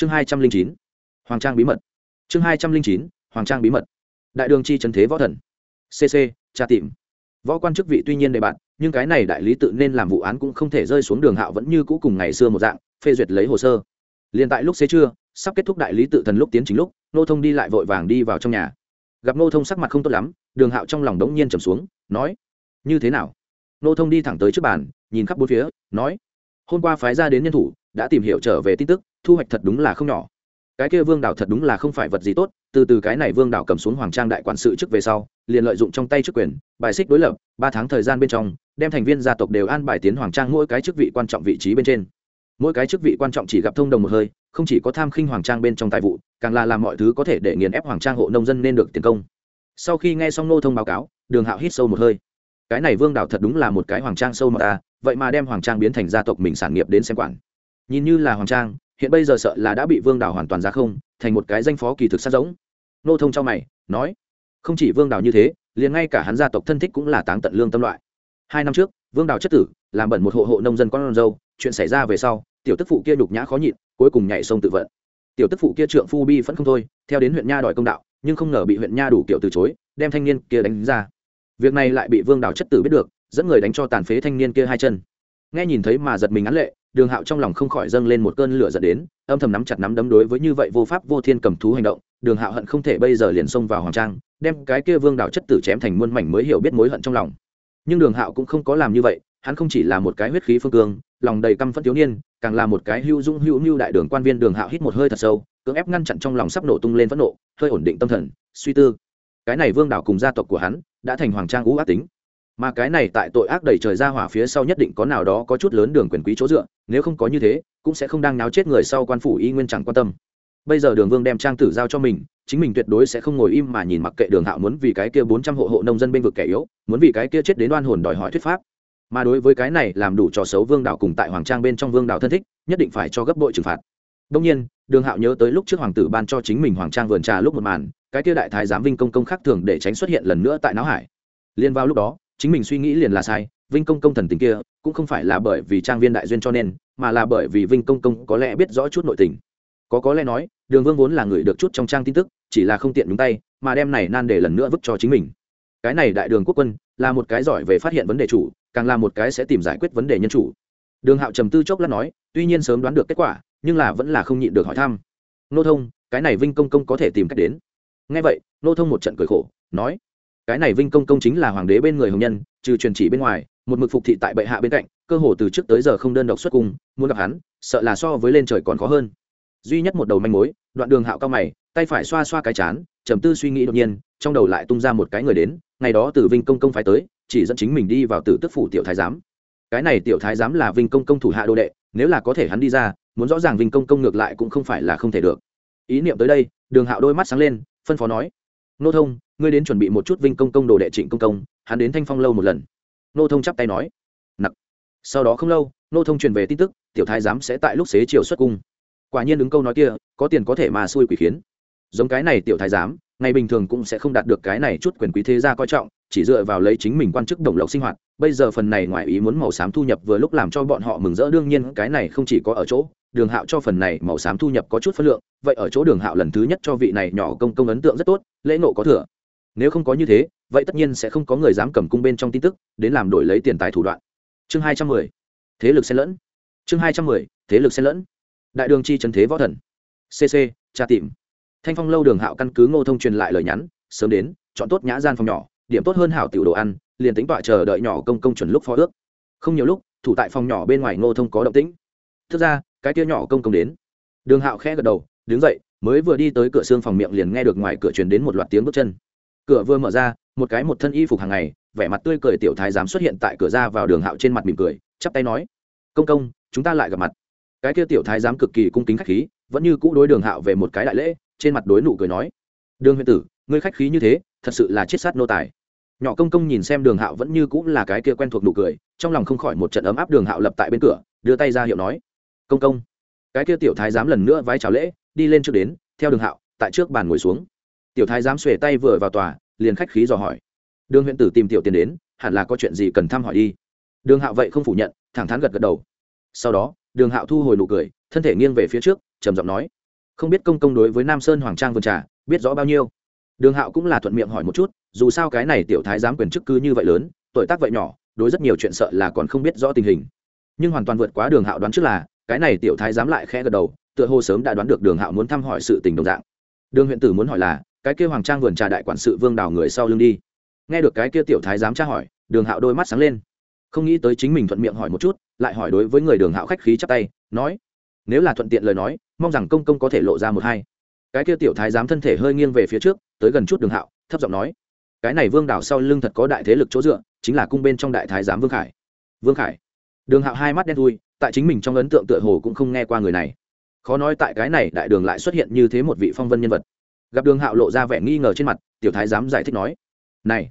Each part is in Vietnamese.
chương hai trăm linh chín, hoàng trang bí mật. Chương hai trăm linh chín, hoàng trang bí mật. Đại đường chi trần thế võ thần. Cc tra tìm. Võ quan chức vị tuy nhiên đề bạn nhưng cái này đại lý tự nên làm vụ án cũng không thể rơi xuống đường hạo vẫn như cũ cùng ngày xưa một dạng, phê duyệt lấy hồ sơ. Liền tại lúc xế trưa, sắp kết thúc đại lý tự thần lúc tiến chính lúc, nô thông đi lại vội vàng đi vào trong nhà. Gặp nô thông sắc mặt không tốt lắm, đường hạo trong lòng đống nhiên trầm xuống, nói, như thế nào? Nô thông đi thẳng tới trước bàn, nhìn khắp bốn phía, nói, hôm qua phái ra đến nhân thủ đã tìm hiểu trở về tin tức, thu hoạch thật đúng là không nhỏ. Cái kia vương đảo thật đúng là không phải vật gì tốt, từ từ cái này vương đảo cầm xuống hoàng trang đại quản sự trước về sau, liền lợi dụng trong tay chức quyền, bài xích đối lập, ba tháng thời gian bên trong, đem thành viên gia tộc đều an bài tiến hoàng trang mỗi cái chức vị quan trọng vị trí bên trên. Mỗi cái chức vị quan trọng chỉ gặp thông đồng một hơi, không chỉ có tham khinh hoàng trang bên trong tài vụ, càng là làm mọi thứ có thể để nghiền ép hoàng trang hộ nông dân nên được tiền công. Sau khi nghe xong nô thông báo cáo, đường hạo hít sâu một hơi. Cái này vương đảo thật đúng là một cái hoàng trang sâu mà ta, vậy mà đem hoàng trang biến thành gia tộc mình sản nghiệp đến xem quản nhìn như là hoàng trang, hiện bây giờ sợ là đã bị vương đảo hoàn toàn ra không, thành một cái danh phó kỳ thực sát giống. Nô thông cho mày, nói, không chỉ vương đảo như thế, liền ngay cả hắn gia tộc thân thích cũng là táng tận lương tâm loại. Hai năm trước, vương đảo chất tử, làm bẩn một hộ hộ nông dân con dâu chuyện xảy ra về sau, tiểu tức phụ kia nhục nhã khó nhịn, cuối cùng nhảy sông tự vận. Tiểu tức phụ kia trượng phu bi vẫn không thôi, theo đến huyện nha đòi công đạo, nhưng không ngờ bị huyện nha đủ kiểu từ chối, đem thanh niên kia đánh ra. Việc này lại bị vương đảo chất tử biết được, dẫn người đánh cho tàn phế thanh niên kia hai chân nghe nhìn thấy mà giật mình án lệ, đường hạo trong lòng không khỏi dâng lên một cơn lửa giận đến, âm thầm nắm chặt nắm đấm đối với như vậy vô pháp vô thiên cầm thú hành động, đường hạo hận không thể bây giờ liền xông vào hoàng trang, đem cái kia vương đảo chất tử chém thành muôn mảnh mới hiểu biết mối hận trong lòng. Nhưng đường hạo cũng không có làm như vậy, hắn không chỉ là một cái huyết khí phương cương, lòng đầy căm phẫn thiếu niên, càng là một cái hữu dung hữu mưu đại đường quan viên đường hạo hít một hơi thật sâu, cưỡng ép ngăn chặn trong lòng sắp nổ tung lên phẫn nộ, hơi ổn định tâm thần, suy tư. Cái này vương đảo cùng gia tộc của hắn, đã thành hoàng trang ú ác tính mà cái này tại tội ác đầy trời ra hỏa phía sau nhất định có nào đó có chút lớn đường quyền quý chỗ dựa, nếu không có như thế, cũng sẽ không đang náo chết người sau quan phủ y nguyên chẳng quan tâm. Bây giờ đường vương đem trang tử giao cho mình, chính mình tuyệt đối sẽ không ngồi im mà nhìn mặc kệ đường hạo muốn vì cái kia bốn trăm hộ hộ nông dân bên vực kẻ yếu, muốn vì cái kia chết đến đoan hồn đòi hỏi thuyết pháp. Mà đối với cái này làm đủ trò xấu vương đạo cùng tại hoàng trang bên trong vương đạo thân thích, nhất định phải cho gấp bội trừng phạt. Đông nhiên, đường hạo nhớ tới lúc trước hoàng tử ban cho chính mình hoàng trang vườn trà lúc một màn, cái kia đại thái giám vinh công công khác thường để tránh xuất hiện lần nữa tại não hải. Liên vào lúc đó chính mình suy nghĩ liền là sai, vinh công công thần tình kia cũng không phải là bởi vì trang viên đại duyên cho nên, mà là bởi vì vinh công công có lẽ biết rõ chút nội tình. Có có lẽ nói, đường vương vốn là người được chút trong trang tin tức, chỉ là không tiện đúng tay, mà đem này nan để lần nữa vứt cho chính mình. Cái này đại đường quốc quân là một cái giỏi về phát hiện vấn đề chủ, càng là một cái sẽ tìm giải quyết vấn đề nhân chủ. Đường hạo trầm tư chốc lát nói, tuy nhiên sớm đoán được kết quả, nhưng là vẫn là không nhịn được hỏi thăm. Nô thông, cái này vinh công công có thể tìm cách đến. Ngay vậy, nô thông một trận cười khổ, nói cái này vinh công công chính là hoàng đế bên người hồng nhân, trừ truyền chỉ bên ngoài, một mực phục thị tại bệ hạ bên cạnh, cơ hồ từ trước tới giờ không đơn độc xuất cung, muốn gặp hắn, sợ là so với lên trời còn khó hơn. Duy nhất một đầu manh mối, đoạn đường hạo cao mày, tay phải xoa xoa cái chán, trầm tư suy nghĩ đột nhiên, trong đầu lại tung ra một cái người đến, ngày đó từ vinh công công phải tới, chỉ dẫn chính mình đi vào tử tức phủ tiểu thái giám. Cái này tiểu thái giám là vinh công công thủ hạ đô đệ, nếu là có thể hắn đi ra, muốn rõ ràng vinh công công ngược lại cũng không phải là không thể được. Ý niệm tới đây, đường hạo đôi mắt sáng lên, phân phó nói, nô thông ngươi đến chuẩn bị một chút vinh công công đồ đệ trịnh công công, hắn đến thanh phong lâu một lần. Nô thông chắp tay nói. Nặc. Sau đó không lâu, nô thông truyền về tin tức, tiểu thái giám sẽ tại lúc xế chiều xuất cung. Quả nhiên ứng câu nói kia, có tiền có thể mà xui quỷ khiến. Giống cái này tiểu thái giám, ngày bình thường cũng sẽ không đạt được cái này chút quyền quý thế gia coi trọng, chỉ dựa vào lấy chính mình quan chức đồng lộc sinh hoạt. Bây giờ phần này ngoài ý muốn màu xám thu nhập vừa lúc làm cho bọn họ mừng rỡ, đương nhiên cái này không chỉ có ở chỗ, đường hạo cho phần này màu xám thu nhập có chút phân lượng, vậy ở chỗ đường hạo lần thứ nhất cho vị này nhỏ công công ấn tượng rất tốt, lễ nộ có thừa nếu không có như thế, vậy tất nhiên sẽ không có người dám cầm cung bên trong tin tức, đến làm đổi lấy tiền tài thủ đoạn. Chương hai trăm mười. Thế lực xen lẫn. Chương hai trăm mười, thế lực xen lẫn. Đại đường chi trần thế võ thần. Cc tra tìm. Thanh phong lâu đường hạo căn cứ ngô thông truyền lại lời nhắn, sớm đến, chọn tốt nhã gian phòng nhỏ, điểm tốt hơn hảo tiểu đồ ăn, liền tính tọa chờ đợi nhỏ công công chuẩn lúc phó ước. Không nhiều lúc, thủ tại phòng nhỏ bên ngoài ngô thông có động tĩnh. Thực ra, cái kia nhỏ công công đến. Đường hạo khẽ gật đầu, đứng dậy, mới vừa đi tới cửa xương phòng miệng liền nghe được ngoài cửa truyền đến một loạt tiếng bước chân cửa vừa mở ra, một cái một thân y phục hàng ngày, vẻ mặt tươi cười tiểu thái giám xuất hiện tại cửa ra vào đường hạo trên mặt mỉm cười, chắp tay nói, công công, chúng ta lại gặp mặt. Cái kia tiểu thái giám cực kỳ cung kính khách khí, vẫn như cũ đối đường hạo về một cái đại lễ, trên mặt đối nụ cười nói, đường huyền tử, ngươi khách khí như thế, thật sự là chết sát nô tài. Nhỏ công công nhìn xem đường hạo vẫn như cũng là cái kia quen thuộc nụ cười, trong lòng không khỏi một trận ấm áp đường hạo lập tại bên cửa, đưa tay ra hiệu nói, công công. Cái kia tiểu thái giám lần nữa vái chào lễ, đi lên trước đến, theo đường hạo, tại trước bàn ngồi xuống tiểu thái giám xuề tay vừa vào tòa, liền khách khí dò hỏi. Đường huyện tử tìm tiểu tiền đến, hẳn là có chuyện gì cần thăm hỏi đi. Đường hạo vậy không phủ nhận, thẳng thắn gật gật đầu. Sau đó, đường hạo thu hồi nụ cười, thân thể nghiêng về phía trước, trầm giọng nói. Không biết công công đối với nam sơn hoàng trang vườn trà, biết rõ bao nhiêu? Đường hạo cũng là thuận miệng hỏi một chút, dù sao cái này tiểu thái giám quyền chức cứ như vậy lớn, tuổi tác vậy nhỏ, đối rất nhiều chuyện sợ là còn không biết rõ tình hình. Nhưng hoàn toàn vượt quá đường hạo đoán trước là, cái này tiểu thái giám lại khẽ gật đầu, tựa hồ sớm đã đoán được đường hạo muốn thăm hỏi sự tình đồng dạng. Đường huyện tử muốn hỏi là cái kia hoàng trang vườn trà đại quản sự vương đào người sau lưng đi. Nghe được cái kia tiểu thái giám tra hỏi, đường hạo đôi mắt sáng lên. Không nghĩ tới chính mình thuận miệng hỏi một chút, lại hỏi đối với người đường hạo khách khí chắp tay, nói, nếu là thuận tiện lời nói, mong rằng công công có thể lộ ra một hai. Cái kia tiểu thái giám thân thể hơi nghiêng về phía trước, tới gần chút đường hạo, thấp giọng nói, cái này vương đảo sau lưng thật có đại thế lực chỗ dựa, chính là cung bên trong đại thái giám vương khải. Vương khải. Đường hạo hai mắt đen thui, tại chính mình trong ấn tượng tựa hồ cũng không nghe qua người này. Khó nói tại cái này đại đường lại xuất hiện như thế một vị phong vân nhân vật gặp đường hạo lộ ra vẻ nghi ngờ trên mặt, tiểu thái Dám giải thích nói, này,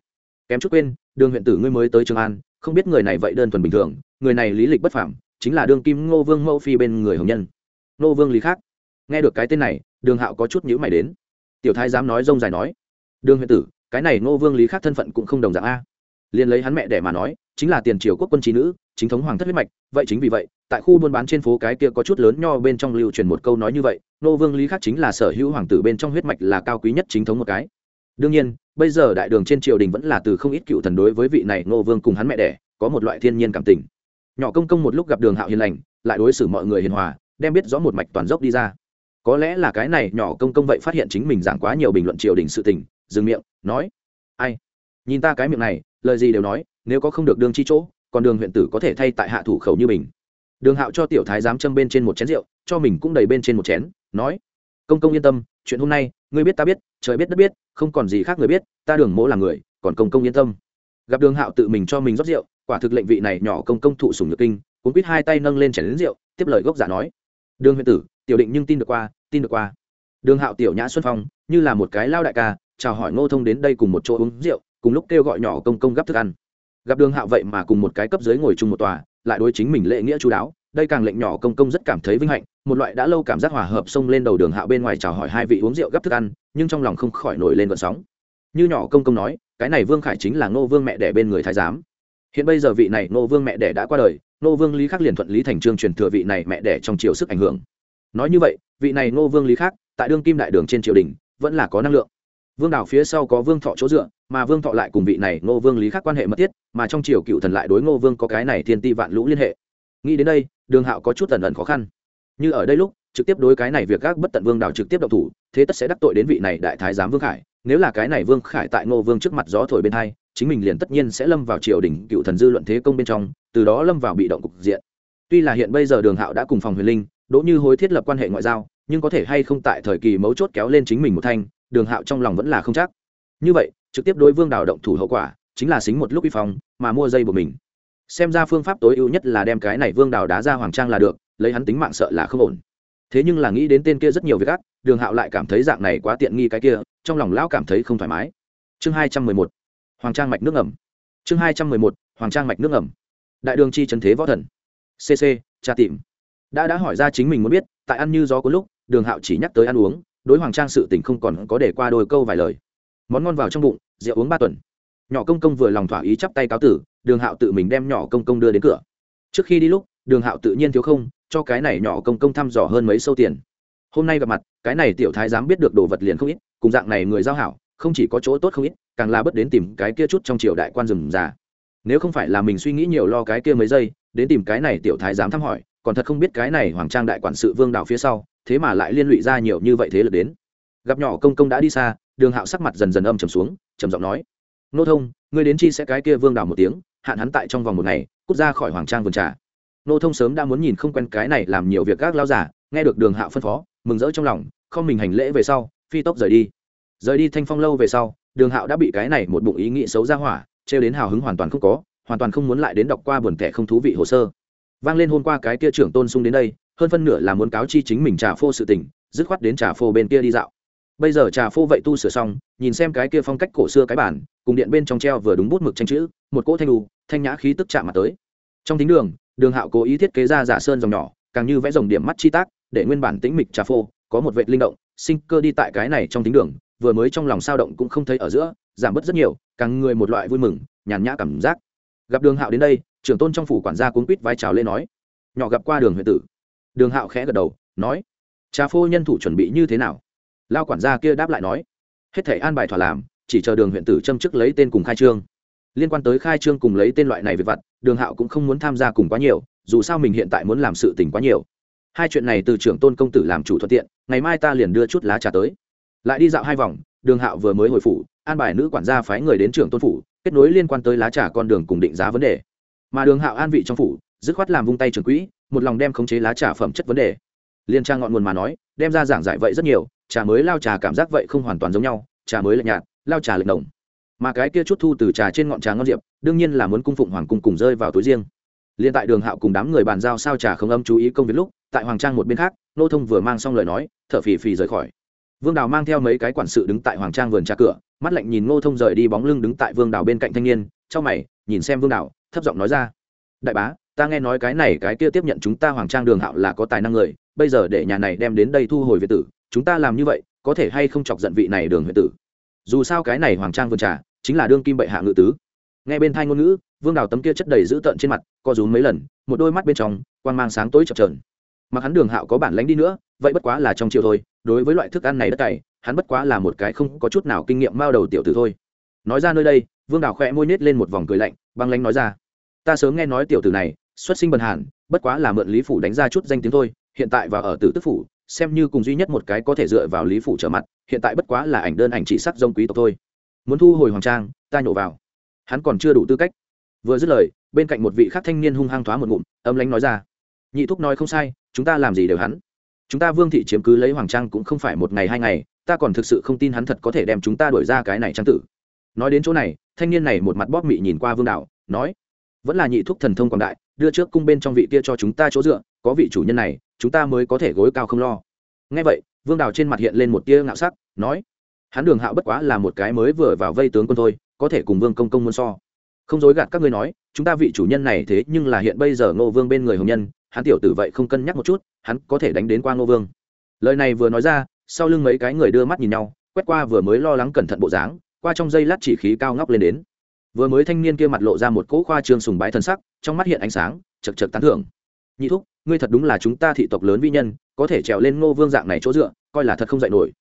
kém chút quên, đường huyện tử ngươi mới tới trường an, không biết người này vậy đơn thuần bình thường, người này lý lịch bất phạm chính là đương kim ngô vương mẫu phi bên người hồng nhân. Ngô vương lý khác, nghe được cái tên này, đường hạo có chút nhữ mày đến. Tiểu thái dám nói rông dài nói, đường huyện tử, cái này ngô vương lý khác thân phận cũng không đồng dạng a. Liền lấy hắn mẹ để mà nói, chính là tiền triều quốc quân trí nữ chính thống hoàng thất huyết mạch, vậy chính vì vậy, tại khu buôn bán trên phố cái kia có chút lớn nho bên trong lưu truyền một câu nói như vậy, nô vương lý khác chính là sở hữu hoàng tử bên trong huyết mạch là cao quý nhất chính thống một cái. Đương nhiên, bây giờ đại đường trên triều đình vẫn là từ không ít cựu thần đối với vị này nô vương cùng hắn mẹ đẻ, có một loại thiên nhiên cảm tình. Nhỏ công công một lúc gặp đường hạo hiền lành, lại đối xử mọi người hiền hòa, đem biết rõ một mạch toàn dốc đi ra. Có lẽ là cái này nhỏ công công vậy phát hiện chính mình giảng quá nhiều bình luận triều đình sự tình, dừng miệng, nói, ai? Nhìn ta cái miệng này, lời gì đều nói, nếu có không được đường chi chỗ còn đường huyện tử có thể thay tại hạ thủ khẩu như mình. Đường hạo cho tiểu thái giám châm bên trên một chén rượu, cho mình cũng đầy bên trên một chén, nói, công công yên tâm, chuyện hôm nay, ngươi biết ta biết, trời biết đất biết, không còn gì khác người biết, ta đường mỗ là người, còn công công yên tâm. Gặp đường hạo tự mình cho mình rót rượu, quả thực lệnh vị này nhỏ công công thụ sùng nhược kinh, cuốn quýt hai tay nâng lên chén đến rượu, tiếp lời gốc giả nói, đường huyện tử, tiểu định nhưng tin được qua, tin được qua. Đường hạo tiểu nhã xuân phong, như là một cái lao đại ca, chào hỏi ngô thông đến đây cùng một chỗ uống rượu, cùng lúc kêu gọi nhỏ công công gấp thức ăn gặp đường hạo vậy mà cùng một cái cấp dưới ngồi chung một tòa, lại đối chính mình lễ nghĩa chú đáo, đây càng lệnh nhỏ công công rất cảm thấy vinh hạnh, một loại đã lâu cảm giác hòa hợp xông lên đầu đường hạo bên ngoài chào hỏi hai vị uống rượu gấp thức ăn, nhưng trong lòng không khỏi nổi lên vận sóng. Như nhỏ công công nói, cái này vương khải chính là ngô vương mẹ đẻ bên người thái giám. Hiện bây giờ vị này ngô vương mẹ đẻ đã qua đời, ngô vương lý khắc liền thuận lý thành trương truyền thừa vị này mẹ đẻ trong chiều sức ảnh hưởng. Nói như vậy, vị này ngô vương lý khắc, tại đương kim đại đường trên triều đình, vẫn là có năng lượng vương đảo phía sau có vương thọ chỗ dựa, mà vương thọ lại cùng vị này ngô vương lý khắc quan hệ mật thiết, mà trong triều cựu thần lại đối ngô vương có cái này thiên ti vạn lũ liên hệ. Nghĩ đến đây, đường hạo có chút tần ẩn khó khăn. Như ở đây lúc, trực tiếp đối cái này việc gác bất tận vương đảo trực tiếp độc thủ, thế tất sẽ đắc tội đến vị này đại thái giám vương khải. Nếu là cái này vương khải tại ngô vương trước mặt gió thổi bên hai, chính mình liền tất nhiên sẽ lâm vào triều đình cựu thần dư luận thế công bên trong, từ đó lâm vào bị động cục diện. Tuy là hiện bây giờ đường hạo đã cùng phòng huyền linh, đỗ như hối thiết lập quan hệ ngoại giao, nhưng có thể hay không tại thời kỳ mấu chốt kéo lên chính mình một thanh đường hạo trong lòng vẫn là không chắc. Như vậy, trực tiếp đối vương đảo động thủ hậu quả, chính là xính một lúc vi phong, mà mua dây của mình. Xem ra phương pháp tối ưu nhất là đem cái này vương đảo đá ra hoàng trang là được, lấy hắn tính mạng sợ là không ổn. Thế nhưng là nghĩ đến tên kia rất nhiều việc ác, đường hạo lại cảm thấy dạng này quá tiện nghi cái kia, trong lòng lão cảm thấy không thoải mái. Chương hai trăm mười một, hoàng trang mạch nước ngầm. Chương hai trăm mười một, hoàng trang mạch nước ngầm. Đại đường chi trần thế võ thần. Cc tra tìm. Đã đã hỏi ra chính mình muốn biết, tại ăn như gió có lúc, đường hạo chỉ nhắc tới ăn uống đối hoàng trang sự tình không còn có để qua đôi câu vài lời. Món ngon vào trong bụng, rượu uống ba tuần. Nhỏ công công vừa lòng thỏa ý chắp tay cáo tử, đường hạo tự mình đem nhỏ công công đưa đến cửa. Trước khi đi lúc, đường hạo tự nhiên thiếu không, cho cái này nhỏ công công thăm dò hơn mấy sâu tiền. Hôm nay gặp mặt, cái này tiểu thái dám biết được đồ vật liền không ít, cùng dạng này người giao hảo, không chỉ có chỗ tốt không ít, càng là bất đến tìm cái kia chút trong triều đại quan rừng già. Nếu không phải là mình suy nghĩ nhiều lo cái kia mấy giây, đến tìm cái này tiểu thái dám thăm hỏi còn thật không biết cái này hoàng trang đại quản sự vương đảo phía sau, thế mà lại liên lụy ra nhiều như vậy thế lực đến. Gặp nhỏ công công đã đi xa, đường hạo sắc mặt dần dần âm trầm xuống, trầm giọng nói, nô thông, ngươi đến chi sẽ cái kia vương đảo một tiếng, hạn hắn tại trong vòng một ngày, cút ra khỏi hoàng trang vườn trà. Nô thông sớm đã muốn nhìn không quen cái này làm nhiều việc các lao giả, nghe được đường hạo phân phó, mừng rỡ trong lòng, không mình hành lễ về sau, phi tốc rời đi. Rời đi thanh phong lâu về sau, đường hạo đã bị cái này một bụng ý nghĩ xấu ra hỏa, trêu đến hào hứng hoàn toàn không có, hoàn toàn không muốn lại đến đọc qua buồn thẻ không thú vị hồ sơ vang lên hôm qua cái kia trưởng tôn sung đến đây, hơn phân nửa là muốn cáo chi chính mình trà phô sự tình, dứt khoát đến trà phô bên kia đi dạo. Bây giờ trà phô vậy tu sửa xong, nhìn xem cái kia phong cách cổ xưa cái bản, cùng điện bên trong treo vừa đúng bút mực tranh chữ, một cỗ thanh đù thanh nhã khí tức chạm mặt tới. Trong thính đường đường hạo cố ý thiết kế ra giả sơn dòng nhỏ, càng như vẽ dòng điểm mắt chi tác, để nguyên bản tĩnh mịch trà phô, có một vệ linh động, sinh cơ đi tại cái này trong thính đường, vừa mới trong lòng sao động cũng không thấy ở giữa, giảm bớt rất nhiều, càng người một loại vui mừng, nhàn nhã cảm giác gặp đường hạo đến đây, trưởng tôn trong phủ quản gia cuốn quýt vai trào lên nói, nhỏ gặp qua đường huyện tử. Đường hạo khẽ gật đầu, nói trà phô nhân thủ chuẩn bị như thế nào? Lao quản gia kia đáp lại nói, hết thể an bài thỏa làm, chỉ chờ đường huyện tử châm chức lấy tên cùng khai trương. Liên quan tới khai trương cùng lấy tên loại này về vặt, đường hạo cũng không muốn tham gia cùng quá nhiều, dù sao mình hiện tại muốn làm sự tình quá nhiều. Hai chuyện này từ trưởng tôn công tử làm chủ thuận tiện, ngày mai ta liền đưa chút lá trà tới. Lại đi dạo hai vòng, đường hạo vừa mới hồi phủ, an bài nữ quản gia phái người đến trưởng tôn phủ kết nối liên quan tới lá trà con đường cùng định giá vấn đề. Mà đường hạo an vị trong phủ, dứt khoát làm vung tay trường quỹ, một lòng đem khống chế lá trà phẩm chất vấn đề. Liên trang ngọn nguồn mà nói, đem ra giảng giải vậy rất nhiều, trà mới lao trà cảm giác vậy không hoàn toàn giống nhau, trà mới lạnh nhạt, lao trà lạnh đồng. Mà cái kia chút thu từ trà trên ngọn trà ngon diệp, đương nhiên là muốn cung phụng hoàng cung cùng rơi vào túi riêng. Liên tại đường hạo cùng đám người bàn giao sao trà không âm chú ý công việc lúc, tại hoàng trang một bên khác, nô thông vừa mang xong lời nói, thở phì phì rời khỏi. Vương đào mang theo mấy cái quản sự đứng tại hoàng trang vườn trà cửa mắt lạnh nhìn Ngô thông rời đi bóng lưng đứng tại vương Đảo bên cạnh thanh niên trong mày nhìn xem vương Đảo, thấp giọng nói ra. Đại bá ta nghe nói cái này cái kia tiếp nhận chúng ta hoàng trang đường hạo là có tài năng người bây giờ để nhà này đem đến đây thu hồi việt tử chúng ta làm như vậy có thể hay không chọc giận vị này đường huyện tử? Dù sao cái này hoàng trang vườn trà chính là đương kim bệ hạ ngự tứ. Nghe bên thai ngôn ngữ vương đào tấm kia chất đầy dữ tợn trên mặt co rúm mấy lần một đôi mắt bên trong quan mang sáng tối chập trờn mặc hắn đường hạo có bản lánh đi nữa vậy bất quá là trong chiều thôi, đối với loại thức ăn này đất cày, hắn bất quá là một cái không có chút nào kinh nghiệm mao đầu tiểu tử thôi. Nói ra nơi đây, vương đào khẽ môi nết lên một vòng cười lạnh, băng lánh nói ra, ta sớm nghe nói tiểu tử này, xuất sinh bần hàn, bất quá là mượn lý phủ đánh ra chút danh tiếng thôi, hiện tại và ở tử tức phủ, xem như cùng duy nhất một cái có thể dựa vào lý phủ trở mặt, hiện tại bất quá là ảnh đơn ảnh chỉ sắc dông quý tộc thôi. Muốn thu hồi hoàng trang, ta nhổ vào. Hắn còn chưa đủ tư cách. Vừa dứt lời, bên cạnh một vị khác thanh niên hung hăng thoá một ngụm, âm lánh nói ra, nhị thúc nói không sai, chúng ta làm gì đều hắn chúng ta vương thị chiếm cứ lấy hoàng trang cũng không phải một ngày hai ngày, ta còn thực sự không tin hắn thật có thể đem chúng ta đổi ra cái này trang tử. Nói đến chỗ này, thanh niên này một mặt bóp mị nhìn qua vương đạo, nói, vẫn là nhị thúc thần thông quảng đại, đưa trước cung bên trong vị kia cho chúng ta chỗ dựa, có vị chủ nhân này, chúng ta mới có thể gối cao không lo. Ngay vậy, vương đào trên mặt hiện lên một tia ngạo sắc, nói, hắn đường hạo bất quá là một cái mới vừa vào vây tướng quân thôi, có thể cùng vương công công muôn so. Không dối gạt các ngươi nói, chúng ta vị chủ nhân này thế nhưng là hiện bây giờ ngô vương bên người hồng nhân hắn tiểu tử vậy không cân nhắc một chút, hắn có thể đánh đến qua ngô vương. Lời này vừa nói ra, sau lưng mấy cái người đưa mắt nhìn nhau, quét qua vừa mới lo lắng cẩn thận bộ dáng, qua trong dây lát chỉ khí cao ngóc lên đến. Vừa mới thanh niên kia mặt lộ ra một cỗ khoa trương sùng bái thần sắc, trong mắt hiện ánh sáng chật chật tán thưởng. Nhị thúc, ngươi thật đúng là chúng ta thị tộc lớn vi nhân, có thể trèo lên ngô vương dạng này chỗ dựa, coi là thật không dạy nổi.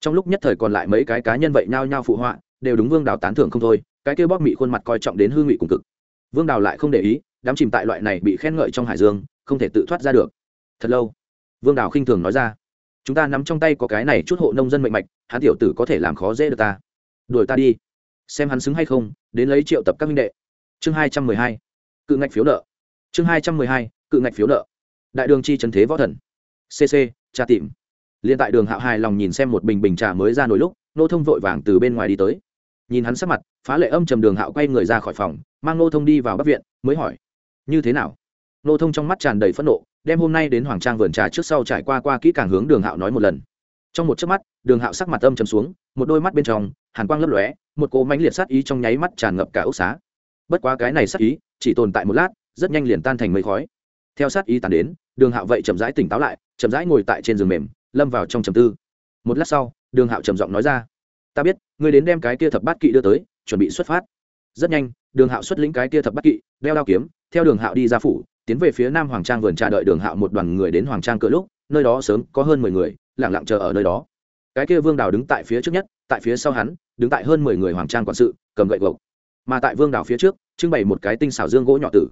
Trong lúc nhất thời còn lại mấy cái cá nhân vậy nhao nhao phụ họa, đều đúng vương đào tán thưởng không thôi, cái kia bóp mị khuôn mặt coi trọng đến hư ngụy cùng cực. Vương đào lại không để ý đám chìm tại loại này bị khen ngợi trong hải dương không thể tự thoát ra được. Thật lâu, vương đào khinh thường nói ra, chúng ta nắm trong tay có cái này chút hộ nông dân mạnh mạch, hắn tiểu tử có thể làm khó dễ được ta. Đuổi ta đi. Xem hắn xứng hay không, đến lấy triệu tập các minh đệ. Chương hai trăm mười hai, cự ngạch phiếu nợ. Chương hai trăm mười hai, cự ngạch phiếu nợ. Đại đường chi trần thế võ thần. Cc tra tìm. Liền tại đường hạo hài lòng nhìn xem một bình bình trà mới ra nổi lúc nô thông vội vàng từ bên ngoài đi tới. Nhìn hắn sắc mặt, phá lệ âm trầm đường hạo quay người ra khỏi phòng, mang nô thông đi vào bắc viện, mới hỏi, như thế nào? Nô thông trong mắt tràn đầy phẫn nộ, đem hôm nay đến hoàng trang vườn trà trước sau trải qua qua kỹ càng hướng đường hạo nói một lần. Trong một chớp mắt, đường hạo sắc mặt âm trầm xuống, một đôi mắt bên trong, hàn quang lấp lóe, một cỗ mánh liệt sát ý trong nháy mắt tràn ngập cả ốc xá. Bất quá cái này sát ý, chỉ tồn tại một lát, rất nhanh liền tan thành mây khói. Theo sát ý tàn đến, đường hạo vậy chậm rãi tỉnh táo lại, chậm rãi ngồi tại trên giường mềm, lâm vào trong trầm tư. Một lát sau, đường hạo trầm giọng nói ra, ta biết, ngươi đến đem cái kia thập bát kỵ đưa tới, chuẩn bị xuất phát. Rất nhanh, đường hạo xuất lĩnh cái kia thập bát kỵ, đeo đao kiếm, theo đường hạo đi ra phủ tiến về phía nam hoàng trang vườn trà đợi đường hạo một đoàn người đến hoàng trang cỡ lúc, nơi đó sớm có hơn mười người lẳng lặng chờ ở nơi đó. Cái kia vương đào đứng tại phía trước nhất, tại phía sau hắn, đứng tại hơn mười người hoàng trang quản sự, cầm gậy gộc. Mà tại vương đào phía trước, trưng bày một cái tinh xảo dương gỗ nhỏ tử.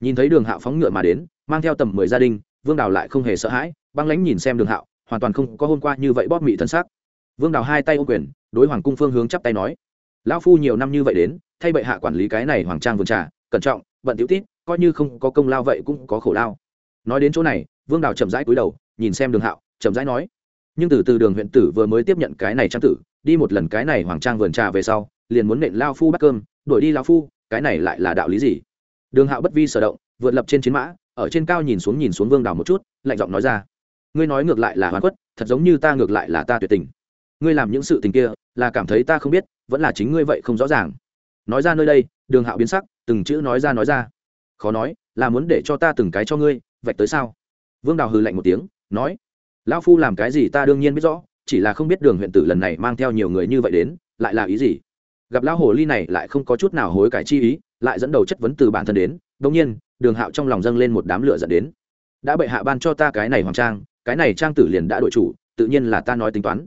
Nhìn thấy đường hạo phóng ngựa mà đến, mang theo tầm mười gia đình, vương đào lại không hề sợ hãi, băng lãnh nhìn xem đường hạo, hoàn toàn không có hôm qua như vậy bóp mị thân xác. Vương đào hai tay ô quyền, đối hoàng cung phương hướng chắp tay nói, lão phu nhiều năm như vậy đến, thay bệ hạ quản lý cái này hoàng trang vườn trà, cẩn trọng bận tiểu tít, coi như không có công lao vậy cũng có khổ lao. Nói đến chỗ này, vương đào chậm rãi cúi đầu, nhìn xem đường hạo, chậm rãi nói, nhưng từ từ đường huyện tử vừa mới tiếp nhận cái này trang tử, đi một lần cái này hoàng trang vườn trà về sau, liền muốn nện lao phu bắt cơm, đuổi đi lao phu, cái này lại là đạo lý gì? Đường hạo bất vi sở động, vượt lập trên chiến mã, ở trên cao nhìn xuống nhìn xuống vương đào một chút, lạnh giọng nói ra, ngươi nói ngược lại là hoàn quất thật giống như ta ngược lại là ta tuyệt tình. Ngươi làm những sự tình kia, là cảm thấy ta không biết, vẫn là chính ngươi vậy không rõ ràng. Nói ra nơi đây đường hạo biến sắc, từng chữ nói ra nói ra. Khó nói, là muốn để cho ta từng cái cho ngươi, vạch tới sao? Vương đào hừ lạnh một tiếng, nói, lão phu làm cái gì ta đương nhiên biết rõ, chỉ là không biết đường huyện tử lần này mang theo nhiều người như vậy đến, lại là ý gì? Gặp lão hồ ly này lại không có chút nào hối cải chi ý, lại dẫn đầu chất vấn từ bản thân đến đông nhiên, đường hạo trong lòng dâng lên một đám lửa dẫn đến. Đã bệ hạ ban cho ta cái này hoàng trang, cái này trang tử liền đã đội chủ, tự nhiên là ta nói tính toán.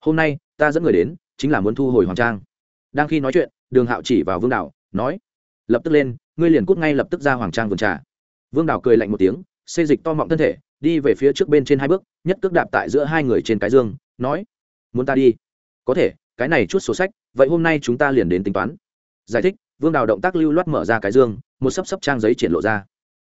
Hôm nay, ta dẫn người đến, chính là muốn thu hồi hoàng trang. Đang khi nói chuyện, đường hạo chỉ vào vương đạo nói, lập tức lên, ngươi liền cút ngay lập tức ra hoàng trang vườn trà. Vương đào cười lạnh một tiếng, xê dịch to mọng thân thể, đi về phía trước bên trên hai bước, nhất cước đạp tại giữa hai người trên cái dương, nói, muốn ta đi? Có thể, cái này chút sổ sách, vậy hôm nay chúng ta liền đến tính toán. Giải thích, vương đào động tác lưu loát mở ra cái dương, một sấp sấp trang giấy triển lộ ra.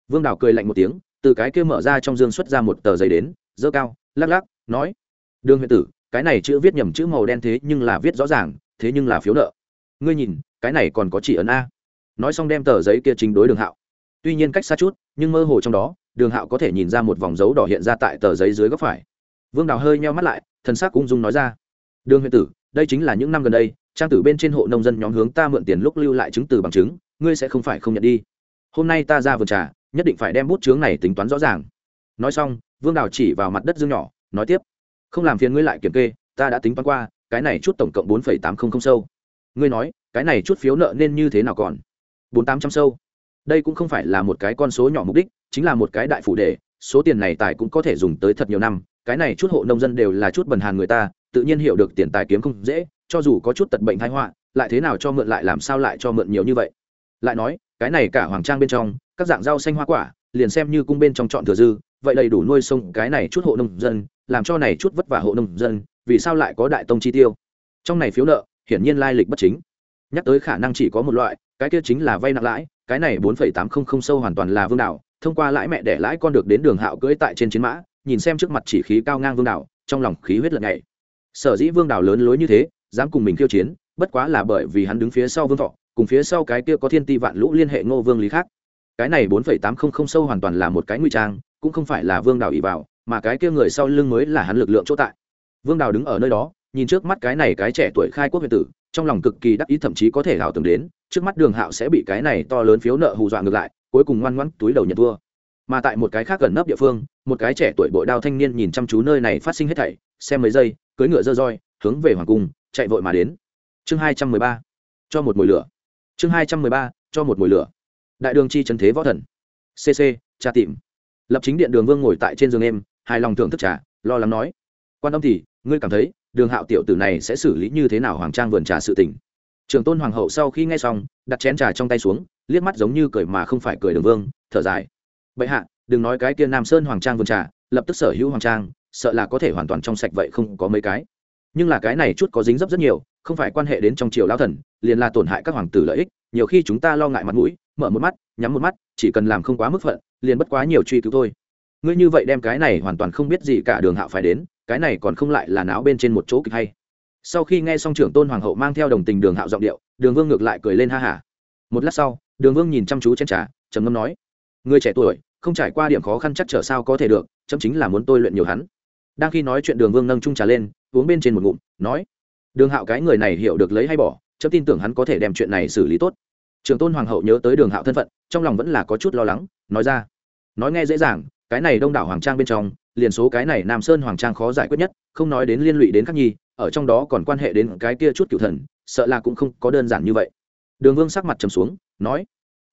Vương đào cười lạnh một tiếng, từ cái kia mở ra trong dương xuất ra một tờ giấy đến dơ cao, lắc lắc, nói, đường huyện tử, cái này chữ viết nhầm chữ màu đen thế nhưng là viết rõ ràng, thế nhưng là phiếu nợ. Ngươi nhìn cái này còn có chỉ ấn a. Nói xong đem tờ giấy kia chính đối đường hạo. Tuy nhiên cách xa chút, nhưng mơ hồ trong đó, đường hạo có thể nhìn ra một vòng dấu đỏ hiện ra tại tờ giấy dưới góc phải. Vương đào hơi nheo mắt lại, thần sắc ung dung nói ra. Đường huyện tử, đây chính là những năm gần đây, trang tử bên trên hộ nông dân nhóm hướng ta mượn tiền lúc lưu lại chứng từ bằng chứng, ngươi sẽ không phải không nhận đi. Hôm nay ta ra vườn trà, nhất định phải đem bút chướng này tính toán rõ ràng. Nói xong, vương đào chỉ vào mặt đất dương nhỏ, nói tiếp. Không làm phiền ngươi lại kiểm kê, ta đã tính toán qua, cái này chút tổng cộng bốn tám trăm linh sâu ngươi nói, cái này chút phiếu nợ nên như thế nào còn? Bốn tám trăm sâu. Đây cũng không phải là một cái con số nhỏ mục đích, chính là một cái đại phủ đề, số tiền này tài cũng có thể dùng tới thật nhiều năm, cái này chút hộ nông dân đều là chút bần hàn người ta, tự nhiên hiểu được tiền tài kiếm không dễ, cho dù có chút tật bệnh thái họa, lại thế nào cho mượn lại làm sao lại cho mượn nhiều như vậy? Lại nói, cái này cả hoàng trang bên trong, các dạng rau xanh hoa quả, liền xem như cung bên trong chọn thừa dư, vậy đầy đủ nuôi sông cái này chút hộ nông dân, làm cho này chút vất vả hộ nông dân, vì sao lại có đại tông chi tiêu? Trong này phiếu nợ hiển nhiên lai lịch bất chính. Nhắc tới khả năng chỉ có một loại, cái kia chính là vay nặng lãi, cái này bốn phẩy tám không không sâu hoàn toàn là vương đạo, thông qua lãi mẹ để lãi con được đến đường hạo cưỡi tại trên chiến mã, nhìn xem trước mặt chỉ khí cao ngang vương đạo, trong lòng khí huyết lật nhảy. Sở dĩ vương đạo lớn lối như thế, dám cùng mình khiêu chiến, bất quá là bởi vì hắn đứng phía sau vương thọ, cùng phía sau cái kia có thiên ti vạn lũ liên hệ ngô vương lý khác. Cái này bốn phẩy tám không không sâu hoàn toàn là một cái nguy trang, cũng không phải là vương đào ỉ vào, mà cái kia người sau lưng mới là hắn lực lượng chỗ tại. Vương đào đứng ở nơi đó nhìn trước mắt cái này cái trẻ tuổi khai quốc huyện tử, trong lòng cực kỳ đắc ý, thậm chí có thể hào tưởng đến, trước mắt đường hạo sẽ bị cái này to lớn phiếu nợ hù dọa ngược lại, cuối cùng ngoan ngoãn túi đầu nhận thua. Mà tại một cái khác gần nấp địa phương, một cái trẻ tuổi bội đao thanh niên nhìn chăm chú nơi này phát sinh hết thảy, xem mấy giây, cưỡi ngựa dơ roi, hướng về hoàng cung, chạy vội mà đến. Chương hai trăm mười ba, cho một mùi lửa. Chương hai trăm mười ba, cho một mùi lửa. Đại đường chi trần thế võ thần. Cc cha tìm. Lập chính điện đường vương ngồi tại trên giường em, hài lòng thưởng thức trà, lo lắng nói. Quan âm thì, ngươi cảm thấy đường hạo tiểu tử này sẽ xử lý như thế nào hoàng trang vườn trà sự tình? Trường tôn hoàng hậu sau khi nghe xong, đặt chén trà trong tay xuống, liếc mắt giống như cười mà không phải cười đường vương, thở dài. Bệ hạ, đừng nói cái kia nam sơn hoàng trang vườn trà, lập tức sở hữu hoàng trang, sợ là có thể hoàn toàn trong sạch vậy không có mấy cái. Nhưng là cái này chút có dính dấp rất nhiều, không phải quan hệ đến trong triều lao thần, liền là tổn hại các hoàng tử lợi ích, nhiều khi chúng ta lo ngại mặt mũi, mở một mắt, nhắm một mắt, chỉ cần làm không quá mức phận, liền bất quá nhiều truy cứu thôi. Ngươi như vậy đem cái này hoàn toàn không biết gì cả đường hạo phải đến cái này còn không lại là náo bên trên một chỗ kịch hay. Sau khi nghe xong trưởng tôn hoàng hậu mang theo đồng tình đường hạo giọng điệu, đường vương ngược lại cười lên ha hả một lát sau, đường vương nhìn chăm chú trên trà, trầm ngâm nói, người trẻ tuổi, không trải qua điểm khó khăn chắc trở sao có thể được, chấm chính là muốn tôi luyện nhiều hắn. Đang khi nói chuyện đường vương nâng trung trà lên, uống bên trên một ngụm, nói, đường hạo cái người này hiểu được lấy hay bỏ, chấm tin tưởng hắn có thể đem chuyện này xử lý tốt. Trường tôn hoàng hậu nhớ tới đường hạo thân phận, trong lòng vẫn là có chút lo lắng, nói ra, nói nghe dễ dàng, cái này đông đảo hoàng trang bên trong liền số cái này nam sơn hoàng trang khó giải quyết nhất, không nói đến liên lụy đến khắc nhi, ở trong đó còn quan hệ đến cái kia chút cựu thần, sợ là cũng không có đơn giản như vậy. Đường vương sắc mặt trầm xuống, nói,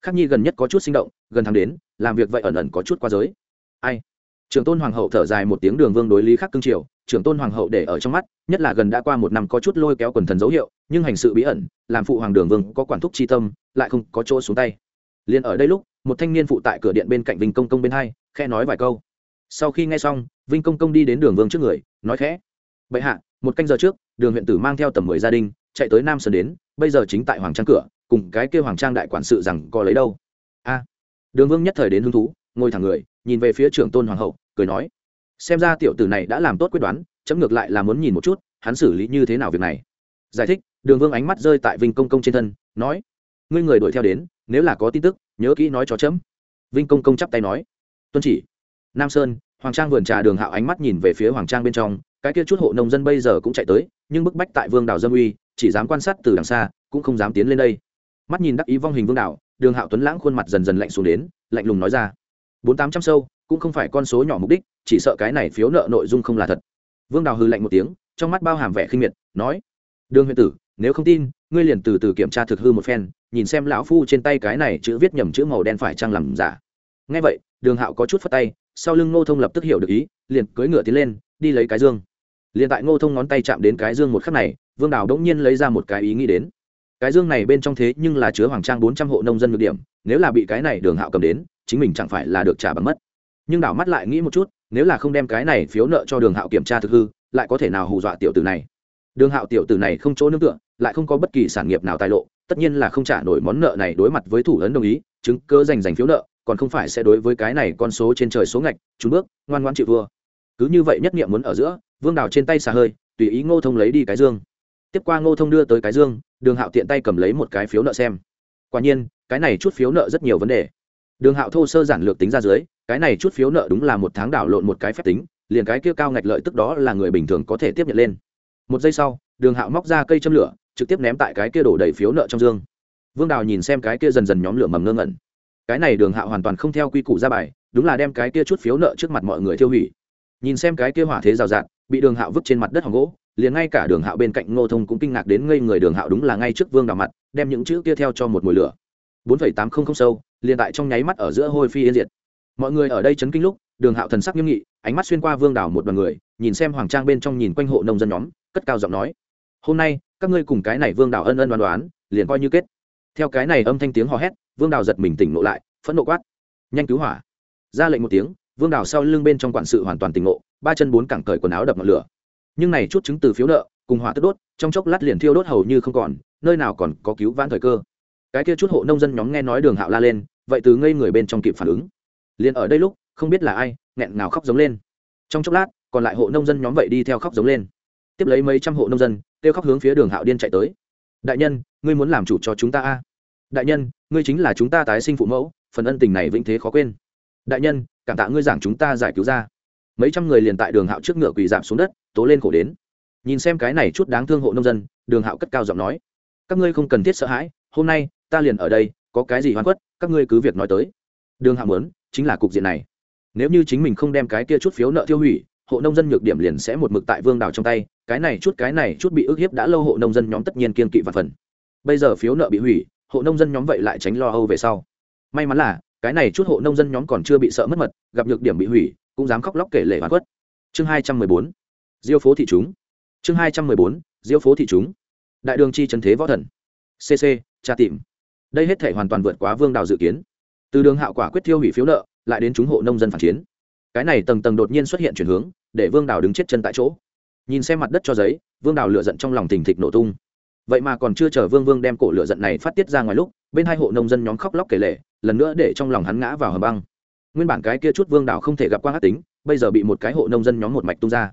khắc nhi gần nhất có chút sinh động, gần tháng đến, làm việc vậy ẩn ẩn có chút qua giới. Ai? Trưởng tôn hoàng hậu thở dài một tiếng đường vương đối lý khắc cương triều trưởng tôn hoàng hậu để ở trong mắt, nhất là gần đã qua một năm có chút lôi kéo quần thần dấu hiệu, nhưng hành sự bí ẩn, làm phụ hoàng đường vương có quản thúc chi tâm, lại không có chỗ xuống tay. Liền ở đây lúc, một thanh niên phụ tại cửa điện bên cạnh vinh công công bên hai khe nói vài câu sau khi nghe xong, vinh công công đi đến đường vương trước người, nói khẽ, bệ hạ, một canh giờ trước, đường huyện tử mang theo tầm mười gia đình, chạy tới nam sơn đến, bây giờ chính tại hoàng trang cửa, cùng cái kêu hoàng trang đại quản sự rằng có lấy đâu. A. Đường vương nhất thời đến hứng thú, ngồi thẳng người, nhìn về phía trưởng tôn hoàng hậu, cười nói, xem ra tiểu tử này đã làm tốt quyết đoán, chấm ngược lại là muốn nhìn một chút, hắn xử lý như thế nào việc này. Giải thích, đường vương ánh mắt rơi tại vinh công công trên thân, nói, ngươi người đuổi theo đến, nếu là có tin tức, nhớ kỹ nói cho chấm. Vinh công công chắp tay nói, tuân chỉ nam sơn, hoàng trang vườn trà đường hạo ánh mắt nhìn về phía hoàng trang bên trong, cái kia chút hộ nông dân bây giờ cũng chạy tới, nhưng bức bách tại vương đảo dâm uy, chỉ dám quan sát từ đằng xa, cũng không dám tiến lên đây. Mắt nhìn đắc ý vong hình vương đảo, đường hạo tuấn lãng khuôn mặt dần dần lạnh xuống đến, lạnh lùng nói ra. Bốn tám trăm sâu, cũng không phải con số nhỏ mục đích, chỉ sợ cái này phiếu nợ nội dung không là thật. Vương đào hư lạnh một tiếng, trong mắt bao hàm vẻ khinh miệt, nói, đường huyện tử, nếu không tin, ngươi liền từ từ kiểm tra thực hư một phen, nhìn xem lão phu trên tay cái này chữ viết nhầm chữ màu đen phải chăng làm giả. Ngay vậy, đường hạo có chút phất tay sau lưng ngô thông lập tức hiểu được ý, liền cưỡi ngựa tiến lên, đi lấy cái dương. Liền tại ngô thông ngón tay chạm đến cái dương một khắc này, vương đào đỗng nhiên lấy ra một cái ý nghĩ đến. Cái dương này bên trong thế nhưng là chứa hoàng trang bốn trăm hộ nông dân ngược điểm, nếu là bị cái này đường hạo cầm đến, chính mình chẳng phải là được trả bằng mất. Nhưng đảo mắt lại nghĩ một chút, nếu là không đem cái này phiếu nợ cho đường hạo kiểm tra thực hư, lại có thể nào hù dọa tiểu tử này? Đường hạo tiểu tử này không chỗ nương tựa, lại không có bất kỳ sản nghiệp nào tài lộ, tất nhiên là không trả nổi món nợ này đối mặt với thủ ấn đồng ý, chứng cơ giành giành phiếu nợ còn không phải sẽ đối với cái này con số trên trời số ngạch, trúng bước, ngoan ngoan chịu thua. Cứ như vậy nhất nghiệm muốn ở giữa, vương đào trên tay xà hơi, tùy ý ngô thông lấy đi cái dương. Tiếp qua ngô thông đưa tới cái dương, đường hạo tiện tay cầm lấy một cái phiếu nợ xem. Quả nhiên, cái này chút phiếu nợ rất nhiều vấn đề. Đường hạo thô sơ giản lược tính ra dưới, cái này chút phiếu nợ đúng là một tháng đảo lộn một cái phép tính, liền cái kia cao ngạch lợi tức đó là người bình thường có thể tiếp nhận lên. Một giây sau, đường hạo móc ra cây châm lửa, trực tiếp ném tại cái kia đổ đầy phiếu nợ trong dương. Vương đào nhìn xem cái kia dần dần nhóm lửa mầm ngơ ngẩn cái này đường hạo hoàn toàn không theo quy củ ra bài, đúng là đem cái kia chút phiếu nợ trước mặt mọi người tiêu hủy. Nhìn xem cái kia hỏa thế rào rạt, bị đường hạo vứt trên mặt đất hòng gỗ, liền ngay cả đường hạo bên cạnh ngô thông cũng kinh ngạc đến ngây người đường hạo đúng là ngay trước vương đào mặt, đem những chữ kia theo cho một mùi lửa. bốn phẩy tám không không sâu, liền tại trong nháy mắt ở giữa hôi phi yên diệt. Mọi người ở đây chấn kinh lúc, đường hạo thần sắc nghiêm nghị, ánh mắt xuyên qua vương đảo một đoàn người, nhìn xem hoàng trang bên trong nhìn quanh hộ nông dân nhóm, cất cao giọng nói, hôm nay, các ngươi cùng cái này vương đảo ân ân đoán đoán, liền coi như kết. Theo cái này âm thanh tiếng hò hét vương Đào giật mình tỉnh ngộ lại phẫn nộ quát. Nhanh cứu hỏa. Ra lệnh một tiếng vương Đào sau lưng bên trong quản sự hoàn toàn tỉnh ngộ, ba chân bốn cẳng cởi quần áo đập ngọn lửa. Nhưng này chút chứng từ phiếu nợ cùng hỏa tức đốt trong chốc lát liền thiêu đốt hầu như không còn nơi nào còn có cứu vãn thời cơ. Cái kia chút hộ nông dân nhóm nghe nói đường hạo la lên vậy từ ngây người bên trong kịp phản ứng. Liền ở đây lúc không biết là ai nghẹn ngào khóc giống lên. Trong chốc lát còn lại hộ nông dân nhóm vậy đi theo khóc giống lên. Tiếp lấy mấy trăm hộ nông dân kêu khóc hướng phía đường hạo điên chạy tới. Đại nhân ngươi muốn làm chủ cho chúng ta a? Đại nhân ngươi chính là chúng ta tái sinh phụ mẫu, phần ân tình này vĩnh thế khó quên. Đại nhân, cảm tạ ngươi giảng chúng ta giải cứu ra. Mấy trăm người liền tại đường hạo trước ngựa quỳ giảm xuống đất, tố lên khổ đến. Nhìn xem cái này chút đáng thương hộ nông dân, đường hạo cất cao giọng nói. Các ngươi không cần thiết sợ hãi, hôm nay, ta liền ở đây, có cái gì hoàn quất các ngươi cứ việc nói tới. Đường hạo muốn, chính là cục diện này. Nếu như chính mình không đem cái kia chút phiếu nợ tiêu hủy, hộ nông dân nhược điểm liền sẽ một mực tại vương đảo trong tay, cái này chút cái này chút bị ức hiếp đã lâu hộ nông dân nhóm tất nhiên kiên kỵ và phần. Bây giờ phiếu nợ bị hủy hộ nông dân nhóm vậy lại tránh lo âu về sau. May mắn là, cái này chút hộ nông dân nhóm còn chưa bị sợ mất mật, gặp nhược điểm bị hủy, cũng dám khóc lóc kể lể hoàn quất chương hai trăm mười bốn, diêu phố thị chúng. Chương hai trăm mười bốn, diêu phố thị chúng. Đại đường chi trần thế võ thần. Cc tra tìm. Đây hết thể hoàn toàn vượt quá vương đào dự kiến. Từ đường hạo quả quyết tiêu hủy phiếu nợ, lại đến chúng hộ nông dân phản chiến. Cái này tầng tầng đột nhiên xuất hiện chuyển hướng, để vương đào đứng chết chân tại chỗ. Nhìn xem mặt đất cho giấy, vương đào lựa giận trong lòng tình thịch nổ tung vậy mà còn chưa chờ vương vương đem cổ lựa giận này phát tiết ra ngoài lúc, bên hai hộ nông dân nhóm khóc lóc kể lể, lần nữa để trong lòng hắn ngã vào hầm băng. Nguyên bản cái kia chút vương đảo không thể gặp quan hát tính, bây giờ bị một cái hộ nông dân nhóm một mạch tung ra.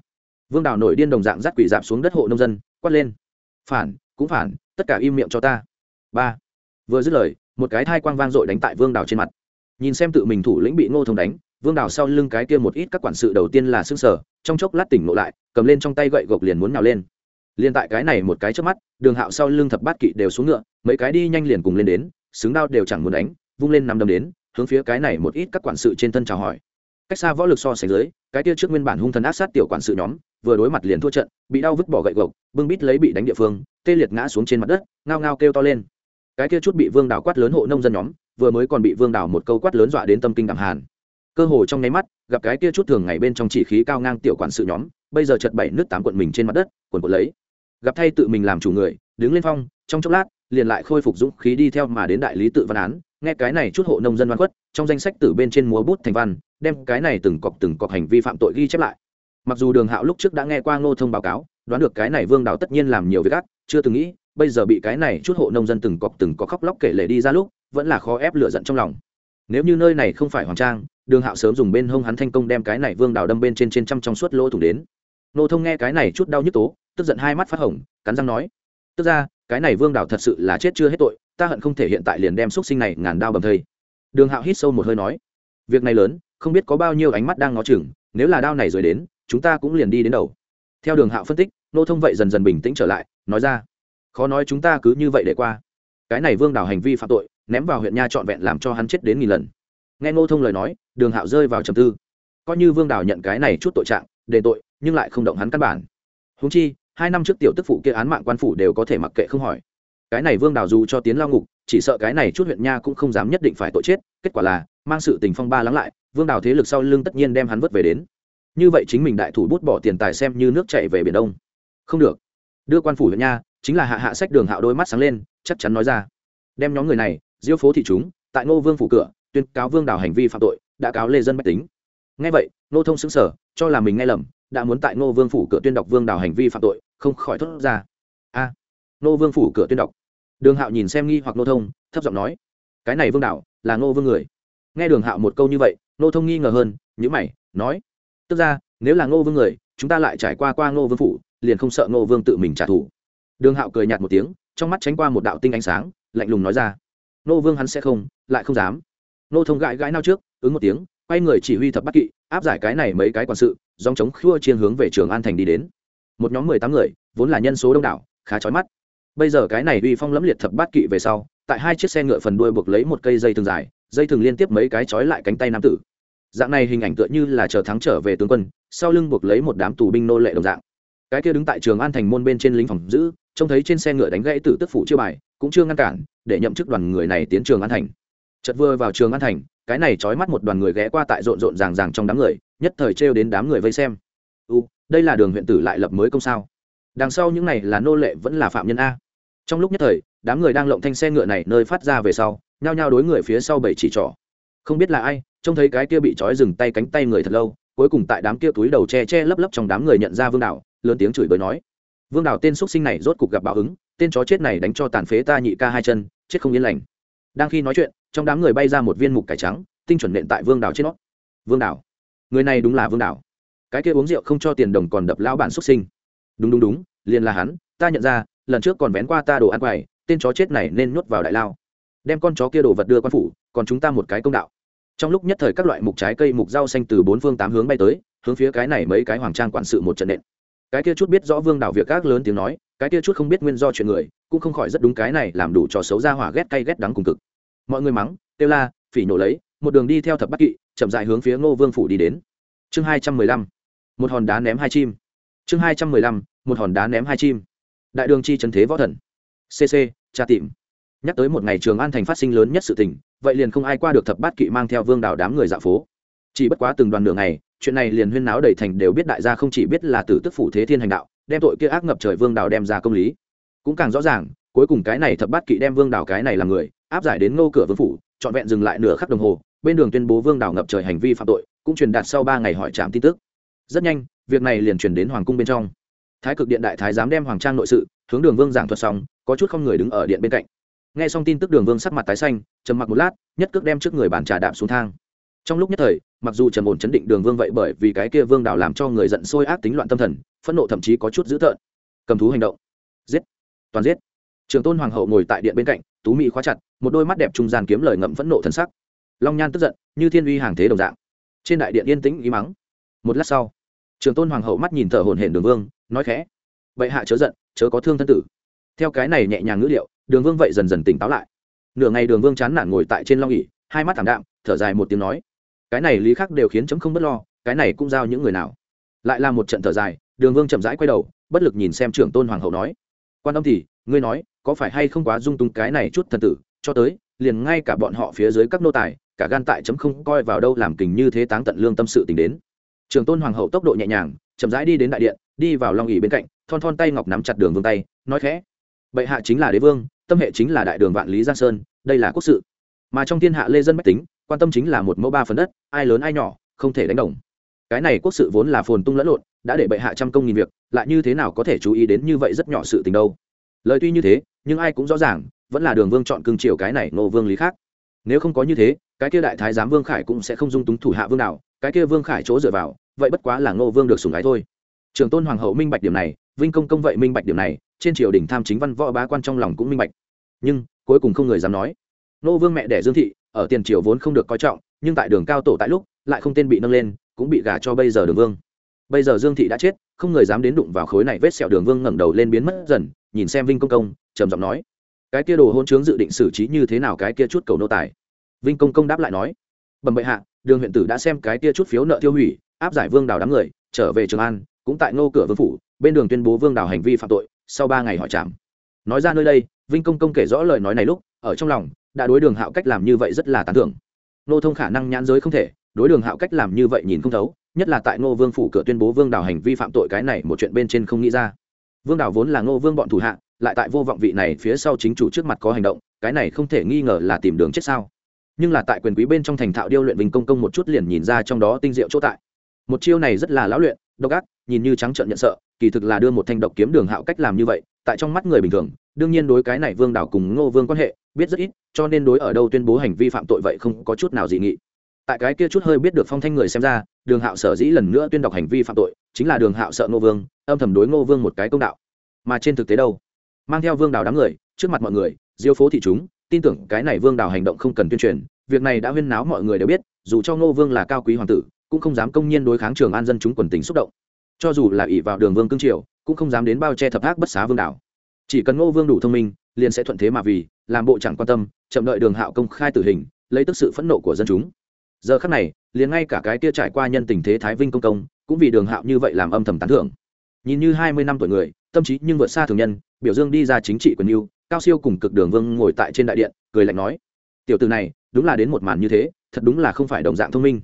Vương đảo nổi điên đồng dạng rát quỷ dạp xuống đất hộ nông dân, quát lên. Phản, cũng phản, tất cả im miệng cho ta. Ba. Vừa dứt lời, một cái thai quang vang dội đánh tại vương đảo trên mặt. Nhìn xem tự mình thủ lĩnh bị ngô thông đánh, vương đảo sau lưng cái kia một ít các quản sự đầu tiên là xương sở trong chốc lát tỉnh ngộ lại, cầm lên trong tay gậy gộc liền muốn nào lên liền tại cái này một cái trước mắt, đường hạo sau lưng thập bát kỵ đều xuống ngựa, mấy cái đi nhanh liền cùng lên đến, xứng đao đều chẳng muốn đánh, vung lên nằm đâm đến, hướng phía cái này một ít các quản sự trên thân chào hỏi. Cách xa võ lực so sánh dưới, cái kia trước nguyên bản hung thần áp sát tiểu quản sự nhóm, vừa đối mặt liền thua trận, bị đau vứt bỏ gậy gộc, bưng bít lấy bị đánh địa phương, tê liệt ngã xuống trên mặt đất, ngao ngao kêu to lên. Cái kia chút bị vương đào quát lớn hộ nông dân nhóm, vừa mới còn bị vương đào một câu quát lớn dọa đến tâm kinh đẳng hàn. Cơ hồ trong nháy mắt, gặp cái kia chút thường ngày bên trong chỉ khí cao ngang tiểu quản sự nhóm, bây giờ chật bảy nước tám quận mình trên mặt đất, quần quật lấy gặp thay tự mình làm chủ người, đứng lên phong, trong chốc lát, liền lại khôi phục dũng khí đi theo mà đến đại lý tự văn án. Nghe cái này chút hộ nông dân văn quất trong danh sách từ bên trên múa bút thành văn, đem cái này từng cọc từng cọc hành vi phạm tội ghi chép lại. Mặc dù đường hạo lúc trước đã nghe qua ngô thông báo cáo, đoán được cái này vương đào tất nhiên làm nhiều việc ác, chưa từng nghĩ, bây giờ bị cái này chút hộ nông dân từng cọc từng có khóc lóc kể lể đi ra lúc, vẫn là khó ép lựa giận trong lòng. Nếu như nơi này không phải hoàng trang, đường hạo sớm dùng bên hông hắn thanh công đem cái này vương đào đâm bên trên trên trăm trong suốt lỗ thủng đến. Nô thông nghe cái này chút đau nhức tố tức giận hai mắt phát hồng, cắn răng nói, tức ra, cái này vương đào thật sự là chết chưa hết tội, ta hận không thể hiện tại liền đem x sinh này ngàn đao bầm thây. Đường hạo hít sâu một hơi nói, việc này lớn, không biết có bao nhiêu ánh mắt đang ngó chừng, nếu là đao này rồi đến, chúng ta cũng liền đi đến đầu. Theo đường hạo phân tích, nô thông vậy dần dần bình tĩnh trở lại, nói ra, khó nói chúng ta cứ như vậy để qua. Cái này vương đào hành vi phạm tội, ném vào huyện nha trọn vẹn làm cho hắn chết đến nghìn lần. Nghe ngô thông lời nói, đường hạo rơi vào trầm tư. Coi như vương đào nhận cái này chút tội trạng, đền tội, nhưng lại không động hắn căn bản. Húng chi hai năm trước tiểu tức phụ kia án mạng quan phủ đều có thể mặc kệ không hỏi. Cái này vương đào dù cho tiến lao ngục, chỉ sợ cái này chút huyện nha cũng không dám nhất định phải tội chết, kết quả là, mang sự tình phong ba lắng lại, vương đào thế lực sau lưng tất nhiên đem hắn vất về đến. Như vậy chính mình đại thủ bút bỏ tiền tài xem như nước chạy về biển đông. Không được. Đưa quan phủ huyện nha, chính là hạ hạ sách đường hạo đôi mắt sáng lên, chắc chắn nói ra. Đem nhóm người này, diêu phố thị chúng, tại ngô vương phủ cửa, tuyên cáo vương đào hành vi phạm tội, đã cáo lê dân bách tính. Ngay vậy nô thông xứng sở cho là mình nghe lầm đã muốn tại ngô vương phủ cửa tuyên đọc vương đào hành vi phạm tội không khỏi thốt ra. A à, ngô vương phủ cửa tuyên đọc. Đường hạo nhìn xem nghi hoặc nô thông thấp giọng nói cái này vương đào là ngô vương người. Nghe đường hạo một câu như vậy nô thông nghi ngờ hơn nhữ mày nói tức ra nếu là ngô vương người chúng ta lại trải qua qua ngô vương phủ liền không sợ ngô vương tự mình trả thù. Đường hạo cười nhạt một tiếng trong mắt tránh qua một đạo tinh ánh sáng lạnh lùng nói ra ngô vương hắn sẽ không lại không dám. Nô thông gãi gãi nao trước ứng một tiếng quay người chỉ huy thập bát kỵ, áp giải cái này mấy cái quản sự, dòng chống khua chiên hướng về trường an thành đi đến. Một nhóm mười tám người, vốn là nhân số đông đảo, khá trói mắt. Bây giờ cái này uy phong lẫm liệt thập bát kỵ về sau, tại hai chiếc xe ngựa phần đuôi buộc lấy một cây dây thường dài, dây thường liên tiếp mấy cái trói lại cánh tay nam tử. Dạng này hình ảnh tựa như là chờ thắng trở về tướng quân, sau lưng buộc lấy một đám tù binh nô lệ đồng dạng. Cái kia đứng tại trường an thành môn bên trên lính phòng giữ, trông thấy trên xe ngựa đánh gãy tử tức phủ chưa bài, cũng chưa ngăn cản, để nhậm chức đoàn người này tiến trường an thành. Chật vừa vào trường an thành cái này trói mắt một đoàn người ghé qua tại rộn rộn ràng ràng trong đám người, nhất thời trêu đến đám người vây xem. U, đây là đường huyện tử lại lập mới công sao? Đằng sau những này là nô lệ vẫn là phạm nhân a. Trong lúc nhất thời, đám người đang lộng thanh xe ngựa này nơi phát ra về sau, nhao nhao đối người phía sau bảy chỉ trỏ. Không biết là ai, trông thấy cái kia bị trói dừng tay cánh tay người thật lâu, cuối cùng tại đám kia túi đầu che che lấp lấp trong đám người nhận ra vương đạo, lớn tiếng chửi bới nói. Vương đạo tên x sinh này rốt cục gặp báo ứng tên chó chết này đánh cho tàn phế ta nhị ca hai chân, chết không yên lành. Đang khi nói chuyện trong đám người bay ra một viên mục cải trắng, tinh chuẩn nện tại vương đảo trên nó. Vương đảo? Người này đúng là vương đảo. Cái kia uống rượu không cho tiền đồng còn đập lão bản xuất sinh. Đúng đúng đúng, liền là hắn, ta nhận ra, lần trước còn vén qua ta đồ ăn quầy, tên chó chết này nên nhốt vào đại lao. Đem con chó kia đồ vật đưa quan phủ, còn chúng ta một cái công đạo. Trong lúc nhất thời các loại mục trái cây mục rau xanh từ bốn phương tám hướng bay tới, hướng phía cái này mấy cái hoàng trang quản sự một trận nện. Cái kia chút biết rõ vương đảo việc các lớn tiếng nói, cái kia chút không biết nguyên do chuyện người, cũng không khỏi rất đúng cái này làm đủ trò xấu ra hỏa ghét cay ghét đắng cùng cực mọi người mắng, kêu la, phỉ nổ lấy, một đường đi theo thập bắc kỵ, chậm dại hướng phía ngô vương phủ đi đến. Chương hai trăm mười lăm, một hòn đá ném hai chim. Chương hai trăm mười lăm, một hòn đá ném hai chim. Đại đường chi trần thế võ thần. Cc tra tìm. Nhắc tới một ngày trường an thành phát sinh lớn nhất sự tình, vậy liền không ai qua được thập bát kỵ mang theo vương đảo đám người dạo phố. Chỉ bất quá từng đoàn đường này chuyện này liền huyên náo đầy thành đều biết đại gia không chỉ biết là tử tức phủ thế thiên hành đạo, đem tội kia ác ngập trời vương đảo đem ra công lý. Cũng càng rõ ràng, cuối cùng cái này thập bát kỵ đem vương đảo cái này làm người áp giải đến ngô cửa vương phủ, trọn vẹn dừng lại nửa khắc đồng hồ, bên đường tuyên bố vương đảo ngập trời hành vi phạm tội, cũng truyền đạt sau ba ngày hỏi trạm tin tức. Rất nhanh, việc này liền truyền đến hoàng cung bên trong. Thái cực điện đại thái dám đem hoàng trang nội sự, hướng đường vương giảng thuật xong, có chút không người đứng ở điện bên cạnh. Nghe xong tin tức đường vương sắc mặt tái xanh, trầm mặc một lát, nhất cước đem trước người bàn trà đạp xuống thang. Trong lúc nhất thời, mặc dù trầm ổn chấn định đường vương vậy bởi vì cái kia vương đảo làm cho người giận sôi ác tính loạn tâm thần, phẫn nộ thậm chí có chút dữ tợn. Cầm thú hành động. Giết. Toàn giết. Trường tôn hoàng hậu ngồi tại điện bên cạnh, tú mỹ khóa chặt một đôi mắt đẹp trung gian kiếm lời ngậm phẫn nộ thân sắc. Long nhan tức giận, như thiên uy hàng thế đồng dạng. Trên đại điện yên tĩnh ý mắng. Một lát sau, trường tôn hoàng hậu mắt nhìn thở hổn hển đường vương, nói khẽ. Vậy hạ chớ giận, chớ có thương thân tử. Theo cái này nhẹ nhàng ngữ liệu đường vương vậy dần dần tỉnh táo lại. Nửa ngày đường vương chán nản ngồi tại trên long nghỉ hai mắt thảm đạm, thở dài một tiếng nói. Cái này lý khắc đều khiến chấm không b ấ t lo, cái này cũng giao những người nào. Lại là một trận thở dài, đường vương chậm rãi quay đầu, bất lực nhìn xem trưởng tôn hoàng hậu nói. Quan âm thì, ngươi nói, có phải hay không quá dung tung cái này chút thần tử cho tới, liền ngay cả bọn họ phía dưới các nô tài, cả gan tại chấm không coi vào đâu làm kình như thế táng tận lương tâm sự tình đến. Trường tôn hoàng hậu tốc độ nhẹ nhàng, chậm rãi đi đến đại điện, đi vào long ỉ bên cạnh, thon thon tay ngọc nắm chặt đường vương tay, nói khẽ, bệ hạ chính là đế vương, tâm hệ chính là đại đường vạn lý giang sơn, đây là quốc sự. Mà trong thiên hạ lê dân bách tính, quan tâm chính là một mẫu ba phần đất, ai lớn ai nhỏ, không thể đánh đồng. Cái này quốc sự vốn là phồn tung lẫn lộn, đã để bệ hạ trăm công nghìn việc, lại như thế nào có thể chú ý đến như vậy rất nhỏ sự tình đâu? Lời tuy như thế, nhưng ai cũng rõ ràng, vẫn là đường vương chọn cương triều cái này nô vương lý khác. Nếu không có như thế, cái kia đại thái giám vương khải cũng sẽ không dung túng thủ hạ vương nào cái kia vương khải chỗ dựa vào, vậy bất quá là ngô vương được sủng ái thôi. Trường tôn hoàng hậu minh bạch điểm này, vinh công công vậy minh bạch điểm này, trên triều đình tham chính văn võ bá quan trong lòng cũng minh bạch. Nhưng, cuối cùng không người dám nói. Ngô vương mẹ đẻ dương thị, ở tiền triều vốn không được coi trọng, nhưng tại đường cao tổ tại lúc, lại không tên bị nâng lên, cũng bị gả cho bây giờ đường vương. Bây giờ dương thị đã chết, không người dám đến đụng vào khối này vết sẹo đường vương ngẩng đầu lên biến mất dần nhìn xem vinh công công, trầm giọng nói, cái kia đồ hôn chướng dự định xử trí như thế nào cái kia chút cầu nô tài? Vinh công công đáp lại nói, bẩm bệ hạ, đường huyện tử đã xem cái kia chút phiếu nợ tiêu hủy, áp giải vương đào đám người, trở về trường an, cũng tại ngô cửa vương phủ, bên đường tuyên bố vương đào hành vi phạm tội, sau ba ngày hỏi trảm. Nói ra nơi đây, vinh công công kể rõ lời nói này lúc, ở trong lòng, đã đối đường hạo cách làm như vậy rất là tán thưởng. Nô thông khả năng nhãn giới không thể, đối đường hạo cách làm như vậy nhìn không thấu, nhất là tại ngô vương phủ cửa tuyên bố vương đào hành vi phạm tội cái này một chuyện bên trên không nghĩ ra vương đào vốn là ngô vương bọn thủ hạ, lại tại vô vọng vị này phía sau chính chủ trước mặt có hành động, cái này không thể nghi ngờ là tìm đường chết sao. Nhưng là tại quyền quý bên trong thành thạo điêu luyện vinh công công một chút liền nhìn ra trong đó tinh diệu chỗ tại. Một chiêu này rất là lão luyện, độc ác, nhìn như trắng trợn nhận sợ, kỳ thực là đưa một thanh độc kiếm đường hạo cách làm như vậy, tại trong mắt người bình thường, đương nhiên đối cái này vương đảo cùng ngô vương quan hệ, biết rất ít, cho nên đối ở đâu tuyên bố hành vi phạm tội vậy không có chút nào dị nghị. Tại cái kia chút hơi biết được phong thanh người xem ra, đường hạo sở dĩ lần nữa tuyên đọc hành vi phạm tội, chính là đường hạo sợ ngô vương âm thầm đối ngô vương một cái công đạo. Mà trên thực tế đâu? Mang theo vương đào đám người, trước mặt mọi người, diêu phố thị chúng, tin tưởng cái này vương đào hành động không cần tuyên truyền, việc này đã huyên náo mọi người đều biết, dù cho ngô vương là cao quý hoàng tử, cũng không dám công nhiên đối kháng trường an dân chúng quần tính xúc động. Cho dù là ỷ vào đường vương cương triều, cũng không dám đến bao che thập ác bất xá vương đảo. Chỉ cần ngô vương đủ thông minh, liền sẽ thuận thế mà vì, làm bộ chẳng quan tâm, chậm đợi đường hạo công khai tử hình, lấy tức sự phẫn nộ của dân chúng. Giờ khắc này, liền ngay cả cái kia trải qua nhân tình thế thái vinh công công, cũng vì đường hạo như vậy làm âm thầm tán thưởng nhìn như hai mươi năm tuổi người, tâm trí nhưng vượt xa thường nhân, biểu dương đi ra chính trị quyền yêu cao siêu cùng cực đường vương ngồi tại trên đại điện, cười lạnh nói, tiểu từ này, đúng là đến một màn như thế, thật đúng là không phải đồng dạng thông minh.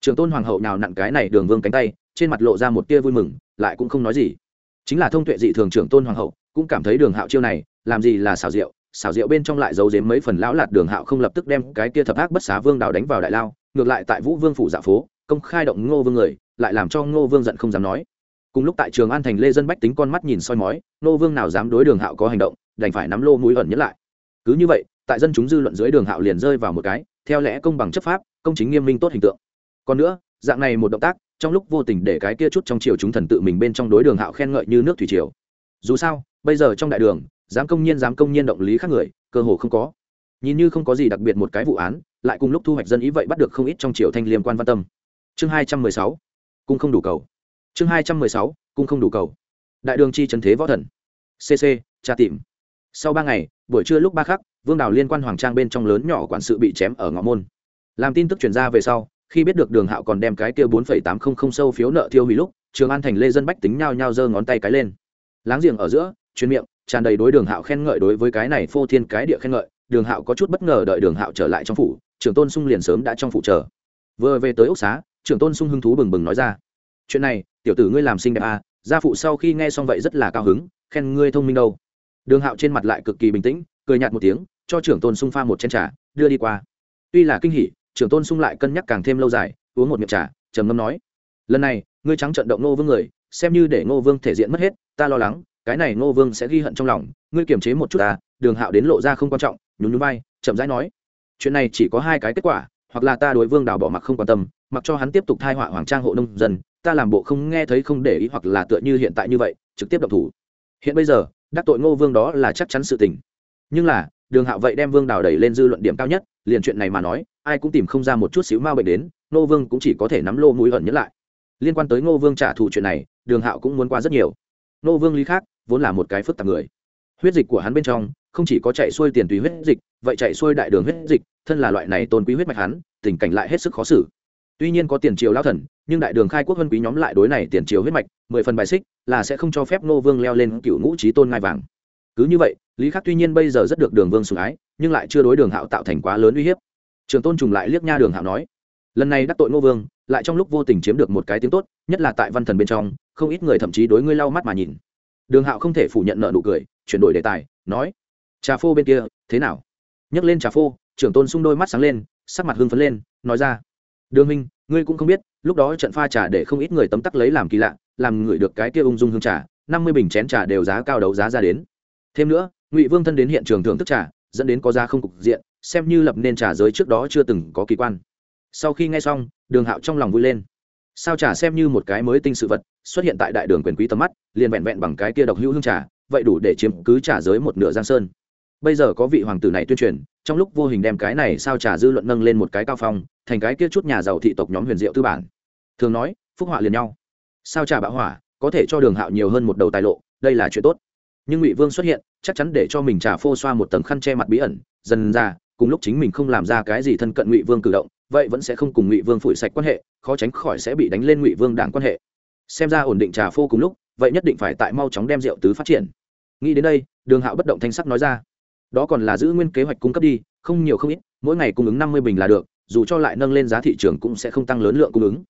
Trường tôn hoàng hậu nào nặn cái này đường vương cánh tay, trên mặt lộ ra một tia vui mừng, lại cũng không nói gì. Chính là thông tuệ dị thường trưởng tôn hoàng hậu, cũng cảm thấy đường hạo chiêu này, làm gì là xào rượu xào rượu bên trong lại giấu giếm mấy phần lão lạt đường hạo không lập tức đem cái tia thập ác bất xá vương đào đánh vào đại lao, ngược lại tại vũ vương phủ dạ phố, công khai động ngô vương người, lại làm cho ngô vương giận không dám nói cùng lúc tại trường an thành lê dân bách tính con mắt nhìn soi mói, nô vương nào dám đối đường hạo có hành động, đành phải nắm lô mũi ẩn nhẫn lại. Cứ như vậy, tại dân chúng dư luận dưới đường hạo liền rơi vào một cái, theo lẽ công bằng chấp pháp, công chính nghiêm minh tốt hình tượng. Còn nữa, dạng này một động tác, trong lúc vô tình để cái kia chút trong triều chúng thần tự mình bên trong đối đường hạo khen ngợi như nước thủy triều. Dù sao, bây giờ trong đại đường, dám công nhiên dám công nhiên động lý khác người, cơ hồ không có. Nhìn như không có gì đặc biệt một cái vụ án, lại cùng lúc thu hoạch dân ý vậy bắt được không ít trong triều thanh liêm quan văn tâm. Chương hai trăm mười sáu. Cũng không đủ cầu chương hai trăm mười sáu, cung không đủ cầu. Đại đường chi trần thế võ thần. Cc tra tìm. Sau ba ngày, buổi trưa lúc ba khắc, vương đào liên quan hoàng trang bên trong lớn nhỏ quản sự bị chém ở ngõ môn. Làm tin tức truyền ra về sau, khi biết được đường hạo còn đem cái kia bốn phẩy tám không không sâu phiếu nợ thiêu hủy lúc, trường an thành lê dân bách tính nhao nhao giơ ngón tay cái lên. Láng giềng ở giữa, chuyên miệng, tràn đầy đối đường hạo khen ngợi đối với cái này phô thiên cái địa khen ngợi, đường hạo có chút bất ngờ đợi đường hạo trở lại trong phủ, trưởng tôn sung liền sớm đã trong phủ chờ. Vừa về tới ốc xá, trưởng tôn sung hưng thú bừng bừng nói ra. Chuyện này tiểu tử ngươi làm xinh đẹp à gia phụ sau khi nghe xong vậy rất là cao hứng, khen ngươi thông minh đâu. Đường hạo trên mặt lại cực kỳ bình tĩnh, cười nhạt một tiếng, cho trưởng tôn sung pha một chén trà, đưa đi qua. Tuy là kinh hỉ, trưởng tôn sung lại cân nhắc càng thêm lâu dài, uống một miệng trà, trầm ngâm nói, lần này, ngươi trắng trận động ngô vương người, xem như để ngô vương thể diện mất hết, ta lo lắng, cái này ngô vương sẽ ghi hận trong lòng, ngươi kiềm chế một chút ta. Đường hạo đến lộ ra không quan trọng, nhún nhún vai, chậm rãi nói, chuyện này chỉ có hai cái kết quả, hoặc là ta đối vương đào bỏ mặc không quan tâm, mặc cho hắn tiếp tục thai họa hoàng trang hộ nông dân ta làm bộ không nghe thấy không để ý hoặc là tựa như hiện tại như vậy, trực tiếp động thủ. Hiện bây giờ, đắc tội ngô vương đó là chắc chắn sự tình. Nhưng là, đường hạo vậy đem vương đào đẩy lên dư luận điểm cao nhất, liền chuyện này mà nói, ai cũng tìm không ra một chút xíu ma bệnh đến, ngô vương cũng chỉ có thể nắm lô mũi ẩn nhẫn lại. Liên quan tới ngô vương trả thù chuyện này, đường hạo cũng muốn qua rất nhiều. Ngô vương lý khác, vốn là một cái phức tạp người. Huyết dịch của hắn bên trong, không chỉ có chạy xuôi tiền tùy huyết dịch, vậy chạy xuôi đại đường huyết dịch, thân là loại này tôn quý huyết mạch hắn, tình cảnh lại hết sức khó xử tuy nhiên có tiền triều lao thần, nhưng đại đường khai quốc vân quý nhóm lại đối này tiền triều huyết mạch, mười phần bài xích, là sẽ không cho phép ngô vương leo lên cựu ngũ trí tôn ngai vàng. Cứ như vậy, lý khắc tuy nhiên bây giờ rất được đường vương sủng ái, nhưng lại chưa đối đường hạo tạo thành quá lớn uy hiếp. Trường tôn trùng lại liếc nha đường hạo nói, lần này đắc tội ngô vương, lại trong lúc vô tình chiếm được một cái tiếng tốt, nhất là tại văn thần bên trong, không ít người thậm chí đối ngươi lau mắt mà nhìn. Đường hạo không thể phủ nhận nợ nụ cười, chuyển đổi đề tài, nói, trà phô bên kia, thế nào? Nhấc lên trà phô trưởng tôn sung đôi mắt sáng lên, sắc mặt hưng phấn lên, nói ra đường minh ngươi cũng không biết, lúc đó trận pha trà để không ít người tấm tắc lấy làm kỳ lạ, làm người được cái kia ung dung hương trà, năm mươi bình chén trà đều giá cao đấu giá ra đến. Thêm nữa, ngụy vương thân đến hiện trường thưởng thức trà, dẫn đến có giá không cục diện, xem như lập nên trà giới trước đó chưa từng có kỳ quan. Sau khi nghe xong, đường hạo trong lòng vui lên. Sao trà xem như một cái mới tinh sự vật, xuất hiện tại đại đường quyền quý tầm mắt, liền vẹn vẹn bằng cái kia độc hữu hương trà, vậy đủ để chiếm cứ trà giới một nửa giang sơn. Bây giờ có vị hoàng tử này tuyên truyền, trong lúc vô hình đem cái này sao trà dư luận nâng lên một cái cao phong thành cái kia chút nhà giàu thị tộc nhóm huyền diệu tư bản. Thường nói, phúc họa liền nhau. Sao trà bạo hỏa, có thể cho đường hạo nhiều hơn một đầu tài lộ, đây là chuyện tốt. Nhưng ngụy vương xuất hiện, chắc chắn để cho mình trà phô xoa một tầng khăn che mặt bí ẩn, dần ra, cùng lúc chính mình không làm ra cái gì thân cận ngụy vương cử động, vậy vẫn sẽ không cùng ngụy vương phủi sạch quan hệ, khó tránh khỏi sẽ bị đánh lên ngụy vương đảng quan hệ. Xem ra ổn định trà phô cùng lúc, vậy nhất định phải tại mau chóng đem rượu tứ phát triển. Nghĩ đến đây, đường hạo bất động thanh sắc nói ra. Đó còn là giữ nguyên kế hoạch cung cấp đi, không nhiều không ít, mỗi ngày cung ứng năm mươi bình là được dù cho lại nâng lên giá thị trường cũng sẽ không tăng lớn lượng cung ứng.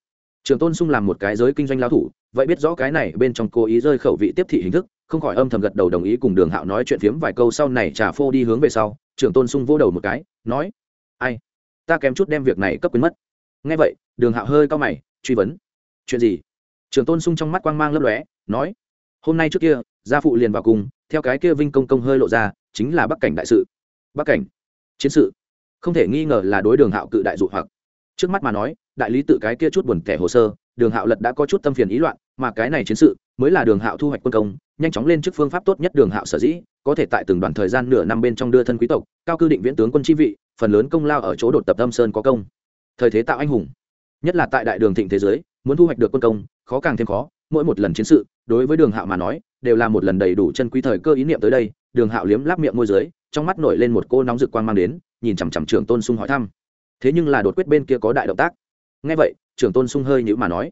Trường tôn sung làm một cái giới kinh doanh lao thủ, vậy biết rõ cái này bên trong cố ý rơi khẩu vị tiếp thị hình thức, không khỏi âm thầm gật đầu đồng ý cùng đường hạo nói chuyện phiếm vài câu sau này trà phô đi hướng về sau, trường tôn sung vô đầu một cái, nói, ai, ta kém chút đem việc này cấp quyến mất. Ngay vậy, đường hạo hơi cao mày, truy vấn, chuyện gì? Trường tôn sung trong mắt quang mang lấp lóe, nói, hôm nay trước kia, gia phụ liền vào cùng, theo cái kia vinh công công hơi lộ ra, chính là bắc cảnh đại sự. Bắc cảnh? Chiến sự? Không thể nghi ngờ là đối đường hạo cự đại dụ hoặc. Trước mắt mà nói, đại lý tự cái kia chút buồn kẻ hồ sơ, đường hạo lật đã có chút tâm phiền ý loạn, mà cái này chiến sự mới là đường hạo thu hoạch quân công, nhanh chóng lên trước phương pháp tốt nhất đường hạo sở dĩ, có thể tại từng đoạn thời gian nửa năm bên trong đưa thân quý tộc, cao cư định viễn tướng quân chi vị, phần lớn công lao ở chỗ đột tập âm sơn có công. Thời thế tạo anh hùng, nhất là tại đại đường thịnh thế giới, muốn thu hoạch được quân công, khó càng thêm khó, mỗi một lần chiến sự, đối với đường hạo mà nói, đều là một lần đầy đủ chân quý thời cơ ý niệm tới đây, đường hạo liếm láp miệng môi dưới trong mắt nổi lên một cô nóng rực quang mang đến, nhìn chằm chằm trưởng tôn sung hỏi thăm. Thế nhưng là đột quyết bên kia có đại động tác. Ngay vậy, trưởng tôn sung hơi nhữ mà nói,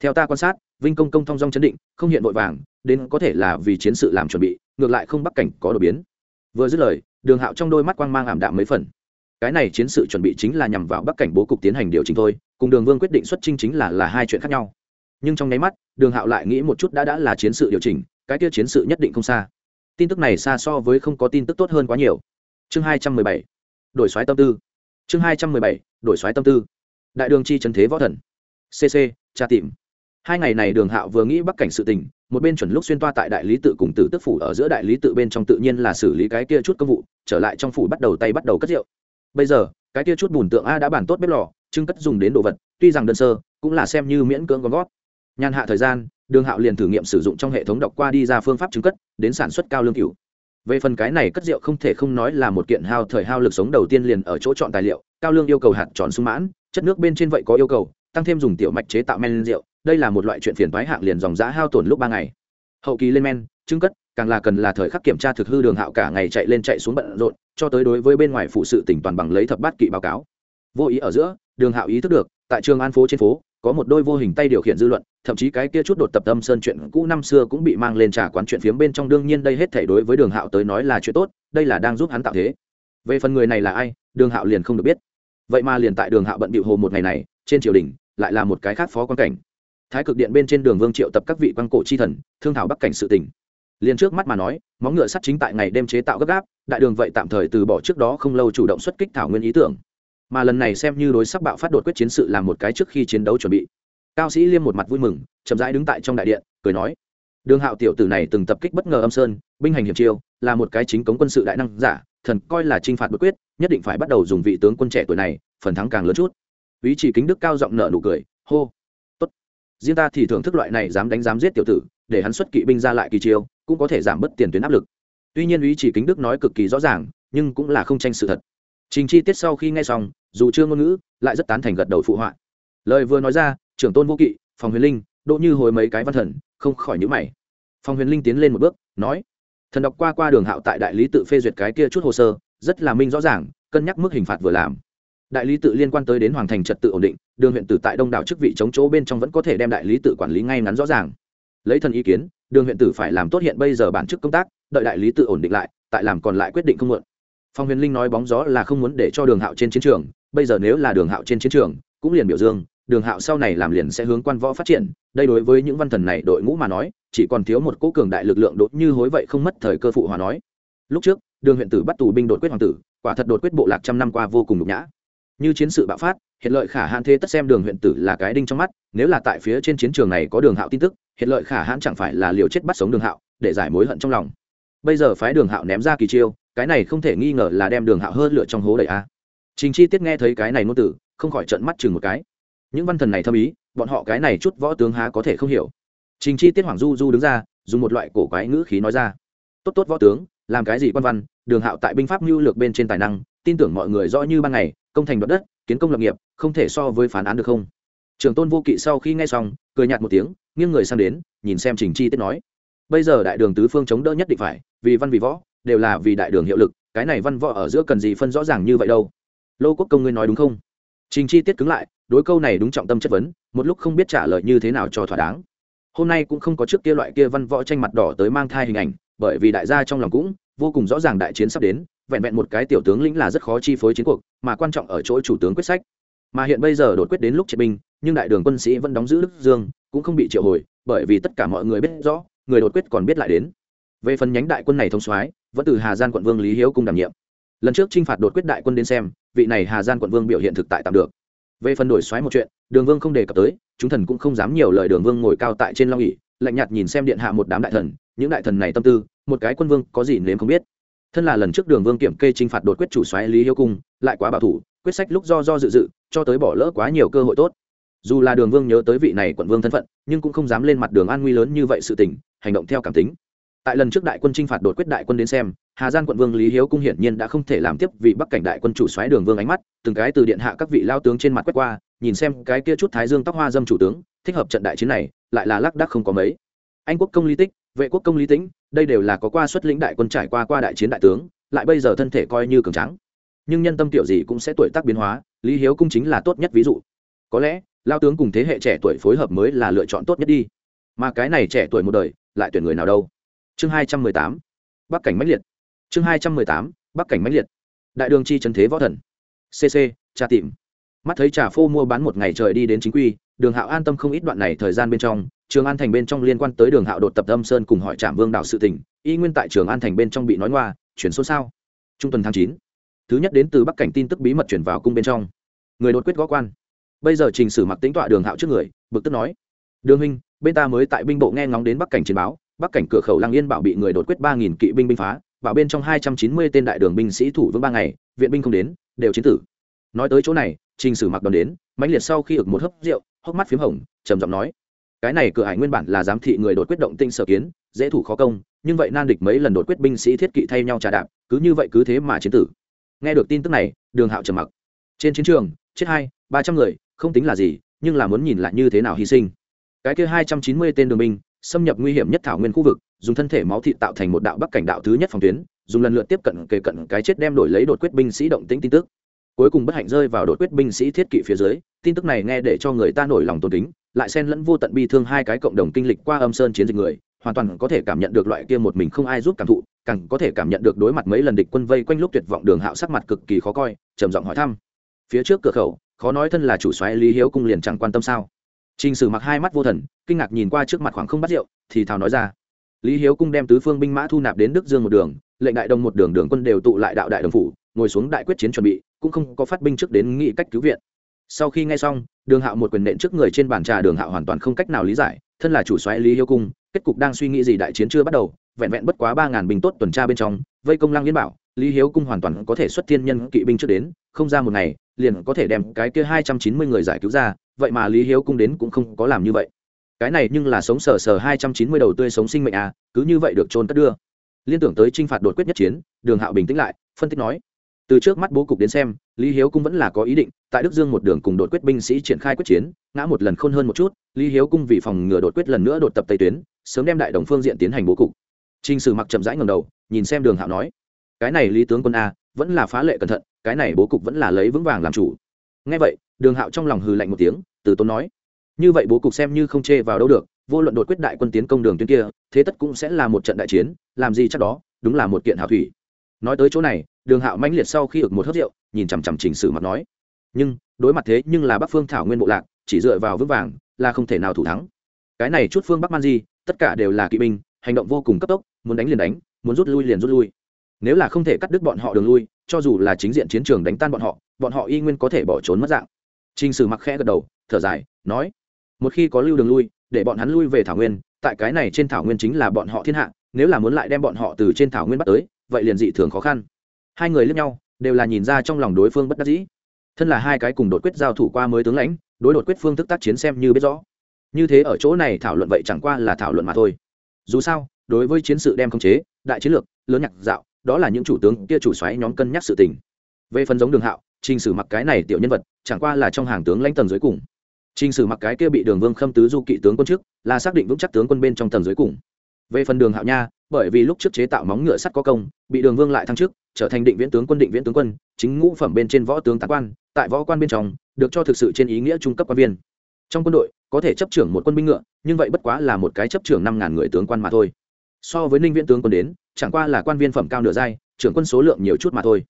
theo ta quan sát, vinh công công thong dong chấn định, không hiện vội vàng, đến có thể là vì chiến sự làm chuẩn bị, ngược lại không bắc cảnh có đột biến. Vừa dứt lời, đường hạo trong đôi mắt quang mang ảm đạm mấy phần. Cái này chiến sự chuẩn bị chính là nhằm vào bắc cảnh bố cục tiến hành điều chỉnh thôi, cùng đường vương quyết định xuất chinh chính là là hai chuyện khác nhau. Nhưng trong nháy mắt, đường hạo lại nghĩ một chút đã đã là chiến sự điều chỉnh, cái kia chiến sự nhất định không xa tin tức này xa so với không có tin tức tốt hơn quá nhiều. Chương hai trăm mười bảy, đổi xoáy tâm tư. Chương hai trăm mười bảy, đổi xoáy tâm tư. Đại đường chi trần thế võ thần. Cc tra tìm. Hai ngày này đường hạo vừa nghĩ bắc cảnh sự tình, một bên chuẩn lúc xuyên toa tại đại lý tự cùng tử tức phủ ở giữa đại lý tự bên trong tự nhiên là xử lý cái kia chút công vụ, trở lại trong phủ bắt đầu tay bắt đầu cất rượu. Bây giờ, cái kia chút bùn tượng a đã bản tốt bếp lò, trưng cất dùng đến đồ vật, tuy rằng đơn sơ, cũng là xem như miễn cưỡng gom gót nhàn hạ thời gian đường hạo liền thử nghiệm sử dụng trong hệ thống đọc qua đi ra phương pháp chứng cất, đến sản xuất cao lương cựu về phần cái này cất rượu không thể không nói là một kiện hao thời hao lực sống đầu tiên liền ở chỗ chọn tài liệu, cao lương yêu cầu hạt tròn sung mãn, chất nước bên trên vậy có yêu cầu, tăng thêm dùng tiểu mạch chế tạo men rượu, đây là một loại chuyện phiền thoái hạng liền dòng giá hao tổn lúc ba ngày. Hậu kỳ lên men, chứng cất, càng là cần là thời khắc kiểm tra thực hư đường hạo cả ngày chạy lên chạy xuống bận rộn, cho tới đối với bên ngoài phụ sự tỉnh toàn bằng lấy thập bát kỵ báo cáo. Vô ý ở giữa, đường hạo ý thức được, tại trường an phố trên phố có một đôi vô hình tay điều khiển dư luận thậm chí cái kia chút đột tập tâm sơn chuyện cũ năm xưa cũng bị mang lên trà quán chuyện phiếm bên trong. Đương nhiên đây hết thể đối với đường hạo tới nói là chuyện tốt đây là đang giúp hắn tạo thế. Về phần người này là ai đường hạo liền không được biết. Vậy mà liền tại đường hạo bận bịu hồ một ngày này trên triều đình lại là một cái khác phó quan cảnh. Thái cực điện bên trên đường vương triệu tập các vị quan cổ chi thần thương thảo bắc cảnh sự tình, liền trước mắt mà nói móng ngựa sắt chính tại ngày đêm chế tạo gấp gáp đại đường vậy tạm thời từ bỏ trước đó không lâu chủ động xuất kích thảo nguyên ý tưởng mà lần này xem như đối sắc bạo phát đột quyết chiến sự làm một cái trước khi chiến đấu chuẩn bị. Cao sĩ liêm một mặt vui mừng, chậm rãi đứng tại trong đại điện, cười nói, đường hạo tiểu tử này từng tập kích bất ngờ âm sơn, binh hành hiểm chiêu, là một cái chính cống quân sự đại năng giả, thần coi là t r i n h phạt bất quyết, nhất định phải bắt đầu dùng vị tướng quân trẻ tuổi này, phần thắng càng lớn chút. Ý chỉ kính đức cao giọng nợ nụ cười, hô, tốt. Riêng ta thì thưởng thức loại này dám đánh dám giết tiểu tử, để hắn xuất kỵ binh ra lại kỳ chiêu, cũng có thể giảm bớt tiền tuyến áp lực. Tuy nhiên ý chỉ kính đức nói cực kỳ rõ ràng, nhưng cũng là không tranh sự thật trình chi tiết sau khi nghe xong, dù chưa ngôn ngữ, lại rất tán thành gật đầu phụ họa. Lời vừa nói ra, trưởng tôn vô kỵ, phòng huyền linh đỗ như hồi mấy cái văn thần, không khỏi nhữ mày. Phòng huyền linh tiến lên một bước, nói, thần đọc qua qua đường hạo tại đại lý tự phê duyệt cái kia chút hồ sơ, rất là minh rõ ràng, cân nhắc mức hình phạt vừa làm. Đại lý tự liên quan tới đến hoàng thành trật tự ổn định, đường huyện tử tại đông đảo chức vị chống chỗ bên trong vẫn có thể đem đại lý tự quản lý ngay ngắn rõ ràng. Lấy thần ý kiến, đường huyện tử phải làm tốt hiện bây giờ bản chức công tác, đợi đại lý tự ổn định lại, tại làm còn lại quyết định không muộn phong huyền linh nói bóng gió là không muốn để cho đường hạo trên chiến trường, bây giờ nếu là đường hạo trên chiến trường, cũng liền biểu dương, đường hạo sau này làm liền sẽ hướng quan võ phát triển, đây đối với những văn thần này đội ngũ mà nói, chỉ còn thiếu một cố cường đại lực lượng đốt như hối vậy không mất thời cơ phụ hòa nói. Lúc trước, đường huyện tử bắt tù binh đột quyết hoàng tử, quả thật đột quyết bộ lạc trăm năm qua vô cùng nhục nhã. Như chiến sự bạo phát, hiện lợi khả hãn thế tất xem đường huyện tử là cái đinh trong mắt, nếu là tại phía trên chiến trường này có đường hạo tin tức, hiện lợi khả hãn chẳng phải là liều chết bắt sống đường hạo, để giải mối hận trong lòng bây giờ phái đường hạo ném ra kỳ chiêu, cái này không thể nghi ngờ là đem đường hạo hơn lựa trong hố đầy a. Trình chi tiết nghe thấy cái này ngôn tử không khỏi trận mắt chừng một cái. Những văn thần này thâm ý, bọn họ cái này chút võ tướng há có thể không hiểu. Trình chi tiết hoàng du du đứng ra, dùng một loại cổ quái ngữ khí nói ra. Tốt tốt võ tướng, làm cái gì quan văn, đường hạo tại binh pháp mưu lược bên trên tài năng, tin tưởng mọi người rõ như ban ngày, công thành đoạt đất, kiến công lập nghiệp, không thể so với phán án được không? Trường tôn vô kỵ sau khi nghe xong, cười nhạt một tiếng, nghiêng người sang đến, nhìn xem trình chi tiết nói bây giờ đại đường tứ phương chống đỡ nhất định phải, vì văn, vì võ, đều là vì đại đường hiệu lực, cái này văn, võ ở giữa cần gì phân rõ ràng như vậy đâu. Lô quốc công ngươi nói đúng không? Trình chi tiết cứng lại, đối câu này đúng trọng tâm chất vấn, một lúc không biết trả lời như thế nào cho thỏa đáng. Hôm nay cũng không có trước kia loại kia văn, võ tranh mặt đỏ tới mang thai hình ảnh, bởi vì đại gia trong lòng cũng vô cùng rõ ràng đại chiến sắp đến, vẹn vẹn một cái tiểu tướng lĩnh là rất khó chi phối chiến cuộc, mà quan trọng ở chỗ chủ tướng quyết sách. Mà hiện bây giờ đột quyết đến lúc triệt binh, nhưng đại đường quân sĩ vẫn đóng giữ đức dương, cũng không bị triệu hồi, bởi vì tất cả mọi người biết rõ người đột quyết còn biết lại đến. Về phần nhánh đại quân này thông soái, vẫn từ hà gian quận vương lý hiếu cung đảm nhiệm. Lần trước t r i n h phạt đột quyết đại quân đến xem, vị này hà gian quận vương biểu hiện thực tại tạm được. Về phần đổi xoáy một chuyện, đường vương không đề cập tới, chúng thần cũng không dám nhiều lời đường vương ngồi cao tại trên long ỉ lạnh nhạt nhìn xem điện hạ một đám đại thần, những đại thần này tâm tư, một cái quân vương có gì nếm không biết. Thân là lần trước đường vương kiểm kê t r i n h phạt đột quyết chủ xoáy lý hiếu cung, lại quá bảo thủ, quyết sách lúc do do dự dự, cho tới bỏ lỡ quá nhiều cơ hội tốt dù là đường vương nhớ tới vị này quận vương thân phận, nhưng cũng không dám lên mặt đường an nguy lớn như vậy sự tình, hành động theo cảm tính. Tại lần trước đại quân chinh phạt đột quyết đại quân đến xem, hà giang quận vương lý hiếu cung hiển nhiên đã không thể làm tiếp vì bắc cảnh đại quân chủ xoáy đường vương ánh mắt, từng cái từ điện hạ các vị lao tướng trên mặt quét qua, nhìn xem cái kia chút thái dương tóc hoa dâm chủ tướng, thích hợp trận đại chiến này, lại là lác đác không có mấy. Anh quốc công lý tích, vệ quốc công lý tĩnh, đây đều là có qua xuất lĩnh đại quân trải qua qua đại chiến đại tướng, lại bây giờ thân thể coi như cường trắng nhưng nhân tâm tiểu gì cũng sẽ tuổi tác biến hóa, lý hiếu cung chính là tốt nhất ví dụ. Có lẽ lao tướng cùng thế hệ trẻ tuổi phối hợp mới là lựa chọn tốt nhất đi. Mà cái này trẻ tuổi một đời, lại tuyển người nào đâu? Chương hai trăm mười tám, bắc cảnh mãnh liệt. Chương hai trăm mười tám, bắc cảnh mãnh liệt. Đại đường chi trần thế võ thần. Cc tra tìm. Mắt thấy trà phô mua bán một ngày trời đi đến chính quy, đường hạo an tâm không ít đoạn này thời gian bên trong, trường an thành bên trong liên quan tới đường hạo đột tập âm sơn cùng hỏi trạm vương đạo sự tỉnh y nguyên tại trường an thành bên trong bị nói ngoa, chuyển xôn xao trung tuần tháng chín, thứ nhất đến từ bắc cảnh tin tức bí mật chuyển vào cung bên trong. Người đột quyết gó quan bây giờ trình sử mặc tính tọa đường hạo trước người, bực tức nói. Đường huynh, bên ta mới tại binh bộ nghe ngóng đến bắc cảnh chiến báo, bắc cảnh cửa khẩu lang yên bảo bị người đột quyết ba nghìn kỵ binh binh phá, bảo bên trong hai trăm chín mươi tên đại đường binh sĩ thủ vững ba ngày, viện binh không đến, đều chiến tử. Nói tới chỗ này, trình sử mặc đón đến, mãnh liệt sau khi ực một hớp rượu, hốc mắt p h í m hồng, trầm giọng nói. Cái này cửa hải nguyên bản là giám thị người đột quyết động tinh sở kiến, dễ thủ khó công, nhưng vậy nan địch mấy lần đột quyết binh sĩ thiết kỵ thay nhau trà đạp, cứ như vậy cứ thế mà chiến tử. Nghe được tin tức này, đường hạo trầm mặc. Trên chiến trường, chết hai, ba trăm người không tính là gì, nhưng là muốn nhìn lại như thế nào hy sinh. Cái kia hai trăm chín mươi tên đường binh, xâm nhập nguy hiểm nhất thảo nguyên khu vực, dùng thân thể máu thịt tạo thành một đạo bắc cảnh đạo thứ nhất phòng tuyến, dùng lần lượt tiếp cận kề cận cái chết đem đổi lấy đột quyết binh sĩ động tĩnh tin tức. Cuối cùng bất hạnh rơi vào đột quyết binh sĩ thiết kỵ phía dưới, tin tức này nghe để cho người ta nổi lòng tôn kính, lại xen lẫn vô tận bi thương hai cái cộng đồng kinh lịch qua âm sơn chiến dịch người, hoàn toàn có thể cảm nhận được loại kia một mình không ai giúp cảm thụ, càng có thể cảm nhận được đối mặt mấy lần địch quân vây quanh lúc tuyệt vọng đường hạo sắc mặt cực kỳ khó coi, trầm giọng hỏi thăm. Phía trước cửa khẩu khó nói thân là chủ soái lý hiếu cung liền chẳng quan tâm sao Trình Sử mặc hai mắt vô thần, kinh ngạc nhìn qua trước mặt khoảng không bắt rượu, thì thào nói ra: Lý Hiếu cung đem tứ phương binh mã thu nạp đến Đức Dương một đường, lệnh đại đồng một đường đường quân đều tụ lại đạo đại đồng phủ, ngồi xuống đại quyết chiến chuẩn bị, cũng không có phát binh trước đến nghị cách cứu viện. Sau khi nghe xong, Đường Hạo một quyền nện trước người trên bàn trà Đường Hạo hoàn toàn không cách nào lý giải, thân là chủ soái Lý Hiếu cung, kết cục đang suy nghĩ gì đại chiến chưa bắt đầu, vẹn vẹn bất quá ba ngàn binh tốt tuần tra bên trong, vây công Lăng Liên Bảo, Lý Hiếu cung hoàn toàn có thể xuất thiên nhân kỵ binh trước đến, không ra một ngày, liền có thể đem cái kia hai trăm chín mươi người giải cứu ra, vậy mà lý hiếu cung đến cũng không có làm như vậy. Cái này nhưng là sống sờ sờ hai trăm chín mươi đầu tươi sống sinh mệnh à cứ như vậy được trôn cất đưa. Liên tưởng tới t r i n h phạt đột quyết nhất chiến đường hạo bình tĩnh lại phân tích nói từ trước mắt bố cục đến xem lý hiếu cung vẫn là có ý định tại đức dương một đường cùng đột quyết binh sĩ triển khai quyết chiến ngã một lần khôn hơn một chút lý hiếu cung vì phòng ngừa đột quyết lần nữa đột tập tây tuyến sớm đem đại đồng phương diện tiến hành bố cục. T r i n h sử mặc chậm rãi ngầm đầu nhìn xem đường hạo nói cái này lý tướng quân a, vẫn là phá lệ cẩn thận, cái này bố cục vẫn là lấy vững vàng làm chủ. Ngay vậy, đường hạo trong lòng hừ lạnh một tiếng, từ tốn nói, như vậy bố cục xem như không chê vào đâu được, vô luận đột quyết đại quân tiến công đường tuyến kia, thế tất cũng sẽ là một trận đại chiến, làm gì chắc đó, đúng là một kiện hảo thủy. Nói tới chỗ này, đường hạo mãnh liệt sau khi ực một hớt rượu, nhìn chằm chằm chỉnh sử mặt nói, nhưng, đối mặt thế nhưng là bắc phương thảo nguyên bộ lạc, chỉ dựa vào vững vàng là không thể nào thủ thắng. Cái này chút phương bắc man di, tất cả đều là kỵ binh, hành động vô cùng cấp tốc, muốn đánh liền đánh, muốn rút lui liền rút lui nếu là không thể cắt đứt bọn họ đường lui cho dù là chính diện chiến trường đánh tan bọn họ bọn họ y nguyên có thể bỏ trốn mất dạng Trình Sử mặc khẽ gật đầu, thở dài, nói: "Một khi có lưu đường lui, để bọn hắn lui về thảo nguyên, tại cái này trên thảo nguyên chính là bọn họ thiên hạ, nếu là muốn lại đem bọn họ từ trên thảo nguyên bắt tới, vậy liền dị thường khó khăn." Hai người liếc nhau, đều là nhìn ra trong lòng đối phương bất đắc dĩ. Thân là hai cái cùng đột quyết giao thủ qua mới tướng lãnh, đối đột quyết phương thức tác chiến xem như biết rõ. Như thế ở chỗ này thảo luận vậy chẳng qua là thảo luận mà thôi. Dù sao, đối với chiến sự đem khống chế, đại chiến lược, lớn nhạc dạo, đó là những chủ tướng kia chủ xoáy nhóm cân nhắc sự tình. Về phần giống Đường Hạo, Trình Sử mặc cái này tiểu nhân vật, chẳng qua là trong hàng tướng lãnh tầng dưới cùng. Trình Sử mặc cái kia bị Đường Vương Khâm tứ du kỵ tướng quân trước, là xác định vững chắc tướng quân bên trong tầng dưới cùng. Về phần Đường Hạo Nha, bởi vì lúc trước chế tạo móng ngựa sắt có công, bị Đường Vương lại thăng chức, trở thành định viễn tướng quân định viễn tướng quân, chính ngũ phẩm bên trên võ tướng tá quan, tại võ quan bên trong, được cho thực sự trên ý nghĩa trung cấp quan viên. Trong quân đội, có thể chấp trưởng một quân binh ngựa, nhưng vậy bất quá là một cái chấp trưởng năm ngàn người tướng quan mà thôi. So với Ninh Viễn tướng quân đến, chẳng qua là quan viên phẩm cao nửa giai, trưởng quân số lượng nhiều chút mà thôi.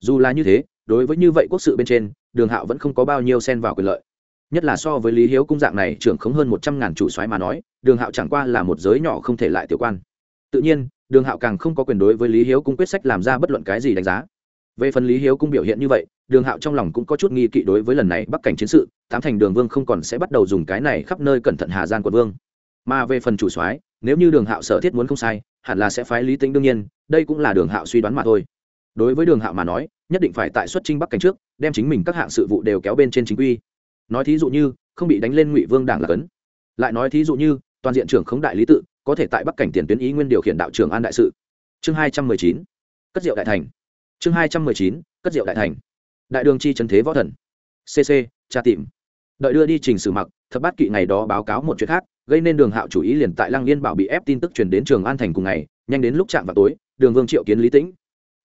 Dù là như thế, đối với như vậy quốc sự bên trên đường hạo vẫn không có bao nhiêu xen vào quyền lợi. Nhất là so với lý hiếu cung dạng này trưởng khống hơn một trăm ngàn chủ soái mà nói đường hạo chẳng qua là một giới nhỏ không thể lại tiểu quan. Tự nhiên đường hạo càng không có quyền đối với lý hiếu cung quyết sách làm ra bất luận cái gì đánh giá. Về phần lý hiếu cung biểu hiện như vậy đường hạo trong lòng cũng có chút nghi kỵ đối với lần này bắc cảnh chiến sự tám thành đường vương không còn sẽ bắt đầu dùng cái này khắp nơi cẩn thận hà gian quận vương. Mà về phần chủ soái nếu như đường hạo sở thiết muốn không sai hẳn là sẽ phái lý tính đương nhiên, đây cũng là đường hạo suy đoán mà thôi. Đối với đường hạo mà nói, nhất định phải tại xuất trinh bắc cảnh trước, đem chính mình các hạng sự vụ đều kéo bên trên chính quy. Nói thí dụ như, không bị đánh lên ngụy vương đảng là cấn. Lại nói thí dụ như, toàn diện trưởng khống đại lý tự, có thể tại bắc cảnh tiền tuyến ý nguyên điều khiển đạo trưởng an đại sự. Chương hai trăm mười chín, cất diệu đại thành. Chương hai trăm mười chín, cất diệu đại thành. Đại đường chi trần thế võ thần. Cc tra tìm. Đợi đưa đi trình sử mặc, thập bát kỵ ngày đó báo cáo một chuyện khác gây nên đường hạo chủ ý liền tại lăng yên bảo bị ép tin tức truyền đến trường an thành cùng ngày, nhanh đến lúc chạm vào tối, đường vương triệu kiến lý tĩnh.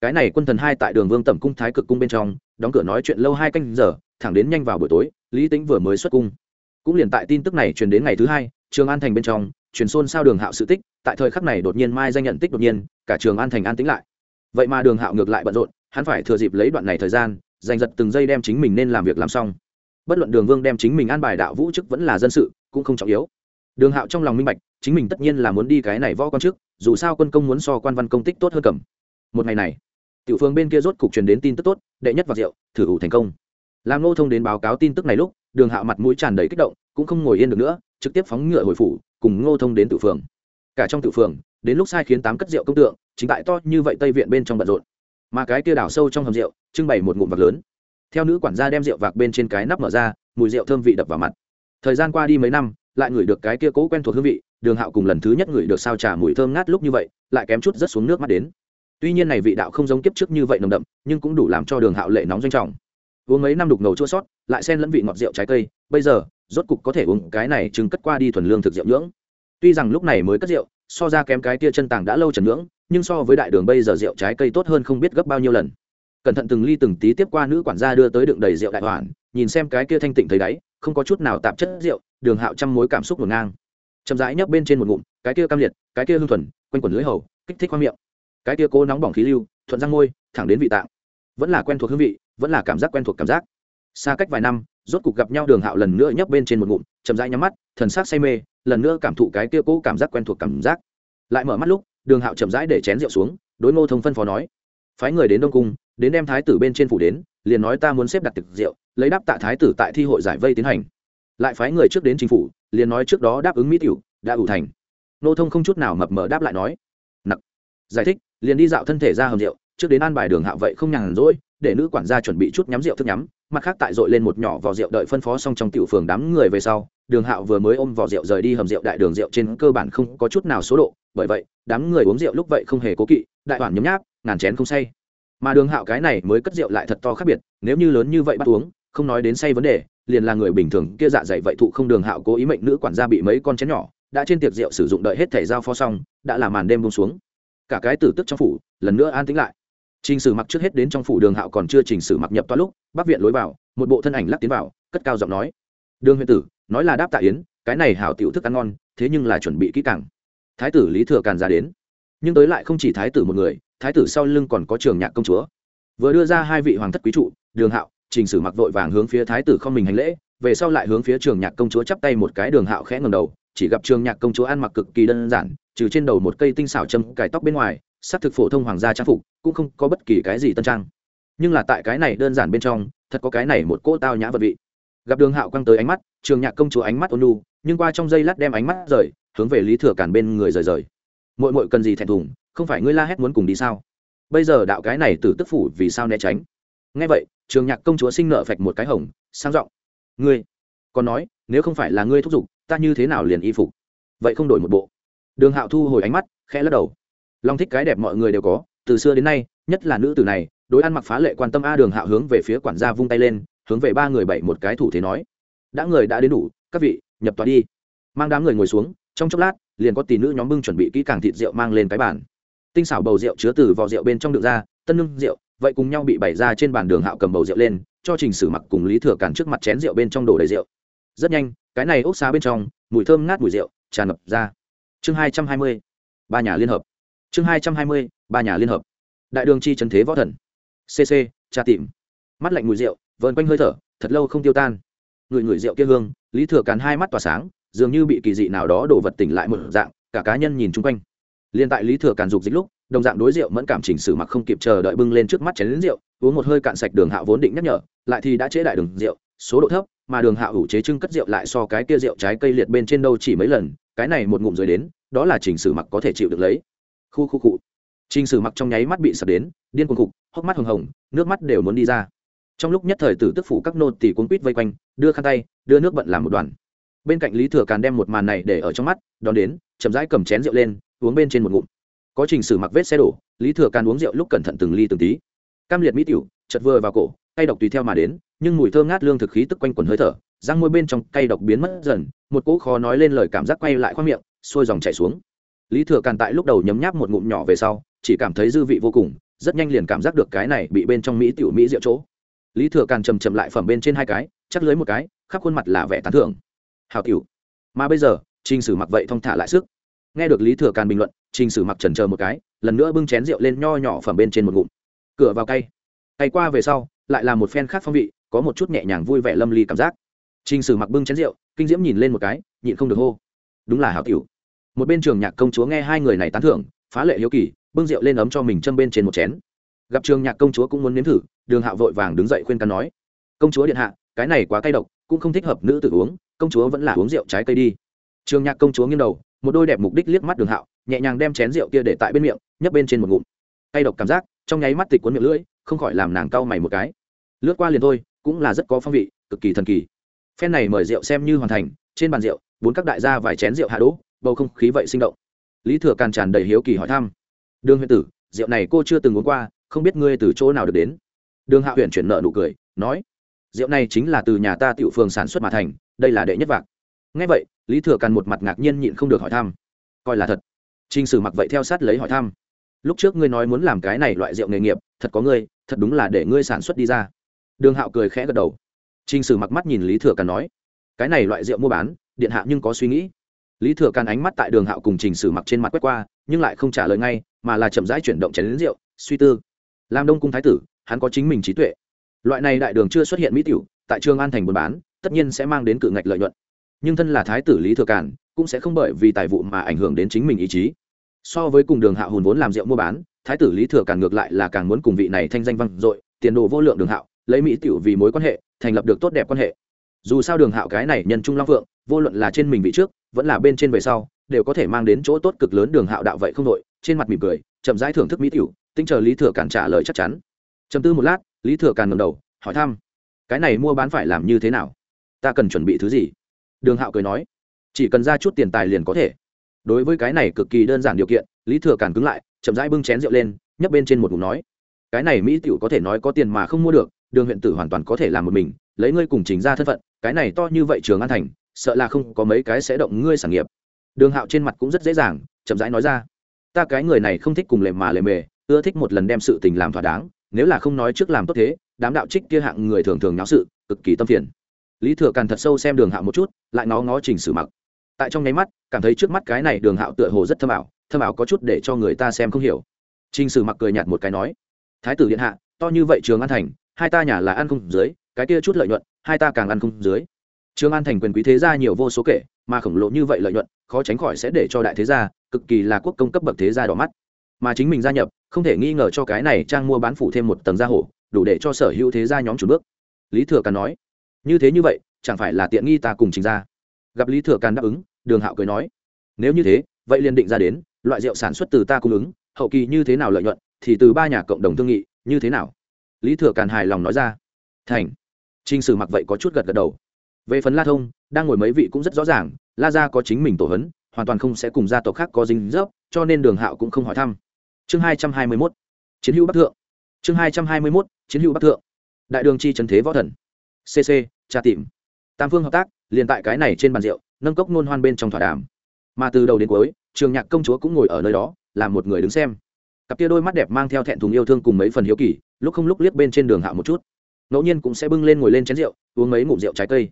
Cái này quân thần hai tại đường vương tẩm cung thái cực cung bên trong, đóng cửa nói chuyện lâu hai canh giờ, thẳng đến nhanh vào buổi tối, lý tĩnh vừa mới xuất cung. Cũng liền tại tin tức này truyền đến ngày thứ hai, trường an thành bên trong, truyền xôn sao đường hạo sự tích, tại thời khắc này đột nhiên mai danh nhận tích đột nhiên, cả trường an thành an tĩnh lại. Vậy mà đường hạo ngược lại bận rộn, hắn phải thừa dịp lấy đoạn này thời gian, giành giật từng giây đem chính mình nên làm việc làm xong. Bất luận đường vương đem chính mình an bài đạo vũ chức vẫn là dân sự, cũng không trọng yếu đường hạo trong lòng minh bạch, chính mình tất nhiên là muốn đi cái này võ quan chức dù sao quân công muốn so quan văn công tích tốt hơn cầm. Một ngày này, tiểu phương bên kia rốt cục truyền đến tin tức tốt, đệ nhất và rượu, thử ủ thành công. Làm ngô thông đến báo cáo tin tức này lúc, đường hạo mặt mũi tràn đầy kích động, cũng không ngồi yên được nữa, trực tiếp phóng ngựa hồi phủ, cùng ngô thông đến tự phường. Cả trong tự phường, đến lúc sai khiến tám cất rượu công tượng, chính tại to như vậy tây viện bên trong bận rộn. Mà cái kia đảo sâu trong hầm rượu, trưng bày một ngụm vạc lớn. Theo nữ quản gia đem rượu vạc bên trên cái nắp mở ra, mùi rượu thơm vị đập vào mặt. Thời gian qua đi mấy năm lại ngửi được cái kia cố quen thuộc hương vị, đường hạo cùng lần thứ nhất ngửi được sao trà mùi thơm ngát lúc như vậy, lại kém chút rất xuống nước mắt đến. Tuy nhiên này vị đạo không giống kiếp trước như vậy nồng đậm, nhưng cũng đủ làm cho đường hạo lệ nóng doanh trọng. Uống mấy năm đục ngầu chua sót, lại xen lẫn vị ngọt rượu trái cây, bây giờ, rốt cục có thể uống cái này chừng cất qua đi thuần lương thực rượu nhưỡng. Tuy rằng lúc này mới cất rượu, so ra kém cái tia chân tàng đã lâu trần nhưỡng, nhưng so với đại đường bây giờ rượu trái cây tốt hơn không biết gấp bao nhiêu lần. Cẩn thận từng ly từng tí tiếp qua nữ quản gia đưa tới đựng đầy rượu đại hoàn, nhìn xem cái kia thanh tịnh thấy đáy, không có chút nào tạp chất rượu đường hạo trăm mối cảm xúc ngổn ngang. Chậm rãi nhấp bên trên một ngụm, cái kia cam liệt, cái kia hương thuần, quanh quần lưới hầu, kích thích khoang miệng. Cái kia cố nóng bỏng khí lưu, thuận răng môi, thẳng đến vị tạng. Vẫn là quen thuộc hương vị, vẫn là cảm giác quen thuộc cảm giác. Xa cách vài năm, rốt cục gặp nhau đường hạo lần nữa nhấp bên trên một ngụm, chậm rãi nhắm mắt, thần sắc say mê, lần nữa cảm thụ cái kia cố cảm giác quen thuộc cảm giác. Lại mở mắt lúc, đường hạo chậm rãi để chén rượu xuống, đối ngô thông phân phó nói, phái người đến đông cung, đến đem thái tử bên trên phủ đến, liền nói ta muốn xếp đặt thực rượu, lấy đáp tạ thái tử tại thi hội giải vây tiến hành lại phái người trước đến chính phủ, liền nói trước đó đáp ứng mỹ tiểu, đã ủ thành. Nô thông không chút nào mập mờ đáp lại nói, nặc, giải thích, liền đi dạo thân thể ra hầm rượu, trước đến an bài đường hạo vậy không nhàn rỗi, để nữ quản gia chuẩn bị chút nhắm rượu thức nhắm, mặt khác tại dội lên một nhỏ vò rượu đợi phân phó xong trong tiểu phường đám người về sau, đường hạo vừa mới ôm vò rượu rời đi hầm rượu đại đường rượu trên cơ bản không có chút nào số độ, bởi vậy, đám người uống rượu lúc vậy không hề cố kỵ, đại toàn nhấm nháp, ngàn chén không say. Mà đường hạo cái này mới cất rượu lại thật to khác biệt, nếu như lớn như vậy bắt uống, không nói đến say vấn đề liền là người bình thường kia dạ dày vậy thụ không đường hạo cố ý mệnh nữ quản gia bị mấy con chén nhỏ, đã trên tiệc rượu sử dụng đợi hết thẻ giao phó xong, đã là màn đêm bông xuống. Cả cái tử tức trong phủ, lần nữa an tĩnh lại. Trình sử mặc trước hết đến trong phủ đường hạo còn chưa trình sử mặc nhập toa lúc bắc viện lối vào, một bộ thân ảnh lắc tiến vào, cất cao giọng nói. Đường huyện tử, nói là đáp tạ yến, cái này hảo tiểu thức ăn ngon, thế nhưng là chuẩn bị kỹ càng. Thái tử lý thừa càn ra đến. Nhưng tới lại không chỉ thái tử một người, thái tử sau lưng còn có trường nhạc công chúa. Vừa đưa ra hai vị hoàng thất quý trụ, đường hạo trình sử mặc vội vàng hướng phía thái tử không mình hành lễ, về sau lại hướng phía trường nhạc công chúa chắp tay một cái đường hạo khẽ ngầm đầu, chỉ gặp trường nhạc công chúa ăn mặc cực kỳ đơn giản, trừ trên đầu một cây tinh xảo châm cài tóc bên ngoài s ắ c thực phổ thông hoàng gia trang phục, cũng không có bất kỳ cái gì tân trang. Nhưng là tại cái này đơn giản bên trong, thật có cái này một cỗ tao nhã vật vị. Gặp đường hạo quăng tới ánh mắt, trường nhạc công chúa ánh mắt ônu nhưng qua trong giây lát đem ánh mắt rời, hướng về lý thừa cản bên người rời rời. Mội mội cần gì thẹn thùng, không phải ngươi la hét muốn cùng đi sao? Bây giờ đạo cái này từ tức phủ vì sao né tránh? Ngay vậy, trường nhạc công chúa sinh nợ phạch một cái hồng, sang giọng, ngươi, còn nói, nếu không phải là ngươi thúc giục, ta như thế nào liền y phục? Vậy không đổi một bộ. Đường hạo thu hồi ánh mắt, khẽ lắc đầu. Long thích cái đẹp mọi người đều có, từ xưa đến nay, nhất là nữ tử này, đối ăn mặc phá lệ quan tâm a đường hạo hướng về phía quản gia vung tay lên, hướng về ba người bảy một cái thủ thế nói, đã người đã đến đủ, các vị, nhập tòa đi. Mang đám người ngồi xuống, trong chốc lát, liền có tỷ nữ nhóm bưng chuẩn bị kỹ càng thịt rượu mang lên cái bàn. Tinh xảo bầu rượu chứa từ vỏ rượu bên trong được ra, tân nương rượu vậy cùng nhau bị bày ra trên bàn đường hạo cầm bầu rượu lên, cho trình sử mặc cùng lý thừa càn trước mặt chén rượu bên trong đổ đầy rượu. Rất nhanh, cái này ốc xá bên trong, mùi thơm ngát mùi rượu, tràn ngập ra. Chương hai trăm hai mươi, ba nhà liên hợp. Chương hai trăm hai mươi, ba nhà liên hợp. Đại đường chi trần thế võ thần. Cc tra tìm. Mắt lạnh mùi rượu, vờn quanh hơi thở, thật lâu không tiêu tan. Người người rượu kia hương, lý thừa càn hai mắt tỏa sáng, dường như bị kỳ dị nào đó đổ vật tỉnh lại một dạng, cả cá nhân nhìn chung quanh. Liên tại lý thừa càn dục dịch lúc đồng dạng đối rượu mẫn cảm chỉnh sử mặc không kịp chờ đợi bưng lên trước mắt chén lính rượu, uống một hơi cạn sạch đường hạo vốn định nhắc nhở, lại thì đã chế đại đường rượu, số độ thấp, mà đường hạo ủ chế trưng cất rượu lại so cái kia rượu trái cây liệt bên trên đâu chỉ mấy lần, cái này một ngụm rồi đến, đó là chỉnh sử mặc có thể chịu được lấy. Khu khu cụ. Chỉnh sử mặc trong nháy mắt bị sập đến, điên cuồng cục hốc mắt hồng hồng, nước mắt đều muốn đi ra. Trong lúc nhất thời tử tức phủ các nô tỳ cuốn quýt vây quanh, đưa khăn tay, đưa nước bận làm một đoàn. Bên cạnh lý thừa càn đem một màn này để ở trong mắt, đón đến, chậm rãi cầm chén rượu lên, uống bên trên một ngụm có trình sử mặc vết xe đổ lý thừa càn uống rượu lúc cẩn thận từng ly từng tí. Cam liệt mỹ tiểu chật vừa vào cổ cay độc tùy theo mà đến nhưng mùi thơm ngát lương thực khí tức quanh quần hơi thở răng môi bên trong cay độc biến mất dần một cỗ khó nói lên lời cảm giác quay lại khoang miệng sôi dòng chảy xuống. Lý thừa càn tại lúc đầu nhấm nháp một ngụm nhỏ về sau chỉ cảm thấy dư vị vô cùng rất nhanh liền cảm giác được cái này bị bên trong mỹ tiểu mỹ rượu chỗ. Lý thừa càn chầm chậm lại phẩm bên trên hai cái chắc lưới một cái khắp khuôn mặt là vẻ tán thưởng. Hào tiểu, mà bây giờ trình sử mặc vậy thong thả lại sức. Nghe được lý thừa càn bình luận trình sử mặc trần chờ một cái, lần nữa bưng chén rượu lên nho nhỏ phẩm bên trên một ngụm. Cửa vào cay. Cay qua về sau, lại là một phen khác phong vị, có một chút nhẹ nhàng vui vẻ lâm ly cảm giác. Trình sử mặc bưng chén rượu, kinh diễm nhìn lên một cái, nhịn không được hô. Đúng là hảo cửu một bên trường nhạc công chúa nghe hai người này tán thưởng, phá lệ hiếu kỳ, bưng rượu lên ấm cho mình châm bên trên một chén. Gặp trường nhạc công chúa cũng muốn nếm thử, đường hạ vội vàng đứng dậy khuyên can nói. Công chúa điện hạ, cái này quá cay độc, cũng không thích hợp nữ tự uống, công chúa vẫn là uống rượu trái cây đi. Trường nhạc công chúa nghiêng đầu, một đôi đẹp mục đích liếc mắt đường hạo nhẹ nhàng đem chén rượu kia để tại bên miệng, nhấp bên trên một ngụm. Tay độc cảm giác, trong nháy mắt tịch cuốn miệng lưỡi, không khỏi làm nàng cau mày một cái. Lướt qua liền thôi, cũng là rất có phong vị, cực kỳ thần kỳ. Phen này mời rượu xem như hoàn thành, trên bàn rượu, bốn các đại gia vài chén rượu hạ đỗ, bầu không khí vậy sinh động. Lý thừa càn tràn đầy hiếu kỳ hỏi thăm. Đường huyện tử, rượu này cô chưa từng uống qua, không biết ngươi từ chỗ nào được đến? Đường hạ huyện chuyển nợ nụ cười, nói, rượu này chính là từ nhà ta tiểu phường sản xuất mà thành, đây là đệ nhất vạc. Ngay vậy, lý thừa càn một mặt ngạc nhiên nhịn không được hỏi thăm, coi là thật. Trình sử mặc vậy theo sát lấy hỏi thăm. Lúc trước ngươi nói muốn làm cái này loại rượu nghề nghiệp, thật có ngươi, thật đúng là để ngươi sản xuất đi ra. Đường hạo cười khẽ gật đầu. Trình sử mặc mắt nhìn lý thừa càn nói, cái này loại rượu mua bán, điện hạ nhưng có suy nghĩ. Lý thừa càn ánh mắt tại đường hạo cùng trình sử mặc trên mặt quét qua, nhưng lại không trả lời ngay, mà là chậm rãi chuyển động chén rượu, suy tư. Làm đông cung thái tử, hắn có chính mình trí tuệ. Loại này đại đường chưa xuất hiện mỹ tiểu, tại trường an thành buôn bán, tất nhiên sẽ mang đến cự ngạch lợi nhuận. Nhưng thân là thái tử lý thừa cản cũng sẽ không bởi vì tài vụ mà ảnh hưởng đến chính mình ý chí so với cùng đường hạo hùn vốn làm rượu mua bán, thái tử lý thừa càng ngược lại là càng muốn cùng vị này thanh danh vang dội, tiền đồ vô lượng đường hạo, lấy mỹ tiểu vì mối quan hệ, thành lập được tốt đẹp quan hệ. Dù sao đường hạo cái này nhân trung long phượng, vô luận là trên mình vị trước, vẫn là bên trên về sau, đều có thể mang đến chỗ tốt cực lớn đường hạo đạo vậy không đội trên mặt mỉm cười, chậm rãi thưởng thức mỹ tiểu tinh chờ lý thừa cản trả lời chắc chắn. Chầm tư một lát, lý thừa cản ngầm đầu, hỏi thăm, cái này mua bán phải làm như thế nào? Ta cần chuẩn bị thứ gì? Đường hạo cười nói, chỉ cần ra chút tiền tài liền có thể đối với cái này cực kỳ đơn giản điều kiện, lý thừa càn cứng lại, chậm rãi bưng chén rượu lên nhấp bên trên một ngụm nói, cái này mỹ tiểu có thể nói có tiền mà không mua được, đường huyện tử hoàn toàn có thể làm một mình, lấy ngươi cùng trình ra thân phận, cái này to như vậy trường an thành, sợ là không có mấy cái sẽ động ngươi sản nghiệp. Đường hạo trên mặt cũng rất dễ dàng, chậm rãi nói ra, ta cái người này không thích cùng lề mà lề mề, ưa thích một lần đem sự tình làm thỏa đáng, nếu là không nói trước làm tốt thế, đám đạo trích kia hạng người thường thường náo sự, cực kỳ tâm phiền. Lý thừa càn thật sâu xem đường hạo một chút, lại ngó ngó chỉnh sử mặc tại trong nháy mắt, cảm thấy trước mắt cái này đường hạo tựa hồ rất thâm ảo thâm ảo có chút để cho người ta xem không hiểu. Trình sử mặc cười nhạt một cái nói, thái tử điện hạ, to như vậy trường an thành, hai ta nhà là ăn không dưới, cái kia chút lợi nhuận, hai ta càng ăn không dưới. Trường an thành quyền quý thế gia nhiều vô số kể, mà khổng lồ như vậy lợi nhuận, khó tránh khỏi sẽ để cho đại thế gia, cực kỳ là quốc công cấp bậc thế gia đỏ mắt. Mà chính mình gia nhập, không thể nghi ngờ cho cái này trang mua bán phủ thêm một tầng gia hổ đủ để cho sở hữu thế gia nhóm chủ bước. Lý thừa càn nói, như thế như vậy, chẳng phải là tiện nghi ta cùng trình ra gặp lý thừa càn đáp ứng đường hạo cười nói, nếu như thế, vậy liền định ra đến, loại rượu sản xuất từ ta cung ứng, hậu kỳ như thế nào lợi nhuận, thì từ ba nhà cộng đồng thương nghị, như thế nào? Lý thừa càn hài lòng nói ra, thành. Trinh sử mặc vậy có chút gật gật đầu. Về phần la thông, đang ngồi mấy vị cũng rất rõ ràng, la gia có chính mình tổ hấn, hoàn toàn không sẽ cùng gia tộc khác có dính dấp, cho nên đường hạo cũng không hỏi thăm. Chương hai trăm hai mươi mốt, chiến hữu bắc thượng. Chương hai trăm hai mươi mốt, chiến hữu bắc thượng. Đại đường chi trần thế võ thần. Cc tra tìm. Tam phương hợp tác, liền tại cái này trên bàn rượu nâng cốc nôn hoan bên trong thỏa đàm. Mà từ đầu đến cuối, trường nhạc công chúa cũng ngồi ở nơi đó làm một người đứng xem. Cặp kia đôi mắt đẹp mang theo thẹn thùng yêu thương cùng mấy phần hiếu kỳ, lúc không lúc liếc bên trên đường hạ một chút. Ngẫu nhiên cũng sẽ bưng lên ngồi lên chén rượu, uống mấy ngụm rượu trái cây.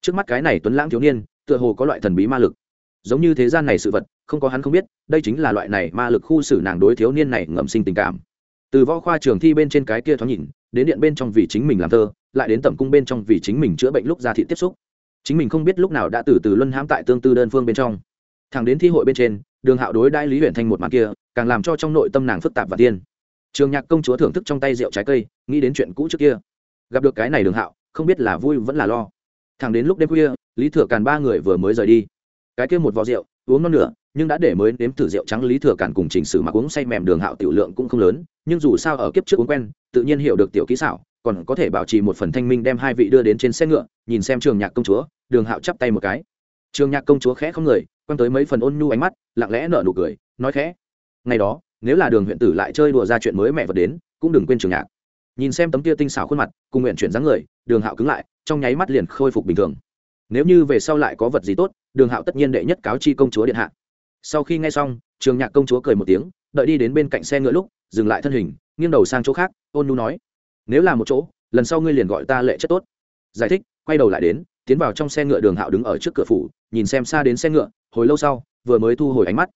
Trước mắt cái này tuấn lãng thiếu niên, tựa hồ có loại thần bí ma lực. Giống như thế gian này sự vật, không có hắn không biết, đây chính là loại này ma lực khu xử nàng đối thiếu niên này ngầm sinh tình cảm. Từ võ khoa trường thi bên trên cái kia thoáng nhìn, đến điện bên trong vì chính mình làm thơ, lại đến tẩm cung bên trong vì chính mình chữa bệnh lúc ra thị tiếp xúc chính mình không biết lúc nào đã từ từ luân hãm tại tương tư đơn phương bên trong. Thằng đến thi hội bên trên, đường hạo đối đãi lý huyện thanh một màn kia, càng làm cho trong nội tâm nàng phức tạp và tiên trường nhạc công chúa thưởng thức trong tay rượu trái cây, nghĩ đến chuyện cũ trước kia. Gặp được cái này đường hạo, không biết là vui vẫn là lo. Thằng đến lúc đêm khuya, lý thừa càn ba người vừa mới rời đi. Cái kia một vò rượu, uống non nửa, nhưng đã để mới nếm thử rượu trắng lý thừa càn cùng chỉnh sử mặc uống say mềm đường hạo tiểu lượng cũng không lớn, nhưng dù sao ở kiếp trước uống quen, tự nhiên hiểu được tiểu kỹ xảo còn có thể bảo trì một phần thanh minh đem hai vị đưa đến trên xe ngựa, nhìn xem trường nhạc công chúa, đường hạo chắp tay một cái. Trường nhạc công chúa khẽ không người, quăng tới mấy phần ôn nhu ánh mắt, lặng lẽ nở nụ cười, nói khẽ. Ngày đó, nếu là đường huyện tử lại chơi đùa ra chuyện mới mẹ vật đến, cũng đừng quên trường nhạc. Nhìn xem tấm kia tinh xảo khuôn mặt, cùng nguyện chuyển dáng người, đường hạo cứng lại, trong nháy mắt liền khôi phục bình thường. Nếu như về sau lại có vật gì tốt, đường hạo tất nhiên đệ nhất cáo chi công chúa điện hạ. Sau khi nghe xong, trường nhạc công chúa cười một tiếng, đợi đi đến bên cạnh xe ngựa lúc, dừng lại thân hình, nghiêng đầu sang chỗ khác, ôn nu nói nếu là một chỗ, lần sau ngươi liền gọi ta lệ chất tốt. Giải thích, quay đầu lại đến, tiến vào trong xe ngựa đường hạo đứng ở trước cửa phủ, nhìn xem xa đến xe ngựa, hồi lâu sau, vừa mới thu hồi ánh mắt.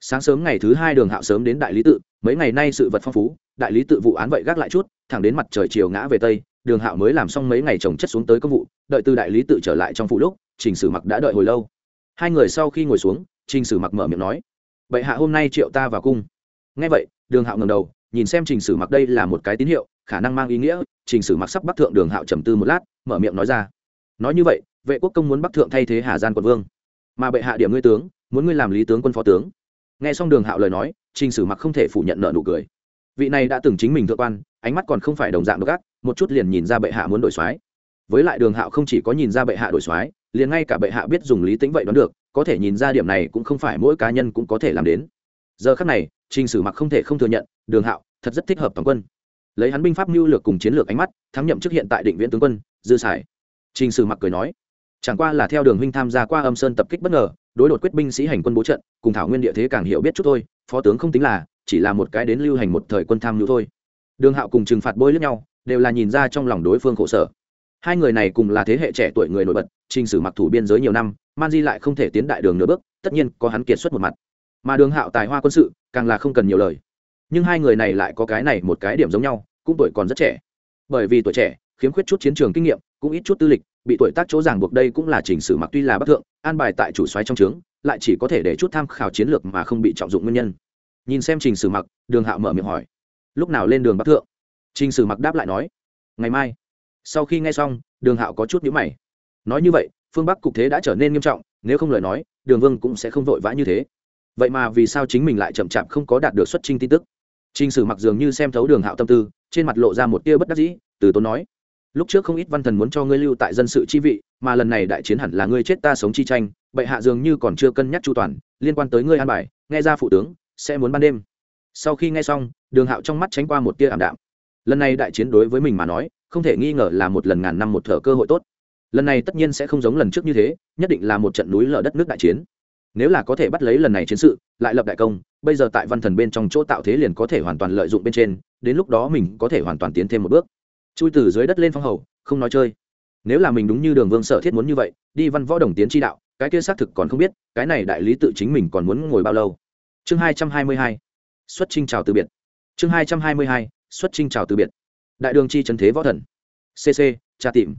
Sáng sớm ngày thứ hai đường hạo sớm đến đại lý tự, mấy ngày nay sự vật phong phú, đại lý tự vụ án vậy gác lại chút, thẳng đến mặt trời chiều ngã về tây, đường hạo mới làm xong mấy ngày trồng chất xuống tới công vụ, đợi từ đại lý tự trở lại trong phủ lúc, trình sử mặc đã đợi hồi lâu. Hai người sau khi ngồi xuống, trình sử mặc mở miệng nói vậy hạ hôm nay triệu ta vào cung. Ngay vậy, đường hạo ngầm đầu nhìn xem trình sử mặc đây là một cái tín hiệu, khả năng mang ý nghĩa, trình sử mặc sắp bắc thượng đường hạo trầm tư một lát, mở miệng nói ra. Nói như vậy, vệ quốc công muốn bắc thượng thay thế hà gian quận vương. Mà bệ hạ điểm ngươi tướng, muốn ngươi làm lý tướng quân phó tướng. Nghe xong đường hạo lời nói, trình sử mặc không thể phủ nhận nợ nụ cười. Vị này đã từng chính mình thượng quan, ánh mắt còn không phải đồng dạng độc ác, một chút liền nhìn ra bệ hạ muốn đổi soái. Với lại đường hạo không chỉ có nhìn ra bệ hạ đổi soái, liền ngay cả bệ hạ biết dùng lý tính vậy đoán được, có thể nhìn ra điểm này cũng không phải mỗi cá nhân cũng có thể làm đến. Giờ khắc này trình sử mặc không thể không thừa nhận, đường hạo thật rất thích hợp toàn quân. Lấy hắn binh pháp mưu lược cùng chiến lược ánh mắt, thắng nhậm chức hiện tại định viễn tướng quân, dư sải. Trình sử mặc cười nói, chẳng qua là theo đường huynh tham gia qua âm sơn tập kích bất ngờ, đối đột quyết binh sĩ hành quân bố trận, cùng thảo nguyên địa thế càng hiểu biết chút thôi, phó tướng không tính là, chỉ là một cái đến lưu hành một thời quân tham nhu thôi. Đường hạo cùng trừng phạt bôi lẫn nhau, đều là nhìn ra trong lòng đối phương khổ sở. Hai người này cùng là thế hệ trẻ tuổi người nổi bật, trình sử mặc thủ biên giới nhiều năm, man di lại không thể tiến đại đường nửa bước, tất nhiên có hắn kiệt xuất một mặt mà đường hạo tài hoa quân sự càng là không cần nhiều lời. Nhưng hai người này lại có cái này một cái điểm giống nhau, cũng tuổi còn rất trẻ. Bởi vì tuổi trẻ, khiếm khuyết chút chiến trường kinh nghiệm, cũng ít chút tư lịch, bị tuổi tác chỗ ràng buộc đây cũng là chỉnh sử mặc tuy là bắc thượng, an bài tại chủ xoáy trong trướng, lại chỉ có thể để chút tham khảo chiến lược mà không bị trọng dụng nguyên nhân. Nhìn xem trình sử mặc, đường hạo mở miệng hỏi. Lúc nào lên đường bắc thượng? Trình sử mặc đáp lại nói. Ngày mai. Sau khi nghe xong, đường hạo có chút nhữ mày. Nói như vậy, phương bắc cục thế đã trở nên nghiêm trọng, nếu không lời nói, đường vương cũng sẽ không vội vã như thế vậy mà vì sao chính mình lại chậm chạp không có đạt được xuất trình tin tức? Trình sử mặc dường như xem thấu đường hạo tâm tư, trên mặt lộ ra một tia bất đắc dĩ, từ tốn nói, lúc trước không ít văn thần muốn cho ngươi lưu tại dân sự chi vị, mà lần này đại chiến hẳn là ngươi chết ta sống chi tranh, bệ hạ dường như còn chưa cân nhắc chu toàn, liên quan tới ngươi an bài, nghe ra phụ tướng sẽ muốn ban đêm. Sau khi nghe xong, đường hạo trong mắt tránh qua một tia ảm đạm. Lần này đại chiến đối với mình mà nói, không thể nghi ngờ là một lần ngàn năm một thở cơ hội tốt. Lần này tất nhiên sẽ không giống lần trước như thế, nhất định là một trận núi lở đất nước đại chiến nếu là có thể bắt lấy lần này chiến sự, lại lập đại công, bây giờ tại văn thần bên trong chỗ tạo thế liền có thể hoàn toàn lợi dụng bên trên, đến lúc đó mình có thể hoàn toàn tiến thêm một bước. Chui từ dưới đất lên phong hầu, không nói chơi. Nếu là mình đúng như đường vương sở thiết muốn như vậy, đi văn võ đồng tiến tri đạo, cái kia xác thực còn không biết, cái này đại lý tự chính mình còn muốn ngồi bao lâu. Chương hai trăm hai mươi hai, xuất trinh chào từ biệt. Chương hai trăm hai mươi hai, xuất trinh chào từ biệt. Đại đường chi trần thế võ thần. Cc tra tìm.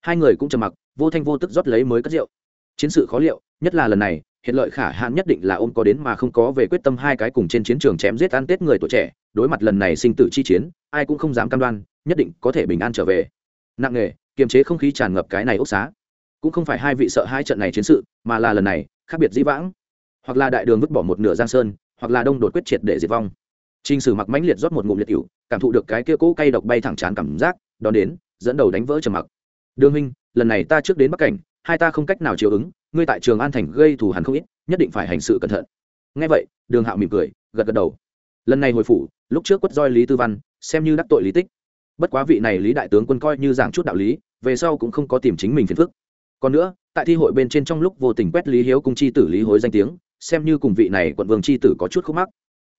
Hai người cũng trầm mặc, vô thanh vô tức rót lấy mới cất rượu. Chiến sự khó liệu, nhất là lần này hiện lợi khả hãn nhất định là ôm có đến mà không có về quyết tâm hai cái cùng trên chiến trường chém giết ăn tết người tuổi trẻ đối mặt lần này sinh tử chi chiến ai cũng không dám cam đoan nhất định có thể bình an trở về. Nặng nghề kiềm chế không khí tràn ngập cái này ốc xá. Cũng không phải hai vị sợ hai trận này chiến sự mà là lần này khác biệt dĩ vãng. Hoặc là đại đường vứt bỏ một nửa giang sơn hoặc là đông đột quyết triệt để diệt vong. Trình Sử mặc mãnh liệt rót một ngụm liệt hữu, cảm thụ được cái kia cỗ cay độc bay thẳng chán cảm giác, đón đến, dẫn đầu đánh vỡ trầm mặc. Đường huynh, lần này ta trước đến Bắc Cảnh, hai ta không cách nào chiều ứng, ngươi tại Trường An thành gây thù hằn không ít, nhất định phải hành sự cẩn thận. Nghe vậy, Đường Hạo mỉm cười, gật gật đầu. Lần này hồi phủ, lúc trước quất roi Lý Tư Văn, xem như đắc tội lý tích. Bất quá vị này Lý đại tướng quân coi như giảng chút đạo lý, về sau cũng không có tìm chính mình phiền phức. Còn nữa, tại thi hội bên trên trong lúc vô tình quét Lý Hiếu cung chi tử Lý Hối danh tiếng, xem như cùng vị này quận vương chi tử có chút khúc mắc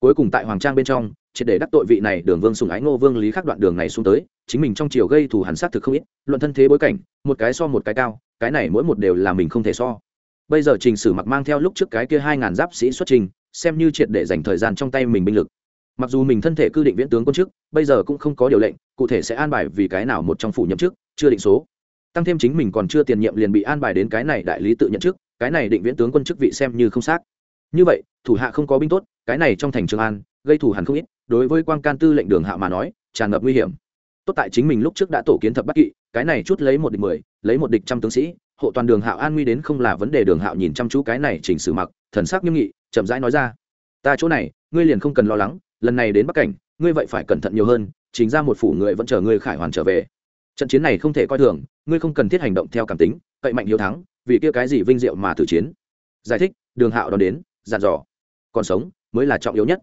cuối cùng tại hoàng trang bên trong triệt để đắc tội vị này đường vương sùng ái ngô vương lý khắc đoạn đường này xuống tới chính mình trong chiều gây thù hẳn sát thực không ít luận thân thế bối cảnh một cái so một cái cao cái này mỗi một đều là mình không thể so. Bây giờ trình sử mặc mang theo lúc trước cái kia hai ngàn giáp sĩ xuất trình, xem như triệt để dành thời gian trong tay mình binh lực. Mặc dù mình thân thể cư định viễn tướng quân chức, bây giờ cũng không có điều lệnh, cụ thể sẽ an bài vì cái nào một trong phủ nhậm chức, chưa định số. Tăng thêm chính mình còn chưa tiền nhiệm liền bị an bài đến cái này đại lý tự nhận chức, cái này định viễn tướng quân chức vị xem như không xác. Như vậy, thủ hạ không có binh tốt, cái này trong thành trường an, gây thủ hẳn không ít, đối với quan can tư lệnh đường hạ mà nói, tràn ngập nguy hiểm tốt tại chính mình lúc trước đã tổ kiến thập bắc kỵ cái này chút lấy một địch mười lấy một địch trăm tướng sĩ hộ toàn đường hạo an nguy đến không là vấn đề đường hạo nhìn chăm chú cái này chỉnh sử mặc thần sắc nghiêm nghị chậm rãi nói ra. Ta chỗ này ngươi liền không cần lo lắng lần này đến bắc cảnh ngươi vậy phải cẩn thận nhiều hơn chính ra một phủ người vẫn chờ ngươi khải hoàn trở về. Trận chiến này không thể coi thường ngươi không cần thiết hành động theo cảm tính cậy mạnh hiếu thắng vì kia cái gì vinh diệu mà tử chiến. Giải thích đường hạo đón đến dàn dò. Còn sống mới là trọng yếu nhất.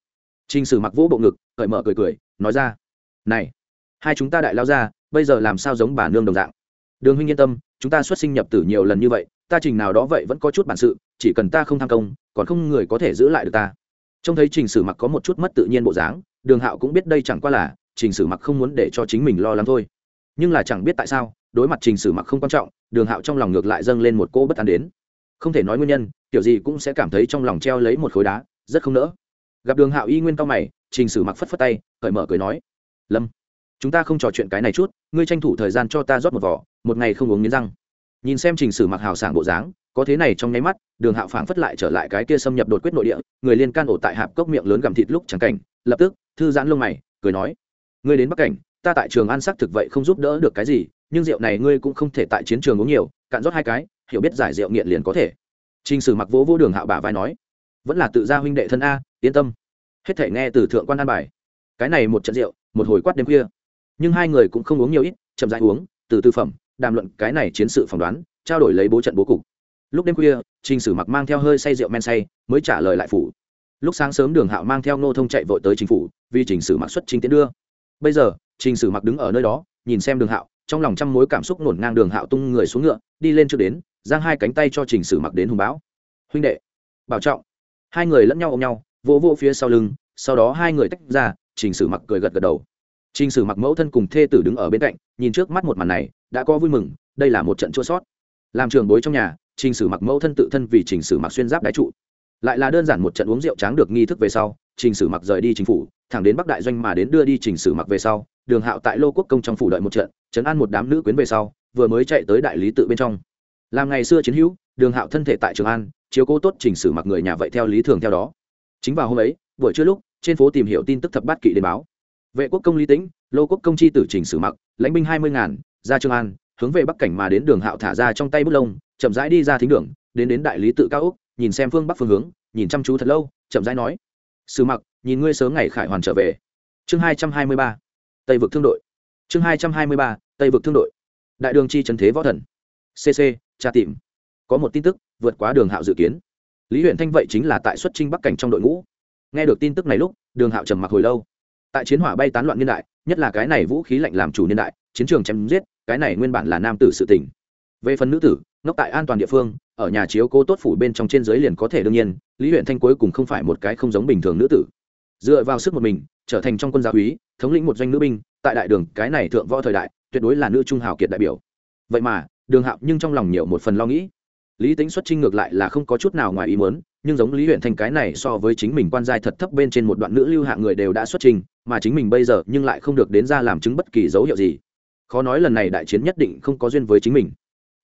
Trình Sử mặc vỗ bộ ngực, cởi mở cười cười, nói ra: "Này, hai chúng ta đại lao ra, bây giờ làm sao giống bà nương đồng dạng? Đường huynh yên tâm, chúng ta xuất sinh nhập tử nhiều lần như vậy, ta trình nào đó vậy vẫn có chút bản sự, chỉ cần ta không tham công, còn không người có thể giữ lại được ta." Trông thấy Trình Sử mặc có một chút mất tự nhiên bộ dáng, Đường Hạo cũng biết đây chẳng qua là Trình Sử mặc không muốn để cho chính mình lo lắng thôi. Nhưng là chẳng biết tại sao, đối mặt Trình Sử mặc không quan trọng, Đường Hạo trong lòng ngược lại dâng lên một cô bất an đến. Không thể nói nguyên nhân, kiểu gì cũng sẽ cảm thấy trong lòng treo lấy một khối đá, rất không nỡ gặp đường hạo y nguyên cao mày trình sử mặc phất phất tay cởi mở cười nói lâm chúng ta không trò chuyện cái này chút, ngươi tranh thủ thời gian cho ta rót một vỏ, một ngày không uống miếng răng. Nhìn xem trình sử mặc hào sảng bộ dáng, có thế này trong nháy mắt, đường hạo phảng phất lại trở lại cái kia xâm nhập đột quyết nội địa, người liên can ổ tại hạp cốc miệng lớn gặm thịt lúc chẳng cảnh, lập tức, thư giãn lông mày, cười nói, ngươi đến bắc cảnh, ta tại trường an sắc thực vậy không giúp đỡ được cái gì, nhưng rượu này ngươi cũng không thể tại chiến trường uống nhiều, cạn rót hai cái, hiểu biết giải rượu nghiện liền có thể. Trình sử mặc vỗ vô đường hạo bả vai nói, vẫn là tự gia huynh đệ thân a, yên tâm. Hết thể nghe từ thượng quan an bài. Cái này một trận rượu, một hồi quát đêm khuya nhưng hai người cũng không uống nhiều ít, chậm dãi uống, từ tư phẩm, đàm luận cái này chiến sự phỏng đoán, trao đổi lấy bố trận bố cục. Lúc đêm khuya, trình sử mặc mang theo hơi say rượu men say, mới trả lời lại phủ. Lúc sáng sớm đường hạo mang theo nô thông chạy vội tới chính phủ, vì trình sử mặc xuất trình tiến đưa. Bây giờ, trình sử mặc đứng ở nơi đó, nhìn xem đường hạo, trong lòng trăm mối cảm xúc nổn ngang đường hạo tung người xuống ngựa, đi lên trước đến, giang hai cánh tay cho trình sử mặc đến hùng báo. Huynh đệ! Bảo trọng. Hai người lẫn nhau ôm nhau, vỗ vỗ phía sau lưng, sau đó hai người tách ra, trình sử mặc cười gật gật đầu trình sử mặc mẫu thân cùng thê tử đứng ở bên cạnh, nhìn trước mắt một màn này, đã có vui mừng, đây là một trận chua sót. Làm trường bối trong nhà, trình sử mặc mẫu thân tự thân vì trình sử mặc xuyên giáp đái trụ. Lại là đơn giản một trận uống rượu tráng được nghi thức về sau, trình sử mặc rời đi chính phủ, thẳng đến bắc đại doanh mà đến đưa đi trình sử mặc về sau, đường hạo tại lô quốc công trong phủ đợi một trận, Trấn an một đám nữ quyến về sau, vừa mới chạy tới đại lý tự bên trong. Làm ngày xưa chiến hữu, đường hạo thân thể tại trường an, chiếu cố tốt trình sử mặc người nhà vậy theo lý thường theo đó. Chính vào hôm ấy, buổi trưa lúc, trên phố tìm hiểu tin tức thập bát kỵ đến báo vệ quốc công lý tĩnh, lô quốc công chi tử trình sử mặc, lãnh binh hai mươi ngàn, ra trường an, hướng về bắc cảnh mà đến đường hạo thả ra trong tay bút lông, chậm rãi đi ra thính đường, đến đến đại lý tự cao úc nhìn xem phương bắc phương hướng, nhìn chăm chú thật lâu, chậm rãi nói, sử mặc, nhìn ngươi sớm ngày khải hoàn trở về. Chương hai trăm hai mươi ba, tây vực thương đội. Chương hai trăm hai mươi ba, tây vực thương đội. Đại đường chi trần thế võ thần. Cc tra tìm. Có một tin tức, vượt quá đường hạo dự kiến. Lý huyện thanh vậy chính là tại xuất trinh bắc cảnh trong đội ngũ. Nghe được tin tức này lúc, đường hạo trầm mặc hồi lâu tại chiến hỏa bay tán loạn niên đại, nhất là cái này vũ khí lạnh làm chủ niên đại, chiến trường chém giết, cái này nguyên bản là nam tử sự tình. Về phần nữ tử, ngốc tại an toàn địa phương, ở nhà chiếu cố tốt phủ bên trong trên dưới liền có thể đương nhiên, lý huyện thanh cuối cùng không phải một cái không giống bình thường nữ tử. Dựa vào sức một mình, trở thành trong quân gia úy thống lĩnh một doanh nữ binh, tại đại đường, cái này thượng võ thời đại, tuyệt đối là nữ trung hào kiệt đại biểu. Vậy mà, đường hạo nhưng trong lòng nhiều một phần lo nghĩ lý tính xuất trinh ngược lại là không có chút nào ngoài ý muốn, nhưng giống lý huyện thành cái này so với chính mình quan giai thật thấp bên trên một đoạn nữ lưu hạng người đều đã xuất trình mà chính mình bây giờ nhưng lại không được đến ra làm chứng bất kỳ dấu hiệu gì. Khó nói lần này đại chiến nhất định không có duyên với chính mình.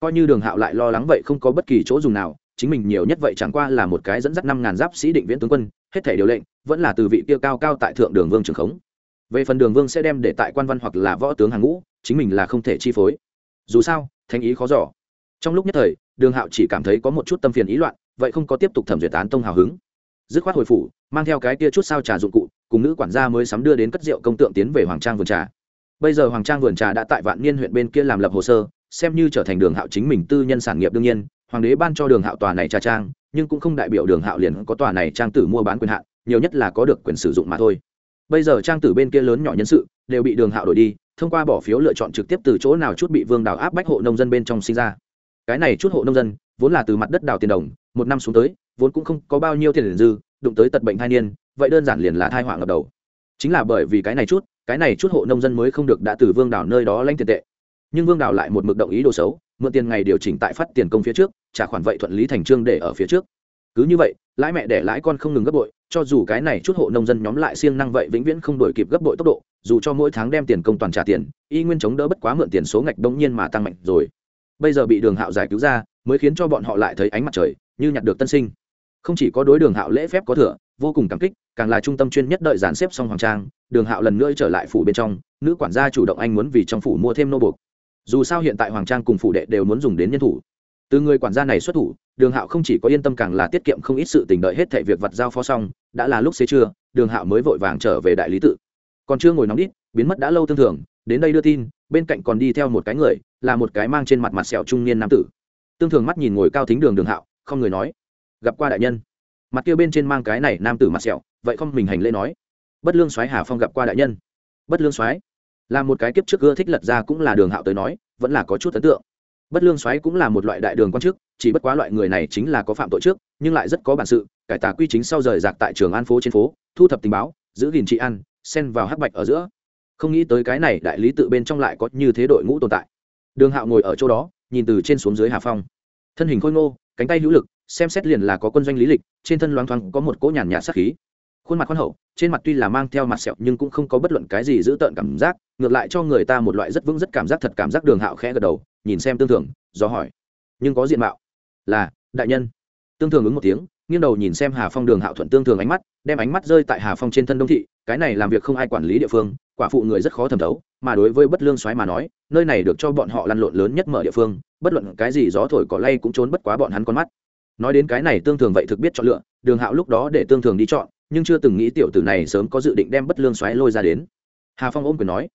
Coi như đường hạo lại lo lắng vậy không có bất kỳ chỗ dùng nào, chính mình nhiều nhất vậy chẳng qua là một cái dẫn dắt năm ngàn giáp sĩ định viễn tướng quân, hết thể điều lệnh, vẫn là từ vị kia cao cao tại thượng đường vương trường khống. Về phần đường vương sẽ đem để tại quan văn hoặc là võ tướng hàng ngũ, chính mình là không thể chi phối. Dù sao thanh ý khó giỏ trong lúc nhất thời đường hạo chỉ cảm thấy có một chút tâm phiền ý loạn, vậy không có tiếp tục thẩm duyệt án tông hào hứng. Dứt khoát hồi phủ, mang theo cái kia chút sao trà dụng cụ, cùng nữ quản gia mới sắm đưa đến cất rượu công tượng tiến về hoàng trang vườn trà. Bây giờ hoàng trang vườn trà đã tại vạn niên huyện bên kia làm lập hồ sơ, xem như trở thành đường hạo chính mình tư nhân sản nghiệp đương nhiên, hoàng đế ban cho đường hạo tòa này trà trang, nhưng cũng không đại biểu đường hạo liền có tòa này trang tử mua bán quyền hạn, nhiều nhất là có được quyền sử dụng mà thôi. Bây giờ trang tử bên kia lớn nhỏ nhân sự, đều bị đường hạo đổi đi, thông qua bỏ phiếu lựa chọn trực tiếp từ chỗ nào chút bị vương đào áp bách hộ nông dân bên trong sinh ra cái này chút hộ nông dân, vốn là từ mặt đất đào tiền đồng, một năm xuống tới, vốn cũng không có bao nhiêu tiền dư, đụng tới tật bệnh thai niên, vậy đơn giản liền là thai họa ngập đầu. Chính là bởi vì cái này chút, cái này chút hộ nông dân mới không được đã từ vương đảo nơi đó lanh tiền tệ. Nhưng vương đảo lại một mực động ý đồ xấu, mượn tiền ngày điều chỉnh tại phát tiền công phía trước, trả khoản vậy thuận lý thành trương để ở phía trước. Cứ như vậy, lãi mẹ để lãi con không ngừng gấp bội, cho dù cái này chút hộ nông dân nhóm lại siêng năng vậy vĩnh viễn không đổi kịp gấp bội tốc độ, dù cho mỗi tháng đem tiền công toàn trả tiền, y nguyên chống đỡ bất quá mượn tiền số ngạch đông nhiên mà tăng mạnh rồi bây giờ bị đường hạo giải cứu ra, mới khiến cho bọn họ lại thấy ánh mặt trời, như nhặt được tân sinh. Không chỉ có đối đường hạo lễ phép có thừa, vô cùng cảm kích, càng là trung tâm chuyên nhất đợi dàn xếp xong hoàng trang, đường hạo lần nữa trở lại phủ bên trong, nữ quản gia chủ động anh muốn vì trong phủ mua thêm nô buộc. Dù sao hiện tại hoàng trang cùng phủ đệ đều muốn dùng đến nhân thủ. Từ người quản gia này xuất thủ, đường hạo không chỉ có yên tâm càng là tiết kiệm không ít sự tình đợi hết thệ việc vặt giao phó xong, đã là lúc xế trưa, đường hạo mới vội vàng trở về đại lý tự. Còn chưa ngồi nóng đít, biến mất đã lâu tương thường, đến đây đưa tin, bên cạnh còn đi theo một cái người là một cái mang trên mặt mặt sẹo trung niên nam tử. Tương thường mắt nhìn ngồi cao thính đường đường hạo, không người nói, gặp qua đại nhân. Mặt kia bên trên mang cái này nam tử mặt sẹo, vậy không mình hành lễ nói, bất lương soái hà phong gặp qua đại nhân. Bất lương soái? Là một cái kiếp trước ưa thích lật ra cũng là đường hạo tới nói, vẫn là có chút ấn tượng. Bất lương soái cũng là một loại đại đường quan chức, chỉ bất quá loại người này chính là có phạm tội trước, nhưng lại rất có bản sự, cải tà quy chính sau rời rạc tại trường an phố trên phố, thu thập tình báo, giữ gìn trị an, xen vào hắc bạch ở giữa. Không nghĩ tới cái này đại lý tự bên trong lại có như thế đội ngũ tồn tại đường hạo ngồi ở chỗ đó, nhìn từ trên xuống dưới hà phong. Thân hình khôi ngô, cánh tay hữu lực, xem xét liền là có quân doanh lý lịch, trên thân loáng thoáng có một cỗ nhàn nhạt sắc khí. Khuôn mặt khoan hậu, trên mặt tuy là mang theo mặt sẹo nhưng cũng không có bất luận cái gì giữ tợn cảm giác, ngược lại cho người ta một loại rất vững rất cảm giác thật cảm giác đường hạo khẽ gật đầu, nhìn xem tương thường do hỏi. Nhưng có diện mạo? Là, đại nhân. Tương thường ứng một tiếng, nghiêng đầu nhìn xem hà phong đường hạo thuận tương thường ánh mắt, đem ánh mắt rơi tại hà phong trên thân đông thị, cái này làm việc không ai quản lý địa phương quả phụ người rất khó thẩm thấu, mà đối với bất lương xoáy mà nói, nơi này được cho bọn họ lăn lộn lớn nhất mở địa phương, bất luận cái gì gió thổi cỏ lay cũng trốn bất quá bọn hắn con mắt. Nói đến cái này tương thường vậy thực biết chọn lựa, đường hạo lúc đó để tương thường đi chọn, nhưng chưa từng nghĩ tiểu tử này sớm có dự định đem bất lương xoáy lôi ra đến. Hà phong ôm quyền nói,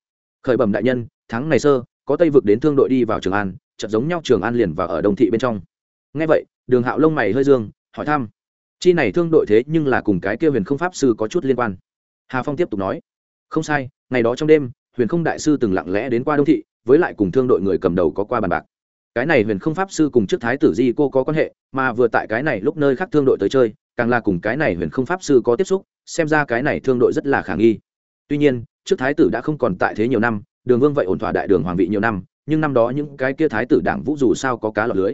khởi bẩm đại nhân, tháng này sơ, có tây vực đến thương đội đi vào trường an, chợt giống nhau trường an liền và ở đồng thị bên trong. Ngay vậy, đường hạo lông mày hơi dương, hỏi thăm, chi này thương đội thế nhưng là cùng cái kia huyền không pháp sư có chút liên quan? Hà phong tiếp tục nói không sai, ngày đó trong đêm, huyền không đại sư từng lặng lẽ đến qua đông thị, với lại cùng thương đội người cầm đầu có qua bàn bạc. Cái này huyền không pháp sư cùng trước thái tử di cô có quan hệ, mà vừa tại cái này lúc nơi khác thương đội tới chơi, càng là cùng cái này huyền không pháp sư có tiếp xúc, xem ra cái này thương đội rất là khả nghi. Tuy nhiên, trước thái tử đã không còn tại thế nhiều năm, đường vương vậy ổn thỏa đại đường hoàng vị nhiều năm, nhưng năm đó những cái kia thái tử đảng vũ dù sao có cá lọt lưới.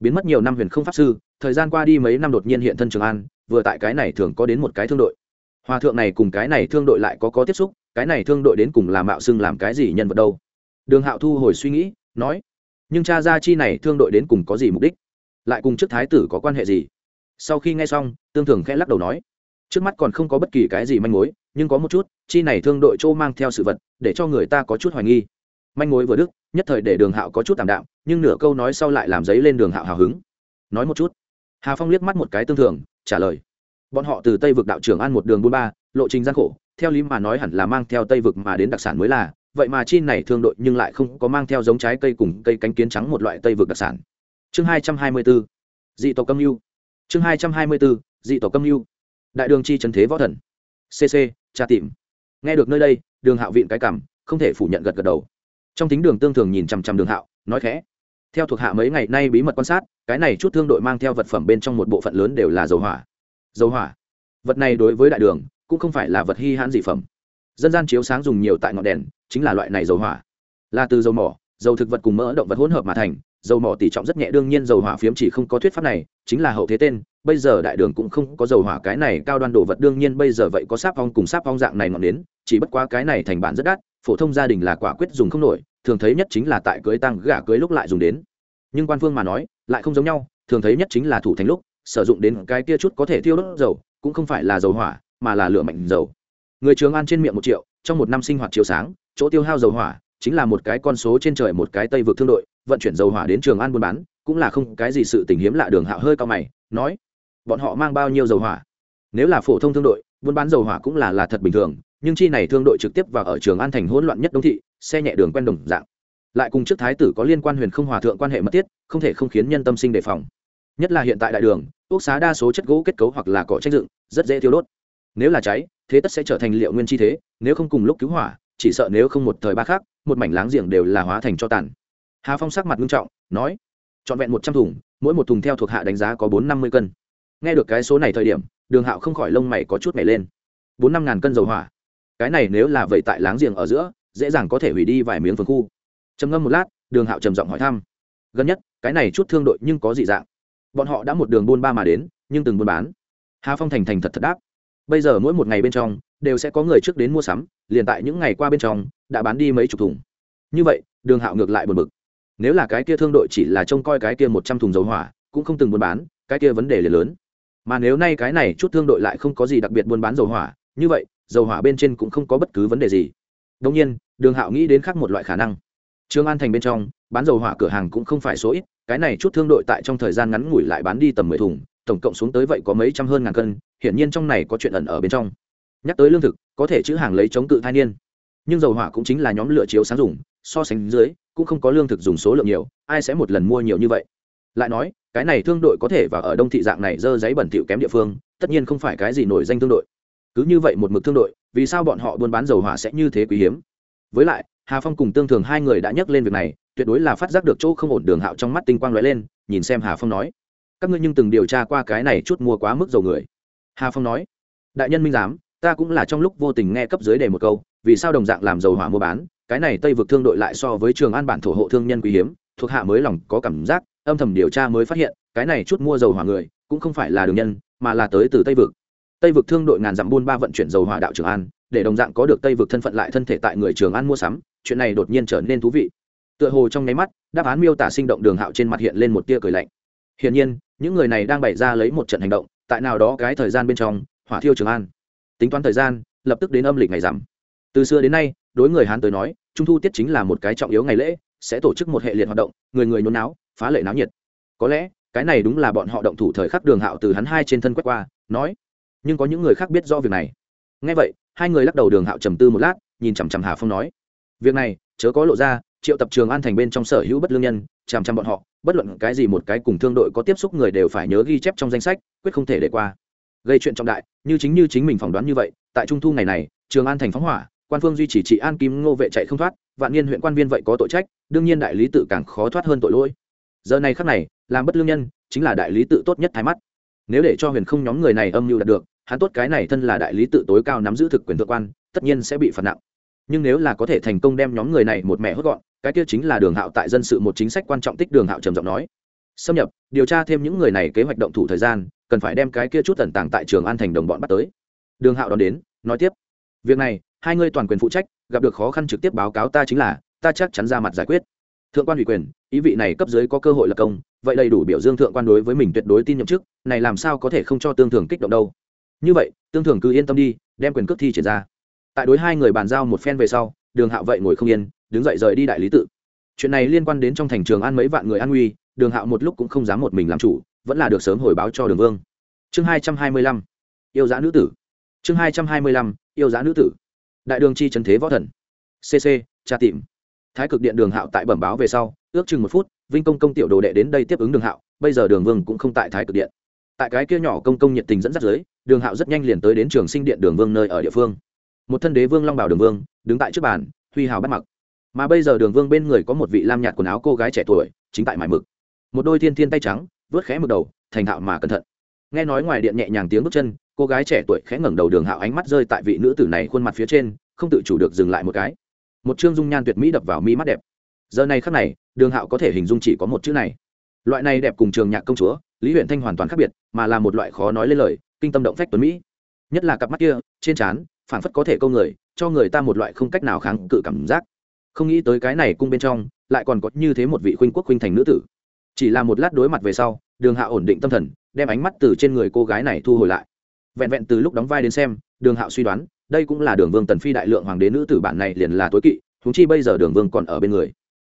Biến mất nhiều năm huyền không pháp sư, thời gian qua đi mấy năm đột nhiên hiện thân trường an, vừa tại cái này thường có đến một cái thương đội hòa thượng này cùng cái này thương đội lại có có tiếp xúc, cái này thương đội đến cùng làm mạo xưng làm cái gì nhân vật đâu? Đường hạo thu hồi suy nghĩ, nói, nhưng cha gia chi này thương đội đến cùng có gì mục đích? Lại cùng trước thái tử có quan hệ gì? Sau khi nghe xong, tương thường khẽ lắc đầu nói, trước mắt còn không có bất kỳ cái gì manh mối, nhưng có một chút, chi này thương đội châu mang theo sự vật, để cho người ta có chút hoài nghi. Manh mối vừa đức nhất thời để đường hạo có chút tạm đạm, nhưng nửa câu nói sau lại làm giấy lên đường hạo hào hứng. Nói một chút. Hà phong liếc mắt một cái tương thường, trả lời bọn họ từ tây vực đạo trưởng ăn một đường buôn ba, lộ trình gian khổ, theo lý mà nói hẳn là mang theo tây vực mà đến đặc sản mới là, vậy mà chi này thương đội nhưng lại không có mang theo giống trái cây cùng cây cánh kiến trắng một loại tây vực đặc sản. Chương hai trăm hai mươi bốn dị tộc câm mưu. Chương hai trăm hai mươi bốn dị tộc câm mưu. Đại đường chi trần thế võ thần. Cc tra tìm. Nghe được nơi đây, đường hạo viện cái cảm, không thể phủ nhận gật gật đầu. Trong tính đường tương thường nhìn chằm chằm đường hạo, nói khẽ. Theo thuộc hạ mấy ngày nay bí mật quan sát, cái này chút thương đội mang theo vật phẩm bên trong một bộ phận lớn đều là dầu hỏa dầu hỏa. Vật này đối với đại đường, cũng không phải là vật hy hãn dị phẩm. Dân gian chiếu sáng dùng nhiều tại ngọn đèn, chính là loại này dầu hỏa. Là từ dầu mỏ, dầu thực vật cùng mỡ động vật hỗn hợp mà thành, dầu mỏ tỷ trọng rất nhẹ, đương nhiên dầu hỏa phiếm chỉ không có thuyết pháp này, chính là hậu thế tên, bây giờ đại đường cũng không có dầu hỏa cái này cao đoan đồ vật, đương nhiên bây giờ vậy có sáp ong cùng sáp ong dạng này ngọn đến chỉ bất quá cái này thành bản rất đắt, phổ thông gia đình là quả quyết dùng không nổi, thường thấy nhất chính là tại cưới tăng gà cưới lúc lại dùng đến. Nhưng quan phương mà nói, lại không giống nhau, thường thấy nhất chính là thủ thành lúc sử dụng đến cái kia chút có thể thiêu đốt dầu, cũng không phải là dầu hỏa, mà là lửa mạnh dầu. Người trường an trên miệng một triệu, trong một năm sinh hoạt chiều sáng, chỗ tiêu hao dầu hỏa, chính là một cái con số trên trời một cái tây vực thương đội, vận chuyển dầu hỏa đến trường an buôn bán, cũng là không cái gì sự tình hiếm lạ đường hạo hơi cao mày, nói, bọn họ mang bao nhiêu dầu hỏa? Nếu là phổ thông thương đội, buôn bán dầu hỏa cũng là là thật bình thường, nhưng chi này thương đội trực tiếp vào ở trường an thành hỗn loạn nhất đông thị, xe nhẹ đường quen đồng dạng. Lại cùng trước thái tử có liên quan huyền không hòa thượng quan hệ mật thiết, không thể không khiến nhân tâm sinh đề phòng nhất là hiện tại đại đường ốc xá đa số chất gỗ kết cấu hoặc là cỏ tranh dựng, rất dễ thiêu đốt. Nếu là cháy, thế tất sẽ trở thành liệu nguyên chi thế, nếu không cùng lúc cứu hỏa, chỉ sợ nếu không một thời ba khác một mảnh láng giềng đều là hóa thành cho tàn. Hà phong sắc mặt nghiêm trọng, nói, trọn vẹn một trăm thùng, mỗi một thùng theo thuộc hạ đánh giá có bốn năm mươi cân. Nghe được cái số này thời điểm, đường hạo không khỏi lông mày có chút mày lên. Bốn năm ngàn cân dầu hỏa. Cái này nếu là vậy tại láng giềng ở giữa, dễ dàng có thể hủy đi vài miếng phường khu. Trầm ngâm một lát, đường hạo trầm giọng hỏi thăm, gần nhất, cái này chút thương đội nhưng có dị dạng bọn họ đã một đường buôn ba mà đến, nhưng từng buôn bán. Hà phong thành thành thật thật đáp. Bây giờ mỗi một ngày bên trong, đều sẽ có người trước đến mua sắm, liền tại những ngày qua bên trong, đã bán đi mấy chục thùng. Như vậy, đường hạo ngược lại buồn bực. Nếu là cái kia thương đội chỉ là trông coi cái kia một trăm thùng dầu hỏa, cũng không từng buôn bán, cái kia vấn đề liền lớn. Mà nếu nay cái này chút thương đội lại không có gì đặc biệt buôn bán dầu hỏa, như vậy, dầu hỏa bên trên cũng không có bất cứ vấn đề gì. Đông nhiên, đường hạo nghĩ đến khác một loại khả năng. Trương an thành bên trong, bán dầu hỏa cửa hàng cũng không phải số ít cái này chút thương đội tại trong thời gian ngắn ngủi lại bán đi tầm mười thùng, tổng cộng xuống tới vậy có mấy trăm hơn ngàn cân, hiển nhiên trong này có chuyện ẩn ở bên trong. Nhắc tới lương thực, có thể chữ hàng lấy chống cự thai niên. Nhưng dầu hỏa cũng chính là nhóm lửa chiếu sáng dùng, so sánh dưới, cũng không có lương thực dùng số lượng nhiều, ai sẽ một lần mua nhiều như vậy? Lại nói, cái này thương đội có thể và ở đông thị dạng này dơ giấy bẩn thỉu kém địa phương, tất nhiên không phải cái gì nổi danh thương đội. Cứ như vậy một mực thương đội, vì sao bọn họ buôn bán dầu hỏa sẽ như thế quý hiếm? Với lại, hà phong cùng tương thường hai người đã nhắc lên việc này tuyệt đối là phát giác được chỗ không ổn đường hạo trong mắt tinh quang lóe lên, nhìn xem hà phong nói, các ngươi nhưng từng điều tra qua cái này chút mua quá mức dầu người. Hà phong nói, đại nhân minh giám, ta cũng là trong lúc vô tình nghe cấp dưới đề một câu, vì sao đồng dạng làm dầu hỏa mua bán, cái này tây vực thương đội lại so với trường an bản thổ hộ thương nhân quý hiếm, thuộc hạ mới lòng có cảm giác, âm thầm điều tra mới phát hiện, cái này chút mua dầu hỏa người, cũng không phải là đường nhân, mà là tới từ tây vực. Tây vực thương đội ngàn dặm buôn ba vận chuyển dầu hỏa đạo trường an, để đồng dạng có được tây vực thân phận lại thân thể tại người trường an mua sắm, chuyện này đột nhiên trở nên thú vị tựa hồ trong nháy mắt, đáp án miêu tả sinh động đường hạo trên mặt hiện lên một tia cười lạnh. Hiển nhiên, những người này đang bày ra lấy một trận hành động, tại nào đó cái thời gian bên trong, hỏa thiêu trường an. Tính toán thời gian, lập tức đến âm lịch ngày rằm. Từ xưa đến nay, đối người hán tới nói, trung thu tiết chính là một cái trọng yếu ngày lễ, sẽ tổ chức một hệ liệt hoạt động, người người nôn náo, phá lệ náo nhiệt. Có lẽ, cái này đúng là bọn họ động thủ thời khắc đường hạo từ hắn hai trên thân quét qua, nói, nhưng có những người khác biết rõ việc này. Ngay vậy, hai người lắc đầu đường hạo trầm tư một lát, nhìn chằm chằm hà phong nói, việc này, chớ có lộ ra triệu tập trường an thành bên trong sở hữu bất lương nhân, chằm chằm bọn họ, bất luận cái gì một cái cùng thương đội có tiếp xúc người đều phải nhớ ghi chép trong danh sách, quyết không thể để qua. Gây chuyện trọng đại, như chính như chính mình phỏng đoán như vậy, tại trung thu ngày này, trường an thành phóng hỏa, quan phương duy trì trị an kim ngô vệ chạy không thoát, vạn niên huyện quan viên vậy có tội trách, đương nhiên đại lý tự càng khó thoát hơn tội lỗi. Giờ này khắc này, làm bất lương nhân, chính là đại lý tự tốt nhất thái mắt. Nếu để cho huyền không nhóm người này âm mưu đạt được, hắn tốt cái này thân là đại lý tự tối cao nắm giữ thực quyền thượng quan, tất nhiên sẽ bị phạt nặng nhưng nếu là có thể thành công đem nhóm người này một mẹ hốt gọn, cái kia chính là đường hạo tại dân sự một chính sách quan trọng tích đường hạo trầm giọng nói. Xâm nhập, điều tra thêm những người này kế hoạch động thủ thời gian, cần phải đem cái kia chút tẩn tàng tại trường an thành đồng bọn bắt tới. Đường hạo đón đến, nói tiếp. Việc này, hai ngươi toàn quyền phụ trách, gặp được khó khăn trực tiếp báo cáo ta chính là, ta chắc chắn ra mặt giải quyết. Thượng quan ủy quyền, ý vị này cấp dưới có cơ hội lập công, vậy đầy đủ biểu dương thượng quan đối với mình tuyệt đối tin nhậm chức, này làm sao có thể không cho tương thường kích động đâu. Như vậy, tương thường cứ yên tâm đi, đem quyền cước thi triển ra tại đối hai người bàn giao một phen về sau đường hạo vậy ngồi không yên đứng dậy rời đi đại lý tự. Chuyện này liên quan đến trong thành trường an mấy vạn người an nguy đường hạo một lúc cũng không dám một mình làm chủ vẫn là được sớm hồi báo cho đường vương. Chương hai trăm hai mươi lăm yêu giá nữ tử. Chương hai trăm hai mươi lăm yêu giá nữ tử. Đại đường chi trần thế võ thần. Cc tra tìm. Thái cực điện đường hạo tại bẩm báo về sau ước chừng một phút vinh công công tiểu đồ đệ đến đây tiếp ứng đường hạo bây giờ đường vương cũng không tại thái cực điện. Tại cái kia nhỏ công công nhiệt tình dẫn dắt giới, đường hạo rất nhanh liền tới đến trường sinh điện đường vương nơi ở địa phương một thân đế vương long bảo đường vương, đứng tại trước bàn, huy hào bắt mặc. Mà bây giờ đường vương bên người có một vị lam nhạt quần áo cô gái trẻ tuổi, chính tại mải mực. Một đôi thiên thiên tay trắng, vớt khẽ mực đầu, thành thạo mà cẩn thận. Nghe nói ngoài điện nhẹ nhàng tiếng bước chân, cô gái trẻ tuổi khẽ ngẩng đầu đường hạo ánh mắt rơi tại vị nữ tử này khuôn mặt phía trên, không tự chủ được dừng lại một cái. Một chương dung nhan tuyệt mỹ đập vào mi mắt đẹp. Giờ này khắc này, đường hạo có thể hình dung chỉ có một chữ này. Loại này đẹp cùng trường nhạc công chúa, lý huyện thanh hoàn toàn khác biệt, mà là một loại khó nói lên lời, kinh tâm động phách tuấn mỹ. Nhất là cặp mắt kia, trên trán phản phất có thể câu người, cho người ta một loại không cách nào kháng cự cảm giác. Không nghĩ tới cái này cung bên trong, lại còn có như thế một vị khuynh quốc khuynh thành nữ tử. Chỉ là một lát đối mặt về sau, đường hạ ổn định tâm thần, đem ánh mắt từ trên người cô gái này thu hồi lại. Vẹn vẹn từ lúc đóng vai đến xem, đường hạo suy đoán, đây cũng là đường vương tần phi đại lượng hoàng đế nữ tử bản này liền là tối kỵ thúng chi bây giờ đường vương còn ở bên người.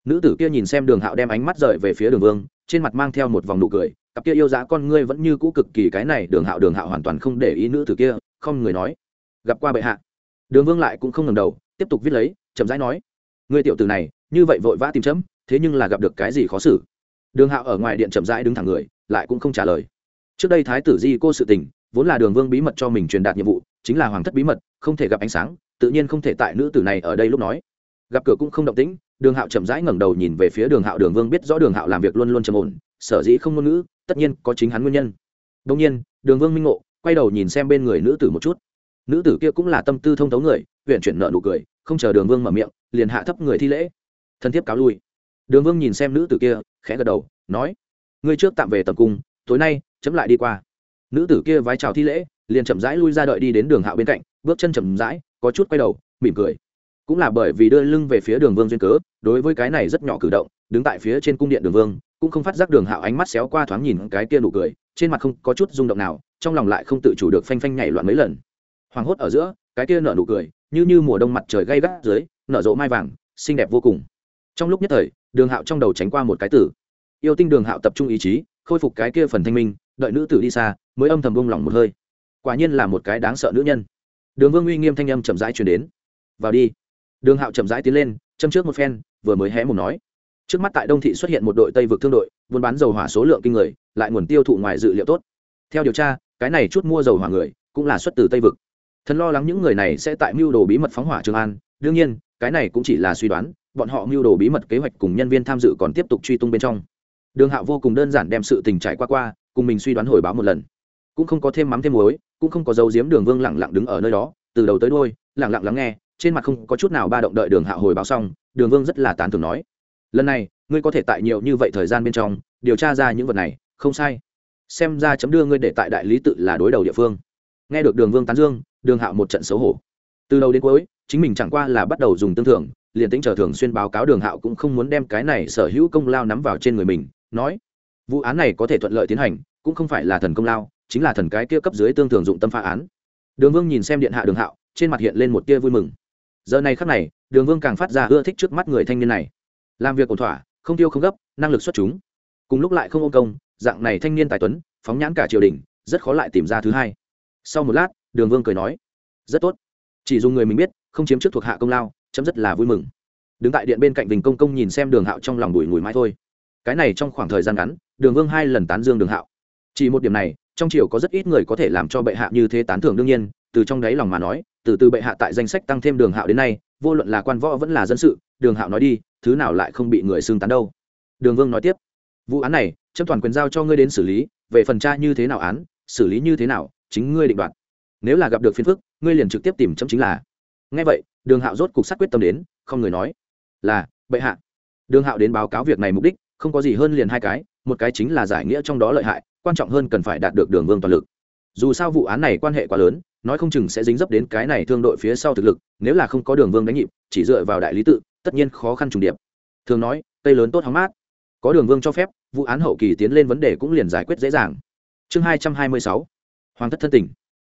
Nữ tử kia nhìn xem đường hạo đem ánh mắt rời về phía đường vương, trên mặt mang theo một vòng nụ cười, cặp kia yêu dã con ngươi vẫn như cũ cực kỳ cái này, đường hạo đường hạo hoàn toàn không để ý nữ tử kia, không người nói gặp qua bệ hạ. Đường vương lại cũng không ngầm đầu, tiếp tục viết lấy, chậm rãi nói, ngươi tiểu tử này, như vậy vội vã tìm chấm, thế nhưng là gặp được cái gì khó xử? Đường hạo ở ngoài điện chậm rãi đứng thẳng người, lại cũng không trả lời. Trước đây thái tử di cô sự tình, vốn là đường vương bí mật cho mình truyền đạt nhiệm vụ, chính là hoàng thất bí mật, không thể gặp ánh sáng, tự nhiên không thể tại nữ tử này ở đây lúc nói. Gặp cửa cũng không động tĩnh, đường hạo chậm rãi ngẩng đầu nhìn về phía đường hạo. Đường vương biết rõ đường hạo làm việc luôn luôn trầm ổn, sở dĩ không ngôn ngữ, tất nhiên có chính hắn nguyên nhân. Đông nhiên, đường vương minh ngộ, quay đầu nhìn xem bên người nữ tử một chút nữ tử kia cũng là tâm tư thông thấu người huyện chuyển nợ nụ cười, không chờ đường vương mở miệng, liền hạ thấp người thi lễ. Thân thiết cáo lui. Đường vương nhìn xem nữ tử kia, khẽ gật đầu, nói, ngươi trước tạm về tầm cung, tối nay, chấm lại đi qua. Nữ tử kia vái chào thi lễ, liền chậm rãi lui ra đợi đi đến đường hạo bên cạnh, bước chân chậm rãi, có chút quay đầu, mỉm cười. Cũng là bởi vì đưa lưng về phía đường vương duyên cớ, đối với cái này rất nhỏ cử động, đứng tại phía trên cung điện đường vương, cũng không phát giác đường hạo ánh mắt xéo qua thoáng nhìn cái kia nụ cười, trên mặt không có chút rung động nào, trong lòng lại không tự chủ được phanh phanh nhảy loạn mấy lần hoàng hốt ở giữa, cái kia nở nụ cười, như như mùa đông mặt trời gay gắt dưới, nở rộ mai vàng, xinh đẹp vô cùng. Trong lúc nhất thời, đường hạo trong đầu tránh qua một cái tử yêu tinh đường hạo tập trung ý chí, khôi phục cái kia phần thanh minh, đợi nữ tử đi xa, mới âm thầm bông lỏng một hơi. Quả nhiên là một cái đáng sợ nữ nhân. Đường vương uy nghiêm thanh âm chậm rãi chuyển đến. Vào đi. Đường hạo chậm rãi tiến lên, châm trước một phen, vừa mới hé mồm nói. Trước mắt tại đông thị xuất hiện một đội tây vực thương đội, buôn bán dầu hỏa số lượng kinh người, lại nguồn tiêu thụ ngoài dự liệu tốt. Theo điều tra, cái này chút mua dầu hỏa người, cũng là xuất từ tây vực thần lo lắng những người này sẽ tại mưu đồ bí mật phóng hỏa trường an. Đương nhiên, cái này cũng chỉ là suy đoán, bọn họ mưu đồ bí mật kế hoạch cùng nhân viên tham dự còn tiếp tục truy tung bên trong. Đường hạo vô cùng đơn giản đem sự tình trải qua qua, cùng mình suy đoán hồi báo một lần. Cũng không có thêm mắm thêm muối, cũng không có dấu giếm đường vương lẳng lặng đứng ở nơi đó, từ đầu tới đôi lẳng lặng lắng nghe, trên mặt không có chút nào ba động đợi đường hạo hồi báo xong, đường vương rất là tán thưởng nói, lần này, ngươi có thể tại nhiều như vậy thời gian bên trong, điều tra ra những vật này, không sai. Xem ra chấm đưa ngươi để tại đại lý tự là đối đầu địa phương. Nghe được đường vương tán dương đường hạo một trận xấu hổ. Từ đầu đến cuối, chính mình chẳng qua là bắt đầu dùng tương thưởng, liền tính chờ thường xuyên báo cáo đường hạo cũng không muốn đem cái này sở hữu công lao nắm vào trên người mình, nói, vụ án này có thể thuận lợi tiến hành, cũng không phải là thần công lao, chính là thần cái kia cấp dưới tương thường dụng tâm phá án. Đường vương nhìn xem điện hạ đường hạo, trên mặt hiện lên một tia vui mừng. Giờ này khắc này, đường vương càng phát ra ưa thích trước mắt người thanh niên này. Làm việc ổn thỏa, không tiêu không gấp, năng lực xuất chúng. Cùng lúc lại không ô công, dạng này thanh niên tài tuấn, phóng nhãn cả triều đình, rất khó lại tìm ra thứ hai. Sau một lát đường vương cười nói, rất tốt. Chỉ dùng người mình biết, không chiếm trước thuộc hạ công lao, chấm rất là vui mừng. Đứng tại điện bên cạnh Vinh công công nhìn xem đường hạo trong lòng bùi ngùi mãi thôi. Cái này trong khoảng thời gian ngắn, đường vương hai lần tán dương đường hạo. Chỉ một điểm này, trong triều có rất ít người có thể làm cho bệ hạ như thế tán thưởng đương nhiên, từ trong đáy lòng mà nói, từ từ bệ hạ tại danh sách tăng thêm đường hạo đến nay, vô luận là quan võ vẫn là dân sự, đường hạo nói đi, thứ nào lại không bị người xưng tán đâu. Đường vương nói tiếp, vụ án này chấp toàn quyền giao cho ngươi đến xử lý, về phần tra như thế nào án, xử lý như thế nào, chính ngươi định đoạt nếu là gặp được phiền phức, ngươi liền trực tiếp tìm chấm chính là. Ngay vậy, đường hạo rốt cục sắc quyết tâm đến, không người nói, là, bệ hạ. Đường hạo đến báo cáo việc này mục đích, không có gì hơn liền hai cái, một cái chính là giải nghĩa trong đó lợi hại, quan trọng hơn cần phải đạt được đường vương toàn lực. Dù sao vụ án này quan hệ quá lớn, nói không chừng sẽ dính dấp đến cái này thương đội phía sau thực lực, nếu là không có đường vương đánh nhịp, chỉ dựa vào đại lý tự, tất nhiên khó khăn trùng điệp. Thường nói, cây lớn tốt hóng mát. Có đường vương cho phép, vụ án hậu kỳ tiến lên vấn đề cũng liền giải quyết dễ dàng. Chương hai trăm hai mươi sáu, hoàng thất thân tình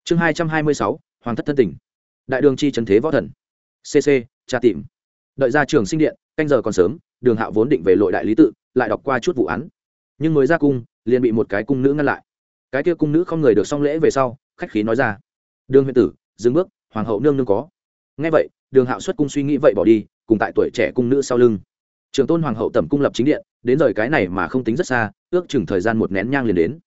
chương hai trăm hai mươi sáu, hoàng thất thân tỉnh đại đường chi trần thế võ thần. Cc tra tìm. Đợi ra trường sinh điện, canh giờ còn sớm, đường hạo vốn định về lội đại lý tự, lại đọc qua chút vụ án. Nhưng mới ra cung, liền bị một cái cung nữ ngăn lại. Cái kia cung nữ không người được xong lễ về sau, khách khí nói ra. Đường huyện tử, dừng bước, hoàng hậu nương nương có. Ngay vậy, đường hạo xuất cung suy nghĩ vậy bỏ đi, cùng tại tuổi trẻ cung nữ sau lưng. Trường tôn hoàng hậu tẩm cung lập chính điện, đến rời cái này mà không tính rất xa, ước chừng thời gian một nén nhang liền đến.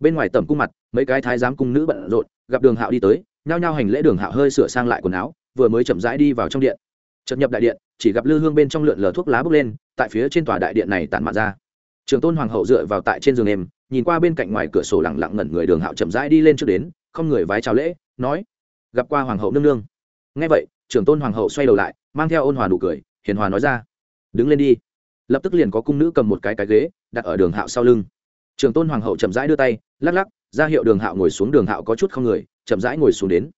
Bên ngoài tẩm cung mặt, mấy cái thái giám cung nữ bận rộn gặp đường hạo đi tới, nhao nhao hành lễ đường hạo hơi sửa sang lại quần áo, vừa mới chậm rãi đi vào trong điện. Chợt nhập đại điện, chỉ gặp lư hương bên trong lượn lờ thuốc lá bốc lên, tại phía trên tòa đại điện này tản mạn ra. Trường tôn hoàng hậu dựa vào tại trên giường em nhìn qua bên cạnh ngoài cửa sổ lẳng lặng ngẩn người đường hạo chậm rãi đi lên trước đến, không người vái chào lễ, nói, gặp qua hoàng hậu nương nương. Ngay vậy trưởng tôn hoàng hậu xoay đầu lại, mang theo ôn hòa nụ cười, hiền hòa nói ra, đứng lên đi. Lập tức liền có cung nữ cầm một cái cái ghế, đặt ở đường hạo sau lưng. Trưởng tôn hoàng hậu chậm rãi đưa tay, lắc lắc ra hiệu đường hạo ngồi xuống, đường hạo có chút không người, chậm rãi ngồi xuống đến.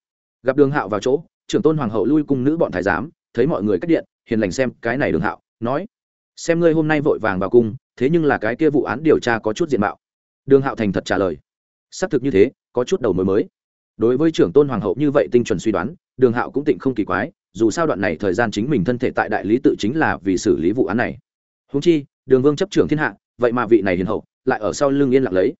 Gặp đường hạo vào chỗ, trưởng tôn hoàng hậu lui cung nữ bọn thái giám, thấy mọi người cắt điện, hiền lành xem cái này đường hạo, nói, xem ngươi hôm nay vội vàng vào cung, thế nhưng là cái kia vụ án điều tra có chút diện mạo. Đường hạo thành thật trả lời. Xác thực như thế, có chút đầu mối mới. Đối với trưởng tôn hoàng hậu như vậy tinh chuẩn suy đoán, đường hạo cũng tịnh không kỳ quái, dù sao đoạn này thời gian chính mình thân thể tại đại lý tự chính là vì xử lý vụ án này. Húng chi, đường vương chấp trưởng thiên hạ, vậy mà vị này hiền hậu, lại ở sau lưng yên lặng lấy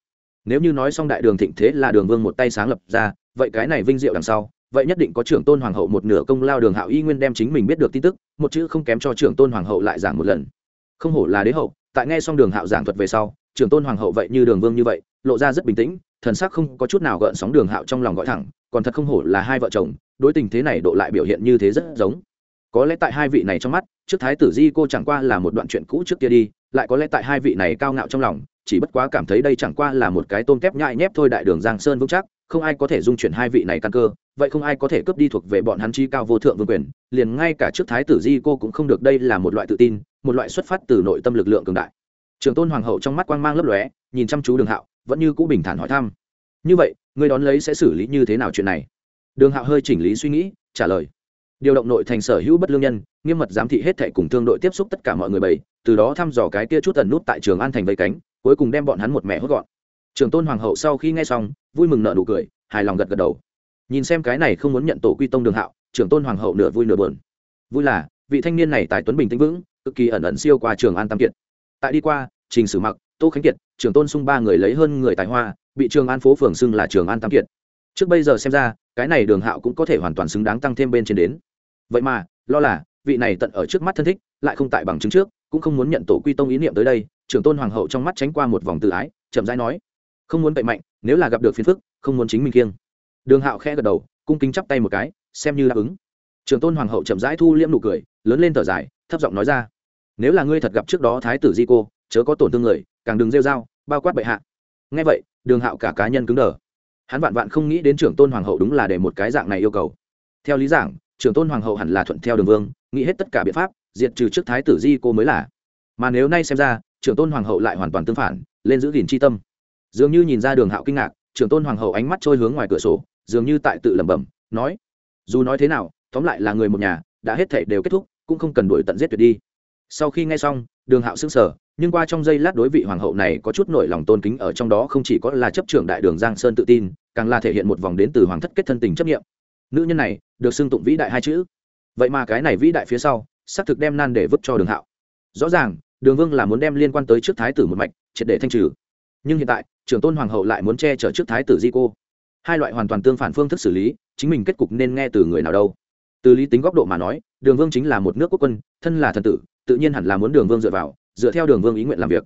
nếu như nói xong đại đường thịnh thế là đường vương một tay sáng lập ra, vậy cái này vinh diệu đằng sau, vậy nhất định có trưởng tôn hoàng hậu một nửa công lao đường hạo y nguyên đem chính mình biết được tin tức, một chữ không kém cho trưởng tôn hoàng hậu lại giảng một lần. Không hổ là đế hậu, tại nghe xong đường hạo giảng thuật về sau, trưởng tôn hoàng hậu vậy như đường vương như vậy, lộ ra rất bình tĩnh, thần sắc không có chút nào gợn sóng đường hạo trong lòng gọi thẳng, còn thật không hổ là hai vợ chồng, đối tình thế này độ lại biểu hiện như thế rất giống. Có lẽ tại hai vị này trong mắt, trước thái tử di cô chẳng qua là một đoạn chuyện cũ trước kia đi lại có lẽ tại hai vị này cao ngạo trong lòng, chỉ bất quá cảm thấy đây chẳng qua là một cái tôm kép nhại nhép thôi đại đường giang sơn vững chắc, không ai có thể dung chuyển hai vị này căn cơ, vậy không ai có thể cướp đi thuộc về bọn hắn chi cao vô thượng vương quyền, liền ngay cả trước thái tử di cô cũng không được, đây là một loại tự tin, một loại xuất phát từ nội tâm lực lượng cường đại. Trường tôn hoàng hậu trong mắt quang mang lấp lóe, nhìn chăm chú đường hạo, vẫn như cũ bình thản hỏi thăm. Như vậy, ngươi đón lấy sẽ xử lý như thế nào chuyện này? Đường hạo hơi chỉnh lý suy nghĩ, trả lời điều động nội thành sở hữu bất lương nhân, nghiêm mật giám thị hết thệ cùng thương đội tiếp xúc tất cả mọi người bầy từ đó thăm dò cái kia chút tần nút tại trường an thành vây cánh, cuối cùng đem bọn hắn một mẹ hốt gọn. Trường tôn hoàng hậu sau khi nghe xong, vui mừng nợ nụ cười, hài lòng gật gật đầu. Nhìn xem cái này không muốn nhận tổ quy tông đường hạo, trường tôn hoàng hậu nửa vui nửa buồn. Vui là, vị thanh niên này tài tuấn bình tĩnh vững, cực kỳ ẩn ẩn siêu qua trường an tam kiệt. Tại đi qua, trình sử mặc, tô khánh kiệt, trường tôn sung ba người lấy hơn người tài hoa, bị trường an phố phường xưng là trường an tam kiệt. Trước bây giờ xem ra, cái này đường hạo cũng có thể hoàn toàn xứng đáng tăng thêm bên trên đến vậy mà, lo là, vị này tận ở trước mắt thân thích, lại không tại bằng chứng trước, cũng không muốn nhận tổ quy tông ý niệm tới đây, trưởng tôn hoàng hậu trong mắt tránh qua một vòng tự ái, chậm rãi nói, không muốn cậy mạnh, nếu là gặp được phiền phức, không muốn chính mình kiêng. Đường hạo khẽ gật đầu, cung kính chắp tay một cái, xem như đáp ứng. Trưởng tôn hoàng hậu chậm rãi thu liễm nụ cười, lớn lên thở dài, thấp giọng nói ra, nếu là ngươi thật gặp trước đó thái tử di cô, chớ có tổn thương người, càng đừng rêu dao bao quát bệ hạ. Ngay vậy, đường hạo cả cá nhân cứng đờ. Hắn vạn vạn không nghĩ đến trưởng tôn hoàng hậu đúng là để một cái dạng này yêu cầu. Theo lý giảng trưởng tôn hoàng hậu hẳn là thuận theo đường vương, nghĩ hết tất cả biện pháp, diệt trừ trước thái tử di cô mới là. Mà nếu nay xem ra, trưởng tôn hoàng hậu lại hoàn toàn tương phản, lên giữ gìn c tâm. Dường như nhìn ra đường hạo kinh ngạc, trưởng tôn hoàng hậu ánh mắt trôi hướng ngoài cửa sổ, dường như tại tự lẩm bẩm, nói, dù nói thế nào, tóm lại là người một nhà, đã hết thể đều kết thúc, cũng không cần đuổi tận giết tuyệt đi. Sau khi nghe xong, đường hạo sững sờ, nhưng qua trong giây lát đối vị hoàng hậu này có chút nổi lòng tôn kính ở trong đó không chỉ có là chấp trưởng đại đường giang sơn tự tin, càng là thể hiện một vòng đến từ hoàng thất kết thân tình chấp nghiệm nữ nhân này, được xưng tụng vĩ đại hai chữ. Vậy mà cái này vĩ đại phía sau, xác thực đem nan để vứt cho đường hạo. Rõ ràng, đường vương là muốn đem liên quan tới trước thái tử một mạch, triệt để thanh trừ. Nhưng hiện tại, trưởng tôn hoàng hậu lại muốn che chở trước thái tử di cô. Hai loại hoàn toàn tương phản phương thức xử lý, chính mình kết cục nên nghe từ người nào đâu. Từ lý tính góc độ mà nói, đường vương chính là một nước quốc quân, thân là thần tử, tự nhiên hẳn là muốn đường vương dựa vào, dựa theo đường vương ý nguyện làm việc.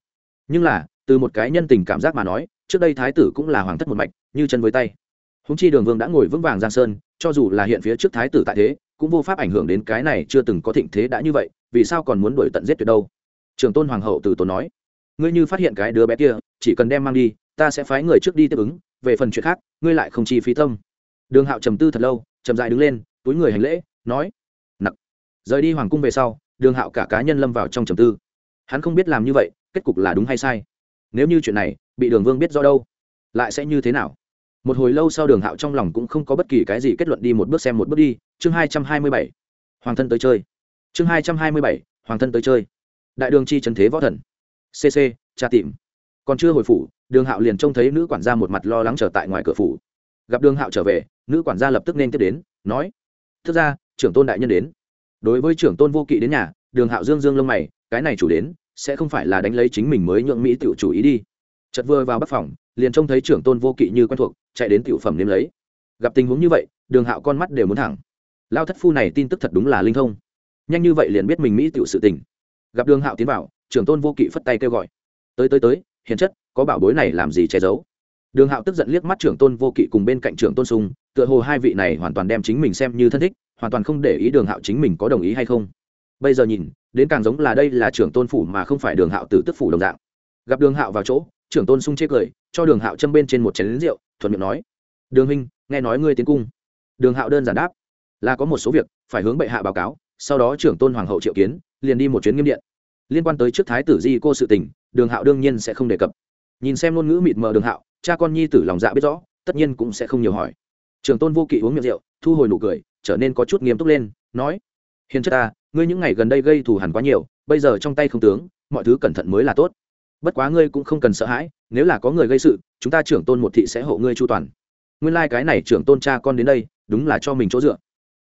Nhưng là, từ một cái nhân tình cảm giác mà nói, trước đây thái tử cũng là hoàng thất một mạch, như chân với tay húng chi đường vương đã ngồi vững vàng giang sơn, cho dù là hiện phía trước thái tử tại thế, cũng vô pháp ảnh hưởng đến cái này chưa từng có thịnh thế đã như vậy, vì sao còn muốn đuổi tận giết tuyệt đâu? Trường tôn hoàng hậu từ tốn nói, ngươi như phát hiện cái đứa bé kia, chỉ cần đem mang đi, ta sẽ phái người trước đi tiếp ứng, về phần chuyện khác, ngươi lại không chi phí tâm. Đường hạo trầm tư thật lâu, chậm dại đứng lên, túi người hành lễ, nói, nặc. Rời đi hoàng cung về sau, đường hạo cả cá nhân lâm vào trong trầm tư. Hắn không biết làm như vậy, kết cục là đúng hay sai. Nếu như chuyện này, bị đường vương biết do đâu, lại sẽ như thế nào? Một hồi lâu sau đường hạo trong lòng cũng không có bất kỳ cái gì kết luận đi một bước xem một bước đi. Chương hai trăm hai mươi bảy. Hoàng thân tới chơi. Chương hai trăm hai mươi bảy. Hoàng thân tới chơi. Đại đường chi trần thế võ thần. Cc tra tìm. Còn chưa hồi phủ, đường hạo liền trông thấy nữ quản gia một mặt lo lắng trở tại ngoài cửa phủ. Gặp đường hạo trở về, nữ quản gia lập tức nên tiếp đến, nói thức ra trưởng tôn đại nhân đến. Đối với trưởng tôn vô kỵ đến nhà, đường hạo dương dương lông mày, cái này chủ đến, sẽ không phải là đánh lấy chính mình mới nhượng mỹ tiểu chủ ý đi. Chật vừa vào bắc phòng liền trông thấy trưởng tôn vô kỵ như quen thuộc, chạy đến tiểu phẩm nếm lấy. Gặp tình huống như vậy, đường hạo con mắt đều muốn thẳng. Lao thất phu này tin tức thật đúng là linh thông. Nhanh như vậy liền biết mình mỹ tiểu sự tình. Gặp đường hạo tiến vào, trưởng tôn vô kỵ phất tay kêu gọi. Tới tới tới, hiền chất, có bảo bối này làm gì che giấu? Đường hạo tức giận liếc mắt trưởng tôn vô kỵ cùng bên cạnh trưởng tôn sung, tựa hồ hai vị này hoàn toàn đem chính mình xem như thân thích, hoàn toàn không để ý đường hạo chính mình có đồng ý hay không. Bây giờ nhìn, đến càng giống là đây là trưởng tôn phủ mà không phải đường hạo từ tức phủ đồng dạng. Gặp đường hạo vào chỗ, trưởng tôn sung chê cười cho đường hạo châm bên trên một chén lính rượu, thuận miệng nói, đường huynh, nghe nói ngươi tiến cung. Đường hạo đơn giản đáp, là có một số việc, phải hướng bệ hạ báo cáo, sau đó trưởng tôn hoàng hậu triệu kiến, liền đi một chuyến nghiêm điện. Liên quan tới trước thái tử di cô sự tình, đường hạo đương nhiên sẽ không đề cập. Nhìn xem ngôn ngữ mịt mờ đường hạo, cha con nhi tử lòng dạ biết rõ, tất nhiên cũng sẽ không nhiều hỏi. Trường tôn vô kỵ uống miệng rượu, thu hồi nụ cười, trở nên có chút nghiêm túc lên, nói, hiền chất ta, ngươi những ngày gần đây gây thù hẳn quá nhiều, bây giờ trong tay không tướng, mọi thứ cẩn thận mới là tốt bất quá ngươi cũng không cần sợ hãi, nếu là có người gây sự, chúng ta trưởng tôn một thị sẽ hộ ngươi chu toàn. Nguyên lai、like、cái này trưởng tôn cha con đến đây, đúng là cho mình chỗ dựa.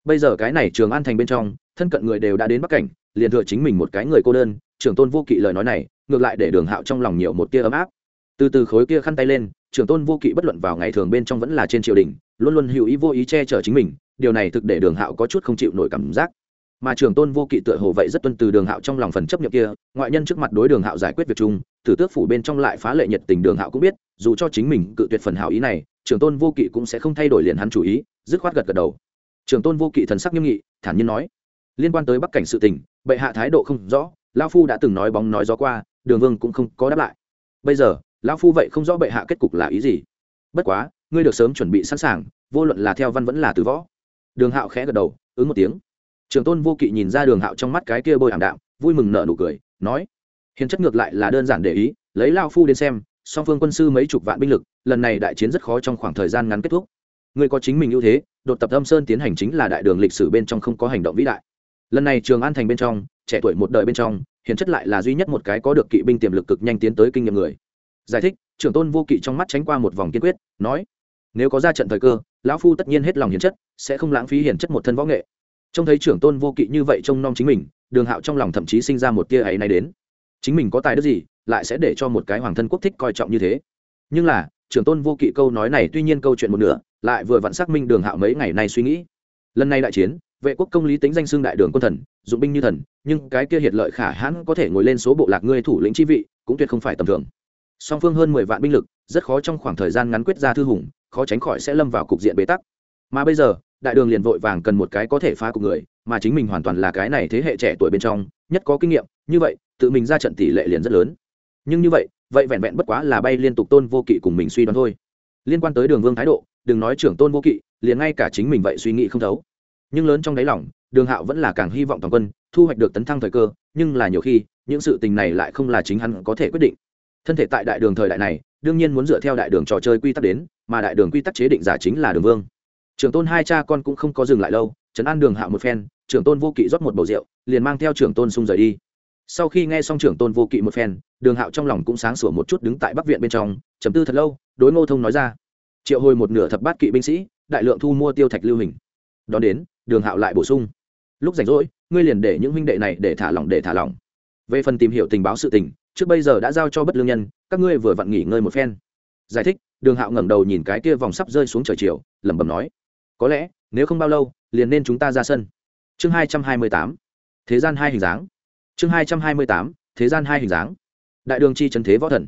Bây giờ cái này trường an thành bên trong, thân cận người đều đã đến bắc cảnh, liền thừa chính mình một cái người cô đơn, trưởng tôn vô kỵ lời nói này, ngược lại để đường hạo trong lòng nhiều một tia ấm áp. Từ từ khối kia khăn tay lên, trưởng tôn vô kỵ bất luận vào ngày thường bên trong vẫn là trên triều đình, luôn luôn hữu ý vô ý che chở chính mình, điều này thực để đường hạo có chút không chịu nổi cảm giác. Mà trưởng tôn vô kỵ tựa hồ vậy rất tuân từ đường hạo trong lòng phần chấp nhận kia, ngoại nhân trước mặt đối đường hạo giải quyết việc chung tử tước phủ bên trong lại phá lệ nhiệt tình đường hạo cũng biết, dù cho chính mình cự tuyệt phần hảo ý này trưởng tôn vô kỵ cũng sẽ không thay đổi liền hắn chủ ý, dứt khoát gật gật đầu. Trưởng tôn vô kỵ thần sắc nghiêm nghị, thản nhiên nói, liên quan tới bắc cảnh sự tình, bệ hạ thái độ không rõ lao phu đã từng nói bóng nói gió qua, đường vương cũng không có đáp lại. Bây giờ lao phu vậy không rõ bệ hạ kết cục là ý gì. Bất quá, ngươi được sớm chuẩn bị sẵn sàng, vô luận là theo văn vẫn là từ võ. Đường hạo khẽ gật đầu, ứng một tiếng. Trường tôn vô kỵ nhìn ra đường hạo trong mắt cái kia bôi ảm đạm, vui mừng nở nụ cười, nói hiền chất ngược lại là đơn giản để ý, lấy lao phu đến xem, song phương quân sư mấy chục vạn binh lực, lần này đại chiến rất khó trong khoảng thời gian ngắn kết thúc. Người có chính mình ưu thế, đột tập âm sơn tiến hành chính là đại đường lịch sử bên trong không có hành động vĩ đại. Lần này trường an thành bên trong, trẻ tuổi một đời bên trong, hiền chất lại là duy nhất một cái có được kỵ binh tiềm lực cực nhanh tiến tới kinh nghiệm người. Giải thích, trưởng tôn vô kỵ trong mắt tránh qua một vòng kiên quyết, nói, nếu có ra trận thời cơ, lão phu tất nhiên hết lòng hiền chất, sẽ không lãng phí hiền chất một thân võ nghệ. Trông thấy trưởng tôn vô kỵ như vậy trông nom chính mình, đường hạo trong lòng thậm chí sinh ra một tia ấy nay đến chính mình có tài đức gì, lại sẽ để cho một cái hoàng thân quốc thích coi trọng như thế. Nhưng là, trưởng tôn vô kỵ câu nói này tuy nhiên câu chuyện một nửa, lại vừa vặn xác minh đường hạo mấy ngày nay suy nghĩ. Lần này đại chiến, vệ quốc công lý tính danh xưng đại đường quân thần, dụng binh như thần, nhưng cái kia hiệt lợi khả hãn có thể ngồi lên số bộ lạc ngươi thủ lĩnh chi vị, cũng tuyệt không phải tầm thường. Song phương hơn mười vạn binh lực, rất khó trong khoảng thời gian ngắn quyết ra thư hùng, khó tránh khỏi sẽ lâm vào cục diện bế tắc. Mà bây giờ, đại đường liền vội vàng cần một cái có thể phá cục người mà chính mình hoàn toàn là cái này thế hệ trẻ tuổi bên trong, nhất có kinh nghiệm, như vậy, tự mình ra trận tỷ lệ liền rất lớn. Nhưng như vậy vậy vẹn vẹn bất quá là bay liên tục tôn vô kỵ cùng mình suy đoán thôi. Liên quan tới đường vương thái độ, đừng nói trưởng tôn vô kỵ, liền ngay cả chính mình vậy suy nghĩ không thấu. Nhưng lớn trong đáy lòng, đường hạo vẫn là càng hy vọng toàn quân, thu hoạch được tấn thăng thời cơ, nhưng là nhiều khi, những sự tình này lại không là chính hắn có thể quyết định. Thân thể tại đại đường thời đại này, đương nhiên muốn dựa theo đại đường trò chơi quy tắc đến, mà đại đường quy tắc chế định giả chính là đường vương. Trưởng tôn hai cha con cũng không có dừng lại lâu, trấn an đường hạo một phen trưởng tôn vô kỵ rót một bầu rượu, liền mang theo trưởng tôn sung rời đi. Sau khi nghe xong trưởng tôn vô kỵ một phen, đường hạo trong lòng cũng sáng sủa một chút đứng tại bắc viện bên trong chấm tư thật lâu, đối ngô thông nói ra, triệu hồi một nửa thập bát kỵ binh sĩ, đại lượng thu mua tiêu thạch lưu hình. Đón đến, đường hạo lại bổ sung, lúc rảnh rỗi, ngươi liền để những huynh đệ này để thả lỏng, để thả lỏng. Về phần tìm hiểu tình báo sự tình, trước bây giờ đã giao cho bất lương nhân, các ngươi vừa vặn nghỉ ngơi một phen. Giải thích, đường hạo ngẩng đầu nhìn cái kia vòng sắp rơi xuống trời chiều, lẩm bẩm nói, có lẽ, nếu không bao lâu, liền nên chúng ta ra sân chương hai trăm hai mươi tám, thế gian hai hình dáng. Chương hai trăm hai mươi tám, thế gian hai hình dáng. Đại đường chi trần thế võ thần.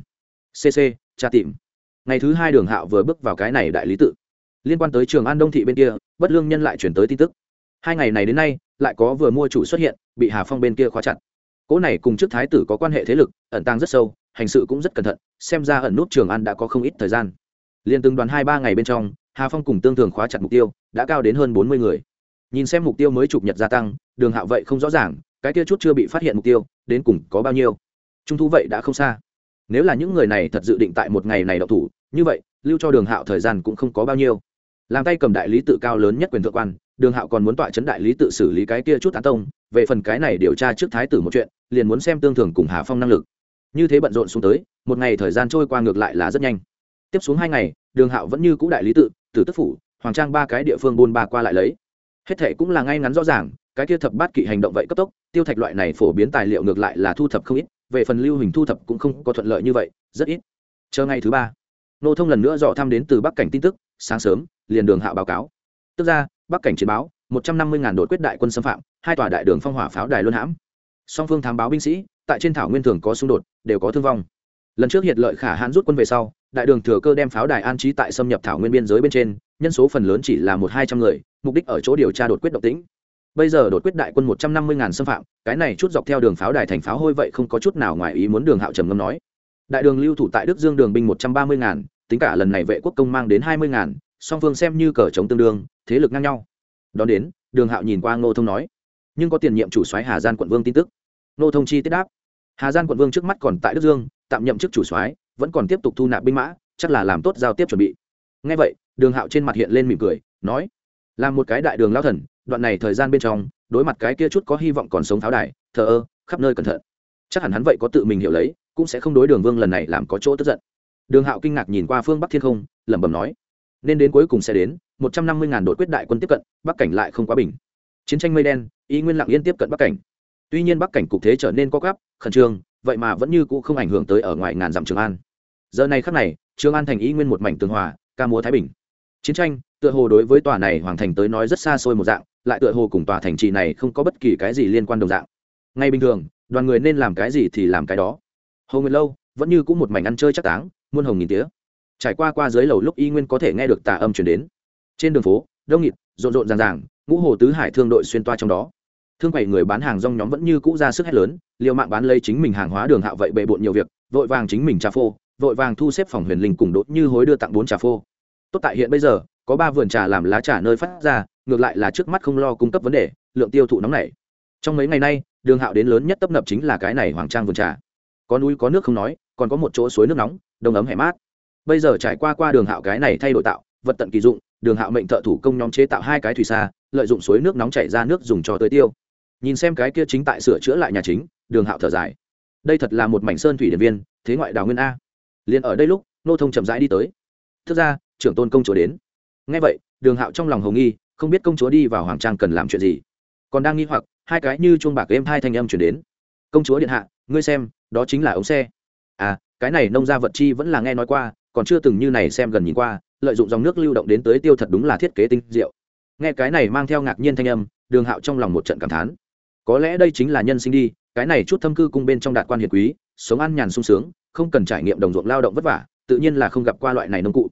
Cc tra tìm. Ngày thứ hai đường hạo vừa bước vào cái này đại lý tự. Liên quan tới trường an đông thị bên kia, bất lương nhân lại chuyển tới tin tức. Hai ngày này đến nay, lại có vừa mua chủ xuất hiện, bị hà phong bên kia khóa chặt. Cỗ này cùng trước thái tử có quan hệ thế lực, ẩn tàng rất sâu, hành sự cũng rất cẩn thận, xem ra ẩn nút trường an đã có không ít thời gian. Liên từng đoàn hai ba ngày bên trong, hà phong cùng tương thường khóa chặt mục tiêu, đã cao đến hơn bốn mươi người nhìn xem mục tiêu mới chụp nhật gia tăng, đường hạo vậy không rõ ràng, cái kia chút chưa bị phát hiện mục tiêu, đến cùng có bao nhiêu. Trung thu vậy đã không xa. Nếu là những người này thật dự định tại một ngày này đậu thủ, như vậy, lưu cho đường hạo thời gian cũng không có bao nhiêu. Làm tay cầm đại lý tự cao lớn nhất quyền thượng quan, đường hạo còn muốn tọa chấn đại lý tự xử lý cái kia chút tán tông, về phần cái này điều tra trước thái tử một chuyện, liền muốn xem tương thường cùng hà phong năng lực. Như thế bận rộn xuống tới, một ngày thời gian trôi qua ngược lại là rất nhanh. Tiếp xuống hai ngày, đường hạo vẫn như cũ đại lý tự, tử tức phủ, hoàng trang ba cái địa phương buôn ba qua lại lấy hết thệ cũng là ngay ngắn rõ ràng, cái kia thập bát kỵ hành động vậy cấp tốc, tiêu thạch loại này phổ biến tài liệu ngược lại là thu thập không ít, về phần lưu hình thu thập cũng không có thuận lợi như vậy, rất ít. Chờ ngày thứ ba, nô thông lần nữa dò thăm đến từ bắc cảnh tin tức, sáng sớm, liền đường hạ báo cáo. Tức ra, bắc cảnh chiến báo, một trăm năm mươi ngàn đội quyết đại quân xâm phạm, hai tòa đại đường phong hỏa pháo đài luân hãm. Song phương thám báo binh sĩ, tại trên thảo nguyên thường có xung đột, đều có thương vong. Lần trước hiện lợi khả hãn rút quân về sau, đại đường thừa cơ đem pháo đài an trí tại xâm nhập thảo nguyên biên giới bên trên nhân số phần lớn chỉ là một hai trăm người, mục đích ở chỗ điều tra đột quyết độc tính. Bây giờ đột quyết đại quân một trăm năm mươi ngàn xâm phạm, cái này chút dọc theo đường pháo đài thành pháo hôi vậy không có chút nào ngoài ý muốn đường hạo trầm ngâm nói. Đại đường lưu thủ tại đức dương đường binh một trăm ba mươi ngàn, tính cả lần này vệ quốc công mang đến hai mươi ngàn, song phương xem như cờ chống tương đương, thế lực ngang nhau. Đón đến, đường hạo nhìn qua ngô thông nói. Nhưng có tiền nhiệm chủ soái hà gian quận vương tin tức. Ngô thông chi tiết đáp. Hà gian quận vương trước mắt còn tại đức dương, tạm nhậm chức chủ soái, vẫn còn tiếp tục thu nạp binh mã, chắc là làm tốt giao tiếp chuẩn bị. Ngay vậy đường hạo trên mặt hiện lên mỉm cười, nói, là một cái đại đường lao thần, đoạn này thời gian bên trong, đối mặt cái kia chút có hy vọng còn sống tháo đài, thờ ơ, khắp nơi cẩn thận. Chắc hẳn hắn vậy có tự mình hiểu lấy, cũng sẽ không đối đường vương lần này làm có chỗ tức giận. Đường hạo kinh ngạc nhìn qua phương bắc thiên không, lẩm bẩm nói, nên đến cuối cùng sẽ đến, một trăm năm mươi ngàn đội quyết đại quân tiếp cận, bắc cảnh lại không quá bình. Chiến tranh mây đen y nguyên lặng yên tiếp cận bắc cảnh. Tuy nhiên bắc cảnh cục thế trở nên co gắp khẩn trương, vậy mà vẫn như cũ không ảnh hưởng tới ở ngoài ngàn dặm trường an. Giờ này khắc này, trường an thành y nguyên một mảnh tường hòa, ca múa thái bình chiến tranh, tựa hồ đối với tòa này hoàng thành tới nói rất xa xôi một dạng, lại tựa hồ cùng tòa thành trì này không có bất kỳ cái gì liên quan đồng dạng. Ngay bình thường, đoàn người nên làm cái gì thì làm cái đó. Hầu nguyệt lâu, vẫn như cũng một mảnh ăn chơi chắc táng, muôn hồng nghìn tía. Trải qua qua dưới lầu lúc y nguyên có thể nghe được tà âm chuyển đến. Trên đường phố, đông nghịt, rộn rộn ràng ràng, ngũ hồ tứ hải thương đội xuyên toa trong đó. Thương quầy người bán hàng rong nhóm vẫn như cũ ra sức hét lớn, liều mạng bán lấy chính mình hàng hóa đường hạo vậy bệ bộn nhiều việc, vội vàng chính mình trà phô, vội vàng thu xếp phòng huyền linh cùng đốt như hối đưa tặng bốn trà phô tốt tại hiện bây giờ, có ba vườn trà làm lá trà nơi phát ra, ngược lại là trước mắt không lo cung cấp vấn đề, lượng tiêu thụ nóng này trong mấy ngày nay, đường hạo đến lớn nhất tấp nập chính là cái này hoàng trang vườn trà. Có núi có nước không nói, còn có một chỗ suối nước nóng, đông ấm hẻ mát. Bây giờ trải qua qua đường hạo cái này thay đổi tạo, vật tận kỳ dụng, đường hạo mệnh thợ thủ công nhóm chế tạo hai cái thủy xa, lợi dụng suối nước nóng chảy ra nước dùng cho tới tiêu. Nhìn xem cái kia chính tại sửa chữa lại nhà chính, đường hạo thở dài. Đây thật là một mảnh sơn thủy điện viên, thế ngoại đào nguyên a. Liền ở đây lúc, nô thông chậm rãi đi tới. Thực ra trưởng tôn công chúa đến. Ngay vậy, đường hạo trong lòng hồng nghi, không biết công chúa đi vào hoàng trang cần làm chuyện gì. Còn đang nghi hoặc, hai cái như chuông bạc êm hai thanh âm chuyển đến. Công chúa điện hạ, ngươi xem, đó chính là ống xe. À cái này nông gia vật chi vẫn là nghe nói qua, còn chưa từng như này xem gần nhìn qua, lợi dụng dòng nước lưu động đến tới tiêu thật đúng là thiết kế tinh diệu. Nghe cái này mang theo ngạc nhiên thanh âm, đường hạo trong lòng một trận cảm thán. Có lẽ đây chính là nhân sinh đi, cái này chút thâm cư cung bên trong đạt quan hiền quý, sống ăn nhàn sung sướng, không cần trải nghiệm đồng ruộng lao động vất vả, tự nhiên là không gặp qua loại này nông cụ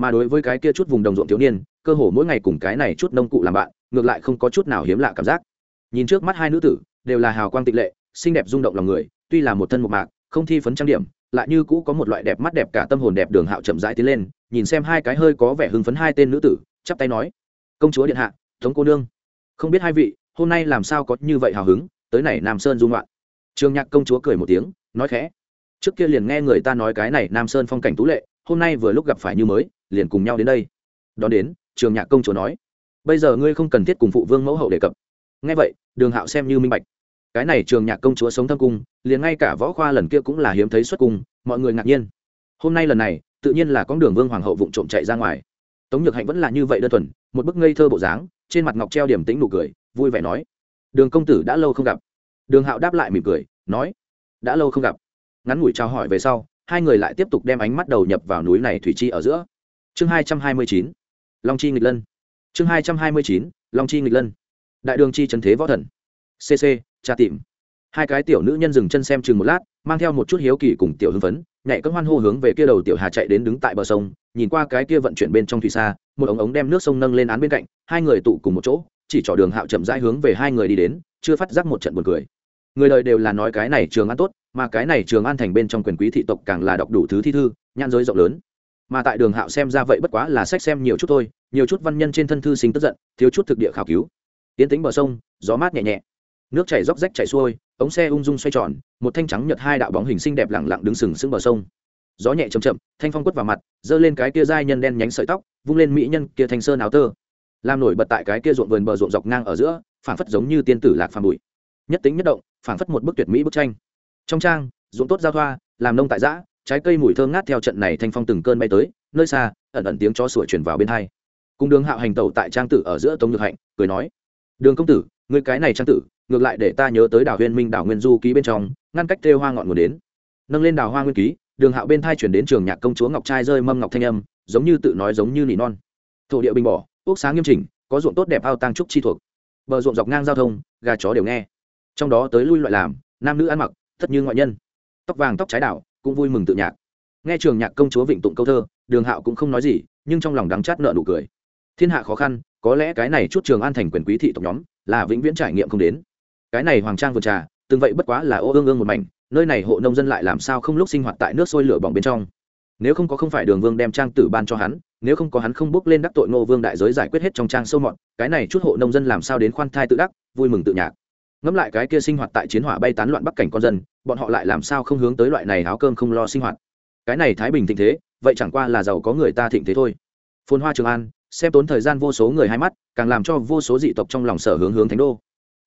mà đối với cái kia chút vùng đồng ruộng thiếu niên, cơ hồ mỗi ngày cùng cái này chút nông cụ làm bạn, ngược lại không có chút nào hiếm lạ cảm giác. Nhìn trước mắt hai nữ tử, đều là hào quang tịch lệ, xinh đẹp rung động lòng người, tuy là một thân một mạc, không thi phấn trang điểm, lại như cũ có một loại đẹp mắt đẹp cả tâm hồn đẹp đường hạo chậm rãi tiến lên, nhìn xem hai cái hơi có vẻ hưng phấn hai tên nữ tử, chắp tay nói, công chúa điện hạ, tống cô nương. Không biết hai vị, hôm nay làm sao có như vậy hào hứng, tới này nam sơn dung loạn trường nhạc công chúa cười một tiếng, nói khẽ, trước kia liền nghe người ta nói cái này nam sơn phong cảnh tú lệ, hôm nay vừa lúc gặp phải như mới liền cùng nhau đến đây. Đón đến, trường nhạc công chúa nói, bây giờ ngươi không cần thiết cùng phụ vương mẫu hậu đề cập. Nghe vậy, đường hạo xem như minh bạch. Cái này trường nhạc công chúa sống thâm cung, liền ngay cả võ khoa lần kia cũng là hiếm thấy xuất cung, mọi người ngạc nhiên. Hôm nay lần này, tự nhiên là con đường vương hoàng hậu vụng trộm chạy ra ngoài. Tống nhược hạnh vẫn là như vậy đơn thuần, một bức ngây thơ bộ dáng, trên mặt ngọc treo điểm tính nụ cười, vui vẻ nói, đường công tử đã lâu không gặp. Đường hạo đáp lại mỉm cười, nói, đã lâu không gặp. Ngắn ngủi trao hỏi về sau, hai người lại tiếp tục đem ánh mắt đầu nhập vào núi này thủy chi ở giữa chương hai trăm hai mươi chín, long chi nghịch lân. Chương hai trăm hai mươi chín, long chi nghịch lân. Đại đường chi trần thế võ thần. Cc tra tìm. Hai cái tiểu nữ nhân dừng chân xem chừng một lát, mang theo một chút hiếu kỳ cùng tiểu hưng phấn, nhảy cất hoan hô hướng về kia đầu tiểu hà chạy đến đứng tại bờ sông, nhìn qua cái kia vận chuyển bên trong thủy xa, một ống ống đem nước sông nâng lên án bên cạnh, hai người tụ cùng một chỗ, chỉ trỏ đường hạo chậm rãi hướng về hai người đi đến, chưa phát giác một trận buồn cười. Người đời đều là nói cái này trường an tốt, mà cái này trường an thành bên trong quyền quý thị tộc càng là đọc đủ thứ thi thư nhan giới rộng lớn mà tại đường hạo xem ra vậy bất quá là sách xem nhiều chút thôi, nhiều chút văn nhân trên thân thư sinh tức giận, thiếu chút thực địa khảo cứu. Tiến tính bờ sông, gió mát nhẹ nhẹ. Nước chảy róc rách chảy xuôi, ống xe ung dung xoay tròn, một thanh trắng nhật hai đạo bóng hình xinh đẹp lẳng lặng đứng sừng sững bờ sông. Gió nhẹ chầm chậm, thanh phong quất vào mặt, giơ lên cái kia dai nhân đen nhánh sợi tóc, vung lên mỹ nhân kia thanh sơn áo tơ. Làm nổi bật tại cái kia ruộng vườn bờ ruộng dọc ngang ở giữa, phảng phất giống như tiên tử lạc phàm bụi. Nhất tính nhất động, phảng phất một bức tuyệt mỹ bức tranh. Trong trang, ruộng tốt giao thoa, làm nông tại giã trái cây mùi thơm ngát theo trận này thanh phong từng cơn bay tới, nơi xa, ẩn ẩn tiếng chó sủa chuyển vào bên hai. Cùng đường hạo hành tẩu tại trang tử ở giữa tống nhược hạnh, cười nói, đường công tử người cái này trang tử, ngược lại để ta nhớ tới đảo huyên minh đảo nguyên du ký bên trong, ngăn cách thêu hoa ngọn nguồn đến. Nâng lên đảo hoa nguyên ký, đường hạo bên thai chuyển đến trường nhạc công chúa ngọc trai rơi mâm ngọc thanh âm, giống như tự nói giống như nỉ non. Thổ địa bình bỏ quốc sáng nghiêm chỉnh, có ruộng tốt đẹp ao tăng trúc chi thuộc. Bờ ruộng dọc ngang giao thông, gà chó đều nghe. Trong đó tới lui loại làm, nam nữ ăn mặc tất như ngoại nhân. Tóc vàng tóc trái đảo cũng vui mừng tự nhạc. Nghe trường nhạc công chúa vịnh tụng câu thơ, đường hạo cũng không nói gì, nhưng trong lòng đắng chát nợ nụ cười. Thiên hạ khó khăn, có lẽ cái này chút trường an thành quyền quý thị tộc nhóm, là vĩnh viễn trải nghiệm không đến. Cái này hoàng trang vườn trà, từng vậy bất quá là ô ương ương một mảnh, nơi này hộ nông dân lại làm sao không lúc sinh hoạt tại nước sôi lửa bỏng bên trong. Nếu không có không phải đường vương đem trang tử ban cho hắn, nếu không có hắn không bước lên đắc tội ngô vương đại giới giải quyết hết trong trang sâu mọn cái này chút hộ nông dân làm sao đến khoan thai tự đắc, vui mừng tự nhạc ngẫm lại cái kia sinh hoạt tại chiến hỏa bay tán loạn bắc cảnh con dân, bọn họ lại làm sao không hướng tới loại này áo cơm không lo sinh hoạt? Cái này thái bình thịnh thế, vậy chẳng qua là giàu có người ta thịnh thế thôi. Phồn hoa trường an, xem tốn thời gian vô số người hai mắt, càng làm cho vô số dị tộc trong lòng sở hướng hướng thánh đô.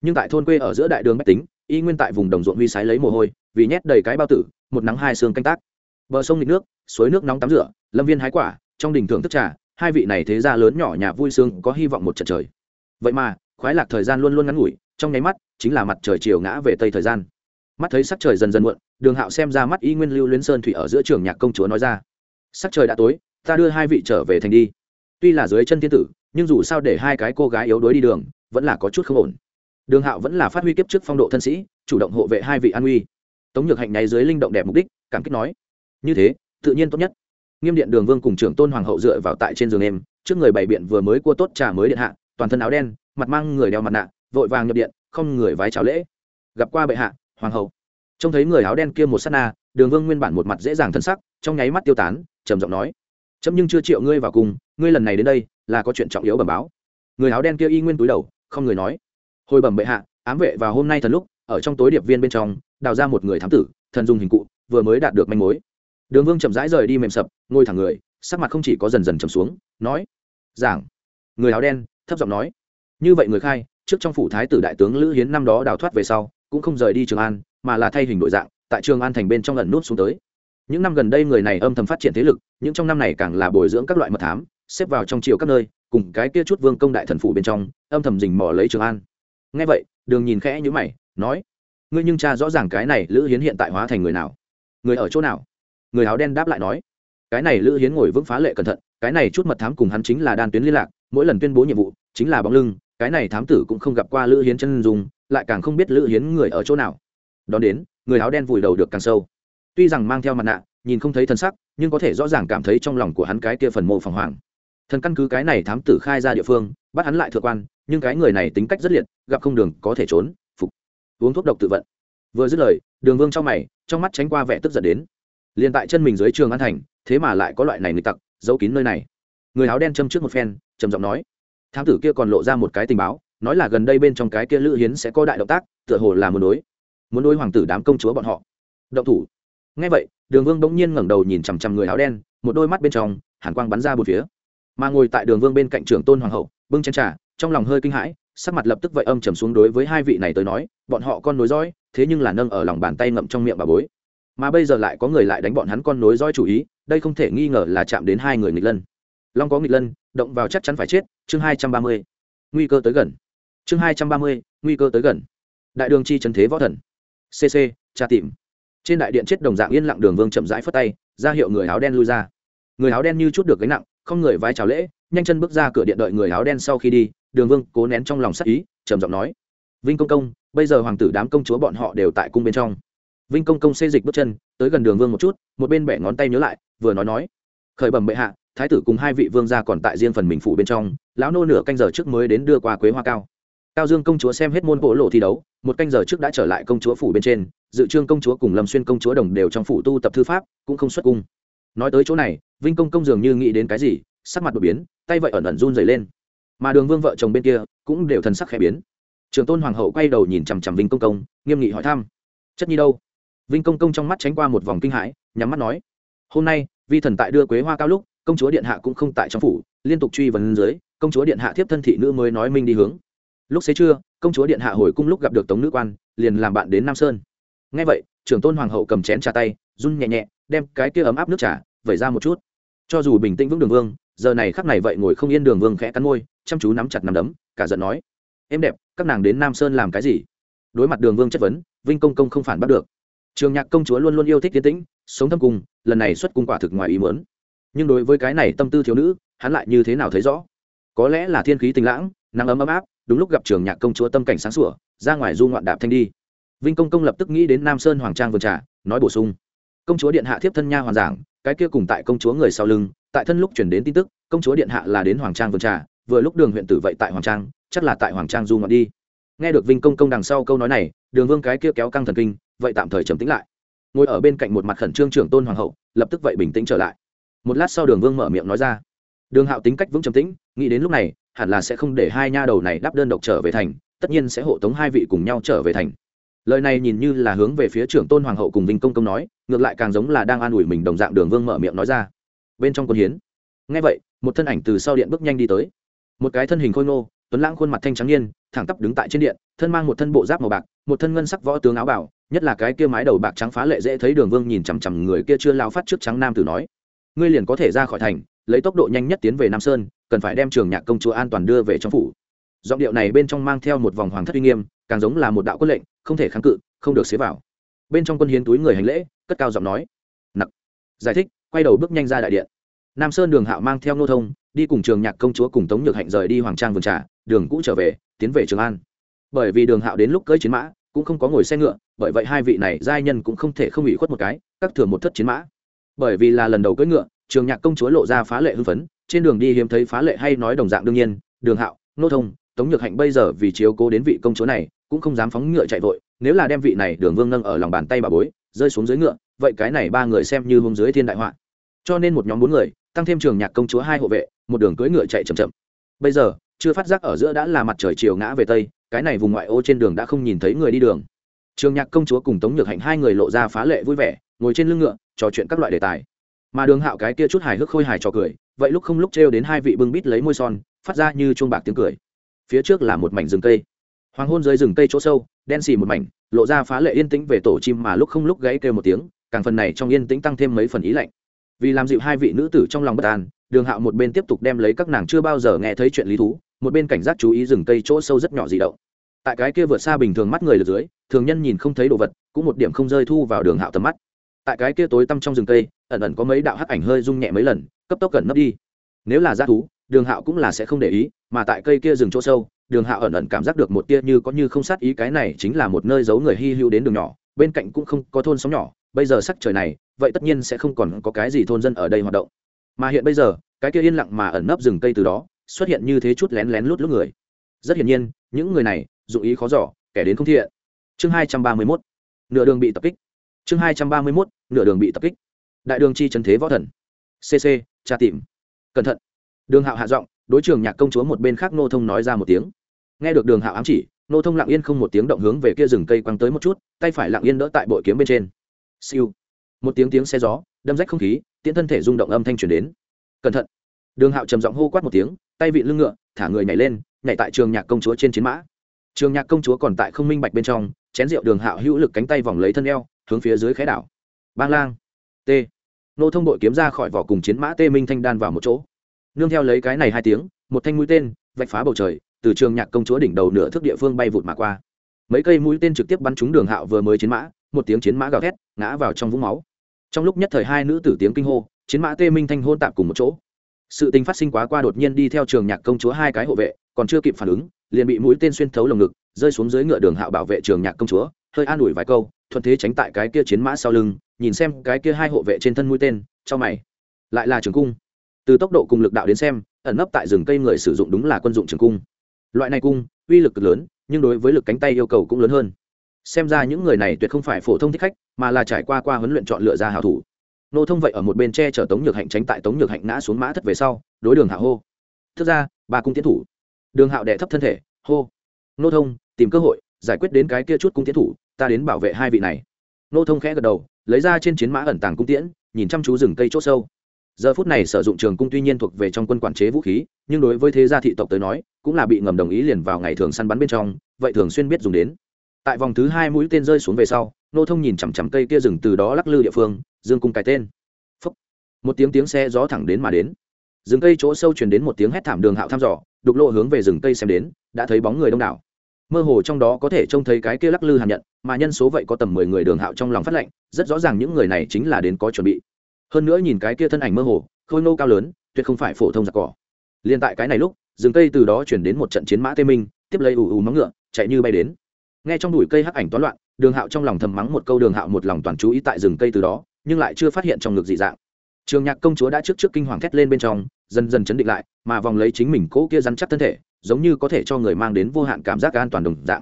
Nhưng tại thôn quê ở giữa đại đường bách tính, y nguyên tại vùng đồng ruộng huy sái lấy mồ hôi, vì nhét đầy cái bao tử, một nắng hai xương canh tác. Bờ sông nghịch nước, suối nước nóng tắm rửa, lâm viên hái quả, trong đình thưởng thức trà, hai vị này thế ra lớn nhỏ nhà vui sướng có hy vọng một trận trời. Vậy mà, khoái lạc thời gian luôn luôn ngắn ngủi trong nháy mắt, chính là mặt trời chiều ngã về tây thời gian. Mắt thấy sắc trời dần dần muộn, đường hạo xem ra mắt y nguyên lưu luyến sơn thủy ở giữa trường nhạc công chúa nói ra. Sắc trời đã tối, ta đưa hai vị trở về thành đi. Tuy là dưới chân thiên tử, nhưng dù sao để hai cái cô gái yếu đuối đi đường, vẫn là có chút không ổn. Đường hạo vẫn là phát huy kiếp trước phong độ thân sĩ, chủ động hộ vệ hai vị an uy. Tống nhược hạnh nháy dưới linh động đẹp mục đích, cảm kích nói, như thế, tự nhiên tốt nhất. Nghiêm điện đường vương cùng trưởng tôn hoàng hậu dựa vào tại trên giường em trước người bày biện vừa mới cua tốt trà mới điện hạ, toàn thân áo đen, mặt mang người đeo mặt nạ vội vàng nhập điện, không người vái chào lễ. Gặp qua bệ hạ, hoàng hậu. Trông thấy người áo đen kia một s á t na, đường vương nguyên bản một mặt dễ dàng thân sắc, trong nháy mắt tiêu tán, trầm giọng nói, chấm nhưng chưa triệu ngươi vào cùng, ngươi lần này đến đây, là có chuyện trọng yếu bẩm báo. Người áo đen kia y nguyên túi đầu, không người nói, hồi bẩm bệ hạ, ám vệ vào hôm nay thần lúc, ở trong tối điệp viên bên trong, đào ra một người thám tử, thần dùng hình cụ, vừa mới đạt được manh mối. Đường vương chậm rãi rời đi mềm sập, ngồi thẳng người, sắc mặt không chỉ có dần dần trầm xuống, nói, giảng. Người áo đen, thấp giọng nói, như vậy người khai trước trong phủ thái tử đại tướng lữ hiến năm đó đào thoát về sau, cũng không rời đi trường an, mà là thay hình đổi dạng, tại trường an thành bên trong lần nút xuống tới. Những năm gần đây người này âm thầm phát triển thế lực, những trong năm này càng là bồi dưỡng các loại mật thám, xếp vào trong triều các nơi, cùng cái kia chút vương công đại thần phủ bên trong, âm thầm rình mò lấy trường an. Ngay vậy, đường nhìn khẽ như mày, nói, ngươi nhưng cha rõ ràng cái này lữ hiến hiện tại hóa thành người nào? Người ở chỗ nào? Người áo đen đáp lại nói, cái này lữ hiến ngồi vững phá lệ cẩn thận, cái này chút mật thám cùng hắn chính là đan tuyến liên lạc, mỗi lần tuyên bố nhiệm vụ, chính là bóng lưng cái này thám tử cũng không gặp qua lữ hiến chân dùng lại càng không biết lữ hiến người ở chỗ nào. Đón đến, người áo đen vùi đầu được càng sâu. Tuy rằng mang theo mặt nạ, nhìn không thấy thân sắc, nhưng có thể rõ ràng cảm thấy trong lòng của hắn cái kia phần mộ phẳng hoàng thần căn cứ cái này thám tử khai ra địa phương, bắt hắn lại thượng quan, nhưng cái người này tính cách rất liệt, gặp không đường có thể trốn, phục. Uống thuốc độc tự vận. Vừa dứt lời, đường vương trong mày, trong mắt tránh qua vẻ tức giận đến. Liền tại chân mình dưới trường an thành, thế mà lại có loại này nghịch tặc, giấu kín nơi này. Người áo đen châm trước một phen, trầm giọng nói thám tử kia còn lộ ra một cái tình báo, nói là gần đây bên trong cái kia lữ hiến sẽ có đại động tác, tựa hồ là muốn đối muốn đối hoàng tử đám công chúa bọn họ. Động thủ. Ngay vậy, đường vương bỗng nhiên ngẩng đầu nhìn chằm chằm người áo đen, một đôi mắt bên trong, hàn quang bắn ra một phía. Mà ngồi tại đường vương bên cạnh trưởng tôn hoàng hậu, bưng chân trà, trong lòng hơi kinh hãi, sắc mặt lập tức vậy âm trầm xuống đối với hai vị này tới nói, bọn họ con nối dõi, thế nhưng là nâng ở lòng bàn tay ngậm trong miệng bà bối. Mà bây giờ lại có người lại đánh bọn hắn con nối dõi chủ ý, đây không thể nghi ngờ là chạm đến hai người nghịch lân long có nghịch lân, động vào chắc chắn phải chết, chương hai trăm ba mươi. Nguy cơ tới gần. Chương hai trăm ba mươi, nguy cơ tới gần. Đại đường chi trần thế võ thần. Cc tra tìm. Trên đại điện chết đồng dạng yên lặng đường vương chậm rãi phất tay, ra hiệu người áo đen lui ra. Người áo đen như chút được gánh nặng, không người vái chào lễ, nhanh chân bước ra cửa điện đợi người áo đen sau khi đi, đường vương cố nén trong lòng sắc ý, trầm giọng nói. Vinh công công, bây giờ hoàng tử đám công chúa bọn họ đều tại cung bên trong. Vinh công công xê dịch bước chân, tới gần đường vương một chút, một bên bẻ ngón tay nhớ lại, vừa nói nói. Khởi bẩm bệ hạ thái tử cùng hai vị vương gia còn tại riêng phần mình phủ bên trong, lão nô nửa canh giờ trước mới đến đưa qua quế hoa cao. Cao dương công chúa xem hết môn bộ lộ thi đấu, một canh giờ trước đã trở lại công chúa phủ bên trên, dự trương công chúa cùng lâm xuyên công chúa đồng đều trong phủ tu tập thư pháp, cũng không xuất cung. Nói tới chỗ này, vinh công công dường như nghĩ đến cái gì, sắc mặt đột biến, tay vậy ẩn ẩn run dày lên. Mà đường vương vợ chồng bên kia, cũng đều thần sắc khẽ biến. Trường tôn hoàng hậu quay đầu nhìn chằm chằm vinh công công, nghiêm nghị hỏi thăm. Chất nhi đâu? Vinh công công trong mắt tránh qua một vòng kinh hãi, nhắm mắt nói, hôm nay, vi thần tại đưa quế hoa cao lúc công chúa điện hạ cũng không tại trong phủ, liên tục truy vấn dưới, công chúa điện hạ thiếp thân thị nữ mới nói minh đi hướng. Lúc xế trưa, công chúa điện hạ hồi cung lúc gặp được tống nữ quan, liền làm bạn đến nam sơn. Ngay vậy, trưởng tôn hoàng hậu cầm chén trà tay, run nhẹ nhẹ, đem cái kia ấm áp nước trà, vẩy ra một chút. Cho dù bình tĩnh vững đường vương, giờ này khắc này vậy ngồi không yên đường vương khẽ cắn môi, chăm chú nắm chặt nắm đấm, cả giận nói, em đẹp, các nàng đến nam sơn làm cái gì? Đối mặt đường vương chất vấn, vinh công công không phản bắt được. Trường nhạc công chúa luôn luôn yêu thích tiến tĩnh, sống thâm cung lần này xuất cung quả thực ngoài ý mớn nhưng đối với cái này tâm tư thiếu nữ, hắn lại như thế nào thấy rõ? Có lẽ là thiên khí tình lãng, nắng ấm ấm áp, đúng lúc gặp trường nhạc công chúa tâm cảnh sáng sủa, ra ngoài du ngoạn đạp thanh đi. Vinh công công lập tức nghĩ đến nam sơn hoàng trang vườn trà, nói bổ sung. Công chúa điện hạ thiếp thân nha hoàn giảng, cái kia cùng tại công chúa người sau lưng, tại thân lúc chuyển đến tin tức, công chúa điện hạ là đến hoàng trang vườn trà, vừa lúc đường huyện tử vậy tại hoàng trang, chắc là tại hoàng trang du ngoạn đi. Nghe được vinh công công đằng sau câu nói này, đường vương cái kia kéo căng thần kinh, vậy tạm thời trầm tĩnh lại. Ngồi ở bên cạnh một mặt khẩn trương trưởng tôn hoàng hậu, lập tức vậy bình tĩnh trở lại một lát sau đường vương mở miệng nói ra. Đường hạo tính cách vững trầm tĩnh, nghĩ đến lúc này, hẳn là sẽ không để hai nha đầu này đáp đơn độc trở về thành, tất nhiên sẽ hộ tống hai vị cùng nhau trở về thành. Lời này nhìn như là hướng về phía trưởng tôn hoàng hậu cùng vinh công công nói, ngược lại càng giống là đang an ủi mình đồng dạng đường vương mở miệng nói ra. Bên trong quân hiến. Ngay vậy, một thân ảnh từ sau điện bước nhanh đi tới. Một cái thân hình khôi ngô, tuấn lãng khuôn mặt thanh trắng niên, thẳng tắp đứng tại trên điện, thân mang một thân bộ giáp màu bạc, một thân ngân sắc võ tướng áo bảo nhất là cái kia mái đầu bạc trắng phá lệ dễ thấy đường vương nhìn chằm chằm người kia chưa lao phát trước trắng nam tử nói ngươi liền có thể ra khỏi thành, lấy tốc độ nhanh nhất tiến về nam sơn, cần phải đem trường nhạc công chúa an toàn đưa về trong phủ. Giọng điệu này bên trong mang theo một vòng hoàng thất uy nghiêm, càng giống là một đạo quân lệnh, không thể kháng cự, không được xế vào. Bên trong quân hiến túi người hành lễ, cất cao giọng nói, nặc. Giải thích, quay đầu bước nhanh ra đại điện. Nam sơn đường hạo mang theo nô thông, đi cùng trường nhạc công chúa cùng tống nhược hạnh rời đi hoàng trang vườn trà, đường cũ trở về, tiến về trường an. Bởi vì đường hạo đến lúc cưỡi chiến mã, cũng không có ngồi xe ngựa, bởi vậy hai vị này giai nhân cũng không thể không ủy khuất một cái, các thường một thất chiến mã bởi vì là lần đầu cưỡi ngựa, trường nhạc công chúa lộ ra phá lệ hưng phấn, trên đường đi hiếm thấy phá lệ hay nói đồng dạng đương nhiên, đường hạo, nô thông, tống nhược hạnh bây giờ vì chiếu cố đến vị công chúa này, cũng không dám phóng ngựa chạy vội, nếu là đem vị này đường vương nâng ở lòng bàn tay bà bối, rơi xuống dưới ngựa, vậy cái này ba người xem như hung dưới thiên đại họa. Cho nên một nhóm bốn người, tăng thêm trường nhạc công chúa hai hộ vệ, một đường cưỡi ngựa chạy chậm chậm. Bây giờ, chưa phát giác ở giữa đã là mặt trời chiều ngã về tây, cái này vùng ngoại ô trên đường đã không nhìn thấy người đi đường. Trường nhạc công chúa cùng tống nhược hạnh hai người lộ ra phá lệ vui vẻ ngồi trên lưng ngựa, trò chuyện các loại đề tài. Mà đường hạo cái kia chút hài hước khôi hài trò cười, vậy lúc không lúc trêu đến hai vị bưng bít lấy môi son, phát ra như chuông bạc tiếng cười. Phía trước là một mảnh rừng cây. Hoàng hôn dưới rừng cây chỗ sâu, đen xì một mảnh, lộ ra phá lệ yên tĩnh về tổ chim mà lúc không lúc gãy kêu một tiếng, càng phần này trong yên tĩnh tăng thêm mấy phần ý lạnh. Vì làm dịu hai vị nữ tử trong lòng bất an, đường hạo một bên tiếp tục đem lấy các nàng chưa bao giờ nghe thấy chuyện lý thú, một bên cảnh giác chú ý rừng cây chỗ sâu rất nhỏ dị động. Tại cái kia vượt xa bình thường mắt người lượt dưới, thường nhân nhìn không thấy đồ vật, cũng một điểm không rơi thu vào đường hạo tầm mắt tại cái kia tối tăm trong rừng cây, ẩn ẩn có mấy đạo hắc ảnh hơi rung nhẹ mấy lần, cấp tốc gần nấp đi. Nếu là g thú, đường hạo cũng là sẽ không để ý, mà tại cây kia rừng chỗ sâu, đường hạo ẩn ẩn cảm giác được một tia như có như không sát ý, cái này chính là một nơi giấu người hy hữu đến đường nhỏ, bên cạnh cũng không có thôn sóng nhỏ, bây giờ sắc trời này, vậy tất nhiên sẽ không còn có cái gì thôn dân ở đây hoạt động. Mà hiện bây giờ, cái kia yên lặng mà ẩn nấp rừng cây từ đó, xuất hiện như thế chút lén lén lút lút người. Rất hiển nhiên, những người này, dụng ý khó giỏ kẻ đến không thiện. Chương hai trăm ba mươi mốt. Nửa đường bị tập kích chương hai trăm ba mươi mốt, nửa đường bị tập kích. Đại đường chi trần thế võ thần. Cc tra tìm. Cẩn thận. Đường hạo hạ giọng, đối trường nhạc công chúa một bên khác nô thông nói ra một tiếng. Nghe được đường hạo ám chỉ nô thông lặng yên không một tiếng động hướng về kia rừng cây quăng tới một chút, tay phải lặng yên đỡ tại bội kiếm bên trên. Siêu. Một tiếng tiếng xe gió, đâm rách không khí, tiễn thân thể rung động âm thanh truyền đến. Cẩn thận. Đường hạo trầm giọng hô quát một tiếng, tay vị lưng ngựa, thả người nhảy lên, nhảy tại trường nhạc công chúa trên chiến mã. Trường nhạc công chúa còn tại không minh bạch bên trong, chén rượu đường hạo hữu lực cánh tay vòng lấy thân eo hướng phía dưới khẽ đảo. Bang lang. T. Nô thông đội kiếm ra khỏi vỏ cùng chiến mã tê minh thanh đan vào một chỗ. Nương theo lấy cái này hai tiếng, một thanh mũi tên vạch phá bầu trời, từ trường nhạc công chúa đỉnh đầu nửa thước địa phương bay vụt mà qua. Mấy cây mũi tên trực tiếp bắn trúng đường hạo vừa mới chiến mã, một tiếng chiến mã gào thét ngã vào trong vũng máu. Trong lúc nhất thời hai nữ tử tiếng kinh hô, chiến mã tê minh thanh hôn tạp cùng một chỗ. Sự tình phát sinh quá qua đột nhiên đi theo trường nhạc công chúa hai cái hộ vệ, còn chưa kịp phản ứng, liền bị mũi tên xuyên thấu lồng ngực, rơi xuống dưới ngựa đường hạo bảo vệ trường nhạc công chúa, hơi an ủi vài câu thuận thế tránh tại cái kia chiến mã sau lưng, nhìn xem cái kia hai hộ vệ trên thân mũi tên, cho mày. Lại là trường cung. Từ tốc độ cùng lực đạo đến xem, ẩn nấp tại rừng cây người sử dụng đúng là quân dụng trường cung. Loại này cung, uy lực cực lớn, nhưng đối với lực cánh tay yêu cầu cũng lớn hơn. Xem ra những người này tuyệt không phải phổ thông thích khách, mà là trải qua qua huấn luyện chọn lựa ra hảo thủ. Nô thông vậy ở một bên che chở tống nhược hạnh tránh tại tống nhược hạnh ngã xuống mã thất về sau, đối đường hạ hô. Thực ra ba cung tiến thủ. Đường hạo đệ thấp thân thể, hô. Nô thông, tìm cơ hội giải quyết đến cái kia chút cung tiến thủ, ta đến bảo vệ hai vị này. Nô thông khẽ gật đầu, lấy ra trên chiến mã ẩn tàng cung tiễn, nhìn chăm chú rừng cây c h ỗ sâu. Giờ phút này sử dụng trường cung tuy nhiên thuộc về trong quân quản chế vũ khí, nhưng đối với thế gia thị tộc tới nói, cũng là bị ngầm đồng ý liền vào ngày thường săn bắn bên trong, vậy thường xuyên biết dùng đến. Tại vòng thứ hai mũi tên rơi xuống về sau, nô thông nhìn chằm chằm cây kia rừng từ đó lắc lư địa phương, dương cung cái tên. Phúc. một tiếng tiếng xe gió thẳng đến mà đến. Rừng cây chỗ sâu truyền đến một tiếng hét thảm đường hạo thăm dò, đục lộ hướng về rừng cây xem đến, đã thấy bóng người đông đảo mơ hồ trong đó có thể trông thấy cái kia lắc lư hàn nhận, mà nhân số vậy có tầm mười người đường hạo trong lòng phát lệnh, rất rõ ràng những người này chính là đến có chuẩn bị. Hơn nữa nhìn cái kia thân ảnh mơ hồ, khôi nô cao lớn, tuyệt không phải phổ thông giặc cỏ. Liền tại cái này lúc, rừng cây từ đó chuyển đến một trận chiến mã tê minh, tiếp lấy ù ù móng ngựa, chạy như bay đến. Nghe trong đùi cây hắc ảnh toán loạn, đường hạo trong lòng thầm mắng một câu đường hạo một lòng toàn chú ý tại rừng cây từ đó, nhưng lại chưa phát hiện trong ngực dị dạng. Trường nhạc công chúa đã trước trước kinh hoàng thét lên bên trong, dần dần chấn định lại, mà vòng lấy chính mình cỗ kia rắn chắc thân thể giống như có thể cho người mang đến vô hạn cảm giác an toàn đồng dạng.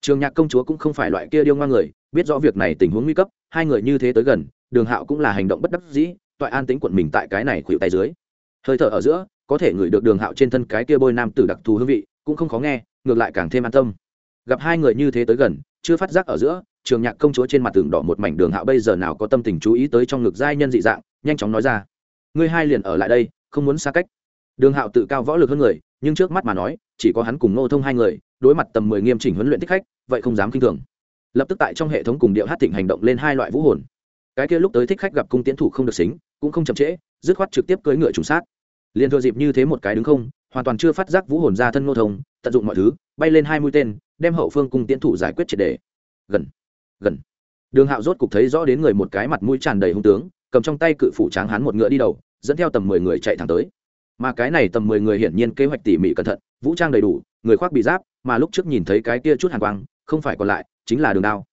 Trường nhạc công chúa cũng không phải loại kia điêu ngoa người, biết rõ việc này tình huống nguy cấp, hai người như thế tới gần, đường hạo cũng là hành động bất đắc dĩ, toại an tính quận mình tại cái này khuỵu tay dưới. Hơi thở ở giữa, có thể ngửi được đường hạo trên thân cái kia bôi nam tử đặc thù hương vị, cũng không khó nghe, ngược lại càng thêm an tâm. Gặp hai người như thế tới gần, chưa phát giác ở giữa, trường nhạc công chúa trên mặt tường đỏ một mảnh đường hạo bây giờ nào có tâm tình chú ý tới trong ngực giai nhân dị dạng, nhanh chóng nói ra. Ngươi hai liền ở lại đây, không muốn xa cách. Đường hạo tự cao võ lực hơn người nhưng trước mắt mà nói, chỉ có hắn cùng nô thông hai người, đối mặt tầm mười nghiêm chỉnh huấn luyện thích khách, vậy không dám k i n h thường. Lập tức tại trong hệ thống cùng điệu hát thịnh hành động lên hai loại vũ hồn. Cái kia lúc tới thích khách gặp cung tiến thủ không được xính, cũng không chậm trễ, dứt khoát trực tiếp cưỡi ngựa trùng sát. Liền thừa dịp như thế một cái đứng không, hoàn toàn chưa phát giác vũ hồn ra thân nô thông, tận dụng mọi thứ, bay lên hai mũi tên, đem hậu phương cung tiến thủ giải quyết triệt đề gần gần. Đường hạo rốt cục thấy rõ đến người một cái mặt mũi tràn đầy hung tướng, cầm trong tay cự phủ tráng hắn một ngựa đi đầu, dẫn theo tầm mười người chạy thẳng tới mà cái này tầm mười người hiển nhiên kế hoạch tỉ mỉ cẩn thận, vũ trang đầy đủ, người khoác bị giáp, mà lúc trước nhìn thấy cái kia chút hàn quang, không phải còn lại, chính là đường đao.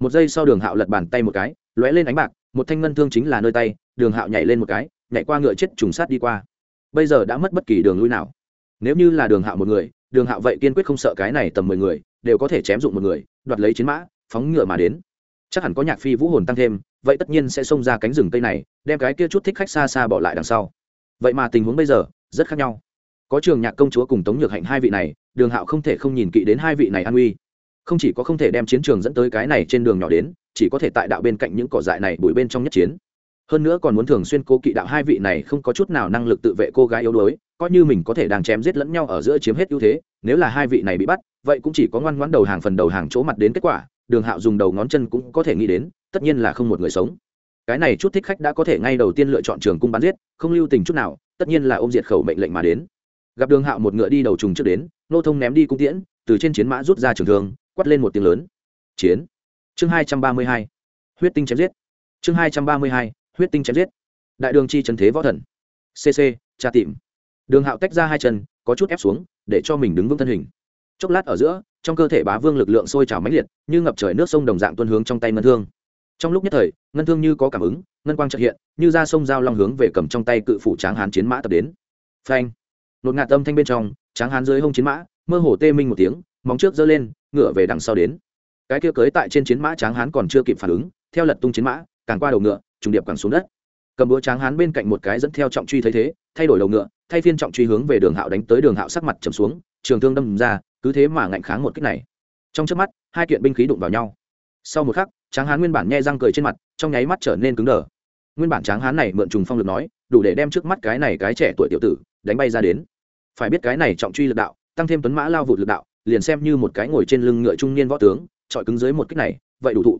Một giây sau đường hạo lật bàn tay một cái, lóe lên ánh bạc, một thanh ngân thương chính là nơi tay, đường hạo nhảy lên một cái, nhảy qua ngựa chết trùng sát đi qua. Bây giờ đã mất bất kỳ đường lui nào. Nếu như là đường hạo một người, đường hạo vậy kiên quyết không sợ cái này tầm mười người, đều có thể chém dụng một người, đoạt lấy chiến mã, phóng ngựa mà đến. Chắc hẳn có nhạc phi vũ hồn tăng thêm, vậy tất nhiên sẽ xông ra cánh rừng tây này, đem cái kia chút thích khách xa xa bỏ lại đằng sau. Vậy mà tình huống bây giờ rất khác nhau. Có trường nhạc công chúa cùng tống nhược hạnh hai vị này, đường hạo không thể không nhìn kỹ đến hai vị này an uy không chỉ có không thể đem chiến trường dẫn tới cái này trên đường nhỏ đến, chỉ có thể tại đạo bên cạnh những cỏ dại này bụi bên trong nhất chiến. Hơn nữa còn muốn thường xuyên cố kỵ đạo hai vị này không có chút nào năng lực tự vệ cô gái yếu đuối, coi như mình có thể đang chém giết lẫn nhau ở giữa chiếm hết ưu thế, nếu là hai vị này bị bắt, vậy cũng chỉ có ngoan ngoãn đầu hàng phần đầu hàng chỗ mặt đến kết quả, đường hạo dùng đầu ngón chân cũng có thể nghĩ đến, tất nhiên là không một người sống. Cái này chút thích khách đã có thể ngay đầu tiên lựa chọn trường cung bắn giết, không lưu tình chút nào tất nhiên là ôm diệt khẩu mệnh lệnh mà đến. Gặp đường hạo một ngựa đi đầu trùng trước đến, nô thông ném đi cung tiễn, từ trên chiến mã rút ra trường thương quắt lên một tiếng lớn. Chiến. Chương hai trăm ba mươi hai. Huyết tinh chém giết. Chương hai trăm ba mươi hai. Huyết tinh chém giết. Đại đường chi trần thế võ thần. Cc tra tìm. Đường hạo tách ra hai chân, có chút ép xuống, để cho mình đứng vững thân hình. Chốc lát ở giữa, trong cơ thể bá vương lực lượng sôi trào mãnh liệt, như ngập trời nước sông đồng dạng tuân hướng trong tay ngân thương. Trong lúc nhất thời, ngân thương như có cảm ứng ngân quang trợ hiện, như ra sông giao long hướng về cầm trong tay cự phủ tráng hán chiến mã tập đến. Phanh! Nột ngạt âm thanh bên trong, tráng hán dưới hông chiến mã, mơ hồ tê minh một tiếng, móng trước giơ lên, ngựa về đằng sau đến. Cái kia cưới tại trên chiến mã tráng hán còn chưa kịp phản ứng, theo lật tung chiến mã, càng qua đầu ngựa, trùng điệp càng xuống đất. Cầm búa tráng hán bên cạnh một cái dẫn theo trọng truy thấy thế, thay đổi đầu ngựa, thay phiên trọng truy hướng về đường hạo đánh tới đường hạo sắc mặt trầm xuống, trường thương đâm ra, cứ thế mà ngạnh kháng một kích này. Trong trước mắt, hai kiện binh khí đụng vào nhau. Sau một khắc, tráng hán nguyên bản nhe răng cười trên mặt, trong nháy mắt trở nên cứng đờ nguyên bản tráng hán này mượn trùng phong lực nói, đủ để đem trước mắt cái này cái trẻ tuổi tiểu tử, đánh bay ra đến. Phải biết cái này trọng truy lực đạo, tăng thêm tuấn mã lao vụt lực đạo, liền xem như một cái ngồi trên lưng ngựa trung niên võ tướng trọi cứng dưới một kích này, vậy đủ thụ.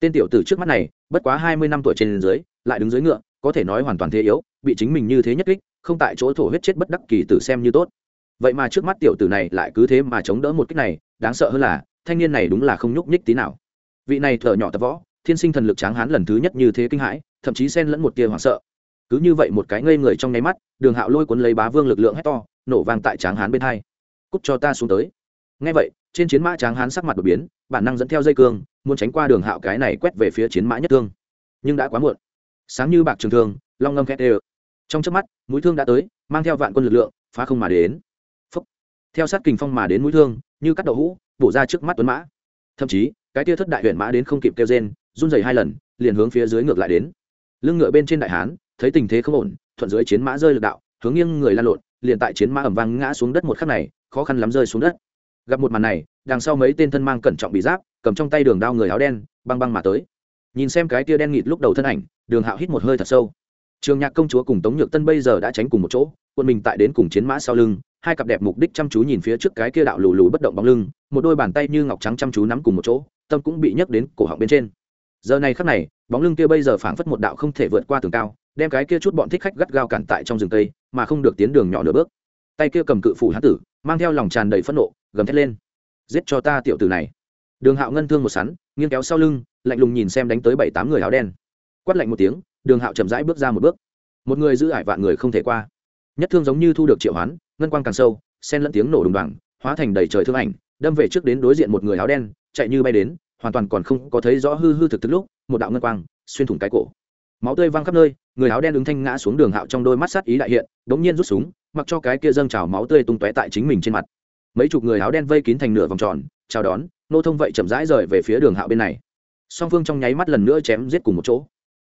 Tên tiểu tử trước mắt này, bất quá hai mươi năm tuổi trên dưới, lại đứng dưới ngựa, có thể nói hoàn toàn thế yếu, bị chính mình như thế nhất kích, không tại chỗ thổ huyết chết bất đắc kỳ tử xem như tốt. Vậy mà trước mắt tiểu tử này lại cứ thế mà chống đỡ một kích này, đáng sợ hơn là, thanh niên này đúng là không nhúc nhích tí nào. Vị này thở nhỏ tập võ thiên sinh thần lực tráng hán lần thứ nhất như thế kinh hãi, thậm chí xen lẫn một tia hoảng sợ. Cứ như vậy một cái ngây người trong nháy mắt, đường hạo lôi cuốn lấy bá vương lực lượng hét to, nổ vang tại tráng hán bên hai. Cút cho ta xuống tới. Ngay vậy, trên chiến mã tráng hán sắc mặt đột biến, bản năng dẫn theo dây cương, muốn tránh qua đường hạo cái này quét về phía chiến mã nhất thương. Nhưng đã quá muộn. Sáng như bạc trường thương, long ngâm khét đều. trong chớp mắt, mũi thương đã tới, mang theo vạn quân lực lượng, phá không mà đến. Phúc. theo sát kình phong mà đến mũi thương, như cắt đậu hũ, bổ ra trước mắt tuấn mã. Thậm chí, cái tia thất đại huyện mã đến không kịp kêu rên run rẩy hai lần, liền hướng phía dưới ngược lại đến. Lưng ngựa bên trên đại hán, thấy tình thế không ổn, thuận dưới chiến mã rơi lực đạo, hướng nghiêng người lan lộn, liền tại chiến mã ẩm vang ngã xuống đất một khắc này, khó khăn lắm rơi xuống đất. Gặp một màn này, đằng sau mấy tên thân mang cẩn trọng bị giáp, cầm trong tay đường đao người áo đen, băng băng mà tới. Nhìn xem cái tia đen nghịt lúc đầu thân ảnh, đường hạo hít một hơi thật sâu. Trường nhạc công chúa cùng tống nhược tân bây giờ đã tránh cùng một chỗ, quân mình tại đến cùng chiến mã sau lưng, hai cặp đẹp mục đích chăm chú nhìn phía trước cái kia đạo lù lù bất động bóng lưng, một đôi bàn tay như ngọc trắng chăm chú nắm cùng một chỗ, tâm cũng bị nhấc đến cổ họng bên trên giờ này khắc này, bóng lưng kia bây giờ phảng phất một đạo không thể vượt qua tường cao, đem cái kia chút bọn thích khách gắt gao cản tại trong rừng tây mà không được tiến đường nhỏ nửa bước. Tay kia cầm cự phủ hán tử, mang theo lòng tràn đầy phẫn nộ, gầm thét lên. Giết cho ta tiểu tử này. Đường hạo ngân thương một sắn, nghiêng kéo sau lưng, lạnh lùng nhìn xem đánh tới bảy tám người áo đen. Quát lạnh một tiếng, đường hạo chậm rãi bước ra một bước. Một người giữ ải vạn người không thể qua. Nhất thương giống như thu được triệu hoán, ngân quang càng sâu sen lẫn tiếng nổ đùng đoàng, hóa thành đầy trời thương ảnh, đâm về trước đến đối diện một người áo đen, chạy như bay đến hoàn toàn còn không có thấy rõ hư hư thực thực lúc, một đạo ngân quang xuyên thủng cái cổ. Máu tươi văng khắp nơi, người áo đen ứng thanh ngã xuống đường hạo trong đôi mắt sát ý đại hiện đ n g nhiên rút súng, mặc cho cái kia dâng trào máu tươi tung tóe tại chính mình trên mặt. Mấy chục người áo đen vây kín thành nửa vòng tròn, chào đón, nô thông vậy chậm rãi rời về phía đường hạo bên này. Song phương trong nháy mắt lần nữa chém giết cùng một chỗ.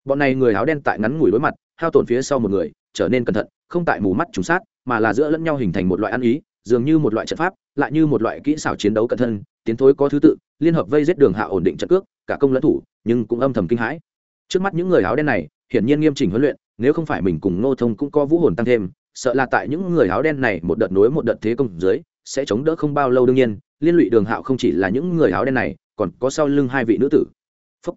Bọn này người áo đen tại ngắn ngủi đối mặt, hao tổn phía sau một người, trở nên cẩn thận, không tại mù mắt trùng sát, mà là giữa lẫn nhau hình thành một loại ăn ý, dường như một loại trận pháp, lại như một loại kỹ xảo chiến đấu cẩn thân tiến thối có thứ tự liên hợp vây giết đường hạ ổn định trận cước, cả công lẫn thủ, nhưng cũng âm thầm kinh hãi trước mắt những người áo đen này, hiển nhiên nghiêm chỉnh huấn luyện, nếu không phải mình cùng nô thông cũng có vũ hồn tăng thêm, sợ là tại những người áo đen này một đợt nối một đợt thế công dưới, sẽ chống đỡ không bao lâu đương nhiên, liên lụy đường hạo không chỉ là những người áo đen này, còn có sau lưng hai vị nữ tử Phúc.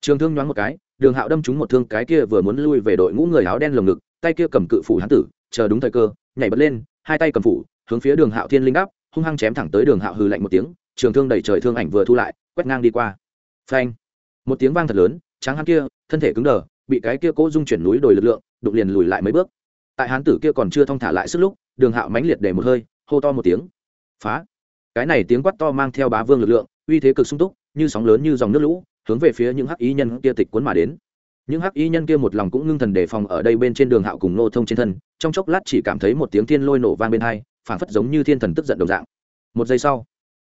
trường thương nhoáng một cái, đường hạo đâm trúng một thương cái kia vừa muốn lui về đội ngũ người áo đen lồng ngực, tay kia cầm cự phủ hán tử, chờ đúng thời cơ, nhảy bật lên, hai tay cầm phủ, hướng phía đường hạo thiên linh áp, hung hăng chém thẳng tới đường hạo hư lạnh một tiếng trường thương đẩy trời thương ảnh vừa thu lại, quét ngang đi qua. Phanh. Một tiếng vang thật lớn, tráng hắn kia, thân thể cứng đờ, bị cái kia cố dung chuyển núi đồi lực lượng, đụng liền lùi lại mấy bước. Tại hán tử kia còn chưa thong thả lại sức lúc, đường hạo mãnh liệt để một hơi, hô to một tiếng. Phá. Cái này tiếng quát to mang theo bá vương lực lượng, uy thế cực sung túc, như sóng lớn như dòng nước lũ, hướng về phía những hắc ý nhân kia tịch cuốn mà đến. Những hắc y nhân kia một lòng cũng ngưng thần đề phòng ở đây bên trên đường hạo cùng nô thông trên thân, trong chốc lát chỉ cảm thấy một tiếng thiên lôi nổ vang bên hai, phảng phất giống như thiên thần tức giận đồng dạng. Một giây sau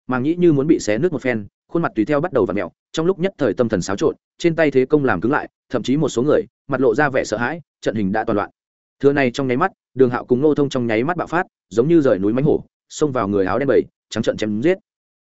màng nhĩ như muốn bị xé nước một phen, khuôn mặt tùy theo bắt đầu v ặ mẹo trong lúc nhất thời tâm thần xáo trộn, trên tay thế công làm cứng lại, thậm chí một số người, mặt lộ ra vẻ sợ hãi, trận hình đã toàn loạn. Thưa này trong nháy mắt, đường hạo cùng nô thông trong nháy mắt bạo phát, giống như rời núi mánh hổ, xông vào người áo đen bầy, trắng trận chém giết.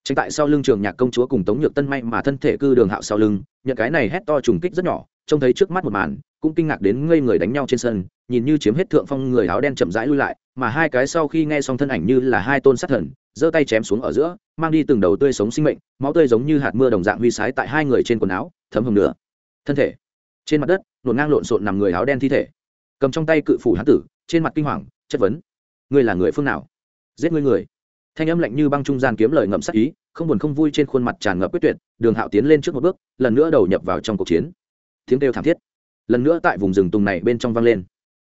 Tranh tại sau lưng trường nhạc công chúa cùng tống nhược tân may mà thân thể cư đường hạo sau lưng, nhận cái này hét to trùng kích rất nhỏ, trông thấy trước mắt một màn, cũng kinh ngạc đến ngây người đánh nhau trên sân, nhìn như chiếm hết thượng phong người áo đen chậm rãi lui lại, mà hai cái sau khi nghe xong thân ảnh như là hai tôn sát thần giơ tay chém xuống ở giữa, mang đi từng đầu tươi sống sinh mệnh, máu tươi giống như hạt mưa đồng dạng huy sái tại hai người trên quần áo, thấm hồng nửa. thân thể. Trên mặt đất nổn ngang lộn xộn nằm người áo đen thi thể. Cầm trong tay cự phủ hán tử, trên mặt kinh hoàng, chất vấn. Ngươi là người phương nào? Giết ngươi người. Thanh âm lạnh như băng trung gian kiếm lời ngậm sắc ý, không buồn không vui trên khuôn mặt tràn ngập quyết tuyệt, đường hạo tiến lên trước một bước, lần nữa đầu nhập vào trong cuộc chiến. Tiếng kêu thảm thiết. Lần nữa tại vùng rừng tùng này bên trong vang lên.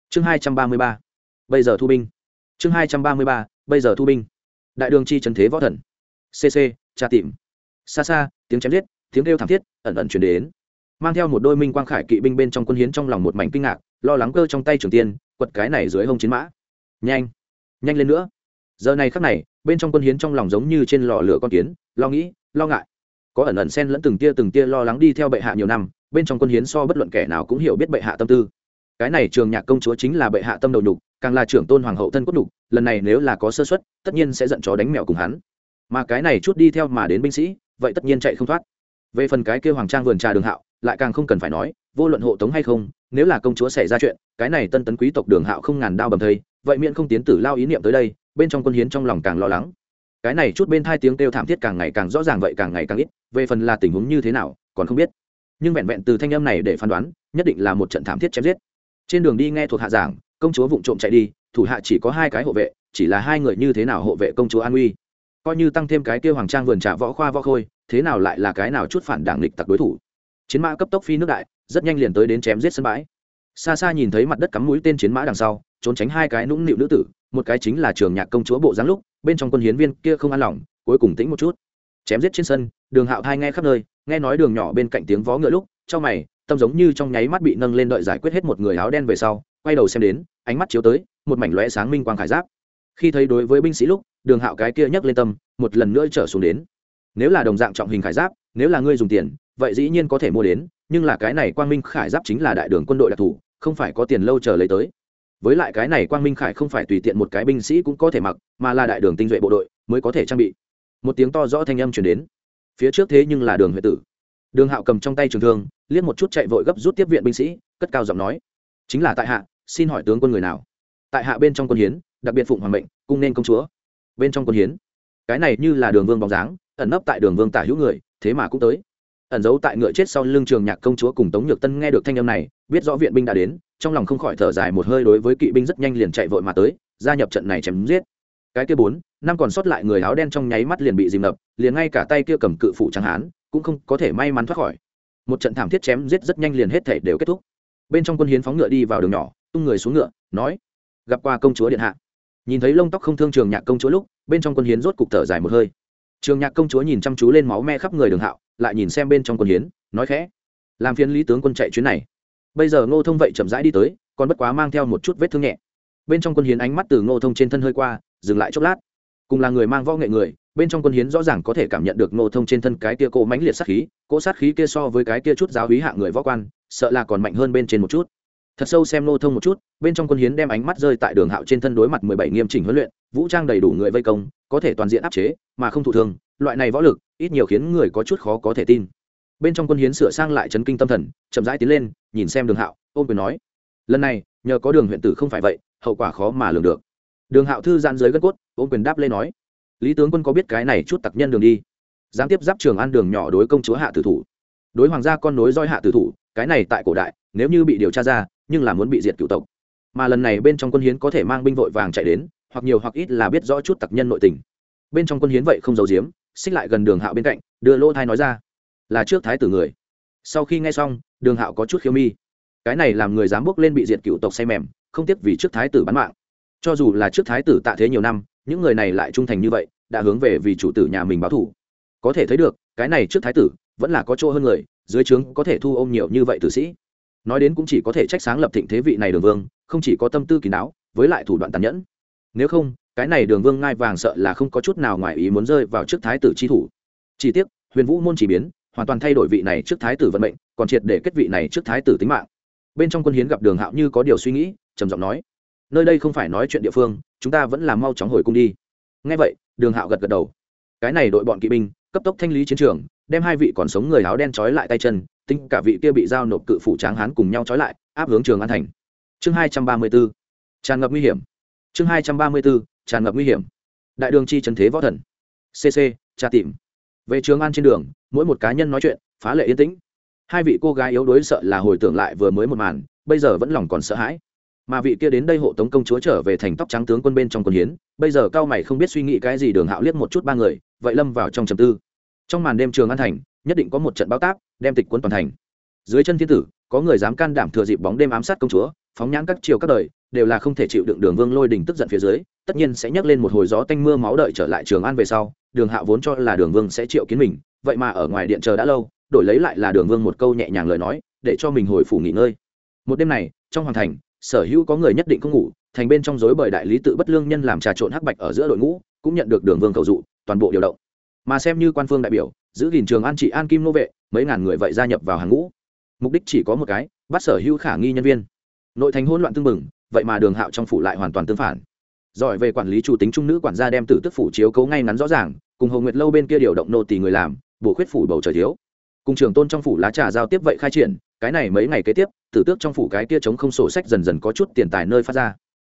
Chương hai trăm ba mươi ba. Bây giờ thu binh. Chương hai trăm ba mươi ba. Bây giờ thu binh đại đường chi trần thế võ thần. Cc tra tìm. Xa xa, tiếng chém giết, tiếng kêu thảm thiết, ẩn ẩn chuyển đến. Mang theo một đôi minh quang khải kỵ binh bên trong quân hiến trong lòng một mảnh kinh ngạc, lo lắng cơ trong tay trường tiên, quật cái này dưới hông chiến mã. Nhanh nhanh lên nữa. Giờ này khắc này, bên trong quân hiến trong lòng giống như trên lò lửa con kiến, lo nghĩ, lo ngại. Có ẩn ẩn xen lẫn từng tia từng tia lo lắng đi theo bệ hạ nhiều năm, bên trong quân hiến so bất luận kẻ nào cũng hiểu biết bệ hạ tâm tư cái này trường nhạc công chúa chính là bệ hạ tâm đầu nhục, càng là trưởng tôn hoàng hậu thân cốt nhục, lần này nếu là có sơ xuất tất nhiên sẽ giận chó đánh mèo cùng hắn. Mà cái này chút đi theo mà đến binh sĩ, vậy tất nhiên chạy không thoát. Về phần cái kêu hoàng trang vườn trà đường hạo, lại càng không cần phải nói, vô luận hộ tống hay không, nếu là công chúa xảy ra chuyện, cái này tân tấn quý tộc đường hạo không ngàn đao bầm thây, vậy miễn không tiến tử lao ý niệm tới đây, bên trong quân hiến trong lòng càng lo lắng. Cái này chút bên hai tiếng kêu thảm thiết càng ngày càng rõ ràng vậy càng ngày càng ít, về phần là tình huống như thế nào, còn không biết. Nhưng vẹn vẹn từ thanh âm này để phán đoán, nhất định là một trận thảm thiết chém giết trên đường đi nghe thuộc hạ giảng, công chúa vụng trộm chạy đi, thủ hạ chỉ có hai cái hộ vệ, chỉ là hai người như thế nào hộ vệ công chúa an uy. Coi như tăng thêm cái kêu hoàng trang vườn trà võ khoa võ khôi, thế nào lại là cái nào chút phản đảng lịch tặc đối thủ. Chiến mã cấp tốc phi nước đại, rất nhanh liền tới đến chém giết sân bãi. Xa xa nhìn thấy mặt đất cắm mũi tên chiến mã đằng sau, trốn tránh hai cái nũng nịu nữ tử, một cái chính là trường nhạc công chúa bộ giáng lúc, bên trong quân hiến viên kia không an lòng, cuối cùng tĩnh một chút. Chém giết trên sân, đường hạo thai nghe khắp nơi, nghe nói đường nhỏ bên cạnh tiếng vó ngựa lúc, trong mày tâm giống như trong nháy mắt bị nâng lên đợi giải quyết hết một người áo đen về sau, quay đầu xem đến, ánh mắt chiếu tới, một mảnh lóe sáng minh quang khải giáp. Khi thấy đối với binh sĩ lúc, đường hạo cái kia nhấc lên tâm, một lần nữa trở xuống đến. Nếu là đồng dạng trọng hình khải giáp, nếu là ngươi dùng tiền, vậy dĩ nhiên có thể mua đến, nhưng là cái này quang minh khải giáp chính là đại đường quân đội đặc thù, không phải có tiền lâu chờ lấy tới. Với lại cái này quang minh khải không phải tùy tiện một cái binh sĩ cũng có thể mặc, mà là đại đường tinh duệ bộ đội mới có thể trang bị. Một tiếng to rõ thanh âm chuyển đến. Phía trước thế nhưng là đường huệ tử. Đường hạo cầm trong tay trường thương liếc một chút chạy vội gấp rút tiếp viện binh sĩ, cất cao giọng nói, chính là tại hạ, xin hỏi tướng quân người nào? Tại hạ bên trong quân hiến, đặc biệt phụng hoàng mệnh, cung nên công chúa. Bên trong quân hiến, cái này như là đường vương bóng dáng, ẩn nấp tại đường vương tả hữu người, thế mà cũng tới. Ẩn giấu tại ngựa chết sau lưng trường nhạc công chúa cùng tống nhược tân nghe được thanh âm này, biết rõ viện binh đã đến, trong lòng không khỏi thở dài một hơi đối với kỵ binh rất nhanh liền chạy vội mà tới, gia nhập trận này chém giết. Cái kia bốn, năm còn sót lại người áo đen trong nháy mắt liền bị dìm ngập, liền ngay cả tay kia cầm cự phụ trắng hán, cũng không có thể may mắn thoát khỏi một trận thảm thiết chém giết rất nhanh liền hết thể đều kết thúc. Bên trong quân hiến phóng ngựa đi vào đường nhỏ, tung người xuống ngựa, nói, gặp qua công chúa điện hạ. Nhìn thấy lông tóc không thương trường nhạc công chúa lúc, bên trong quân hiến rốt cục thở dài một hơi. Trường nhạc công chúa nhìn chăm chú lên máu me khắp người đường hạo, lại nhìn xem bên trong quân hiến, nói khẽ, làm phiến lý tướng quân chạy chuyến này. Bây giờ ngô thông vậy chậm rãi đi tới, còn bất quá mang theo một chút vết thương nhẹ. Bên trong quân hiến ánh mắt từ ngô thông trên thân hơi qua, dừng lại chốc lát. Cùng là người mang võ nghệ người bên trong quân hiến rõ ràng có thể cảm nhận được nô thông trên thân cái kia cỗ mãnh liệt sát khí, cỗ sát khí kia so với cái kia chút giáo hí hạ người võ quan, sợ là còn mạnh hơn bên trên một chút. Thật sâu xem nô thông một chút, bên trong quân hiến đem ánh mắt rơi tại đường hạo trên thân đối mặt mười bảy nghiêm chỉnh huấn luyện, vũ trang đầy đủ người vây công, có thể toàn diện áp chế, mà không thụ thương, loại này võ lực, ít nhiều khiến người có chút khó có thể tin. Bên trong quân hiến sửa sang lại chấn kinh tâm thần, chậm rãi tiến lên, nhìn xem đường hạo ôm quyền nói, lần này, nhờ có đường huyện tử không phải vậy, hậu quả khó mà lường được. Đường hạo thư giãn dưới gân cốt ôm quyền đáp lên nói lý tướng quân có biết cái này chút tặc nhân đường đi? Gián tiếp giáp trường ăn đường nhỏ đối công chúa hạ tử thủ. Đối hoàng gia con nối roi hạ tử thủ, cái này tại cổ đại, nếu như bị điều tra ra, nhưng là muốn bị diệt cựu tộc. Mà lần này bên trong quân hiến có thể mang binh vội vàng chạy đến, hoặc nhiều hoặc ít là biết rõ chút tặc nhân nội tình. Bên trong quân hiến vậy không giấu giếm, xích lại gần đường hạo bên cạnh, đưa lỗ thai nói ra, là trước thái tử người. Sau khi nghe xong, đường hạo có chút khiêu mi. Cái này làm người dám bước lên bị diệt cựu tộc say mềm, không tiếc vì trước thái tử bán mạng cho dù là trước thái tử tạ thế nhiều năm, những người này lại trung thành như vậy, đã hướng về vì chủ tử nhà mình báo thủ có thể thấy được, cái này trước thái tử, vẫn là có chỗ hơn người, dưới trướng có thể thu ôm nhiều như vậy tử sĩ. Nói đến cũng chỉ có thể trách sáng lập thịnh thế vị này đường vương, không chỉ có tâm tư kỳ não, với lại thủ đoạn tàn nhẫn. Nếu không, cái này đường vương ngai vàng sợ là không có chút nào ngoài ý muốn rơi vào trước thái tử chi thủ. Chỉ tiếc, huyền vũ môn chỉ biến, hoàn toàn thay đổi vị này trước thái tử vận mệnh, còn triệt để kết vị này trước thái tử tính mạng. Bên trong quân hiến gặp đường hạo như có điều suy nghĩ, trầm giọng nói nơi đây không phải nói chuyện địa phương, chúng ta vẫn làm mau chóng hồi cung đi. Ngay vậy, đường hạo gật gật đầu. Cái này đội bọn kỵ binh, cấp tốc thanh lý chiến trường, đem hai vị còn sống người áo đen trói lại tay chân, tính cả vị kia bị giao nộp cự phủ tráng hán cùng nhau trói lại, áp hướng trường an thành. Chương hai trăm ba mươi b ố tràn ngập nguy hiểm. Chương hai trăm ba mươi b ố tràn ngập nguy hiểm. Đại đường chi trần thế võ thần. Cc tra tìm. Về trường an trên đường, mỗi một cá nhân nói chuyện, phá lệ yên tĩnh. Hai vị cô gái yếu đuối sợ là hồi tưởng lại vừa mới một màn, bây giờ vẫn lòng còn sợ hãi mà vị kia đến đây hộ tống công chúa trở về thành tóc trắng tướng quân bên trong quân hiến, bây giờ cao mày không biết suy nghĩ cái gì đường hạo liếc một chút ba người, vậy lâm vào trong trầm tư. Trong màn đêm trường an thành, nhất định có một trận báo táp, đem tịch quân toàn thành. Dưới chân thiên tử, có người dám can đảm thừa dịp bóng đêm ám sát công chúa, phóng nhãn các chiều các đời, đều là không thể chịu đựng đường vương lôi đình tức giận phía dưới, tất nhiên sẽ nhấc lên một hồi gió tanh mưa máu đợi trở lại trường an về sau, đường hạo vốn cho là đường vương sẽ triệu kiến mình, vậy mà ở ngoài điện chờ đã lâu, đổi lấy lại là đường vương một câu nhẹ nhàng lời nói, để cho mình hồi phủ nghỉ ngơi. Một đêm này, trong hoàng thành sở hữu có người nhất định không ngủ, thành bên trong dối bởi đại lý tự bất lương nhân làm trà trộn hắc bạch ở giữa đội ngũ, cũng nhận được đường vương cầu dụ, toàn bộ điều động. Mà xem như quan phương đại biểu, giữ gìn trường an trị an kim nô vệ, mấy ngàn người vậy gia nhập vào hàng ngũ. Mục đích chỉ có một cái, bắt sở hữu khả nghi nhân viên. Nội thành hỗn loạn tương mừng vậy mà đường hạo trong phủ lại hoàn toàn tương phản. Giỏi về quản lý chủ tính trung nữ quản gia đem tử tức phủ chiếu cấu ngay ngắn rõ ràng, cùng hồng nguyệt lâu bên kia điều động nô tỳ người làm, bổ khuyết phủ bầu trời thiếu. Cùng trường tôn trong phủ lá trà giao tiếp vậy khai triển cái này mấy ngày kế tiếp tử tước trong phủ cái kia chống không sổ sách dần dần có chút tiền tài nơi phát ra.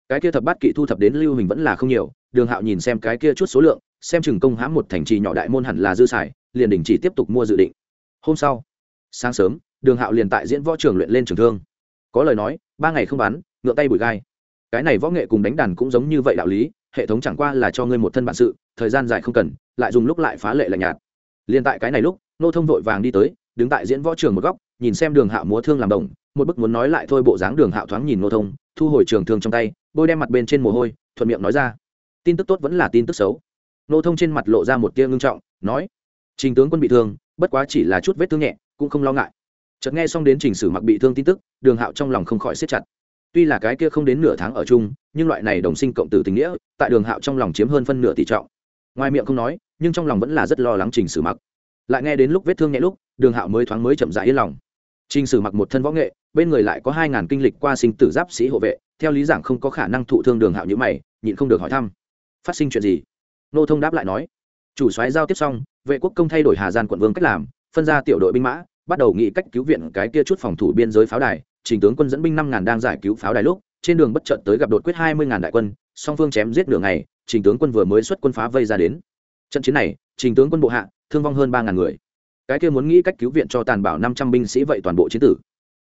Cái kia thập bát kỵ thu thập đến lưu hình vẫn là không nhiều đường hạo nhìn xem cái kia chút số lượng xem chừng công hãm một thành trì nhỏ đại môn hẳn là dư xài liền đình chỉ tiếp tục mua dự định. Hôm sau sáng sớm đường hạo liền tại diễn võ trường luyện lên trường thương. Có lời nói ba ngày không bán, ngựa tay bụi gai. Cái này võ nghệ cùng đánh đàn cũng giống như vậy đạo lý hệ thống chẳng qua là cho ngươi một thân bản sự thời gian dài không cần lại dùng lúc lại phá lệ lạnh nhạt. Liền tại cái này lúc nô thông vội vàng đi tới đứng tại diễn võ trường một góc nhìn xem đường hạo múa thương làm đồng, một bức muốn nói lại thôi bộ dáng đường hạo thoáng nhìn nô thông, thu hồi trường thương trong tay, bôi đem mặt bên trên mồ hôi, thuận miệng nói ra. Tin tức tốt vẫn là tin tức xấu. Nô thông trên mặt lộ ra một tia ngưng trọng, nói, trình tướng quân bị thương, bất quá chỉ là chút vết thương nhẹ, cũng không lo ngại. Chợt nghe xong đến trình sử mặc bị thương tin tức, đường hạo trong lòng không khỏi siết chặt. Tuy là cái kia không đến nửa tháng ở chung, nhưng loại này đồng sinh cộng tử tình nghĩa, tại đường hạo trong lòng chiếm hơn phân nửa tỷ trọng. Ngoài miệng không nói, nhưng trong lòng vẫn là rất lo lắng trình sử mặc. Lại nghe đến lúc vết thương nhẹ lúc, đường hạo mới thoáng mới chậm rãi yên lòng trình sử mặc một thân võ nghệ, bên người lại có hai ngàn kinh lịch qua sinh tử giáp sĩ hộ vệ, theo lý giảng không có khả năng thụ thương đường hạo như mày, nhịn không được hỏi thăm. Phát sinh chuyện gì? Nô thông đáp lại nói. Chủ soái giao tiếp xong, vệ quốc công thay đổi hà gian quận vương cách làm, phân ra tiểu đội binh mã, bắt đầu nghĩ cách cứu viện cái kia chút phòng thủ biên giới pháo đài. Trình tướng quân dẫn binh năm ngàn đang giải cứu pháo đài lúc, trên đường bất chợt tới gặp đột quyết hai mươi ngàn đại quân, song phương chém giết nửa ngày, trình tướng quân vừa mới xuất quân phá vây ra đến. Trận chiến này, trình tướng quân bộ hạ, thương vong hơn ba ngàn người cái kia muốn nghĩ cách cứu viện cho tàn bảo năm trăm binh sĩ vậy toàn bộ chiến tử.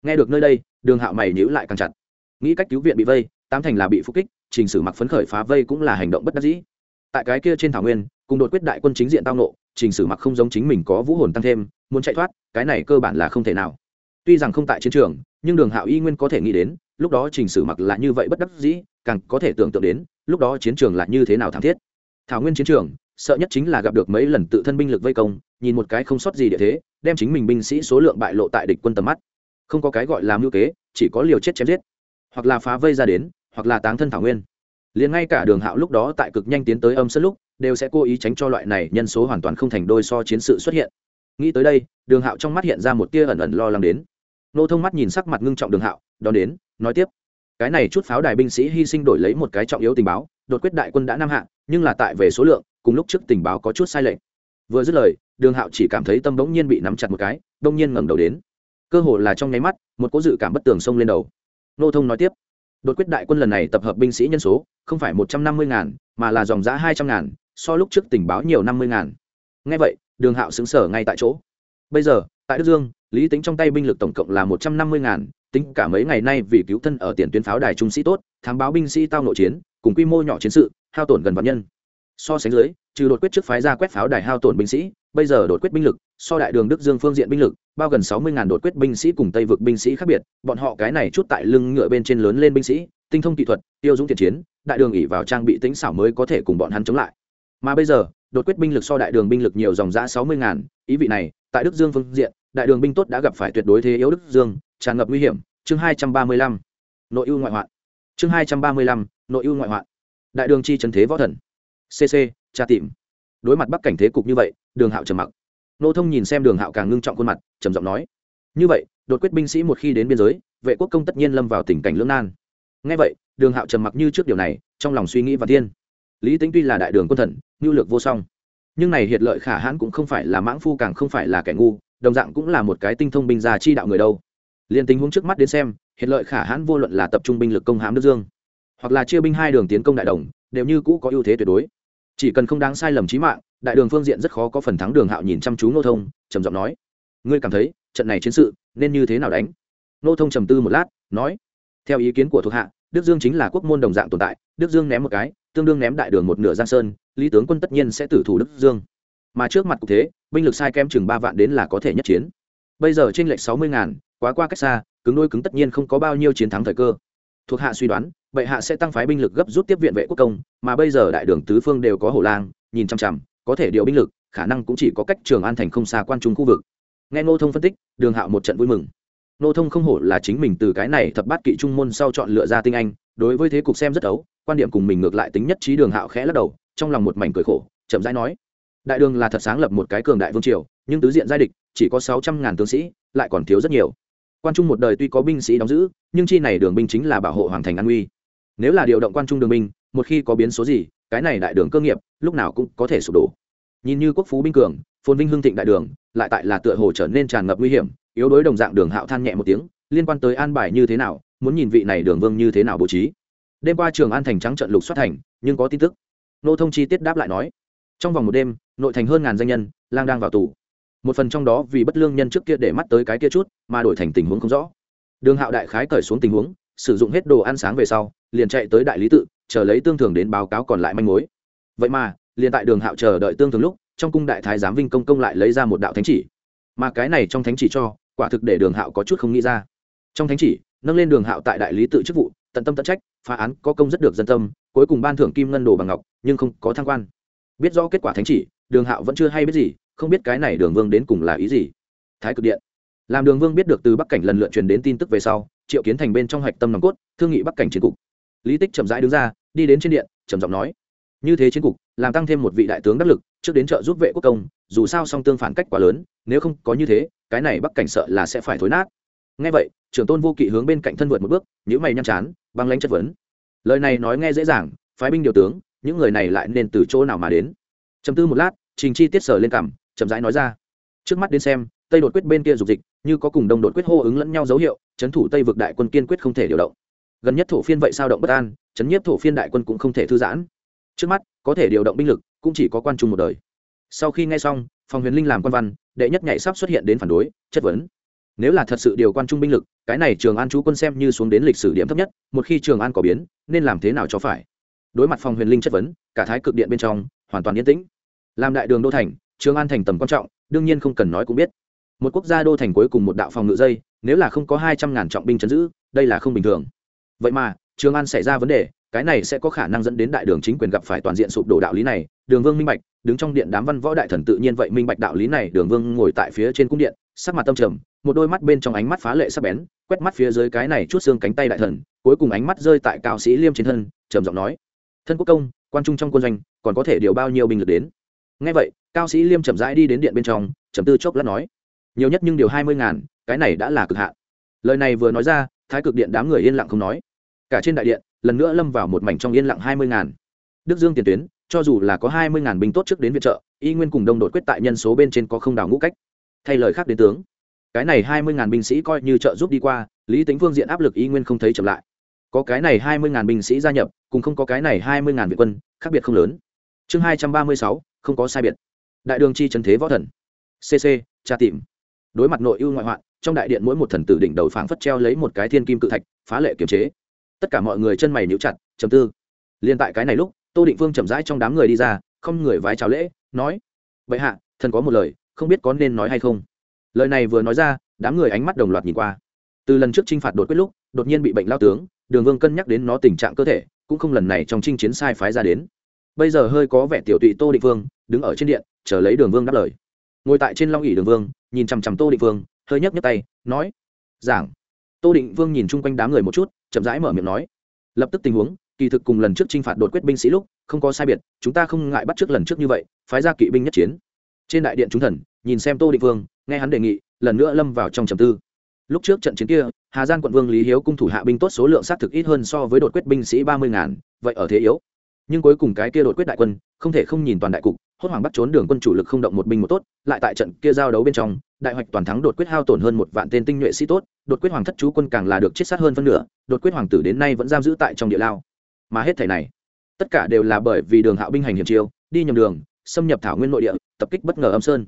Nghe được nơi đây, đường hạo mày nhữ lại càng chặt. Nghĩ cách cứu viện bị vây, tám thành là bị phục kích, trình sử mặc phấn khởi phá vây cũng là hành động bất đắc dĩ. Tại cái kia trên thảo nguyên, cùng đột quyết đại quân chính diện tao nộ trình sử mặc không giống chính mình có vũ hồn tăng thêm, muốn chạy thoát, cái này cơ bản là không thể nào. Tuy rằng không tại chiến trường, nhưng đường hạo y nguyên có thể nghĩ đến, lúc đó trình sử mặc là như vậy bất đắc dĩ, càng có thể tưởng tượng đến, lúc đó chiến trường là như thế nào thảm thiết. Thảo nguyên chiến trường sợ nhất chính là gặp được mấy lần tự thân binh lực vây công, nhìn một cái không sót gì địa thế, đem chính mình binh sĩ số lượng bại lộ tại địch quân tầm mắt. Không có cái gọi là mưu kế, chỉ có liều chết chém giết. Hoặc là phá vây ra đến, hoặc là táng thân thảo nguyên. Liền ngay cả đường hạo lúc đó tại cực nhanh tiến tới âm sân lúc, đều sẽ cố ý tránh cho loại này nhân số hoàn toàn không thành đôi so chiến sự xuất hiện. Nghĩ tới đây, đường hạo trong mắt hiện ra một tia ẩn ẩn lo lắng đến. Nô thông mắt nhìn sắc mặt ngưng trọng đường hạo, đón đến, nói tiếp. Cái này chút pháo đài binh sĩ hy sinh đổi lấy một cái trọng yếu tình báo, đột quyết đại quân đã nam hạ, nhưng là tại về số lượng cùng lúc trước tình báo có chút sai lệch. Vừa dứt lời, đường hạo chỉ cảm thấy tâm bỗng nhiên bị nắm chặt một cái đông nhiên ngẩng đầu đến. Cơ hồ là trong nháy mắt, một cố dự cảm bất tường xông lên đầu. Nô thông nói tiếp, đột quyết đại quân lần này tập hợp binh sĩ nhân số, không phải một trăm năm mươi ngàn, mà là dòng giã hai trăm ngàn, so lúc trước tình báo nhiều năm mươi ngàn. Ngay vậy, đường hạo xứng sở ngay tại chỗ. Bây giờ, tại đức dương, lý tính trong tay binh lực tổng cộng là một trăm năm mươi ngàn, tính cả mấy ngày nay vì cứu thân ở tiền tuyến pháo đài trung sĩ tốt, thám báo binh sĩ tao nội chiến, cùng quy mô nhỏ chiến sự, hao tổn gần vạn nhân so sánh dưới, trừ đột quyết trước phái ra quét pháo đài hao tổn binh sĩ, bây giờ đột quyết binh lực, so đại đường đức dương phương diện binh lực, bao gần sáu mươi ngàn đột quyết binh sĩ cùng tây vực binh sĩ khác biệt, bọn họ cái này chút tại lưng ngựa bên trên lớn lên binh sĩ, tinh thông kỹ thuật, tiêu dũng thiện chiến, đại đường ỉ vào trang bị tính xảo mới có thể cùng bọn hắn chống lại. Mà bây giờ, đột quyết binh lực so đại đường binh lực nhiều dòng giã sáu mươi ngàn, ý vị này, tại đức dương phương diện, đại đường binh tốt đã gặp phải tuyệt đối thế yếu đức dương, tràn ngập nguy hiểm. Chương hai trăm ba mươi lăm, nội ưu ngoại hoạn. Chương hai trăm ba mươi lăm, nội ưu ngoại hoạn. Đại đường chi trần thế võ thần cc tra tìm. Đối mặt bắc cảnh thế cục như vậy, đường hạo trầm mặc. Nô thông nhìn xem đường hạo càng ngưng trọng khuôn mặt, trầm giọng nói, như vậy, đột quyết binh sĩ một khi đến biên giới, vệ quốc công tất nhiên lâm vào tình cảnh lưỡng nan. Ngay vậy, đường hạo trầm mặc như trước điều này, trong lòng suy nghĩ và tiên lý tính tuy là đại đường quân thần, nhu lược vô song, nhưng này hiệt lợi khả hãn cũng không phải là mãng phu, càng không phải là kẻ ngu, đồng dạng cũng là một cái tinh thông binh gia chi đạo người đâu. Liền tình huống trước mắt đến xem, hiệt lợi khả hãn vô luận là tập trung binh lực công hãm nước dương, hoặc là chia binh hai đường tiến công đại đồng, đều như cũ có ưu thế tuyệt đối chỉ cần không đáng sai lầm trí mạng, đại đường phương diện rất khó có phần thắng đường hạo nhìn chăm chú nô thông, trầm giọng nói. Ngươi cảm thấy, trận này chiến sự, nên như thế nào đánh? Nô thông trầm tư một lát, nói. Theo ý kiến của thuộc hạ, đức dương chính là quốc môn đồng dạng tồn tại, đức dương ném một cái, tương đương ném đại đường một nửa giang sơn, lý tướng quân tất nhiên sẽ tử thủ đức dương. Mà trước mặt cục thế, binh lực sai kem chừng ba vạn đến là có thể nhất chiến. Bây giờ trên lệch sáu mươi ngàn, quá qua cách xa, cứng đôi cứng tất nhiên không có bao nhiêu chiến thắng thời cơ thuộc hạ suy đoán, bệ hạ sẽ tăng phái binh lực gấp rút tiếp viện vệ quốc công, mà bây giờ đại đường tứ phương đều có hổ lang, nhìn chằm chằm, có thể điều binh lực, khả năng cũng chỉ có cách trường an thành không xa quan trung khu vực. Nghe ngô thông phân tích, đường hạo một trận vui mừng. Ngô thông không hổ là chính mình từ cái này thập bát kỵ trung môn sau chọn lựa ra tinh anh, đối với thế cục xem rất ấu, quan điểm cùng mình ngược lại tính nhất trí đường hạo khẽ lắc đầu, trong lòng một mảnh cười khổ, chậm rãi nói, đại đường là thật sáng lập một cái cường đại vương triều, nhưng tứ diện giai địch, chỉ có sáu trăm ngàn tướng sĩ, lại còn thiếu rất nhiều quan trung một đời tuy có binh sĩ đóng giữ, nhưng chi này đường binh chính là bảo hộ hoàng thành an uy nếu là điều động quan trung đường binh, một khi có biến số gì, cái này đại đường cơ nghiệp, lúc nào cũng có thể sụp đổ. Nhìn như quốc phú binh cường, phồn vinh hưng thịnh đại đường, lại tại là tựa hồ trở nên tràn ngập nguy hiểm, yếu đối đồng dạng đường hạo than nhẹ một tiếng, liên quan tới an bài như thế nào, muốn nhìn vị này đường vương như thế nào bố trí. Đêm qua trường an thành trắng trận lục xuất thành, nhưng có tin tức. Nô thông chi tiết đáp lại nói, trong vòng một đêm, nội thành hơn ngàn danh nhân, lang đang vào tù một phần trong đó vì bất lương nhân trước kia để mắt tới cái kia chút, mà đổi thành tình huống không rõ. Đường hạo đại khái cởi xuống tình huống, sử dụng hết đồ ăn sáng về sau, liền chạy tới đại lý tự, chờ lấy tương thường đến báo cáo còn lại manh mối. Vậy mà, liền tại đường hạo chờ đợi tương thường lúc, trong cung đại thái giám vinh công công lại lấy ra một đạo thánh chỉ. Mà cái này trong thánh chỉ cho, quả thực để đường hạo có chút không nghĩ ra. Trong thánh chỉ, nâng lên đường hạo tại đại lý tự chức vụ, tận tâm tận trách, phá án có công rất được dân tâm, cuối cùng ban thưởng kim ngân đồ bằng ngọc, nhưng không có thăng quan. Biết rõ kết quả thánh chỉ đường hạo vẫn chưa hay biết gì, không biết cái này đường vương đến cùng là ý gì. Thái cực điện. Làm đường vương biết được từ bắc cảnh lần lượt truyền đến tin tức về sau, triệu kiến thành bên trong hạch tâm nòng cốt, thương nghị bắc cảnh chiến cục. Lý tích chậm rãi đứng ra, đi đến trên điện, trầm giọng nói, như thế chiến cục, làm tăng thêm một vị đại tướng đắc lực, trước đến trợ giúp vệ quốc công, dù sao song tương phản cách quá lớn, nếu không có như thế, cái này bắc cảnh sợ là sẽ phải thối nát. Ngay vậy, trưởng tôn vô kỵ hướng bên cạnh thân vượt một bước nhữ mày nhăn chán, băng lanh chất vấn. Lời này nói nghe dễ dàng, phái binh điều tướng, những người này lại nên từ chỗ nào mà đến? Chầm tư một lát trình chi tiết sở lên cảm, chậm rãi nói ra. Trước mắt đến xem, tây đột quyết bên kia dục dịch, như có cùng đông đột quyết hô ứng lẫn nhau dấu hiệu, chấn thủ tây vực đại quân kiên quyết không thể điều động. Gần nhất thổ phiên vậy sao động bất an, chấn nhiếp thổ phiên đại quân cũng không thể thư giãn. Trước mắt, có thể điều động binh lực, cũng chỉ có quan trung một đời. Sau khi nghe xong phòng huyền linh làm quan văn, đệ nhất nhảy sắp xuất hiện đến phản đối, chất vấn. Nếu là thật sự điều quan trung binh lực, cái này trường an chú quân xem như xuống đến lịch sử điểm thấp nhất, một khi trường an có biến, nên làm thế nào cho phải? Đối mặt phòng huyền linh chất vấn, cả thái cực điện bên trong, hoàn toàn yên tĩnh làm đại đường đô thành, trường an thành tầm quan trọng, đương nhiên không cần nói cũng biết. Một quốc gia đô thành cuối cùng một đạo phòng ngự dây, nếu là không có hai trăm ngàn trọng binh chấn giữ, đây là không bình thường. Vậy mà, trường an xảy ra vấn đề, cái này sẽ có khả năng dẫn đến đại đường chính quyền gặp phải toàn diện sụp đổ đạo lý này. Đường vương minh bạch, đứng trong điện đám văn võ đại thần tự nhiên vậy minh bạch đạo lý này. Đường vương ngồi tại phía trên cung điện, sắc mặt tâm trầm, một đôi mắt bên trong ánh mắt phá lệ sắc bén, quét mắt phía dưới cái này chút xương cánh tay đại thần, cuối cùng ánh mắt rơi tại cao sĩ liêm trên thân, trầm giọng nói, thân quốc công, quan trung trong quân doanh, còn có thể điều bao nhiêu binh lực đến? Ngay vậy, cao sĩ liêm chậm rãi đi đến điện bên trong chấm tư chốc lát nói, nhiều nhất nhưng điều hai mươi ngàn, cái này đã là cực hạn. Lời này vừa nói ra, thái cực điện đám người yên lặng không nói. Cả trên đại điện, lần nữa lâm vào một mảnh trong yên lặng hai mươi ngàn. Đức dương tiền tuyến, cho dù là có hai mươi ngàn binh tốt trước đến viện trợ, y nguyên cùng đông đội quyết tại nhân số bên trên có không đào ngũ cách. Thay lời khác đến tướng, cái này hai mươi ngàn binh sĩ coi như trợ giúp đi qua, lý tính phương diện áp lực y nguyên không thấy chậm lại. Có cái này hai mươi ngàn binh sĩ gia nhập, cùng không có cái này hai mươi ngàn viện quân, khác biệt không lớn. Chương hai trăm ba mươi sáu không có sai biệt. Đại đường chi trần thế võ thần. Cc tra tìm. Đối mặt nội ưu ngoại hoạn, trong đại điện mỗi một thần tử đỉnh đầu phảng phất treo lấy một cái thiên kim cự thạch, phá lệ kiềm chế. Tất cả mọi người chân mày níu chặt chầm tư. Liên tại cái này lúc, tô định vương chậm rãi trong đám người đi ra, không người vái chào lễ, nói vậy hạ, thần có một lời, không biết có nên nói hay không? Lời này vừa nói ra, đám người ánh mắt đồng loạt nhìn qua. Từ lần trước t r i n h phạt đột quyết lúc, đột nhiên bị bệnh lao tướng, đường vương cân nhắc đến nó tình trạng cơ thể, cũng không lần này trong chinh chiến sai phái ra đến bây giờ hơi có vẻ tiểu tụy tô định vương, đứng ở trên điện, chờ lấy đường vương đáp lời. Ngồi tại trên long ỉ đường vương, nhìn chằm chằm tô định vương, hơi nhấc nhấc tay, nói, giảng. Tô định vương nhìn chung quanh đám người một chút, chậm rãi mở miệng nói, lập tức tình huống, kỳ thực cùng lần trước t r i n h phạt đột quyết binh sĩ lúc, không có sai biệt, chúng ta không ngại bắt trước lần trước như vậy, phái ra kỵ binh nhất chiến. Trên đại điện chúng thần, nhìn xem tô định vương, nghe hắn đề nghị, lần nữa lâm vào trong trầm tư. Lúc trước trận chiến kia, hà giang quận vương lý hiếu cung thủ hạ binh tốt số lượng xác thực ít hơn so với đột quyết binh sĩ ba mươi ngàn, vậy ở thế yếu nhưng cuối cùng cái kia đột quyết đại quân, không thể không nhìn toàn đại cục, hốt hoảng bắt trốn đường quân chủ lực không động một binh một tốt, lại tại trận kia giao đấu bên trong, đại hoạch toàn thắng đột quyết hao tổn hơn một vạn tên tinh nhuệ sĩ tốt, đột quyết hoàng thất chú quân càng là được chết sát hơn phân nửa, đột quyết hoàng tử đến nay vẫn giam giữ tại trong địa lao. Mà hết thảy này, tất cả đều là bởi vì đường hạo binh hành hiểm chiêu, đi nhầm đường, xâm nhập thảo nguyên nội địa, tập kích bất ngờ âm sơn.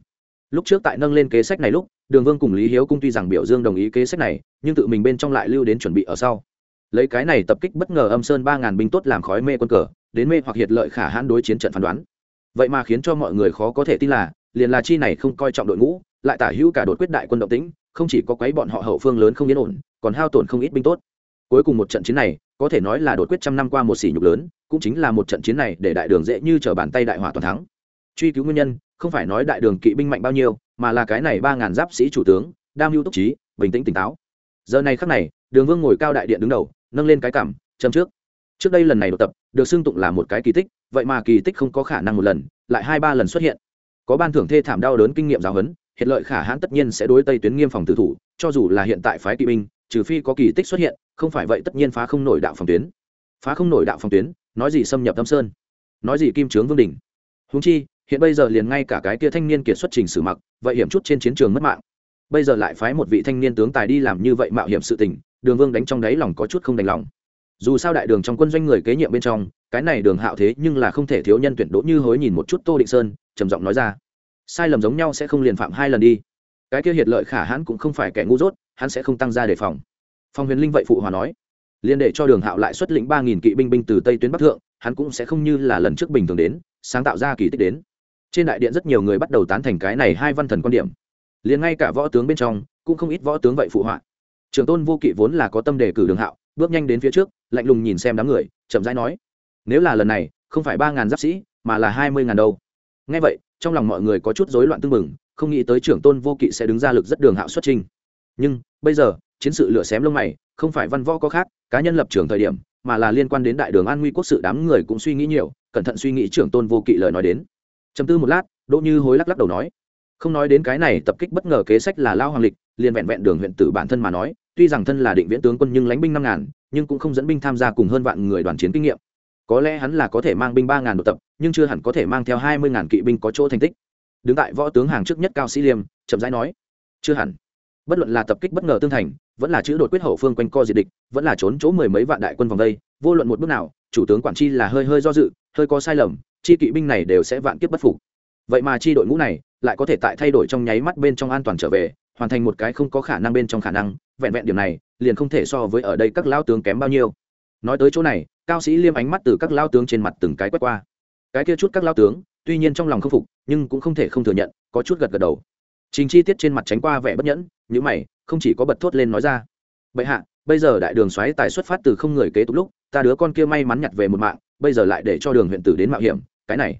Lúc trước tại nâng lên kế sách này lúc, đường vương cùng lý hiếu cung tuy rằng biểu dương đồng ý kế sách này, nhưng tự mình bên trong lại lưu đến chuẩn bị ở sau. Lấy cái này tập kích bất ngờ âm sơn ba ngàn binh tốt làm khói mê quân cờ đến mê hoặc hiệt lợi khả hãn đối chiến trận phán đoán. Vậy mà khiến cho mọi người khó có thể tin là, liền là chi này không coi trọng đội ngũ, lại tả hữu cả đột quyết đại quân động tĩnh, không chỉ có quấy bọn họ hậu phương lớn không yên ổn, còn hao tổn không ít binh tốt. Cuối cùng một trận chiến này, có thể nói là đột quyết trăm năm qua một sỉ nhục lớn, cũng chính là một trận chiến này để đại đường dễ như trở bàn tay đại hỏa toàn thắng. Truy cứu nguyên nhân, không phải nói đại đường kỵ binh mạnh bao nhiêu, mà là cái này ba ngàn giáp sĩ chủ tướng, đam mưu túc trí, bình tĩnh tỉnh táo. Giờ này khắc này, đường vương ngồi cao đại điện đứng đầu, nâng lên cái cảm châm trước. Trước đây lần này đột tập được xưng tụng là một cái kỳ tích, vậy mà kỳ tích không có khả năng một lần, lại hai ba lần xuất hiện. Có ban thưởng thê thảm đau đớn kinh nghiệm giáo huấn hiện lợi khả hãn tất nhiên sẽ đối tây tuyến nghiêm phòng tử thủ, cho dù là hiện tại phái kỵ binh, trừ phi có kỳ tích xuất hiện, không phải vậy tất nhiên phá không nổi đạo phòng tuyến. Phá không nổi đạo phòng tuyến, nói gì xâm nhập tâm sơn, nói gì kim trướng vương đình. Húng chi, hiện bây giờ liền ngay cả cái kia thanh niên kiệt xuất trình sử mặc, vậy hiểm chút trên chiến trường mất mạng. Bây giờ lại phái một vị thanh niên tướng tài đi làm như vậy mạo hiểm sự tình, đường vương đánh trong đáy lòng có chút không đành lòng dù sao đại đường trong quân doanh người kế nhiệm bên trong, cái này đường hạo thế nhưng là không thể thiếu nhân tuyển đỗ như hối nhìn một chút tô định sơn, trầm giọng nói ra. Sai lầm giống nhau sẽ không liền phạm hai lần đi. Cái kia hiệt lợi khả hãn cũng không phải kẻ ngu dốt, hắn sẽ không tăng ra đề phòng. Phong huyền linh vậy phụ hòa nói. Liên để cho đường hạo lại xuất lĩnh ba nghìn kỵ binh binh từ tây tuyến bắc thượng, hắn cũng sẽ không như là lần trước bình thường đến, sáng tạo ra kỳ tích đến. Trên đại điện rất nhiều người bắt đầu tán thành cái này hai văn thần quan điểm. Liền ngay cả võ tướng bên trong, cũng không ít võ tướng vậy phụ họa. Trường tôn vô kỵ vốn là có tâm đề cử đường hạo bước nhanh đến phía trước, lạnh lùng nhìn xem đám người, chậm rãi nói, nếu là lần này, không phải ba ngàn giáp sĩ, mà là hai mươi ngàn đâu. Ngay vậy, trong lòng mọi người có chút rối loạn tưng bừng, không nghĩ tới trưởng tôn vô kỵ sẽ đứng ra lực rất đường hạo xuất trình. Nhưng, bây giờ, chiến sự lửa xém lông mày, không phải văn võ có khác, cá nhân lập trường thời điểm, mà là liên quan đến đại đường an nguy quốc sự đám người cũng suy nghĩ nhiều, cẩn thận suy nghĩ trưởng tôn vô kỵ lời nói đến. Chấm tư một lát, đỗ như hối lắc lắc đầu nói, không nói đến cái này, tập kích bất ngờ kế sách là lao hoàng lịch, liền vẹn vẹn đường huyện tử bản thân mà nói tuy rằng thân là định viễn tướng quân nhưng lãnh binh năm ngàn, nhưng cũng không dẫn binh tham gia cùng hơn vạn người đoàn chiến kinh nghiệm. Có lẽ hắn là có thể mang binh ba ngàn đột tập, nhưng chưa hẳn có thể mang theo hai mươi ngàn kỵ binh có chỗ thành tích. Đứng tại võ tướng hàng trước nhất cao sĩ liêm, chậm rãi nói, chưa hẳn. Bất luận là tập kích bất ngờ tương thành, vẫn là chữ đột quyết hậu phương quanh co diệt địch, vẫn là trốn chỗ mười mấy vạn đại quân vòng đây, vô luận một bước nào, chủ tướng quản chi là hơi hơi do dự, hơi có sai lầm, chi kỵ binh này đều sẽ vạn kiếp bất phục. Vậy mà chi đội ngũ này lại có thể tại thay đổi trong nháy mắt bên trong an toàn trở về, hoàn thành một cái không có khả năng bên trong khả năng vẹn vẹn điểm này, liền không thể so với ở đây các lao tướng kém bao nhiêu. Nói tới chỗ này, cao sĩ liêm ánh mắt từ các lao tướng trên mặt từng cái quét qua. Cái kia chút các lao tướng, tuy nhiên trong lòng không phục, nhưng cũng không thể không thừa nhận, có chút gật gật đầu. Trình chi tiết trên mặt tránh qua vẻ bất nhẫn những mày, không chỉ có bật thốt lên nói ra. Bệ hạ, bây giờ đại đường xoáy tài xuất phát từ không người kế tục lúc, ta đứa con kia may mắn nhặt về một mạng, bây giờ lại để cho đường huyện tử đến mạo hiểm, cái này.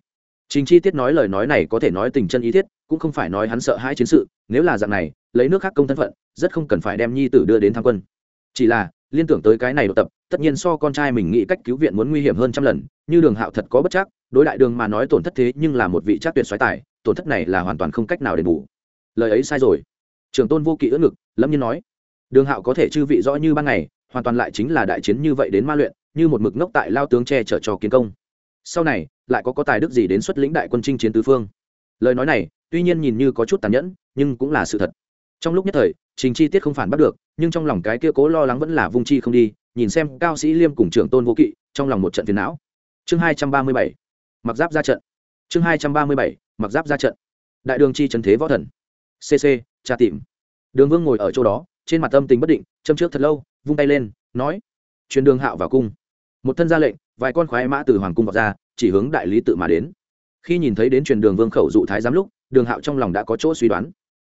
Trình chi tiết nói lời nói này có thể nói tình chân ý thiết, cũng không phải nói hắn sợ hai chiến sự, nếu là dạng này lấy nước khác công thân phận, rất không cần phải đem nhi tử đưa đến tham quân. Chỉ là, liên tưởng tới cái này độc tập, tất nhiên so con trai mình nghĩ cách cứu viện muốn nguy hiểm hơn trăm lần, như đường hạo thật có bất chắc, đối đại đường mà nói tổn thất thế nhưng là một vị chắc tuyệt xoái tài, tổn thất này là hoàn toàn không cách nào đền bù. Lời ấy sai rồi. Trường tôn vô kỵ ưỡn ngực lâm nhiên nói, đường hạo có thể chư vị rõ như ban ngày, hoàn toàn lại chính là đại chiến như vậy đến ma luyện, như một mực ngốc tại lao tướng che chở cho kiến công. Sau này, lại có có tài đức gì đến xuất lĩnh đại quân chinh chiến tứ phương? Lời nói này, tuy nhiên nhìn như có chút tàn nhẫn, nhưng cũng là sự thật trong lúc nhất thời, trình chi tiết không phản bắt được, nhưng trong lòng cái kia cố lo lắng vẫn là vung chi không đi, nhìn xem cao sĩ liêm cùng trưởng tôn vô kỵ, trong lòng một trận phiền não. Chương hai trăm ba mươi bảy, mặc giáp ra trận. Chương hai trăm ba mươi bảy, mặc giáp ra trận. Đại đường chi trần thế võ thần. Cc tra tìm. Đường vương ngồi ở chỗ đó, trên mặt tâm tình bất định, châm trước thật lâu, vung tay lên, nói truyền đường hạo vào cung. Một thân ra lệnh, vài con khoái mã từ hoàng cung vào ra, chỉ hướng đại lý tự mà đến. Khi nhìn thấy đến truyền đường vương khẩu dụ thái giám lúc, đường hạo trong lòng đã có chỗ suy đoán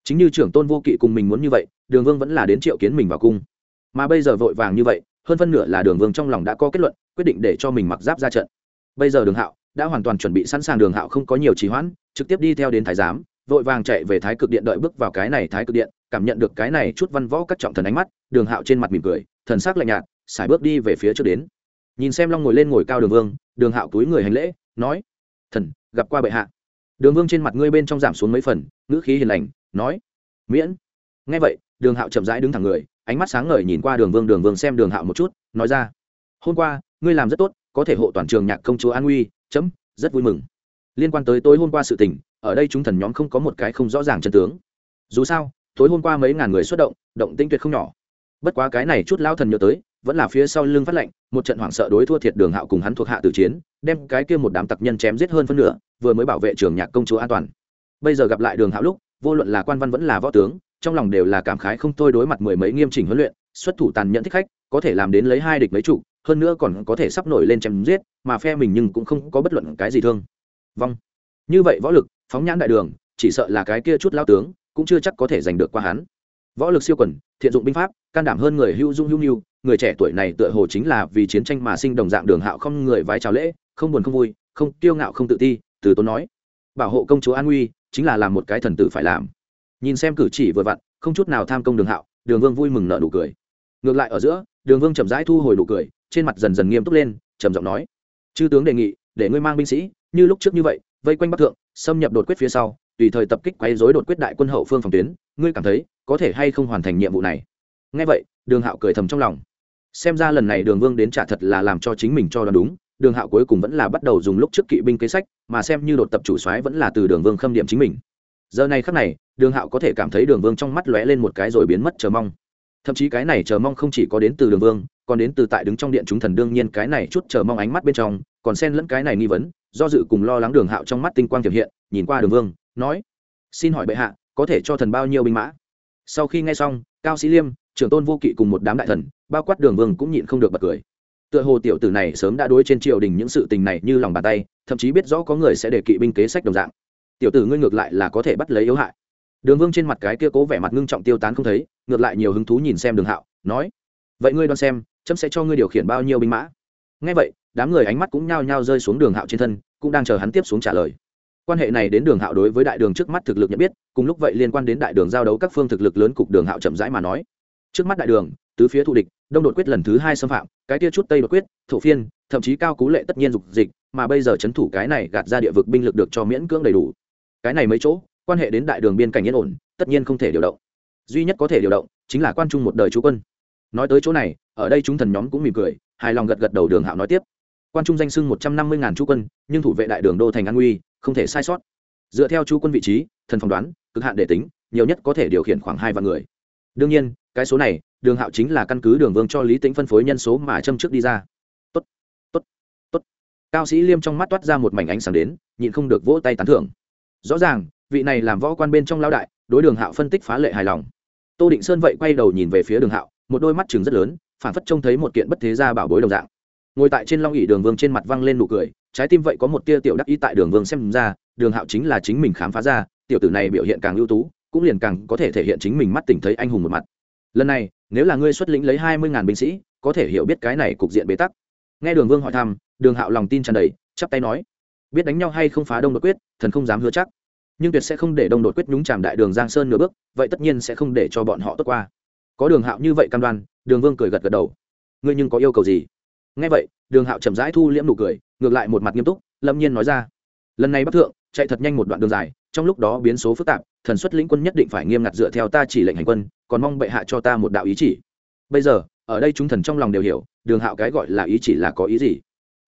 chính như trưởng tôn vô kỵ cùng mình muốn như vậy, đường vương vẫn là đến triệu kiến mình vào cung. Mà bây giờ vội vàng như vậy, hơn phân nửa là đường vương trong lòng đã có kết luận, quyết định để cho mình mặc giáp ra trận. Bây giờ đường hạo đã hoàn toàn chuẩn bị sẵn sàng, đường hạo không có nhiều trì hoãn, trực tiếp đi theo đến thái giám, vội vàng chạy về thái cực điện đợi bước vào cái này thái cực điện, cảm nhận được cái này chút văn võ các trọng thần ánh mắt, đường hạo trên mặt mỉm cười, thần sắc lạnh nhạt xài bước đi về phía trước đến. Nhìn xem long ngồi lên ngồi cao đường vương, đường hạo túi người hành lễ, nói, thần, gặp qua bệ hạ. Đường vương trên mặt ngươi bên trong giảm xuống mấy phần, ngữ khí hiền lành nói, miễn. Ngay vậy, đường hạo chậm rãi đứng thẳng người, ánh mắt sáng ngời nhìn qua đường vương đường vương xem đường hạo một chút, nói ra, hôm qua, ngươi làm rất tốt, có thể hộ toàn trường nhạc công chúa an uy, chấm, rất vui mừng. Liên quan tới tối hôm qua sự tình, ở đây chúng thần nhóm không có một cái không rõ ràng chân tướng. Dù sao, tối hôm qua mấy ngàn người xuất động động tinh tuyệt không nhỏ. Bất quá cái này chút lao thần nhớ tới, vẫn là phía sau lưng phát lệnh, một trận hoảng sợ đối thua thiệt đường hạo cùng hắn thuộc hạ tử chiến, đem cái kia một đám tặc nhân chém giết hơn phân nửa, vừa mới bảo vệ trường nhạc công chúa an toàn. Bây giờ gặp lại đường hạo lúc vô luận là quan văn vẫn là võ tướng, trong lòng đều là cảm khái không thôi đối mặt mười mấy nghiêm chỉnh huấn luyện, xuất thủ tàn nhẫn thích khách, có thể làm đến lấy hai địch mấy trụ hơn nữa còn có thể sắp nổi lên chém giết, mà phe mình nhưng cũng không có bất luận cái gì thương. Vong. Như vậy võ lực, phóng nhãn đại đường, chỉ sợ là cái kia chút lao tướng, cũng chưa chắc có thể giành được qua hắn. Võ lực siêu quần, thiện dụng binh pháp, can đảm hơn người hưu dung hưu nhu, người trẻ tuổi này tựa hồ chính là vì chiến tranh mà sinh đồng dạng đường hạo không người vái chào lễ, không buồn không vui, không kiêu ngạo không tự ti, từ tốn nói. Bảo hộ công chúa an nguy chính là làm một cái thần tử phải làm. Nhìn xem cử chỉ vừa vặn, không chút nào tham công đường hạo, đường vương vui mừng nợ nụ cười. Ngược lại ở giữa, đường vương chậm rãi thu hồi nụ cười, trên mặt dần dần nghiêm túc lên, trầm giọng nói, chư tướng đề nghị, để ngươi mang binh sĩ, như lúc trước như vậy, vây quanh bắc thượng, xâm nhập đột quyết phía sau, tùy thời tập kích quấy rối đột quyết đại quân hậu phương phòng tuyến, ngươi cảm thấy có thể hay không hoàn thành nhiệm vụ này? Ngay vậy, đường hạo cười thầm trong lòng. Xem ra lần này đường vương đến trả thật là làm cho chính mình cho đoán đúng đường hạo cuối cùng vẫn là bắt đầu dùng lúc trước kỵ binh kế sách, mà xem như đột tập chủ soái vẫn là từ đường vương khâm điểm chính mình. Giờ này khắc này, đường hạo có thể cảm thấy đường vương trong mắt lóe lên một cái rồi biến mất chờ mong. Thậm chí cái này chờ mong không chỉ có đến từ đường vương, còn đến từ tại đứng trong điện chúng thần đương nhiên cái này chút chờ mong ánh mắt bên trong, còn xen lẫn cái này nghi vấn, do dự cùng lo lắng đường hạo trong mắt tinh quang tiềm hiện, nhìn qua đường vương, nói, xin hỏi bệ hạ, có thể cho thần bao nhiêu binh mã? Sau khi nghe xong, cao sĩ liêm, trưởng tôn vô kỵ cùng một đám đại thần, bao quát đường vương cũng nhịn không được bật cười tựa hồ tiểu tử này sớm đã đối trên triều đình những sự tình này như lòng bàn tay, thậm chí biết rõ có người sẽ để kỵ binh kế sách đồng dạng. Tiểu tử ngươi ngược lại là có thể bắt lấy yếu hại. Đường vương trên mặt cái kia cố vẻ mặt ngưng trọng tiêu tán không thấy, ngược lại nhiều hứng thú nhìn xem đường hạo, nói, vậy ngươi đoán xem, chấm sẽ cho ngươi điều khiển bao nhiêu binh mã? Ngay vậy, đám người ánh mắt cũng nhao nhao rơi xuống đường hạo trên thân, cũng đang chờ hắn tiếp xuống trả lời. Quan hệ này đến đường hạo đối với đại đường trước mắt thực lực nhận biết, cùng lúc vậy liên quan đến đại đường giao đấu các phương thực lực lớn cục đường hạo chậm rãi mà nói. Trước mắt đại đường, tứ phía thù địch đông đột quyết lần thứ hai xâm phạm, cái tia chút tây đột quyết, thổ phiên, thậm chí cao cú lệ tất nhiên dục dịch, mà bây giờ c h ấ n thủ cái này gạt ra địa vực binh lực được cho miễn cưỡng đầy đủ. Cái này mấy chỗ, quan hệ đến đại đường biên cảnh yên ổn, tất nhiên không thể điều động. Duy nhất có thể điều động, chính là quan trung một đời chú quân. Nói tới chỗ này, ở đây chúng thần nhóm cũng mỉm cười, hài lòng gật gật đầu đường hạo nói tiếp. Quan trung danh sưng một trăm năm mươi ngàn chú quân, nhưng thủ vệ đại đường đô thành an nguy, không thể sai sót. Dựa theo chú quân vị trí, thần phỏng đoán, cực hạn để tính, nhiều nhất có thể điều khiển khoảng hai vạn người. Đương nhiên, cái số này đường hạo chính là căn cứ đường vương cho lý tính phân phối nhân số mà châm trước đi ra. Tốt tốt tốt. Cao sĩ liêm trong mắt toát ra một mảnh ánh sáng đến, nhịn không được vỗ tay tán thưởng. Rõ ràng, vị này làm võ quan bên trong lao đại, đối đường hạo phân tích phá lệ hài lòng. Tô định sơn vậy quay đầu nhìn về phía đường hạo, một đôi mắt chừng rất lớn, phản phất trông thấy một kiện bất thế gia bảo bối đồng dạng. Ngồi tại trên long ỉ đường vương trên mặt văng lên nụ cười, trái tim vậy có một tia tiểu đắc ý tại đường vương xem ra, đường hạo chính là chính mình khám phá ra, tiểu tử này biểu hiện càng ưu tú, cũng liền càng có thể thể hiện chính mình mắt tỉnh thấy anh hùng một mặt. Lần này nếu là ngươi xuất lĩnh lấy hai mươi ngàn binh sĩ, có thể hiểu biết cái này cục diện bế tắc. Nghe đường vương hỏi thăm, đường hạo lòng tin tràn đầy, chắp tay nói, biết đánh nhau hay không phá đông đột quyết, thần không dám hứa chắc. Nhưng tuyệt sẽ không để đông đột quyết nhúng chàm đại đường giang sơn nửa bước, vậy tất nhiên sẽ không để cho bọn họ tốt qua. Có đường hạo như vậy cam đoan, đường vương cười gật gật đầu. Ngươi nhưng có yêu cầu gì? Nghe vậy, đường hạo chậm rãi thu liễm nụ cười, ngược lại một mặt nghiêm túc, lâm nhiên nói ra. Lần này bắc thượng, chạy thật nhanh một đoạn đường dài, trong lúc đó biến số phức tạp, thần xuất lĩnh quân nhất định phải nghiêm ngặt dựa theo ta chỉ lệnh hành quân còn mong bệ hạ cho ta một đạo ý chỉ. Bây giờ, ở đây chúng thần trong lòng đều hiểu, đường hạo cái gọi là ý chỉ là có ý gì.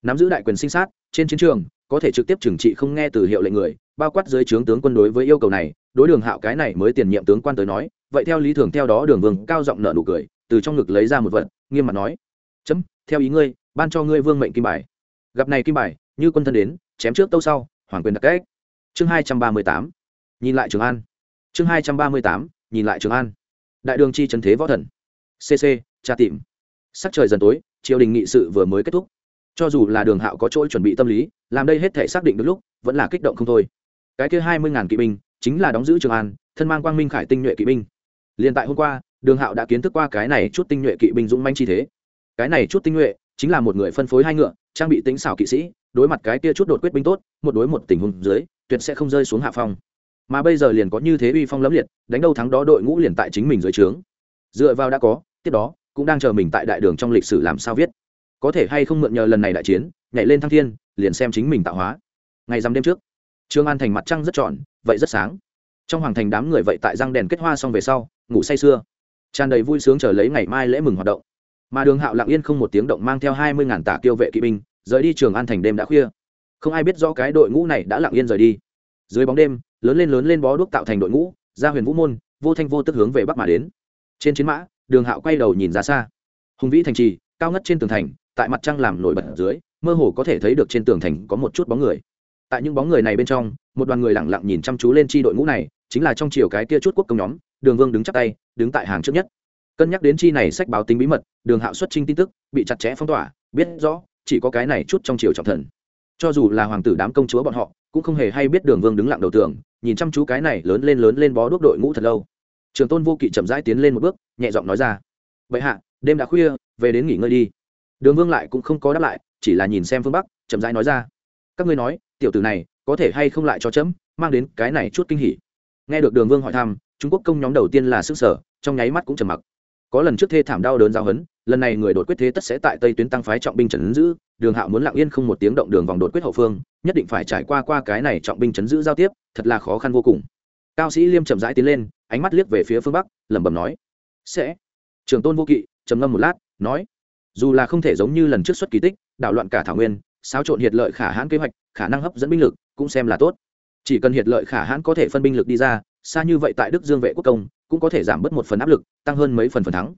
Nắm giữ đại quyền sinh sát, trên chiến trường, có thể trực tiếp trừng trị không nghe từ hiệu lệnh người, bao quát dưới trướng tướng quân đối với yêu cầu này, đối đường hạo cái này mới tiền nhiệm tướng quan tới nói, vậy theo lý thường theo đó đường vương cao giọng nợ nụ cười, từ trong ngực lấy ra một vật, nghiêm mặt nói, chấm, theo ý ngươi, ban cho ngươi vương mệnh kim bài. Gặp này kim bài, như quân thân đến, chém trước tâu sau, hoàng quyền đặc cách. Chương hai trăm ba mươi tám, nhìn lại trường an. Chương hai trăm ba mươi tám, nhìn lại trường an đại đường chi trần thế võ thần. Cc tra tìm. Sắc trời dần tối, triều đình nghị sự vừa mới kết thúc. Cho dù là đường hạo có chỗ chuẩn bị tâm lý, làm đây hết thể xác định được lúc, vẫn là kích động không thôi. Cái kia hai mươi ngàn kỵ binh, chính là đóng giữ trường an, thân mang quang minh khải tinh nhuệ kỵ binh. Liền tại hôm qua, đường hạo đã kiến thức qua cái này chút tinh nhuệ kỵ binh dũng manh chi thế. Cái này chút tinh nhuệ, chính là một người phân phối hai ngựa, trang bị tính xảo kỵ sĩ, đối mặt cái kia chút đột quyết binh tốt, một đối một tình huống dưới, tuyệt sẽ không rơi xuống hạ phong mà bây giờ liền có như thế uy phong lẫm liệt, đánh đâu thắng đó đội ngũ liền tại chính mình dưới trướng. Dựa vào đã có, tiếp đó, cũng đang chờ mình tại đại đường trong lịch sử làm sao viết. Có thể hay không mượn nhờ lần này đại chiến, nhảy lên thăng thiên, liền xem chính mình tạo hóa. Ngày rằm đêm trước, trương an thành mặt trăng rất trọn, vậy rất sáng. Trong hoàng thành đám người vậy tại răng đèn kết hoa xong về sau, ngủ say sưa. Tràn đầy vui sướng chờ lấy ngày mai lễ mừng hoạt động. Mà đường hạo lặng yên không một tiếng động mang theo hai mươi ngàn tả kiêu vệ kỵ binh, rời đi trường an thành đêm đã khuya. Không ai biết rõ cái đội ngũ này đã lặng yên rời đi. Dưới bóng đêm lớn lên lớn lên bó đuốc tạo thành đội ngũ, ra huyền vũ môn, vô thanh vô tức hướng về bắc mà đến. Trên chiến mã, đường hạo quay đầu nhìn ra xa. Hùng vĩ thành trì, cao ngất trên tường thành, tại mặt trăng làm nổi bật ở dưới, mơ hồ có thể thấy được trên tường thành có một chút bóng người. Tại những bóng người này bên trong, một đoàn người lẳng lặng nhìn chăm chú lên chi đội ngũ này, chính là trong chiều cái kia chút quốc công nhóm, đường vương đứng chắc tay, đứng tại hàng trước nhất. Cân nhắc đến chi này sách báo tính bí mật, đường hạo xuất trinh tin tức, bị chặt chẽ phong tỏa, biết rõ, chỉ có cái này chút trong chiều trọng thần. Cho dù là hoàng tử đám công chúa bọn họ, cũng không hề hay biết đường vương đứng lặng đầu tường nhìn chăm chú cái này lớn lên lớn lên bó đuốc đội ngũ thật lâu. Trường tôn vô kỵ chậm rãi tiến lên một bước, nhẹ giọng nói ra vậy hạ, đêm đã khuya, về đến nghỉ ngơi đi. Đường vương lại cũng không có đáp lại, chỉ là nhìn xem phương bắc, chậm rãi nói ra, các ngươi nói, tiểu tử này có thể hay không lại cho chấm, mang đến cái này chút kinh hỉ? Nghe được đường vương hỏi thăm, trung quốc công nhóm đầu tiên là sức sở, trong nháy mắt cũng trầm mặc. Có lần trước thê thảm đau đớn giao hấn lần này người đột quyết thế tất sẽ tại tây tuyến tăng phái trọng binh trấn giữ, đường hạo muốn lặng yên không một tiếng động đường vòng đột quyết hậu phương, nhất định phải trải qua qua cái này trọng binh trấn giữ giao tiếp, thật là khó khăn vô cùng. Cao sĩ liêm chậm rãi tiến lên, ánh mắt liếc về phía phương bắc, lẩm bẩm nói, sẽ. Trường tôn vô kỵ trầm ngâm một lát, nói, dù là không thể giống như lần trước xuất kỳ tích, đảo loạn cả thảo nguyên, xáo trộn hiệt lợi khả hãn kế hoạch, khả năng hấp dẫn binh lực cũng xem là tốt. Chỉ cần hiệt lợi khả hãn có thể phân binh lực đi ra, xa như vậy tại đức dương vệ quốc công cũng có thể giảm bớt một phần áp lực, tăng hơn mấy phần phần thắng.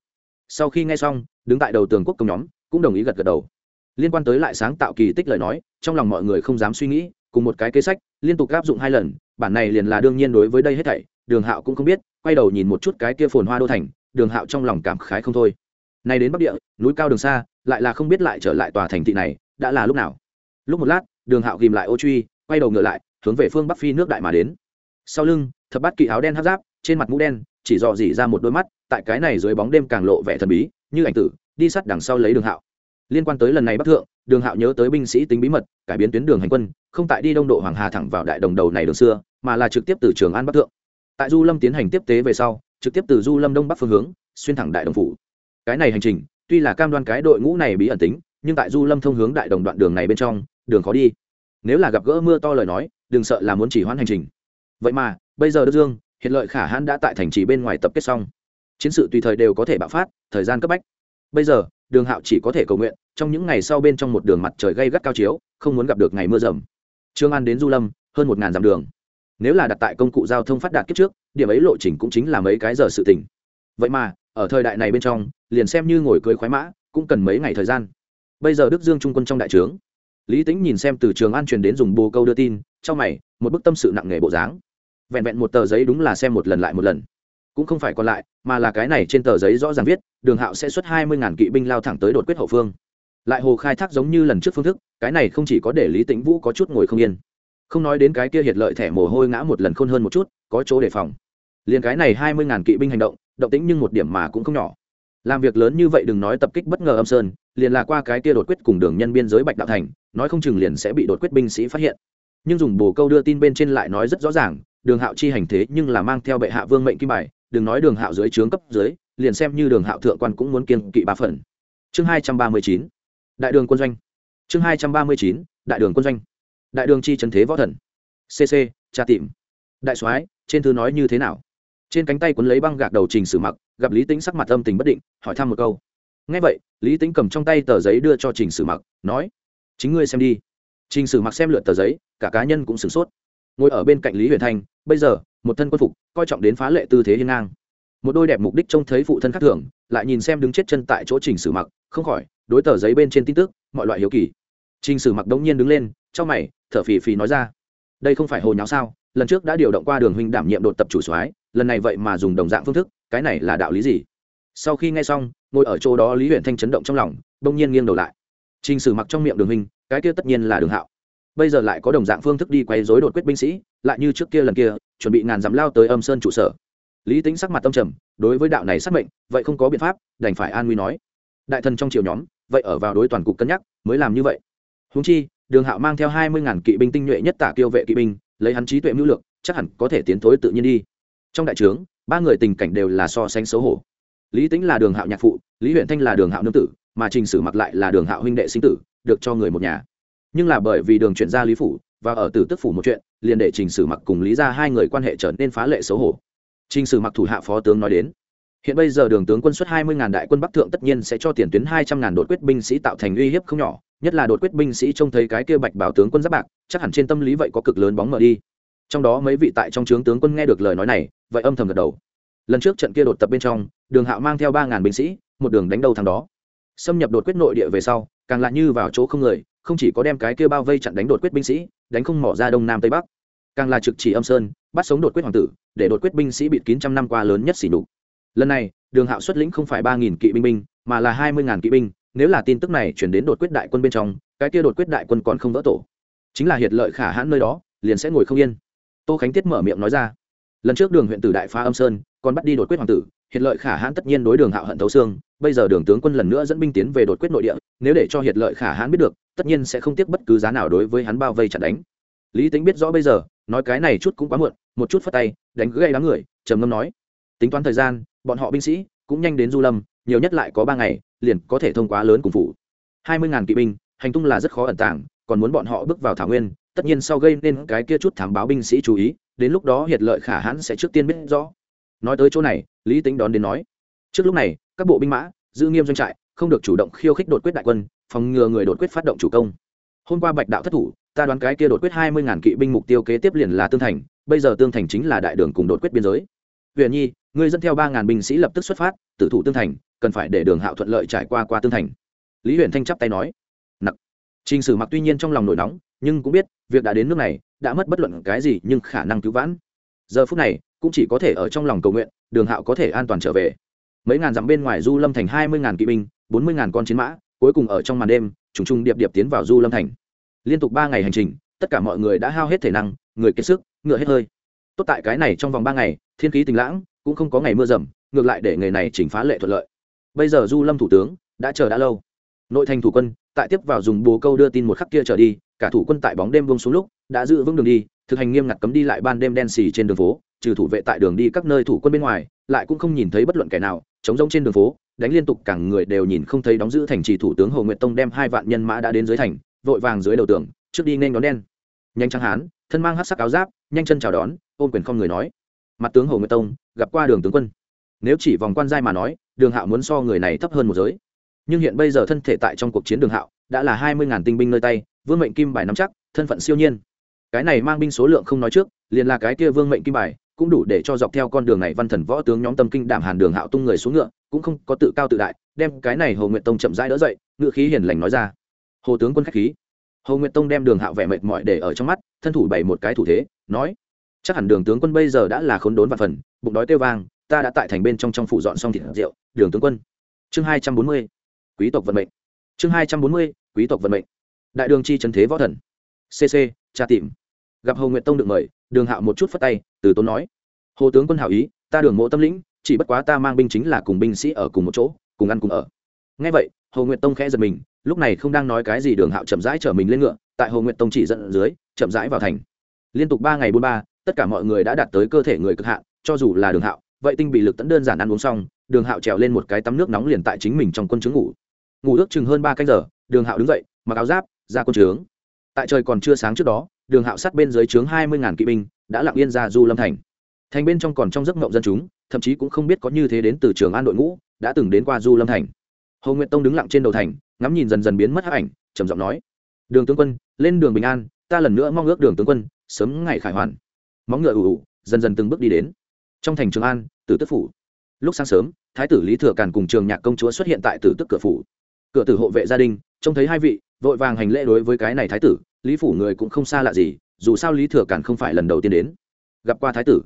Sau khi nghe xong đứng tại đầu tường quốc công nhóm, cũng đồng ý gật gật đầu. Liên quan tới lại sáng tạo kỳ tích lời nói, trong lòng mọi người không dám suy nghĩ, cùng một cái kế sách, liên tục áp dụng hai lần, bản này liền là đương nhiên đối với đây hết thảy, đường hạo cũng không biết, quay đầu nhìn một chút cái kia phồn hoa đô thành, đường hạo trong lòng cảm khái không thôi. Nay đến bắc địa, núi cao đường xa, lại là không biết lại trở lại tòa thành thị này, đã là lúc nào. Lúc một lát, đường hạo ghìm lại ô truy, quay đầu ngựa lại, hướng về phương bắc phi nước đại mà đến. Sau lưng, thập bát kỵ áo đen hát giáp, trên mặt mũ đen, chỉ dò dỉ ra một đôi mắt, tại cái này dưới bóng đêm càng lộ vẻ thần bí như ảnh tử, đi sát đằng sau lấy đường hạo. Liên quan tới lần này bắc thượng, đường hạo nhớ tới binh sĩ tính bí mật, cải biến tuyến đường hành quân, không tại đi đông độ hoàng hà thẳng vào đại đồng đầu này đường xưa, mà là trực tiếp từ trường an bắc thượng. Tại du lâm tiến hành tiếp tế về sau, trực tiếp từ du lâm đông bắc phương hướng, xuyên thẳng đại đồng phủ. Cái này hành trình, tuy là cam đoan cái đội ngũ này bí ẩn tính, nhưng tại du lâm thông hướng đại đồng đoạn đường này bên trong, đường khó đi. Nếu là gặp gỡ mưa to lời nói, đừng sợ là muốn chỉ hoãn hành trình. Vậy mà, bây giờ đức dương, hiện lợi khả hãn đã tại thành trì bên ngoài tập kết xong chiến sự tùy thời đều có thể bạo phát, thời gian cấp bách. Bây giờ, đường hạo chỉ có thể cầu nguyện, trong những ngày sau bên trong một đường mặt trời gây gắt cao chiếu, không muốn gặp được ngày mưa rầm. Trương an đến du lâm, hơn một ngàn dặm đường. Nếu là đặt tại công cụ giao thông phát đạt kiếp trước, điểm ấy lộ trình cũng chính là mấy cái giờ sự tỉnh vậy mà, ở thời đại này bên trong, liền xem như ngồi cưới khoái mã, cũng cần mấy ngày thời gian. Bây giờ đức dương trung quân trong đại trướng. Lý tính nhìn xem từ trường an truyền đến dùng bồ câu đưa tin, trong mày, một bức tâm sự nặng nề bộ dáng. Vẹn vẹn một tờ giấy đúng là xem một lần lại một lần cũng không phải còn lại, mà là cái này trên tờ giấy rõ ràng viết, đường hạo sẽ xuất hai mươi ngàn kỵ binh lao thẳng tới đột quyết hậu phương. Lại hồ khai thác giống như lần trước phương thức, cái này không chỉ có để lý tĩnh vũ có chút ngồi không yên. Không nói đến cái kia hiệt lợi thẻ mồ hôi ngã một lần khôn hơn một chút, có chỗ đề phòng. Liền cái này hai mươi ngàn kỵ binh hành động động tĩnh nhưng một điểm mà cũng không nhỏ. Làm việc lớn như vậy đừng nói tập kích bất ngờ âm sơn, liền là qua cái kia đột quyết cùng đường nhân biên giới bạch đạo thành, nói không chừng liền sẽ bị đột quyết binh sĩ phát hiện. Nhưng dùng bồ câu đưa tin bên trên lại nói rất rõ ràng, đường hạo chi hành thế nhưng là mang theo bệ hạ vương mệnh kim bài đừng nói đường hạo dưới trướng cấp dưới, liền xem như đường hạo thượng quan cũng muốn kiên kỵ ba phần. Chương hai trăm ba mươi chín, đại đường quân doanh. Chương hai trăm ba mươi chín, đại đường quân doanh. Đại đường chi trần thế võ thần. Cc tra tìm. Đại soái, trên thư nói như thế nào? Trên cánh tay quấn lấy băng gạc đầu trình sử mặc, gặp lý tính sắc mặt âm tình bất định, hỏi thăm một câu. Ngay vậy, lý tính cầm trong tay tờ giấy đưa cho trình sử mặc, nói, chính ngươi xem đi. Trình sử mặc xem lượt tờ giấy, cả cá nhân cũng sửng sốt. Ngồi ở bên cạnh lý huyền thanh bây giờ một thân quân phục, coi trọng đến phá lệ tư thế hiên ngang. Một đôi đẹp mục đích trông thấy phụ thân khác thường, lại nhìn xem đứng chết chân tại chỗ trình sử mặc, không khỏi, đối tờ giấy bên trên tin tức, mọi loại hiếu kỳ. Trình sử mặc đống nhiên đứng lên, trong mày, thở phì phì nói ra, đây không phải hồ nháo sao? Lần trước đã điều động qua đường huynh đảm nhiệm đột tập chủ soái, lần này vậy mà dùng đồng dạng phương thức, cái này là đạo lý gì? Sau khi nghe xong, ngồi ở chỗ đó lý huyện thanh chấn động trong lòng đông nhiên nghiêng đầu lại. Trình sử mặc trong miệng đường huynh, cái kia tất nhiên là đường hạo. Bây giờ lại có đồng dạng phương thức đi quay dối đột quyết binh sĩ, lại như trước kia lần kia chuẩn bị ngàn dặm lao tới âm sơn trụ sở. Lý tính sắc mặt tâm trầm, đối với đạo này xác mệnh, vậy không có biện pháp, đành phải an nguy nói. Đại thần trong triều nhóm, vậy ở vào đối toàn cục cân nhắc, mới làm như vậy. Húng chi, đường hạo mang theo hai mươi ngàn kỵ binh tinh nhuệ nhất tả kiêu vệ kỵ binh, lấy hắn trí tuệ mưu lược, chắc hẳn có thể tiến thối tự nhiên đi. Trong đại trướng, ba người tình cảnh đều là so sánh xấu hổ. Lý tính là đường hạo nhạc phụ, lý huyện thanh là đường hạo nương tử, mà trình sử mặc lại là đường hạo huynh đệ sinh tử, được cho người một nhà. Nhưng là bởi vì đường chuyển ra lý phủ và ở tử tức phủ một chuyện, liền để trình sử mặc cùng lý ra hai người quan hệ trở nên phá lệ xấu hổ. Trình sử mặc thủ hạ phó tướng nói đến, hiện bây giờ đường tướng quân xuất hai mươi ngàn đại quân bắc thượng tất nhiên sẽ cho tiền tuyến hai trăm ngàn đột quyết binh sĩ tạo thành uy hiếp không nhỏ, nhất là đột quyết binh sĩ trông thấy cái kia bạch bảo tướng quân giáp bạc, chắc hẳn trên tâm lý vậy có cực lớn bóng mở đi. Trong đó mấy vị tại trong trướng tướng quân nghe được lời nói này, vậy âm thầm gật đầu. Lần trước trận kia đột tập bên trong, đường hạo mang theo ba ngàn binh sĩ, một đường đánh đầu thằng đó. Xâm nhập đột quyết nội địa về sau, càng lại như vào chỗ không người, không chỉ có đem cái kia bao vây chặn đánh đột quyết binh sĩ đánh không mỏ ra đông nam tây bắc. Càng là trực chỉ âm sơn, bắt sống đột quyết hoàng tử, để đột quyết binh sĩ bịt kín trăm năm qua lớn nhất xỉ đục lần này, đường hạo xuất lĩnh không phải ba nghìn kỵ binh binh, mà là hai mươi ngàn kỵ binh, nếu là tin tức này chuyển đến đột quyết đại quân bên trong, cái kia đột quyết đại quân còn không vỡ tổ. Chính là hiệt lợi khả hãn nơi đó, liền sẽ ngồi không yên. Tô khánh tiết mở miệng nói ra, lần trước đường huyện tử đại phá âm sơn, còn bắt đi đột quyết hoàng tử hiệt lợi khả hãn tất nhiên đối đường hạo hận thấu xương, bây giờ đường tướng quân lần nữa dẫn binh tiến về đột quyết nội địa, nếu để cho hiệt lợi khả hãn biết được, tất nhiên sẽ không tiếc bất cứ giá nào đối với hắn bao vây chặn đánh. Lý tính biết rõ bây giờ, nói cái này chút cũng quá muộn, một chút phất tay, đánh gây đám người, trầm ngâm nói, tính toán thời gian, bọn họ binh sĩ cũng nhanh đến du lâm, nhiều nhất lại có ba ngày, liền có thể thông qua lớn cùng phủ. Hai mươi ngàn kỵ binh, hành tung là rất khó ẩn tàng, còn muốn bọn họ bước vào thảo nguyên, tất nhiên sau gây nên cái kia chút thám báo binh sĩ chú ý, đến lúc đó hiệt lợi khả hãn sẽ trước tiên biết rõ nói tới chỗ này, lý tính đón đến nói, trước lúc này, các bộ binh mã, giữ nghiêm doanh trại, không được chủ động khiêu khích đột quyết đại quân, phòng ngừa người đột quyết phát động chủ công. Hôm qua bạch đạo thất thủ, ta đoán cái kia đột quyết hai mươi ngàn kỵ binh mục tiêu kế tiếp liền là tương thành, bây giờ tương thành chính là đại đường cùng đột quyết biên giới. Huyện nhi người dân theo ba ngàn binh sĩ lập tức xuất phát tử thủ tương thành, cần phải để đường hạo thuận lợi trải qua qua tương thành. Lý huyện thanh chắp tay nói, nặc. Trình sử mặc tuy nhiên trong lòng nổi nóng, nhưng cũng biết, việc đã đến nước này, đã mất bất luận cái gì nhưng khả năng cứu vãn. Giờ phút này cũng chỉ có thể ở trong lòng cầu nguyện, đường hạo có thể an toàn trở về. Mấy ngàn dặm bên ngoài du lâm thành hai mươi ngàn kỵ binh, bốn mươi ngàn con chiến mã, cuối cùng ở trong màn đêm, trùng trùng điệp điệp tiến vào du lâm thành. Liên tục ba ngày hành trình, tất cả mọi người đã hao hết thể năng, người kiệt sức, ngựa hết hơi. Tốt tại cái này trong vòng ba ngày, thiên khí tình lãng cũng không có ngày mưa rầm, ngược lại để nghề này chỉnh phá lệ thuận lợi. Bây giờ du lâm thủ tướng đã chờ đã lâu. Nội thành thủ quân, tại tiếp vào dùng bồ câu đưa tin một khắc kia trở đi, cả thủ quân tại bóng đêm vông xuống lúc, đã giữ vững đường đi, thực hành nghiêm ngặt cấm đi lại ban đêm đen xì trên đường phố trừ thủ vệ tại đường đi các nơi thủ quân bên ngoài, lại cũng không nhìn thấy bất luận kẻ nào, chống rông trên đường phố, đánh liên tục cả người đều nhìn không thấy đóng giữ thành trì thủ tướng hồ nguyệt tông đem hai vạn nhân mã đã đến dưới thành, vội vàng dưới đầu tường, trước đi nên đón đen. Nhanh trắng hán, thân mang hát sắc áo giáp, nhanh chân chào đón ôm quyền không người nói. Mặt tướng hồ nguyệt tông, gặp qua đường tướng quân. Nếu chỉ vòng quan giai mà nói, đường hạo muốn so người này thấp hơn một giới. Nhưng hiện bây giờ thân thể tại trong cuộc chiến đường hạo, đã là hai mươi ngàn tinh binh nơi tay, vương mệnh kim bài nắm chắc, thân phận siêu nhiên. Cái này mang binh số lượng không nói trước, liền là cái kia vương mệnh kim bài cũng đủ để cho dọc theo con đường này văn thần võ tướng nhóm tâm kinh đảm hàn đường hạo tung người xuống ngựa, cũng không có tự cao tự đại, đem cái này hồ nguyệt tông chậm rãi đỡ dậy, ngựa khí hiền lành nói ra. Hồ tướng quân khách khí. Hồ nguyệt tông đem đường hạo vẻ mệt mỏi để ở trong mắt, thân thủ bày một cái thủ thế, nói, chắc hẳn đường tướng quân bây giờ đã là khốn đốn và phần, bụng đói tiêu vang, ta đã tại thành bên trong trong phủ dọn xong thịt rượu, đường tướng quân. Chương hai trăm bốn mươi, quý tộc vận mệnh. Chương hai trăm bốn mươi, quý tộc vận mệnh. Đại đường chi trần thế võ thần. Cc tra tìm. Gặp hồ nguyện tông được mời, đường hạo một chút phất tay từ tốn nói. Hồ tướng quân hảo ý, ta đường mộ tâm lĩnh, chỉ bất quá ta mang binh chính là cùng binh sĩ ở cùng một chỗ, cùng ăn cùng ở. Ngay vậy, hồ nguyệt tông khẽ giật mình, lúc này không đang nói cái gì đường hạo chậm rãi chở mình lên ngựa, tại hồ nguyệt tông chỉ dẫn dưới, chậm rãi vào thành. Liên tục ba ngày bốn ba, tất cả mọi người đã đạt tới cơ thể người cực hạn, cho dù là đường hạo, vậy tinh bị lực tẫn đơn giản ăn uống xong, đường hạo trèo lên một cái tắm nước nóng liền tại chính mình trong quân trướng ngủ. Ngủ ước chừng hơn ba canh giờ, đường hạo đứng dậy, mặc áo giáp, ra quân trướng. Tại trời còn chưa sáng trước đó, đường hạo sát bên dưới trướng hai mươi ngàn kỵ binh đã lặng yên ra du lâm thành. Thành bên trong còn trong giấc mộng dân chúng, thậm chí cũng không biết có như thế đến từ trường an đội ngũ đã từng đến qua du lâm thành. Hồ nguyệt tông đứng lặng trên đầu thành, ngắm nhìn dần dần biến mất hắc ảnh, trầm giọng nói, đường tướng quân, lên đường bình an, ta lần nữa mong ước đường tướng quân, sớm ngày khải hoàn. Móng ngựa ủ ủ dần dần từng bước đi đến. Trong thành trường an, tử tức phủ. Lúc sáng sớm, thái tử lý thừa càn cùng trường nhạc công chúa xuất hiện tại tử tức cửa phủ. Cửa tử hộ vệ gia đình, trông thấy hai vị, vội vàng hành lễ đối với cái này thái tử, lý phủ người cũng không xa lạ gì dù sao lý thừa càn không phải lần đầu tiên đến gặp qua thái tử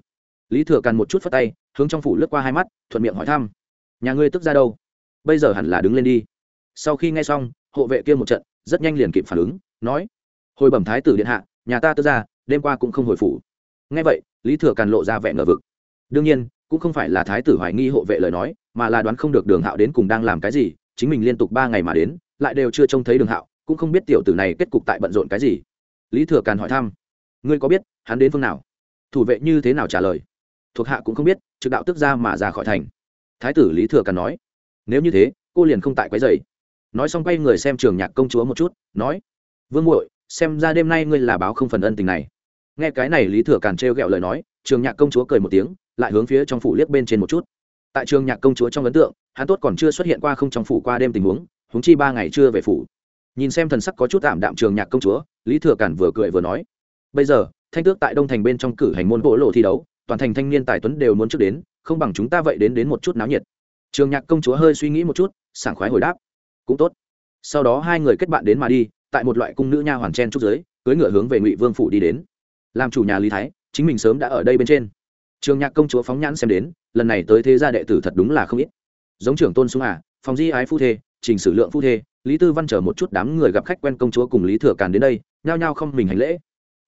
lý thừa càn một chút phất tay hướng trong phủ lướt qua hai mắt thuận miệng hỏi thăm nhà ngươi tức ra đâu bây giờ hẳn là đứng lên đi sau khi nghe xong hộ vệ kia một trận rất nhanh liền kịp phản ứng nói hồi bẩm thái tử điện hạ nhà ta tức ra đêm qua cũng không hồi phủ nghe vậy lý thừa càn lộ ra vẻ ngờ vực đương nhiên cũng không phải là thái tử hoài nghi hộ vệ lời nói mà là đoán không được đường hạo đến cùng đang làm cái gì chính mình liên tục ba ngày mà đến lại đều chưa trông thấy đường hạo cũng không biết tiểu tử này kết cục tại bận rộn cái gì lý thừa càn hỏi thăm ngươi có biết hắn đến phương nào? Thủ vệ như thế nào trả lời? Thuộc hạ cũng không biết, trực đạo tức ra mà ra khỏi thành. Thái tử lý thừa càn nói. Nếu như thế, cô liền không tại quấy dày nói xong quay người xem trường nhạc công chúa một chút, nói. Vương muội, xem ra đêm nay ngươi là báo không phần ân tình này. Nghe cái này lý thừa càn trêu ghẹo lời nói, trường nhạc công chúa cười một tiếng, lại hướng phía trong phủ liếc bên trên một chút. Tại trường nhạc công chúa trong ấn tượng, hắn tốt còn chưa xuất hiện qua không trong phủ qua đêm tình huống huống chi ba ngày chưa về phủ. Nhìn xem thần sắc có chút tạm đạm trường nhạc công chúa, lý thừa cản vừa cười vừa nói bây giờ, thanh tước tại đông thành bên trong cử hành môn bộ lộ thi đấu, toàn thành thanh niên tài tuấn đều muốn trước đến, không bằng chúng ta vậy đến đến một chút náo nhiệt. Trường nhạc công chúa hơi suy nghĩ một chút, sảng khoái hồi đáp. Cũng tốt. Sau đó hai người kết bạn đến mà đi, tại một loại cung nữ nha hoàn chen trúc giới cưới ngựa hướng về ngụy vương phủ đi đến. Làm chủ nhà lý thái, chính mình sớm đã ở đây bên trên. Trường nhạc công chúa phóng nhãn xem đến, lần này tới thế gia đệ tử thật đúng là không ít. Giống trưởng tôn xuống à phòng di ái phu thê, trình sử lượng phu thê, lý tư văn chờ một chút đám người gặp khách quen công chúa cùng lý thừa càn đến đây, nhao nhao không mình hành lễ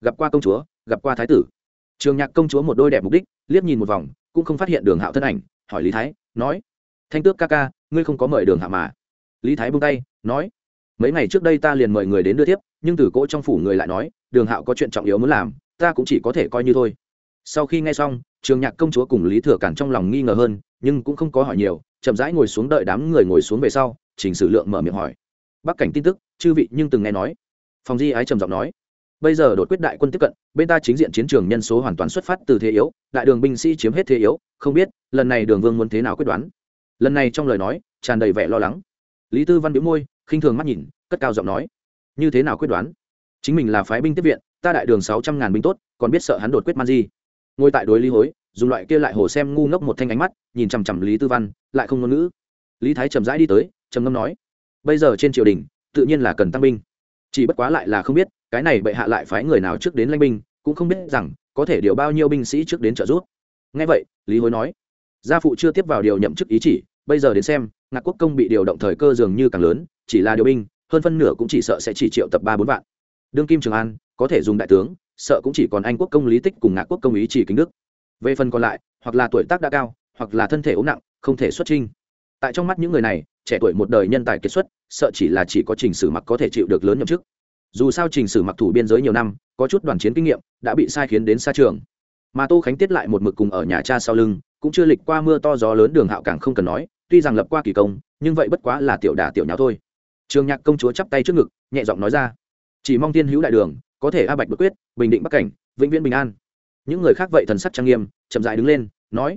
gặp qua công chúa, gặp qua thái tử. Trường nhạc công chúa một đôi đẹp mục đích, liếc nhìn một vòng, cũng không phát hiện đường hạo thân ảnh, hỏi lý thái, nói, thanh tước ca ca, ngươi không có mời đường hạ mà? Lý thái buông tay, nói, mấy ngày trước đây ta liền mời người đến đưa tiếp nhưng từ cỗ trong phủ người lại nói, đường hạo có chuyện trọng yếu muốn làm, ta cũng chỉ có thể coi như thôi. Sau khi nghe xong, trường nhạc công chúa cùng lý thừa cản trong lòng nghi ngờ hơn, nhưng cũng không có hỏi nhiều, chậm rãi ngồi xuống đợi đám người ngồi xuống về sau chỉnh sử lượng mở miệng hỏi bắc cảnh tin tức, chư vị nhưng từng nghe nói? Phòng di ái trầm giọng nói bây giờ đột quyết đại quân tiếp cận, bên ta chính diện chiến trường nhân số hoàn toàn xuất phát từ thế yếu, đại đường binh sĩ chiếm hết thế yếu, không biết, lần này đường vương muốn thế nào quyết đoán. Lần này trong lời nói, tràn đầy vẻ lo lắng. Lý tư văn biếu môi, khinh thường mắt nhìn, cất cao giọng nói, như thế nào quyết đoán? Chính mình là phái binh tiếp viện, ta đại đường sáu trăm ngàn binh tốt, còn biết sợ hắn đột quyết man di. Ngồi tại đối lý hối, dùng loại kia lại hồ xem ngu ngốc một thanh ánh mắt, nhìn chằm chằm lý tư văn, lại không ngôn ngữ. Lý thái trầm rãi đi tới, trầm ngâm nói, bây giờ trên triều đình, tự nhiên là cần tăng binh chỉ bất quá lại là không biết, cái này bệ hạ lại phái người nào trước đến lãnh binh, cũng không biết rằng, có thể điều bao nhiêu binh sĩ trước đến trợ giúp. Ngay vậy, lý hối nói, gia phụ chưa tiếp vào điều nhậm chức ý chỉ, bây giờ đến xem, ngạc quốc công bị điều động thời cơ dường như càng lớn, chỉ là điều binh, hơn phân nửa cũng chỉ sợ sẽ chỉ triệu tập ba bốn vạn. Đương kim trường an, có thể dùng đại tướng, sợ cũng chỉ còn anh quốc công lý tích cùng ngạc quốc công ý chỉ kính đức. Về phần còn lại, hoặc là tuổi tác đã cao, hoặc là thân thể ốm nặng, không thể xuất trinh tại trong mắt những người này trẻ tuổi một đời nhân tài kiệt xuất, sợ chỉ là chỉ có trình sử mặc có thể chịu được lớn nhậm chức. Dù sao trình sử mặc thủ biên giới nhiều năm, có chút đoàn chiến kinh nghiệm, đã bị sai khiến đến xa trường. Mà tô khánh tiết lại một mực cùng ở nhà cha sau lưng, cũng chưa lịch qua mưa to gió lớn đường hạo càng không cần nói, tuy rằng lập qua kỳ công, nhưng vậy bất quá là tiểu đà tiểu nháo thôi. Trường nhạc công chúa chắp tay trước ngực, nhẹ giọng nói ra, chỉ mong thiên hữu đại đường, có thể a bạch bất quyết, bình định bắc cảnh, vĩnh viễn bình an. Những người khác vậy thần sắc trang nghiêm, chậm dại đứng lên, nói,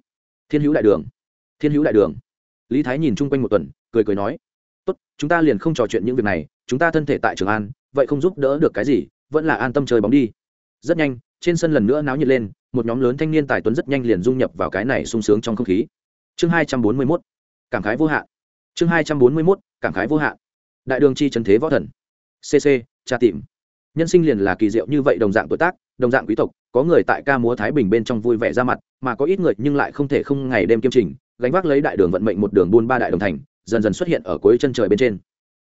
thiên hữu đại đường, thiên hữu đại đường lý thái nhìn chung quanh một tuần, cười cười nói, tốt, chúng ta liền không trò chuyện những việc này, chúng ta thân thể tại trường an, vậy không giúp đỡ được cái gì, vẫn là an tâm chơi bóng đi. Rất nhanh, trên sân lần nữa náo nhiệt lên, một nhóm lớn thanh niên tài tuấn rất nhanh liền dung nhập vào cái này sung sướng trong không khí. Chương hai trăm bốn mươi mốt, cảm khái vô hạn. Chương hai trăm bốn mươi mốt, cảm khái vô hạn. Đại đường chi trần thế võ thần. Cc tra tìm. Nhân sinh liền là kỳ diệu như vậy, đồng dạng tuổi tác, đồng dạng quý tộc, có người tại ca múa thái bình bên trong vui vẻ ra mặt, mà có ít người nhưng lại không thể không ngày đêm kiêm trình gánh vác lấy đại đường vận mệnh một đường buôn ba đại đồng thành, dần dần xuất hiện ở cuối chân trời bên trên.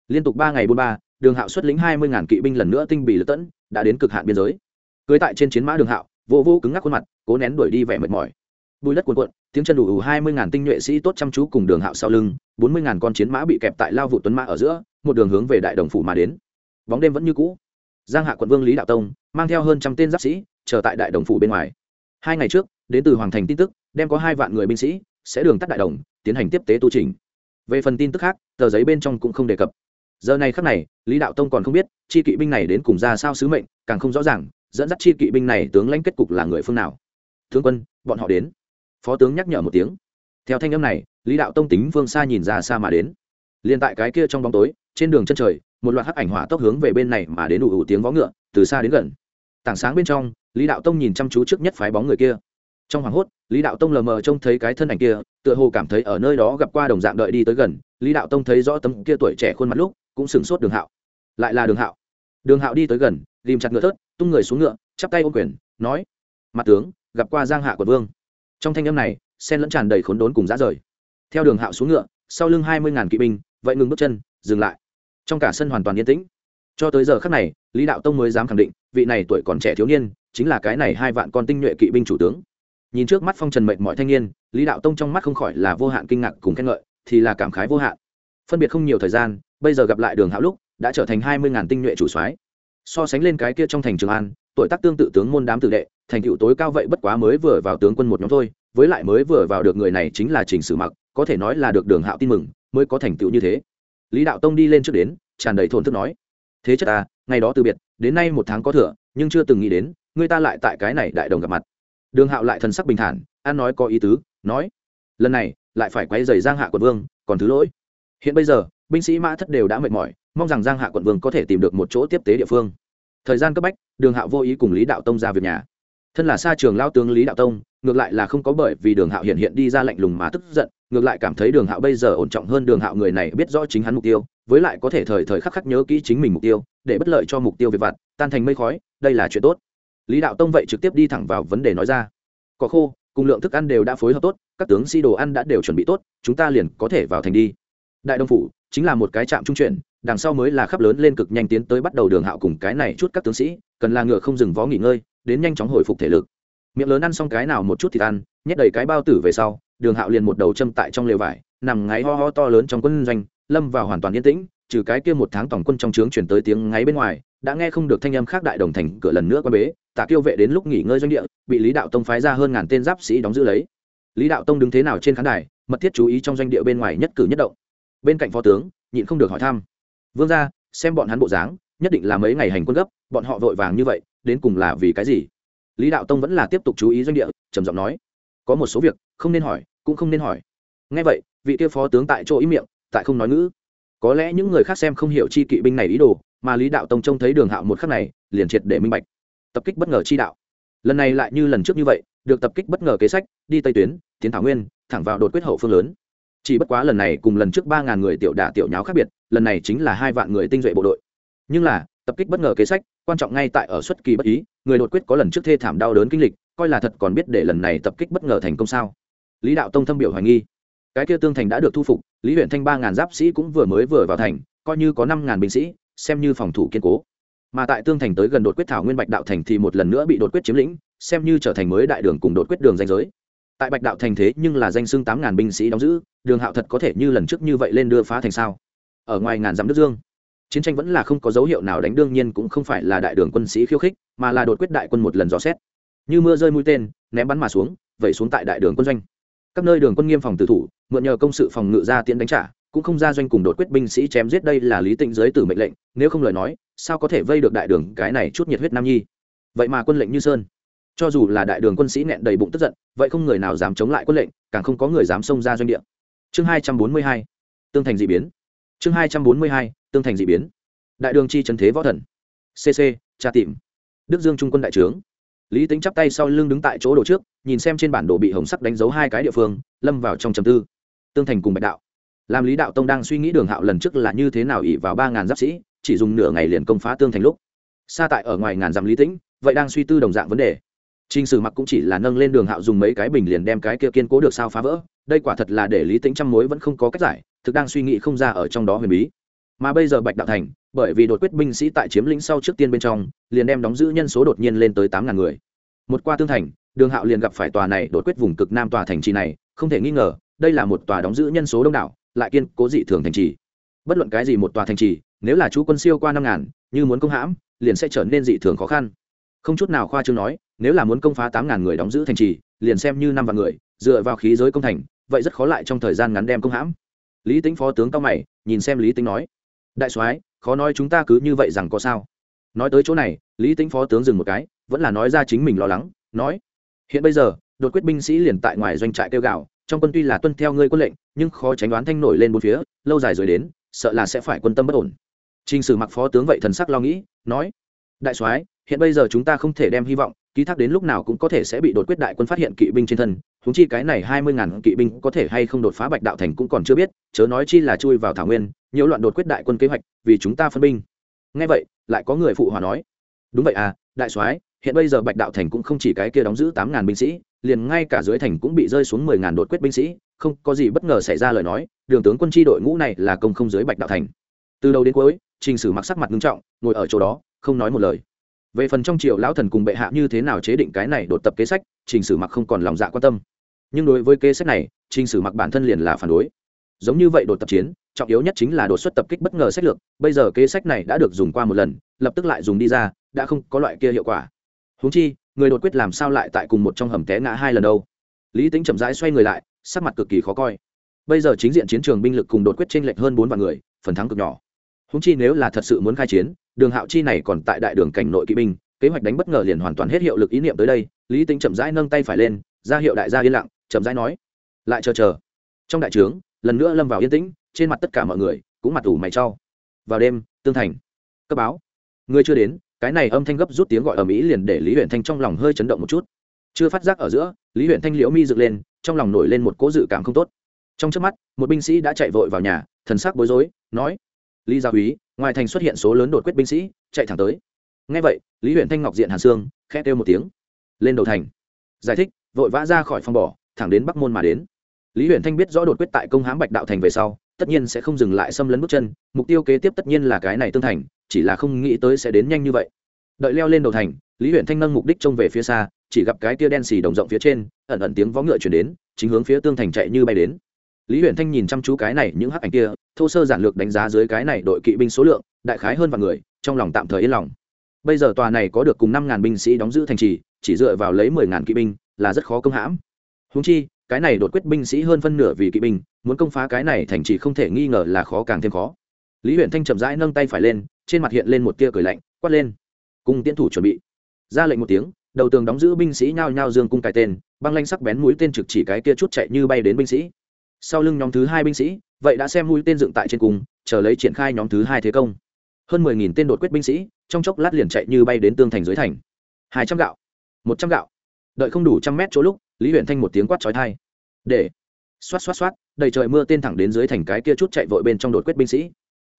Liên tục ba ngày buôn ba, đường hạo xuất lĩnh hai mươi ngàn kỵ binh lần nữa tinh bị lật tẫn, đã đến cực hạn biên giới. Cưới tại trên chiến mã đường hạo, vô vô cứng ngắc khuôn mặt, cố nén đuổi đi vẻ mệt mỏi. Bùi đất cuồn cuộn, tiếng chân đủ ủ hai mươi ngàn tinh nhuệ sĩ tốt chăm chú cùng đường hạo sau lưng, bốn mươi ngàn con chiến mã bị kẹp tại lao vụ tuấn mã ở giữa, một đường hướng về đại đồng phủ mà đến. Bóng đêm vẫn như cũ. Giang hạ quận vương lý đạo tông, mang theo hơn trăm tên giáp sĩ, chờ tại đại đồng phủ bên ngoài. Hai ngày trước, đến từ hoàng thành tin tức, đem có hai vạn người binh sĩ sẽ đường tắt đại đồng, tiến hành tiếp tế tu trình. Về phần tin tức khác, tờ giấy bên trong cũng không đề cập. Giờ này khắc này, lý đạo tông còn không biết, chi kỵ binh này đến cùng ra sao sứ mệnh, càng không rõ ràng, dẫn dắt chi kỵ binh này tướng lãnh kết cục là người phương nào. Thương quân, bọn họ đến. Phó tướng nhắc nhở một tiếng. Theo thanh âm này, lý đạo tông tính phương xa nhìn ra xa mà đến. Liền tại cái kia trong bóng tối, trên đường chân trời, một loạt hắc ảnh hỏa tốc hướng về bên này mà đến đủ ủ tiếng vó ngựa, từ xa đến gần. Tảng sáng bên trong, lý đạo tông nhìn chăm chú trước nhất phái bóng người kia trong hoảng hốt, lý đạo tông lờ mờ trông thấy cái thân ảnh kia, tựa hồ cảm thấy ở nơi đó gặp qua đồng dạng đợi đi tới gần. Lý đạo tông thấy rõ tấm kia tuổi trẻ khuôn mặt lúc, cũng sửng sốt đường hạo. Lại là đường hạo. Đường hạo đi tới gần ghìm chặt ngựa thớt, tung người xuống ngựa, chắp tay ô quyền, nói, mặt tướng, gặp qua giang hạ quận vương. Trong thanh âm này, sen lẫn tràn đầy khốn đốn cùng dã rời. Theo đường hạo xuống ngựa, sau lưng hai mươi ngàn kỵ binh, vậy ngừng bước chân, dừng lại. Trong cả sân hoàn toàn yên tĩnh. Cho tới giờ khắc này, lý đạo tông mới dám khẳng định, vị này tuổi còn trẻ thiếu niên, chính là cái này hai vạn con tinh nhuệ kỵ binh chủ tướng nhìn trước mắt phong trần mệnh mọi thanh niên, lý đạo tông trong mắt không khỏi là vô hạn kinh ngạc cùng khen ngợi, thì là cảm khái vô hạn. Phân biệt không nhiều thời gian, bây giờ gặp lại đường hạo lúc, đã trở thành hai mươi ngàn tinh nhuệ chủ soái. So sánh lên cái kia trong thành trường an, tuổi tác tương tự tướng môn đám tử đệ, thành tựu tối cao vậy bất quá mới vừa vào tướng quân một nhóm thôi, với lại mới vừa vào được người này chính là trình sử mặc, có thể nói là được đường hạo tin mừng, mới có thành tựu như thế. Lý đạo tông đi lên trước đến, tràn đầy thổn thức nói, thế chất ta, ngày đó từ biệt, đến nay một tháng có thừa, nhưng chưa từng nghĩ đến, người ta lại tại cái này đại đồng gặp mặt đường hạo lại thần sắc bình thản, an nói có ý tứ, nói, lần này, lại phải quay dày giang hạ quận vương, còn thứ lỗi. Hiện bây giờ, binh sĩ mã thất đều đã mệt mỏi, mong rằng giang hạ quận vương có thể tìm được một chỗ tiếp tế địa phương. Thời gian cấp bách, đường hạo vô ý cùng lý đạo tông ra việc nhà. Thân là xa trường lao tướng lý đạo tông, ngược lại là không có bởi vì đường hạo hiện hiện đi ra lạnh lùng mà tức giận, ngược lại cảm thấy đường hạo bây giờ ổn trọng hơn đường hạo người này biết rõ chính hắn mục tiêu, với lại có thể thời thời khắc khắc nhớ kỹ chính mình mục tiêu, để bất lợi cho mục tiêu về vặt, tan thành mây khói, đây là chuyện tốt lý đạo tông vậy trực tiếp đi thẳng vào vấn đề nói ra. Có khô, cùng lượng thức ăn đều đã phối hợp tốt, các tướng sĩ đồ ăn đã đều chuẩn bị tốt, chúng ta liền có thể vào thành đi. Đại đông phủ chính là một cái trạm trung chuyển, đằng sau mới là khắp lớn lên cực nhanh tiến tới bắt đầu đường hạo cùng cái này chút các tướng sĩ, cần là ngựa không dừng vó nghỉ ngơi, đến nhanh chóng hồi phục thể lực. Miệng lớn ăn xong cái nào một chút thì ăn, nhét đầy cái bao tử về sau, đường hạo liền một đầu châm tại trong lều vải, nằm ngáy ho ho to lớn trong quân doanh, lâm vào hoàn toàn yên tĩnh, trừ cái kia một tháng tổng quân trong trướng chuyển tới tiếng ngáy bên ngoài đã nghe không được thanh âm khác đại đồng thành cửa lần nữa qua bế tạ kiêu vệ đến lúc nghỉ ngơi doanh địa, bị lý đạo tông phái ra hơn ngàn tên giáp sĩ đóng giữ lấy. Lý đạo tông đứng thế nào trên khán đài, mật thiết chú ý trong doanh địa bên ngoài nhất cử nhất động. Bên cạnh phó tướng, nhịn không được hỏi thăm. Vương ra xem bọn hắn bộ dáng, nhất định là mấy ngày hành quân gấp, bọn họ vội vàng như vậy, đến cùng là vì cái gì? Lý đạo tông vẫn là tiếp tục chú ý doanh địa, trầm giọng nói. Có một số việc, không nên hỏi, cũng không nên hỏi. Ngay vậy, vị kia phó tướng tại chỗ ý miệng, tại không nói ngữ. Có lẽ những người khác xem không hiểu chi kỵ binh này ý đồ mà lý đạo tông trông thấy đường hạo một khắc này, liền triệt để minh bạch. Tập kích bất ngờ chi đạo. Lần này lại như lần trước như vậy, được tập kích bất ngờ kế sách, đi tây tuyến, tiến thảo nguyên, thẳng vào đột quyết hậu phương lớn. Chỉ bất quá lần này cùng lần trước ba ngàn người tiểu đả tiểu nháo khác biệt, lần này chính là hai vạn người tinh duệ bộ đội. Nhưng là, tập kích bất ngờ kế sách, quan trọng ngay tại ở xuất kỳ bất ý, người đột quyết có lần trước thê thảm đau đớn kinh lịch, coi là thật còn biết để lần này tập kích bất ngờ thành công sao? Lý đạo tông thâm biểu hoài nghi. Cái kia tương thành đã được thu phục, lý huyện thanh ba ngàn giáp sĩ cũng vừa mới vừa vào thành, coi như có năm ngàn binh sĩ xem như phòng thủ kiên cố. Mà tại tương thành tới gần đột quyết thảo nguyên bạch đạo thành thì một lần nữa bị đột quyết chiếm lĩnh, xem như trở thành mới đại đường cùng đột quyết đường danh giới. Tại bạch đạo thành thế nhưng là danh xưng tám ngàn binh sĩ đóng giữ, đường hạo thật có thể như lần trước như vậy lên đưa phá thành sao? Ở ngoài ngàn dặm nước dương, chiến tranh vẫn là không có dấu hiệu nào đánh, đương nhiên cũng không phải là đại đường quân sĩ khiêu khích, mà là đột quyết đại quân một lần dò xét. Như mưa rơi mũi tên, ném bắn mà xuống, vẩy xuống tại đại đường quân doanh. Các nơi đường quân nghiêm phòng tử thủ, mượn nhờ công sự phòng ngự ra tiến đánh trả cũng không ra doanh cùng đột quyết binh sĩ chém giết đây là lý tịnh giới tử mệnh lệnh, nếu không lời nói, sao có thể vây được đại đường cái này chút nhiệt huyết nam nhi? Vậy mà quân lệnh như sơn. Cho dù là đại đường quân sĩ nghẹn đầy bụng tức giận, vậy không người nào dám chống lại quân lệnh, càng không có người dám xông ra doanh địa. Chương hai trăm bốn mươi hai, tương thành d ị biến. Chương hai trăm bốn mươi hai, tương thành d ị biến. Đại đường chi trần thế võ thần. Cc tra tìm. Đức dương trung quân đại trướng. Lý tính chắp tay sau lưng đứng tại chỗ đồ trước, nhìn xem trên bản đồ bị hồng sắc đánh dấu hai cái địa phương, lâm vào trong trầm tư. Tương thành cùng bạch đạo làm lý đạo tông đang suy nghĩ đường hạo lần trước là như thế nào ỉ vào ba ngàn giáp sĩ chỉ dùng nửa ngày liền công phá tương thành lúc xa tại ở ngoài ngàn dặm lý tĩnh vậy đang suy tư đồng dạng vấn đề Trình Sử Mặc cũng chỉ là nâng lên Đường Hạo dùng mấy cái bình liền đem cái kia kiên cố được sao phá vỡ, đây quả thật là để Lý Tĩnh trăm mối vẫn không có cách giải, thực đang suy nghĩ không ra ở trong đó huyền bí. Mà bây giờ Bạch Đạo Thành, bởi vì đột quyết binh sĩ tại chiếm lĩnh sau trước tiên bên trong, liền đem đóng giữ nhân số đột nhiên lên tới tám ngàn người. Một qua tương thành, Đường Hạo liền gặp phải tòa này đột quyết vùng cực nam tòa thành trì này, không thể nghi ngờ, đây là một tòa đóng giữ nhân số đông đảo, lại kiên cố dị thường thành trì. Bất luận cái gì một tòa thành trì, nếu là chú quân siêu qua năm ngàn, như muốn công hãm, liền sẽ trở nên dị thường khó khăn. Không chút nào khoa trương nói nếu là muốn công phá tám ngàn người đóng giữ thành trì liền xem như năm vạn người dựa vào khí giới công thành vậy rất khó lại trong thời gian ngắn đem công hãm. Lý tính phó tướng cao mày nhìn xem lý tính nói đại soái khó nói chúng ta cứ như vậy rằng có sao. Nói tới chỗ này lý tính phó tướng dừng một cái vẫn là nói ra chính mình lo lắng nói hiện bây giờ đột quyết binh sĩ liền tại ngoài doanh trại kêu gạo trong quân tuy là tuân theo ngươi quân lệnh, nhưng khó tránh đoán thanh nổi lên bốn phía, lâu dài rồi đến, sợ là sẽ phải quân tâm bất ổn. T r ì n h sử mặc phó tướng vậy thần sắc lo nghĩ, nói, đại soái, hiện bây giờ chúng ta không thể đem hy vọng, ký thác đến lúc nào cũng có thể sẽ bị đột quyết đại quân phát hiện kỵ binh trên thân húng chi cái này hai mươi ngàn kỵ binh có thể hay không đột phá bạch đạo thành cũng còn chưa biết, chớ nói chi là chui vào thảo nguyên, nhiễu loạn đột quyết đại quân kế hoạch, vì chúng ta phân binh. Ngay vậy, lại có người phụ hòa nói, đúng vậy à đại soái, hiện bây giờ bạch đạo thành cũng không chỉ cái kia đóng giữ tám ngàn binh sĩ liền ngay cả dưới thành cũng bị rơi xuống mười ngàn đột quyết binh sĩ, không có gì bất ngờ xảy ra lời nói, đường tướng quân tri đội ngũ này là công không dưới bạch đạo thành. Từ đầu đến cuối, trình sử mặc sắc mặt nghiêm trọng, ngồi ở chỗ đó, không nói một lời. Về phần trong triều lão thần cùng bệ hạ như thế nào chế định cái này đột tập kế sách, trình sử mặc không còn lòng dạ quan tâm. Nhưng đối với kế sách này, trình sử mặc bản thân liền là phản đối. Giống như vậy đột tập chiến, trọng yếu nhất chính là đột xuất tập kích bất ngờ sách lược, bây giờ kế sách này đã được dùng qua một lần, lập tức lại dùng đi ra, đã không có loại kia hiệu quả. Húng chi người đột quyết làm sao lại tại cùng một trong hầm té ngã hai lần đâu? Lý tính chậm rãi xoay người lại, sắc mặt cực kỳ khó coi. Bây giờ chính diện chiến trường binh lực cùng đột quyết t r ê n lệch hơn bốn vạn người, phần thắng cực nhỏ. Húng chi nếu là thật sự muốn khai chiến, đường hạo chi này còn tại đại đường cảnh nội kỵ binh, kế hoạch đánh bất ngờ liền hoàn toàn hết hiệu lực ý niệm tới đây, lý tính chậm rãi nâng tay phải lên, ra hiệu đại gia yên lặng, chậm rãi nói, lại chờ chờ. Trong đại trướng, lần nữa lâm vào yên tĩnh, trên mặt tất cả mọi người cũng mặt ủ mày cho. Vào đêm, tương thành. Cấp báo. Người chưa đến cái này âm thanh gấp rút tiếng gọi ở mỹ liền để lý huyện thanh trong lòng hơi chấn động một chút. Chưa phát giác ở giữa, lý huyện thanh liễu mi dựng lên, trong lòng nổi lên một cố dự cảm không tốt. Trong trước mắt, một binh sĩ đã chạy vội vào nhà, thần sắc bối rối, nói, lý gia úy ngoài thành xuất hiện số lớn đột quyết binh sĩ, chạy thẳng tới. Ngay vậy, lý huyện thanh ngọc diện hàn sương, khẽ kêu một tiếng, lên đầu thành. Giải thích, vội vã ra khỏi phòng bỏ, thẳng đến bắc môn mà đến. Lý huyện thanh biết rõ đột quyết tại công hãm bạch đạo thành về sau, tất nhiên sẽ không dừng lại xâm lấn bước chân, mục tiêu kế tiếp tất nhiên là cái này tương thành chỉ là không nghĩ tới sẽ đến nhanh như vậy. Đợi leo lên đầu thành, lý huyện thanh nâng mục đích trông về phía xa, chỉ gặp cái tia đen xì đồng rộng phía trên, ẩn ẩn tiếng vó ngựa chuyển đến, chính hướng phía tương thành chạy như bay đến. Lý huyện thanh nhìn chăm chú cái này những hắc ảnh kia, thô sơ giản lược đánh giá dưới cái này đội kỵ binh số lượng, đại khái hơn vạn người, trong lòng tạm thời yên lòng. Bây giờ tòa này có được cùng năm ngàn binh sĩ đóng giữ thành trì, chỉ dựa vào lấy mười ngàn kỵ binh, là rất khó công hãm. Húng chi, cái này đột quyết binh sĩ hơn phân nửa vì kỵ binh, muốn công phá cái này thành trì không thể nghi ngờ là khó càng thêm khó lý huyện thanh chậm rãi nâng tay phải lên, trên mặt hiện lên một tia cười lạnh, quát lên. Cùng tiến thủ chuẩn bị. Ra lệnh một tiếng, đầu tường đóng giữ binh sĩ nhao nhao dương cung cài tên, băng lanh sắc bén mũi tên trực chỉ cái kia chút chạy như bay đến binh sĩ. Sau lưng nhóm thứ hai binh sĩ, vậy đã xem mũi tên dựng tại trên cùng chờ lấy triển khai nhóm thứ hai thế công. Hơn mười nghìn tên đột quyết binh sĩ, trong chốc lát liền chạy như bay đến tương thành dưới thành. Hai trăm gạo, một trăm gạo. Đợi không đủ trăm mét chỗ lúc, lý huyện thanh một tiếng quát trói thai để. Xoát xoát xoát, đầy trời mưa tên thẳng đến dưới thành cái kia chút chạy vội bên trong đột quyết binh sĩ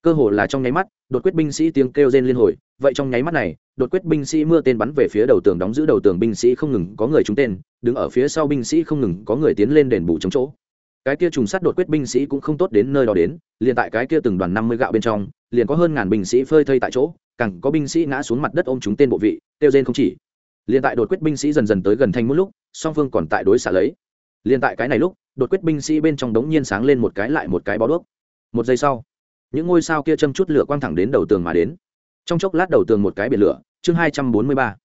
cơ hồ là trong nháy mắt, đột quyết binh sĩ tiếng kêu rên liên hồi. Vậy trong nháy mắt này, đột quyết binh sĩ mưa tên bắn về phía đầu tường đóng giữ đầu tường binh sĩ không ngừng có người trúng tên, đứng ở phía sau binh sĩ không ngừng có người tiến lên đền bù chống chỗ. Cái kia trùng sát đột quyết binh sĩ cũng không tốt đến nơi đó đến, liền tại cái kia từng đoàn năm mươi gạo bên trong, liền có hơn ngàn binh sĩ phơi thây tại chỗ, càng có binh sĩ ngã xuống mặt đất ôm chúng tên bộ vị tiêu rên không chỉ. Liền tại đột quyết binh sĩ dần dần tới gần thành một lúc, song phương còn tại đối xạ lấy. Liền tại cái này lúc, đột quyết binh sĩ bên trong đống nhiên sáng lên một cái lại một cái bó đuốc. Một giây sau những ngôi sao kia châm chút lửa quang thẳng đến đầu tường mà đến. Trong chốc lát đầu tường một cái biển lửa. Chương hai trăm bốn mươi ba.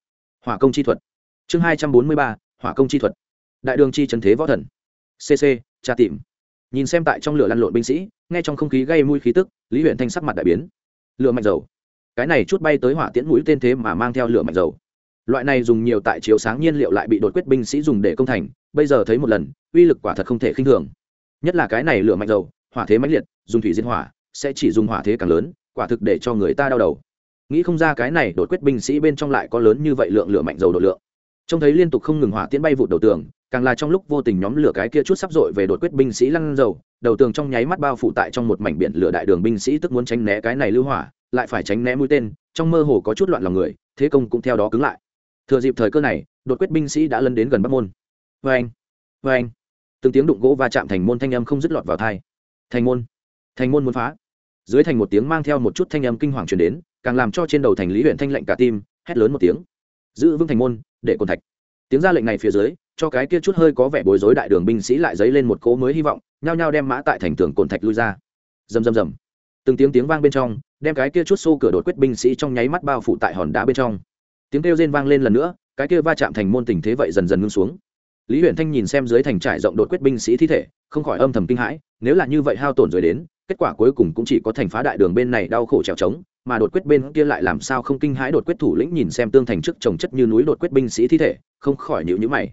Hỏa công chi thuật. Chương hai trăm bốn mươi ba. Hỏa công chi thuật. Đại đường chi trần thế võ thần. Cc tra tìm. Nhìn xem tại trong lửa lăn lộn binh sĩ, nghe trong không khí gây mùi khí tức, lý huyện thanh sắc mặt đại biến. Lửa mạnh dầu. Cái này chút bay tới hỏa tiễn mũi tên thế mà mang theo lửa mạnh dầu. Loại này dùng nhiều tại chiếu sáng nhiên liệu lại bị đột quyết binh sĩ dùng để công thành, bây giờ thấy một lần, uy lực quả thật không thể khinh thường. Nhất là cái này lửa mạnh dầu, hỏa thế mãnh liệt, dùng thủy diên hỏa sẽ chỉ dùng hỏa thế càng lớn, quả thực để cho người ta đau đầu. Nghĩ không ra cái này đột quyết binh sĩ bên trong lại có lớn như vậy lượng lửa mạnh dầu độ lượng. Trông thấy liên tục không ngừng hỏa tiễn bay vụt đầu tường, càng là trong lúc vô tình nhóm lửa cái kia chút sắp dội về đột quyết binh sĩ lăn dầu, đầu tường trong nháy mắt bao phủ tại trong một mảnh biển lửa đại đường binh sĩ tức muốn tránh né cái này lưu hỏa, lại phải tránh né mũi tên, trong mơ hồ có chút loạn lòng người, thế công cũng theo đó cứng lại. Thừa dịp thời cơ này, đột quyết binh sĩ đã lân đến gần bắc môn. Vê anh vê anh từng tiếng đụng gỗ va chạm thành môn thanh âm không dứt lọt vào thai thành môn thành môn muốn phá dưới thành một tiếng mang theo một chút thanh âm kinh hoàng truyền đến, càng làm cho trên đầu thành lý huyện thanh lệnh cả tim, hét lớn một tiếng. Giữ vững thành môn, để cồn thạch. Tiếng ra lệnh này phía dưới, cho cái kia chút hơi có vẻ bối rối đại đường binh sĩ lại dấy lên một cỗ mới hy vọng, nhao nhao đem mã tại thành tường cồn thạch lui ra. Rầm rầm rầm. Từng tiếng tiếng vang bên trong, đem cái kia chút xô cửa đột quyết binh sĩ trong nháy mắt bao phủ tại hòn đá bên trong. Tiếng kêu rên vang lên lần nữa, cái kia va chạm thành môn tình thế vậy dần dần ngưng xuống. Lý huyện thanh nhìn xem dưới thành trải rộng đột quyết binh sĩ thi thể, không khỏi âm thầm kinh hãi, nếu là như vậy hao tổn rồi đến kết quả cuối cùng cũng chỉ có thành phá đại đường bên này đau khổ trèo trống, mà đột quyết bên kia lại làm sao không kinh hãi đột quyết thủ lĩnh nhìn xem tương thành trước trồng chất như núi đột quyết binh sĩ thi thể, không khỏi nhịu nhữ mày.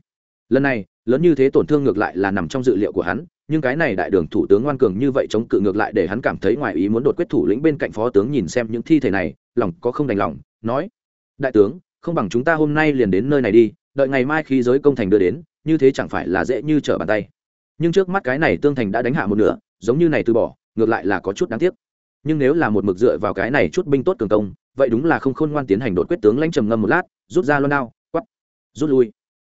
Lần này, lớn như thế tổn thương ngược lại là nằm trong dự liệu của hắn, nhưng cái này đại đường thủ tướng ngoan cường như vậy chống cự ngược lại để hắn cảm thấy ngoài ý muốn đột quyết thủ lĩnh bên cạnh phó tướng nhìn xem những thi thể này, lòng có không đành lòng, nói, đại tướng, không bằng chúng ta hôm nay liền đến nơi này đi, đợi ngày mai khi giới công thành đưa đến, như thế chẳng phải là dễ như trở bàn tay. Nhưng trước mắt cái này tương thành đã đánh hạ một nửa, giống như này từ bỏ ngược lại là có chút đáng tiếc. Nhưng nếu là một mực dựa vào cái này chút binh tốt cường công, vậy đúng là không khôn ngoan tiến hành đột quyết tướng lãnh trầm ngâm một lát, rút ra loan đao quắp rút lui.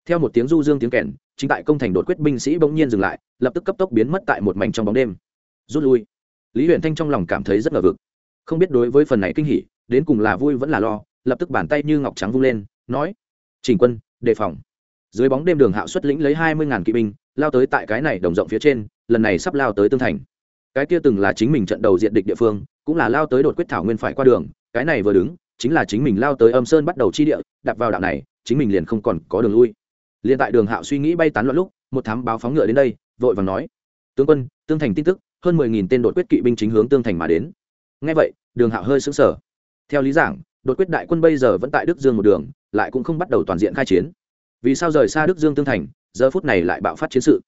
Theo một tiếng du dương tiếng kèn, chính tại công thành đột quyết binh sĩ bỗng nhiên dừng lại, lập tức cấp tốc biến mất tại một mảnh trong bóng đêm. Rút lui. Lý huyện thanh trong lòng cảm thấy rất ngờ vực. Không biết đối với phần này kinh hỉ, đến cùng là vui vẫn là lo, lập tức bàn tay như ngọc trắng vung lên, nói chỉnh quân, đề phòng. Dưới bóng đêm đường hạo xuất lĩnh lấy hai mươi ngàn kỵ binh, lao tới tại cái này đồng rộng phía trên, lần này sắp lao tới tương thành cái kia từng là chính mình trận đầu diện địch địa phương, cũng là lao tới đột quyết thảo nguyên phải qua đường, cái này vừa đứng, chính là chính mình lao tới âm sơn bắt đầu chi địa đặt vào đạo này, chính mình liền không còn có đường lui. Liền tại đường hạo suy nghĩ bay tán loạn lúc, một thám báo phóng ngựa đến đây, vội vàng nói, tướng quân, tương thành tin tức, hơn mười nghìn tên đột quyết kỵ binh chính hướng tương thành mà đến. Ngay vậy, đường hạo hơi sững sờ. Theo lý giảng, đột quyết đại quân bây giờ vẫn tại đức dương một đường, lại cũng không bắt đầu toàn diện khai chiến. Vì sao rời xa đức dương tương thành, giờ phút này lại bạo phát chiến sự?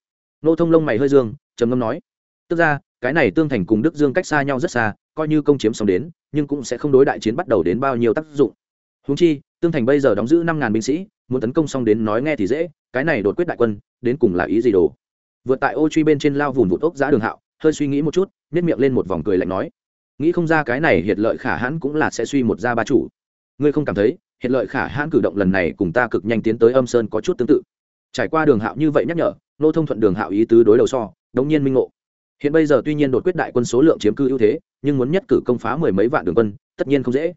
Nô thông lông mày hơi dương, trầm ngâm nói tức ra, cái này tương thành cùng đức dương cách xa nhau rất xa, coi như công chiếm xong đến, nhưng cũng sẽ không đối đại chiến bắt đầu đến bao nhiêu tác dụng. Húng chi, tương thành bây giờ đóng giữ năm ngàn binh sĩ, muốn tấn công xong đến nói nghe thì dễ, cái này đột quyết đại quân, đến cùng là ý gì đồ? Vượt tại ô truy bên trên lao vùn vụt ốc giá đường hạo, hơi suy nghĩ một chút nếp miệng lên một vòng cười lạnh nói, nghĩ không ra cái này hiện lợi khả hãn cũng là sẽ suy một gia ba chủ. Ngươi không cảm thấy hiện lợi khả hãn cử động lần này cùng ta cực nhanh tiến tới âm sơn có chút tương tự? Trải qua đường hạo như vậy nhắc nhở, nô thông thuận đường hạo ý tứ đối đầu so, đống nhiên minh ngộ hiện bây giờ tuy nhiên đột quyết đại quân số lượng chiếm cư ưu thế, nhưng muốn nhất cử công phá mười mấy vạn đường quân, tất nhiên không dễ.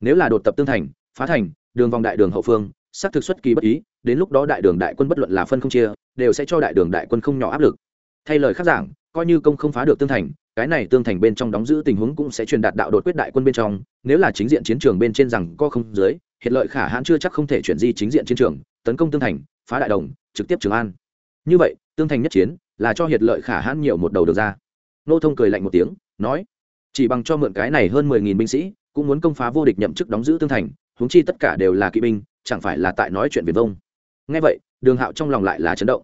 Nếu là đột tập tương thành, phá thành, đường vòng đại đường hậu phương, xác thực xuất kỳ bất ý, đến lúc đó đại đường đại quân bất luận là phân không chia, đều sẽ cho đại đường đại quân không nhỏ áp lực. Thay lời khác giảng, coi như công không phá được tương thành, cái này tương thành bên trong đóng giữ tình huống cũng sẽ truyền đạt đạo đột quyết đại quân bên trong, nếu là chính diện chiến trường bên trên rằng co không dưới, hiện lợi khả hãn chưa chắc không thể chuyển di chính diện chiến trường, tấn công tương thành, phá đại đồng, trực tiếp trường an. Như vậy, tương thành nhất chiến là cho hiệt lợi khả hãn nhiều một đầu được ra. Nô thông cười lạnh một tiếng, nói, chỉ bằng cho mượn cái này hơn mười nghìn binh sĩ, cũng muốn công phá vô địch nhậm chức đóng giữ tương thành, huống chi tất cả đều là kỵ binh, chẳng phải là tại nói chuyện viền vông. Ngay vậy, đường hạo trong lòng lại là chấn động.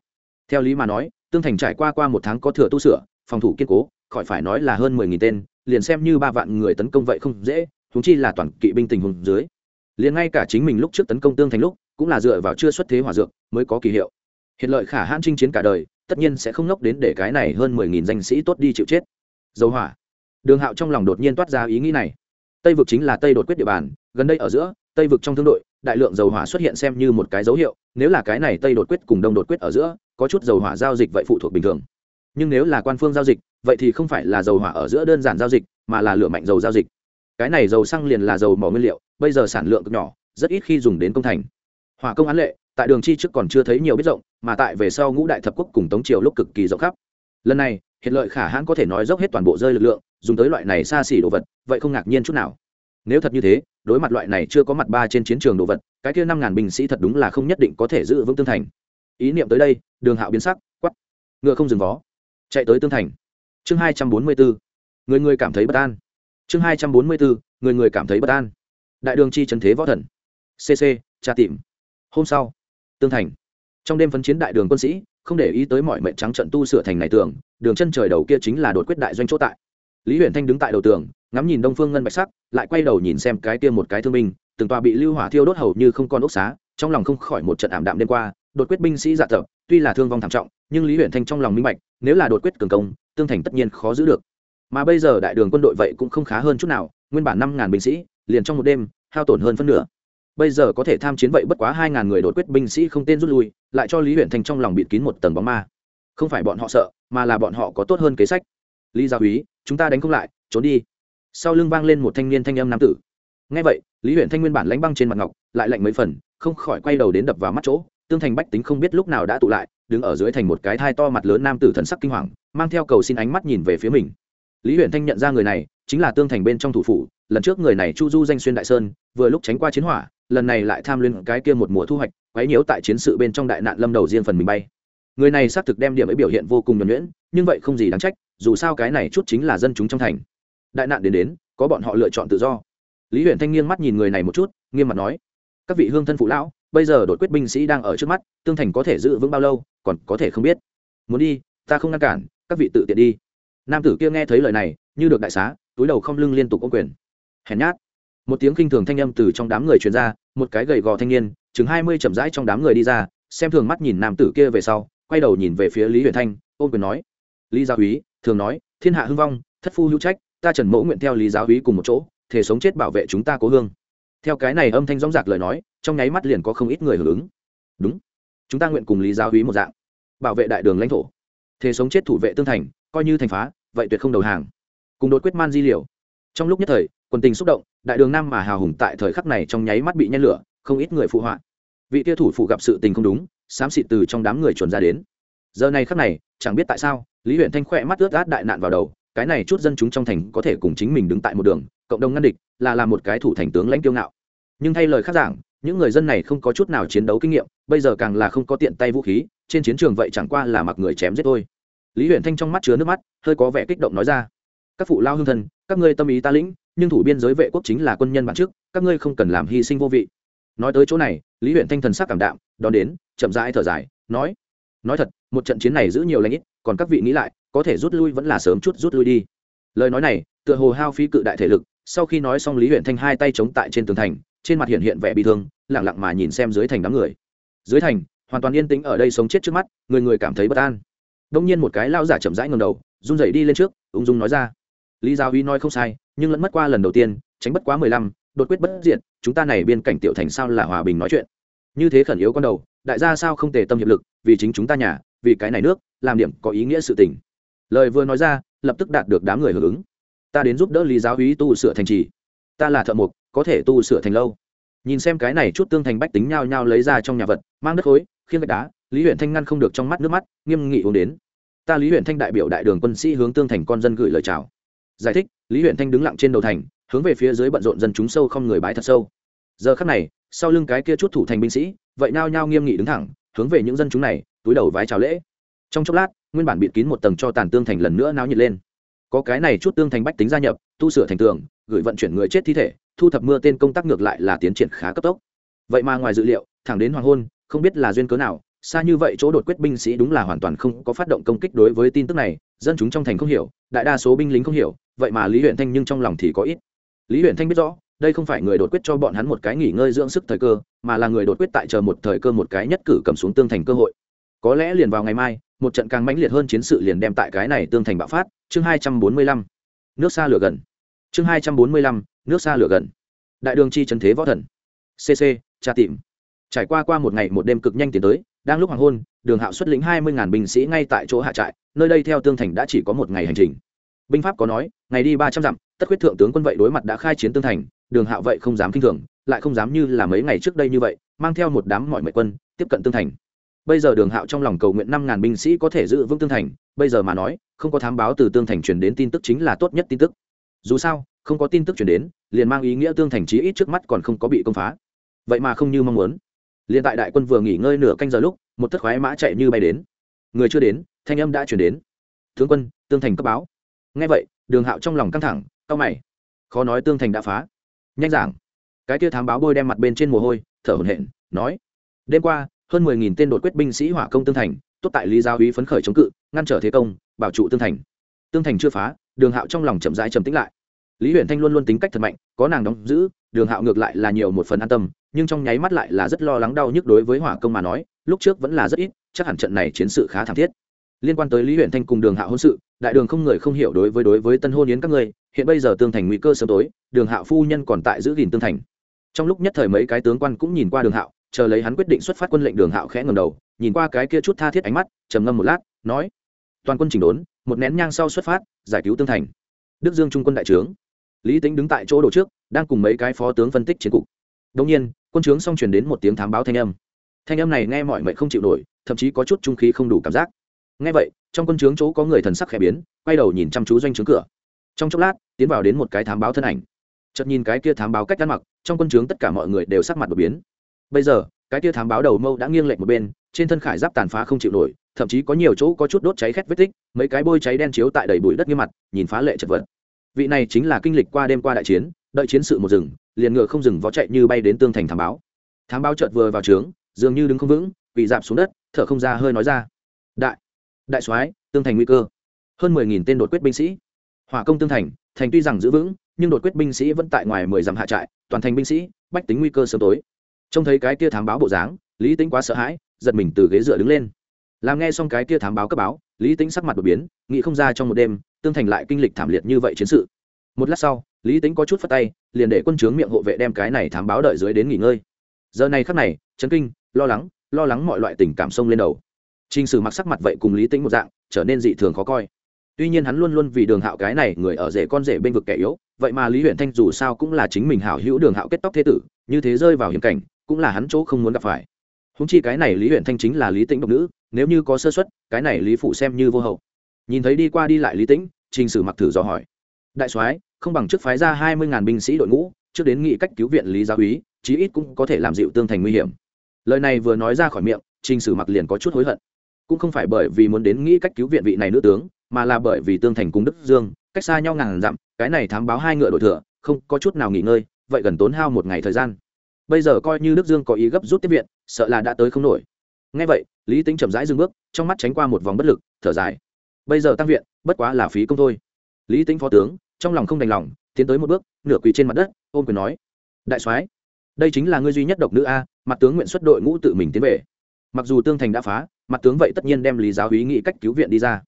Theo lý mà nói, tương thành trải qua qua một tháng có thừa tu sửa, phòng thủ kiên cố, khỏi phải nói là hơn mười nghìn tên, liền xem như ba vạn người tấn công vậy không dễ, huống chi là toàn kỵ binh tình huống dưới. Liền ngay cả chính mình lúc trước tấn công tương thành lúc, cũng là dựa vào chưa xuất thế hỏa dược mới có kỳ hiệu. Hiện lợi khả hãn chinh chiến cả đời tất nhiên sẽ không nốc đến để cái này hơn mười nghìn danh sĩ tốt đi chịu chết. Dầu hỏa. Đường hạo trong lòng đột nhiên toát ra ý nghĩ này. Tây vực chính là tây đột quyết địa bàn, gần đây ở giữa, tây vực trong thương đội, đại lượng dầu hỏa xuất hiện xem như một cái dấu hiệu, nếu là cái này tây đột quyết cùng đông đột quyết ở giữa, có chút dầu hỏa giao dịch vậy phụ thuộc bình thường. Nhưng nếu là quan phương giao dịch, vậy thì không phải là dầu hỏa ở giữa đơn giản giao dịch, mà là lửa mạnh dầu giao dịch. Cái này dầu xăng liền là dầu mỏ nguyên liệu, bây giờ sản lượng cực nhỏ, rất ít khi dùng đến công thành. Hỏa công án lệ tại đường chi trước còn chưa thấy nhiều biết rộng, mà tại về sau ngũ đại thập quốc cùng tống triều lúc cực kỳ rộng khắp. Lần này hiện lợi khả hãn có thể nói dốc hết toàn bộ rơi lực lượng, dùng tới loại này xa xỉ đồ vật, vậy không ngạc nhiên chút nào. Nếu thật như thế, đối mặt loại này chưa có mặt ba trên chiến trường đồ vật, cái kia năm ngàn binh sĩ thật đúng là không nhất định có thể giữ vững tương thành. Ý niệm tới đây, đường hạo biến sắc quắp ngựa không dừng vó. Chạy tới tương thành. Chương hai trăm bốn mươi bốn người người cảm thấy bất an. Chương hai trăm bốn mươi bốn người người cảm thấy bất an. Đại đường chi trần thế võ thần. Cc tra tìm. Hôm sau tương thành. Trong đêm phấn chiến đại đường quân sĩ, không để ý tới mọi mệnh trắng trận tu sửa thành này tường, đường chân trời đầu kia chính là đột quyết đại doanh chỗ tại. Lý huyền thanh đứng tại đầu tường, ngắm nhìn đông phương ngân bạch sắc, lại quay đầu nhìn xem cái kia một cái thương binh, từng tòa bị lưu hỏa thiêu đốt hầu như không còn ốc xá, trong lòng không khỏi một trận ảm đạm đêm qua, đột quyết binh sĩ dạ tập, tuy là thương vong thảm trọng, nhưng lý huyền thanh trong lòng minh bạch, nếu là đột quyết cường công, tương thành tất nhiên khó giữ được. Mà bây giờ đại đường quân đội vậy cũng không khá hơn chút nào, nguyên bản năm ngàn binh sĩ, liền trong một đêm, hao tổn hơn phân nửa bây giờ có thể tham chiến vậy bất quá hai ngàn người đột quyết binh sĩ không tên rút lui, lại cho lý huyện thanh trong lòng bịt kín một tầng bóng ma. Không phải bọn họ sợ, mà là bọn họ có tốt hơn kế sách. Lý gia úy chúng ta đánh không lại, trốn đi. Sau lưng vang lên một thanh niên thanh âm nam tử. Ngay vậy, lý huyện thanh nguyên bản lánh băng trên mặt ngọc, lại lạnh mấy phần, không khỏi quay đầu đến đập vào mắt chỗ. Tương thành bách tính không biết lúc nào đã tụ lại, đứng ở dưới thành một cái thai to mặt lớn nam tử thần sắc kinh hoàng, mang theo cầu xin ánh mắt nhìn về phía mình. Lý huyện thanh nhận ra người này, chính là tương thành bên trong thủ phủ lần trước người này chu du danh xuyên đại sơn, vừa lúc tránh qua chiến hỏa, lần này lại tham luyên cái kia một mùa thu hoạch, quấy nhiễu tại chiến sự bên trong đại nạn lâm đầu riêng phần mình bay. Người này xác thực đem điểm ấy biểu hiện vô cùng nhuẩn nhuyễn, nhưng vậy không gì đáng trách, dù sao cái này chút chính là dân chúng trong thành. Đại nạn đến đến, có bọn họ lựa chọn tự do. Lý huyện thanh nghiêng mắt nhìn người này một chút, nghiêm mặt nói, các vị hương thân phụ lão, bây giờ đội quyết binh sĩ đang ở trước mắt, tương thành có thể giữ vững bao lâu, còn có thể không biết. Muốn đi, ta không ngăn cản, các vị tự tiện đi. Nam tử kia nghe thấy lời này, như được đại xá, túi đầu không lưng liên tục ô quyền hèn nhát. Một tiếng kinh thường thanh âm từ trong đám người truyền ra, một cái gầy gò thanh niên, chừng hai mươi chậm rãi trong đám người đi ra, xem thường mắt nhìn nam tử kia về sau, quay đầu nhìn về phía lý huyền thanh ôm quyền nói, lý gia úy thường nói, thiên hạ hưng vong, thất phu hữu trách, ta trần mẫu nguyện theo lý giáo úy cùng một chỗ thể sống chết bảo vệ chúng ta cố hương. Theo cái này âm thanh rõ rạc lời nói, trong nháy mắt liền có không ít người hưởng ứng. Đúng, chúng ta nguyện cùng lý giáo úy một dạng, bảo vệ đại đường lãnh thổ thể sống chết thủ vệ tương thành, coi như thành phá, vậy tuyệt không đầu hàng. Cùng đột quyết man di liều. Trong lúc nhất thời quần tình xúc động, đại đường nam mà hào hùng tại thời khắc này trong nháy mắt bị nhen lửa, không ít người phụ họa. Vị tia thủ phụ gặp sự tình không đúng, xám xịt từ trong đám người chuẩn ra đến. Giờ này khắc này, chẳng biết tại sao, lý huyện thanh khỏe mắt ướt át đại nạn vào đầu, cái này chút dân chúng trong thành có thể cùng chính mình đứng tại một đường, cộng đồng ngăn địch, là làm một cái thủ thành tướng lãnh kiêu ngạo. Nhưng thay lời khác giảng, những người dân này không có chút nào chiến đấu kinh nghiệm, bây giờ càng là không có tiện tay vũ khí, trên chiến trường vậy chẳng qua là mặc người chém giết thôi. Lý huyện thanh trong mắt chứa nước mắt, hơi có vẻ kích động nói ra. Các phụ lao hương thân, các ngươi tâm ý ta lĩnh nhưng thủ biên giới vệ quốc chính là quân nhân bản trước các ngươi không cần làm hy sinh vô vị. Nói tới chỗ này, lý huyện thanh thần sắc cảm đạm, đón đến, chậm rãi thở dài, nói nói thật, một trận chiến này giữ nhiều lãnh ít, còn các vị nghĩ lại, có thể rút lui vẫn là sớm chút rút lui đi. Lời nói này, tựa hồ hao phí cự đại thể lực, sau khi nói xong lý huyện thanh hai tay chống tại trên tường thành, trên mặt hiện hiện vẻ bị thương lẳng lặng mà nhìn xem dưới thành đám người. Dưới thành, hoàn toàn yên tĩnh ở đây sống chết trước mắt, người người cảm thấy bất an. Đông nhiên một cái lao giả chậm rãi ngầm đầu, run rẩy đi lên trước, ung dung nói ra, lý gia uy nói không sai nhưng lẫn mất qua lần đầu tiên, tránh bất quá mười lăm, đột quyết bất diện chúng ta này biên cảnh tiểu thành sao là hòa bình nói chuyện. Như thế khẩn yếu con đầu, đại gia sao không tề tâm hiệp lực, vì chính chúng ta nhà, vì cái này nước, làm điểm có ý nghĩa sự tình. Lời vừa nói ra, lập tức đạt được đám người hưởng ứng. Ta đến giúp đỡ lý giáo úy tu sửa thành trì. Ta là thợ mộc, có thể tu sửa thành lâu. Nhìn xem cái này chút tương thành bách tính nhao nhao lấy ra trong nhà vật, mang đất khối, khiêng gạch đá, lý huyện thanh ngăn không được trong mắt nước mắt, nghiêm nghị uống đến. Ta lý huyện thanh đại biểu đại đường quân sĩ hướng tương thành con dân gửi lời chào giải thích, lý huyện thanh đứng lặng trên đầu thành, hướng về phía dưới bận rộn dân chúng sâu không người bái thật sâu. Giờ khắc này, sau lưng cái kia chút thủ thành binh sĩ, vậy nao nhao nghiêm nghị đứng thẳng, hướng về những dân chúng này, túi đầu vái chào lễ. Trong chốc lát, nguyên bản bịt kín một tầng cho tàn tương thành lần nữa náo nhiệt lên. Có cái này chút tương thành bách tính gia nhập, tu sửa thành tường, gửi vận chuyển người chết thi thể, thu thập mưa tên công tác ngược lại là tiến triển khá cấp tốc. Vậy mà ngoài dự liệu, thẳng đến hoàng hôn, không biết là duyên cớ nào xa như vậy chỗ đột quyết binh sĩ đúng là hoàn toàn không có phát động công kích đối với tin tức này, dân chúng trong thành không hiểu, đại đa số binh lính không hiểu, vậy mà lý huyện thanh nhưng trong lòng thì có ít. Lý huyện thanh biết rõ, đây không phải người đột quyết cho bọn hắn một cái nghỉ ngơi dưỡng sức thời cơ, mà là người đột quyết tại chờ một thời cơ một cái nhất cử cầm xuống tương thành cơ hội. Có lẽ liền vào ngày mai, một trận càng mãnh liệt hơn chiến sự liền đem tại cái này tương thành bạo phát. Chương hai trăm bốn mươi lăm. Nước xa lửa gần. Chương hai trăm bốn mươi lăm. Nước xa lửa gần. Đại đường chi trần thế võ thần. Cc tra tìm. Trải qua qua một ngày một đêm cực nhanh tiến tới đang lúc hoàng hôn, đường hạo xuất lĩnh hai mươi ngàn binh sĩ ngay tại chỗ hạ trại, nơi đây theo tương thành đã chỉ có một ngày hành trình. Binh pháp có nói, ngày đi ba trăm dặm, tất quyết thượng tướng quân vậy đối mặt đã khai chiến tương thành, đường hạo vậy không dám kinh thường, lại không dám như là mấy ngày trước đây như vậy, mang theo một đám mọi mệnh quân, tiếp cận tương thành. Bây giờ đường hạo trong lòng cầu nguyện năm ngàn binh sĩ có thể giữ vững tương thành, bây giờ mà nói, không có thám báo từ tương thành truyền đến tin tức chính là tốt nhất tin tức. Dù sao, không có tin tức truyền đến, liền mang ý nghĩa tương thành chí ít trước mắt còn không có bị công phá. Vậy mà không như mong muốn liền tại đại quân vừa nghỉ ngơi nửa canh giờ lúc, một thất khoái mã chạy như bay đến. Người chưa đến, thanh âm đã chuyển đến. Tướng quân, tương thành cấp báo. Ngay vậy, đường hạo trong lòng căng thẳng, cau mày. Khó nói tương thành đã phá. Nhanh giảng. Cái kia thám báo bôi đem mặt bên trên mồ hôi, thở hổn hển, nói. Đêm qua, hơn mười nghìn tên đột quyết binh sĩ hỏa công tương thành, tốt tại lý giáo úy phấn khởi chống cự, ngăn trở thế công, bảo trụ tương thành. Tương thành chưa phá, đường hạo trong lòng chậm rãi trầm tĩnh lại. Lý huyện thanh luôn luôn tính cách thật mạnh, có nàng đóng giữ đường hạo ngược lại là nhiều một phần an tâm, nhưng trong nháy mắt lại là rất lo lắng đau nhức đối với hỏa công mà nói, lúc trước vẫn là rất ít, chắc hẳn trận này chiến sự khá thảm thiết. Liên quan tới lý huyện thanh cùng đường hạo hôn sự, đại đường không người không hiểu đối với đối với tân hôn yến các ngươi hiện bây giờ tương thành nguy cơ sớm tối, đường hạo phu nhân còn tại giữ gìn tương thành. Trong lúc nhất thời mấy cái tướng quan cũng nhìn qua đường hạo, chờ lấy hắn quyết định xuất phát quân lệnh đường hạo khẽ ngầm đầu, nhìn qua cái kia chút tha thiết ánh mắt, trầm ngâm một lát, nói toàn quân chỉnh đốn, một nén nhang sau xuất phát, giải cứu tương thành. Đức dương trung quân đại trướng lý tính đứng tại chỗ đổ trước, đang cùng mấy cái phó tướng phân tích chiến cục. Đông nhiên, quân trướng xong truyền đến một tiếng thám báo thanh âm. Thanh âm này nghe mọi mệnh không chịu nổi, thậm chí có chút trung khí không đủ cảm giác. Nghe vậy, trong quân trướng chỗ có người thần sắc khẽ biến, quay đầu nhìn chăm chú doanh trướng cửa. Trong chốc lát, tiến vào đến một cái thám báo thân ảnh. Chợt nhìn cái kia thám báo cách ăn mặc, trong quân trướng tất cả mọi người đều sắc mặt đột biến. Bây giờ, cái kia thám báo đầu mâu đã nghiêng lệch một bên, trên thân khải giáp tàn phá không chịu nổi, thậm chí có nhiều chỗ có chút đốt cháy khét vết tích, mấy cái bôi cháy đen chiếu tại đầy bụi đất như mặt, nhìn phá lệ chật vật vị này chính là kinh lịch qua đêm qua đại chiến, đợi chiến sự một rừng liền ngựa không dừng vó chạy như bay đến tương thành thám báo. Thám báo chợt vừa vào trướng, dường như đứng không vững bị dạp xuống đất, thở không ra hơi nói ra. Đại đại soái, tương thành nguy cơ. Hơn mười nghìn tên đột quyết binh sĩ. Hỏa công tương thành thành tuy rằng giữ vững, nhưng đột quyết binh sĩ vẫn tại ngoài mười dặm hạ trại, toàn thành binh sĩ, bách tính nguy cơ sớm tối. Trông thấy cái kia thám báo bộ dáng, lý tính quá sợ hãi, giật mình từ ghế dựa đứng lên. Làm nghe xong cái kia thám báo cấp báo, lý tính sắc mặt đột biến, nghĩ không ra trong một đêm tương thành lại kinh lịch thảm liệt như vậy chiến sự. Một lát sau, lý tính có chút phất tay, liền để quân chướng miệng hộ vệ đem cái này thám báo đợi dưới đến nghỉ ngơi. Giờ này khắc này, chấn kinh, lo lắng lo lắng mọi loại tình cảm sông lên đầu. T r ì n h sử mặc sắc mặt vậy cùng lý tính một dạng, trở nên dị thường khó coi. Tuy nhiên hắn luôn luôn vì đường hạo cái này người ở rể con rể bên vực kẻ yếu, vậy mà lý huyện thanh dù sao cũng là chính mình hảo hữu đường hạo kết tóc thế tử, như thế rơi vào hiểm cảnh, cũng là hắn chỗ không muốn gặp phải. Húng chi cái này lý huyện thanh chính là lý tĩnh độc nữ, nếu như có sơ xuất cái này lý phụ xem như vô hậu nhìn thấy đi qua đi lại lý tĩnh, trình sử mặc thử dò hỏi. Đại soái, không bằng trước phái ra hai mươi ngàn binh sĩ đội ngũ, trước đến nghị cách cứu viện lý gia úy chí ít cũng có thể làm dịu tương thành nguy hiểm. Lời này vừa nói ra khỏi miệng, trình sử mặc liền có chút hối hận. Cũng không phải bởi vì muốn đến nghĩ cách cứu viện vị này nữ tướng, mà là bởi vì tương thành cùng đức dương, cách xa nhau ngàn dặm, cái này thám báo hai ngựa đội thừa, không có chút nào nghỉ ngơi, vậy gần tốn hao một ngày thời gian. Bây giờ coi như đức dương có ý gấp rút tiếp viện, sợ là đã tới không nổi. Ngay vậy, lý tính chậm rãi dừng bước, trong mắt tránh qua một vòng bất lực, thở dài bây giờ tăng viện, bất quá là phí công thôi. Lý tính phó tướng, trong lòng không đành lòng, tiến tới một bước, nửa quỳ trên mặt đất, ôm quyền nói, đại soái, đây chính là ngươi duy nhất độc nữ a, mặt tướng nguyện xuất đội ngũ tự mình tiến về. Mặc dù tương thành đã phá, mặt tướng vậy tất nhiên đem lý giáo húy nghĩ cách cứu viện đi ra.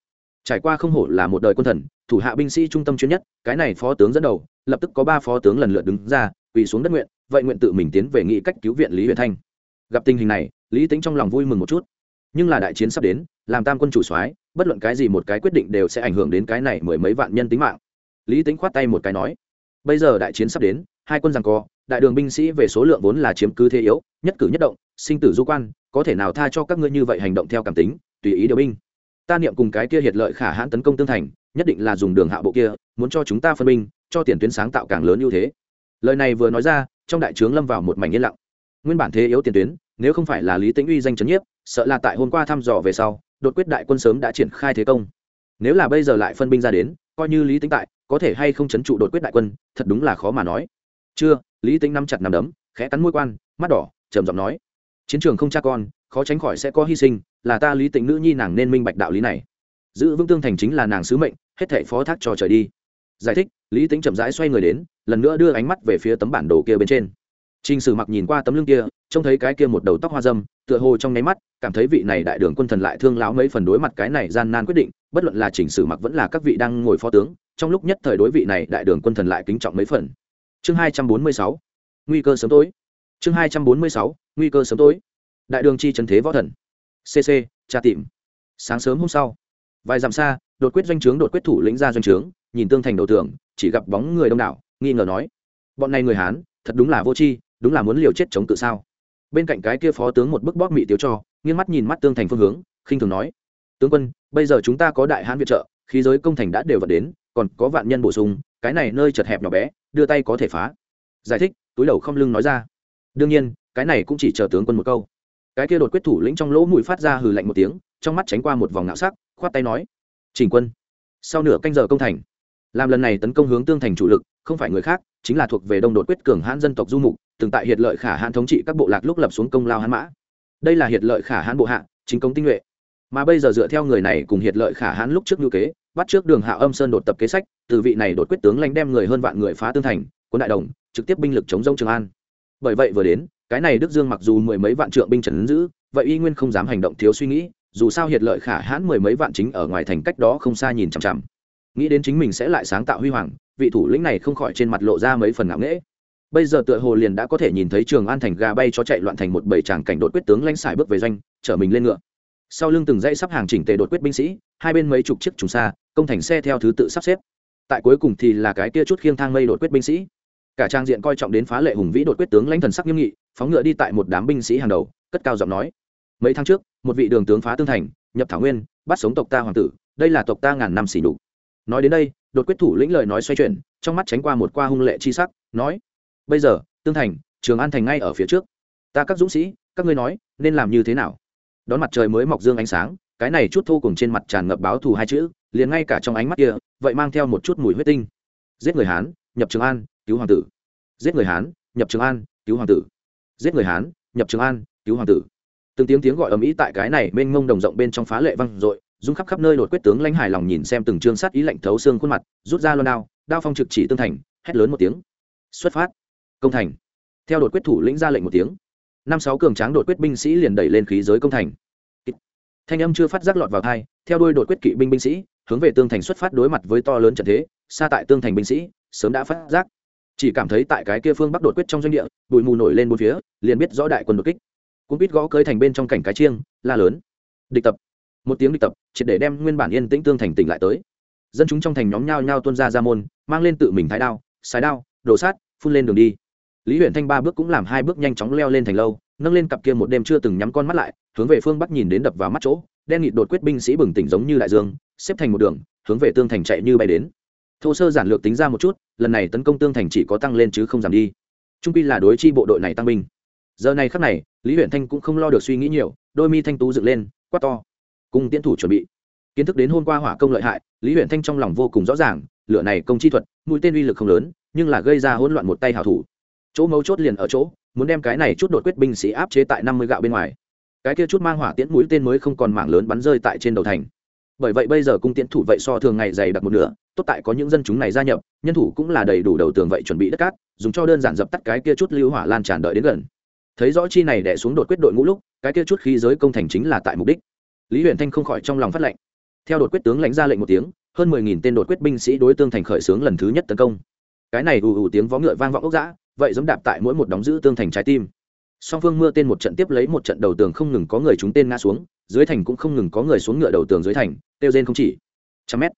Trải qua không hổ là một đời quân thần, thủ hạ binh sĩ trung tâm chuyên nhất, cái này phó tướng dẫn đầu, lập tức có ba phó tướng lần lượt đứng ra, quỳ xuống đất nguyện, vậy nguyện tự mình tiến về nghĩ cách cứu viện lý huyền thanh. Gặp tình hình này, lý tính trong lòng vui mừng một chút. Nhưng là đại chiến sắp đến, làm tam quân chủ soái bất luận cái gì một cái quyết định đều sẽ ảnh hưởng đến cái này mười mấy vạn nhân tính mạng. Lý tính khoát tay một cái nói, bây giờ đại chiến sắp đến, hai quân rằng co, đại đường binh sĩ về số lượng vốn là chiếm cứ thế yếu, nhất cử nhất động, sinh tử du quan, có thể nào tha cho các ngươi như vậy hành động theo cảm tính, tùy ý điều binh. Ta niệm cùng cái kia hiệt lợi khả hãn tấn công tương thành, nhất định là dùng đường hạ bộ kia, muốn cho chúng ta phân binh, cho tiền tuyến sáng tạo càng lớn ưu thế. Lời này vừa nói ra, trong đại trướng lâm vào một mảnh yên lặng. Nguyên bản thế yếu tiền tuyến, nếu không phải là lý tĩnh uy danh chấn nhiếp, sợ là tại hôm qua thăm dò về sau đột quyết đại quân sớm đã triển khai thế công. Nếu là bây giờ lại phân binh ra đến, coi như lý tĩnh tại, có thể hay không chấn trụ đột quyết đại quân, thật đúng là khó mà nói. Chưa, lý tĩnh nắm chặt nằm đấm, khẽ cắn môi quan, mắt đỏ, trầm giọng nói. Chiến trường không cha con, khó tránh khỏi sẽ có hy sinh, là ta lý tĩnh nữ nhi nàng nên minh bạch đạo lý này. Giữ vững tương thành chính là nàng sứ mệnh, hết thể phó thác cho trời đi. Giải thích, lý tính chậm rãi xoay người đến, lần nữa đưa ánh mắt về phía tấm bản đồ kia bên trên. Trình sử mặc nhìn qua tấm lưng kia, trông thấy cái kia một đầu tóc hoa dâm, tựa hồ trong nháy mắt, cảm thấy vị này đại đường quân thần lại thương lão mấy phần đối mặt cái này gian nan quyết định, bất luận là chỉnh sử mặc vẫn là các vị đang ngồi phó tướng, trong lúc nhất thời đối vị này đại đường quân thần lại kính trọng mấy phần. Chương hai trăm bốn mươi sáu, nguy cơ sớm tối. Chương hai trăm bốn mươi sáu, nguy cơ sớm tối. Đại đường chi trấn thế võ thần. Cc trà tìm. Sáng sớm hôm sau, vài dặm xa, đột quyết doanh trướng đột quyết thủ lĩnh ra doanh trướng, nhìn tương thành đầu tường, chỉ gặp bóng người đông đảo, nghi ngờ nói, bọn này người hán, thật đúng là vô tri đúng là muốn liều chết chống tự sao? Bên cạnh cái kia phó tướng một bức bóc mị tiếu cho, nghiêng mắt nhìn mắt tương thành phương hướng, khinh thường nói, tướng quân, bây giờ chúng ta có đại hán viện trợ, khí giới công thành đã đều vật đến, còn có vạn nhân bổ sung, cái này nơi chật hẹp nhỏ bé, đưa tay có thể phá. Giải thích, túi đầu không lưng nói ra. Đương nhiên, cái này cũng chỉ chờ tướng quân một câu. Cái kia đột quyết thủ lĩnh trong lỗ mũi phát ra hừ lạnh một tiếng, trong mắt tránh qua một vòng ngạo sắc, khoát tay nói, trình quân, sau nửa canh giờ công thành, làm lần này tấn công hướng tương thành chủ lực, không phải người khác chính là thuộc về đông đột quyết cường hãn dân tộc du mục, từng tại hiệt lợi khả hãn thống trị các bộ lạc lúc lập xuống công lao hãn mã. Đây là hiệt lợi khả hãn bộ hạ, chính công tinh nhuệ. Mà bây giờ dựa theo người này cùng hiệt lợi khả hãn lúc trước ngữ kế, bắt trước đường hạ âm sơn đột tập kế sách, từ vị này đột quyết tướng lãnh đem người hơn vạn người phá tương thành, quân đại đồng, trực tiếp binh lực chống dông trường an. Bởi vậy vừa đến, cái này đức dương mặc dù mười mấy vạn trượng binh trần giữ, vậy y nguyên không dám hành động thiếu suy nghĩ, dù sao hiệt lợi khả hãn mười mấy vạn chính ở ngoài thành cách đó không xa nhìn chằm chằm nghĩ đến chính mình sẽ lại sáng tạo huy hoàng, vị thủ lĩnh này không khỏi trên mặt lộ ra mấy phần ngạo nghễ. Bây giờ tựa hồ liền đã có thể nhìn thấy trường an thành gà bay cho chạy loạn thành một bầy tràng cảnh đột quyết tướng lãnh xài bước về doanh, chở mình lên ngựa. Sau lưng từng dãy sắp hàng chỉnh tề đột quyết binh sĩ, hai bên mấy chục chiếc trùng xa, công thành xe theo thứ tự sắp xếp. Tại cuối cùng thì là cái kia chút khiêng thang mây đột quyết binh sĩ. Cả trang diện coi trọng đến phá lệ hùng vĩ đột quyết tướng lãnh thần sắc nghiêm nghị, phóng ngựa đi tại một đám binh sĩ hàng đầu, cất cao giọng nói. Mấy tháng trước, một vị đường tướng phá tương thành, nhập thảo nguyên, bắt sống tộc ta hoàng tử, đây là tộc ta ngàn năm xỉ nhục nói đến đây, đột quyết thủ lĩnh lời nói xoay chuyển, trong mắt tránh qua một qua hung lệ chi sắc, nói, bây giờ, tương thành, trường an thành ngay ở phía trước. Ta các dũng sĩ, các ngươi nói, nên làm như thế nào? Đón mặt trời mới mọc dương ánh sáng, cái này chút thô cùng trên mặt tràn ngập báo thù hai chữ, liền ngay cả trong ánh mắt kia, vậy mang theo một chút mùi huyết tinh. Giết người hán, nhập trường an, cứu hoàng tử. Giết người hán, nhập trường an, cứu hoàng tử. Giết người hán, nhập trường an, cứu hoàng tử. Từng tiếng tiếng gọi ầm ĩ tại cái này mênh mông đồng rộng bên trong phá lệ văng dội dung khắp khắp nơi đột quyết tướng lãnh hài lòng nhìn xem từng trương sát ý lạnh thấu xương khuôn mặt, rút ra loan đao đao phong trực chỉ tương thành, hét lớn một tiếng. Xuất phát. Công thành. Theo đột quyết thủ lĩnh ra lệnh một tiếng. Năm sáu cường tráng đột quyết binh sĩ liền đẩy lên khí giới công thành. Thanh âm chưa phát giác lọt vào thai theo đuôi đột quyết kỵ binh binh sĩ, hướng về tương thành xuất phát đối mặt với to lớn trận thế, xa tại tương thành binh sĩ, sớm đã phát giác. Chỉ cảm thấy tại cái kia phương bắc đột quyết trong doanh địa, bụi mù nổi lên bốn phía, liền biết rõ đại quân đột kích. Cũng biết gõ cơi thành bên trong cảnh cái chiêng, la lớn. Địch tập một tiếng địch tập, triệt để đem nguyên bản yên tĩnh tương thành tỉnh lại tới. Dân chúng trong thành nhóm nhao nhao tuân ra ra môn, mang lên tự mình thái đao sái đao, đổ sát, phun lên đường đi. Lý huyện thanh ba bước cũng làm hai bước nhanh chóng leo lên thành lâu, nâng lên cặp kia một đêm chưa từng nhắm con mắt lại, hướng về phương bắc nhìn đến đập vào mắt chỗ, đen nghịt đột quyết binh sĩ bừng tỉnh giống như đại dương, xếp thành một đường, hướng về tương thành chạy như bay đến. Thô sơ giản lược tính ra một chút, lần này tấn công tương thành chỉ có tăng lên chứ không giảm đi. Trung pi là đối chi bộ đội này tăng binh. Giờ này khắc này, lý huyện thanh cũng không lo được suy nghĩ nhiều, đôi mi thanh tú dựng lên, quát to cùng tiến thủ chuẩn bị. Kiến thức đến hôm qua hỏa công lợi hại, lý huyện thanh trong lòng vô cùng rõ ràng, lửa này công chi thuật, mũi tên uy lực không lớn, nhưng là gây ra hỗn loạn một tay hảo thủ. Chỗ mấu chốt liền ở chỗ, muốn đem cái này chút đột quyết binh sĩ áp chế tại năm mươi gạo bên ngoài. Cái kia chút mang hỏa tiễn mũi tên mới không còn mảng lớn bắn rơi tại trên đầu thành. Bởi vậy bây giờ cung tiễn thủ vậy so thường ngày dày đặc một nửa, tốt tại có những dân chúng này gia nhập, nhân thủ cũng là đầy đủ đầu tường vậy chuẩn bị đất cát, dùng cho đơn giản dập tắt cái kia chút lưu hỏa lan tràn đợi đến gần. Thấy rõ chi này đẻ xuống đột quyết đội ngũ lúc, cái kia chút khí giới công thành chính là tại mục đích lý huyện thanh không khỏi trong lòng phát lệnh. Theo đột quyết tướng lãnh ra lệnh một tiếng, hơn mười nghìn tên đột quyết binh sĩ đối tương thành khởi xướng lần thứ nhất tấn công. Cái này ù ù tiếng vó ngựa vang vọng ốc dã, vậy giống đạp tại mỗi một đóng giữ tương thành trái tim. Song phương mưa tên một trận tiếp lấy một trận đầu tường không ngừng có người chúng tên ngã xuống, dưới thành cũng không ngừng có người xuống ngựa đầu tường dưới thành tiêu rên không chỉ. Trăm mét,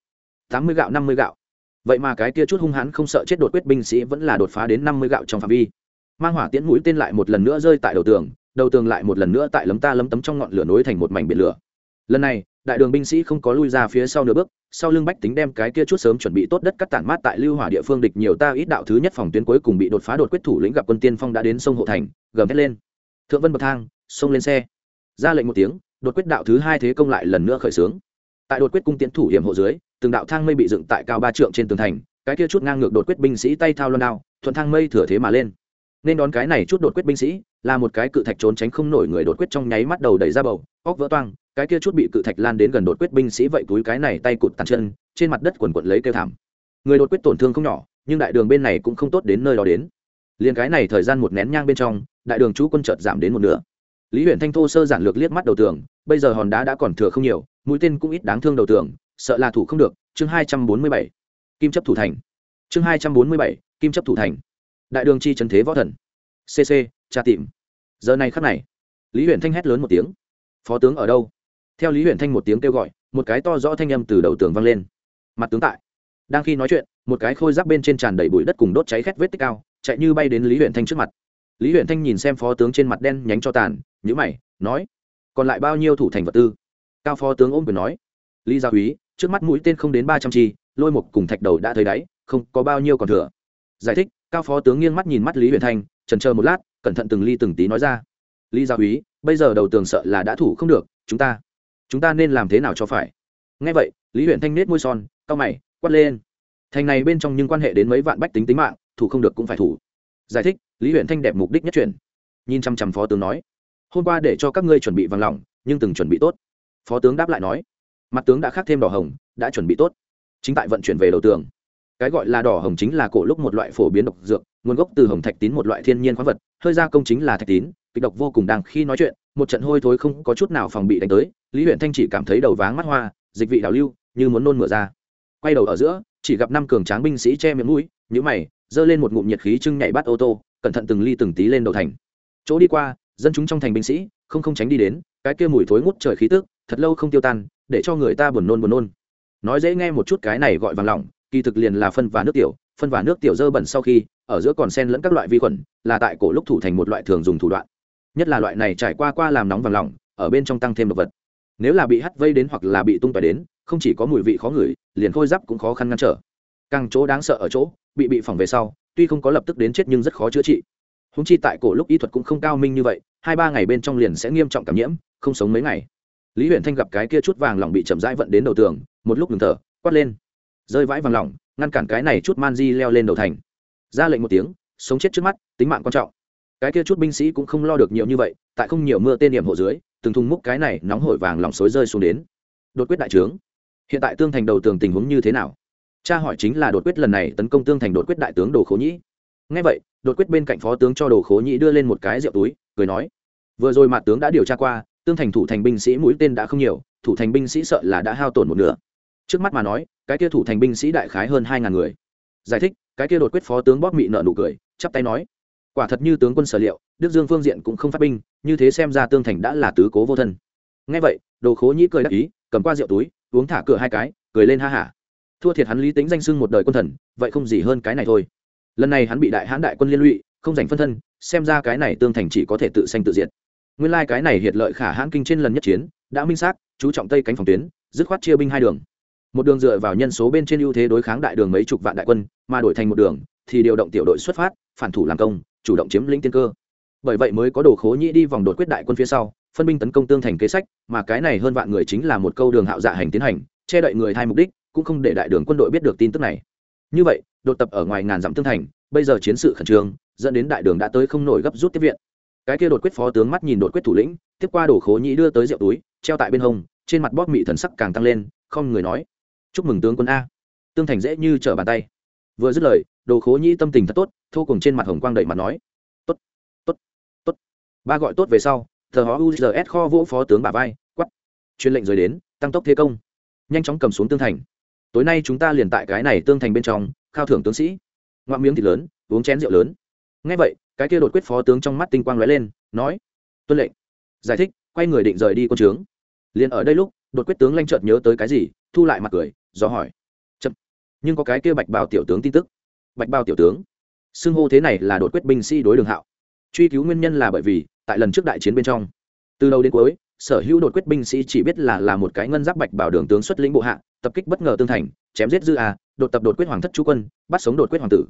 tám mươi gạo, năm mươi gạo. Vậy mà cái kia chút hung hãn không sợ chết đột quyết binh sĩ vẫn là đột phá đến năm mươi gạo trong phạm vi. Mang hỏa tiễn mũi tên lại một lần nữa rơi tại đầu tường đầu tường lại một lần nữa tại lấm ta lấm tấm trong ngọn lửa nối thành một mảnh biển lửa lần này, đại đường binh sĩ không có lui ra phía sau nửa bước, sau lưng bách tính đem cái kia chút sớm chuẩn bị tốt đất cắt tản mát tại lưu hỏa địa phương địch nhiều ta ít đạo thứ nhất phòng tuyến cuối cùng bị đột phá đột quyết thủ lĩnh gặp quân tiên phong đã đến sông hộ thành, gầm thét lên. Thượng vân bậc thang, xông lên xe. Ra lệnh một tiếng, đột quyết đạo thứ hai thế công lại lần nữa khởi xướng. Tại đột quyết cung tiến thủ hiểm hộ dưới, từng đạo thang mây bị dựng tại cao ba trượng trên tường thành, cái kia chút ngang ngược đột quyết binh sĩ tay thao loan đao, thuận thang mây thừa thế mà lên. Nên đón cái này chút đột quyết binh sĩ, là một cái cự thạch trốn tránh không nổi người đột quyết trong nháy mắt đầu đẩy ra bầu, óc vỡ toang cái kia chút bị cự thạch lan đến gần đột quyết binh sĩ vậy túi cái này tay cụt tàn chân, trên mặt đất quần quận lấy kêu thảm. Người đột quyết tổn thương không nhỏ, nhưng đại đường bên này cũng không tốt đến nơi đó đến. Liền cái này thời gian một nén nhang bên trong, đại đường chú quân chợt giảm đến một nửa. Lý huyện thanh thô sơ giản lược liếc mắt đầu tường, bây giờ hòn đá đã còn thừa không nhiều, mũi tên cũng ít đáng thương đầu tường, sợ là thủ không được, chương hai trăm bốn mươi bảy, kim chấp thủ thành. Chương hai trăm bốn mươi bảy, kim chấp thủ thành. Đại đường chi trần thế võ thần. Cc tra tìm. Giờ này khắc này, lý huyện thanh hét lớn một tiếng. Phó tướng ở đâu? Theo lý huyện thanh một tiếng kêu gọi, một cái to rõ thanh âm từ đầu tường vang lên. Mặt tướng tại. Đang khi nói chuyện, một cái khôi giáp bên trên tràn đầy bụi đất cùng đốt cháy khét vết tích cao, chạy như bay đến lý huyện thanh trước mặt. Lý huyện thanh nhìn xem phó tướng trên mặt đen nhánh cho tàn nhữ mày, nói, còn lại bao nhiêu thủ thành vật tư? Cao phó tướng ôm quyền nói, lý gia úy trước mắt mũi tên không đến ba trăm chi, lôi một cùng thạch đầu đã thấy đáy, không có bao nhiêu còn thừa. Giải thích, cao phó tướng nghiêng mắt nhìn mắt lý huyện thanh, trần chờ một lát, cẩn thận từng ly từng tí nói ra, lý gia úy bây giờ đầu tường sợ là đã thủ không được, chúng ta chúng ta nên làm thế nào cho phải? Nghe vậy, lý huyện thanh nết môi son cao mày, quát lên. Thành này bên trong nhưng quan hệ đến mấy vạn bách tính tính mạng, thủ không được cũng phải thủ. Giải thích, lý huyện thanh đẹp mục đích nhất truyền. Nhìn chăm chăm phó tướng nói. Hôm qua để cho các ngươi chuẩn bị vàng lòng nhưng từng chuẩn bị tốt. Phó tướng đáp lại nói. Mặt tướng đã khắc thêm đỏ hồng, đã chuẩn bị tốt. Chính tại vận chuyển về đầu tường. Cái gọi là đỏ hồng chính là cổ lúc một loại phổ biến độc dược, nguồn gốc từ hồng thạch tín một loại thiên nhiên khoáng vật, hơi gia công chính là thạch tín, kịch độc vô cùng đang khi nói chuyện một trận hôi thối không có chút nào phòng bị đánh tới, lý huyện thanh chỉ cảm thấy đầu váng mắt hoa, dịch vị đào lưu, như muốn nôn mửa ra. Quay đầu ở giữa, chỉ gặp năm cường tráng binh sĩ che miệng mũi nhữ mày, giơ lên một ngụm nhiệt khí trưng nhảy bắt ô tô, cẩn thận từng ly từng tí lên đầu thành. Chỗ đi qua, dân chúng trong thành binh sĩ, không không tránh đi đến, cái kia mùi thối ngút trời khí tức, thật lâu không tiêu tan, để cho người ta buồn nôn buồn nôn. Nói dễ nghe một chút cái này gọi vàng lỏng, kỳ thực liền là phân và nước tiểu, phân và nước tiểu dơ bẩn sau khi, ở giữa còn sen lẫn các loại vi khuẩn, là tại cổ lúc thủ thành một loại thường dùng thủ đoạn nhất là loại này trải qua qua làm nóng vàng lỏng, ở bên trong tăng thêm độc vật. Nếu là bị hắt vây đến hoặc là bị tung tỏi đến, không chỉ có mùi vị khó ngửi, liền khôi giáp cũng khó khăn ngăn trở. Càng chỗ đáng sợ ở chỗ, bị bị phỏng về sau, tuy không có lập tức đến chết nhưng rất khó chữa trị. Húng chi tại cổ lúc y thuật cũng không cao minh như vậy, hai ba ngày bên trong liền sẽ nghiêm trọng cảm nhiễm, không sống mấy ngày. Lý huyện thanh gặp cái kia chút vàng lỏng bị chậm rãi vận đến đầu tường, một lúc ngừng thở, quát lên. Rơi vãi vàng lỏng, ngăn cản cái này chút man di leo lên đầu thành. Ra lệnh một tiếng, sống chết trước mắt, tính mạng quan trọng cái kia chút binh sĩ cũng không lo được nhiều như vậy, tại không nhiều mưa tên điểm hộ dưới, từng thùng múc cái này nóng hổi vàng lỏng xối rơi xuống đến. Đột quyết đại trướng. Hiện tại tương thành đầu tường tình huống như thế nào? Cha hỏi chính là đột quyết lần này tấn công tương thành đột quyết đại tướng đồ khố nhĩ. Ngay vậy, đột quyết bên cạnh phó tướng cho đồ khố nhĩ đưa lên một cái rượu túi, cười nói, vừa rồi mặt tướng đã điều tra qua, tương thành thủ thành binh sĩ mũi tên đã không nhiều, thủ thành binh sĩ sợ là đã hao tổn một nửa. Trước mắt mà nói, cái kia thủ thành binh sĩ đại khái hơn hai ngàn người. Giải thích, cái kia đột quyết phó tướng bóp mị nợ nụ cười, chắp tay nói quả thật như tướng quân sở liệu, đức dương phương diện cũng không phát binh, như thế xem ra tương thành đã là tứ cố vô thân. Ngay vậy, đồ khố nhĩ cười đắc ý, cầm qua rượu túi, uống thả cửa hai cái, cười lên ha hả. Thua thiệt hắn lý tính danh sưng một đời quân thần, vậy không gì hơn cái này thôi. Lần này hắn bị đại hãn đại quân liên lụy, không giành phân thân, xem ra cái này tương thành chỉ có thể tự sanh tự diệt. Nguyên lai、like、cái này hiệt lợi khả hãn kinh trên lần nhất chiến, đã minh xác, chú trọng tây cánh phòng tuyến, dứt khoát chia binh hai đường. Một đường dựa vào nhân số bên trên ưu thế đối kháng đại đường mấy chục vạn đại quân, mà đổi thành một đường, thì điều động tiểu đội xuất phát, phản thủ làm công chủ động chiếm lĩnh tiên cơ. Bởi vậy mới có đồ khố nhĩ đi vòng đột quyết đại quân phía sau, phân binh tấn công tương thành kế sách, mà cái này hơn vạn người chính là một câu đường hạo dạ hành tiến hành, che đậy người thay mục đích, cũng không để đại đường quân đội biết được tin tức này. Như vậy, đột tập ở ngoài ngàn dặm tương thành, bây giờ chiến sự khẩn trương, dẫn đến đại đường đã tới không nổi gấp rút tiếp viện. Cái kia đột quyết phó tướng mắt nhìn đột quyết thủ lĩnh, tiếp qua đổ khố nhĩ đưa tới rượu túi, treo tại bên hông, trên mặt bóp mị thần sắc càng tăng lên, không người nói. Chúc mừng tướng quân a. Tương thành dễ như trở bàn tay. Vừa dứt lời, đồ khố nhĩ tâm tình thật tốt thô cùng trên mặt hồng quang đẩy mặt nói, tốt tốt tốt. Ba gọi tốt về sau, thờ họ uzs kho vũ phó tướng bà vai quắp chuyên lệnh rời đến, tăng tốc thế công. Nhanh chóng cầm xuống tương thành. Tối nay chúng ta liền tại cái này tương thành bên trong, khao thưởng tướng sĩ. Ngoạm miếng thịt lớn, uống chén rượu lớn. Ngay vậy, cái kia đột quyết phó tướng trong mắt tinh quang lóe lên, nói, tuân lệnh. Giải thích, quay người định rời đi quân trướng. Liền ở đây lúc, đột quyết tướng lanh chợt nhớ tới cái gì, thu lại mặt cười, do hỏi. Chậm, nhưng có cái kia bạch bào tiểu tướng tin tức. Bạch bào tiểu tướng? Xưng hô thế này là đột quyết binh sĩ đối đường hạo. Truy cứu nguyên nhân là bởi vì, tại lần trước đại chiến bên trong, từ đầu đến cuối, sở hữu đột quyết binh sĩ chỉ biết là là một cái ngân giáp bạch bảo đường tướng xuất lĩnh bộ hạ, tập kích bất ngờ tương thành, chém giết dư à đột tập đột quyết hoàng thất chú quân, bắt sống đột quyết hoàng tử.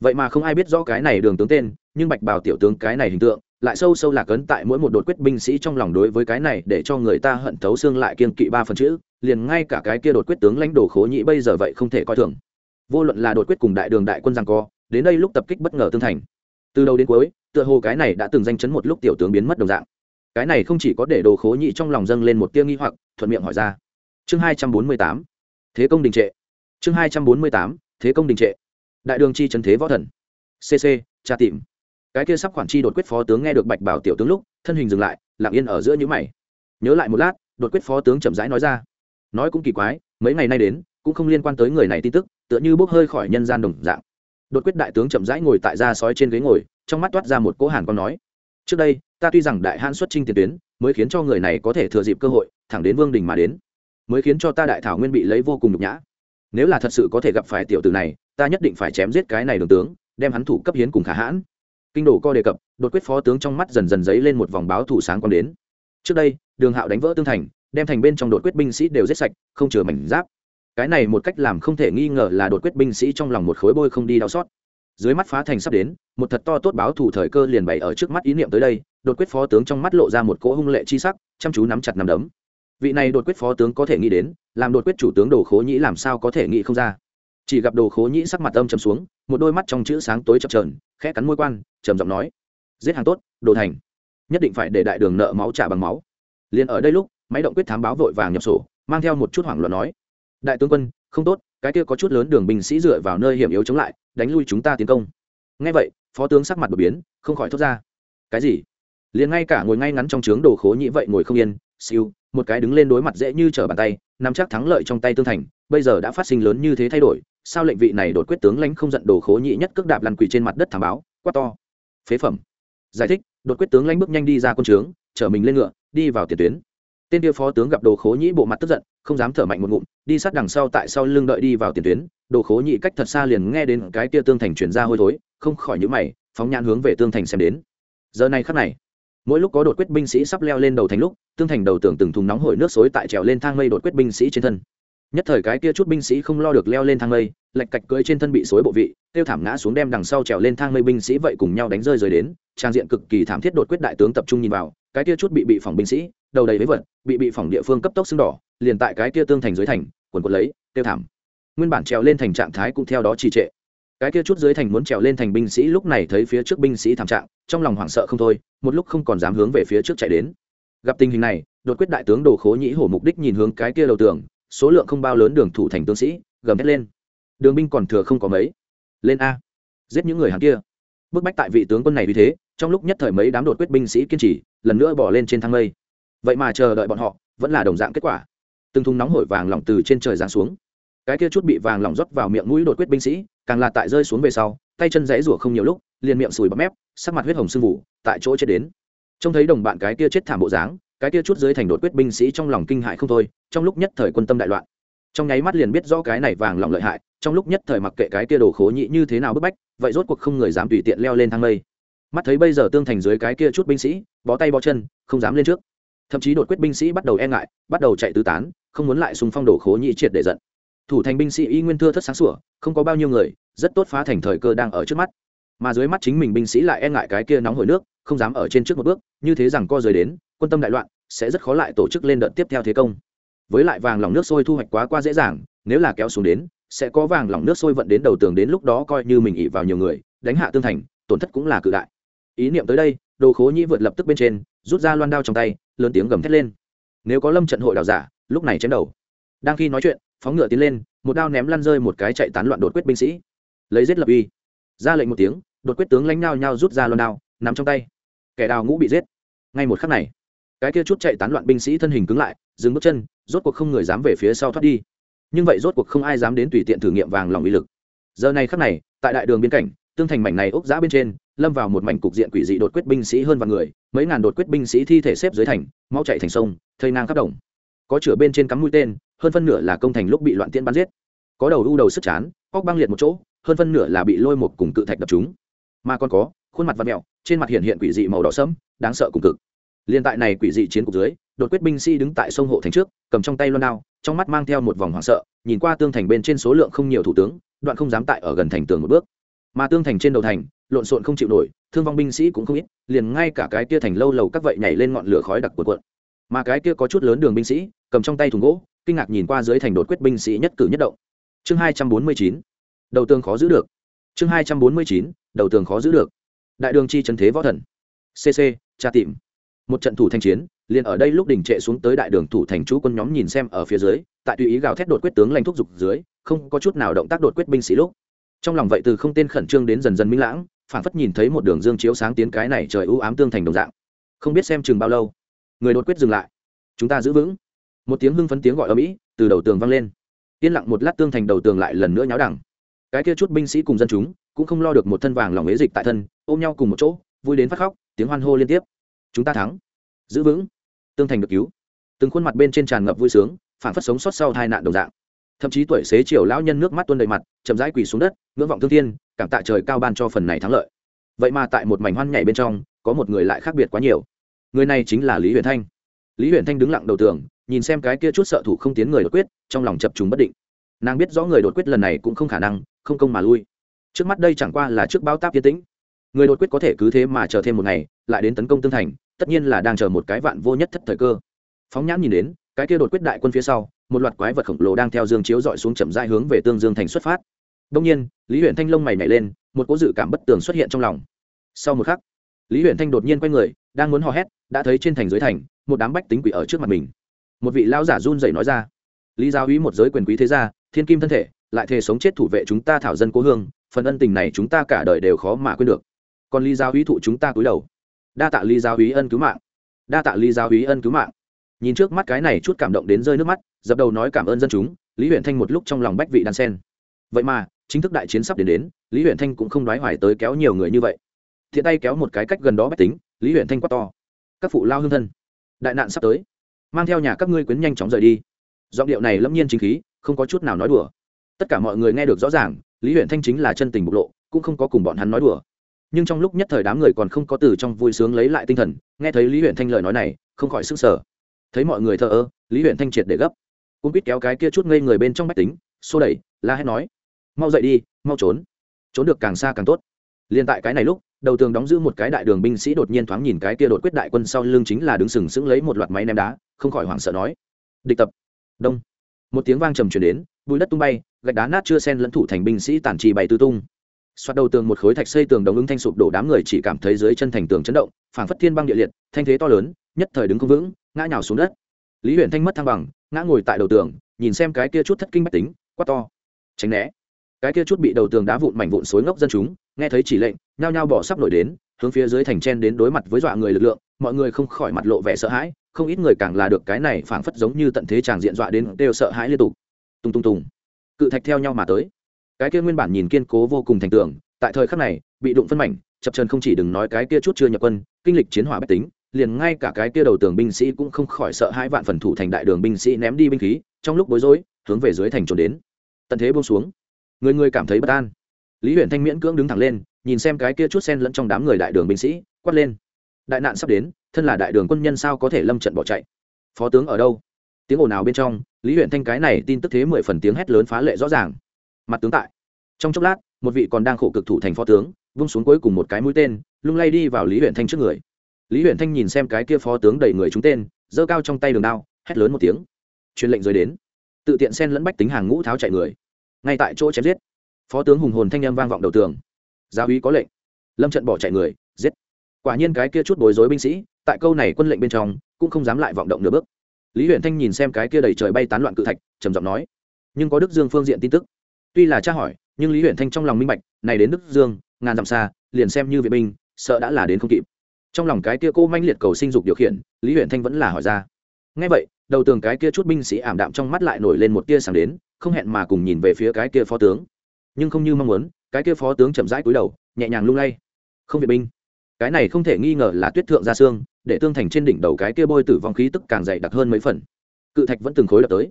Vậy mà không ai biết rõ cái này đường tướng tên, nhưng bạch bảo tiểu tướng cái này hình tượng, lại sâu sâu lạc ấn tại mỗi một đột quyết binh sĩ trong lòng đối với cái này để cho người ta hận thấu xương lại kiên kỵ ba phần chữ, liền ngay cả cái kia đột quyết tướng lãnh đồ khố nhĩ bây giờ vậy không thể coi thường. Vô luận là đột quyết cùng đại đường đại quân giang co đến đây lúc tập kích bất ngờ tương thành. Từ đầu đến cuối, tựa hồ cái này đã từng danh chấn một lúc tiểu tướng biến mất đồng dạng. Cái này không chỉ có để đồ khố nhị trong lòng dâng lên một tia nghi hoặc, thuận miệng hỏi ra. Chương hai trăm bốn mươi tám. Thế công đình trệ. Chương hai trăm bốn mươi tám. Thế công đình trệ. Đại đường chi trần thế võ thần. Cc tra tìm. Cái kia sắp khoản chi đột quyết phó tướng nghe được bạch bảo tiểu tướng lúc, thân hình dừng lại, lặng yên ở giữa những mày. Nhớ lại một lát, đột quyết phó tướng chậm rãi nói ra. Nói cũng kỳ quái, mấy ngày nay đến, cũng không liên quan tới người này tin tức, tựa như bốc hơi khỏi nhân gian đồng dạng đột quyết đại tướng chậm rãi ngồi tại da sói trên ghế ngồi, trong mắt toát ra một cỗ hàn con nói, trước đây, ta tuy rằng đại hãn xuất trinh tiền tuyến, mới khiến cho người này có thể thừa dịp cơ hội, thẳng đến vương đình mà đến, mới khiến cho ta đại thảo nguyên bị lấy vô cùng nhục nhã. Nếu là thật sự có thể gặp phải tiểu tử này, ta nhất định phải chém giết cái này đường tướng, đem hắn thủ cấp hiến cùng khả hãn. Kinh đồ co đề cập, đột quyết phó tướng trong mắt dần dần dấy lên một vòng báo thủ sáng còn đến. Trước đây, đường hạo đánh vỡ tương thành, đem thành bên trong đột quyết binh sĩ đều giết sạch, không chừa mảnh giáp cái này một cách làm không thể nghi ngờ là đột quyết binh sĩ trong lòng một khối bôi không đi đau xót. Dưới mắt phá thành sắp đến, một thật to tốt báo thủ thời cơ liền bày ở trước mắt ý niệm tới đây, đột quyết phó tướng trong mắt lộ ra một cỗ hung lệ chi sắc, chăm chú nắm chặt nắm đấm. Vị này đột quyết phó tướng có thể nghĩ đến, làm đột quyết chủ tướng đồ khố nhĩ làm sao có thể nghĩ không ra. Chỉ gặp đồ khố nhĩ sắc mặt âm trầm xuống, một đôi mắt trong chữ sáng tối chập trờn khẽ cắn môi quan, trầm giọng nói, giết hàng tốt, đồ thành. Nhất định phải để đại đường nợ máu trả bằng máu. Liền ở đây lúc, máy động quyết thám báo vội vàng nhập sổ, mang theo một chút hoảng loạn nói đại tướng quân, không tốt, cái kia có chút lớn đường binh sĩ dựa vào nơi hiểm yếu chống lại, đánh lui chúng ta tiến công. Ngay vậy, phó tướng sắc mặt đột biến, không khỏi thốt ra. Cái gì? Liền ngay cả ngồi ngay ngắn trong trướng đồ khố nhĩ vậy ngồi không yên, siêu, một cái đứng lên đối mặt dễ như trở bàn tay, nắm chắc thắng lợi trong tay tương thành, bây giờ đã phát sinh lớn như thế thay đổi, sao lệnh vị này đột quyết tướng lãnh không giận đồ khố nhĩ nhất cước đạp lăn quỳ trên mặt đất thảm báo, quát to. Phế phẩm. Giải thích, đột quyết tướng lãnh bước nhanh đi ra quân trướng, chở mình lên ngựa, đi vào tiền tuyến. Tên kia phó tướng gặp đồ khố nhĩ bộ mặt tức giận, không dám thở mạnh một ngụm đi sát đằng sau tại sau lưng đợi đi vào tiền tuyến, đồ khố nhị cách thật xa liền nghe đến cái kia tương thành chuyển ra hôi thối, không khỏi những mày, phóng nhãn hướng về tương thành xem đến. Giờ này khắc này, mỗi lúc có đột quyết binh sĩ sắp leo lên đầu thành lúc, tương thành đầu tưởng từng thùng nóng hổi nước xối tại trèo lên thang mây đột quyết binh sĩ trên thân. Nhất thời cái kia chút binh sĩ không lo được leo lên thang mây lạch cạch cưỡi trên thân bị xối bộ vị, tiêu thảm ngã xuống đem đằng sau trèo lên thang mây binh sĩ vậy cùng nhau đánh rơi rơi đến, trang diện cực kỳ thảm thiết đột quyết đại tướng tập trung nhìn vào, cái kia chút bị bị phỏng binh sĩ, đầu đầy với vật, bị bị phỏng địa phương cấp tốc xương đỏ liền tại cái kia tương thành dưới thành, quần quần lấy, tiêu thảm. Nguyên bản trèo lên thành trạng thái cũng theo đó trì trệ. Cái kia chút dưới thành muốn trèo lên thành binh sĩ lúc này thấy phía trước binh sĩ thảm trạng, trong lòng hoảng sợ không thôi, một lúc không còn dám hướng về phía trước chạy đến. Gặp tình hình này, đột quyết đại tướng đồ khố nhĩ hổ mục đích nhìn hướng cái kia đầu tường, số lượng không bao lớn đường thủ thành tướng sĩ, gầm hết lên. Đường binh còn thừa không có mấy. Lên a. Giết những người hàng kia. Bức bách tại vị tướng quân này vì thế, trong lúc nhất thời mấy đám đột quyết binh sĩ kiên trì, lần nữa bỏ lên trên thang mây. Vậy mà chờ đợi bọn họ, vẫn là đồng dạng kết quả từng thùng nóng hổi vàng lỏng từ trên trời giáng xuống. Cái kia chút bị vàng lỏng rót vào miệng mũi đột quyết binh sĩ, càng là tại rơi xuống về sau, tay chân rẽ rủa không nhiều lúc, liền miệng sùi bắp mép, sắc mặt huyết hồng sưng vụ, tại chỗ chết đến. Trông thấy đồng bạn cái kia chết thảm bộ dáng, cái kia chút dưới thành đột quyết binh sĩ trong lòng kinh hại không thôi, trong lúc nhất thời quân tâm đại loạn. Trong nháy mắt liền biết rõ cái này vàng lỏng lợi hại, trong lúc nhất thời mặc kệ cái kia đồ khố nhị như thế nào bức bách, vậy rốt cuộc không người dám tùy tiện leo lên thang mây. Mắt thấy bây giờ tương thành dưới cái kia chút binh sĩ, bó tay bó chân, không dám lên trước. Thậm chí đột quyết binh sĩ bắt đầu e ngại, bắt đầu chạy tứ tán không muốn lại xung phong đổ khố nhị triệt để giận. Thủ thành binh sĩ y nguyên thưa thất sáng sủa, không có bao nhiêu người, rất tốt phá thành thời cơ đang ở trước mắt. Mà dưới mắt chính mình binh sĩ lại e ngại cái kia nóng hổi nước, không dám ở trên trước một bước, như thế rằng co rời đến, quân tâm đại loạn, sẽ rất khó lại tổ chức lên đợt tiếp theo thế công. Với lại vàng lòng nước sôi thu hoạch quá qua dễ dàng, nếu là kéo xuống đến, sẽ có vàng lòng nước sôi vận đến đầu tường đến lúc đó coi như mình ỉ vào nhiều người, đánh hạ tương thành, tổn thất cũng là cự đại. Ý niệm tới đây, đồ khố nhĩ vượt lập tức bên trên, rút ra loan đao trong tay, lớn tiếng gầm thét lên. Nếu có lâm trận hội đào giả lúc này chém đầu. Đang khi nói chuyện, phóng ngựa tiến lên, một đao ném lăn rơi một cái chạy tán loạn đột quyết binh sĩ. Lấy giết lập uy. Ra lệnh một tiếng, đột quyết tướng lãnh nao nhau rút ra loan đao nằm trong tay. Kẻ đào ngũ bị giết. Ngay một khắc này, cái kia chút chạy tán loạn binh sĩ thân hình cứng lại, dừng bước chân, rốt cuộc không người dám về phía sau thoát đi. Nhưng vậy rốt cuộc không ai dám đến tùy tiện thử nghiệm vàng lòng uy lực. Giờ này khắc này, tại đại đường biên cảnh tương thành mảnh này ốc giã bên trên, lâm vào một mảnh cục diện quỷ dị đột quyết binh sĩ hơn vạn người, mấy ngàn đột quyết binh sĩ thi thể xếp dưới thành mau chạy thành sông, thây nang khắp đồng có chửa bên trên cắm mũi tên, hơn phân nửa là công thành lúc bị loạn tiễn bắn giết. Có đầu u đầu sức chán, óc băng liệt một chỗ, hơn phân nửa là bị lôi một cùng cự thạch đập chúng. Mà còn có, khuôn mặt và mẹo, trên mặt hiện hiện quỷ dị màu đỏ sẫm, đáng sợ cùng cực. Liên tại này quỷ dị chiến cục dưới, đột quyết binh sĩ đứng tại sông hộ thành trước, cầm trong tay loan đao, trong mắt mang theo một vòng hoảng sợ, nhìn qua tương thành bên trên số lượng không nhiều thủ tướng, đoạn không dám tại ở gần thành tường một bước. Mà tương thành trên đầu thành, lộn xộn không chịu nổi, thương vong binh sĩ cũng không ít, liền ngay cả cái tia thành lâu lầu các vậy nhảy lên ngọn lửa khói đặc cuộn cuộn mà cái kia có chút lớn đường binh sĩ, cầm trong tay thùng gỗ, kinh ngạc nhìn qua dưới thành đột quyết binh sĩ nhất cử nhất động. Chương hai trăm bốn mươi chín, đầu tường khó giữ được. Chương hai trăm bốn mươi chín, đầu tường khó giữ được. Đại đường chi trần thế võ thần. Cc tra tìm. Một trận thủ thanh chiến, liền ở đây lúc đỉnh trệ xuống tới đại đường thủ thành chú quân nhóm nhìn xem ở phía dưới, tại tùy ý gào thét đột quyết tướng lanh thúc dục dưới, không có chút nào động tác đột quyết binh sĩ lúc. Trong lòng vậy từ không tên khẩn trương đến dần dần minh lãng phản phất nhìn thấy một đường dương chiếu sáng tiến cái này trời ưu ám tương thành đồng dạng. Không biết xem chừng bao lâu người đột quyết dừng lại. Chúng ta giữ vững. Một tiếng hưng phấn tiếng gọi ở mỹ, từ đầu tường vang lên. Yên lặng một lát tương thành đầu tường lại lần nữa nháo đẳng. Cái kia chút binh sĩ cùng dân chúng, cũng không lo được một thân vàng lòng ế dịch tại thân, ôm nhau cùng một chỗ, vui đến phát khóc, tiếng hoan hô liên tiếp. Chúng ta thắng. Giữ vững. Tương thành được cứu. Từng khuôn mặt bên trên tràn ngập vui sướng phản phất sống sót sau hai nạn đồng dạng. Thậm chí tuổi xế chiều lão nhân nước mắt tuôn đầy mặt, chậm rãi quỳ xuống đất, ngưỡng vọng thương thiên, cảm tạ trời cao ban cho phần này thắng lợi. Vậy mà tại một mảnh hoan nhảy bên trong, có một người lại khác biệt quá nhiều người này chính là lý huyền thanh. Lý huyền thanh đứng lặng đầu tường, nhìn xem cái kia chút sợ thủ không tiến người đột quyết, trong lòng chập trùng bất định. Nàng biết rõ người đột quyết lần này cũng không khả năng, không công mà lui. Trước mắt đây chẳng qua là trước bao táp yên tĩnh. Người đột quyết có thể cứ thế mà chờ thêm một ngày, lại đến tấn công tương thành, tất nhiên là đang chờ một cái vạn vô nhất thất thời cơ. Phóng nhãn nhìn đến, cái kia đột quyết đại quân phía sau, một loạt quái vật khổng lồ đang theo dương chiếu dọi xuống chậm rãi hướng về tương dương thành xuất phát. Đông nhiên, lý huyện thanh lông mày nhảy lên, một cỗ dự cảm bất tường xuất hiện trong lòng. Sau một khắc, lý huyện thanh đột nhiên quay người đang muốn hò hét, đã thấy trên thành dưới thành, một đám bách tính quỷ ở trước mặt mình. Một vị lão giả run rẩy nói ra, lý giáo úy một giới quyền quý thế gia, thiên kim thân thể, lại thề sống chết thủ vệ chúng ta thảo dân cố hương, phần ân tình này chúng ta cả đời đều khó mà quên được. Còn lý giáo úy thụ chúng ta cúi đầu. Đa tạ lý giáo úy ân cứu mạng. Đa tạ lý giáo úy ân cứu mạng. Nhìn trước mắt cái này chút cảm động đến rơi nước mắt, dập đầu nói cảm ơn dân chúng, lý huyện thanh một lúc trong lòng bách vị đan sen. Vậy mà, chính thức đại chiến sắp đến đến, lý huyện thanh cũng không đoái hoài tới kéo nhiều người như vậy. Thiện tay kéo một cái cách gần đó bách tính lý huyện thanh quát to. Các phụ lao hương thân, đại nạn sắp tới. Mang theo nhà các ngươi quyến nhanh chóng rời đi. Giọng điệu này lâm nhiên chính khí, không có chút nào nói đùa. Tất cả mọi người nghe được rõ ràng, lý huyện thanh chính là chân tình bộc lộ, cũng không có cùng bọn hắn nói đùa. Nhưng trong lúc nhất thời đám người còn không có từ trong vui sướng lấy lại tinh thần, nghe thấy lý huyện thanh lời nói này, không khỏi sức sở thấy mọi người thờ ơ, lý huyện thanh triệt để gấp. Cũng biết kéo cái kia chút ngây người bên trong bách tính, xô đẩy, la hét nói. Mau dậy đi, mau trốn. Trốn được càng xa càng tốt. Liên tại cái này lúc đầu tường đóng giữ một cái đại đường binh sĩ đột nhiên thoáng nhìn cái kia đột quyết đại quân sau lưng chính là đứng sừng sững lấy một loạt máy ném đá, không khỏi hoảng sợ nói. Địch tập. Đông. Một tiếng vang trầm truyền đến, bùi đất tung bay, gạch đá nát chưa sen lẫn thủ thành binh sĩ tản trì bày tư tung. Xoát đầu tường một khối thạch xây tường đồng ứng thanh sụp đổ đám người chỉ cảm thấy dưới chân thành tường chấn động, phảng phất thiên băng địa liệt, thanh thế to lớn, nhất thời đứng không vững, ngã nhào xuống đất. Lý huyện thanh mất thăng bằng, ngã ngồi tại đầu tường, nhìn xem cái kia chút thất kinh bách tính, quát to. Tránh né cái kia chút bị đầu tường đá vụn mảnh vụn xối ngốc dân chúng, nghe thấy chỉ lệnh, nhao nhao bỏ sắp nổi đến, hướng phía dưới thành chen đến đối mặt với dọa người lực lượng, mọi người không khỏi mặt lộ vẻ sợ hãi, không ít người càng là được cái này phảng phất giống như tận thế chàng diện dọa đến đều sợ hãi liên tục. Tung tung tung cự thạch theo nhau mà tới. Cái kia nguyên bản nhìn kiên cố vô cùng thành tường, tại thời khắc này, bị đụng phân mảnh, chập chân không chỉ đừng nói cái kia chút chưa nhập quân, kinh lịch chiến hỏa bách tính, liền ngay cả cái kia đầu tường binh sĩ cũng không khỏi sợ hai vạn phần thủ thành đại đường binh sĩ ném đi binh khí, trong lúc bối rối, hướng về dưới thành trốn đến. Tận thế buông xuống người người cảm thấy bất an. Lý huyện thanh miễn cưỡng đứng thẳng lên, nhìn xem cái kia chút sen lẫn trong đám người đại đường binh sĩ, quát lên. Đại nạn sắp đến, thân là đại đường quân nhân sao có thể lâm trận bỏ chạy? Phó tướng ở đâu? Tiếng ồn nào bên trong, lý huyện thanh cái này tin tức thế mười phần tiếng hét lớn phá lệ rõ ràng. Mặt tướng tại. Trong chốc lát, một vị còn đang khổ cực thủ thành phó tướng, vung xuống cuối cùng một cái mũi tên, lung lay đi vào lý huyện thanh trước người. Lý huyện thanh nhìn xem cái kia phó tướng đầy người trúng tên, giơ cao trong tay đường đao, hét lớn một tiếng. Truyền lệnh rời đến. Tự tiện xen lẫn bách tính hàng ngũ tháo chạy người ngay tại chỗ chém giết. Phó tướng hùng hồn thanh â m vang vọng đầu tường. Giáo úy có lệnh. Lâm trận bỏ chạy người, giết. Quả nhiên cái kia chút bối rối binh sĩ, tại câu này quân lệnh bên trong, cũng không dám lại vọng động nửa bước. Lý huyện thanh nhìn xem cái kia đầy trời bay tán loạn cự thạch, trầm giọng nói, nhưng có đức dương phương diện tin tức. Tuy là tra hỏi, nhưng lý huyện thanh trong lòng minh bạch, này đến đức dương, ngàn dặm xa, liền xem như vệ binh, sợ đã là đến không kịp. Trong lòng cái kia cô manh liệt cầu sinh dục điều khiển, lý huyện thanh vẫn là hỏi ra. Ngay vậy, đầu tường cái kia chút binh sĩ ảm đạm trong mắt lại nổi lên một tia sáng đến không hẹn mà cùng nhìn về phía cái kia phó tướng. Nhưng không như mong muốn, cái kia phó tướng chậm rãi cúi đầu, nhẹ nhàng lung lay. Không vệ binh. Cái này không thể nghi ngờ là tuyết thượng gia xương, để tương thành trên đỉnh đầu cái kia bôi tử vong khí tức càng dày đặc hơn mấy phần. Cự thạch vẫn từng khối đập tới.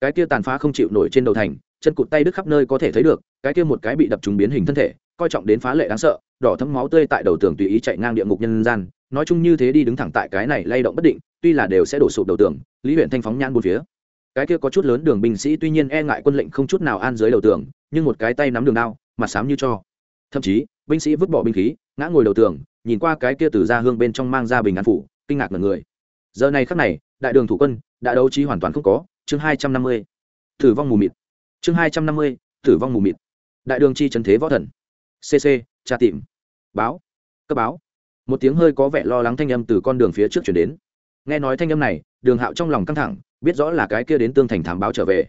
Cái kia tàn phá không chịu nổi trên đầu thành, chân cụt tay đứt khắp nơi có thể thấy được, cái kia một cái bị đập trúng biến hình thân thể, coi trọng đến phá lệ đáng sợ, đỏ thấm máu tươi tại đầu tường tùy ý chạy ngang địa ngục nhân gian. Nói chung như thế đi đứng thẳng tại cái này lay động bất định, tuy là đều sẽ đổ sụp đầu tường, lý huyện thanh phóng nhan bốn phía cái kia có chút lớn đường binh sĩ tuy nhiên e ngại quân lệnh không chút nào an dưới đầu tường, nhưng một cái tay nắm đường đao, mặt xám như cho. Thậm chí, binh sĩ vứt bỏ binh khí, ngã ngồi đầu tường, nhìn qua cái kia từ ra hương bên trong mang ra bình an phủ, kinh ngạc ngần người. Giờ này khắc này, đại đường thủ quân đã đấu trí hoàn toàn không có, chương hai trăm năm mươi, tử vong mù mịt. Chương hai trăm năm mươi, tử vong mù mịt. Đại đường chi trần thế võ thần. Cc tra tìm. Báo. Cấp báo. Một tiếng hơi có vẻ lo lắng thanh âm từ con đường phía trước chuyển đến. Nghe nói thanh âm này, đường hạo trong lòng căng thẳng biết rõ là cái kia đến tương thành thám báo trở về.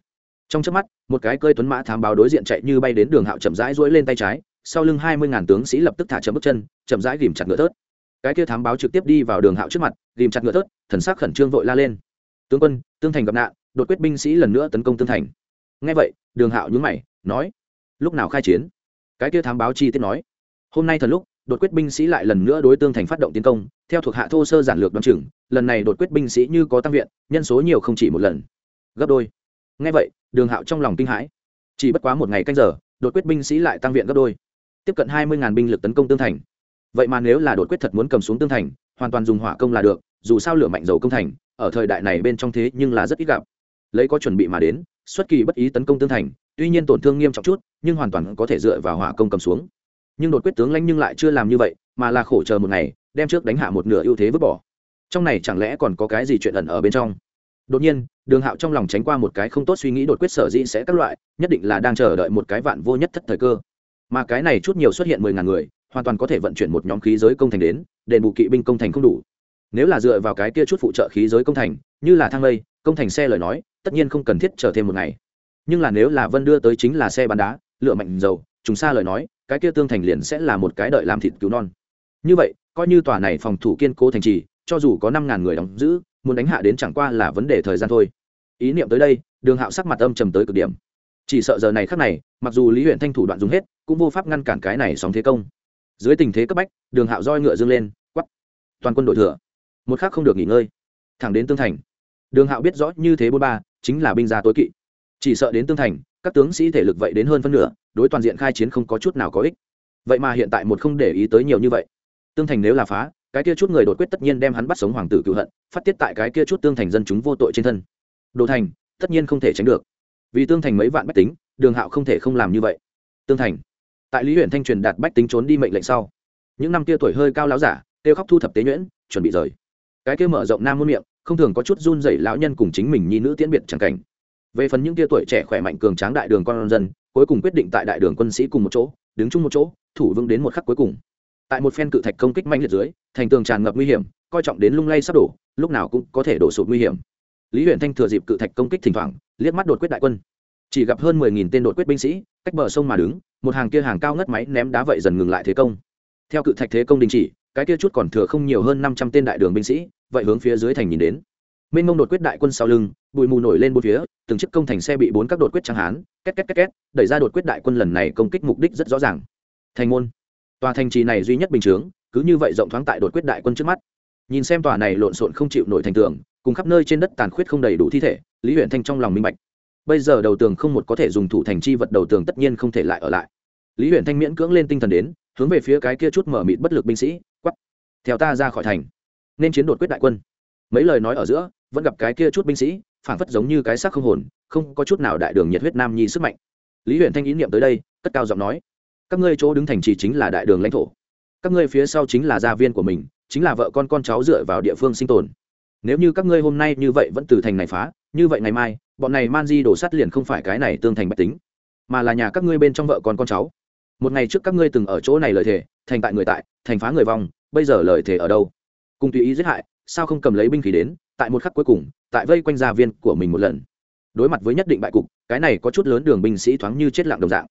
Trong trước mắt, một cái cơi tuấn mã thám báo đối diện chạy như bay đến đường hạo chậm rãi rỗi lên tay trái, sau lưng hai mươi ngàn tướng sĩ lập tức thả chậm bước chân, chậm rãi ghìm chặt ngựa tớt cái kia thám báo trực tiếp đi vào đường hạo trước mặt, ghìm chặt ngựa tớt thần sắc khẩn trương vội la lên. Tướng quân, tương thành gặp nạn, đột quyết binh sĩ lần nữa tấn công tương thành. Ngay vậy, đường hạo nhún mày, nói, lúc nào khai chiến? Cái kia thám báo chi tiết nói, hôm nay thần lúc đột quyết binh sĩ lại lần nữa đối tương thành phát động tiến công, theo thuộc hạ thô sơ giản lược đ o á n chừng, lần này đột quyết binh sĩ như có tăng viện, nhân số nhiều không chỉ một lần. Gấp đôi. Ngay vậy, đường hạo trong lòng kinh hãi. Chỉ bất quá một ngày canh giờ, đột quyết binh sĩ lại tăng viện gấp đôi. Tiếp cận hai mươi binh lực tấn công tương thành. Vậy mà nếu là đột quyết thật muốn cầm xuống tương thành, hoàn toàn dùng hỏa công là được, dù sao lửa mạnh dầu công thành, ở thời đại này bên trong thế nhưng là rất ít gặp. Lấy có chuẩn bị mà đến, xuất kỳ bất ý tấn công tương thành, tuy nhiên tổn thương nghiêm trọng chút, nhưng hoàn toàn có thể dựa vào hỏa công cầm xuống nhưng đột quyết tướng lãnh nhưng lại chưa làm như vậy, mà là khổ chờ một ngày, đem trước đánh hạ một nửa ưu thế vứt bỏ. Trong này chẳng lẽ còn có cái gì chuyện ẩn ở bên trong? Đột nhiên, đường hạo trong lòng tránh qua một cái không tốt suy nghĩ đột quyết sở dĩ sẽ các loại, nhất định là đang chờ đợi một cái vạn vô nhất thất thời cơ. Mà cái này chút nhiều xuất hiện mười ngàn người, hoàn toàn có thể vận chuyển một nhóm khí giới công thành đến, đền bù kỵ binh công thành không đủ. Nếu là dựa vào cái kia chút phụ trợ khí giới công thành, như là thang lây, công thành xe lời nói, tất nhiên không cần thiết chờ thêm một ngày. Nhưng là nếu là vân đưa tới chính là xe bắn đá lựa mạnh dầu chúng xa lời nói cái kia tương thành liền sẽ là một cái đợi làm thịt cứu non. Như vậy, coi như tòa này phòng thủ kiên cố thành trì, cho dù có năm ngàn người đóng giữ, muốn đánh hạ đến chẳng qua là vấn đề thời gian thôi. Ý niệm tới đây, đường hạo sắc mặt âm trầm tới cực điểm. Chỉ sợ giờ này khắc này, mặc dù lý huyện thanh thủ đoạn dùng hết, cũng vô pháp ngăn cản cái này sóng thế công. Dưới tình thế cấp bách, đường hạo roi ngựa dâng lên quắp toàn quân đội thừa. Một khác không được nghỉ ngơi. Thẳng đến tương thành. Đường hạo biết rõ như thế bôn ba, chính là binh gia tối kỵ. Chỉ sợ đến tương thành các tướng sĩ thể lực vậy đến hơn phân nửa, đối toàn diện khai chiến không có chút nào có ích. Vậy mà hiện tại một không để ý tới nhiều như vậy. Tương thành nếu là phá, cái kia chút người đột quyết tất nhiên đem hắn bắt sống hoàng tử cựu hận, phát tiết tại cái kia chút tương thành dân chúng vô tội trên thân. Đồ thành, tất nhiên không thể tránh được. Vì tương thành mấy vạn bách tính, đường hạo không thể không làm như vậy. Tương thành, tại lý huyện thanh truyền đạt bách tính trốn đi mệnh lệnh sau, những năm kia tuổi hơi cao láo giả, kêu khóc thu thập tế nhuyễn, chuẩn bị rời. Cái kia mở rộng nam muôn miệng, không thường có chút run dày lão nhân cùng chính mình nhi nữ tiễn biệt chẳng cảnh về phần những tia tuổi trẻ khỏe mạnh cường tráng đại đường con dân, cuối cùng quyết định tại đại đường quân sĩ cùng một chỗ, đứng chung một chỗ, thủ vững đến một khắc cuối cùng. Tại một phen cự thạch công kích mạnh liệt dưới, thành tường tràn ngập nguy hiểm, coi trọng đến lung lay sắp đổ, lúc nào cũng có thể đổ sụp nguy hiểm. Lý huyện thanh thừa dịp cự thạch công kích thỉnh thoảng, liếc mắt đột quyết đại quân. Chỉ gặp hơn mười nghìn tên đột quyết binh sĩ, cách bờ sông mà đứng, một hàng kia hàng cao ngất máy ném đá vậy dần ngừng lại thế công. Theo cự thạch thế công đình chỉ, cái kia chút còn thừa không nhiều hơn năm trăm tên đại đường binh sĩ, vậy hướng phía dưới thành nhìn đến mênh mông đột quyết đại quân sau lưng, bụi mù nổi lên bốn phía, từng chiếc công thành xe bị bốn các đột quyết trắng hán, két két két két, đẩy ra đột quyết đại quân lần này công kích mục đích rất rõ ràng. Thành môn. Tòa thành trì này duy nhất bình chướng, cứ như vậy rộng thoáng tại đột quyết đại quân trước mắt. Nhìn xem tòa này lộn xộn không chịu nổi thành tường, cùng khắp nơi trên đất tàn khuyết không đầy đủ thi thể, lý huyện thanh trong lòng minh bạch. Bây giờ đầu tường không một có thể dùng thủ thành chi vật đầu tường tất nhiên không thể lại ở lại. Lý huyện thanh miễn cưỡng lên tinh thần đến, hướng về phía cái kia chút mở mịt bất lực binh sĩ quắp theo ta ra khỏi thành, nên chiến đột quyết đại quân mấy lời nói ở giữa, vẫn gặp cái kia chút binh sĩ phản phất giống như cái xác không hồn, không có chút nào đại đường nhiệt huyết nam nhi sức mạnh. Lý huyện thanh ý niệm tới đây, cất cao giọng nói, các ngươi chỗ đứng thành trì chính là đại đường lãnh thổ. Các ngươi phía sau chính là gia viên của mình, chính là vợ con con cháu dựa vào địa phương sinh tồn. Nếu như các ngươi hôm nay như vậy vẫn từ thành này phá, như vậy ngày mai, bọn này man di đổ sắt liền không phải cái này tương thành bách tính, mà là nhà các ngươi bên trong vợ con con cháu. Một ngày trước các ngươi từng ở chỗ này lời thề, thành tại người tại, thành phá người vong, bây giờ lời thề ở đâu? Cùng tùy ý giết hại sao không cầm lấy binh khí đến, tại một khắc cuối cùng, tại vây quanh gia viên của mình một lần. Đối mặt với nhất định bại cục, cái này có chút lớn đường binh sĩ thoáng như chết lặng đồng dạng.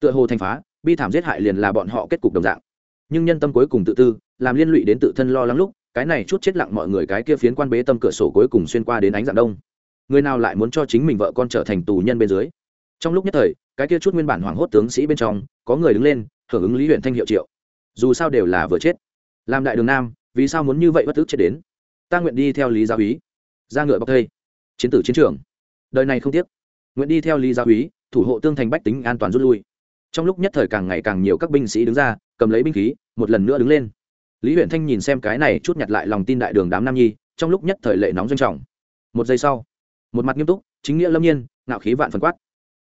Tựa hồ thành phá, bi thảm giết hại liền là bọn họ kết cục đồng dạng. Nhưng nhân tâm cuối cùng tự tư, làm liên lụy đến tự thân lo lắng lúc, cái này chút chết lặng mọi người cái kia phiến quan bế tâm cửa sổ cuối cùng xuyên qua đến ánh dạng đông. Người nào lại muốn cho chính mình vợ con trở thành tù nhân bên dưới? Trong lúc nhất thời, cái kia chút nguyên bản hoảng hốt tướng sĩ bên trong, có người đứng lên hưởng ứng lý huyện thanh hiệu triệu. Dù sao đều là vừa chết. Làm đại đường nam, vì sao muốn như vậy bất tức chết đến? Ta nguyện đi theo lý gia úy. Ra ngựa bọc thây. Chiến tử chiến trường. Đời này không tiếc. Nguyện đi theo lý gia úy, thủ hộ tương thành bách tính an toàn rút lui. Trong lúc nhất thời càng ngày càng nhiều các binh sĩ đứng ra, cầm lấy binh khí, một lần nữa đứng lên. Lý huyện thanh nhìn xem cái này chút nhặt lại lòng tin đại đường đám nam nhi, trong lúc nhất thời lệ nóng doanh trọng. Một giây sau, một mặt nghiêm túc, chính nghĩa lâm nhiên, ngạo khí vạn phần quát.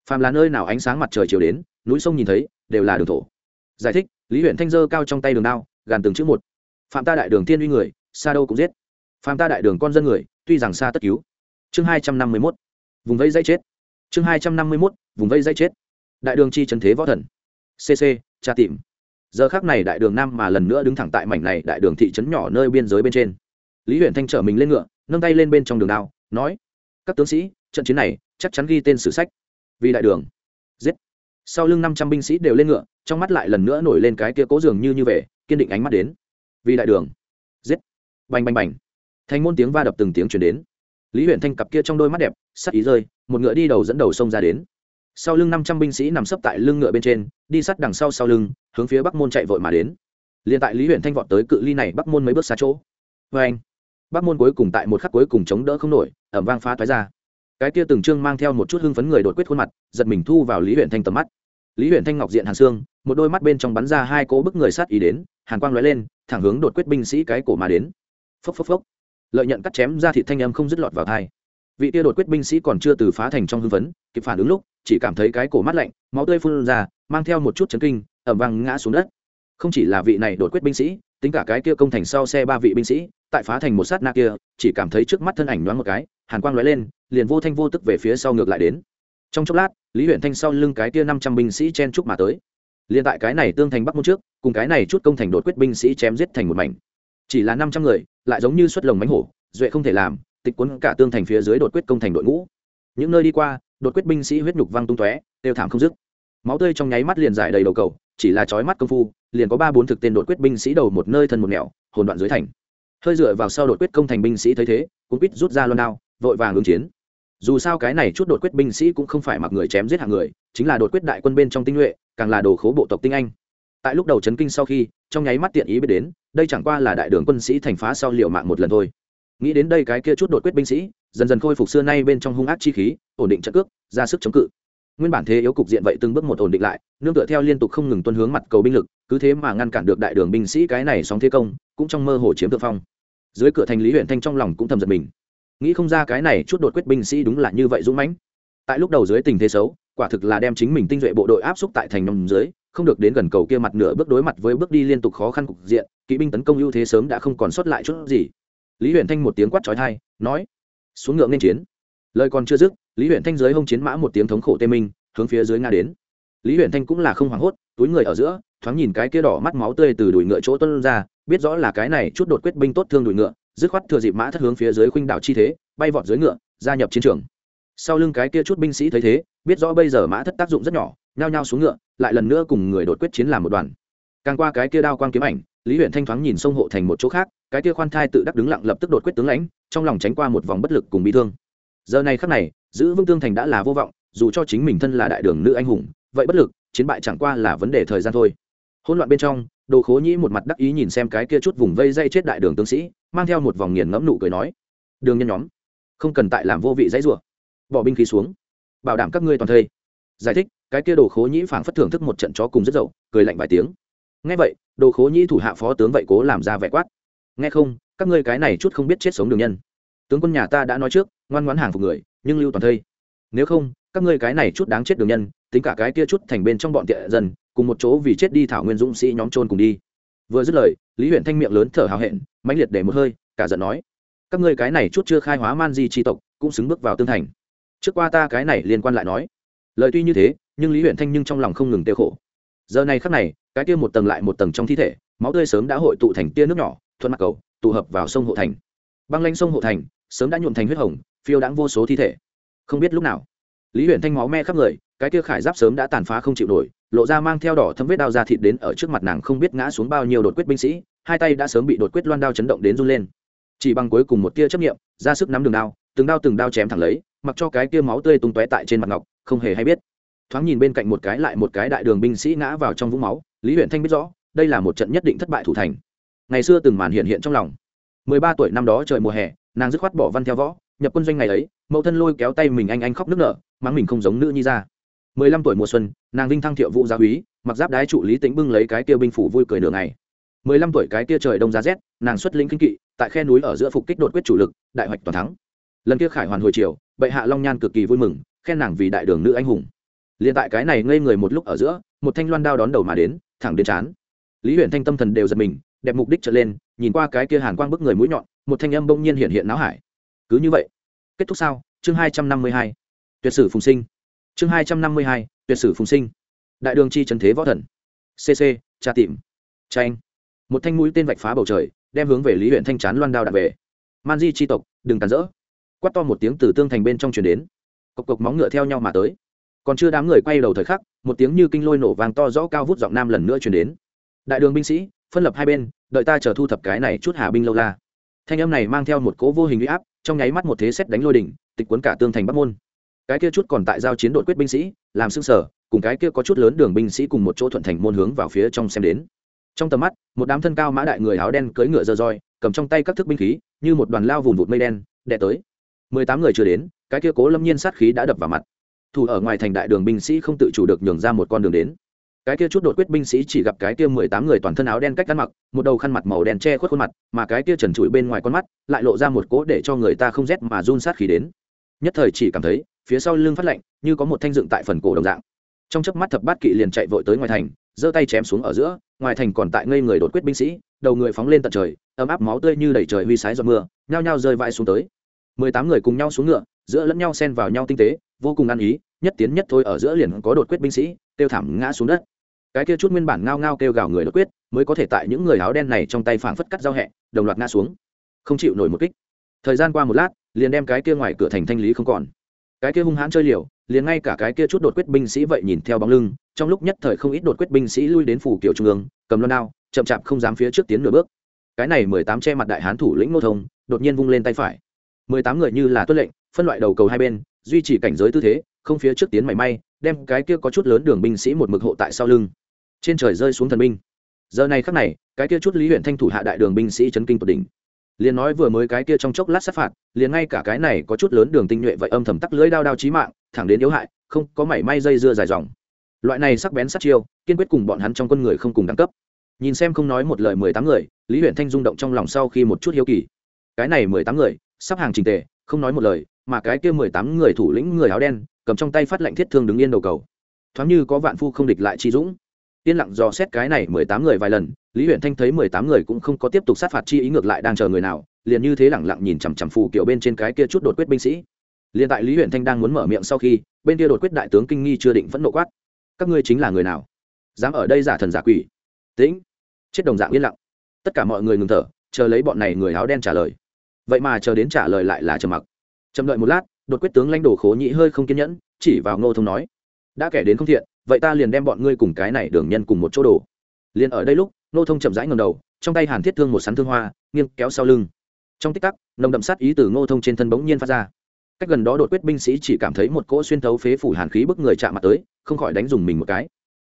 Phàm là nơi nào ánh sáng mặt trời chiều đến, núi sông nhìn thấy, đều là đường thổ. Giải thích, lý huyện thanh dơ cao trong tay đường đao, gàn từng chữ một. Phạm ta đại đường thiên uy người, xa đâu cũng giết phàm ta đại đường con dân người, tuy rằng xa tất cứu. Chương hai trăm năm mươi mốt. Vùng vây dây chết. Chương hai trăm năm mươi mốt, vùng vây dây chết. Đại đường chi trần thế võ thần. Cc tra tìm. Giờ khác này đại đường nam mà lần nữa đứng thẳng tại mảnh này đại đường thị trấn nhỏ nơi biên giới bên trên. Lý huyện thanh trở mình lên ngựa, nâng tay lên bên trong đường đao, nói, các tướng sĩ, trận chiến này chắc chắn ghi tên sử sách. Vì đại đường. Giết. Sau lưng năm trăm binh sĩ đều lên ngựa, trong mắt lại lần nữa nổi lên cái kia cố dường như như về kiên định ánh mắt đến. Vì đại đường. Giết. Bành bành bành thành môn tiếng va đập từng tiếng chuyển đến. Lý huyện thanh cặp kia trong đôi mắt đẹp, sắc ý rơi, một ngựa đi đầu dẫn đầu sông ra đến. Sau lưng năm trăm binh sĩ nằm sấp tại lưng ngựa bên trên, đi sát đằng sau sau lưng, hướng phía bắc môn chạy vội mà đến. Liền tại lý huyện thanh vọt tới cự ly này, bắc môn mấy bước xa chỗ. Vê anh, bắc môn cuối cùng tại một khắc cuối cùng chống đỡ không nổi, ẩm vang phá thoái ra. Cái kia từng trương mang theo một chút hưng phấn người đột quyết khuôn mặt, giật mình thu vào lý huyện thanh tầm mắt. Lý huyện thanh ngọc diện hàn xương, một đôi mắt bên trong bắn ra hai cỗ bức người sát ý đến, hàn quang lóe lên, thẳng hướng đột quyết binh sĩ cái cổ mà đến. Phốc phốc phốc lợi nhận cắt chém ra thị thanh âm không dứt lọt vào thai. Vị tia đột quyết binh sĩ còn chưa từ phá thành trong hưng phấn kịp phản ứng lúc, chỉ cảm thấy cái cổ mắt lạnh, máu tươi phun ra, mang theo một chút chấn kinh ẩm vang ngã xuống đất. Không chỉ là vị này đột quyết binh sĩ, tính cả cái kia công thành sau xe ba vị binh sĩ, tại phá thành một sát na kia, chỉ cảm thấy trước mắt thân ảnh nhoáng một cái, hàn quang lóe lên, liền vô thanh vô tức về phía sau ngược lại đến. Trong chốc lát, lý huyện thanh sau lưng cái kia năm trăm binh sĩ chen trúc mà tới. Liền tại cái này tương thành bắc môn trước, cùng cái này chút công thành đột quyết binh sĩ chém giết thành một mảnh chỉ là năm trăm người, lại giống như xuất lồng mánh hổ, duệ không thể làm, tịch cuốn cả tương thành phía dưới đột quyết công thành đội ngũ. Những nơi đi qua, đột quyết binh sĩ huyết nhục văng tung tóe đều thảm không dứt. Máu tươi trong nháy mắt liền giải đầy đầu cầu, chỉ là chói mắt công phu, liền có ba bốn thực tên đột quyết binh sĩ đầu một nơi thân một nẻo, hồn đoạn dưới thành. Hơi dựa vào sau đột quyết công thành binh sĩ thấy thế cũng quýt rút ra loan đao, vội vàng ứng chiến. Dù sao cái này chút đột quyết binh sĩ cũng không phải mặc người chém giết hạng người, chính là đột quyết đại quân bên trong tinh nhuệ, càng là đồ khố bộ tộc tinh anh tại lúc đầu chấn kinh sau khi, trong nháy mắt tiện ý biết đến, đây chẳng qua là đại đường quân sĩ thành phá sau liệu mạng một lần thôi. Nghĩ đến đây cái kia chút đột quyết binh sĩ, dần dần khôi phục xưa nay bên trong hung ác chi khí, ổn định trận cước, ra sức chống cự. Nguyên bản thế yếu cục diện vậy từng bước một ổn định lại, nương tựa theo liên tục không ngừng tuân hướng mặt cầu binh lực, cứ thế mà ngăn cản được đại đường binh sĩ cái này sóng thế công, cũng trong mơ hồ chiếm thượng phong. Dưới cửa thành lý huyện thanh trong lòng cũng thầm giật mình. Nghĩ không ra cái này chút đột quyết binh sĩ đúng là như vậy dũng mãnh. Tại lúc đầu dưới tình thế xấu, quả thực là đem chính mình tinh duệ bộ đội áp xúc tại thành nòng dưới không được đến gần cầu kia mặt nửa bước đối mặt với bước đi liên tục khó khăn cục diện, kỵ binh tấn công ưu thế sớm đã không còn sót lại chút gì. Lý huyện thanh một tiếng quát trói thai, nói, xuống ngựa nên chiến. Lời còn chưa dứt, lý huyện thanh dưới hông chiến mã một tiếng thống khổ tê minh, hướng phía dưới nga đến. Lý huyện thanh cũng là không hoảng hốt, túi người ở giữa, thoáng nhìn cái kia đỏ mắt máu tươi từ đùi ngựa chỗ tuân ra, biết rõ là cái này chút đột quyết binh tốt thương đùi ngựa, dứt khoát thừa dịp mã thất hướng phía dưới khuynh đảo chi thế, bay vọt dưới ngựa, gia nhập chiến trường. Sau lưng cái kia chút binh sĩ thấy thế, biết rõ bây giờ mã thất tác dụng rất nhỏ, nhao nhao xuống ngựa lại lần nữa cùng người đột quyết chiến làm một đoàn. Càng qua cái kia đao quang kiếm ảnh, lý huyện thanh thoáng nhìn sông hộ thành một chỗ khác, cái kia khoan thai tự đắc đứng lặng lập tức đột quyết tướng lãnh, trong lòng tránh qua một vòng bất lực cùng bị thương. Giờ này khắc này, giữ vương tương thành đã là vô vọng, dù cho chính mình thân là đại đường nữ anh hùng, vậy bất lực, chiến bại chẳng qua là vấn đề thời gian thôi. Hỗn loạn bên trong, đồ khố nhĩ một mặt đắc ý nhìn xem cái kia chút vùng vây dây chết đại đường tướng sĩ, mang theo một vòng nghiền ngẫm nụ cười nói, đường nhân nhóm, không cần tại làm vô vị dãy rủa. Bỏ binh khí xuống, bảo đảm các ngươi toàn thây giải thích, cái kia đồ khố nhĩ phảng phất thưởng thức một trận chó cùng rất dậu, cười lạnh vài tiếng. Nghe vậy, đồ khố nhĩ thủ hạ phó tướng vậy cố làm ra vẻ quát. Nghe không, các ngươi cái này chút không biết chết sống đường nhân. Tướng quân nhà ta đã nói trước, ngoan ngoãn hàng phục người, nhưng lưu toàn thây. Nếu không, các ngươi cái này chút đáng chết đường nhân, tính cả cái kia chút thành bên trong bọn tiện dần cùng một chỗ vì chết đi thảo nguyên dũng sĩ nhóm trôn cùng đi. Vừa dứt lời, lý huyện thanh miệng lớn thở hào hẹn, mãnh liệt để một hơi, cả giận nói các ngươi cái này chút chưa khai hóa man di tri tộc, cũng xứng bước vào tương thành. Trước qua ta cái này liên quan lại nói lời tuy như thế, nhưng lý huyện thanh nhưng trong lòng không ngừng tiêu khổ. Giờ này khắc này, cái tia một tầng lại một tầng trong thi thể, máu tươi sớm đã hội tụ thành tia nước nhỏ, thuận mặt cầu, tụ hợp vào sông hộ thành. Băng lanh sông hộ thành, sớm đã nhuộm thành huyết hồng, phiêu đãng vô số thi thể. Không biết lúc nào, lý huyện thanh máu me khắp người, cái tia khải giáp sớm đã tàn phá không chịu nổi, lộ ra mang theo đỏ thâm vết đao ra thịt đến ở trước mặt nàng không biết ngã xuống bao nhiêu đột quyết binh sĩ, hai tay đã sớm bị đột quyết loan đao chấn động đến run lên. Chỉ bằng cuối cùng một tia chấp nghiệm ra sức nắm đường đao, từng đao từng đao chém thẳng lấy mặc cho cái kia máu tươi tung tóe tại trên mặt ngọc, không hề hay biết. Thoáng nhìn bên cạnh một cái lại một cái đại đường binh sĩ ngã vào trong vũng máu, lý huyện thanh biết rõ, đây là một trận nhất định thất bại thủ thành. Ngày xưa từng màn hiện hiện trong lòng. Mười ba tuổi năm đó trời mùa hè, nàng dứt khoát bỏ văn theo võ, nhập quân doanh ngày ấy, mẫu thân lôi kéo tay mình anh anh khóc nức nở, mắng mình không giống nữ nhi ra. Mười lăm tuổi mùa xuân, nàng vinh thăng thiệu vũ gia úy, mặc giáp đái trụ lý tĩnh bưng lấy cái kia binh phủ vui cười nửa ngày. Mười lăm tuổi cái kia trời đông giá rét, nàng xuất lĩnh kinh kỵ, tại khe núi ở giữa phục kích đột quyết chủ lực, đại hoạch toàn thắng lần kia khải hoàn hồi chiều bệ hạ long nhan cực kỳ vui mừng, khen nàng vì đại đường nữ anh hùng. Liền tại cái này ngây người một lúc ở giữa, một thanh loan đao đón đầu mà đến, thẳng đến chán lý huyện thanh tâm thần đều giật mình, đẹp mục đích trở lên, nhìn qua cái kia hàn quang bức người mũi nhọn, một thanh âm bỗng nhiên hiện hiện náo hải. Cứ như vậy, kết thúc sao? Chương hai trăm năm mươi hai, tuyệt sử phùng sinh. Chương hai trăm năm mươi hai, tuyệt sử phùng sinh. Đại đường chi trần thế võ thần. Cc tra tìm. Tranh một thanh mũi tên vạch phá bầu trời, đem hướng về lý huyện thanh chán loan đao đặt về. Man di chi tộc, đừng tàn rỡ quát to một tiếng từ tương thành bên trong truyền đến. Cộc cộc móng ngựa theo nhau mà tới. Còn chưa đám người quay đầu thời khắc, một tiếng như kinh lôi nổ vàng to rõ cao vút giọng nam lần nữa truyền đến. Đại đường binh sĩ, phân lập hai bên, đợi ta chờ thu thập cái này chút hà binh lâu la. Thanh âm này mang theo một cỗ vô hình uy áp, trong nháy mắt một thế xét đánh lôi đỉnh, tịch cuốn cả tương thành bắc môn. Cái kia chút còn tại giao chiến đội quyết binh sĩ, làm xương sở cùng cái kia có chút lớn đường binh sĩ cùng một chỗ thuận thành môn hướng vào phía trong xem đến. Trong tầm mắt, một đám thân cao mã đại người áo đen cưỡi ngựa dơ roi, cầm trong tay các thức binh khí, như một đoàn lao vùng vụt mây đen, đè tới mười tám người chưa đến, cái kia cố lâm nhiên sát khí đã đập vào mặt. Thủ ở ngoài thành đại đường binh sĩ không tự chủ được nhường ra một con đường đến. Cái kia chút đột quyết binh sĩ chỉ gặp cái kia mười tám người toàn thân áo đen cách ăn mặc, một đầu khăn mặt màu đen che khuất khuôn mặt, mà cái kia trần trụi bên ngoài con mắt, lại lộ ra một cỗ để cho người ta không rét mà run sát khí đến. Nhất thời chỉ cảm thấy, phía sau lưng phát lạnh, như có một thanh dựng tại phần cổ đồng dạng. Trong chớp mắt thập bát kỵ liền chạy vội tới ngoài thành, giơ tay chém xuống ở giữa, ngoài thành còn tại ngây người đột quyết binh sĩ, đầu người phóng lên tận trời, ấm áp máu tươi như đẩy trời huy sái giọt mưa, nhao nhao rơi vãi xuống tới mười tám người cùng nhau xuống ngựa, giữa lẫn nhau xen vào nhau tinh tế, vô cùng ăn ý, nhất tiến nhất thôi ở giữa liền có đột quyết binh sĩ, tiêu thảm ngã xuống đất. Cái kia chút nguyên bản ngao ngao kêu gào người đột quyết, mới có thể tại những người áo đen này trong tay phảng phất cắt giao hẹ, đồng loạt ngã xuống. Không chịu nổi một kích. Thời gian qua một lát, liền đem cái kia ngoài cửa thành thanh lý không còn. Cái kia hung hãn chơi liều, liền ngay cả cái kia chút đột quyết binh sĩ vậy nhìn theo bóng lưng, trong lúc nhất thời không ít đột quyết binh sĩ lui đến phủ kiểu trung ương, cầm loan đao, chậm chạp không dám phía trước tiến nửa bước. Cái này mười tám che mặt đại hán thủ lĩnh ngô thông, đột nhiên vung lên tay phải mười tám người như là tuân lệnh, phân loại đầu cầu hai bên, duy trì cảnh giới tư thế, không phía trước tiến mảy may, đem cái kia có chút lớn đường binh sĩ một mực hộ tại sau lưng. Trên trời rơi xuống thần binh. Giờ này khắc này, cái kia chút lý huyện thanh thủ hạ đại đường binh sĩ chấn kinh tột đỉnh. Liền nói vừa mới cái kia trong chốc lát sát phạt, liền ngay cả cái này có chút lớn đường tinh nhuệ vậy âm thầm tắc lưỡi đao đao chí mạng, thẳng đến yếu hại, không có mảy may dây dưa dài dòng. Loại này sắc bén sát chiêu, kiên quyết cùng bọn hắn trong quân người không cùng đẳng cấp. Nhìn xem không nói một lời mười tám người, lý huyện thanh rung động trong lòng sau khi một chút hiếu kỳ. Cái này mười tám người sắp hàng trình tề, không nói một lời, mà cái kia mười tám người thủ lĩnh người áo đen, cầm trong tay phát lệnh thiết thương đứng yên đầu cầu. Thoáng như có vạn phu không địch lại chi dũng. Yên lặng dò xét cái này mười tám người vài lần, lý huyện thanh thấy mười tám người cũng không có tiếp tục sát phạt chi ý ngược lại đang chờ người nào, liền như thế lẳng lặng nhìn chằm chằm phù kiểu bên trên cái kia chút đột quyết binh sĩ. Liền tại lý huyện thanh đang muốn mở miệng sau khi, bên kia đột quyết đại tướng kinh nghi chưa định phẫn nộ quát. Các ngươi chính là người nào? Dám ở đây giả thần giả quỷ. Tĩnh. Chết đồng dạng yên lặng. Tất cả mọi người ngừng thở, chờ lấy bọn này người áo đen trả lời vậy mà chờ đến trả lời lại là trầm mặc. Chậm đợi một lát, đột quyết tướng lãnh đồ khố nhĩ hơi không kiên nhẫn, chỉ vào ngô thông nói, đã kẻ đến không thiện, vậy ta liền đem bọn ngươi cùng cái này đường nhân cùng một chỗ đồ liền ở đây lúc, ngô thông chậm rãi ngầm đầu, trong tay hàn thiết thương một sắn thương hoa, nghiêng kéo sau lưng. Trong tích tắc, nồng đậm sát ý từ ngô thông trên thân bỗng nhiên phát ra. Cách gần đó đột quyết binh sĩ chỉ cảm thấy một cỗ xuyên thấu phế phủ hàn khí bức người chạm mặt tới, không khỏi đánh dùng mình một cái.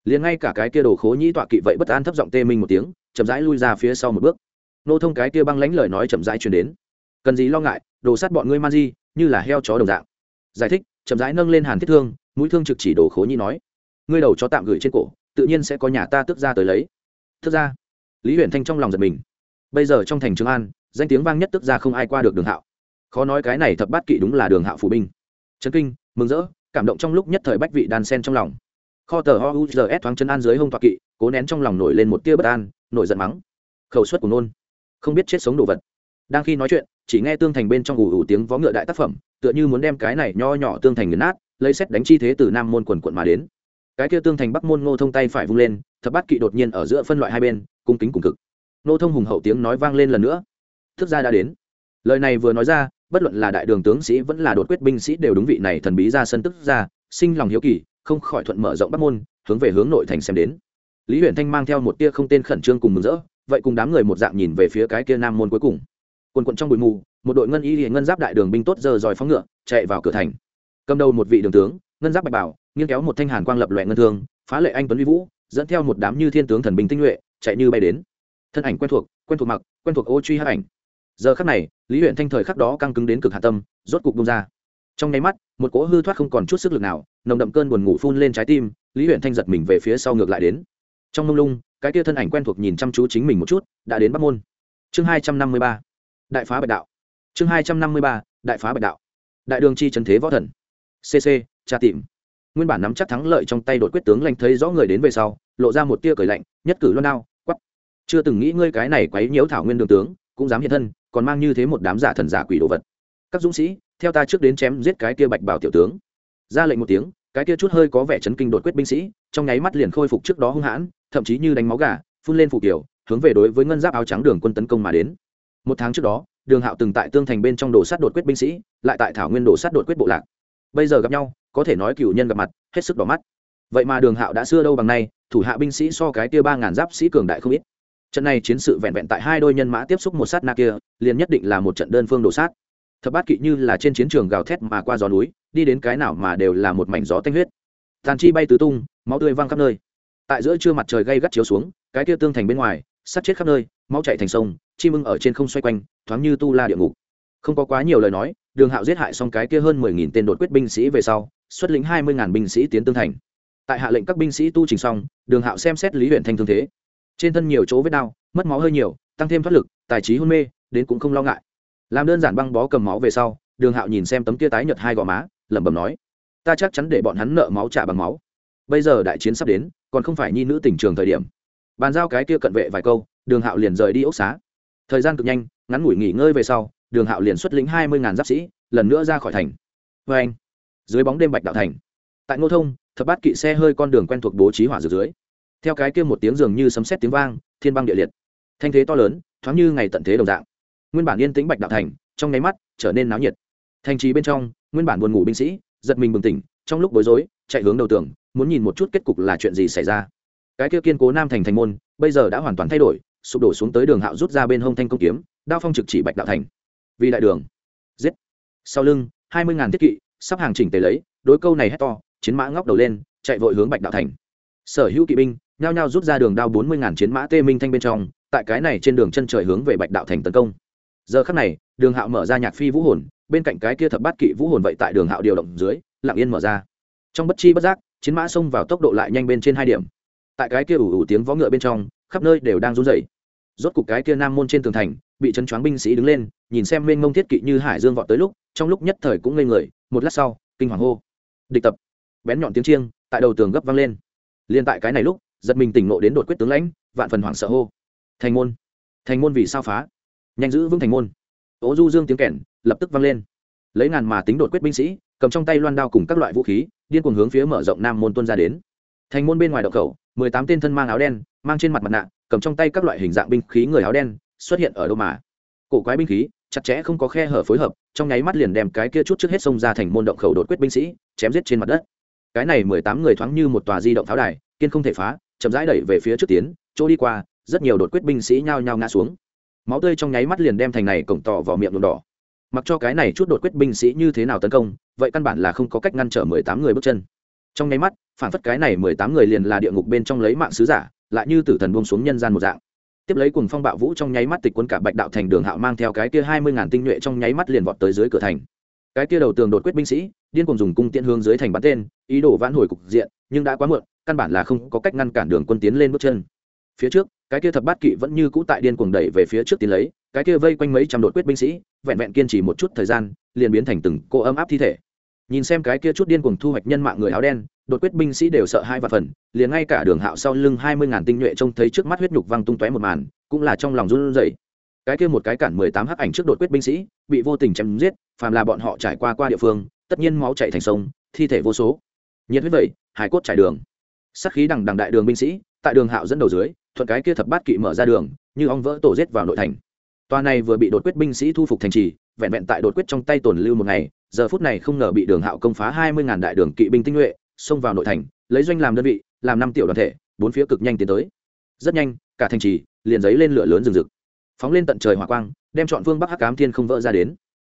Liền ngay cả cái kia đồ khố nhĩ tọa kỵ vậy bất an thấp giọng tê minh một tiếng, chậm rãi lui ra phía sau một bước. Nô thông cái kia băng lánh lời nói chậm rãi truyền đến cần gì lo ngại, đồ sát bọn ngươi man di, như là heo chó đồng dạng. Giải thích, chậm rãi nâng lên hàn thiết thương, mũi thương trực chỉ đồ khố nhĩ nói, ngươi đầu chó tạm gửi trên cổ, tự nhiên sẽ có nhà ta tước ra tới lấy. Tước ra. Lý huyền thanh trong lòng giật mình. Bây giờ trong thành trường an, danh tiếng vang nhất tước ra không ai qua được đường hạo. Khó nói cái này thập bát kỵ đúng là đường hạo phủ binh. Trấn kinh, mừng rỡ, cảm động trong lúc nhất thời bách vị đàn sen trong lòng. Kho tờ ho u z thoáng chân an dưới hông toạc kỵ, cố nén trong lòng nổi lên một tia bất an, nổi giận mắng. Khẩu suất của nôn. Không biết chết sống đồ vật đang khi nói chuyện, chỉ nghe tương thành bên trong ủ ủ tiếng vó ngựa đại tác phẩm, tựa như muốn đem cái này nho nhỏ tương thành nghiền nát, lấy xét đánh chi thế từ nam môn quần quận mà đến. Cái kia tương thành bắc môn ngô thông tay phải vung lên, thập bát kỵ đột nhiên ở giữa phân loại hai bên, cung kính cùng cực. Ngô thông hùng hậu tiếng nói vang lên lần nữa. Thức gia đã đến. Lời này vừa nói ra, bất luận là đại đường tướng sĩ vẫn là đột quyết binh sĩ đều đúng vị này thần bí ra sân tức ra sinh lòng hiếu kỳ, không khỏi thuận mở rộng bắc môn, hướng về hướng nội thành xem đến. Lý huyền thanh mang theo một tia không tên khẩn trương cùng mừng rỡ, vậy cùng đám người một dạng nhìn về phía cái kia nam môn cuối cùng quần quận trong bụi mù, một đội ngân y hiện ngân giáp đại đường binh tốt giờ dòi phóng ngựa, chạy vào cửa thành. Cầm đầu một vị đường tướng, ngân giáp bạch bảo, nghiêng kéo một thanh hàn quang lập loẹ ngân thương, phá lệ anh tuấn vi vũ, dẫn theo một đám như thiên tướng thần binh tinh nhuệ, chạy như bay đến. Thân ảnh quen thuộc quen thuộc mặc, quen thuộc ô truy hát ảnh. Giờ khắc này, lý huyện thanh thời khắc đó căng cứng đến cực hạ tâm, rốt cục bung ra. Trong nháy mắt, một cỗ hư thoát không còn chút sức lực nào, nồng đậm cơn buồn ngủ phun lên trái tim, lý huyện thanh giật mình về phía sau ngược lại đến. Trong mông lung, cái tia thân ảnh quen thuộc nhìn chăm chú chính mình một chút, đã đến bắc môn. Chương hai trăm năm mươi ba đại phá bạch đạo. Chương hai trăm năm mươi ba, đại phá bạch đạo. Đại đường chi trần thế võ thần. Cc tra tìm. Nguyên bản nắm chắc thắng lợi trong tay đột quyết tướng lành thấy rõ người đến về sau, lộ ra một tia cười lạnh, nhất cử luôn đao quắp chưa từng nghĩ ngươi cái này quấy nhiễu thảo nguyên đường tướng, cũng dám hiện thân, còn mang như thế một đám giả thần giả quỷ đồ vật. Các dũng sĩ, theo ta trước đến chém giết cái kia bạch bảo tiểu tướng. Ra lệnh một tiếng, cái kia chút hơi có vẻ chấn kinh đột quyết binh sĩ, trong nháy mắt liền khôi phục trước đó hung hãn, thậm chí như đánh máu gà, phun lên phụ kiểu hướng về đối với ngân giáp áo trắng đường quân tấn công mà đến một tháng trước đó, đường hạo từng tại tương thành bên trong đồ sát đột quyết binh sĩ, lại tại thảo nguyên đồ sát đột quyết bộ lạc. Bây giờ gặp nhau, có thể nói cựu nhân gặp mặt, hết sức đỏ mắt. Vậy mà đường hạo đã xưa đâu bằng nay, thủ hạ binh sĩ so cái kia ba ngàn giáp sĩ cường đại không ít. Trận này chiến sự vẹn vẹn tại hai đôi nhân mã tiếp xúc một sát na kia, liền nhất định là một trận đơn phương đổ sát. Thập bát kỵ như là trên chiến trường gào thét mà qua gió núi, đi đến cái nào mà đều là một mảnh gió tanh huyết. Tàn chi bay tứ tung, máu tươi văng khắp nơi. Tại giữa trưa mặt trời gây gắt chiếu xuống, cái kia tương thành bên ngoài sát chết khắp nơi, máu chạy thành sông chim ưng ở trên không xoay quanh, thoáng như tu la địa ngục. Không có quá nhiều lời nói, đường hạo giết hại xong cái kia hơn mười nghìn tên đột quyết binh sĩ về sau, xuất lĩnh hai mươi ngàn binh sĩ tiến tương thành. Tại hạ lệnh các binh sĩ tu trình xong, đường hạo xem xét lý huyện thanh thương thế. Trên thân nhiều chỗ vết đau, mất máu hơi nhiều, tăng thêm thoát lực, tài trí hôn mê, đến cũng không lo ngại. Làm đơn giản băng bó cầm máu về sau, đường hạo nhìn xem tấm kia tái nhợt hai gò má, lẩm bẩm nói, ta chắc chắn để bọn hắn nợ máu trả bằng máu. Bây giờ đại chiến sắp đến, còn không phải nhi nữ tỉnh trường thời điểm. Bàn giao cái kia cận vệ vài câu, đường hạo liền rời đi ốc xá thời gian cực nhanh, ngắn ngủi nghỉ ngơi về sau, đường hạo liền xuất lĩnh hai mươi ngàn giáp sĩ, lần nữa ra khỏi thành. Vê anh, dưới bóng đêm bạch đạo thành. Tại ngô thông, thập bát kỵ xe hơi con đường quen thuộc bố trí hỏa rực dưới. Theo cái kia một tiếng dường như sấm sét tiếng vang, thiên băng địa liệt. Thanh thế to lớn, thoáng như ngày tận thế đồng dạng. Nguyên bản yên tĩnh bạch đạo thành, trong nháy mắt, trở nên náo nhiệt. Thành trì bên trong, nguyên bản buồn ngủ binh sĩ, giật mình bừng tỉnh, trong lúc bối rối, chạy hướng đầu tường, muốn nhìn một chút kết cục là chuyện gì xảy ra. Cái kia kiên cố nam thành thành môn, bây giờ đã hoàn toàn thay đổi sụp đổ xuống tới đường hạo rút ra bên hông thanh công kiếm, đao phong trực chỉ bạch đạo thành. Vì đại đường. Giết. Sau lưng, hai mươi ngàn thiết kỵ, sắp hàng chỉnh tề lấy, đối câu này hét to, chiến mã ngóc đầu lên, chạy vội hướng bạch đạo thành. Sở hữu kỵ binh, nhao nhao rút ra đường đao bốn mươi ngàn chiến mã tê minh thanh bên trong, tại cái này trên đường chân trời hướng về bạch đạo thành tấn công. Giờ khắc này, đường hạo mở ra nhạc phi vũ hồn, bên cạnh cái kia thập bát kỵ vũ hồn vậy tại đường hạo điều động dưới, lặng yên mở ra. Trong bất chi bất giác, chiến mã xông vào tốc độ lại nhanh bên trên hai điểm. Tại cái kia ủ ủ tiếng vó ngựa bên trong, khắp nơi đều đang run rẩy rốt cục cái kia nam môn trên tường thành, bị chấn choáng binh sĩ đứng lên, nhìn xem mênh mông thiết kỵ như hải dương vọt tới lúc, trong lúc nhất thời cũng ngây người, một lát sau, kinh hoàng hô. Địch tập. Bén nhọn tiếng chiêng, tại đầu tường gấp vang lên. Liên tại cái này lúc, giật mình tỉnh nộ đến đột quyết tướng lãnh, vạn phần hoảng sợ hô. Thành môn. Thành môn vì sao phá? Nhanh giữ vững thành môn. Ố du dương tiếng kèn, lập tức vang lên. Lấy ngàn mà tính đột quyết binh sĩ, cầm trong tay loan đao cùng các loại vũ khí, điên cuồng hướng phía mở rộng nam môn tuân ra đến. Thành môn bên ngoài đậu khẩu, mười tám tên thân mang áo đen, mang trên mặt mặt nạ cầm trong tay các loại hình dạng binh khí người áo đen, xuất hiện ở đâu mà. Cổ quái binh khí, chặt chẽ không có khe hở phối hợp, trong nháy mắt liền đem cái kia chút trước hết xông ra thành môn động khẩu đột quyết binh sĩ, chém giết trên mặt đất. Cái này mười tám người thoáng như một tòa di động pháo đài, kiên không thể phá, chậm rãi đẩy về phía trước tiến, chỗ đi qua, rất nhiều đột quyết binh sĩ nhao nhao ngã xuống. Máu tươi trong nháy mắt liền đem thành này cổng tỏ vào miệng đồn đỏ. Mặc cho cái này chút đột quyết binh sĩ như thế nào tấn công, vậy căn bản là không có cách ngăn trở mười tám người bước chân. Trong nháy mắt, phản phất cái này mười tám người liền là địa ngục bên trong lấy mạng sứ giả lại như tử thần buông xuống nhân gian một dạng. Tiếp lấy cùng phong bạo vũ trong nháy mắt tịch quân cả bạch đạo thành đường hạo mang theo cái kia hai mươi ngàn tinh nhuệ trong nháy mắt liền vọt tới dưới cửa thành. Cái kia đầu tường đột quyết binh sĩ, điên cùng dùng cung tiễn hướng dưới thành bắn tên, ý đồ vãn hồi cục diện, nhưng đã quá muộn, căn bản là không có cách ngăn cản đường quân tiến lên bước chân. Phía trước, cái kia thập bát kỵ vẫn như cũ tại điên cuồng đẩy về phía trước tiến lấy, cái kia vây quanh mấy trăm đột quyết binh sĩ, vẹn vẹn kiên trì một chút thời gian, liền biến thành từng cô ấm áp thi thể nhìn xem cái kia chút điên cuồng thu hoạch nhân mạng người áo đen, đột quyết binh sĩ đều sợ hai và phần, liền ngay cả đường hạo sau lưng hai mươi ngàn tinh nhuệ trông thấy trước mắt huyết nhục văng tung tóe một màn, cũng là trong lòng run rẩy. Cái kia một cái cản mười tám hắc ảnh trước đột quyết binh sĩ, bị vô tình chém giết, phàm là bọn họ trải qua qua địa phương, tất nhiên máu chảy thành sông, thi thể vô số. Nhiệt huyết vậy, hải cốt trải đường. Sắc khí đằng đằng đại đường binh sĩ, tại đường hạo dẫn đầu dưới, thuận cái kia thập bát kỵ mở ra đường, như ong vỡ tổ giết vào nội thành. Toa này vừa bị đột quyết binh sĩ thu phục thành trì, vẹn vẹn tại đột quyết trong tay tồn lưu một ngày giờ phút này không ngờ bị đường hạo công phá hai mươi ngàn đại đường kỵ binh tinh nhuệ, xông vào nội thành, lấy doanh làm đơn vị, làm năm tiểu đoàn thể, bốn phía cực nhanh tiến tới. Rất nhanh, cả thành trì liền giấy lên lửa lớn rừng rực. Phóng lên tận trời hỏa quang, đem chọn vương bắc hắc cám thiên không vỡ ra đến.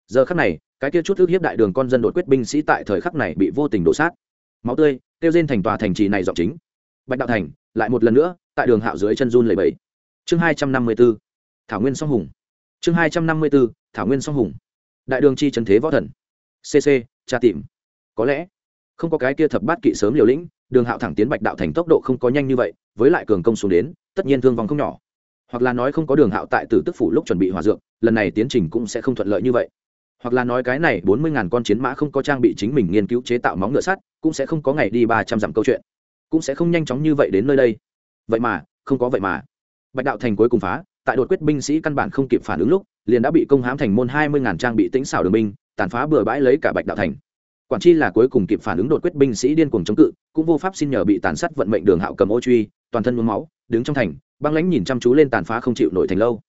Giờ khắc này, cái kia chút ước hiếp đại đường con dân đột quyết binh sĩ tại thời khắc này bị vô tình đổ sát. Máu tươi tiêu trên thành tòa thành trì này dọc chính. Bạch đạo thành, lại một lần nữa, tại đường hạo dưới chân run lầy bẫy chương hai trăm năm mươi b ố thảo nguyên song hùng. Chương hai trăm năm mươi b ố thảo nguyên song hùng. Đại đường chi trần thế võ thần cc tra tìm. Có lẽ, không có cái kia thập bát kỵ sớm liều lĩnh, đường hạo thẳng tiến bạch đạo thành tốc độ không có nhanh như vậy, với lại cường công xuống đến, tất nhiên thương vong không nhỏ. Hoặc là nói không có đường hạo tại tử tức phủ lúc chuẩn bị hòa dược, lần này tiến trình cũng sẽ không thuận lợi như vậy. Hoặc là nói cái này bốn mươi ngàn con chiến mã không có trang bị chính mình nghiên cứu chế tạo móng ngựa sắt, cũng sẽ không có ngày đi ba trăm dặm câu chuyện. Cũng sẽ không nhanh chóng như vậy đến nơi đây. Vậy mà, không có vậy mà. Bạch đạo thành cuối cùng phá, tại đột quyết binh sĩ căn bản không kịp phản ứng lúc, liền đã bị công hãm thành môn hai mươi ngàn trang bị tĩnh xảo đường binh tàn phá bừa bãi lấy cả bạch đạo thành. Quản chi là cuối cùng kịp phản ứng đột quyết binh sĩ điên cuồng chống cự, cũng vô pháp xin nhờ bị tàn sát vận mệnh đường hạo cầm ô truy, toàn thân mướm máu, đứng trong thành, băng lãnh nhìn chăm chú lên tàn phá không chịu nổi thành lâu.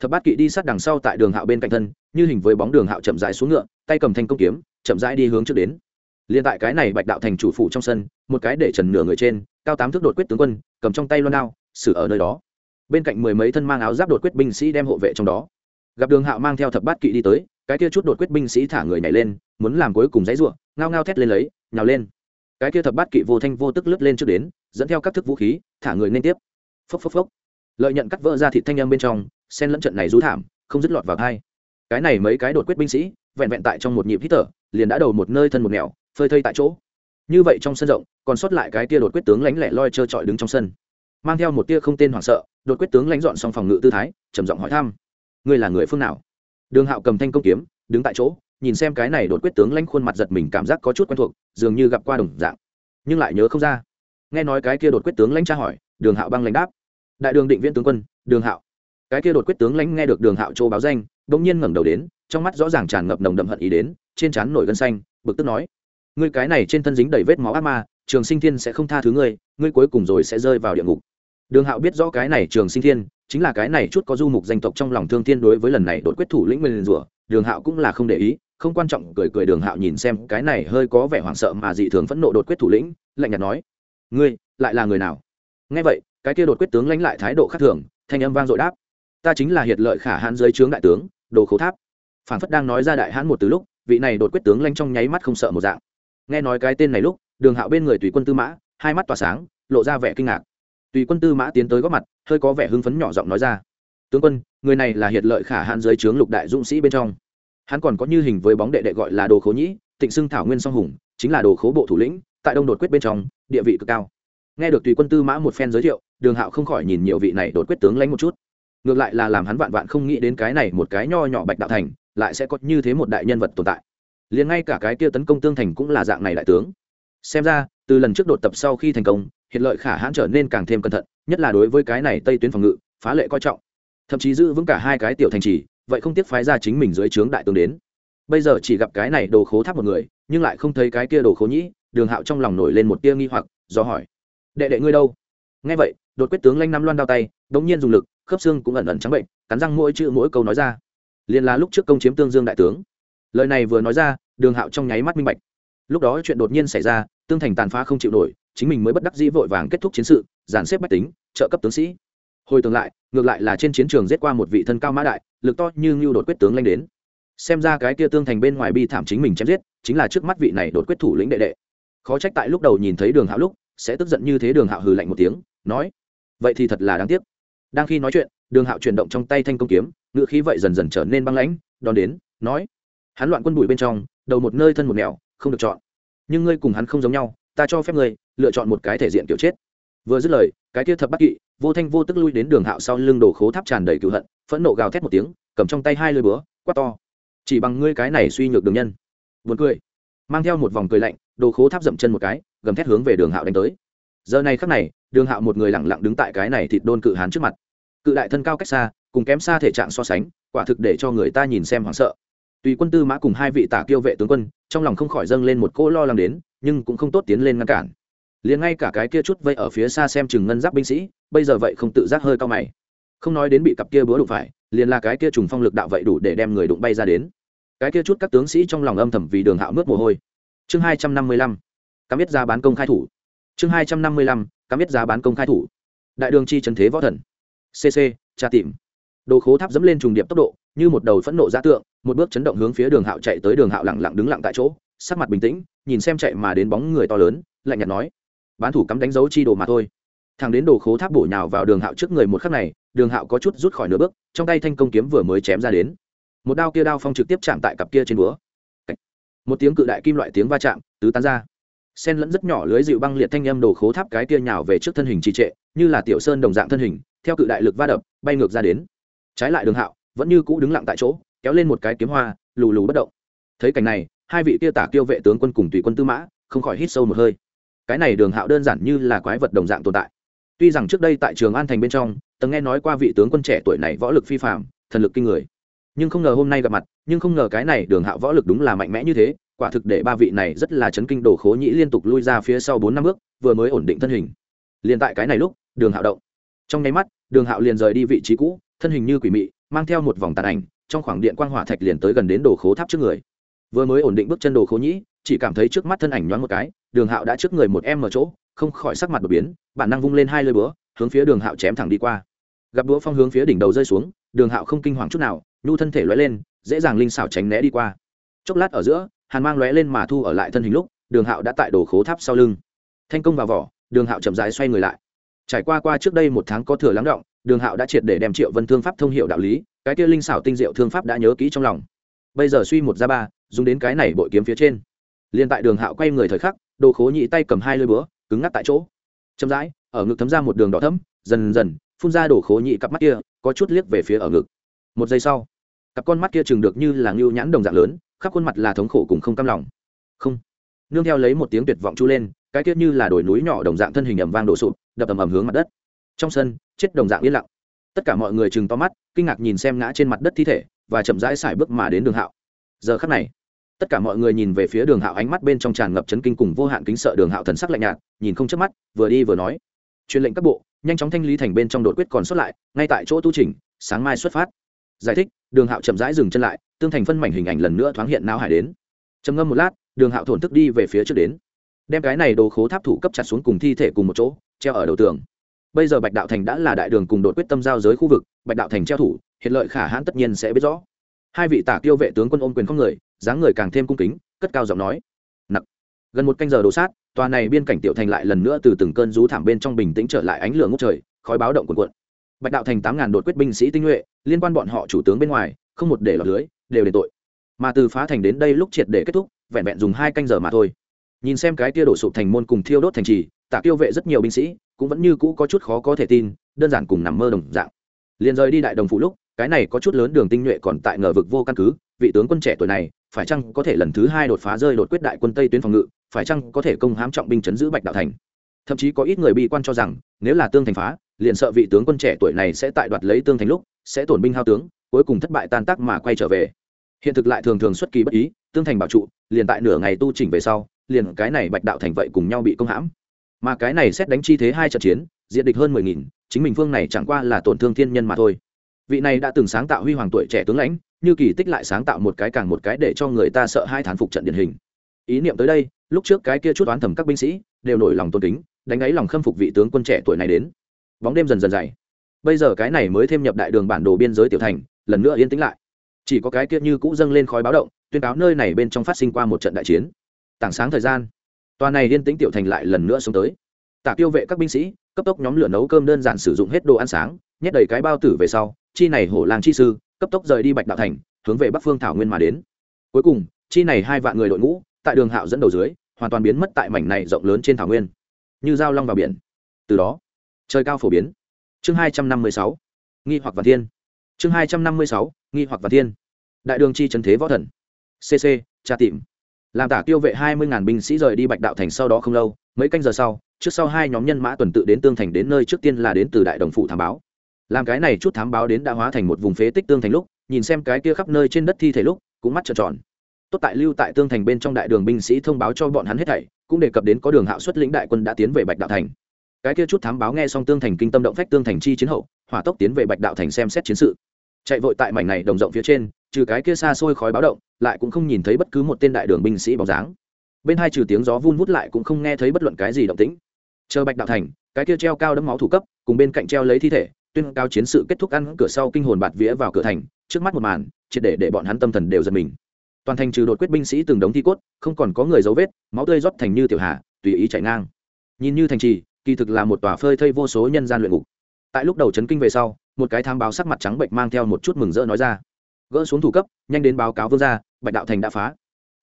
Thập bát kỵ đi sát đằng sau tại đường hạo bên cạnh thân, như hình với bóng đường hạo chậm rãi xuống ngựa, tay cầm thanh công kiếm, chậm rãi đi hướng trước đến. Liền tại cái này bạch đạo thành chủ phủ trong sân, một cái để trần nửa người trên, cao tám thước đột quyết tướng quân, cầm trong tay loan đao, xử ở nơi đó. Bên cạnh mười mấy thân mang áo giáp đột quyết binh sĩ đem hộ vệ trong đó. Gặp đường hạo mang theo thập bát kỵ đi tới cái kia chút đột quyết binh sĩ thả người nhảy lên, muốn làm cuối cùng dãy ruộng ngao ngao thét lên lấy, nhào lên. Cái kia thập bát kỵ vô thanh vô tức lướt lên trước đến, dẫn theo các thức vũ khí, thả người lên tiếp. Phốc phốc phốc. Lợi nhận cắt vỡ ra thịt thanh âm bên trong sen lẫn trận này rú thảm, không dứt lọt vào hai cái này mấy cái đột quyết binh sĩ, vẹn vẹn tại trong một nhịp hít thở, liền đã đầu một nơi thân một nẻo phơi thây tại chỗ. Như vậy trong sân rộng, còn sót lại cái tia đột quyết tướng lánh lẹ loi trơ trọi đứng trong sân. Mang theo một tia không tên hoảng sợ, đột quyết tướng lãnh dọn xong phòng ngự tư thái, trầm giọng hỏi thăm, ngươi là người phương nào? Đường hạo cầm thanh công kiếm, đứng tại chỗ, nhìn xem cái này đột quyết tướng lãnh khuôn mặt giật mình cảm giác có chút quen thuộc, dường như gặp qua đồng dạng. Nhưng lại nhớ không ra. Nghe nói cái kia đột quyết tướng lãnh tra hỏi, đường hạo băng lãnh đáp. Đại đường định viên tướng quân, đường hạo. Cái kia đột quyết tướng lãnh nghe được đường hạo châu báo danh, bỗng nhiên ngẩng đầu đến, trong mắt rõ ràng tràn ngập nồng đậm hận ý đến, trên trán nổi gân xanh, bực tức nói ngươi cái này trên thân dính đầy vết máu ác ma, trường sinh thiên sẽ không tha thứ ngươi ngươi cuối cùng rồi sẽ rơi vào địa ngục. Đường hạo biết rõ cái này trường sinh thiên chính là cái này chút có du mục danh tộc trong lòng thương thiên đối với lần này đột quyết thủ lĩnh nguyên rủa, đường hạo cũng là không để ý, không quan trọng, cười cười đường hạo nhìn xem, cái này hơi có vẻ hoảng sợ mà dị thường phẫn nộ đột quyết thủ lĩnh, lạnh nhạt nói, ngươi, lại là người nào? Nghe vậy, cái kia đột quyết tướng lãnh lại thái độ khác thường, thanh âm vang dội đáp, ta chính là hiệt lợi khả hãn dưới trướng đại tướng, đồ khấu tháp. Phản phất đang nói ra đại hãn một từ lúc, vị này đột quyết tướng lãnh trong nháy mắt không sợ một dạng. Nghe nói cái tên này lúc, đường hạo bên người tùy quân tư mã, hai mắt tỏa sáng, lộ ra vẻ kinh ngạc tùy quân tư mã tiến tới góp mặt, hơi có vẻ hưng phấn nhỏ giọng nói ra. Tướng quân, người này là hiệt lợi khả hạn dưới trướng lục đại dũng sĩ bên trong. Hắn còn có như hình với bóng đệ đệ gọi là đồ khố nhĩ, tịnh xưng thảo nguyên song hùng, chính là đồ khố bộ thủ lĩnh, tại đông đột quyết bên trong, địa vị cực cao. Nghe được tùy quân tư mã một phen giới thiệu, đường hạo không khỏi nhìn nhiều vị này đột quyết tướng lãnh một chút. Ngược lại là làm hắn vạn vạn không nghĩ đến cái này một cái nho nhỏ bạch đạo thành, lại sẽ có như thế một đại nhân vật tồn tại. Liền ngay cả cái kia tấn công tương thành cũng là dạng này đại tướng. Xem ra, từ lần trước đột tập sau khi thành công hiện lợi khả hãn trở nên càng thêm cẩn thận, nhất là đối với cái này tây tuyến phòng ngự, phá lệ coi trọng. Thậm chí giữ vững cả hai cái tiểu thành trì, vậy không tiếc phái ra chính mình dưới trướng đại tướng đến. Bây giờ chỉ gặp cái này đồ khố tháp một người, nhưng lại không thấy cái kia đồ khố nhĩ, đường hạo trong lòng nổi lên một tia nghi hoặc, do hỏi, đệ đệ ngươi đâu? Nghe vậy, đột quyết tướng lanh năm loan đao tay, đống nhiên dùng lực, khớp xương cũng ẩn ẩn trắng bệnh, cắn răng mỗi chữ mỗi câu nói ra. Liền là lúc trước công chiếm tương dương đại tướng. Lời này vừa nói ra, đường hạo trong nháy mắt minh bạch. Lúc đó chuyện đột nhiên xảy ra, tương thành tàn phá không chịu nổi chính mình mới bất đắc dĩ vội vàng kết thúc chiến sự, dàn xếp bách tính, trợ cấp tướng sĩ. Hồi tương lại, ngược lại là trên chiến trường giết qua một vị thân cao mã đại, lực to như ngưu đột quyết tướng lanh đến. Xem ra cái kia tương thành bên ngoài bi thảm chính mình chém giết, chính là trước mắt vị này đột quyết thủ lĩnh đệ đệ. Khó trách tại lúc đầu nhìn thấy đường hạo lúc, sẽ tức giận như thế đường hạo hừ lạnh một tiếng, nói, vậy thì thật là đáng tiếc. Đang khi nói chuyện, đường hạo chuyển động trong tay thanh công kiếm ngựa khí vậy dần dần trở nên băng lãnh, đón đến, nói, hắn loạn quân bụi bên trong, đầu một nơi thân một mèo không được chọn. Nhưng ngươi cùng hắn không giống nhau ta cho phép ngươi lựa chọn một cái thể diện kiểu chết. Vừa dứt lời, cái kia thập bắt kỵ, vô thanh vô tức lui đến đường hạo sau lưng đổ khố tháp tràn đầy cựu hận, phẫn nộ gào thét một tiếng, cầm trong tay hai lưỡi búa, quát to. Chỉ bằng ngươi cái này suy nhược đường nhân. Buồn cười. Mang theo một vòng cười lạnh, đồ khố tháp dậm chân một cái, gầm thét hướng về đường hạo đánh tới. Giờ này khắc này, đường hạo một người lẳng lặng đứng tại cái này thịt đôn cự hán trước mặt. Cự đại thân cao cách xa, cùng kém xa thể trạng so sánh, quả thực để cho người ta nhìn xem hoảng sợ. Tùy quân tư mã cùng hai vị tả kiêu vệ tướng quân, trong lòng không khỏi dâng lên một cỗ lo lắng đến nhưng cũng không tốt tiến lên ngăn cản. Liền ngay cả cái kia chút vây ở phía xa xem chừng ngân giáp binh sĩ, bây giờ vậy không tự giác hơi cao mày. Không nói đến bị cặp kia búa đụng phải, liền là cái kia trùng phong lực đạo vậy đủ để đem người đụng bay ra đến. Cái kia chút các tướng sĩ trong lòng âm thầm vì đường hạo mướt mồ hôi. Chương hai trăm năm mươi lăm, cắm biết giá bán công khai thủ. Chương hai trăm năm mươi lăm, cắm biết giá bán công khai thủ. Đại đường chi trần thế võ thần. Cc tra tìm. Đồ khố tháp dẫm lên trùng điệp tốc độ, như một đầu phẫn nộ giá tượng, một bước chấn động hướng phía đường hạo chạy tới đường hạo lặng lặng đứng lặng tại chỗ, sắc mặt bình tĩnh nhìn xem chạy mà đến bóng người to lớn, lạnh nhạt nói, bán thủ cắm đánh dấu chi đồ mà thôi. Thằng đến đồ khố tháp bổ nhào vào đường hạo trước người một khắc này, đường hạo có chút rút khỏi nửa bước, trong tay thanh công kiếm vừa mới chém ra đến. Một đao kia đao phong trực tiếp chạm tại cặp kia trên búa. Một tiếng cự đại kim loại tiếng va chạm, tứ tán ra. Sen lẫn rất nhỏ lưới dịu băng liệt thanh âm đồ khố tháp cái kia nhào về trước thân hình trì trệ, như là tiểu sơn đồng dạng thân hình, theo cự đại lực va đập, bay ngược ra đến. Trái lại đường hạo, vẫn như cũ đứng lặng tại chỗ, kéo lên một cái kiếm hoa, lù lù bất động. Thấy cảnh này hai vị kia tả kiêu vệ tướng quân cùng tùy quân tư mã, không khỏi hít sâu một hơi. Cái này đường hạo đơn giản như là quái vật đồng dạng tồn tại. Tuy rằng trước đây tại trường an thành bên trong tầng nghe nói qua vị tướng quân trẻ tuổi này võ lực phi phạm thần lực kinh người. Nhưng không ngờ hôm nay gặp mặt, nhưng không ngờ cái này đường hạo võ lực đúng là mạnh mẽ như thế, quả thực để ba vị này rất là chấn kinh đồ khố nhĩ liên tục lui ra phía sau bốn năm bước, vừa mới ổn định thân hình. Liền tại cái này lúc, đường hạo động. Trong nháy mắt, đường hạo liền rời đi vị trí cũ, thân hình như quỷ mị, mang theo một vòng tàn ảnh, trong khoảng điện quang hỏa thạch liền tới gần đến đồ khố tháp trước người vừa mới ổn định bước chân đồ khố nhĩ, chỉ cảm thấy trước mắt thân ảnh nhoáng một cái, đường hạo đã trước người một em ở chỗ, không khỏi sắc mặt đột biến, bản năng vung lên hai lơi búa, hướng phía đường hạo chém thẳng đi qua. Gặp đũa phong hướng phía đỉnh đầu rơi xuống, đường hạo không kinh hoàng chút nào, nhu thân thể lóe lên, dễ dàng linh xảo tránh né đi qua. Chốc lát ở giữa, hàn mang lóe lên mà thu ở lại thân hình lúc, đường hạo đã tại đồ khố tháp sau lưng. Thanh công vào vỏ, đường hạo chậm dài xoay người lại. Trải qua qua trước đây một tháng có thừa lắng động, đường hạo đã triệt để đem triệu vân thương pháp thông hiệu đạo lý, cái kia linh xảo tinh diệu thương pháp đã nhớ kỹ trong lòng. Bây giờ suy một ra ba dùng đến cái này bội kiếm phía trên. Liền tại đường hạo quay người thời khắc, đồ khố nhị tay cầm hai lưỡi búa, cứng ngắc tại chỗ. Chậm rãi, ở ngực thấm ra một đường đỏ thấm dần dần, phun ra đồ khố nhị cặp mắt kia, có chút liếc về phía ở ngực. Một giây sau, cặp con mắt kia chừng được như là ngưu nhãn đồng dạng lớn, khắp khuôn mặt là thống khổ cùng không cam lòng. Không. Nương theo lấy một tiếng tuyệt vọng chu lên, cái tiết như là đồi núi nhỏ đồng dạng thân hình ầm vang đổ sụp, đập ầm ầm hướng mặt đất. Trong sân, chết đồng dạng yên lặng. Tất cả mọi người chừng to mắt, kinh ngạc nhìn xem ngã trên mặt đất thi thể, và chậm rãi xài bước mà đến đường hạo. Giờ khắc này tất cả mọi người nhìn về phía đường hạo, ánh mắt bên trong tràn ngập chấn kinh cùng vô hạn kính sợ đường hạo thần sắc lạnh nhạt, nhìn không chớp mắt, vừa đi vừa nói. Truyền lệnh các bộ, nhanh chóng thanh lý thành bên trong đột quyết còn xuất lại, ngay tại chỗ tu trình sáng mai xuất phát. Giải thích, đường hạo chậm rãi dừng chân lại, tương thành phân mảnh hình ảnh lần nữa thoáng hiện não hải đến. Trầm ngâm một lát, đường hạo thổn thức đi về phía trước đến. Đem cái này đồ khố tháp thủ cấp chặt xuống cùng thi thể cùng một chỗ, treo ở đầu tường. Bây giờ bạch đạo thành đã là đại đường cùng đột quyết tâm giao giới khu vực, bạch đạo thành treo thủ, hiện lợi khả hãn tất nhiên sẽ biết rõ. Hai vị tả tiêu vệ tướng quân ôm quyền không người dáng người càng thêm cung kính, cất cao giọng nói, nặc. Gần một canh giờ đổ sát, tòa này biên cảnh tiểu thành lại lần nữa từ từng cơn rú thảm bên trong bình tĩnh trở lại ánh lửa ngốc trời, khói báo động cuộn cuộn. Bạch đạo thành tám ngàn đột quyết binh sĩ tinh nhuệ, liên quan bọn họ chủ tướng bên ngoài, không một để lọt lưới, đều đền tội. Mà từ phá thành đến đây lúc triệt để kết thúc, vẹn vẹn dùng hai canh giờ mà thôi. Nhìn xem cái tia đổ sụp thành môn cùng thiêu đốt thành trì, tạ tiêu vệ rất nhiều binh sĩ, cũng vẫn như cũ có chút khó có thể tin, đơn giản cùng nằm mơ đồng dạng. Liền rời đi đại đồng phụ lúc, cái này có chút lớn đường tinh nhuệ còn tại ngờ vực vô căn cứ, vị tướng quân trẻ tuổi này phải chăng có thể lần thứ hai đột phá rơi đột quyết đại quân tây tuyến phòng ngự, phải chăng có thể công hám trọng binh chấn giữ bạch đạo thành? Thậm chí có ít người bi quan cho rằng, nếu là tương thành phá, liền sợ vị tướng quân trẻ tuổi này sẽ tại đoạt lấy tương thành lúc, sẽ tổn binh hao tướng, cuối cùng thất bại tan tác mà quay trở về. Hiện thực lại thường thường xuất kỳ bất ý, tương thành bảo trụ, liền tại nửa ngày tu chỉnh về sau, liền cái này bạch đạo thành vậy cùng nhau bị công hãm. Mà cái này xét đánh chi thế hai trận chiến, diện địch hơn mười nghìn, chính mình phương này chẳng qua là tổn thương thiên nhân mà thôi. Vị này đã từng sáng tạo huy hoàng tuổi trẻ tướng lãnh như kỳ tích lại sáng tạo một cái càng một cái để cho người ta sợ hai thán phục trận điển hình. Ý niệm tới đây, lúc trước cái kia chút oán thầm các binh sĩ, đều nổi lòng tôn kính, đánh ấy lòng khâm phục vị tướng quân trẻ tuổi này đến. Bóng đêm dần dần dày. Bây giờ cái này mới thêm nhập đại đường bản đồ biên giới tiểu thành, lần nữa yên tĩnh lại. Chỉ có cái kia như cũ dâng lên khói báo động, tuyên cáo nơi này bên trong phát sinh qua một trận đại chiến. Tảng sáng thời gian, tòa này yên tĩnh tiểu thành lại lần nữa xuống tới. Tạ tiêu vệ các binh sĩ, cấp tốc nhóm lửa nấu cơm đơn giản sử dụng hết đồ ăn sáng, nhét đầy cái bao tử về sau, chi này hổ làng chi sư cấp tốc rời đi bạch đạo thành, hướng về bắc phương thảo nguyên mà đến. Cuối cùng, chi này hai vạn người đội ngũ, tại đường hạo dẫn đầu dưới, hoàn toàn biến mất tại mảnh này rộng lớn trên thảo nguyên. Như dao long vào biển. Từ đó, trời cao phổ biến. Chương hai trăm năm mươi sáu, nghi hoặc và thiên. Chương hai trăm năm mươi sáu, nghi hoặc và thiên. Đại đường chi trần thế võ thần. Cc tra tìm. Làm tả tiêu vệ hai mươi ngàn binh sĩ rời đi bạch đạo thành sau đó không lâu, mấy canh giờ sau, trước sau hai nhóm nhân mã tuần tự đến tương thành đến nơi trước tiên là đến từ đại đồng phụ thám báo làm cái này chút thám báo đến đã hóa thành một vùng phế tích tương thành lúc, nhìn xem cái kia khắp nơi trên đất thi thể lúc, cũng mắt trợn tròn. Tốt tại lưu tại tương thành bên trong đại đường binh sĩ thông báo cho bọn hắn hết thảy, cũng đề cập đến có đường hạo xuất lĩnh đại quân đã tiến về bạch đạo thành. Cái kia chút thám báo nghe xong tương thành kinh tâm động phách tương thành chi chiến hậu, hỏa tốc tiến về bạch đạo thành xem xét chiến sự. Chạy vội tại mảnh này đồng rộng phía trên, trừ cái kia xa xôi khói báo động, lại cũng không nhìn thấy bất cứ một tên đại đường binh sĩ bóng dáng. Bên hai trừ tiếng gió vun vút lại cũng không nghe thấy bất luận cái gì động tĩnh. Chờ bạch đạo thành, cái kia treo cao đấm máu thủ cấp, cùng bên cạnh treo lấy thi thể tuyên cao chiến sự kết thúc ăn cửa sau kinh hồn bạt vía vào cửa thành, trước mắt một màn, triệt để để bọn hắn tâm thần đều giật mình. Toàn thành trừ đột quyết binh sĩ từng đống thi cốt, không còn có người dấu vết, máu tươi rót thành như tiểu hà, tùy ý chạy ngang. Nhìn như thành trì, kỳ thực là một tòa phơi thây vô số nhân gian luyện ngục. Tại lúc đầu chấn kinh về sau, một cái tham báo sắc mặt trắng bệnh mang theo một chút mừng rỡ nói ra. Gỡ xuống thủ cấp, nhanh đến báo cáo vương gia, bạch đạo thành đã phá.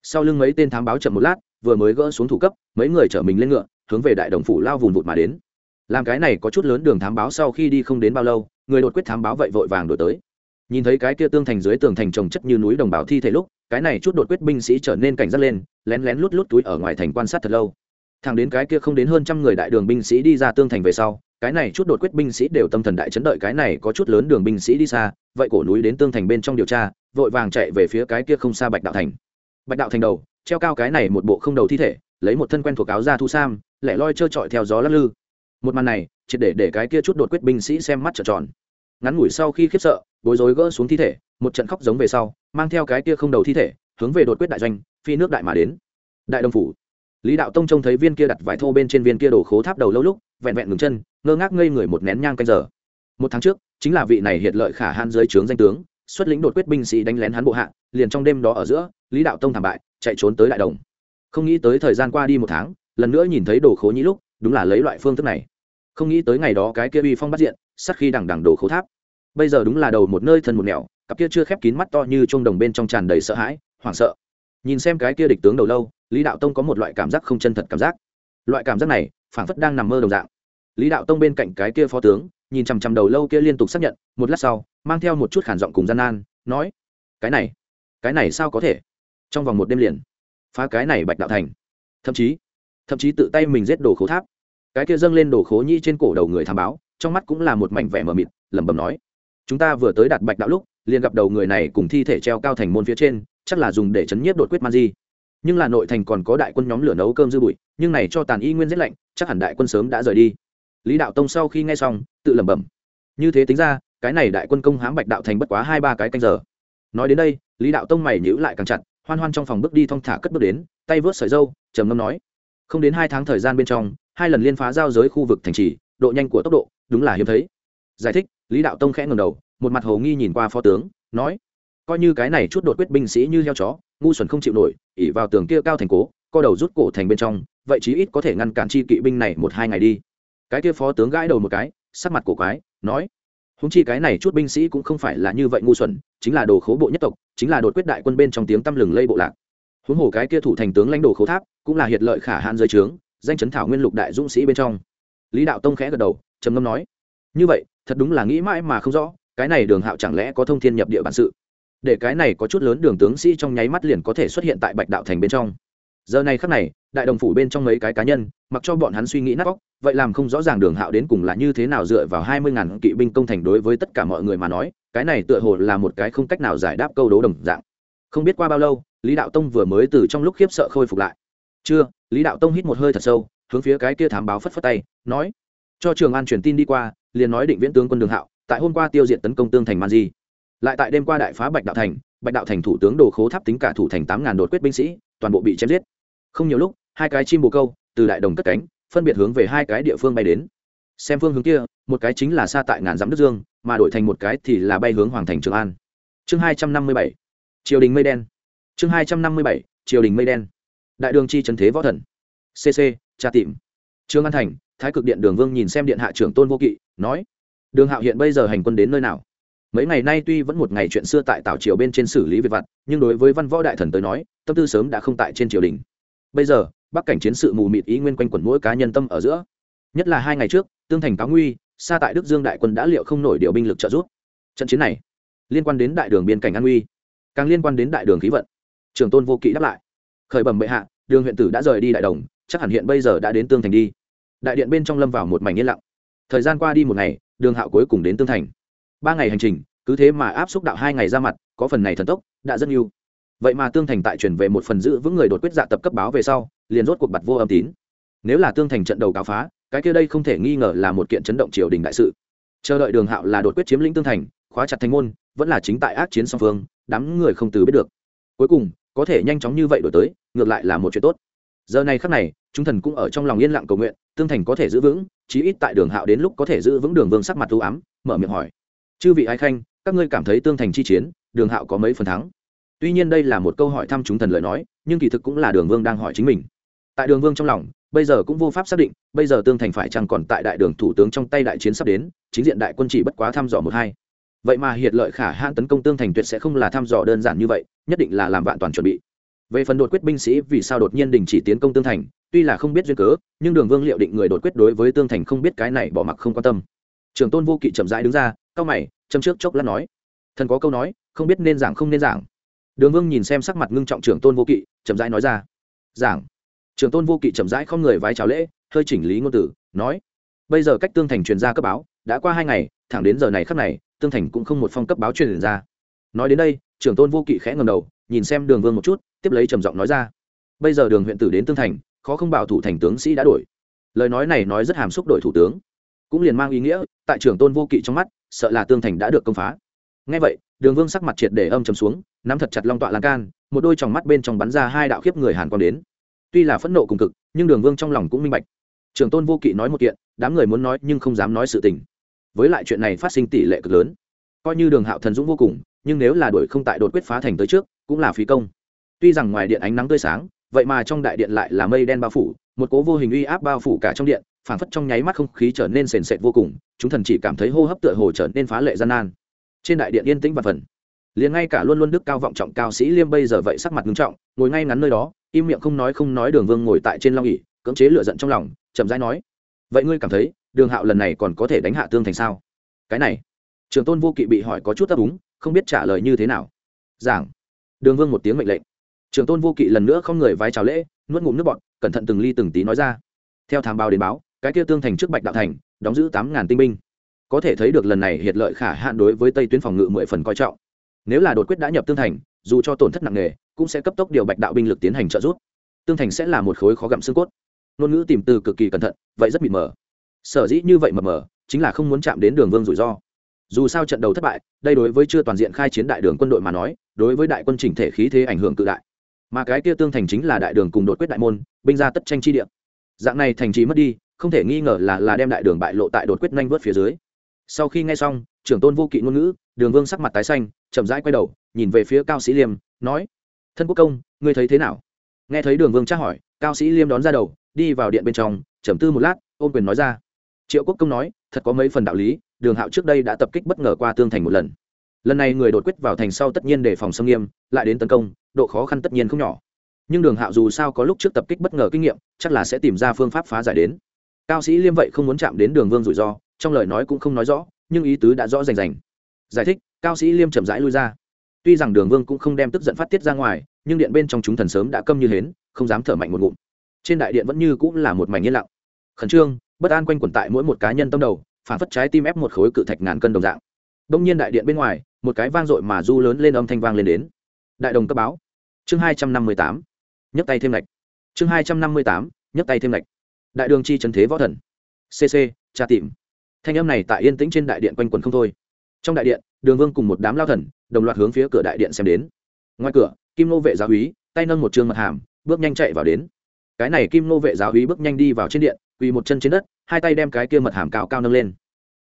Sau lưng mấy tên thám báo chậm một lát, vừa mới gỡ xuống thủ cấp, mấy người chở mình lên ngựa, hướng về đại đồng phủ lao vùn vụt mà đến làm cái này có chút lớn đường thám báo sau khi đi không đến bao lâu, người đột quyết thám báo vậy vội vàng đổi tới. Nhìn thấy cái kia tương thành dưới tường thành trồng chất như núi đồng bào thi thể lúc, cái này chút đột quyết binh sĩ trở nên cảnh giác lên, lén lén lút lút túi ở ngoài thành quan sát thật lâu. Thằng đến cái kia không đến hơn trăm người đại đường binh sĩ đi ra tương thành về sau, cái này chút đột quyết binh sĩ đều tâm thần đại chấn đợi cái này có chút lớn đường binh sĩ đi xa, vậy cổ núi đến tương thành bên trong điều tra, vội vàng chạy về phía cái kia không xa bạch đạo thành. Bạch đạo thành đầu, treo cao cái này một bộ không đầu thi thể, lấy một thân quen thuộc áo ra thu sam, lẻ loi trơ trọi theo gió lắc lư một màn này, triệt để để cái kia chút đột quyết binh sĩ xem mắt trợn tròn. Ngắn ngủi sau khi khiếp sợ, bối rối gỡ xuống thi thể, một trận khóc giống về sau, mang theo cái kia không đầu thi thể, hướng về đột quyết đại doanh, phi nước đại mà đến. Đại đồng phủ. Lý đạo tông trông thấy viên kia đặt vải thô bên trên viên kia đổ khố tháp đầu lâu lúc, vẹn vẹn ngừng chân, ngơ ngác ngây người một nén nhang canh giờ. Một tháng trước, chính là vị này hiện lợi khả han dưới trướng danh tướng, xuất lĩnh đột quyết binh sĩ đánh lén hắn bộ hạ, liền trong đêm đó ở giữa, lý đạo tông thảm bại, chạy trốn tới đại đồng. Không nghĩ tới thời gian qua đi một tháng, lần nữa nhìn thấy đồ khố nhĩ lúc đúng là lấy loại phương thức này. Không nghĩ tới ngày đó cái kia uy phong bắt diện sắc khi đằng đằng đồ khấu tháp. Bây giờ đúng là đầu một nơi thân một nẻo, cặp kia chưa khép kín mắt to như chuông đồng bên trong tràn đầy sợ hãi, hoảng sợ. Nhìn xem cái kia địch tướng đầu lâu, lý đạo tông có một loại cảm giác không chân thật cảm giác. Loại cảm giác này, phảng phất đang nằm mơ đồng dạng. Lý đạo tông bên cạnh cái kia phó tướng, nhìn chằm chằm đầu lâu kia liên tục xác nhận, một lát sau, mang theo một chút khản giọng cùng gian nan, nói, cái này cái này sao có thể? Trong vòng một đêm liền, phá cái này bạch đạo thành. Thậm chí thậm chí tự tay mình giết đồ khố tháp. Cái kia dâng lên đồ khố nhi trên cổ đầu người tham báo, trong mắt cũng là một mảnh vẻ mờ mịt, lẩm bẩm nói, chúng ta vừa tới đạt bạch đạo lúc, liền gặp đầu người này cùng thi thể treo cao thành môn phía trên, chắc là dùng để chấn nhiếp đột quyết man di. Nhưng là nội thành còn có đại quân nhóm lửa nấu cơm dư bụi, nhưng này cho tàn y nguyên rét lạnh, chắc hẳn đại quân sớm đã rời đi. Lý đạo tông sau khi nghe xong, tự lẩm bẩm, như thế tính ra, cái này đại quân công hãm bạch đạo thành bất quá hai ba cái canh giờ. Nói đến đây, lý đạo tông mày nhữ lại càng chặt, hoan hoan trong phòng bước đi thong thả cất bước đến, tay vớt sợi dâu, trầm ngâm nói không đến hai tháng thời gian bên trong, hai lần liên phá giao giới khu vực thành trì, độ nhanh của tốc độ, đúng là hiếm thấy. Giải thích, lý đạo tông khẽ ngầm đầu, một mặt hồ nghi nhìn qua phó tướng, nói, coi như cái này chút đột quyết binh sĩ như heo chó, ngu xuẩn không chịu nổi ỉ vào tường kia cao thành cố, co đầu rút cổ thành bên trong, vậy chí ít có thể ngăn cản chi kỵ binh này một hai ngày đi. Cái kia phó tướng gãi đầu một cái, sắc mặt cổ quái, nói, húng chi cái này chút binh sĩ cũng không phải là như vậy ngu xuẩn, chính là đồ khố bộ nhất tộc, chính là đột quyết đại quân bên trong tiếng tăm lừng lây bộ lạc huống hồ cái kia thủ thành tướng lãnh đồ khấu tháp cũng là hiệt lợi khả hạn dưới trướng, danh chấn thảo nguyên lục đại dũng sĩ bên trong. Lý đạo tông khẽ gật đầu, trầm ngâm nói, như vậy, thật đúng là nghĩ mãi mà không rõ, cái này đường hạo chẳng lẽ có thông thiên nhập địa bản sự? Để cái này có chút lớn đường tướng sĩ trong nháy mắt liền có thể xuất hiện tại bạch đạo thành bên trong. Giờ này khắc này, đại đồng phủ bên trong mấy cái cá nhân, mặc cho bọn hắn suy nghĩ nát bóc vậy làm không rõ ràng đường hạo đến cùng là như thế nào dựa vào hai mươi ngàn kỵ binh công thành đối với tất cả mọi người mà nói, cái này tựa hồ là một cái không cách nào giải đáp câu đố đồng dạng. Không biết qua bao lâu lý đạo tông vừa mới từ trong lúc khiếp sợ khôi phục lại. Chưa. Lý đạo tông hít một hơi thật sâu, hướng phía cái kia thám báo phất phất tay, nói, cho trường an truyền tin đi qua, liền nói định viễn tướng quân đường hạo, tại hôm qua tiêu diệt tấn công tương thành man di. Lại tại đêm qua đại phá bạch đạo thành, bạch đạo thành thủ tướng đồ khố tháp tính cả thủ thành tám ngàn đột quyết binh sĩ, toàn bộ bị chém giết. Không nhiều lúc, hai cái chim bồ câu, từ đại đồng cất cánh, phân biệt hướng về hai cái địa phương bay đến. Xem phương hướng kia, một cái chính là xa tại ngàn dặm nước dương, mà đổi thành một cái thì là bay hướng hoàng thành trường an. Chương hai trăm năm mươi bảy. Triều đình mây đen chương hai trăm năm mươi bảy, triều đình mây đen. Đại đường chi trần thế võ thần. Cc tra tìm. Trương an thành, thái cực điện đường vương nhìn xem điện hạ trưởng tôn vô kỵ, nói, đường hạo hiện bây giờ hành quân đến nơi nào? Mấy ngày nay tuy vẫn một ngày chuyện xưa tại tảo triều bên trên xử lý việc vặt, nhưng đối với văn võ đại thần tới nói, tâm tư sớm đã không tại trên triều đình. Bây giờ, bắc cảnh chiến sự mù mịt ý nguyên quanh quẩn mỗi cá nhân tâm ở giữa. Nhất là hai ngày trước, tương thành cáo nguy, xa tại đức dương đại quân đã liệu không nổi điều binh lực trợ giúp. Trận chiến này liên quan đến đại đường biên cảnh an nguy, càng liên quan đến đại đường khí vận trường tôn vô kỵ đáp lại. Khởi bẩm bệ hạ, đường huyện tử đã rời đi đại đồng, chắc hẳn hiện bây giờ đã đến tương thành đi. Đại điện bên trong lâm vào một mảnh yên lặng. Thời gian qua đi một ngày, đường hạo cuối cùng đến tương thành. Ba ngày hành trình, cứ thế mà áp xúc đạo hai ngày ra mặt, có phần này thần tốc, đã rất yêu vậy mà tương thành tại chuyển về một phần giữ vững người đột quyết dạ tập cấp báo về sau, liền rốt cuộc bặt vô âm tín. Nếu là tương thành trận đầu cáo phá, cái kia đây không thể nghi ngờ là một kiện chấn động triều đình đại sự. Chờ đợi đường hạo là đột quyết chiếm lĩnh tương thành, khóa chặt thành môn, vẫn là chính tại ác chiến song phương, đám người không từ biết được. Cuối cùng có thể nhanh chóng như vậy đổi tới, ngược lại là một chuyện tốt. Giờ này khắc này, chúng thần cũng ở trong lòng yên lặng cầu nguyện, tương thành có thể giữ vững, chí ít tại đường hạo đến lúc có thể giữ vững đường vương sắc mặt u ám, mở miệng hỏi. Chư vị ái khanh, các ngươi cảm thấy tương thành chi chiến, đường hạo có mấy phần thắng? Tuy nhiên đây là một câu hỏi thăm chúng thần lời nói, nhưng kỳ thực cũng là đường vương đang hỏi chính mình. Tại đường vương trong lòng, bây giờ cũng vô pháp xác định, bây giờ tương thành phải chăng còn tại đại đường thủ tướng trong tay đại chiến sắp đến, chính diện đại quân chỉ bất quá thăm dò một hai vậy mà hiệt lợi khả hãn tấn công tương thành tuyệt sẽ không là thăm dò đơn giản như vậy, nhất định là làm vạn toàn chuẩn bị. Về phần đột quyết binh sĩ, vì sao đột nhiên đình chỉ tiến công tương thành? Tuy là không biết duyên cớ, nhưng đường vương liệu định người đột quyết đối với tương thành không biết cái này bỏ mặc không quan tâm. Trường tôn vô kỵ chậm rãi đứng ra cao mày, châm trước chốc lát nói, thần có câu nói, không biết nên giảng không nên giảng. Đường vương nhìn xem sắc mặt ngưng trọng Trường tôn vô kỵ, chậm rãi nói ra, giảng. Trường tôn vô kỵ chậm rãi không người vái chào lễ, hơi chỉnh lý ngôn tử nói, bây giờ cách tương thành truyền ra cấp báo, đã qua hai ngày, thẳng đến giờ này khắc này tương thành cũng không một phong cấp báo truyền ra. Nói đến đây, trưởng tôn vô kỵ khẽ ngầm đầu, nhìn xem đường vương một chút, tiếp lấy trầm giọng nói ra. Bây giờ đường huyện tử đến tương thành, khó không bảo thủ thành tướng sĩ đã đổi. Lời nói này nói rất hàm xúc đổi thủ tướng. Cũng liền mang ý nghĩa, tại trưởng tôn vô kỵ trong mắt, sợ là tương thành đã được công phá. Ngay vậy, đường vương sắc mặt triệt để âm chầm xuống, nắm thật chặt long tọa lan can, một đôi tròng mắt bên trong bắn ra hai đạo khiếp người hàn quang đến. Tuy là phẫn nộ cùng cực, nhưng đường vương trong lòng cũng minh bạch. Trường tôn vô kỵ nói một kiện, đám người muốn nói nhưng không dám nói sự tình với lại chuyện này phát sinh tỷ lệ cực lớn. Coi như đường hạo thần dũng vô cùng, nhưng nếu là đuổi không tại đột quyết phá thành tới trước, cũng là phí công. Tuy rằng ngoài điện ánh nắng tươi sáng, vậy mà trong đại điện lại là mây đen bao phủ, một cố vô hình uy áp bao phủ cả trong điện, phảng phất trong nháy mắt không khí trở nên sền sệt vô cùng, chúng thần chỉ cảm thấy hô hấp tựa hồ trở nên phá lệ gian nan. Trên đại điện yên tĩnh và phần. Liền ngay cả luôn luôn đức cao vọng trọng cao sĩ liêm bây giờ vậy sắc mặt nghiêm trọng, ngồi ngay ngắn nơi đó, im miệng không nói không nói đường vương ngồi tại trên long ỉ cưỡng chế lựa giận trong lòng, chậm rãi nói, vậy ngươi cảm thấy đường hạo lần này còn có thể đánh hạ tương thành sao? Cái này, trường tôn vô kỵ bị hỏi có chút ấp úng, không biết trả lời như thế nào. Giảng. Đường vương một tiếng mệnh lệnh. Trường tôn vô kỵ lần nữa không người vái chào lễ, nuốt ngụm nước bọn cẩn thận từng ly từng tí nói ra. Theo thám báo đến báo, cái kia tương thành trước bạch đạo thành, đóng giữ tám ngàn tinh binh. Có thể thấy được lần này hiệt lợi khả hạn đối với tây tuyến phòng ngự mười phần coi trọng. Nếu là đột quyết đã nhập tương thành, dù cho tổn thất nặng nề, cũng sẽ cấp tốc điều bạch đạo binh lực tiến hành trợ giúp. Tương thành sẽ là một khối khó gặm xương cốt. Ngôn ngữ tìm từ cực kỳ cẩn thận, vậy rất mịt mờ sở dĩ như vậy mờ mờ chính là không muốn chạm đến đường vương rủi ro. Dù sao trận đầu thất bại, đây đối với chưa toàn diện khai chiến đại đường quân đội mà nói, đối với đại quân chỉnh thể khí thế ảnh hưởng cự đại. Mà cái kia tương thành chính là đại đường cùng đột quyết đại môn, binh ra tất tranh chi địa. Dạng này thành trì mất đi, không thể nghi ngờ là là đem đại đường bại lộ tại đột quyết nhanh vớt phía dưới. Sau khi nghe xong, trưởng tôn vô kỵ ngôn ngữ, đường vương sắc mặt tái xanh, chậm rãi quay đầu, nhìn về phía cao sĩ liêm, nói, thân quốc công, ngươi thấy thế nào? Nghe thấy đường vương tra hỏi, cao sĩ liêm đón ra đầu, đi vào điện bên trong, trầm tư một lát, ôm quyền nói ra triệu quốc công nói, thật có mấy phần đạo lý, đường hạo trước đây đã tập kích bất ngờ qua tương thành một lần. Lần này người đột quyết vào thành sau tất nhiên đề phòng xâm nghiêm, lại đến tấn công, độ khó khăn tất nhiên không nhỏ. Nhưng đường hạo dù sao có lúc trước tập kích bất ngờ kinh nghiệm, chắc là sẽ tìm ra phương pháp phá giải đến. Cao sĩ liêm vậy không muốn chạm đến đường vương rủi ro, trong lời nói cũng không nói rõ, nhưng ý tứ đã rõ rành rành. Giải thích, cao sĩ liêm chậm rãi lui ra. Tuy rằng đường vương cũng không đem tức giận phát tiết ra ngoài, nhưng điện bên trong chúng thần sớm đã câm như hến, không dám thở mạnh một ngụm. Trên đại điện vẫn như cũng là một mảnh yên lặng. Khẩn trương bất an quanh quẩn tại mỗi một cá nhân tâm đầu, phản phất trái tim ép một khối cự thạch ngàn cân đồng dạng. Đông nhiên đại điện bên ngoài, một cái vang dội mà du lớn lên âm thanh vang lên đến. Đại đồng cấp báo. Chương hai trăm năm mươi tám. Nhấc tay thêm lệch. Chương hai trăm năm mươi tám. Nhấc tay thêm lệch. Đại đường chi trần thế võ thần. Cc tra tìm. Thanh âm này tại yên tĩnh trên đại điện quanh quần không thôi. Trong đại điện, đường vương cùng một đám lao thần, đồng loạt hướng phía cửa đại điện xem đến. Ngoài cửa, kim nô vệ giáo úy, tay nâng một trường mật hàm, bước nhanh chạy vào đến. Cái này kim nô vệ giáo úy bước nhanh đi vào trên điện quỳ một chân trên đất, hai tay đem cái kia mật hàm cao cao nâng lên.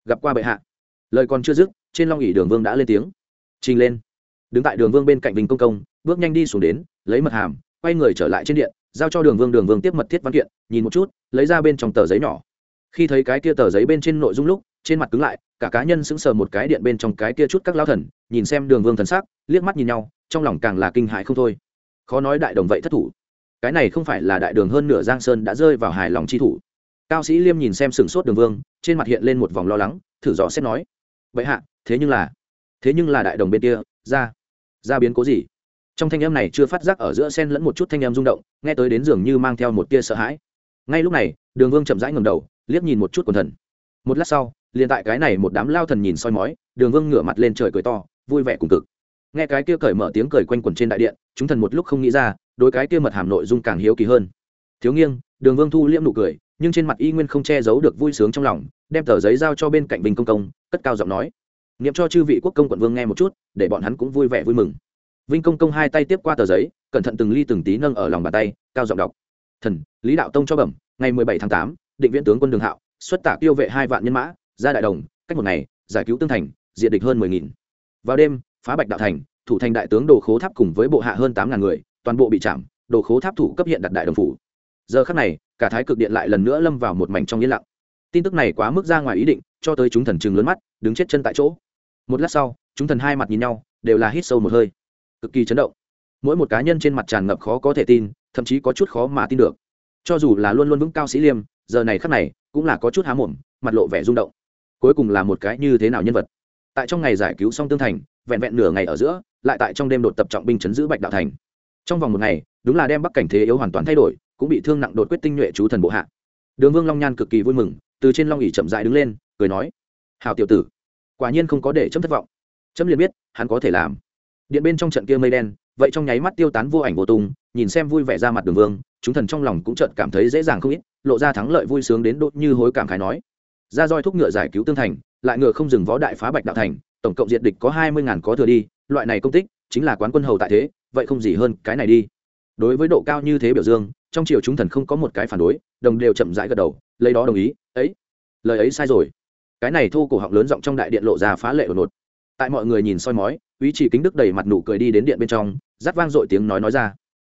Gặp qua bệ hạ. Lời còn chưa dứt, trên long ỉ đường vương đã lên tiếng. Trình lên. Đứng tại đường vương bên cạnh bình công công, bước nhanh đi xuống đến, lấy mật hàm, quay người trở lại trên điện, giao cho đường vương đường vương tiếp mật thiết văn kiện, nhìn một chút, lấy ra bên trong tờ giấy nhỏ. Khi thấy cái kia tờ giấy bên trên nội dung lúc, trên mặt cứng lại, cả cá nhân sững sờ một cái điện bên trong cái kia chút các lao thần, nhìn xem đường vương thần sắc, liếc mắt nhìn nhau, trong lòng càng là kinh hại không thôi. Khó nói đại đồng vậy thất thủ. Cái này không phải là đại đường hơn nửa giang sơn đã rơi vào hài lòng chi thủ cao sĩ liêm nhìn xem sừng sốt đường vương, trên mặt hiện lên một vòng lo lắng, thử dò xét nói vậy hạ, thế nhưng là, thế nhưng là đại đồng bên kia, ra ra biến cố gì? Trong thanh âm này chưa phát giác ở giữa sen lẫn một chút thanh âm rung động, nghe tới đến dường như mang theo một tia sợ hãi. Ngay lúc này, đường vương chậm rãi ngầm đầu, liếc nhìn một chút quần thần. Một lát sau, liền tại cái này một đám lao thần nhìn soi mói, đường vương ngửa mặt lên trời cười to, vui vẻ cùng cực. Nghe cái kia cởi mở tiếng cười quanh quần trên đại điện, chúng thần một lúc không nghĩ ra đôi cái kia mật hàm nội dung càng hiếu kỳ hơn. Thiếu nghiêng, đường vương thu liễm nụ cười nhưng trên mặt y nguyên không che giấu được vui sướng trong lòng, đem tờ giấy giao cho bên cạnh bình công công, cất cao giọng nói. Nghiệm cho chư vị quốc công quận vương nghe một chút, để bọn hắn cũng vui vẻ vui mừng. Vinh công công hai tay tiếp qua tờ giấy, cẩn thận từng ly từng tí nâng ở lòng bàn tay, cao giọng đọc. Thần, lý đạo tông cho bẩm, ngày mười bảy tháng tám, định viễn tướng quân đường hạo, xuất tả tiêu vệ hai vạn nhân mã, ra đại đồng, cách một ngày, giải cứu tương thành, diện địch hơn mười nghìn. Vào đêm, phá bạch đạo thành, thủ thành đại tướng đồ khố tháp cùng với bộ hạ hơn tám ngàn người, toàn bộ bị chạm đồ khố tháp thủ cấp hiện đặt đại đồng phủ. Giờ khắc này cả thái cực điện lại lần nữa lâm vào một mảnh trong yên lặng. Tin tức này quá mức ra ngoài ý định, cho tới chúng thần chừng lớn mắt, đứng chết chân tại chỗ. Một lát sau, chúng thần hai mặt nhìn nhau, đều là hít sâu một hơi. Cực kỳ chấn động. Mỗi một cá nhân trên mặt tràn ngập khó có thể tin, thậm chí có chút khó mà tin được. Cho dù là luôn luôn vững cao sĩ liêm, giờ này khắc này, cũng là có chút há mồm, mặt lộ vẻ rung động. Cuối cùng là một cái như thế nào nhân vật? Tại trong ngày giải cứu xong tương thành, vẹn vẹn nửa ngày ở giữa, lại tại trong đêm đột tập trọng binh chấn giữ bạch đạo thành. Trong vòng một ngày, đúng là đem bắc cảnh thế yếu hoàn toàn thay đổi cũng bị thương nặng đột quyết tinh nhuệ chú thần bộ hạ. Đường vương long nhan cực kỳ vui mừng, từ trên long ỉ chậm dại đứng lên, cười nói hào tiểu tử, quả nhiên không có để chấm thất vọng. Chấm liền biết, hắn có thể làm. Điện bên trong trận kia mây đen, vậy trong nháy mắt tiêu tán vô ảnh vô tung, nhìn xem vui vẻ ra mặt đường vương, chúng thần trong lòng cũng chợt cảm thấy dễ dàng không ít, lộ ra thắng lợi vui sướng đến đốt như hối cảm khái nói, ra roi thúc ngựa giải cứu tương thành, lại ngựa không dừng võ đại phá bạch đạo thành, tổng cộng diện địch có hai mươi ngàn có thừa đi, loại này công tích, chính là quán quân hầu tại thế, vậy không gì hơn cái này đi. Đối với độ cao như thế biểu dương trong triều chúng thần không có một cái phản đối, đồng đều chậm rãi gật đầu, lấy đó đồng ý, ấy, lời ấy sai rồi. Cái này thu cổ họng lớn giọng trong đại điện lộ ra phá lệ ổn ngột. Tại mọi người nhìn soi mói, uy chỉ kính đức đầy mặt nụ cười đi đến điện bên trong, rát vang dội tiếng nói nói ra.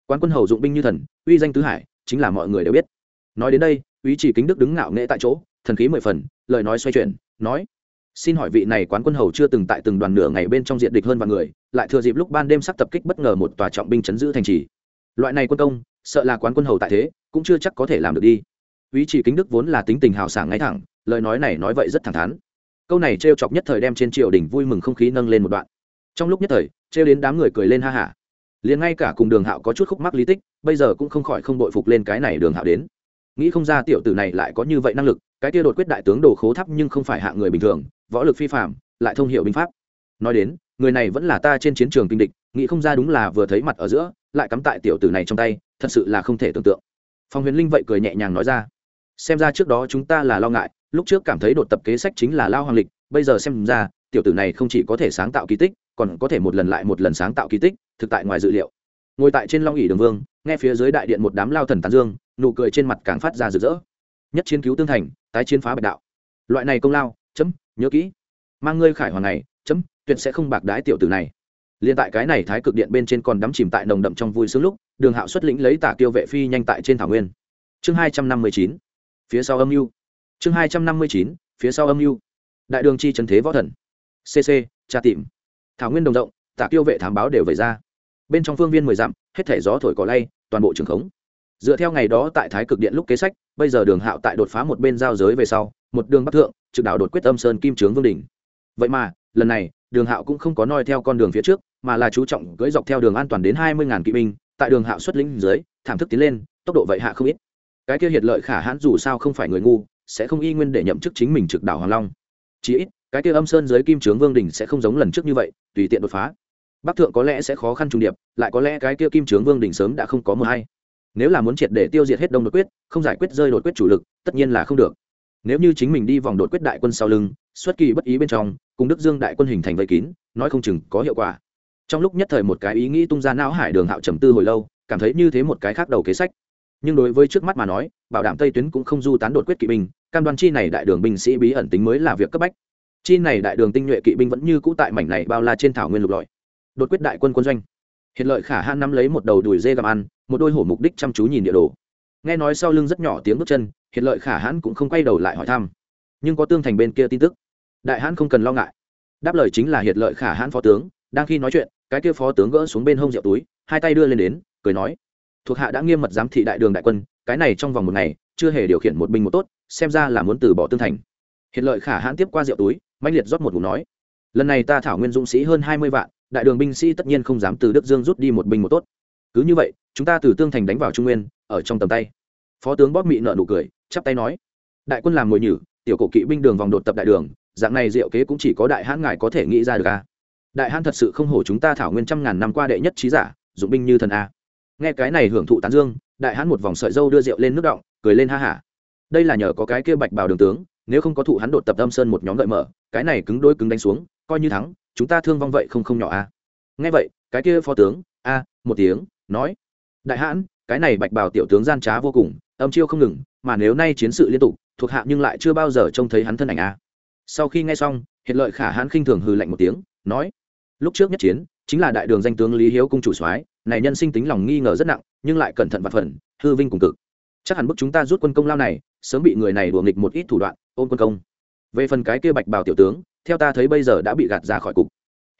Quan quân hầu dụng binh như thần, uy danh tứ hải, chính là mọi người đều biết. Nói đến đây, uy chỉ kính đức đứng ngạo nghễ tại chỗ, thần khí mười phần, lời nói xoay chuyển, nói, xin hỏi vị này quán quân hầu chưa từng tại từng đoàn nửa ngày bên trong diện địch hơn vài người, lại thừa dịp lúc ban đêm sắc tập kích bất ngờ một tòa trọng binh chấn giữ thành trì. Loại này quân công sợ là quán quân hầu tại thế, cũng chưa chắc có thể làm được đi. Ý chỉ kính đức vốn là tính tình hào sảng ngay thẳng, lời nói này nói vậy rất thẳng thắn. Câu này trêu chọc nhất thời đem trên triều đình vui mừng không khí nâng lên một đoạn. Trong lúc nhất thời, trêu đến đám người cười lên ha hả liền ngay cả cùng đường hạo có chút khúc mắc lý tích, bây giờ cũng không khỏi không đội phục lên cái này đường hạo đến. Nghĩ không ra tiểu tử này lại có như vậy năng lực, cái kia đột quyết đại tướng đồ khố thấp nhưng không phải hạ người bình thường, võ lực phi phạm lại thông hiệu binh pháp. Nói đến, người này vẫn là ta trên chiến trường kinh địch, nghĩ không ra đúng là vừa thấy mặt ở giữa lại cắm tại tiểu tử này trong tay, thật sự là không thể tưởng tượng. Phong huyền linh vậy cười nhẹ nhàng nói ra, xem ra trước đó chúng ta là lo ngại, lúc trước cảm thấy đột tập kế sách chính là lao hoàng lịch, bây giờ xem ra, tiểu tử này không chỉ có thể sáng tạo kỳ tích, còn có thể một lần lại một lần sáng tạo kỳ tích, thực tại ngoài dự liệu. Ngồi tại trên long ỉ đường vương, nghe phía dưới đại điện một đám lao thần tán dương, nụ cười trên mặt càng phát ra rực rỡ. Nhất chiến cứu tương thành, tái chiến phá bạch đạo. Loại này công lao, chấm, nhớ kỹ. Mang ngươi khải hoàng này, chấm, tuyệt sẽ không bạc đái tiểu tử này liên tại cái này thái cực điện bên trên còn đắm chìm tại nồng đậm trong vui sướng lúc, đường hạo xuất lĩnh lấy tả tiêu vệ phi nhanh tại trên thảo nguyên. Chương hai trăm năm mươi chín, phía sau âm u chương hai trăm năm mươi chín, phía sau âm u đại đường chi trần thế võ thần. Cc tra tìm. Thảo nguyên đồng rộng, tả tiêu vệ thám báo đều vẩy ra. Bên trong phương viên mười dặm, hết thể gió thổi cỏ lay, toàn bộ trường khống. Dựa theo ngày đó tại thái cực điện lúc kế sách, bây giờ đường hạo tại đột phá một bên giao giới về sau, một đường bắc thượng, trực đạo đột quyết âm sơn kim trướng vương đỉnh. Vậy mà, lần này, đường hạo cũng không có noi theo con đường phía trước mà là chú trọng cưỡi dọc theo đường an toàn đến hai mươi ngàn kỵ binh, tại đường hạo xuất lĩnh dưới, thảm thức tiến lên, tốc độ vậy hạ không ít. Cái kia hiệt lợi khả hãn dù sao không phải người ngu, sẽ không y nguyên để nhậm chức chính mình trực đảo hoàng long. Chí ít, cái kia âm sơn dưới kim trướng vương đình sẽ không giống lần trước như vậy, tùy tiện đột phá. Bắc thượng có lẽ sẽ khó khăn trùng điệp, lại có lẽ cái kia kim trướng vương đình sớm đã không có mờ hay. Nếu là muốn triệt để tiêu diệt hết đông đột quyết, không giải quyết rơi đột quyết chủ lực, tất nhiên là không được. Nếu như chính mình đi vòng đột quyết đại quân sau lưng, xuất kỳ bất ý bên trong, cùng đức dương đại quân hình thành vây kín, nói không chừng có hiệu quả trong lúc nhất thời một cái ý nghĩ tung ra não hải đường hạo trầm tư hồi lâu, cảm thấy như thế một cái khác đầu kế sách. Nhưng đối với trước mắt mà nói, bảo đảm tây tuyến cũng không du tán đột quyết kỵ binh, cam đoan chi này đại đường binh sĩ bí ẩn tính mới là việc cấp bách. Chi này đại đường tinh nhuệ kỵ binh vẫn như cũ tại mảnh này bao la trên thảo nguyên lục lọi. Đột quyết đại quân quân doanh. Hiện lợi khả han nắm lấy một đầu đùi dê gặm ăn, một đôi hổ mục đích chăm chú nhìn địa đồ. Nghe nói sau lưng rất nhỏ tiếng bước chân hiện lợi khả hãn cũng không quay đầu lại hỏi thăm. Nhưng có tương thành bên kia tin tức. Đại hãn không cần lo ngại. Đáp lời chính là hiện lợi khả hãn phó tướng, đang khi nói chuyện cái kia phó tướng gỡ xuống bên hông rượu túi, hai tay đưa lên đến, cười nói, thuộc hạ đã nghiêm mật giám thị đại đường đại quân, cái này trong vòng một ngày, chưa hề điều khiển một binh một tốt, xem ra là muốn từ bỏ tương thành. Hiện lợi khả hãn tiếp qua rượu túi mạnh liệt rót một ngủ nói, lần này ta thảo nguyên dũng sĩ hơn hai mươi vạn, đại đường binh sĩ tất nhiên không dám từ đức dương rút đi một binh một tốt. Cứ như vậy, chúng ta từ tương thành đánh vào trung nguyên, ở trong tầm tay. Phó tướng bóp mị nợ nụ cười, chắp tay nói, đại quân làm mồi nhử, tiểu cổ kỵ binh đường vòng đột tập đại đường, dạng này diệu kế cũng chỉ có đại hãn ngài có thể nghĩ ra được à? Đại hãn thật sự không hổ chúng ta thảo nguyên trăm ngàn năm qua đệ nhất trí giả, dụng binh như thần a. Nghe cái này hưởng thụ tán dương, đại hãn một vòng sợi dâu đưa rượu lên nước động, cười lên ha hả. Đây là nhờ có cái kia bạch bào đường tướng, nếu không có thụ hắn đột tập âm sơn một nhóm gợi mở, cái này cứng đôi cứng đánh xuống, coi như thắng, chúng ta thương vong vậy không không nhỏ a. Nghe vậy, cái kia phó tướng, a, một tiếng, nói, đại hãn, cái này bạch bào tiểu tướng gian trá vô cùng, âm chiêu không ngừng, mà nếu nay chiến sự liên tục, thuộc hạ nhưng lại chưa bao giờ trông thấy hắn thân ảnh a. Sau khi nghe xong hiện lợi khả hãn khinh thường hừ lạnh một tiếng, nói lúc trước nhất chiến, chính là đại đường danh tướng lý hiếu cung chủ soái, này nhân sinh tính lòng nghi ngờ rất nặng, nhưng lại cẩn thận và phần, hư vinh cùng cực. Chắc hẳn bức chúng ta rút quân công lao này, sớm bị người này đùa nghịch một ít thủ đoạn, ôn quân công. Về phần cái kia bạch bào tiểu tướng, theo ta thấy bây giờ đã bị gạt ra khỏi cục.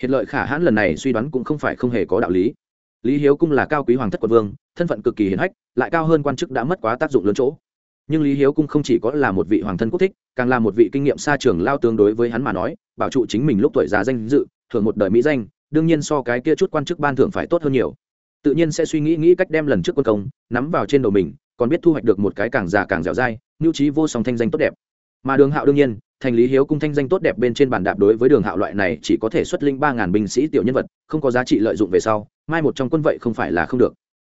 Hiện lợi khả hãn lần này suy đoán cũng không phải không hề có đạo lý. Lý hiếu cung là cao quý hoàng thất quận vương, thân phận cực kỳ hiển hách, lại cao hơn quan chức đã mất quá tác dụng lớn chỗ. Nhưng lý hiếu cung không chỉ có là một vị hoàng thân quốc thích, càng là một vị kinh nghiệm xa trường lao tướng đối với hắn mà nói, bảo trụ chính mình lúc tuổi già danh dự thường một đời mỹ danh, đương nhiên so cái kia chút quan chức ban thưởng phải tốt hơn nhiều. Tự nhiên sẽ suy nghĩ nghĩ cách đem lần trước quân công nắm vào trên đầu mình, còn biết thu hoạch được một cái càng già càng dẻo dai mưu trí vô song thanh danh tốt đẹp. Mà đường hạo đương nhiên, thành lý hiếu cung thanh danh tốt đẹp bên trên bàn đạp đối với đường hạo loại này chỉ có thể xuất linh ba ngàn binh sĩ tiểu nhân vật, không có giá trị lợi dụng về sau, mai một trong quân vậy không phải là không được.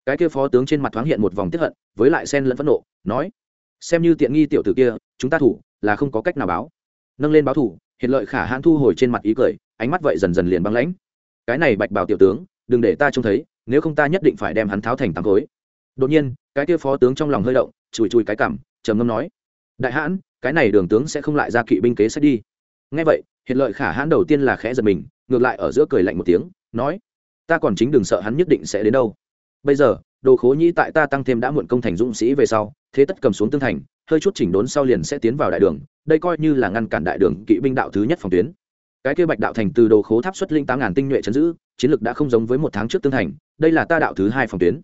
Cái kia phó tướng trên mặt thoáng hiện một vòng tiếp hận, với lại sen lẫn phẫn nộ, nói, xem như tiện nghi tiểu tử kia, chúng ta thủ là không có cách nào báo. Nâng lên báo thủ, hiện lợi khả hãn thu hồi trên mặt ý cười ánh mắt vậy dần dần liền băng lãnh. Cái này bạch bảo tiểu tướng, đừng để ta trông thấy, nếu không ta nhất định phải đem hắn tháo thành tám khối. Đột nhiên, cái kia phó tướng trong lòng hơi động, chùi chùi cái cảm trầm ngâm nói, đại hãn, cái này đường tướng sẽ không lại ra kỵ binh kế sách đi. Ngay vậy hiện lợi khả hãn đầu tiên là khẽ giật mình, ngược lại ở giữa cười lạnh một tiếng, nói, ta còn chính đừng sợ hắn nhất định sẽ đến đâu. Bây giờ, đồ khố nhĩ tại ta tăng thêm đã muộn công thành dũng sĩ về sau, thế tất cầm xuống tương thành, hơi chút chỉnh đốn sau liền sẽ tiến vào đại đường, đây coi như là ngăn cản đại đường kỵ binh đạo thứ nhất phòng tuyến cái kia bạch đạo thành từ đồ khố tháp xuất linh tám ngàn tinh nhuệ chấn giữ, chiến lược đã không giống với một tháng trước tương thành, đây là ta đạo thứ hai phòng tuyến.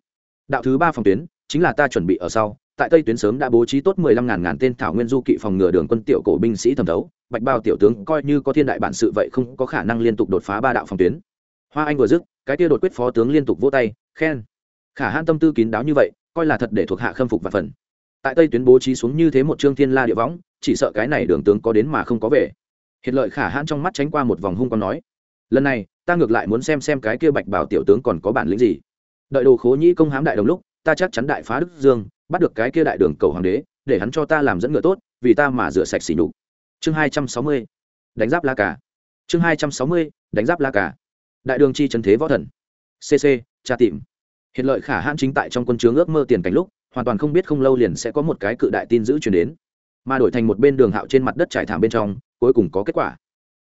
Đạo thứ ba phòng tuyến, chính là ta chuẩn bị ở sau, tại tây tuyến sớm đã bố trí tốt mười lăm ngàn ngàn tên thảo nguyên du kỵ phòng ngừa đường quân tiểu cổ binh sĩ thẩm thấu. Bạch bao tiểu tướng coi như có thiên đại bản sự vậy không có khả năng liên tục đột phá ba đạo phòng tuyến. Hoa anh vừa dứt, cái kia đột quyết phó tướng liên tục vỗ tay, khen. Khả hãn tâm tư kín đáo như vậy, coi là thật để thuộc hạ khâm phục và phần. Tại tây tuyến bố trí xuống như thế một trương thiên la địa võng, chỉ sợ cái này đường tướng có đến mà không có về hiện lợi khả hãn trong mắt tránh qua một vòng hung còn nói, lần này, ta ngược lại muốn xem xem cái kia bạch bảo tiểu tướng còn có bản lĩnh gì. Đợi đồ khố nhĩ công hám đại đồng lúc, ta chắc chắn đại phá đức dương, bắt được cái kia đại đường cầu hoàng đế, để hắn cho ta làm dẫn ngựa tốt, vì ta mà rửa sạch xỉ nhục. Chương hai trăm sáu mươi, đánh giáp la cả chương hai trăm sáu mươi, đánh giáp la cả đại đường chi trần thế võ thần. Cc tra tìm. Hiện lợi khả hãn chính tại trong quân chướng ước mơ tiền cảnh lúc, hoàn toàn không biết không lâu liền sẽ có một cái cự đại tin giữ chuyển đến. Mà đổi thành một bên đường hạo trên mặt đất trải thảm bên trong cuối cùng có kết quả.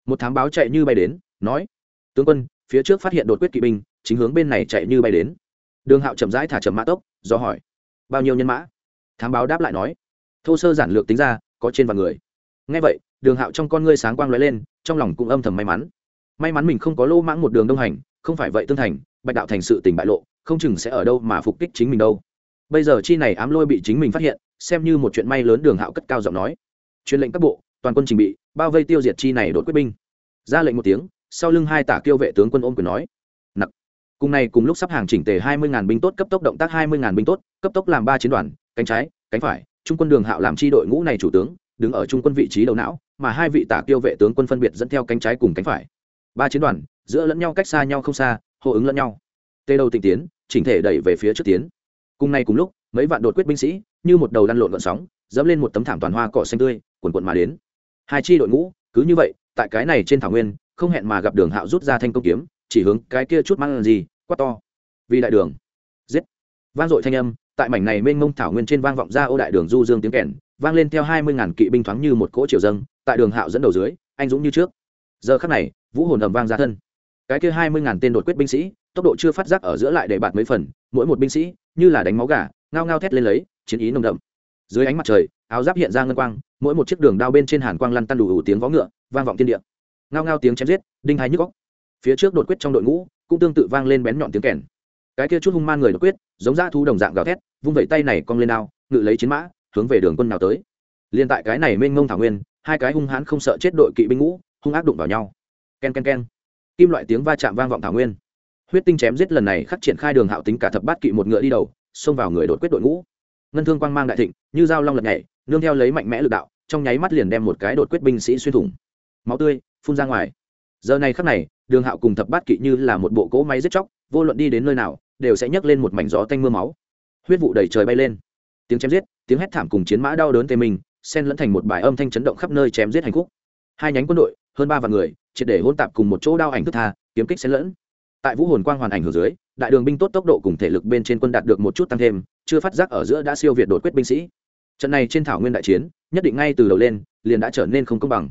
Một thám báo chạy như bay đến, nói, tướng quân, phía trước phát hiện đột quyết kỵ binh, chính hướng bên này chạy như bay đến. Đường hạo chậm rãi thả chậm mã tốc, do hỏi, bao nhiêu nhân mã? Thám báo đáp lại nói, thô sơ giản lược tính ra, có trên vạn người. Ngay vậy, đường hạo trong con ngươi sáng quang lóe lên, trong lòng cũng âm thầm may mắn. May mắn mình không có lô mãng một đường đông hành, không phải vậy tương thành, bạch đạo thành sự tình bại lộ, không chừng sẽ ở đâu mà phục kích chính mình đâu. Bây giờ chi này ám lôi bị chính mình phát hiện, xem như một chuyện may lớn, đường hạo cất cao giọng nói. Truyền lệnh các bộ toàn quân trình bị, bao vây tiêu diệt chi này đột quyết binh. Ra lệnh một tiếng, sau lưng hai tả kiêu vệ tướng quân ôm quyền nói, nặc. Cùng này cùng lúc sắp hàng chỉnh tề hai mươi ngàn binh tốt cấp tốc động tác hai mươi ngàn binh tốt, cấp tốc làm ba chiến đoàn, cánh trái, cánh phải, trung quân đường hạo làm chi đội ngũ này chủ tướng, đứng ở trung quân vị trí đầu não, mà hai vị tả kiêu vệ tướng quân phân biệt dẫn theo cánh trái cùng cánh phải. Ba chiến đoàn, giữa lẫn nhau cách xa nhau không xa, hô ứng lẫn nhau. Tê đầu tịnh tiến, chỉnh thể đẩy về phía trước tiến. Cùng nay cùng lúc, mấy vạn đột quyết binh sĩ, như một đầu lăn lộn gọn sóng, dẫm lên một tấm thảm toàn hoa cỏ xanh tươi, quần quận mà đến hai chi đội ngũ, cứ như vậy, tại cái này trên thảo nguyên, không hẹn mà gặp đường hạo rút ra thanh công kiếm, chỉ hướng cái kia chút mang gì, quát to. Vì đại đường. Giết. Vang dội thanh âm, tại mảnh này mênh mông thảo nguyên trên vang vọng ra ô đại đường du dương tiếng kèn, vang lên theo hai mươi ngàn kỵ binh thoáng như một cỗ triều dâng, tại đường hạo dẫn đầu dưới, anh dũng như trước. Giờ khắc này, vũ hồn ầm vang ra thân. Cái kia hai mươi ngàn tên đột quyết binh sĩ, tốc độ chưa phát giác ở giữa lại để bạt mấy phần, mỗi một binh sĩ, như là đánh máu gà, ngao ngao thét lên lấy, chiến ý nồng đậm. Dưới ánh mặt trời, áo giáp hiện ra ngân quang mỗi một chiếc đường đao bên trên hàn quang lăn tăn đủ đủ tiếng vó ngựa, vang vọng thiên địa. Ngao ngao tiếng chém giết, đinh hai nhức góc phía trước đột quyết trong đội ngũ, cũng tương tự vang lên bén nhọn tiếng kèn. Cái kia chút hung man người đột quyết, giống dã thu đồng dạng gào thét, vung vẩy tay này cong lên đao, ngự lấy chiến mã, hướng về đường quân nào tới. Liên tại cái này mênh ngông thảo nguyên, hai cái hung hãn không sợ chết đội kỵ binh ngũ, hung ác đụng vào nhau. Ken ken ken. Kim loại tiếng va chạm vang vọng thảo nguyên. Huyết tinh chém giết lần này khắc triển khai đường hạo tính cả thập bát kỵ một ngựa đi đầu, xông vào người đột quyết đội ngũ. Ngân thương quang mang đại thịnh, như dao long lật nhảy nương theo lấy mạnh mẽ lực đạo, trong nháy mắt liền đem một cái đột quyết binh sĩ xuyên thủng. Máu tươi phun ra ngoài. Giờ này khắc này, đường hạo cùng thập bát kỵ như là một bộ cỗ máy giết chóc, vô luận đi đến nơi nào, đều sẽ nhấc lên một mảnh gió tanh mưa máu. Huyết vụ đầy trời bay lên. Tiếng chém giết, tiếng hét thảm cùng chiến mã đau đớn tê mình, xen lẫn thành một bài âm thanh chấn động khắp nơi chém giết hành khúc. Hai nhánh quân đội, hơn ba vạn người, triệt để hôn tạp cùng một chỗ đao ảnh thức tha, kiếm kích xen lẫn. Tại vũ hồn quang hoàn ảnh hưởng dưới, đại đường binh tốt tốc độ cùng thể lực bên trên quân đạt được một chút tăng thêm, chưa phát giác ở giữa đã siêu việt đột quyết binh sĩ trận này trên thảo nguyên đại chiến, nhất định ngay từ đầu lên, liền đã trở nên không công bằng.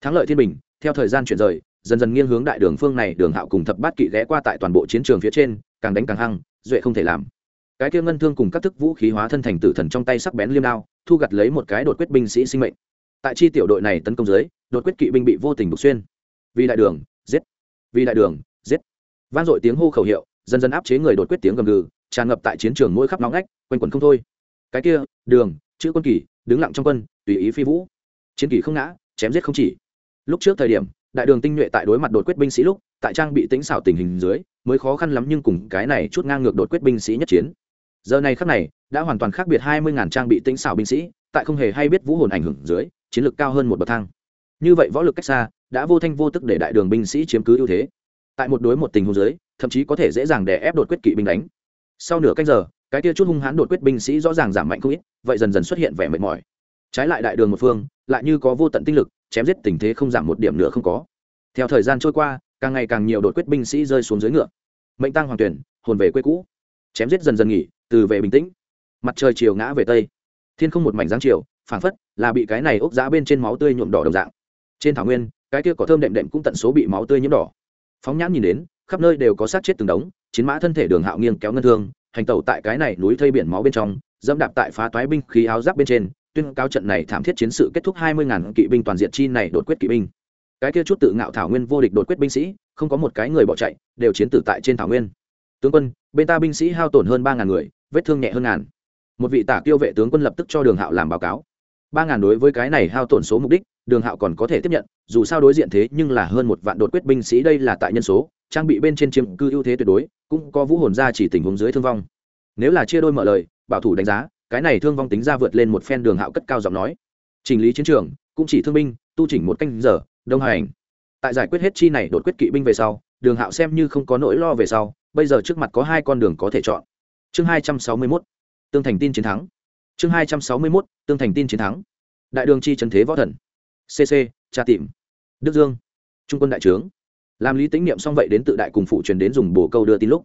Thắng lợi thiên bình, theo thời gian chuyển rời, dần dần nghiêng hướng đại đường phương này, đường hạo cùng thập bát kỵ ghé qua tại toàn bộ chiến trường phía trên, càng đánh càng hăng, duệ không thể làm. Cái kia ngân thương cùng các thức vũ khí hóa thân thành tử thần trong tay sắc bén liêm đao, thu gặt lấy một cái đột quyết binh sĩ sinh mệnh. Tại chi tiểu đội này tấn công dưới, đột quyết kỵ binh bị vô tình đục xuyên. Vì đại đường, giết. Vì đại đường, giết. Vang dội tiếng hô khẩu hiệu, dần dần áp chế người đột quyết tiếng gầm gừ, tràn ngập tại chiến trường mỗi khắp nóng ngách, quanh quẩn không thôi. Cái kia, đường chữ quân kỳ, đứng lặng trong quân, tùy ý phi vũ. Chiến kỳ không ngã, chém giết không chỉ. Lúc trước thời điểm, đại đường tinh nhuệ tại đối mặt đột quyết binh sĩ lúc, tại trang bị tính xảo tình hình dưới, mới khó khăn lắm nhưng cùng cái này chút ngang ngược đột quyết binh sĩ nhất chiến. Giờ này khắc này, đã hoàn toàn khác biệt hai mươi ngàn trang bị tính xảo binh sĩ, tại không hề hay biết vũ hồn ảnh hưởng dưới, chiến lược cao hơn một bậc thang. Như vậy võ lực cách xa, đã vô thanh vô tức để đại đường binh sĩ chiếm cứ ưu thế. Tại một đối một tình huống dưới, thậm chí có thể dễ dàng đè ép đột quyết kỵ binh đánh. Sau nửa canh giờ cái kia chút hung hãn đột quyết binh sĩ rõ ràng giảm mạnh không ít, vậy dần dần xuất hiện vẻ mệt mỏi. Trái lại đại đường một phương, lại như có vô tận tinh lực, chém giết tình thế không giảm một điểm nữa không có. Theo thời gian trôi qua, càng ngày càng nhiều đột quyết binh sĩ rơi xuống dưới ngựa. Mệnh tăng hoàng tuyển, hồn về quê cũ. Chém giết dần dần nghỉ, từ về bình tĩnh. Mặt trời chiều ngã về tây. Thiên không một mảnh dáng chiều, phảng phất là bị cái này ốc giã bên trên máu tươi nhuộm đỏ đồng dạng. Trên thảo nguyên, cái kia có thơm đệm đệm cũng tận số bị máu tươi nhiễm đỏ. Phóng nhãn nhìn đến khắp nơi đều có sát chết từng đống, chiến mã thân thể đường hạo nghiêng kéo ngân thương, hành tẩu tại cái này núi thây biển máu bên trong, dẫm đạp tại phá toái binh khí áo giáp bên trên, tuyên cáo trận này thảm thiết chiến sự kết thúc hai mươi ngàn kỵ binh toàn diện chi này đột quyết kỵ binh. Cái kia chút tự ngạo thảo nguyên vô địch đột quyết binh sĩ, không có một cái người bỏ chạy, đều chiến tử tại trên thảo nguyên. Tướng quân, bên ta binh sĩ hao tổn hơn ba ngàn người, vết thương nhẹ hơn ngàn. Một vị tả tiêu vệ tướng quân lập tức cho đường hạo làm báo cáo. ba ngàn đối với cái này hao tổn số mục đích, đường hạo còn có thể tiếp nhận, dù sao đối diện thế nhưng là hơn một vạn đột quyết binh sĩ, đây là tại nhân số trang bị bên trên chiếm cư ưu thế tuyệt đối, cũng có vũ hồn ra chỉ tình huống dưới thương vong. Nếu là chia đôi mở lời, bảo thủ đánh giá, cái này thương vong tính ra vượt lên một phen đường hạo cất cao giọng nói. Chỉnh lý chiến trường, cũng chỉ thương binh, tu chỉnh một canh giờ, đông hành tại giải quyết hết chi này đột quyết kỵ binh về sau, đường hạo xem như không có nỗi lo về sau, bây giờ trước mặt có hai con đường có thể chọn. Chương hai trăm sáu mươi mốt, tương thành tin chiến thắng. Chương hai trăm sáu mươi mốt, tương thành tin chiến thắng. Đại đường chi trần thế võ thần. Cc tra tìm. Đức dương. Trung quân đại trướng làm lý tính niệm xong vậy đến tự đại cùng phụ truyền đến dùng bồ câu đưa tin lúc.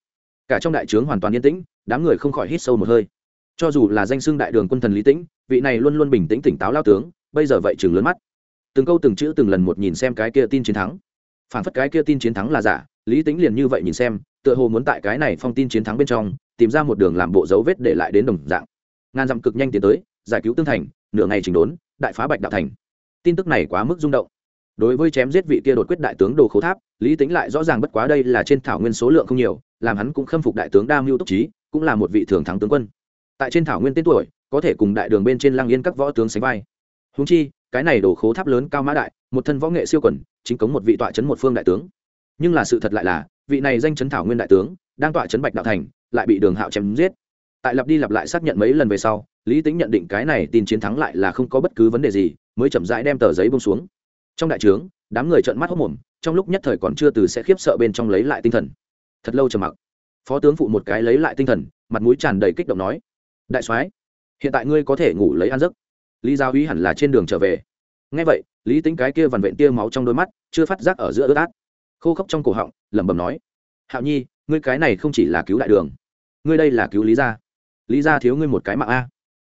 Cả trong đại trướng hoàn toàn yên tĩnh, đám người không khỏi hít sâu một hơi. Cho dù là danh xưng đại đường quân thần lý tĩnh, vị này luôn luôn bình tĩnh tỉnh táo lao tướng, bây giờ vậy chừng lớn mắt. Từng câu từng chữ từng lần một nhìn xem cái kia tin chiến thắng. Phản phất cái kia tin chiến thắng là giả, lý tính liền như vậy nhìn xem, tựa hồ muốn tại cái này phong tin chiến thắng bên trong, tìm ra một đường làm bộ dấu vết để lại đến đồng dạng. Ngàn dặm cực nhanh tiến tới, giải cứu tương thành, nửa ngày trình đốn, đại phá bạch đạo thành. Tin tức này quá mức rung động đối với chém giết vị kia đột quyết đại tướng đồ khấu tháp, lý tính lại rõ ràng bất quá đây là trên thảo nguyên số lượng không nhiều, làm hắn cũng khâm phục đại tướng đa mưu túc trí, cũng là một vị thường thắng tướng quân. Tại trên thảo nguyên tên tuổi, có thể cùng đại đường bên trên lang yên các võ tướng sánh vai. Húng chi, cái này đổ khố tháp lớn cao mã đại, một thân võ nghệ siêu quẩn chính cống một vị tọa chấn một phương đại tướng. Nhưng là sự thật lại là, vị này danh chấn thảo nguyên đại tướng, đang tọa chấn bạch đạo thành, lại bị đường hạo chém giết. Tại lặp đi lặp lại xác nhận mấy lần về sau, lý tính nhận định cái này tin chiến thắng lại là không có bất cứ vấn đề gì, mới chậm rãi đem tờ giấy bông xuống trong đại trướng đám người trợn mắt hốc mồm trong lúc nhất thời còn chưa từ sẽ khiếp sợ bên trong lấy lại tinh thần. Thật lâu trầm mặc. Phó tướng phụ một cái lấy lại tinh thần mặt mũi tràn đầy kích động nói đại soái hiện tại ngươi có thể ngủ lấy ăn giấc. Lý gia uy hẳn là trên đường trở về. Ngay vậy lý tính cái kia vằn vện tia máu trong đôi mắt chưa phát giác ở giữa ướt át. Khô khốc trong cổ họng lẩm bẩm nói hạo nhi ngươi cái này không chỉ là cứu đại đường ngươi đây là cứu lý gia. Lý gia thiếu ngươi một cái mạng a.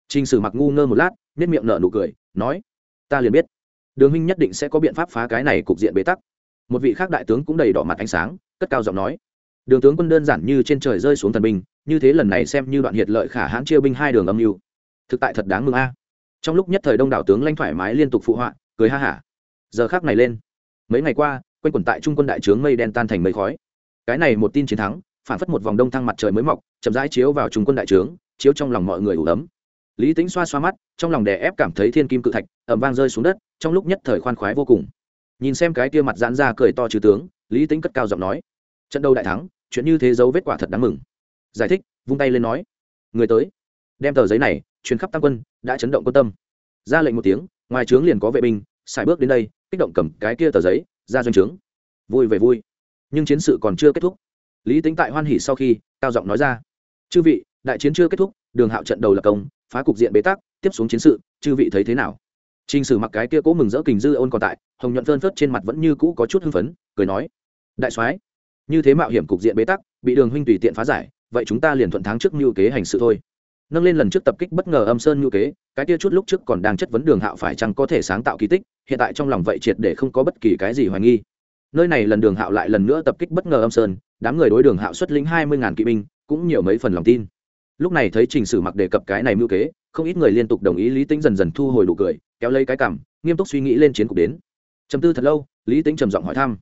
Trình Sử mặc ngu ngơ một lát, nhếch miệng nở nụ cười, nói: "Ta liền biết, Đường huynh nhất định sẽ có biện pháp phá cái này cục diện bế tắc." Một vị khác đại tướng cũng đầy đỏ mặt ánh sáng, cất cao giọng nói: "Đường tướng quân đơn giản như trên trời rơi xuống thần binh, như thế lần này xem như đoạn hiệt lợi khả hãn chia binh hai đường âm mưu. Thực tại thật đáng mừng a." Trong lúc nhất thời đông đảo tướng lãnh thoải mái liên tục phụ họa, cười ha hả. Giờ khác này lên, mấy ngày qua, quanh quẩn tại trung quân đại trướng mây đen tan thành mây khói. Cái này một tin chiến thắng, phản phất một vòng đông thăng mặt trời mới mọc, chậm rãi chiếu vào trung quân đại trướng, chiếu trong lòng mọi người ủ ấm lý tính xoa xoa mắt, trong lòng đè ép cảm thấy thiên kim cự thạch ẩm vang rơi xuống đất, trong lúc nhất thời khoan khoái vô cùng. Nhìn xem cái kia mặt giãn ra cười to trừ tướng, lý tính cất cao giọng nói, trận đầu đại thắng, chuyện như thế dấu vết quả thật đáng mừng. Giải thích, vung tay lên nói, người tới, đem tờ giấy này truyền khắp tam quân, đã chấn động quân tâm. Ra lệnh một tiếng, ngoài trướng liền có vệ binh xài bước đến đây, kích động cầm cái kia tờ giấy, ra doanh trướng. Vui về vui, nhưng chiến sự còn chưa kết thúc. Lý tính tại hoan hỉ sau khi, cao giọng nói ra, chư vị, đại chiến chưa kết thúc, đường hạo trận đầu lập công phá cục diện bế tắc, tiếp xuống chiến sự, chư vị thấy thế nào? T r ì n h sử mặc cái kia cố mừng rỡ kình dư ôn còn tại, hồng nhuận phơn phớt trên mặt vẫn như cũ có chút hưng phấn, cười nói, đại soái, như thế mạo hiểm cục diện bế tắc, bị đường huynh tùy tiện phá giải, vậy chúng ta liền thuận thắng trước mưu kế hành sự thôi. Nâng lên lần trước tập kích bất ngờ âm sơn mưu kế, cái kia chút lúc trước còn đang chất vấn đường hạo phải chăng có thể sáng tạo kỳ tích, hiện tại trong lòng vậy triệt để không có bất kỳ cái gì hoài nghi. Nơi này lần đường hạo lại lần nữa tập kích bất ngờ âm sơn, đám người đối đường hạo xuất lĩnh hai mươi ngàn kỵ binh, cũng nhiều mấy phần lòng tin lúc này thấy trình sử mặc đề cập cái này mưu kế, không ít người liên tục đồng ý lý tính dần dần thu hồi đủ cười, kéo lấy cái cảm nghiêm túc suy nghĩ lên chiến cục đến. Chầm tư thật lâu, lý tính trầm giọng hỏi thăm.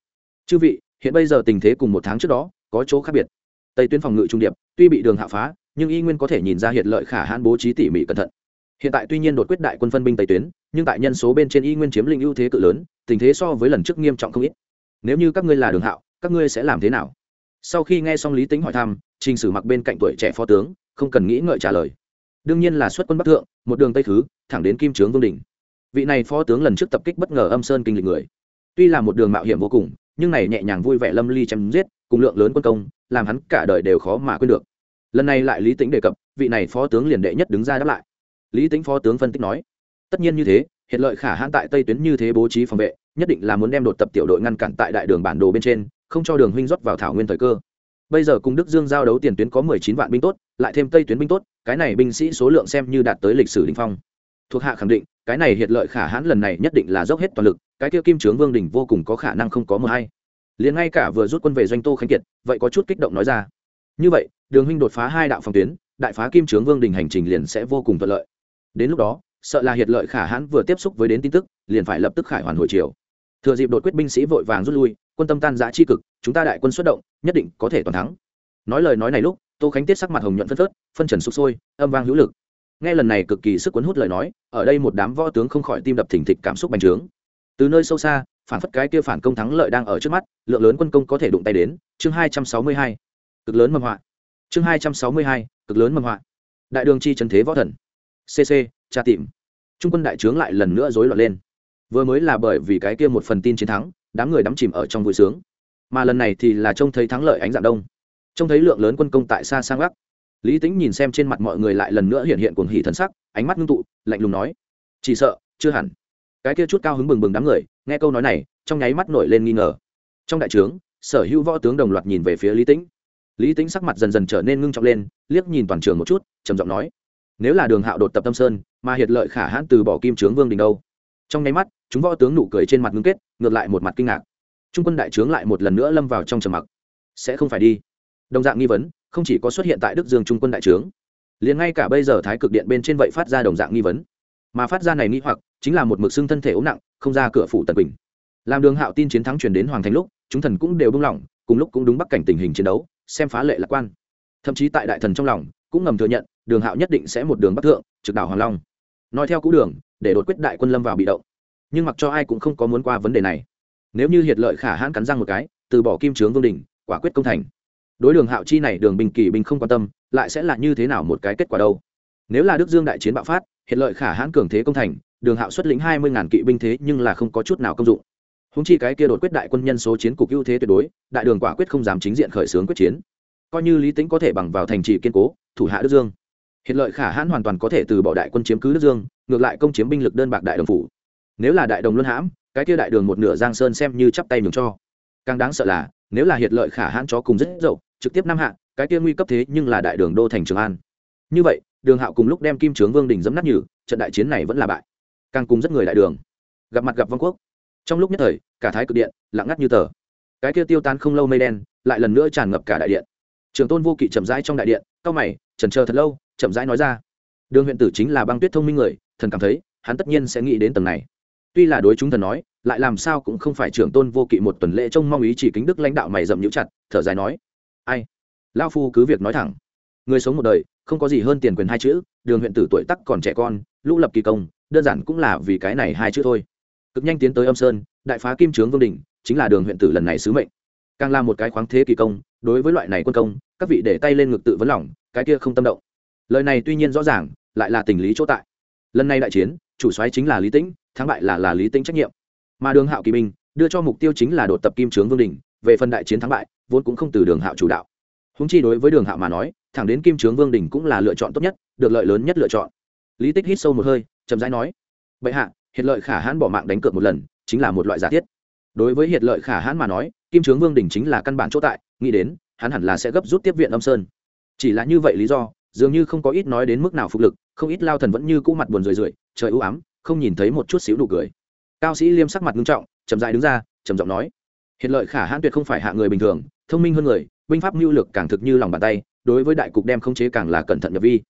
Chư vị, hiện bây giờ tình thế cùng một tháng trước đó, có chỗ khác biệt. Tây tuyến phòng ngự trung điệp, tuy bị đường hạ phá, nhưng y nguyên có thể nhìn ra hiện lợi khả hãn bố trí tỉ mỉ cẩn thận. Hiện tại tuy nhiên đột quyết đại quân phân binh tây tuyến, nhưng tại nhân số bên trên y nguyên chiếm lĩnh ưu thế cự lớn, tình thế so với lần trước nghiêm trọng không ít. Nếu như các ngươi là đường hạo, các ngươi sẽ làm thế nào? Sau khi nghe xong lý tính hỏi thăm, trình sử mặc bên cạnh tuổi trẻ phó tướng không cần nghĩ ngợi trả lời. Đương nhiên là xuất quân bắc thượng, một đường tây thứ, thẳng đến kim trướng vương đình vị này phó tướng lần trước tập kích bất ngờ âm sơn kinh lịch người. Tuy là một đường mạo hiểm vô cùng, nhưng này nhẹ nhàng vui vẻ lâm ly chém giết, cùng lượng lớn quân công, làm hắn cả đời đều khó mà quên được. Lần này lại lý tính đề cập, vị này phó tướng liền đệ nhất đứng ra đáp lại. Lý tính phó tướng phân tích nói, tất nhiên như thế, hiện lợi khả hãn tại tây tuyến như thế bố trí phòng vệ, nhất định là muốn đem đột tập tiểu đội ngăn cản tại đại đường bản đồ bên trên, không cho đường huynh rót vào thảo nguyên thời cơ bây giờ cùng đức dương giao đấu tiền tuyến có mười chín vạn binh tốt, lại thêm tây tuyến binh tốt, cái này binh sĩ số lượng xem như đạt tới lịch sử đình phong. Thuộc hạ khẳng định, cái này hiện lợi khả hãn lần này nhất định là dốc hết toàn lực, cái kia kim trướng vương đình vô cùng có khả năng không có mờ hay. Liền ngay cả vừa rút quân về doanh tô khánh kiệt, vậy có chút kích động nói ra. Như vậy, đường huynh đột phá hai đạo phòng tuyến, đại phá kim trướng vương đình hành trình liền sẽ vô cùng thuận lợi. Đến lúc đó, sợ là hiệt lợi khả hãn vừa tiếp xúc với đến tin tức, liền phải lập tức khải hoàn hồi chiều thừa dịp đột quyết binh sĩ vội vàng rút lui, quân tâm tan giã chi cực, chúng ta đại quân xuất động, nhất định có thể toàn thắng. Nói lời nói này lúc, tô khánh tiết sắc mặt hồng nhuận phân phớt, phân trần sụp sôi, âm vang hữu lực. Nghe lần này cực kỳ sức cuốn hút lời nói, ở đây một đám võ tướng không khỏi tim đập thình thịch cảm xúc bành trướng. Từ nơi sâu xa, phản phất cái kia phản công thắng lợi đang ở trước mắt, lượng lớn quân công có thể đụng tay đến, chương hai trăm sáu mươi hai, cực lớn mầm họa. Chương hai trăm sáu mươi hai, cực lớn mầm họa. Đại đường chi trần thế võ thần. Cc tra tìm. Trung quân đại trướng lại lần nữa rối loạn lên vừa mới là bởi vì cái kia một phần tin chiến thắng, đám người đắm chìm ở trong vui sướng. Mà lần này thì là trông thấy thắng lợi ánh dạng đông. Trông thấy lượng lớn quân công tại xa sang bắc. Lý tính nhìn xem trên mặt mọi người lại lần nữa hiện hiện cuồng hỉ thần sắc, ánh mắt ngưng tụ, lạnh lùng nói, chỉ sợ, chưa hẳn. Cái kia chút cao hứng bừng bừng đám người, nghe câu nói này, trong nháy mắt nổi lên nghi ngờ. Trong đại trướng, sở hữu võ tướng đồng loạt nhìn về phía lý tĩnh. Lý tĩnh sắc mặt dần dần trở nên ngưng trọng lên, liếc nhìn toàn trường một chút, trầm giọng nói, nếu là đường hạo đột tập tâm sơn, mà hiệt lợi khả hãn từ bỏ kim trướng vương đình đâu? Trong nháy mắt chúng võ tướng nụ cười trên mặt ngưng kết, ngược lại một mặt kinh ngạc. Trung quân đại trướng lại một lần nữa lâm vào trong trầm mặc. Sẽ không phải đi. Đồng dạng nghi vấn, không chỉ có xuất hiện tại đức dương trung quân đại trướng, liền ngay cả bây giờ thái cực điện bên trên vậy phát ra đồng dạng nghi vấn. Mà phát ra này nghi hoặc, chính là một mực xương thân thể ốm nặng, không ra cửa phủ tần bình làm đường hạo tin chiến thắng truyền đến hoàng thành lúc, chúng thần cũng đều buông lỏng cùng lúc cũng đúng bắt cảnh tình hình chiến đấu, xem phá lệ lạc quan. Thậm chí tại đại thần trong lòng, cũng ngầm thừa nhận, đường hạo nhất định sẽ một đường bắc thượng, trực đảo hoàng long. Nói theo cũ đường, để đột quyết đại quân lâm vào bị động nhưng mặc cho ai cũng không có muốn qua vấn đề này. Nếu như hiệt lợi khả hãn cắn răng một cái, từ bỏ kim trướng vương đình, quả quyết công thành. Đối đường hạo chi này, đường bình kỳ bình không quan tâm, lại sẽ là như thế nào một cái kết quả đâu? Nếu là đức dương đại chiến bạo phát hiện lợi khả hãn cường thế công thành, đường hạo xuất lĩnh hai mươi ngàn kỵ binh thế nhưng là không có chút nào công dụng. Húng chi cái kia đột quyết đại quân nhân số chiến cục ưu thế tuyệt đối, đại đường quả quyết không dám chính diện khởi xướng quyết chiến. Coi như lý tính có thể bằng vào thành trì kiên cố, thủ hạ đức dương. Hiện lợi khả hãn hoàn toàn có thể từ bỏ đại quân chiếm cứ đức dương, ngược lại công chiếm binh lực đơn bạc đại đồng phủ nếu là đại đồng luân hãm, cái kia đại đường một nửa giang sơn xem như chắp tay nhường cho. Càng đáng sợ là, nếu là hiệt lợi khả hãn chó cùng rất dậu, trực tiếp năm hạ, cái kia nguy cấp thế nhưng là đại đường đô thành trường an. Như vậy, đường hạo cùng lúc đem kim trướng vương đình dẫm nát nhử trận đại chiến này vẫn là bại. Càng cùng rất người đại đường. Gặp mặt gặp vong quốc. Trong lúc nhất thời, cả thái cực điện, lặng ngắt như tờ. Cái kia tiêu tan không lâu mây đen, lại lần nữa tràn ngập cả đại điện. Trường tôn vô kỵ chậm rãi trong đại điện cao mày trần chờ thật lâu, chậm rãi nói ra. Đường huyện tử chính là băng tuyết thông minh người, thần cảm thấy, hắn tất nhiên sẽ nghĩ đến tầng này tuy là đối chúng thần nói, lại làm sao cũng không phải trưởng tôn vô kỵ một tuần lễ trông mong ý chỉ kính đức lãnh đạo mày dậm nhũ chặt, thở dài nói, ai? Lao phu cứ việc nói thẳng. Người sống một đời, không có gì hơn tiền quyền hai chữ, đường huyện tử tuổi tắc còn trẻ con, lũ lập kỳ công, đơn giản cũng là vì cái này hai chữ thôi. Cực nhanh tiến tới âm sơn, đại phá kim trướng vương đình chính là đường huyện tử lần này sứ mệnh. Càng là một cái khoáng thế kỳ công, đối với loại này quân công, các vị để tay lên ngực tự vấn lỏng cái kia không tâm động. Lời này tuy nhiên rõ ràng, lại là tình lý chỗ tại. Lần này đại chiến, chủ soái chính là lý tĩnh thắng bại là là lý tính trách nhiệm. Mà đường hạo kỳ binh, đưa cho mục tiêu chính là đột tập kim trướng vương đình, về phần đại chiến thắng bại, vốn cũng không từ đường hạo chủ đạo. Húng chi đối với đường hạo mà nói, thẳng đến kim trướng vương đình cũng là lựa chọn tốt nhất, được lợi lớn nhất lựa chọn. Lý tích hít sâu một hơi, chậm rãi nói, bệ hạ hiện lợi khả hãn bỏ mạng đánh cược một lần, chính là một loại giả thiết. Đối với hiện lợi khả hãn mà nói, kim trướng vương đình chính là căn bản chỗ tại, nghĩ đến, hắn hẳn là sẽ gấp rút tiếp viện âm sơn. Chỉ là như vậy lý do, dường như không có ít nói đến mức nào phục lực, không ít lao thần vẫn như cũ mặt buồn rười rượi, trời ưu ám không nhìn thấy một chút xíu nụ cười. Cao sĩ liêm sắc mặt nghiêm trọng, chậm dại đứng ra, trầm giọng nói, hiện lợi khả hãn tuyệt không phải hạ người bình thường, thông minh hơn người, binh pháp mưu lược càng thực như lòng bàn tay, đối với đại cục đem không chế càng là cẩn thận nhập vi.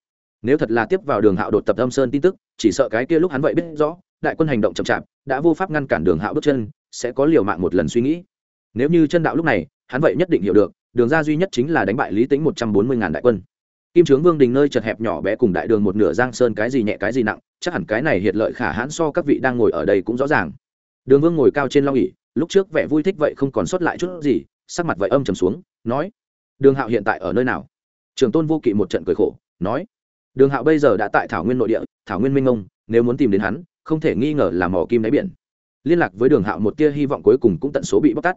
Nếu thật là tiếp vào đường hạo đột tập âm sơn tin tức, chỉ sợ cái kia lúc hắn vậy biết rõ, đại quân hành động chậm chạp, đã vô pháp ngăn cản đường hạo bước chân, sẽ có liều mạng một lần suy nghĩ. Nếu như chân đạo lúc này, hắn vậy nhất định hiểu được, đường ra duy nhất chính là đánh bại lý tính một trăm bốn mươi ngàn đại quân kim trướng vương đình nơi chật hẹp nhỏ bé cùng đại đường một nửa giang sơn cái gì nhẹ cái gì nặng, chắc hẳn cái này hiệt lợi khả hãn so các vị đang ngồi ở đây cũng rõ ràng. Đường vương ngồi cao trên long ỉ lúc trước vẻ vui thích vậy không còn sót lại chút gì, sắc mặt vậy âm trầm xuống, nói, đường hạo hiện tại ở nơi nào? Trường tôn vô kỵ một trận cười khổ, nói, đường hạo bây giờ đã tại thảo nguyên nội địa, thảo nguyên minh ông nếu muốn tìm đến hắn, không thể nghi ngờ là mỏ kim đáy biển. Liên lạc với đường hạo một tia hy vọng cuối cùng cũng tận số bị bóc tắt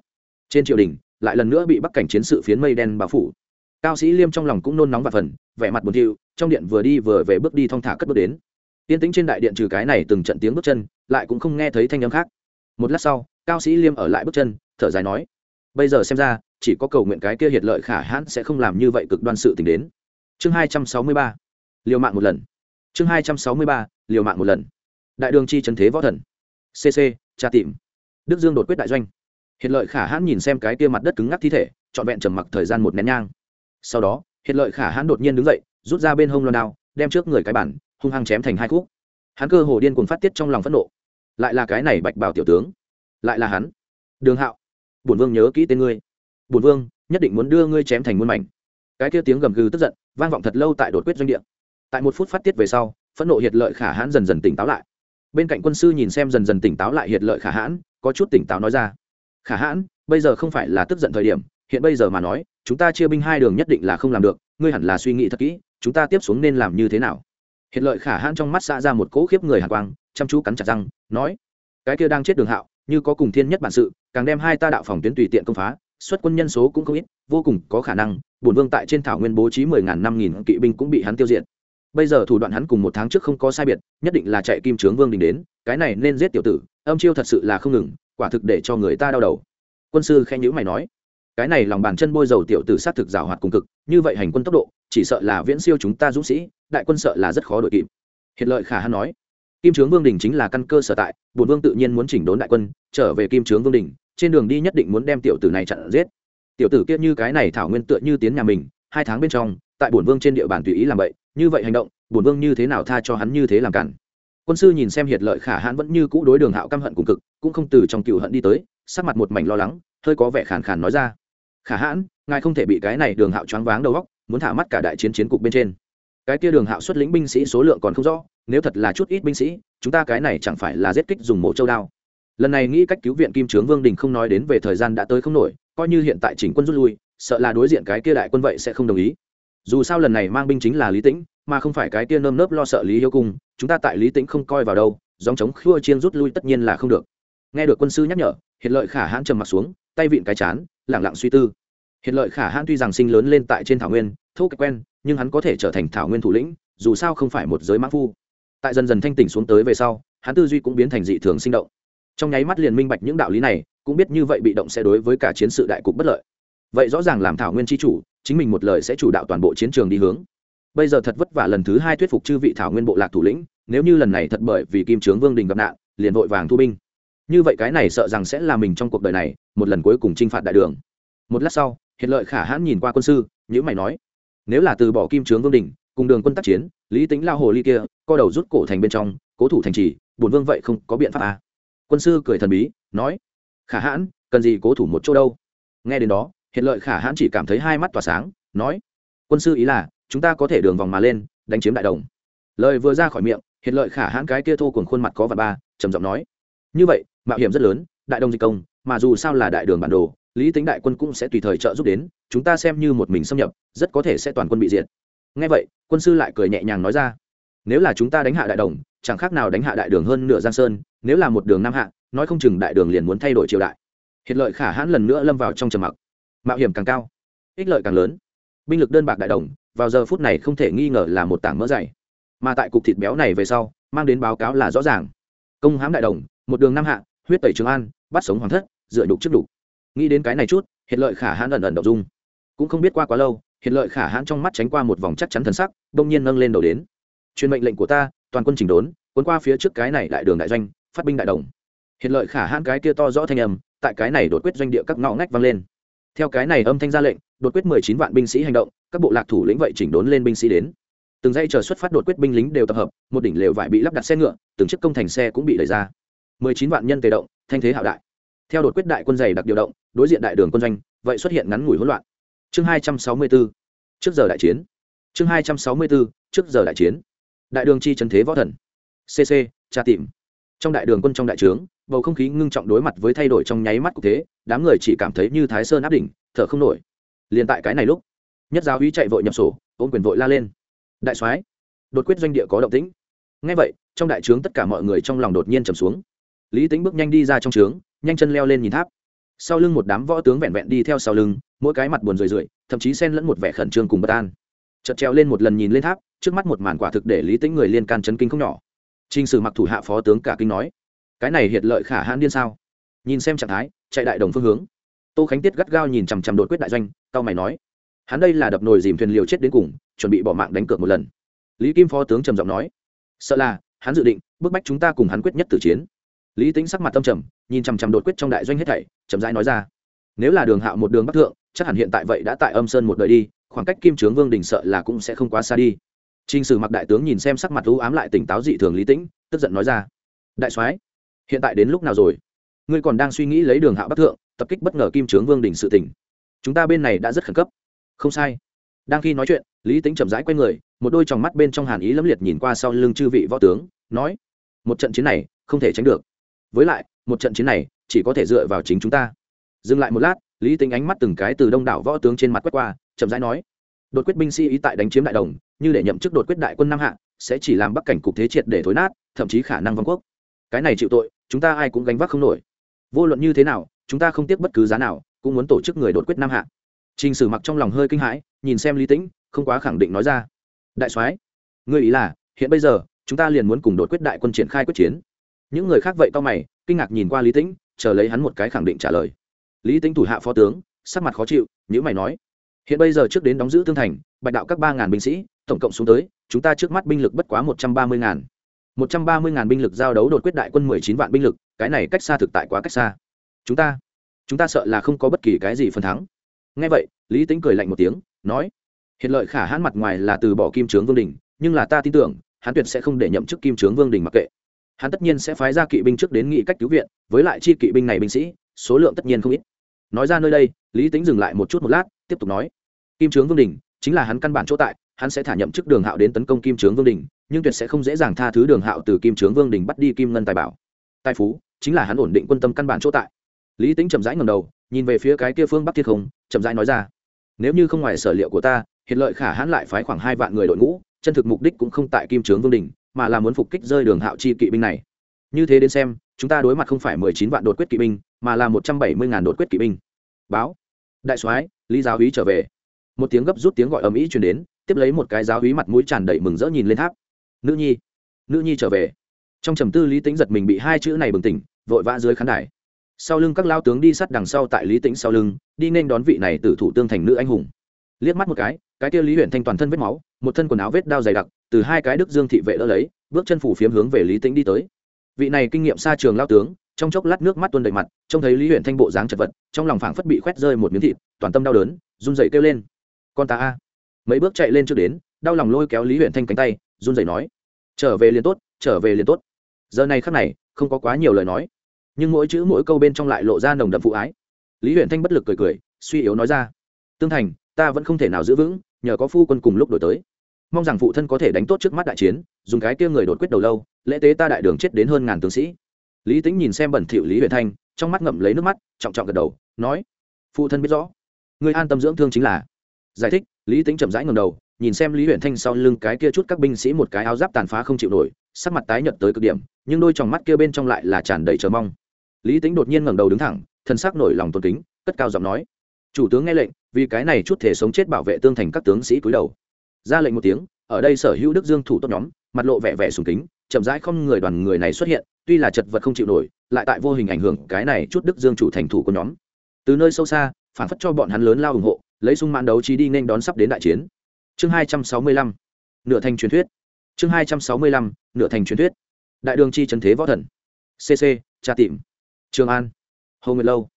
trên triều đình, lại lần nữa bị bắc cảnh chiến sự phiến mây đen bao phủ cao sĩ liêm trong lòng cũng nôn nóng và phần, vẻ mặt buồn thiu, trong điện vừa đi vừa về bước đi thong thả cất bước đến. Yên tĩnh trên đại điện trừ cái này từng trận tiếng bước chân, lại cũng không nghe thấy thanh âm khác. Một lát sau, cao sĩ liêm ở lại bước chân, thở dài nói, bây giờ xem ra, chỉ có cầu nguyện cái kia hiệt lợi khả hãn sẽ không làm như vậy cực đoan sự tình đến. Chương hai trăm sáu mươi ba, liều mạng một lần. Chương hai trăm sáu mươi ba, liều mạng một lần. Đại đường chi trần thế võ thần. Cc tra tìm. Đức dương đột quyết đại doanh. Hiện lợi khả hãn nhìn xem cái kia mặt đất cứng ngắc thi thể, trọn vẹn trầm mặc thời gian một nén nhang sau đó hiện lợi khả hãn đột nhiên đứng dậy, rút ra bên hông loan đao, đem trước người cái bản, hung hăng chém thành hai khúc. Hắn cơ hồ điên cuồng phát tiết trong lòng phẫn nộ. Lại là cái này bạch bảo tiểu tướng. Lại là hắn. Đường hạo, bổn vương nhớ kỹ tên ngươi. Bổn vương, nhất định muốn đưa ngươi chém thành muôn mảnh. Cái kia tiếng gầm gừ tức giận, vang vọng thật lâu tại đột quyết doanh địa. Tại một phút phát tiết về sau, phẫn nộ hiệt lợi khả hãn dần dần tỉnh táo lại. Bên cạnh quân sư nhìn xem dần dần tỉnh táo lại hiệt lợi khả hãn, có chút tỉnh táo nói ra. Khả hãn, bây giờ không phải là tức giận thời điểm hiện bây giờ mà nói, chúng ta chia binh hai đường nhất định là không làm được, ngươi hẳn là suy nghĩ thật kỹ, chúng ta tiếp xuống nên làm như thế nào? Hiện lợi khả hãn trong mắt xã ra một cỗ khiếp người hàn quang, chăm chú cắn chặt răng, nói, cái kia đang chết đường hạo, như có cùng thiên nhất bản sự, càng đem hai ta đạo phòng tuyến tùy tiện công phá, xuất quân nhân số cũng không ít, vô cùng có khả năng, bổn vương tại trên thảo nguyên bố trí mười ngàn năm nghìn kỵ binh cũng bị hắn tiêu diệt. Bây giờ thủ đoạn hắn cùng một tháng trước không có sai biệt, nhất định là chạy kim trướng vương đình đến, cái này nên giết tiểu tử, âm chiêu thật sự là không ngừng, quả thực để cho người ta đau đầu. Quân sư khen nhữ mày nói cái này lòng bàn chân bôi dầu tiểu tử sát thực rào hoạt cùng cực, như vậy hành quân tốc độ, chỉ sợ là viễn siêu chúng ta dũng sĩ, đại quân sợ là rất khó đội kịp. Hiện lợi khả hãn nói. Kim trướng vương đình chính là căn cơ sở tại bùn vương tự nhiên muốn chỉnh đốn đại quân, trở về kim trướng vương đình, trên đường đi nhất định muốn đem tiểu tử này chặn giết. Tiểu tử kia như cái này thảo nguyên tựa như tiến nhà mình, hai tháng bên trong, tại bổn vương trên địa bàn tùy ý làm vậy như vậy hành động, bổn vương như thế nào tha cho hắn như thế làm cản? Quân sư nhìn xem hiệt lợi khả hãn vẫn như cũ đối đường hạo căm hận cùng cực, cũng không từ trong cựu hận đi tới, sắc mặt một mảnh lo lắng, hơi có vẻ khàn khàn nói ra khả hãn, ngài không thể bị cái này đường hạo choáng váng đầu góc muốn thả mắt cả đại chiến chiến cục bên trên. Cái kia đường hạo xuất lĩnh binh sĩ số lượng còn không rõ, nếu thật là chút ít binh sĩ, chúng ta cái này chẳng phải là giết kích dùng mổ châu đao. Lần này nghĩ cách cứu viện kim trướng vương đình không nói đến về thời gian đã tới không nổi, coi như hiện tại chỉnh quân rút lui, sợ là đối diện cái kia đại quân vậy sẽ không đồng ý. Dù sao lần này mang binh chính là lý tĩnh, mà không phải cái kia nơm nớp lo sợ lý hiếu cung, chúng ta tại lý tĩnh không coi vào đâu dòng chống khua chiên rút lui tất nhiên là không được. Nghe được quân sư nhắc nhở hiện lợi khả hãn trầm mặt xuống, tay vịn cái chán lẳng lặng suy tư. Hiện lợi khả hãn tuy rằng sinh lớn lên tại trên thảo nguyên, thô cách quen, nhưng hắn có thể trở thành thảo nguyên thủ lĩnh, dù sao không phải một giới mã phu. Tại dần dần thanh tỉnh xuống tới về sau, hắn tư duy cũng biến thành dị thường sinh động. Trong nháy mắt liền minh bạch những đạo lý này, cũng biết như vậy bị động sẽ đối với cả chiến sự đại cục bất lợi. Vậy rõ ràng làm thảo nguyên tri chủ, chính mình một lời sẽ chủ đạo toàn bộ chiến trường đi hướng. Bây giờ thật vất vả lần thứ hai thuyết phục chư vị thảo nguyên bộ lạc thủ lĩnh, nếu như lần này thật bởi vì kim trướng vương đình gặp nạn, liền vội vàng thu binh như vậy cái này sợ rằng sẽ là mình trong cuộc đời này, một lần cuối cùng t r i n h phạt đại đường. Một lát sau hiện lợi khả hãn nhìn qua quân sư nhữ mày nói, nếu là từ bỏ kim trướng vương đình, cùng đường quân tác chiến, lý tính lao hồ ly kia, co đầu rút cổ thành bên trong, cố thủ thành trì, bổn vương vậy không có biện pháp à. quân sư cười thần bí, nói, khả hãn, cần gì cố thủ một chỗ đâu? Nghe đến đó hiện lợi khả hãn chỉ cảm thấy hai mắt tỏa sáng, nói, quân sư ý là, chúng ta có thể đường vòng mà lên, đánh chiếm đại đồng. Lời vừa ra khỏi miệng hiện lợi khả hãn cái kia thô cùng khuôn mặt có và ba, trầm giọng nói, như vậy mạo hiểm rất lớn, đại đông dịch công, mà dù sao là đại đường bản đồ, lý tính đại quân cũng sẽ tùy thời trợ giúp đến, chúng ta xem như một mình xâm nhập, rất có thể sẽ toàn quân bị diệt. Ngay vậy, quân sư lại cười nhẹ nhàng nói ra, nếu là chúng ta đánh hạ đại đồng, chẳng khác nào đánh hạ đại đường hơn nửa giang sơn, nếu là một đường nam hạ, nói không chừng đại đường liền muốn thay đổi triều đại. Hiện lợi khả hãn lần nữa lâm vào trong trầm mặc. Mạo hiểm càng cao, ích lợi càng lớn. Binh lực đơn bạc đại đồng, vào giờ phút này không thể nghi ngờ là một tảng mỡ dày. Mà tại cục thịt béo này về sau, mang đến báo cáo là rõ ràng. Công hãm đại đồng, một đường nam hạ huyết tẩy trường an, bắt sống hoàng thất dựa đục trước đục nghĩ đến cái này chút hiện lợi khả hãn ẩn ẩn đậu dung. Cũng không biết qua quá lâu hiện lợi khả hãn trong mắt tránh qua một vòng chắc chắn thần sắc, đông nhiên nâng lên đầu đến. Truyền mệnh lệnh của ta, toàn quân chỉnh đốn, cuốn qua phía trước cái này đại đường đại doanh, phát binh đại đồng. Hiện lợi khả hãn cái kia to rõ thanh âm, tại cái này đột quyết doanh địa các ngõ ngách vang lên. Theo cái này âm thanh ra lệnh, đột quyết mười chín vạn binh sĩ hành động, các bộ lạc thủ lĩnh vậy chỉnh đốn lên binh sĩ đến. Từng dây chờ xuất phát đột quyết binh lính đều tập hợp, một đỉnh lều vải bị lắp đặt xe ngựa, từng chiếc công thành xe cũng bị đẩy ra mười chín vạn nhân tề động, thanh thế hạo đại. Theo đột quyết đại quân dày đặc điều động, đối diện đại đường quân doanh, vậy xuất hiện ngắn ngủi hỗn loạn. Chương hai trăm sáu mươi bốn trước giờ đại chiến. Chương hai trăm sáu mươi bốn trước giờ đại chiến. Đại đường chi trần thế võ thần. Cc tra tìm. Trong đại đường quân trong đại trướng, bầu không khí ngưng trọng đối mặt với thay đổi trong nháy mắt của thế, đám người chỉ cảm thấy như thái sơn áp đỉnh, thở không nổi. Liền tại cái này lúc, nhất giáo uy chạy vội nhập sổ, ôm quyền vội la lên. Đại soái, đột quyết doanh địa có động tĩnh. Ngay vậy, trong đại trướng tất cả mọi người trong lòng đột nhiên trầm xuống lý tính bước nhanh đi ra trong trướng, nhanh chân leo lên nhìn tháp. Sau lưng một đám võ tướng vẹn vẹn đi theo sau lưng, mỗi cái mặt buồn rười rượi, thậm chí xen lẫn một vẻ khẩn trương cùng bất an. Chợt treo lên một lần nhìn lên tháp, trước mắt một màn quả thực để lý tính người liên can chấn kinh không nhỏ. Trình sử mặc thủ hạ phó tướng cả kinh nói, cái này hiện lợi khả hãn điên sao? Nhìn xem trạng thái, chạy đại đồng phương hướng. Tô khánh tiết gắt gao nhìn chằm chằm đột quyết đại doanh tao mày nói, hắn đây là đập nồi dìm thuyền liều chết đến cùng, chuẩn bị bỏ mạng đánh cược một lần. Lý kim phó tướng trầm giọng nói, sợ là, hắn dự định, bức bách chúng ta cùng hắn quyết nhất tử chiến lý tính sắc mặt tâm trầm, nhìn chằm chằm đột quyết trong đại doanh hết thảy, chậm rãi nói ra. Nếu là đường hạo một đường bắc thượng, chắc hẳn hiện tại vậy đã tại âm sơn một đời đi, khoảng cách kim trướng vương đình sợ là cũng sẽ không quá xa đi. T r n h sử mặc đại tướng nhìn xem sắc mặt u ám lại tỉnh táo dị thường lý tĩnh, tức giận nói ra. Đại soái, hiện tại đến lúc nào rồi? Ngươi còn đang suy nghĩ lấy đường hạo bắc thượng, tập kích bất ngờ kim trướng vương đình sự tỉnh chúng ta bên này đã rất khẩn cấp. Không sai. Đang khi nói chuyện, lý tính chậm rãi q u a y người, một đôi tròng mắt bên trong hàn ý lẫm liệt nhìn qua sau lưng chư vị võ tướng, nói, một trận chiến này, không thể tránh được với lại, một trận chiến này, chỉ có thể dựa vào chính chúng ta. Dừng lại một lát, lý tính ánh mắt từng cái từ đông đảo võ tướng trên mặt quét qua, chậm rãi nói, đột quyết binh sĩ ý tại đánh chiếm đại đồng, như để nhậm chức đột quyết đại quân nam hạ, sẽ chỉ làm bắc cảnh cục thế triệt để thối nát, thậm chí khả năng vong quốc. Cái này chịu tội, chúng ta ai cũng gánh vác không nổi. Vô luận như thế nào, chúng ta không tiếc bất cứ giá nào, cũng muốn tổ chức người đột quyết nam hạ. Trình sử mặc trong lòng hơi kinh hãi, nhìn xem lý tĩnh, không quá khẳng định nói ra, đại soái, ngươi ý là, hiện bây giờ, chúng ta liền muốn cùng đột quyết đại quân triển khai quyết chiến những người khác vậy to mày, kinh ngạc nhìn qua lý tĩnh, chờ lấy hắn một cái khẳng định trả lời. Lý Tĩnh thủ hạ phó tướng, sắc mặt khó chịu nhữ mày nói, hiện bây giờ trước đến đóng giữ tương thành, bạch đạo các ba ngàn binh sĩ, tổng cộng xuống tới, chúng ta trước mắt binh lực bất quá một trăm ba mươi ngàn. Một trăm ba mươi ngàn binh lực giao đấu đột quyết đại quân mười chín vạn binh lực, cái này cách xa thực tại quá cách xa. Chúng ta chúng ta sợ là không có bất kỳ cái gì phần thắng. Ngay vậy, lý tính cười lạnh một tiếng, nói, hiện lợi khả hãn mặt ngoài là từ bỏ kim trướng vương đình, nhưng là ta tin tưởng, hắn tuyệt sẽ không để nhậm chức kim trướng vương đình mặc kệ hắn tất nhiên sẽ phái ra kỵ binh trước đến nghị cách cứu viện, với lại chi kỵ binh này binh sĩ, số lượng tất nhiên không ít. Nói ra nơi đây, lý tính dừng lại một chút một lát, tiếp tục nói. Kim trướng vương đình, chính là hắn căn bản chỗ tại, hắn sẽ thả nhậm chức đường hạo đến tấn công kim trướng vương đình, nhưng tuyệt sẽ không dễ dàng tha thứ đường hạo từ kim trướng vương đình bắt đi kim ngân tài bảo. Tài phú, chính là hắn ổn định quân tâm căn bản chỗ tại. Lý tính chậm rãi ngầm đầu, nhìn về phía cái kia phương bắc thiên không, chậm rãi nói ra. Nếu như không ngoài sở liệu của ta, hiện lợi khả hãn lại phái khoảng hai vạn người đội ngũ, chân thực mục đích cũng không tại kim trướng vương đình mà là muốn phục kích rơi đường hạo chi kỵ binh này. Như thế đến xem, chúng ta đối mặt không phải mười chín vạn đột quyết kỵ binh, mà là một trăm bảy mươi ngàn đột quyết kỵ binh. Báo. Đại soái, lý giáo hí trở về. Một tiếng gấp rút tiếng gọi ầm ĩ truyền đến, tiếp lấy một cái giáo hí mặt mũi tràn đầy mừng rỡ nhìn lên tháp. Nữ nhi. Nữ nhi trở về. Trong trầm tư lý tính giật mình bị hai chữ này bừng tỉnh, vội vã dưới khán đài. Sau lưng các lao tướng đi sát đằng sau tại lý tĩnh sau lưng, đi nên đón vị này từ thủ tương thành nữ anh hùng. Liếc mắt một cái cái kia lý huyện thanh toàn thân vết máu, một thân quần áo vết đao dày đặc từ hai cái đức dương thị vệ đỡ lấy, bước chân phủ phiếm hướng về lý tĩnh đi tới. Vị này kinh nghiệm xa trường lao tướng, trong chốc lát nước mắt tuôn đầy mặt, trông thấy lý huyện thanh bộ dáng chật vật, trong lòng phảng phất bị khoét rơi một miếng thịt, toàn tâm đau đớn, run dậy kêu lên. Con ta a. Mấy bước chạy lên trước đến, đau lòng lôi kéo lý huyện thanh cánh tay, run dậy nói, trở về liền tốt, trở về liền tốt. Giờ này khắc này, không có quá nhiều lời nói. Nhưng mỗi chữ mỗi câu bên trong lại lộ ra nồng đậm phụ ái. Lý huyện thanh bất lực cười cười, suy yếu nói ra, tương thành, ta vẫn không thể nào giữ vững, nhờ có phu quân cùng lúc đổi tới mong rằng phụ thân có thể đánh tốt trước mắt đại chiến, dùng cái kia người đột quyết đầu lâu, lễ tế ta đại đường chết đến hơn ngàn tướng sĩ. Lý tính nhìn xem bẩn thỉu lý Huyền thanh, trong mắt ngậm lấy nước mắt, trọng trọng gật đầu, nói, phụ thân biết rõ, người an tâm dưỡng thương chính là. Giải thích, lý tính chậm rãi ngầm đầu, nhìn xem lý Huyền thanh sau lưng cái kia chút các binh sĩ một cái áo giáp tàn phá không chịu nổi, sắc mặt tái nhợt tới cực điểm, nhưng đôi tròng mắt kia bên trong lại là tràn đầy chờ mong. Lý tính đột nhiên ngẩng đầu đứng thẳng thân xác nổi lòng tôn kính, cất cao giọng nói, chủ tướng nghe lệnh, vì cái này chút thể sống chết bảo vệ tương thành các tướng sĩ cúi đầu ra lệnh một tiếng, ở đây sở hữu đức dương thủ tốt nhóm, mặt lộ vẻ vẻ sùng kính, chậm rãi không người đoàn người này xuất hiện, tuy là chật vật không chịu nổi, lại tại vô hình ảnh hưởng cái này chút đức dương chủ thành thủ của nhóm. Từ nơi sâu xa, phản phất cho bọn hắn lớn lao ủng hộ, lấy sung mãn đấu trí đi nên đón sắp đến đại chiến. Chương hai trăm sáu mươi lăm, nửa thành truyền thuyết. Chương hai trăm sáu mươi lăm, nửa thành truyền thuyết. Đại đường chi trần thế võ thần. Cc tra tìm. Trường an. Hầu nguyệt lâu.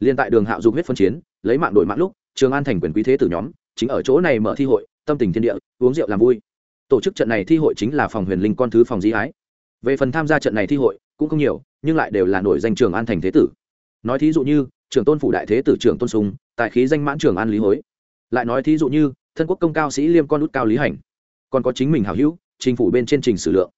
Liên tại đường hạo dục huyết phân chiến, lấy mạng đổi mạng lúc, trường an thành quyền quý thế tử nhóm, chính ở chỗ này mở thi hội tâm tình thiên địa, uống rượu làm vui. Tổ chức trận này thi hội chính là phòng huyền linh con thứ phòng di ái. Về phần tham gia trận này thi hội, cũng không nhiều, nhưng lại đều là nổi danh trường an thành thế tử. Nói thí dụ như trưởng tôn phủ đại thế tử trưởng tôn sùng, tại khí danh mãn trường an lý hối. Lại nói thí dụ như, thân quốc công cao sĩ liêm con út cao lý hành. Còn có chính mình hảo hữu, chính phủ bên trên trình sử lượng.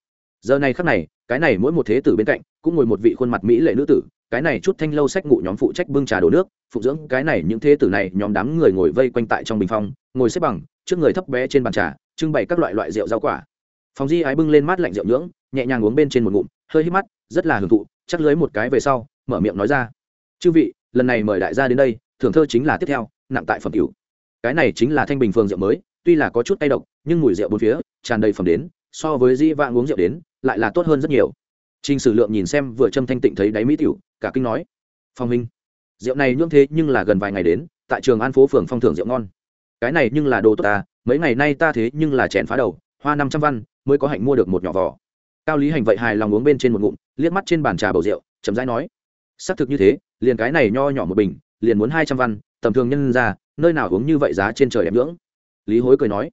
Giờ này khắc này, cái này mỗi một thế tử bên cạnh, cũng ngồi một vị khuôn mặt mỹ lệ nữ tử, cái này chút thanh lâu sách ngụ nhóm phụ trách bưng trà đổ nước phụ dưỡng cái này những thế tử này, nhóm đám người ngồi vây quanh tại trong bình phong, ngồi xếp bằng trước người thấp bé trên bàn trà trưng bày các loại loại rượu rau quả. Phòng di ái bưng lên mát lạnh rượu nhưỡng nhẹ nhàng uống bên trên một ngụm hơi hít mắt rất là hưởng thụ chắc lưới một cái về sau mở miệng nói ra. Chư vị lần này mời đại gia đến đây thưởng thơ chính là tiếp theo nặng tại phẩm cửu. Cái này chính là thanh bình phường rượu mới tuy là có chút tay độc nhưng mùi rượu bốn phía tràn đầy phẩm đến so với di Vạn uống rượu đến lại là tốt hơn rất nhiều. Trình Sử Lượng nhìn xem vừa châm thanh tịnh thấy đáy mỹ tiểu, cả kinh nói: "Phong Minh, rượu này nhuộm thế nhưng là gần vài ngày đến, tại trường An phố phường phong thưởng rượu ngon. Cái này nhưng là đồ tốt ta, mấy ngày nay ta thế nhưng là chèn phá đầu, hoa năm trăm văn, mới có hạnh mua được một nhỏ vỏ." Cao Lý Hành vậy hài lòng uống bên trên một ngụm, liếc mắt trên bàn trà bầu rượu, chậm rãi nói: "Xác thực như thế, liền cái này nho nhỏ một bình, liền muốn hai trăm văn, tầm thường nhân ra, nơi nào uống như vậy giá trên trời đẹp ngưỡng. Lý Hối cười nói: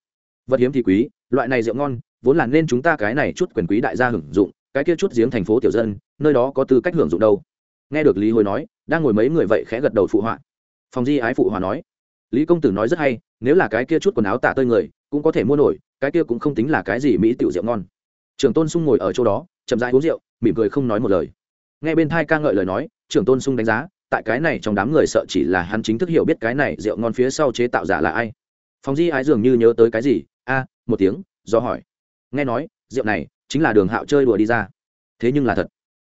"Vật hiếm thì quý, loại này rượu ngon, vốn là nên chúng ta cái này chút quyền quý đại gia hưởng dụng, cái kia chút giếng thành phố tiểu dân nơi đó có tư cách hưởng dụng đâu. Nghe được lý hối nói đang ngồi mấy người vậy khẽ gật đầu phụ họa. Phòng di ái phụ hòa nói lý công tử nói rất hay, nếu là cái kia chút quần áo tả tơi người, cũng có thể mua nổi, cái kia cũng không tính là cái gì mỹ tiểu rượu ngon. Trưởng tôn sung ngồi ở chỗ đó, chậm rãi uống rượu, mỉm cười không nói một lời. Nghe bên thai ca ngợi lời nói, trưởng tôn sung đánh giá, tại cái này trong đám người sợ chỉ là hắn chính thức hiểu biết cái này rượu ngon phía sau chế tạo giả là ai. Phòng di ái dường như nhớ tới cái gì, a, một tiếng, do hỏi. Nghe nói, rượu này chính là đường hạo chơi đùa đi ra. Thế nhưng là thật.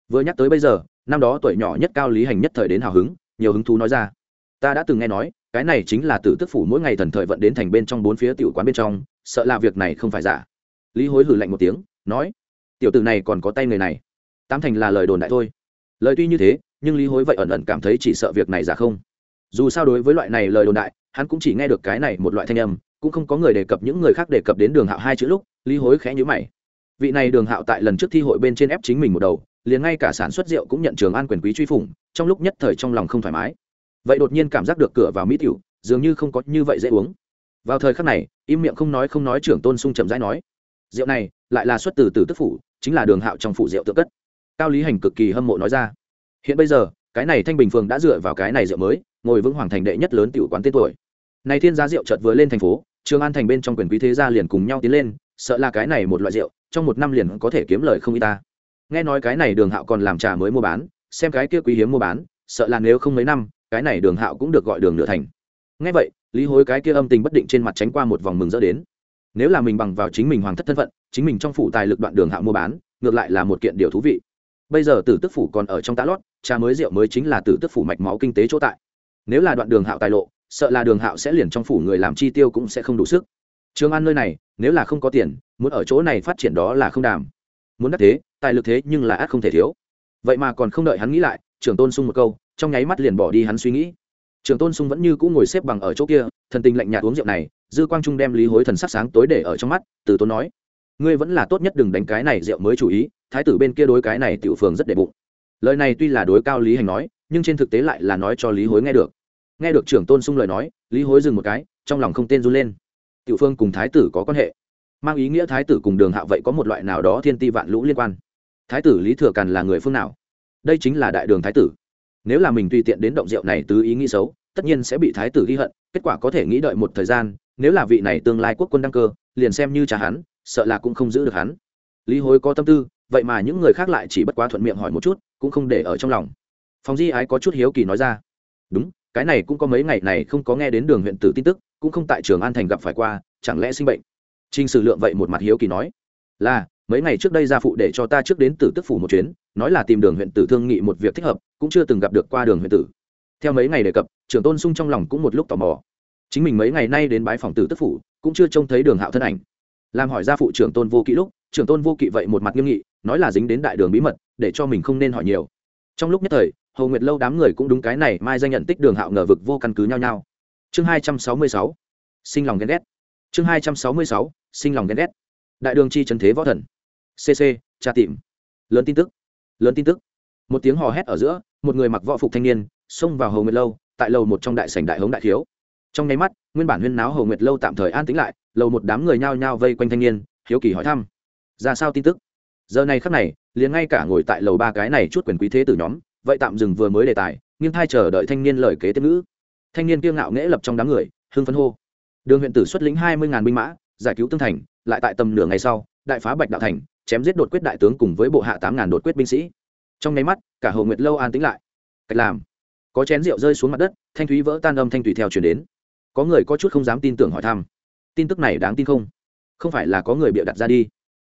Vừa nhắc tới bây giờ, năm đó tuổi nhỏ nhất cao lý hành nhất thời đến hào hứng, nhiều hứng thú nói ra. Ta đã từng nghe nói cái này chính là tử tức phủ mỗi ngày thần thời vận đến thành bên trong bốn phía tiểu quán bên trong, sợ là việc này không phải giả. Lý hối hử lạnh một tiếng, nói, tiểu tử này còn có tay người này. Tám thành là lời đồn đại thôi. Lời tuy như thế, nhưng lý hối vậy ẩn ẩn cảm thấy chỉ sợ việc này giả không. Dù sao đối với loại này lời đồn đại, hắn cũng chỉ nghe được cái này một loại thanh âm, cũng không có người đề cập những người khác đề cập đến đường hạo hai chữ lúc, lý hối khẽ nhữ mày. Vị này đường hạo tại lần trước thi hội bên trên ép chính mình một đầu, liền ngay cả sản xuất rượu cũng nhận trường an quyền quý truy phủng, trong lúc nhất thời trong lòng không thoải mái vậy đột nhiên cảm giác được cửa vào mỹ tiểu, dường như không có như vậy dễ uống. Vào thời khắc này, im miệng không nói không nói trưởng tôn sung chậm rãi nói, rượu này lại là xuất từ từ tức phủ, chính là đường hạo trong phủ rượu tự cất. Cao lý hành cực kỳ hâm mộ nói ra. Hiện bây giờ, cái này thanh bình phường đã dựa vào cái này rượu mới, ngồi vững hoàng thành đệ nhất lớn tiểu quán tên tuổi. Này thiên giá rượu chợt vừa lên thành phố, trường an thành bên trong quyền quý thế gia liền cùng nhau tiến lên, sợ là cái này một loại rượu, trong một năm liền có thể kiếm lời không y ta. Nghe nói cái này đường hạo còn làm trà mới mua bán, xem cái kia quý hiếm mua bán, sợ là nếu không mấy năm cái này đường hạo cũng được gọi đường nửa thành. Nghe vậy, lý hối cái kia âm tình bất định trên mặt tránh qua một vòng mừng rỡ đến. Nếu là mình bằng vào chính mình hoàng thất thân phận, chính mình trong phủ tài lực đoạn đường hạo mua bán, ngược lại là một kiện điều thú vị. Bây giờ tử tức phủ còn ở trong tá lót, trà mới rượu mới chính là tử tức phủ mạch máu kinh tế chỗ tại. Nếu là đoạn đường hạo tài lộ, sợ là đường hạo sẽ liền trong phủ người làm chi tiêu cũng sẽ không đủ sức. Trường an nơi này, nếu là không có tiền, muốn ở chỗ này phát triển đó là không đàm. Muốn đắc thế, tài lực thế nhưng là ác không thể thiếu. Vậy mà còn không đợi hắn nghĩ lại, trưởng tôn sung một câu trong nháy mắt liền bỏ đi hắn suy nghĩ. Trưởng tôn sung vẫn như cũ ngồi xếp bằng ở chỗ kia, thần tình lạnh nhạt uống rượu này, dư quang trung đem lý hối thần sắc sáng tối để ở trong mắt, từ tôn nói, ngươi vẫn là tốt nhất đừng đánh cái này rượu mới chủ ý, thái tử bên kia đối cái này tiểu phường rất đệ bụng. Lời này tuy là đối cao lý hành nói, nhưng trên thực tế lại là nói cho lý hối nghe được. Nghe được trưởng tôn sung lời nói, lý hối dừng một cái, trong lòng không tên run lên. Tiểu phương cùng thái tử có quan hệ. Mang ý nghĩa thái tử cùng đường hạ vậy có một loại nào đó thiên ti vạn lũ liên quan. Thái tử lý thừa càn là người phương nào? Đây chính là đại đường thái tử nếu là mình tùy tiện đến động rượu này tứ ý nghĩ xấu tất nhiên sẽ bị thái tử ghi hận kết quả có thể nghĩ đợi một thời gian nếu là vị này tương lai quốc quân đăng cơ liền xem như cha hắn sợ là cũng không giữ được hắn. Lý hối có tâm tư vậy mà những người khác lại chỉ bất quá thuận miệng hỏi một chút cũng không để ở trong lòng. Phòng di ái có chút hiếu kỳ nói ra đúng cái này cũng có mấy ngày này không có nghe đến đường huyện tử tin tức cũng không tại trường an thành gặp phải qua chẳng lẽ sinh bệnh? Trình Sử Lượng vậy một mặt hiếu kỳ nói, "Là, mấy ngày trước đây gia phụ để cho ta trước đến Tử Tức phủ một chuyến, nói là tìm Đường huyện tử thương nghị một việc thích hợp, cũng chưa từng gặp được qua Đường huyện tử." Theo mấy ngày đề cập, Trưởng Tôn Sung trong lòng cũng một lúc tò mò. Chính mình mấy ngày nay đến bái phòng Tử Tức phủ, cũng chưa trông thấy Đường Hạo thân ảnh. Làm hỏi gia phụ Trưởng Tôn Vô Kỵ lúc, Trưởng Tôn Vô Kỵ vậy một mặt nghiêm nghị, nói là dính đến đại đường bí mật, để cho mình không nên hỏi nhiều. Trong lúc nhất thời, Hồ Nguyệt lâu đám người cũng đúng cái này mai danh nhận tích Đường Hạo ngờ vực vô căn cứ nhau nhau chương hai trăm sáu mươi sáu sinh lòng ghen ghét chương hai trăm sáu mươi sáu sinh lòng ghen ghét đại đường chi trần thế võ thần cc tra tìm. Lớn tin tức. Lớn tin tức. Một tiếng hò hét ở giữa, một người mặc võ phục thanh niên xông vào hầu nguyệt lâu, tại lầu một trong đại sảnh đại hống đại thiếu. Trong nháy mắt, nguyên bản huyên náo hầu nguyệt lâu tạm thời an tĩnh lại, lầu một đám người nhao nhao vây quanh thanh niên, hiếu kỳ hỏi thăm. Ra sao tin tức? Giờ này khắc này, liền ngay cả ngồi tại lầu ba cái này chút quyền quý thế tử nhóm, vậy tạm dừng vừa mới đề tài, nghiêng thai chờ đợi thanh niên lời kế tiếp ngữ. Thanh niên kiêu ngạo nghễ lập trong đám người, hưng phấn hô. Đường huyện tử xuất lĩnh hai mươi binh mã, giải cứu tương thành, lại tại tầm nửa ngày sau, đại phá bạch đạo thành chém giết đột quyết đại tướng cùng với bộ hạ tám ngàn đột quyết binh sĩ. Trong nháy mắt, cả hồ nguyệt lâu an tĩnh lại. Cách làm. Có chén rượu rơi xuống mặt đất, thanh thúy vỡ tan âm thanh thủy theo chuyển đến. Có người có chút không dám tin tưởng hỏi thăm. Tin tức này đáng tin không? Không phải là có người bịa đặt ra đi.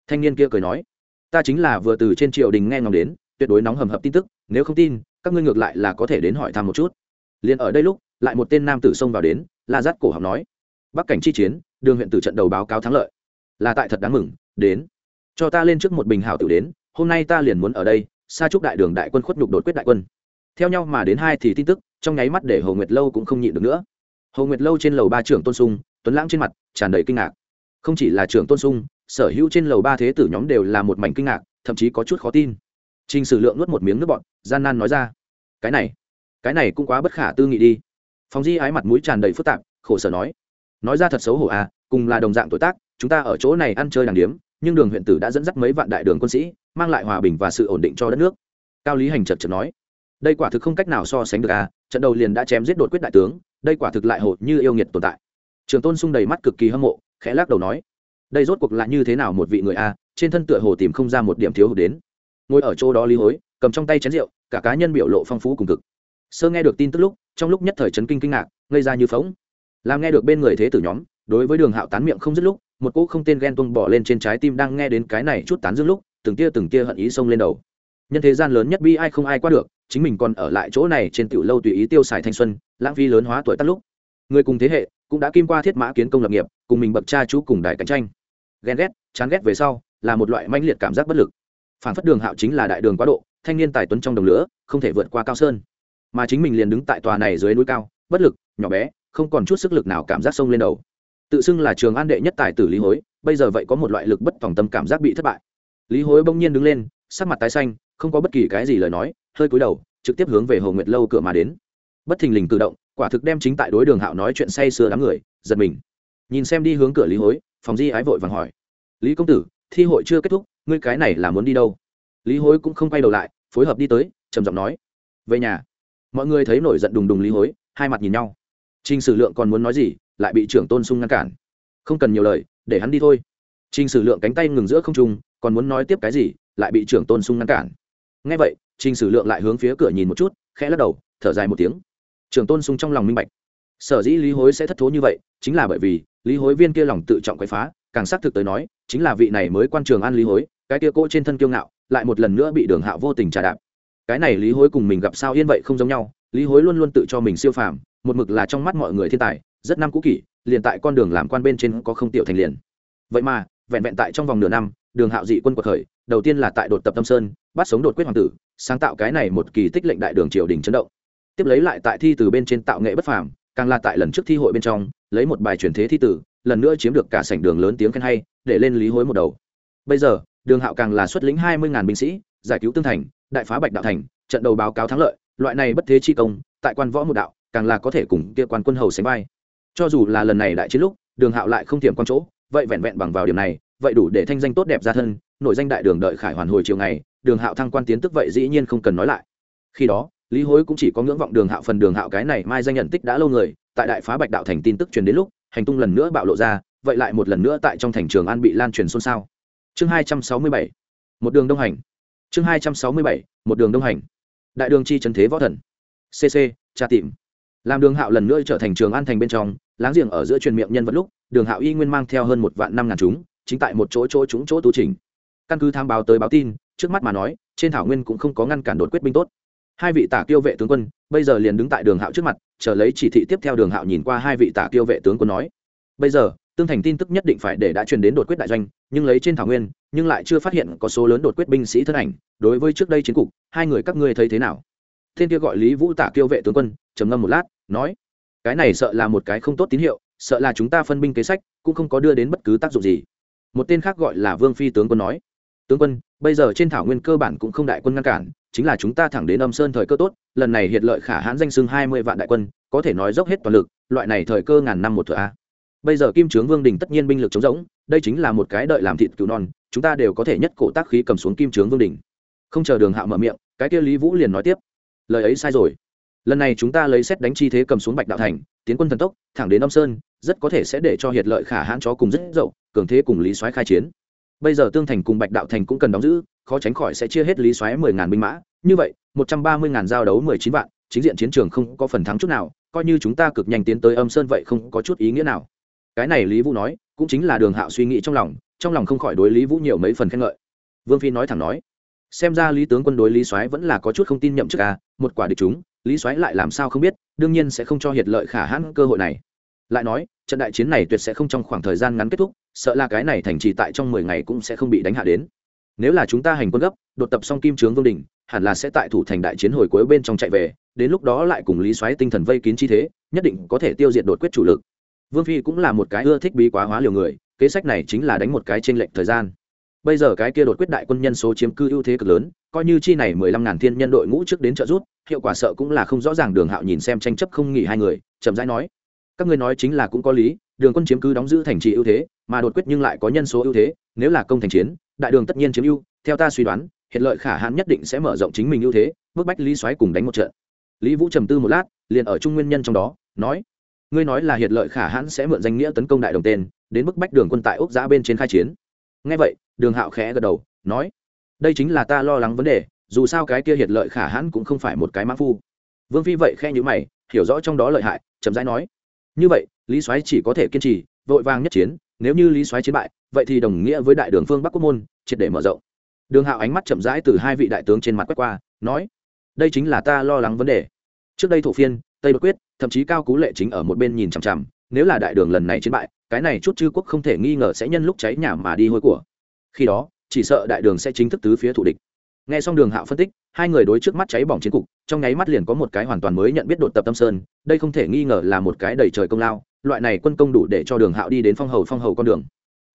Thanh niên kia cười nói. Ta chính là vừa từ trên triều đình nghe ngóng đến, tuyệt đối nóng hầm hập tin tức, nếu không tin, các ngươi ngược lại là có thể đến hỏi thăm một chút. Liền ở đây lúc, lại một tên nam tử xông vào đến, la dắt cổ học nói. Bắc cảnh chi chiến, đường huyện tử trận đầu báo cáo thắng lợi. Là tại thật đáng mừng, đến cho ta lên trước một bình hảo tử đến hôm nay ta liền muốn ở đây xa chúc đại đường đại quân khuất nhục đột quyết đại quân. Theo nhau mà đến hai thì tin tức trong nháy mắt để hồ nguyệt lâu cũng không nhịn được nữa. Hồ nguyệt lâu trên lầu ba trưởng tôn sung tuấn lãng trên mặt tràn đầy kinh ngạc. Không chỉ là trưởng tôn sung sở hữu trên lầu ba thế tử nhóm đều là một mảnh kinh ngạc thậm chí có chút khó tin. Trình Sử Lượng nuốt một miếng nước bọt, gian nan nói ra: "Cái này, cái này cũng quá bất khả tư nghị đi." Phong Di ái mặt mũi tràn đầy phức tạp, khổ sở nói: "Nói ra thật xấu hổ à, cùng là đồng dạng tuổi tác, chúng ta ở chỗ này ăn chơi đàng điếm, nhưng Đường huyện tử đã dẫn dắt mấy vạn đại đường quân sĩ, mang lại hòa bình và sự ổn định cho đất nước." Cao Lý Hành chật chật nói: "Đây quả thực không cách nào so sánh được à, trận đầu liền đã chém giết đột quyết đại tướng, đây quả thực lại hổ như yêu nghiệt tồn tại." Trường Tôn sung đầy mắt cực kỳ hâm mộ, khẽ lắc đầu nói: "Đây rốt cuộc là như thế nào một vị người a, à, trên thân tựa hồ tìm không ra một điểm thiếu hụt đến." ngồi ở chỗ đó lý hối cầm trong tay chén rượu cả cá nhân biểu lộ phong phú cùng cực sơ nghe được tin tức lúc trong lúc nhất thời chấn kinh kinh ngạc ngây ra như phóng làm nghe được bên người thế tử nhóm đối với đường hạo tán miệng không dứt lúc một cỗ không tên ghen tuông bỏ lên trên trái tim đang nghe đến cái này chút tán dương lúc, từng tia từng tia hận ý xông lên đầu. Nhân thế gian lớn nhất bi ai không ai qua được, chính mình còn ở lại chỗ này trên tiểu lâu tùy ý tiêu xài thanh xuân, lãng phí lớn hóa tuổi tắt lúc. Người cùng thế hệ cũng đã kim qua thiết mã kiến công lập nghiệp, cùng mình bậc cha chú cùng đài cạnh tranh. Ghen ghét, chán ghét về sau, là một loại manh liệt cảm giác bất lực. Phản phất đường hạo chính là đại đường quá độ, thanh niên tài tuấn trong đồng lửa, không thể vượt qua cao sơn. Mà chính mình liền đứng tại tòa này dưới núi cao, bất lực, nhỏ bé, không còn chút sức lực nào cảm giác sông lên đầu tự xưng là trường an đệ nhất tài tử lý hối, bây giờ vậy có một loại lực bất tòng tâm cảm giác bị thất bại. Lý hối bỗng nhiên đứng lên, sắc mặt tái xanh, không có bất kỳ cái gì lời nói, hơi cúi đầu, trực tiếp hướng về hồ nguyệt lâu cửa mà đến. Bất thình lình cử động, quả thực đem chính tại đối đường hạo nói chuyện say sưa đám người, giật mình. Nhìn xem đi hướng cửa lý hối, phòng di ái vội vàng hỏi. Lý công tử, thi hội chưa kết thúc, ngươi cái này là muốn đi đâu? Lý hối cũng không quay đầu lại, phối hợp đi tới, trầm giọng nói. Về nhà. Mọi người thấy nổi giận đùng đùng lý hối, hai mặt nhìn nhau. T r ì n h sử lượng còn muốn nói gì lại bị trưởng tôn sung ngăn cản. Không cần nhiều lời, để hắn đi thôi. T r ì n h sử lượng cánh tay ngừng giữa không trung, còn muốn nói tiếp cái gì, lại bị trưởng tôn sung ngăn cản. Ngay vậy t r ì n h sử lượng lại hướng phía cửa nhìn một chút, khẽ lắc đầu, thở dài một tiếng. Trưởng tôn sung trong lòng minh bạch. Sở dĩ lý hối sẽ thất thố như vậy, chính là bởi vì lý hối viên kia lòng tự trọng quậy phá, càng xác thực tới nói, chính là vị này mới quan trường an lý hối, cái kia cỗ trên thân kiêu ngạo, lại một lần nữa bị đường hạo vô tình trà đạp. Cái này lý hối cùng mình gặp sao yên vậy không giống nhau, lý hối luôn luôn tự cho mình siêu phàm, một mực là trong mắt mọi người thiên tài rất năm cũ kỷ, liền tại con đường làm quan bên trên có không tiểu thành liền. Vậy mà, vẹn vẹn tại trong vòng nửa năm, đường hạo dị quân quật khởi, đầu tiên là tại đột tập tâm sơn, bắt sống đột quyết hoàng tử, sáng tạo cái này một kỳ tích lệnh đại đường triều đình chấn động. Tiếp lấy lại tại thi từ bên trên tạo nghệ bất phàm, càng là tại lần trước thi hội bên trong, lấy một bài truyền thế thi tử lần nữa chiếm được cả sảnh đường lớn tiếng khen hay, để lên lý hối một đầu. Bây giờ, đường hạo càng là xuất lĩnh hai mươi binh sĩ, giải cứu tương thành, đại phá bạch đạo thành, trận đầu báo cáo thắng lợi, loại này bất thế chi công, tại quan võ một đạo, càng là có thể cùng kia quan quân hầu sánh vai cho dù là lần này đại chiến lúc, đường hạo lại không tiềm con chỗ, vậy vẹn vẹn bằng vào điểm này, vậy đủ để thanh danh tốt đẹp ra thân, nội danh đại đường đợi khải hoàn hồi chiều ngày, đường hạo thăng quan tiến tức vậy dĩ nhiên không cần nói lại. Khi đó, lý hối cũng chỉ có ngưỡng vọng đường hạo phần đường hạo cái này mai danh nhận tích đã lâu người, tại đại phá bạch đạo thành tin tức truyền đến lúc, hành tung lần nữa bạo lộ ra, vậy lại một lần nữa tại trong thành trường an bị lan truyền xôn xao. Chương hai trăm sáu mươi bảy, một đường đông hành. Chương hai trăm sáu mươi bảy, một đường đông hành. Đại đường chi trần thế võ thần. Cc tra tìm làm đường hạo lần nữa trở thành trường an thành bên trong, láng giềng ở giữa truyền miệng nhân vật lúc, đường hạo y nguyên mang theo hơn một vạn năm ngàn chúng, chính tại một chỗ chỗ chúng chỗ tu trình căn cứ tham báo tới báo tin, trước mắt mà nói, trên thảo nguyên cũng không có ngăn cản đột quyết binh tốt. Hai vị tả tiêu vệ tướng quân, bây giờ liền đứng tại đường hạo trước mặt, chờ lấy chỉ thị tiếp theo đường hạo nhìn qua hai vị tả tiêu vệ tướng quân nói. Bây giờ, tương thành tin tức nhất định phải để đã truyền đến đột quyết đại doanh, nhưng lấy trên thảo nguyên, nhưng lại chưa phát hiện có số lớn đột quyết binh sĩ thân ảnh. Đối với trước đây chiến cục, hai người các ngươi thấy thế nào? Thiên kia gọi lý vũ tả kiêu vệ tướng quân, trầm ngâm một lát nói, cái này sợ là một cái không tốt tín hiệu, sợ là chúng ta phân binh kế sách cũng không có đưa đến bất cứ tác dụng gì. Một tên khác gọi là vương phi tướng quân nói, tướng quân, bây giờ trên thảo nguyên cơ bản cũng không đại quân ngăn cản, chính là chúng ta thẳng đến âm sơn thời cơ tốt, lần này hiện lợi khả hãn danh xưng hai mươi vạn đại quân, có thể nói dốc hết toàn lực, loại này thời cơ ngàn năm một thừa a. Bây giờ kim trướng vương đình tất nhiên binh lực chống rỗng, đây chính là một cái đợi làm thịt cứu non, chúng ta đều có thể nhất cổ tác khí cầm xuống kim trướng vương đình. Không chờ đường hạo mở miệng, cái kia lý vũ liền nói tiếp, lời ấy sai rồi lần này chúng ta lấy xét đánh chi thế cầm xuống bạch đạo thành, tiến quân thần tốc, thẳng đến âm sơn, rất có thể sẽ để cho hiệt lợi khả hãn chó cùng rất dậu, cường thế cùng lý soái khai chiến. Bây giờ tương thành cùng bạch đạo thành cũng cần đóng giữ, khó tránh khỏi sẽ chia hết lý soái mười ngàn binh mã. Như vậy, một trăm ba mươi ngàn giao đấu mười chín vạn, chính diện chiến trường không có phần thắng chút nào, coi như chúng ta cực nhanh tiến tới âm sơn vậy không có chút ý nghĩa nào. Cái này lý vũ nói, cũng chính là đường hạo suy nghĩ trong lòng trong lòng không khỏi đối lý vũ nhiều mấy phần khen ngợi. Vương phi nói thẳng nói, xem ra lý tướng quân đối lý soái vẫn là có chút không tin nhậm chức à một quả địch chúng lý soái lại làm sao không biết, đương nhiên sẽ không cho hiệt lợi khả hãn cơ hội này. Lại nói, trận đại chiến này tuyệt sẽ không trong khoảng thời gian ngắn kết thúc, sợ là cái này thành trì tại trong mười ngày cũng sẽ không bị đánh hạ đến. Nếu là chúng ta hành quân gấp, đột tập xong kim trướng vương đình, hẳn là sẽ tại thủ thành đại chiến hồi cuối bên trong chạy về, đến lúc đó lại cùng lý Soái tinh thần vây kín chi thế, nhất định có thể tiêu diệt đột quyết chủ lực. Vương phi cũng là một cái ưa thích bí quá hóa liều người, kế sách này chính là đánh một cái trên lệnh thời gian. Bây giờ cái kia đột quyết đại quân nhân số chiếm cư ưu thế cực lớn, coi như chi này mười lăm ngàn thiên nhân đội ngũ trước đến trợ rút hiệu quả sợ cũng là không rõ ràng đường hạo nhìn xem tranh chấp không nghỉ hai người, chậm rãi nói, các ngươi nói chính là cũng có lý, đường quân chiếm cứ đóng giữ thành trì ưu thế, mà đột quyết nhưng lại có nhân số ưu thế, nếu là công thành chiến, đại đường tất nhiên chiếm ưu, theo ta suy đoán, hiện lợi khả hãn nhất định sẽ mở rộng chính mình ưu thế bức bách lý xoáy cùng đánh một trận. Lý vũ trầm tư một lát, liền ở trung nguyên nhân trong đó, nói, ngươi nói là hiện lợi khả hãn sẽ mượn danh nghĩa tấn công đại đồng tên, đến bức bách đường quân tại ốc giã bên trên khai chiến. Ngay vậy, đường hạo khẽ gật đầu, nói, đây chính là ta lo lắng vấn đề dù sao cái kia hiệt lợi khả hãn cũng không phải một cái mã phu. Vương phi vậy khe nhữ mày, hiểu rõ trong đó lợi hại, chậm rãi nói, như vậy, lý soái chỉ có thể kiên trì, vội vàng nhất chiến, nếu như lý soái chiến bại, vậy thì đồng nghĩa với đại đường phương bắc quốc môn, triệt để mở rộng. Đường hạo ánh mắt chậm rãi từ hai vị đại tướng trên mặt quét qua, nói, đây chính là ta lo lắng vấn đề. Trước đây thổ phiên, tây bất quyết, thậm chí cao cú lệ chính ở một bên nhìn chằm chằm, nếu là đại đường lần này chiến bại, cái này chút chư quốc không thể nghi ngờ sẽ nhân lúc cháy nhà mà đi hôi của. Khi đó, chỉ sợ đại đường sẽ chính thức tứ phía thủ địch nghe xong đường hạo phân tích, hai người đối trước mắt cháy bỏng chiến cục, trong nháy mắt liền có một cái hoàn toàn mới nhận biết đột tập tâm sơn, đây không thể nghi ngờ là một cái đầy trời công lao, loại này quân công đủ để cho đường hạo đi đến phong hầu phong hầu con đường.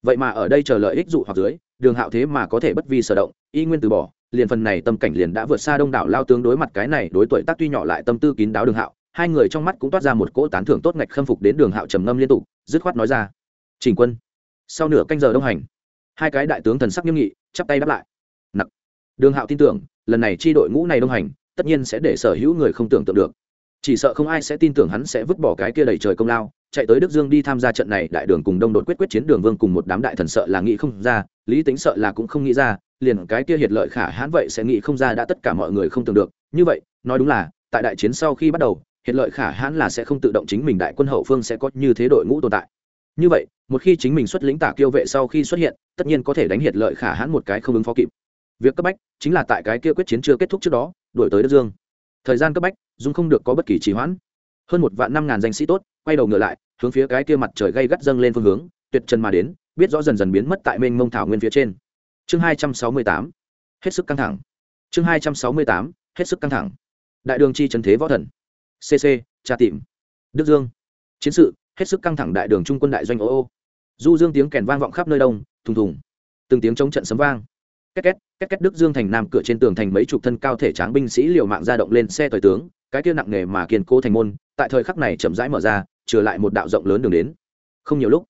Vậy mà ở đây chờ lợi ích dụ hoặc dưới, đường hạo thế mà có thể bất vi sở động, y nguyên từ bỏ, liền phần này tâm cảnh liền đã vượt xa đông đảo lao tướng đối mặt cái này, đối tuổi tác tuy nhỏ lại tâm tư kín đáo đường hạo, hai người trong mắt cũng toát ra một cỗ tán thưởng tốt ngạch khâm phục đến đường hạo trầm ngâm liên tục, dứt khoát nói ra, trình quân, sau nửa canh giờ đông hành, hai cái đại tướng thần sắc nghiêm nghị, chắp tay đáp lại đường hạo tin tưởng, lần này chi đội ngũ này đông hành, tất nhiên sẽ để sở hữu người không tưởng tượng được. Chỉ sợ không ai sẽ tin tưởng hắn sẽ vứt bỏ cái kia đầy trời công lao, chạy tới đức dương đi tham gia trận này, đại đường cùng đông đột quyết quyết chiến đường vương cùng một đám đại thần sợ là nghĩ không ra, lý tính sợ là cũng không nghĩ ra, liền cái kia hiệt lợi khả hãn vậy sẽ nghĩ không ra đã tất cả mọi người không tưởng được. Như vậy, nói đúng là, tại đại chiến sau khi bắt đầu, hiệt lợi khả hãn là sẽ không tự động chính mình đại quân hậu phương sẽ có như thế đội ngũ tồn tại. Như vậy, một khi chính mình xuất lĩnh tả kiêu vệ sau khi xuất hiện, tất nhiên có thể đánh hiệt lợi khả hãn một cái không ứng phó kịp việc cấp bách chính là tại cái kia quyết chiến chưa kết thúc trước đó, đuổi tới đức dương. Thời gian cấp bách, dung không được có bất kỳ trì hoãn. Hơn một vạn năm ngàn danh sĩ tốt quay đầu ngựa lại, hướng phía cái kia mặt trời gây gắt dâng lên phương hướng, tuyệt trần mà đến, biết rõ dần dần biến mất tại mênh mông thảo nguyên phía trên. Chương hai trăm sáu mươi tám, hết sức căng thẳng. Chương hai trăm sáu mươi tám, hết sức căng thẳng. Đại đường chi trần thế võ thần. Cc tra tìm. Đức dương. Chiến sự, hết sức căng thẳng đại đường trung quân đại doanh ô ô. Du dương tiếng kèn vang vọng khắp nơi đông, thùng thùng. Từng tiếng chống trận sấm vang két két két két đức dương thành nam cửa trên tường thành mấy chục thân cao thể tráng binh sĩ liều mạng ra động lên xe thời tướng, cái kia nặng nghề mà kiên cố thành môn, tại thời khắc này chậm rãi mở ra, trở lại một đạo rộng lớn đường đến. Không nhiều lúc,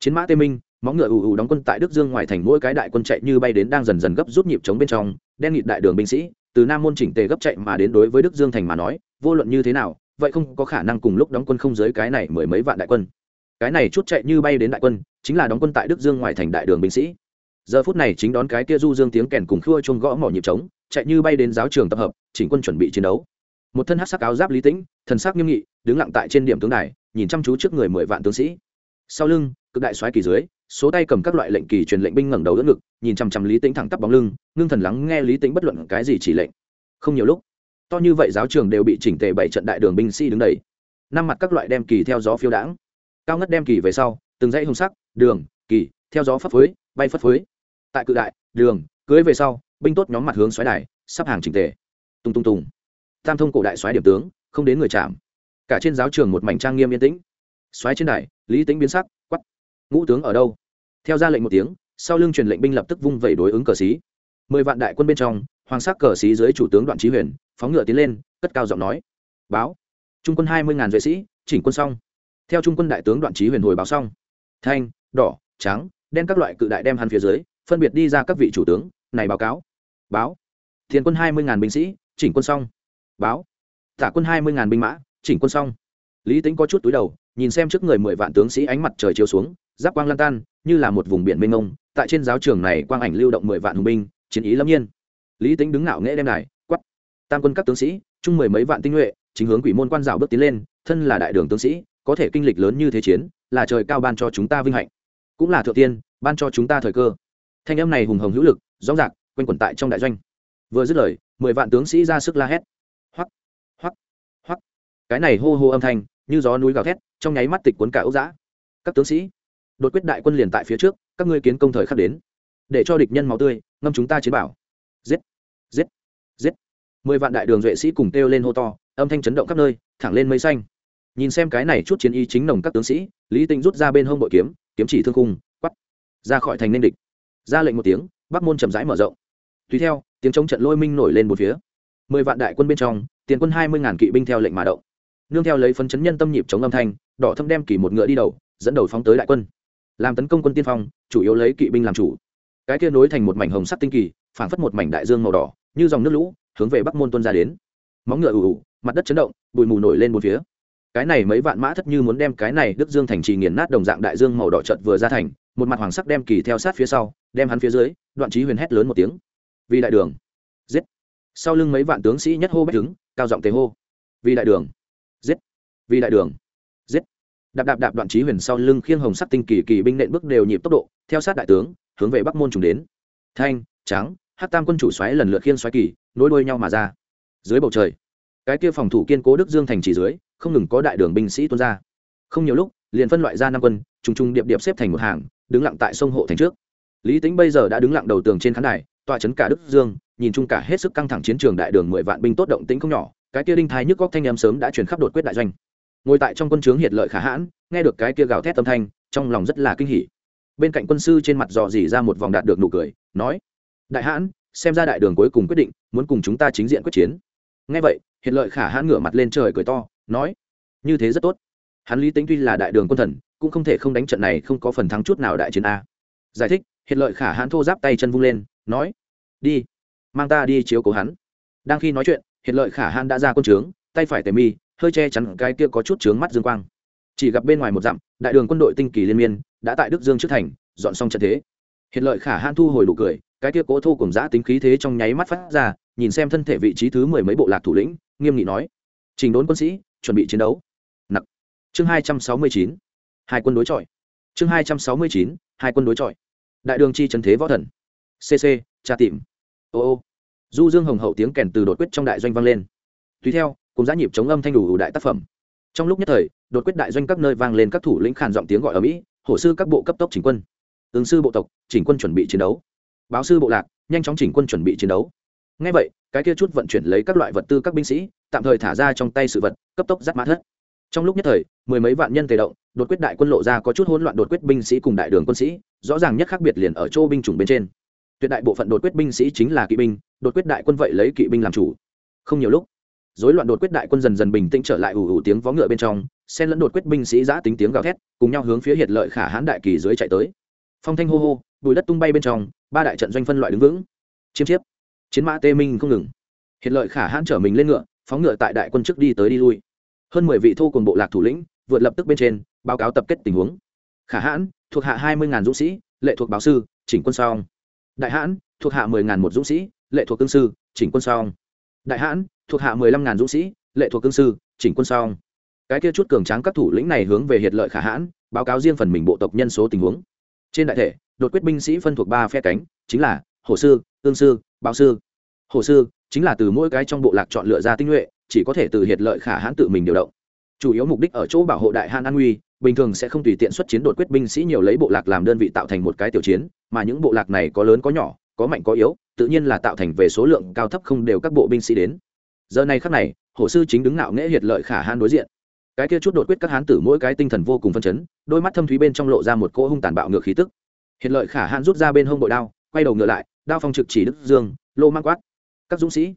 chiến mã tê minh, móng ngựa ù ù đóng quân tại đức dương ngoài thành mỗi cái đại quân chạy như bay đến đang dần dần gấp rút nhịp chống bên trong, đen nghịt đại đường binh sĩ, từ nam môn chỉnh tề gấp chạy mà đến đối với đức dương thành mà nói, vô luận như thế nào, vậy không có khả năng cùng lúc đóng quân không dưới cái này mười mấy vạn đại quân. Cái này chút chạy như bay đến đại quân, chính là đóng quân tại đức dương ngoài thành đại đường binh sĩ giờ phút này chính đón cái kia du dương tiếng kèn cùng khua chung gõ mỏ nhịp trống, chạy như bay đến giáo trường tập hợp, chỉnh quân chuẩn bị chiến đấu. Một thân hát sắc áo giáp lý tĩnh, thần sắc nghiêm nghị, đứng lặng tại trên điểm tướng đài, nhìn chăm chú trước người mười vạn tướng sĩ. Sau lưng, cực đại soái kỳ dưới, số tay cầm các loại lệnh kỳ truyền lệnh binh ngẩng đầu đỡ ngực, nhìn chăm chăm lý tĩnh thẳng tắp bóng lưng, ngưng thần lắng nghe lý tĩnh bất luận cái gì chỉ lệnh. Không nhiều lúc, to như vậy giáo trường đều bị chỉnh tề bảy trận đại đường binh sĩ đứng đầy. Năm mặt các loại đem kỳ theo gió phiêu đãng. Cao ngất đem kỳ về sau, từng dãy hồng sắc, đường, kỳ, theo gió phấp phới, bay phất phới tại cự đại, đường, cưới về sau, binh tốt nhóm mặt hướng xoáy đài, sắp hàng chỉnh tề. Tung tung tùng. Tam thông cổ đại xoáy điểm tướng, không đến người chạm. Cả trên giáo trường một mảnh trang nghiêm yên tĩnh. Xoáy trên đài, lý tính biến sắc quắt ngũ tướng ở đâu? Theo ra lệnh một tiếng, sau lưng truyền lệnh binh lập tức vung vẩy đối ứng cờ xí mười vạn đại quân bên trong, hoàng sắc cờ xí dưới chủ tướng đoạn trí huyền, phóng ngựa tiến lên, cất cao giọng nói. Báo. Trung quân hai mươi ngàn vệ sĩ, chỉnh quân xong. Theo trung quân đại tướng đoạn trí huyền hồi báo xong. Thanh, đỏ, trắng, đen các loại cự đại đem hắn phía dưới phân biệt đi ra các vị chủ tướng, này báo cáo. Báo. Thiền quân hai mươi ngàn binh sĩ, chỉnh quân xong. Báo. Tả quân hai mươi ngàn binh mã, chỉnh quân xong. Lý tính có chút túi đầu, nhìn xem trước người mười vạn tướng sĩ ánh mặt trời chiếu xuống, giáp quang lan tan, như là một vùng biển mênh mông, tại trên giáo trường này quang ảnh lưu động mười vạn hùng binh, chiến ý lâm nhiên. Lý tính đứng ngạo nghễ đem đài quắp tam quân các tướng sĩ, chung mười mấy vạn tinh nhuệ, chính hướng quỷ môn quan rào bước tiến lên, thân là đại đường tướng sĩ, có thể kinh lịch lớn như thế chiến, là trời cao ban cho chúng ta vinh hạnh. Cũng là thượng tiên, ban cho chúng ta thời cơ thanh âm này hùng hồng hữu lực rõ rạc quanh quẩn tại trong đại doanh. Vừa dứt lời mười vạn tướng sĩ ra sức la hét. Hoắc hoắc hoắc. Cái này hô hô âm thanh như gió núi gào thét trong nháy mắt tịch cuốn cả ốc giã. Các tướng sĩ đột quyết đại quân liền tại phía trước các ngươi kiến công thời khắc đến. Để cho địch nhân máu tươi ngâm chúng ta chiến bảo. Giết giết giết. Mười vạn đại đường duệ sĩ cùng kêu lên hô to âm thanh chấn động khắp nơi thẳng lên mây xanh. Nhìn xem cái này chút chiến y chính nồng các tướng sĩ lý tinh rút ra bên hông bội kiếm kiếm chỉ thương khung, quắp ra khỏi thành nên địch ra lệnh một tiếng, bắc môn chậm rãi mở rộng. Tùy theo, tiếng chống trận lôi minh nổi lên một phía. Mười vạn đại quân bên trong, tiền quân hai mươi ngàn kỵ binh theo lệnh mà động. Nương theo lấy phấn chấn nhân tâm nhịp chống âm thanh, đỏ thâm đem kỳ một ngựa đi đầu, dẫn đầu phóng tới đại quân. Làm tấn công quân tiên phong, chủ yếu lấy kỵ binh làm chủ. Cái kia nối thành một mảnh hồng sắc tinh kỳ, phảng phất một mảnh đại dương màu đỏ, như dòng nước lũ, hướng về bắc môn tuân ra đến. Móng ngựa ù ù, mặt đất chấn động, bụi mù nổi lên một phía. Cái này mấy vạn mã thất như muốn đem cái này đức dương thành trì nghiền nát đồng dạng đại dương màu đỏ chợt vừa ra thành một mặt hoàng sắc đem kỳ theo sát phía sau, đem hắn phía dưới, đoạn trí huyền hét lớn một tiếng. Vì đại đường. Giết. Sau lưng mấy vạn tướng sĩ nhất hô bách đứng, cao giọng tề hô. Vì đại đường. Giết. Vì đại đường. Giết. Đạp đạp đạp đoạn trí huyền sau lưng khiêng hồng sắc tinh kỳ kỳ binh nện bước đều nhịp tốc độ, theo sát đại tướng, hướng về bắc môn trùng đến. Thanh, trắng hát tam quân chủ xoáy lần lượt khiêng xoáy kỳ, nối đuôi nhau mà ra. Dưới bầu trời, cái kia phòng thủ kiên cố đức dương thành chỉ dưới, không ngừng có đại đường binh sĩ tuôn ra. Không nhiều lúc, liền phân loại ra năm quân, trùng trùng điệp điệp xếp thành một hàng đứng lặng tại sông hộ thành trước. Lý tính bây giờ đã đứng lặng đầu tường trên khán đài, tọa chấn cả đức dương, nhìn chung cả hết sức căng thẳng chiến trường đại đường mười vạn binh tốt động tĩnh không nhỏ, cái kia đinh thái nhức góc thanh em sớm đã truyền khắp đột quyết đại doanh. Ngồi tại trong quân trướng hiệt lợi khả hãn, nghe được cái kia gào thét âm thanh, trong lòng rất là kinh hỉ. Bên cạnh quân sư trên mặt dò dỉ ra một vòng đạt được nụ cười, nói, đại hãn, xem ra đại đường cuối cùng quyết định, muốn cùng chúng ta chính diện quyết chiến. Nghe vậy hiện lợi khả hãn ngửa mặt lên trời cười to, nói, như thế rất tốt. Hắn lý tính tuy là đại đường quân thần cũng không thể không đánh trận này không có phần thắng chút nào đại chiến a. Giải thích hiện lợi khả hãn thô giáp tay chân vung lên, nói, đi, mang ta đi chiếu cố hắn. Đang khi nói chuyện hiện lợi khả hãn đã ra quân trướng, tay phải tề mi, hơi che chắn cái kia có chút trướng mắt dương quang. Chỉ gặp bên ngoài một dặm, đại đường quân đội tinh kỳ liên miên, đã tại đức dương trước thành, dọn xong trận thế. Hiện lợi khả hãn thu hồi đủ cười, cái kia cố thô cùng giã tính khí thế trong nháy mắt phát ra, nhìn xem thân thể vị trí thứ mười mấy bộ lạc thủ lĩnh, nghiêm nghị nói, trình đốn quân sĩ, chuẩn bị chiến đấu. Nặc. Chương hai trăm sáu mươi chín hai quân đối chọi. Chương hai trăm sáu mươi chín, hai quân đối chọi. Đại đường chi trần thế võ thần. Cc tra tìm. Ô ô. Du dương hồng hậu tiếng kèn từ đột quyết trong đại doanh vang lên. Tùy theo, cùng giã nhịp chống âm thanh đủ đủ đại tác phẩm. Trong lúc nhất thời, đột quyết đại doanh các nơi vang lên các thủ lĩnh khàn giọng tiếng gọi ở mỹ, hổ sư các bộ cấp tốc chỉnh quân. Ứng sư bộ tộc, chỉnh quân chuẩn bị chiến đấu. Báo sư bộ lạc, nhanh chóng chỉnh quân chuẩn bị chiến đấu. Ngay vậy, cái kia chút vận chuyển lấy các loại vật tư các binh sĩ, tạm thời thả ra trong tay sự vật, cấp tốc dắt mã thất trong lúc nhất thời, mười mấy vạn nhân tề động, đột quyết đại quân lộ ra có chút hỗn loạn đột quyết binh sĩ cùng đại đường quân sĩ, rõ ràng nhất khác biệt liền ở chỗ binh chủng bên trên. Tuyệt đại bộ phận đột quyết binh sĩ chính là kỵ binh, đột quyết đại quân vậy lấy kỵ binh làm chủ. Không nhiều lúc dối loạn đột quyết đại quân dần dần bình tĩnh trở lại ủ ủ tiếng vó ngựa bên trong, xen lẫn đột quyết binh sĩ giã tính tiếng gào thét, cùng nhau hướng phía hiệt lợi khả hãn đại kỳ dưới chạy tới. Phong thanh hô hô, bùi đất tung bay bên trong, ba đại trận doanh phân loại đứng vững. Chiêm chiếp, chiến mã tê minh không ngừng. Hiệt lợi khả hãn trở mình lên ngựa, phóng ngựa tại đại quân trước đi tới đi lui hơn mười vị thô cùng bộ lạc thủ lĩnh vượt lập tức bên trên, báo cáo tập kết tình huống. Khả hãn, thuộc hạ hai mươi ngàn dũng sĩ, lệ thuộc báo sư, chỉnh quân song đại hãn, thuộc hạ mười ngàn một dũng sĩ, lệ thuộc cương sư, chỉnh quân song đại hãn, thuộc hạ mười lăm ngàn dũng sĩ, lệ thuộc cương sư, chỉnh quân song cái kia chút cường tráng các thủ lĩnh này hướng về hiệt lợi khả hãn, báo cáo riêng phần mình bộ tộc nhân số tình huống. Trên đại thể, đột quyết binh sĩ phân thuộc ba phe cánh, chính là hồ sư ương sư, báo sư. Hồ sư chính là từ mỗi cái trong bộ lạc chọn lựa ra tinh nhuệ chỉ có thể từ hiệt lợi khả hãn tự mình điều động. Chủ yếu mục đích ở chỗ bảo hộ đại hãn an nguy, bình thường sẽ không tùy tiện xuất chiến đột quyết binh sĩ nhiều lấy bộ lạc làm đơn vị tạo thành một cái tiểu chiến, mà những bộ lạc này có lớn có nhỏ, có mạnh có yếu, tự nhiên là tạo thành về số lượng cao thấp không đều các bộ binh sĩ đến. Giờ này khắc này hồ sư chính đứng ngạo nghễ hiệt lợi khả hãn đối diện. Cái kia chút đột quyết các hán tử mỗi cái tinh thần vô cùng phân chấn, đôi mắt thâm thúy bên trong lộ ra một cỗ hung tàn bạo ngược khí tức. Hiện lợi khả hãn rút ra bên hông bội đao, quay đầu ngựa lại, đao phong trực chỉ đức dương, lô mang quát. Các dũng sĩ,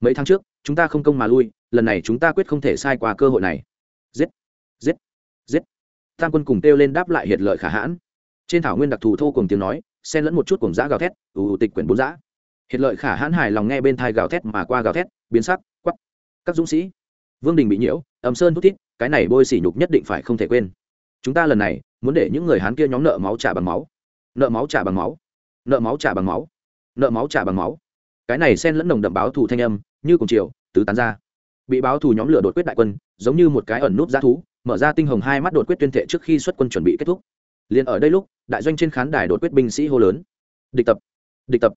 mấy tháng trước chúng ta không công mà lui, lần này chúng ta quyết không thể sai qua cơ hội này. Giết giết giết. Tam quân cùng kêu lên đáp lại hiện lợi khả hãn. Trên thảo nguyên đặc thù thô cùng tiếng nói, xen lẫn một chút cùng giã gào thét, ù ù tịch quyển bốn giã hiện lợi khả hãn hài lòng nghe bên thai gào thét mà qua gào thét, biến sắc quắp các dũng sĩ, vương đình bị nhiễu ẩm sơn thút thít, cái này bôi sỉ nhục nhất định phải không thể quên. Chúng ta lần này, muốn để những người hán kia nhóm nợ máu trả bằng máu. Nợ máu trả bằng máu. Nợ máu trả bằng máu. Nợ máu trả bằng máu. Cái này xen lẫn nồng đậm báo thù thanh âm như cùng chiều, tứ tán ra. Bị báo thù nhóm lửa đột quyết đại quân, giống như một cái ẩn núp giá thú, mở ra tinh hồng hai mắt đột quyết tuyên thệ trước khi xuất quân chuẩn bị kết thúc. Liền ở đây lúc, đại doanh trên khán đài đột quyết binh sĩ hô lớn. Địch tập địch tập.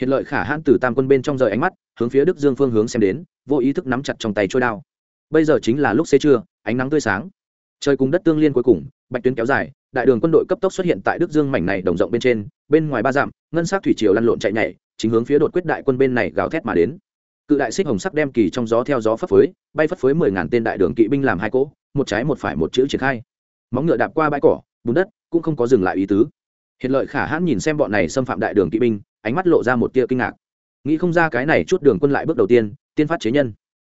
Hiện lợi khả hãn từ tam quân bên trong rời ánh mắt, hướng phía đức dương phương hướng xem đến, vô ý thức nắm chặt trong tay trôi đao. Bây giờ chính là lúc xế trưa, ánh nắng tươi sáng. Trời cùng đất tương liên cuối cùng, bạch tuyến kéo dài, đại đường quân đội cấp tốc xuất hiện tại đức dương mảnh này đồng rộng bên trên, bên ngoài ba dặm, ngân sắc thủy triều lăn lộn chạy nhảy, chính hướng phía đột quyết đại quân bên này gào thét mà đến cự đại xích hồng sắc đem kỳ trong gió theo gió phất phới, bay phất phới mười ngàn tên đại đường kỵ binh làm hai cỗ, một trái một phải một chữ triển khai. Móng ngựa đạp qua bãi cỏ, bùn đất, cũng không có dừng lại ý tứ. Hiện lợi khả hãn nhìn xem bọn này xâm phạm đại đường kỵ binh, ánh mắt lộ ra một tia kinh ngạc. Nghĩ không ra cái này chút đường quân lại bước đầu tiên tiên phát chế nhân.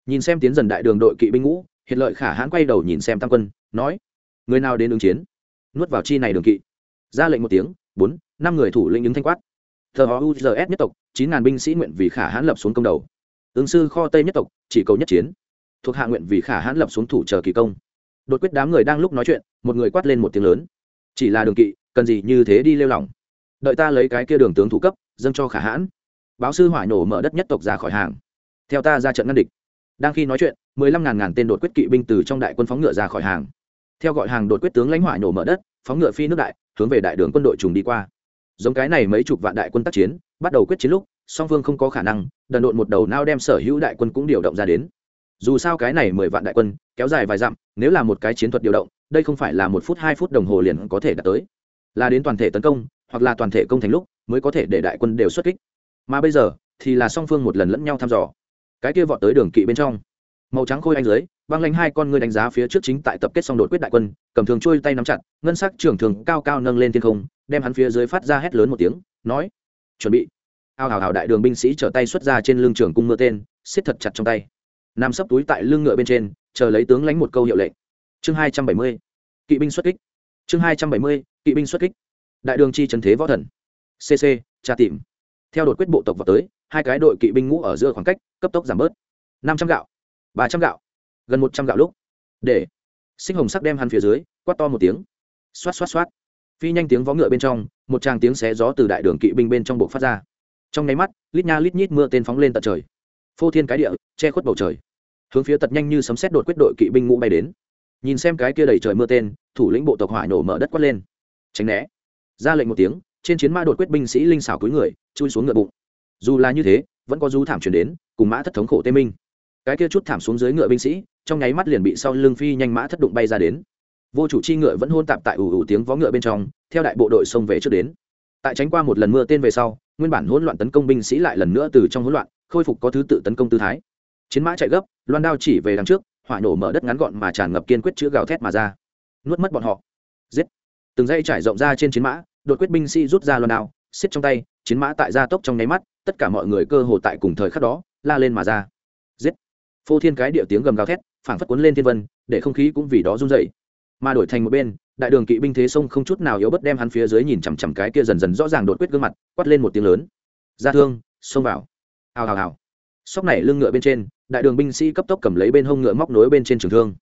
Nhìn xem tiến dần đại đường đội kỵ binh ngũ, hiện lợi khả hãn quay đầu nhìn xem tăng quân, nói, người nào đến ứng chiến? Nuốt vào chi này đường kỵ. Ra lệnh một tiếng, bốn, năm người thủ lĩnh ứng thanh quát. Thờ họ uzs nhất tộc, chín ngàn binh sĩ nguyện vì khả hãn lập xuống công đầu ứng sư kho tây nhất tộc, chỉ cầu nhất chiến. Thuộc hạ nguyện vì khả hãn lập xuống thủ chờ kỳ công. Đột quyết đám người đang lúc nói chuyện, một người quát lên một tiếng lớn. Chỉ là đường kỵ, cần gì như thế đi lêu lỏng? Đợi ta lấy cái kia đường tướng thủ cấp, dâng cho khả hãn. Báo sư hỏa nổ mở đất nhất tộc ra khỏi hàng. Theo ta ra trận ngăn địch. Đang khi nói chuyện, mười lăm ngàn ngàn tên đột quyết kỵ binh từ trong đại quân phóng ngựa ra khỏi hàng. Theo gọi hàng đột quyết tướng lãnh hỏa nổ mở đất, phóng ngựa phi nước đại, hướng về đại đường quân đội trùng đi qua. Giống cái này mấy chục vạn đại quân tác chiến, bắt đầu quyết chiến lúc song phương không có khả năng, đần độn một đầu nao đem sở hữu đại quân cũng điều động ra đến. Dù sao cái này mười vạn đại quân, kéo dài vài dặm, nếu là một cái chiến thuật điều động, đây không phải là một phút, hai phút đồng hồ liền có thể đạt tới. Là đến toàn thể tấn công, hoặc là toàn thể công thành lúc, mới có thể để đại quân đều xuất kích. Mà bây giờ, thì là song phương một lần lẫn nhau thăm dò. Cái kia vọt tới đường kỵ bên trong. Màu trắng khôi anh dưới, băng lanh hai con ngươi đánh giá phía trước chính tại tập kết xong đột quyết đại quân, cầm thường trôi tay nắm chặt, ngân sắc trưởng thường cao cao nâng lên thiên không, đem hắn phía dưới phát ra hét lớn một tiếng, nói, chuẩn bị ao hào hào đại đường binh sĩ trở tay xuất ra trên lưng trường cung mưa tên xiết thật chặt trong tay. Nằm sấp túi tại lưng ngựa bên trên, chờ lấy tướng lãnh một câu hiệu lệnh. Chương hai trăm bảy mươi, kỵ binh xuất kích. Chương hai trăm bảy mươi, kỵ binh xuất kích. Đại đường chi trần thế võ thần. Cc tra tìm. Theo đột quyết bộ tộc vào tới, hai cái đội kỵ binh ngũ ở giữa khoảng cách, cấp tốc giảm bớt. Năm trăm gạo, ba trăm gạo, gần một trăm gạo lúc. Để. Sinh hồng sắc đem hắn phía dưới, quát to một tiếng. Xoát xoát xoát. Phi nhanh tiếng vó ngựa bên trong, một tràng tiếng xé gió từ đại đường kỵ binh bên trong bộ phát ra trong nháy mắt, lít nha lít nhít mưa tên phóng lên tận trời. Phô thiên cái địa, che khuất bầu trời. Hướng phía tật nhanh như sấm xét đột quyết đội kỵ binh ngũ bay đến. Nhìn xem cái kia đầy trời mưa tên, thủ lĩnh bộ tộc hỏa nổ mở đất quát lên. Tránh né. Ra lệnh một tiếng, trên chiến mã đột quyết binh sĩ linh xảo cúi người, chui xuống ngựa bụng. Dù là như thế, vẫn có du thảm chuyển đến, cùng mã thất thống khổ tê minh. Cái kia chút thảm xuống dưới ngựa binh sĩ, trong nháy mắt liền bị sau lưng phi nhanh mã thất đụng bay ra đến. Vô chủ chi ngựa vẫn hôn tạp tại ủ ủ tiếng vó ngựa bên trong, theo đại bộ đội xông về trước đến. Tại tránh qua một lần mưa tên về sau nguyên bản hỗn loạn tấn công binh sĩ lại lần nữa từ trong hỗn loạn, khôi phục có thứ tự tấn công tư thái. Chiến mã chạy gấp, loan đao chỉ về đằng trước, hỏa nổ mở đất ngắn gọn mà tràn ngập kiên quyết chữ gào thét mà ra. Nuốt mất bọn họ. Giết. Từng dây trải rộng ra trên chiến mã, đột quyết binh sĩ rút ra loan đao, xiết trong tay, chiến mã tại gia tốc trong nháy mắt, tất cả mọi người cơ hồ tại cùng thời khắc đó, la lên mà ra. Giết. Phô thiên cái địa tiếng gầm gào thét, phảng phất cuốn lên thiên vân, để không khí cũng vì đó run dậy mà đổi thành một bên đại đường kỵ binh thế sông không chút nào yếu bất đem hắn phía dưới nhìn chằm chằm cái kia dần dần rõ ràng đột quyết gương mặt quát lên một tiếng lớn ra thương xông vào hào hào hào sóc này lưng ngựa bên trên đại đường binh sĩ cấp tốc cầm lấy bên hông ngựa móc nối bên trên trường thương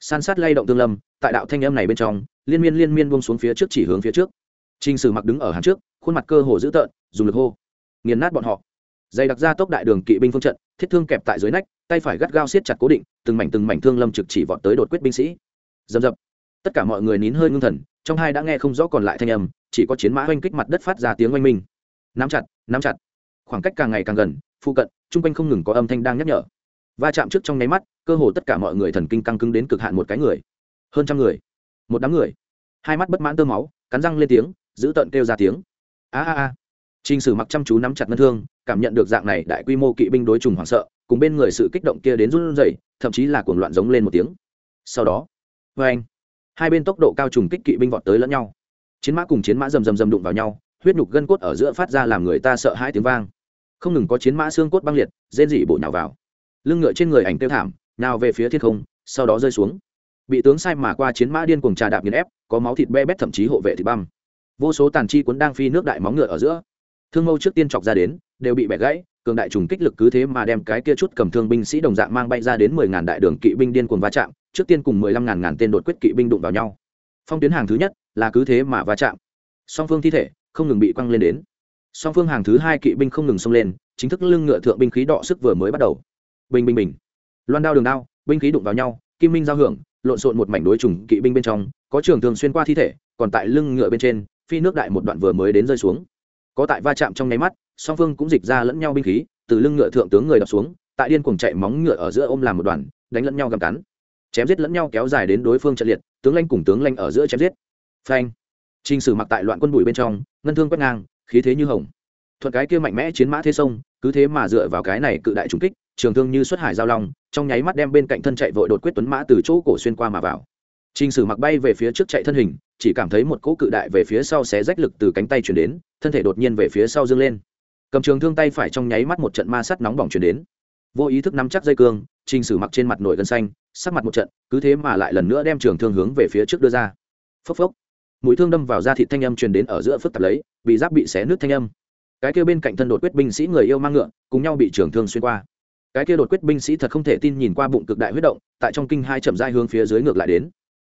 san sát lay động tương lâm tại đạo thanh âm này bên trong liên miên liên miên buông xuống phía trước chỉ hướng phía trước Trình Sử Mặc đứng ở hàng trước, khuôn mặt cơ hồ dữ tợn, dùng lực hô, nghiền nát bọn họ. Dây đặc ra tốc đại đường kỵ binh phương trận, thiết thương kẹp tại dưới nách, tay phải gắt gao siết chặt cố định, từng mảnh từng mảnh thương lâm trực chỉ vọt tới đột quyết binh sĩ. Dầm dập. Tất cả mọi người nín hơi ngưng thần, trong hai đã nghe không rõ còn lại thanh âm, chỉ có chiến mã oanh kích mặt đất phát ra tiếng oanh minh. Nắm chặt, nắm chặt. Khoảng cách càng ngày càng gần, phụ cận, trung quanh không ngừng có âm thanh đang nhắc nhở. Va chạm trước trong nháy mắt, cơ hồ tất cả mọi người thần kinh căng cứng đến cực hạn một cái người. Hơn trăm người, một đám người. Hai mắt bất mãn tơ máu, cắn răng lên tiếng, giữ tận kêu ra tiếng a a a Trình Sử mặc chăm chú nắm chặt ngân thương, cảm nhận được dạng này đại quy mô kỵ binh đối trùng hoảng sợ, cùng bên người sự kích động kia đến run rẩy, thậm chí là cuồng loạn giống lên một tiếng. sau đó vê anh hai bên tốc độ cao trùng kích kỵ binh vọt tới lẫn nhau. Chiến mã cùng chiến mã rầm rầm rầm đụng vào nhau, huyết nhục gân cốt ở giữa phát ra làm người ta sợ hãi tiếng vang. Không ngừng có chiến mã xương cốt băng liệt, rên dị bổ nhào vào. Lưng ngựa trên người ảnh tiêu thảm, nào về phía thiên không, sau đó rơi xuống. Bị tướng sai mà qua chiến mã điên cuồng trà đạp nghiền ép, có máu thịt be bét thậm chí hộ vệ thịt băm. Vô số tàn chi cuốn đang phi nước đại móng ngựa ở giữa. Thương mâu trước tiên chọc ra đến, đều bị bẻ gãy, cường đại trùng kích lực cứ thế mà đem cái kia chút cầm thương binh sĩ đồng dạng mang bay ra đến mười ngàn đại đường kỵ binh điên cuồng va chạm trước tiên cùng mười lăm ngàn ngàn tên đột quyết kỵ binh đụng vào nhau. Phong tuyến hàng thứ nhất là cứ thế mà va chạm. Song phương thi thể không ngừng bị quăng lên đến. Song phương hàng thứ hai kỵ binh không ngừng xông lên, chính thức lưng ngựa thượng binh khí đọ sức vừa mới bắt đầu. Bình bình bình. Loan đao đường đao, binh khí đụng vào nhau, kim minh giao hưởng, lộn xộn một mảnh đối trùng kỵ binh bên trong, có trường thường xuyên qua thi thể, còn tại lưng ngựa bên trên, phi nước đại một đoạn vừa mới đến rơi xuống. Có tại va chạm trong nháy mắt, song phương cũng dịch ra lẫn nhau binh khí, từ lưng ngựa thượng tướng người đập xuống, tại điên cuồng chạy móng ngựa ở giữa ôm làm một đoàn, đánh lẫn nhau gầm cắn chém giết lẫn nhau kéo dài đến đối phương trận liệt, tướng lanh cùng tướng lanh ở giữa chém giết. Phanh. Trình sử mặc tại loạn quân bùi bên trong, ngân thương quét ngang, khí thế như hồng. Thuận cái kia mạnh mẽ chiến mã thế sông, cứ thế mà dựa vào cái này cự đại trùng kích, trường thương như xuất hải giao long, trong nháy mắt đem bên cạnh thân chạy vội đột quyết tuấn mã từ chỗ cổ xuyên qua mà vào. Trình sử mặc bay về phía trước chạy thân hình, chỉ cảm thấy một cỗ cự đại về phía sau xé rách lực từ cánh tay chuyển đến, thân thể đột nhiên về phía sau dâng lên. Cầm trường thương tay phải trong nháy mắt một trận ma sắt nóng bỏng chuyển đến vô ý thức nắm chắc dây cương, trình sử mặc trên mặt nổi gân xanh, sắc mặt một trận, cứ thế mà lại lần nữa đem trường thương hướng về phía trước đưa ra. Phốc phốc. Mũi thương đâm vào da thịt thanh âm truyền đến ở giữa phức tạp lấy, bị giáp bị xé nứt thanh âm. Cái kia bên cạnh thân đột quyết binh sĩ người yêu mang ngựa, cùng nhau bị trường thương xuyên qua. Cái kia đột quyết binh sĩ thật không thể tin nhìn qua bụng cực đại huyết động, tại trong kinh hai chậm dai hướng phía dưới ngược lại đến.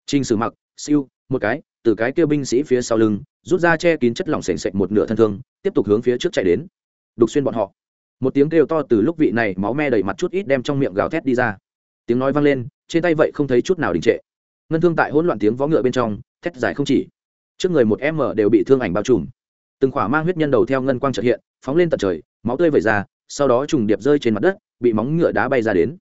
Trình sử mặc, siêu, một cái, từ cái kia binh sĩ phía sau lưng, rút ra che kín chất lỏng sền sệt một nửa thân thương, tiếp tục hướng phía trước chạy đến. Đục xuyên bọn họ một tiếng kêu to từ lúc vị này máu me đầy mặt chút ít đem trong miệng gào thét đi ra. Tiếng nói vang lên, trên tay vậy không thấy chút nào đình trệ. Ngân thương tại hỗn loạn tiếng vó ngựa bên trong, thét dài không chỉ. Trước người một em mở đều bị thương ảnh bao trùm. Từng khỏa mang huyết nhân đầu theo ngân quang trợ hiện, phóng lên tận trời, máu tươi vẩy ra, sau đó trùng điệp rơi trên mặt đất, bị móng ngựa đá bay ra đến.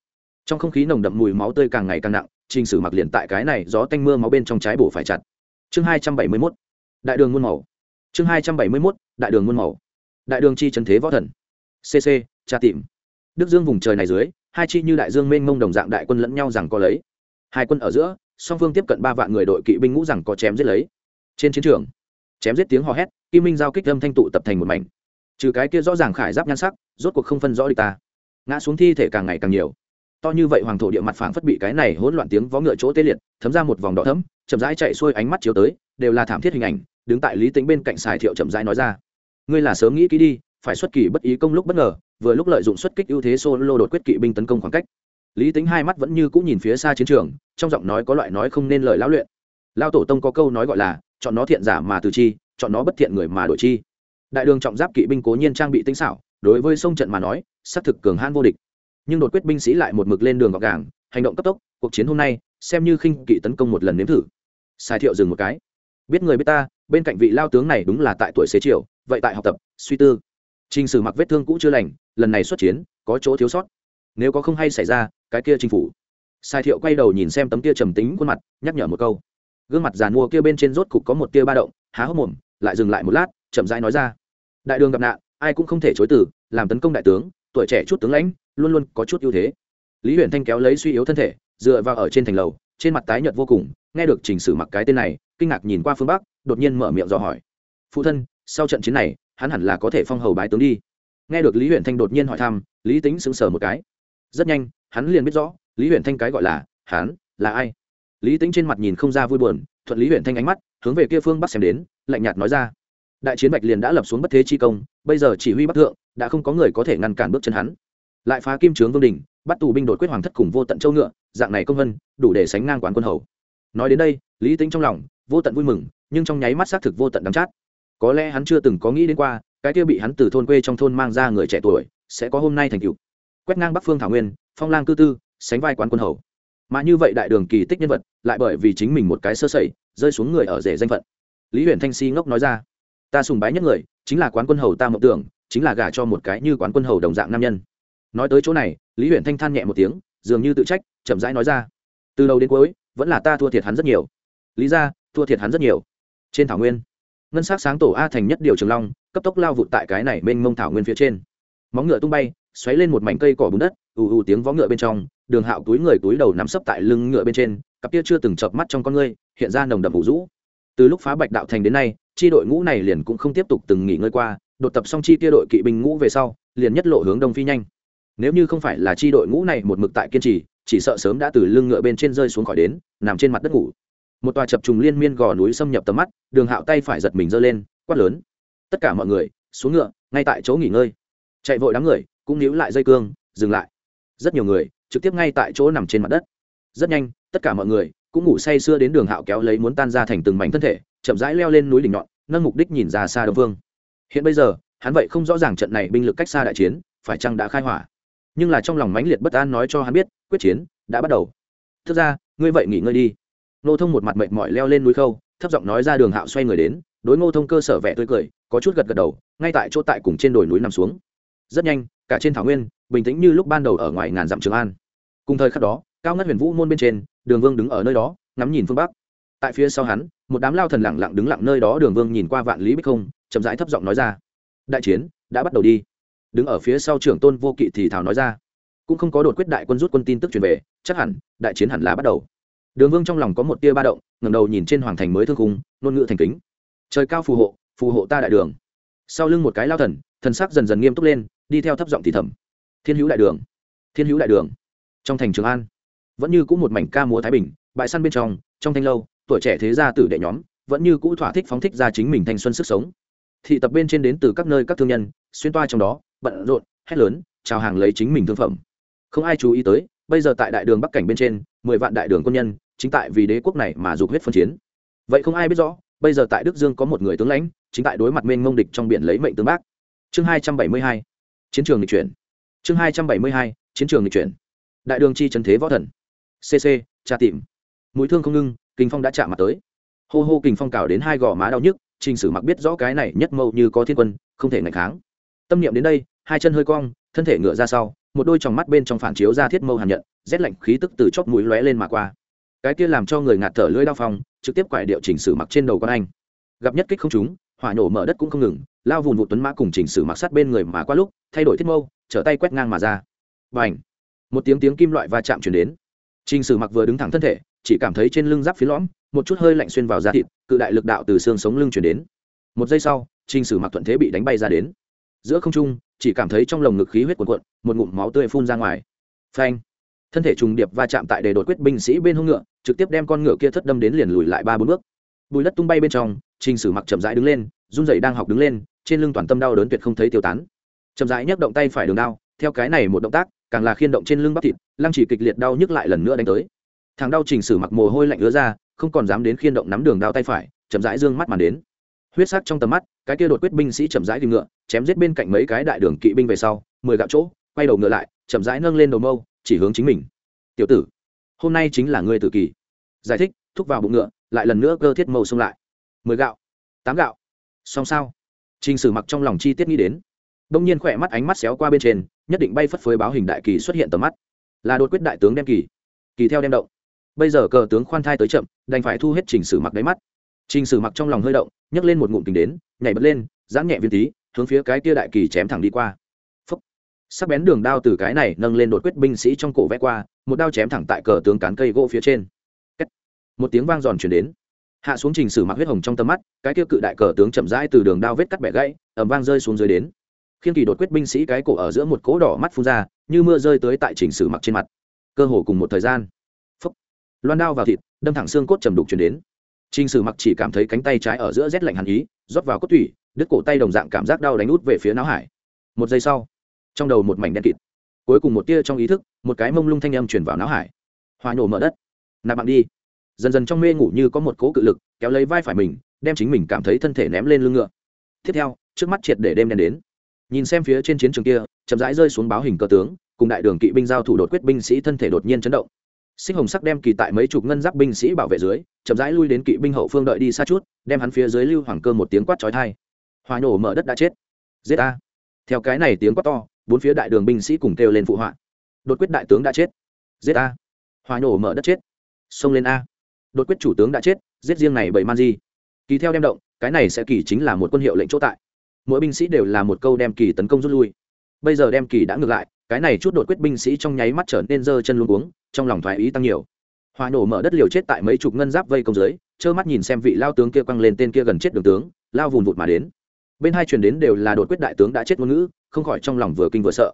Trong không khí nồng đậm mùi máu tươi càng ngày càng nặng, trình sử mặc liền tại cái này gió tanh mưa máu bên trong trái bổ phải chặt. Chương hai trăm bảy mươi mốt. Đại đường muôn màu. Chương hai trăm bảy mươi mốt, đại đường muôn màu. Đại đường chi trần thế võ thần cc tra tìm. Đức dương vùng trời này dưới, hai chi như đại dương mênh mông đồng dạng đại quân lẫn nhau rằng có lấy. Hai quân ở giữa, song phương tiếp cận ba vạn người đội kỵ binh ngũ rằng có chém giết lấy. Trên chiến trường, chém giết tiếng hò hét, kim minh giao kích âm thanh tụ tập thành một mảnh. Trừ cái kia rõ ràng khải giáp nhan sắc, rốt cuộc không phân rõ địch ta. Ngã xuống thi thể càng ngày càng nhiều. To như vậy hoàng thổ địa mặt phảng phất bị cái này hỗn loạn tiếng vó ngựa chỗ tê liệt, thấm ra một vòng đỏ thấm chậm rãi chạy xuôi ánh mắt chiếu tới, đều là thảm thiết hình ảnh, đứng tại lý tính bên cạnh xài thiệu chậm rãi nói ra. Ngươi là sớm nghĩ kỹ đi phải xuất kỳ bất ý công lúc bất ngờ, vừa lúc lợi dụng xuất kích ưu thế solo đột quyết kỵ binh tấn công khoảng cách. Lý tính hai mắt vẫn như cũng nhìn phía xa chiến trường, trong giọng nói có loại nói không nên lời lão luyện. Lao tổ tông có câu nói gọi là, chọn nó thiện giả mà từ chi, chọn nó bất thiện người mà đổi chi. Đại đường trọng giáp kỵ binh cố nhiên trang bị tinh xảo, đối với sông trận mà nói, xác thực cường hãn vô địch. Nhưng đột quyết binh sĩ lại một mực lên đường gọc gàng, hành động cấp tốc, cuộc chiến hôm nay, xem như khinh kỵ tấn công một lần nếm thử. Sai thiệu dừng một cái. Biết người biết ta, bên cạnh vị lao tướng này đúng là tại tuổi xế chiều, vậy tại học tập, suy tư trình sử mặc vết thương cũ chưa lành, lần này xuất chiến, có chỗ thiếu sót. Nếu có không hay xảy ra, cái kia chính phủ. Sai thiệu quay đầu nhìn xem tấm kia trầm tính khuôn mặt, nhắc nhở một câu. Gương mặt giàn mua kia bên trên rốt cục có một tia ba động, há hốc mồm, lại dừng lại một lát, chậm rãi nói ra. Đại đường gặp nạn, ai cũng không thể chối từ, làm tấn công đại tướng, tuổi trẻ chút tướng lãnh, luôn luôn có chút ưu thế. Lý huyền thanh kéo lấy suy yếu thân thể, dựa vào ở trên thành lầu, trên mặt tái nhợt vô cùng, nghe được trình sử mặc cái tên này, kinh ngạc nhìn qua phương bắc, đột nhiên mở miệng dò hỏi. Phụ thân, sau trận chiến này hắn hẳn là có thể phong hầu bái tướng đi. Nghe được lý huyền thanh đột nhiên hỏi thăm, lý tính sững sờ một cái. Rất nhanh, hắn liền biết rõ, lý huyền thanh cái gọi là, hắn là ai? Lý tính trên mặt nhìn không ra vui buồn, thuận lý huyền thanh ánh mắt, hướng về kia phương bắc xem đến, lạnh nhạt nói ra. Đại chiến bạch liền đã lập xuống bất thế chi công, bây giờ chỉ huy bắc thượng, đã không có người có thể ngăn cản bước chân hắn. Lại phá kim trướng vương đình, bắt tù binh đột quyết hoàng thất cùng vô tận châu ngựa, dạng này công vân, đủ để sánh ngang quán quân hầu. Nói đến đây, lý tính trong lòng vô tận vui mừng, nhưng trong nháy mắt xác thực vô tận đắm chát có lẽ hắn chưa từng có nghĩ đến qua, cái kia bị hắn từ thôn quê trong thôn mang ra người trẻ tuổi, sẽ có hôm nay thành cựu quét ngang bắc phương thảo nguyên, phong lang cư tư, sánh vai quán quân hầu. Mà như vậy đại đường kỳ tích nhân vật, lại bởi vì chính mình một cái sơ sẩy, rơi xuống người ở rể danh phận. Lý huyền thanh si ngốc nói ra, ta sùng bái nhất người, chính là quán quân hầu ta mộng tưởng, chính là gả cho một cái như quán quân hầu đồng dạng nam nhân. Nói tới chỗ này, lý huyền thanh than nhẹ một tiếng, dường như tự trách, chậm rãi nói ra, từ đầu đến cuối, vẫn là ta thua thiệt hắn rất nhiều. Lý ra, thua thiệt hắn rất nhiều. Trên thảo nguyên ngân sắc sáng tổ a thành nhất điều trường long, cấp tốc lao vụt tại cái này mênh mông thảo nguyên phía trên. Móng ngựa tung bay, xoáy lên một mảnh cây cỏ bùn đất, ù ù tiếng vó ngựa bên trong, đường hạo túi người túi đầu nắm sấp tại lưng ngựa bên trên, cặp kia chưa từng chợp mắt trong con ngươi, hiện ra nồng đậm vũ rũ. Từ lúc phá bạch đạo thành đến nay, chi đội ngũ này liền cũng không tiếp tục từng nghỉ ngơi qua, đột tập xong chi kia đội kỵ binh ngũ về sau, liền nhất lộ hướng đông phi nhanh. Nếu như không phải là chi đội ngũ này một mực tại kiên trì, chỉ sợ sớm đã từ lưng ngựa bên trên rơi xuống khỏi đến, nằm trên mặt đất ngủ một tòa chập trùng liên miên gò núi xâm nhập tầm mắt, đường hạo tay phải giật mình giơ lên, quát lớn. Tất cả mọi người, xuống ngựa, ngay tại chỗ nghỉ ngơi. Chạy vội đám người, cũng níu lại dây cương, dừng lại. Rất nhiều người, trực tiếp ngay tại chỗ nằm trên mặt đất. Rất nhanh, tất cả mọi người, cũng ngủ say sưa đến đường hạo kéo lấy muốn tan ra thành từng mảnh thân thể, chậm rãi leo lên núi đỉnh nhọn, nâng mục đích nhìn ra xa đông vương. Hiện bây giờ, hắn vậy không rõ ràng trận này binh lực cách xa đại chiến, phải chăng đã khai hỏa. Nhưng là trong lòng mãnh liệt bất an nói cho hắn biết, quyết chiến đã bắt đầu. Thực ra, ngươi vậy nghỉ ngơi đi. Ngô thông một mặt mệt mỏi leo lên núi khâu, thấp giọng nói ra đường hạo xoay người đến, đối ngô thông cơ sở vẻ tươi cười, có chút gật gật đầu, ngay tại chỗ tại cùng trên đồi núi nằm xuống. Rất nhanh, cả trên thảo nguyên, bình tĩnh như lúc ban đầu ở ngoài ngàn dặm trường an. Cùng thời khắc đó, cao ngất huyền vũ môn bên trên, đường vương đứng ở nơi đó, ngắm nhìn phương bắc. Tại phía sau hắn, một đám lao thần lặng lặng đứng lặng nơi đó, đường vương nhìn qua vạn lý bích không, chậm rãi thấp giọng nói ra. Đại chiến, đã bắt đầu đi. Đứng ở phía sau trưởng tôn vô kỵ thì thảo nói ra. Cũng không có đột quyết đại quân rút quân tin tức truyền về, chắc hẳn, đại chiến hẳn là bắt đầu đường vương trong lòng có một tia ba động, ngẩng đầu nhìn trên hoàng thành mới thương cung ngôn ngữ thành kính. Trời cao phù hộ phù hộ ta đại đường. Sau lưng một cái lao thần thần sắc dần dần nghiêm túc lên, đi theo thấp giọng thì thầm. Thiên hữu đại đường, thiên hữu đại đường. Trong thành trường an, vẫn như cũng một mảnh ca múa thái bình, bãi săn bên trong trong thanh lâu, tuổi trẻ thế gia tử đệ nhóm, vẫn như cũ thỏa thích phóng thích ra chính mình thanh xuân sức sống. Thị tập bên trên đến từ các nơi các thương nhân, xuyên toa trong đó, bận rộn, hét lớn, chào hàng lấy chính mình thương phẩm. Không ai chú ý tới, bây giờ tại đại đường bắc cảnh bên trên, mười vạn đại đường quân nhân chính tại vì đế quốc này mà dục huyết phân chiến. Vậy không ai biết rõ, bây giờ tại đức dương có một người tướng lãnh, chính tại đối mặt mênh mông địch trong biển lấy mệnh tướng bác. Chương hai trăm bảy mươi hai, chiến trường lịch chuyển. Chương hai trăm bảy mươi hai, chiến trường lịch chuyển. Đại đường chi trần thế võ thần. Cc tra tìm. Mũi thương không ngưng kinh phong đã chạm mặt tới. Hô hô kinh phong cào đến hai gò má đau nhức, trình sử mặc biết rõ cái này nhất mâu như có thiên quân, không thể ngày kháng. Tâm niệm đến đây, hai chân hơi cong, thân thể ngựa ra sau, một đôi tròng mắt bên trong phản chiếu ra thiết mâu hàn nhận, rét lạnh khí tức từ chóp mũi lóe lên mà qua cái kia làm cho người ngạt thở lưỡi đau phong, trực tiếp quải điệu chỉnh sử mặc trên đầu con anh. Gặp nhất kích không trúng, hỏa nổ mở đất cũng không ngừng, lao vùn vụ tuấn mã cùng chỉnh sử mặc sát bên người mà qua lúc, thay đổi thiết mâu, trở tay quét ngang mà ra. Bành. một tiếng tiếng kim loại va chạm chuyển đến. Trình sử mặc vừa đứng thẳng thân thể, chỉ cảm thấy trên lưng giáp phía lõm, một chút hơi lạnh xuyên vào da thịt, cự đại lực đạo từ xương sống lưng chuyển đến. Một giây sau trình sử mặc thuận thế bị đánh bay ra đến. Giữa không trung, chỉ cảm thấy trong lồng ngực khí huyết cuồn cuộn, một ngụm máu tươi phun ra ngoài. Phanh! Thân thể trùng điệp va chạm tại đề đột quyết binh sĩ bên hông ngựa trực tiếp đem con ngựa kia thất đâm đến liền lùi lại ba bốn bước. Bùi đất tung bay bên trong, trình sử mặc chậm rãi đứng lên, run rẩy đang học đứng lên, trên lưng toàn tâm đau đớn tuyệt không thấy tiêu tán. Chậm rãi nhấc động tay phải đường đao, theo cái này một động tác, càng là khiên động trên lưng bắp thịt, lăng chỉ kịch liệt đau nhức lại lần nữa đánh tới. Thằng đau trình sử mặc mồ hôi lạnh ứa ra, không còn dám đến khiên động nắm đường đao tay phải, chậm rãi dương mắt màn đến. Huyết sắc trong tầm mắt, cái kia đột quyết binh sĩ chậm rãi tìm ngựa, chém giết bên cạnh mấy cái đại đường kỵ binh về sau, mười gạo chỗ, quay đầu ngựa lại, chậm rãi nâng lên đầu mâu, chỉ hướng chính mình. Tiểu tử hôm nay chính là ngươi tử kỳ. Giải thích, thúc vào bụng ngựa, lại lần nữa cơ thiết mâu xông lại. Mười gạo, tám gạo. Xong sao? Trình sử mặc trong lòng chi tiết nghĩ đến. Đông nhiên khỏe mắt ánh mắt xéo qua bên trên, nhất định bay phất phới báo hình đại kỳ xuất hiện tầm mắt. Là đột quyết đại tướng đem kỳ. Kỳ theo đem động. Bây giờ cờ tướng khoan thai tới chậm, đành phải thu hết trình sử mặc đáy mắt. Trình sử mặc trong lòng hơi động, nhấc lên một ngụm tình đến, nhảy bật lên, giãn nhẹ viên tí, hướng phía cái kia đại kỳ chém thẳng đi qua sắc bén đường đao từ cái này nâng lên đột quyết binh sĩ trong cổ vẽ qua, một đao chém thẳng tại cờ tướng cán cây gỗ phía trên. Một tiếng vang giòn chuyển đến. Hạ xuống trình sử mặc huyết hồng trong tầm mắt, cái kia cự đại cờ tướng chậm rãi từ đường đao vết cắt bẻ gãy ẩm vang rơi xuống dưới đến. Khiên kỳ đột quyết binh sĩ cái cổ ở giữa một cỗ đỏ mắt phun ra, như mưa rơi tới tại trình sử mặc trên mặt. Cơ hồ cùng một thời gian. Phấp loan đao vào thịt, đâm thẳng xương cốt trầm đục chuyển đến. Trình sử mặc chỉ cảm thấy cánh tay trái ở giữa rét lạnh hàn ý, rót vào cốt tủy, đứt cổ tay đồng dạng cảm giác đau đánh út về phía não hải. Một giây sau trong đầu một mảnh đen kịt. Cuối cùng một tia trong ý thức, một cái mông lung thanh âm chuyển vào não hải. Hòa nhổ mở đất. Nạp bạn đi. Dần dần trong mê ngủ như có một cỗ cự lực, kéo lấy vai phải mình, đem chính mình cảm thấy thân thể ném lên lưng ngựa. Tiếp theo, trước mắt triệt để đêm đen đến. Nhìn xem phía trên chiến trường kia, chậm rãi rơi xuống báo hình cờ tướng, cùng đại đường kỵ binh giao thủ đột quyết binh sĩ thân thể đột nhiên chấn động. Sinh hồng sắc đem kỳ tại mấy chục ngân giáp binh sĩ bảo vệ dưới, chậm rãi lui đến kỵ binh hậu phương đợi đi xa chút, đem hắn phía dưới lưu hoàng cơ một tiếng quát trói thai. Hòa nổ mở đất đã chết. Giết a theo cái này tiếng quát to bốn phía đại đường binh sĩ cùng kêu lên phụ họa. Đột quyết đại tướng đã chết, giết a. Hòa nổ mở đất chết, xông lên a. Đột quyết chủ tướng đã chết, giết riêng này bởi man di. Kỳ theo đem động, cái này sẽ kỳ chính là một quân hiệu lệnh chỗ tại. Mỗi binh sĩ đều là một câu đem kỳ tấn công rút lui. Bây giờ đem kỳ đã ngược lại, cái này chút đột quyết binh sĩ trong nháy mắt trở nên dơ chân luôn uống trong lòng thoái ý tăng nhiều. Hòa nổ mở đất liều chết tại mấy chục ngân giáp vây công dưới, trơ mắt nhìn xem vị lao tướng kia quăng lên tên kia gần chết đường tướng, lao vùn vụt mà đến. Bên hai truyền đến đều là đột quyết đại tướng đã chết ngôn ngữ không khỏi trong lòng vừa kinh vừa sợ.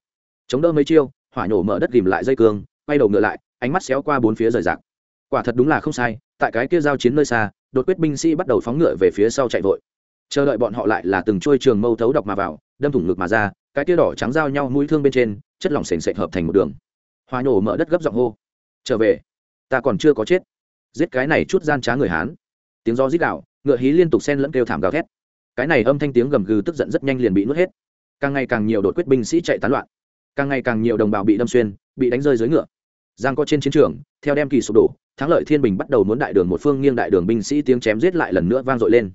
Chống đỡ mấy chiêu, hỏa nổ mở đất ghìm lại dây cương, quay đầu ngựa lại, ánh mắt xéo qua bốn phía rời rạc. Quả thật đúng là không sai, tại cái kia giao chiến nơi xa, đột quyết binh sĩ bắt đầu phóng ngựa về phía sau chạy vội. Chờ đợi bọn họ lại là từng trôi trường mâu thấu độc mà vào, đâm thủng ngực mà ra, cái kia đỏ trắng giao nhau mũi thương bên trên, chất lỏng sền sệt hợp thành một đường. Hòa nổ mở đất gấp giọng hô. Trở về, ta còn chưa có chết. Giết cái này chút gian trá người hán. Tiếng do rít đạo ngựa hí liên tục xen lẫn kêu thảm gào thét. Cái này âm thanh tiếng gầm gừ tức giận rất nhanh liền bị nuốt hết càng ngày càng nhiều đội quyết binh sĩ chạy tán loạn. Càng ngày càng nhiều đồng bào bị đâm xuyên, bị đánh rơi dưới ngựa. Giang có trên chiến trường, theo đem kỳ sụp đổ, thắng lợi thiên bình bắt đầu muốn đại đường một phương nghiêng đại đường binh sĩ tiếng chém giết lại lần nữa vang dội lên.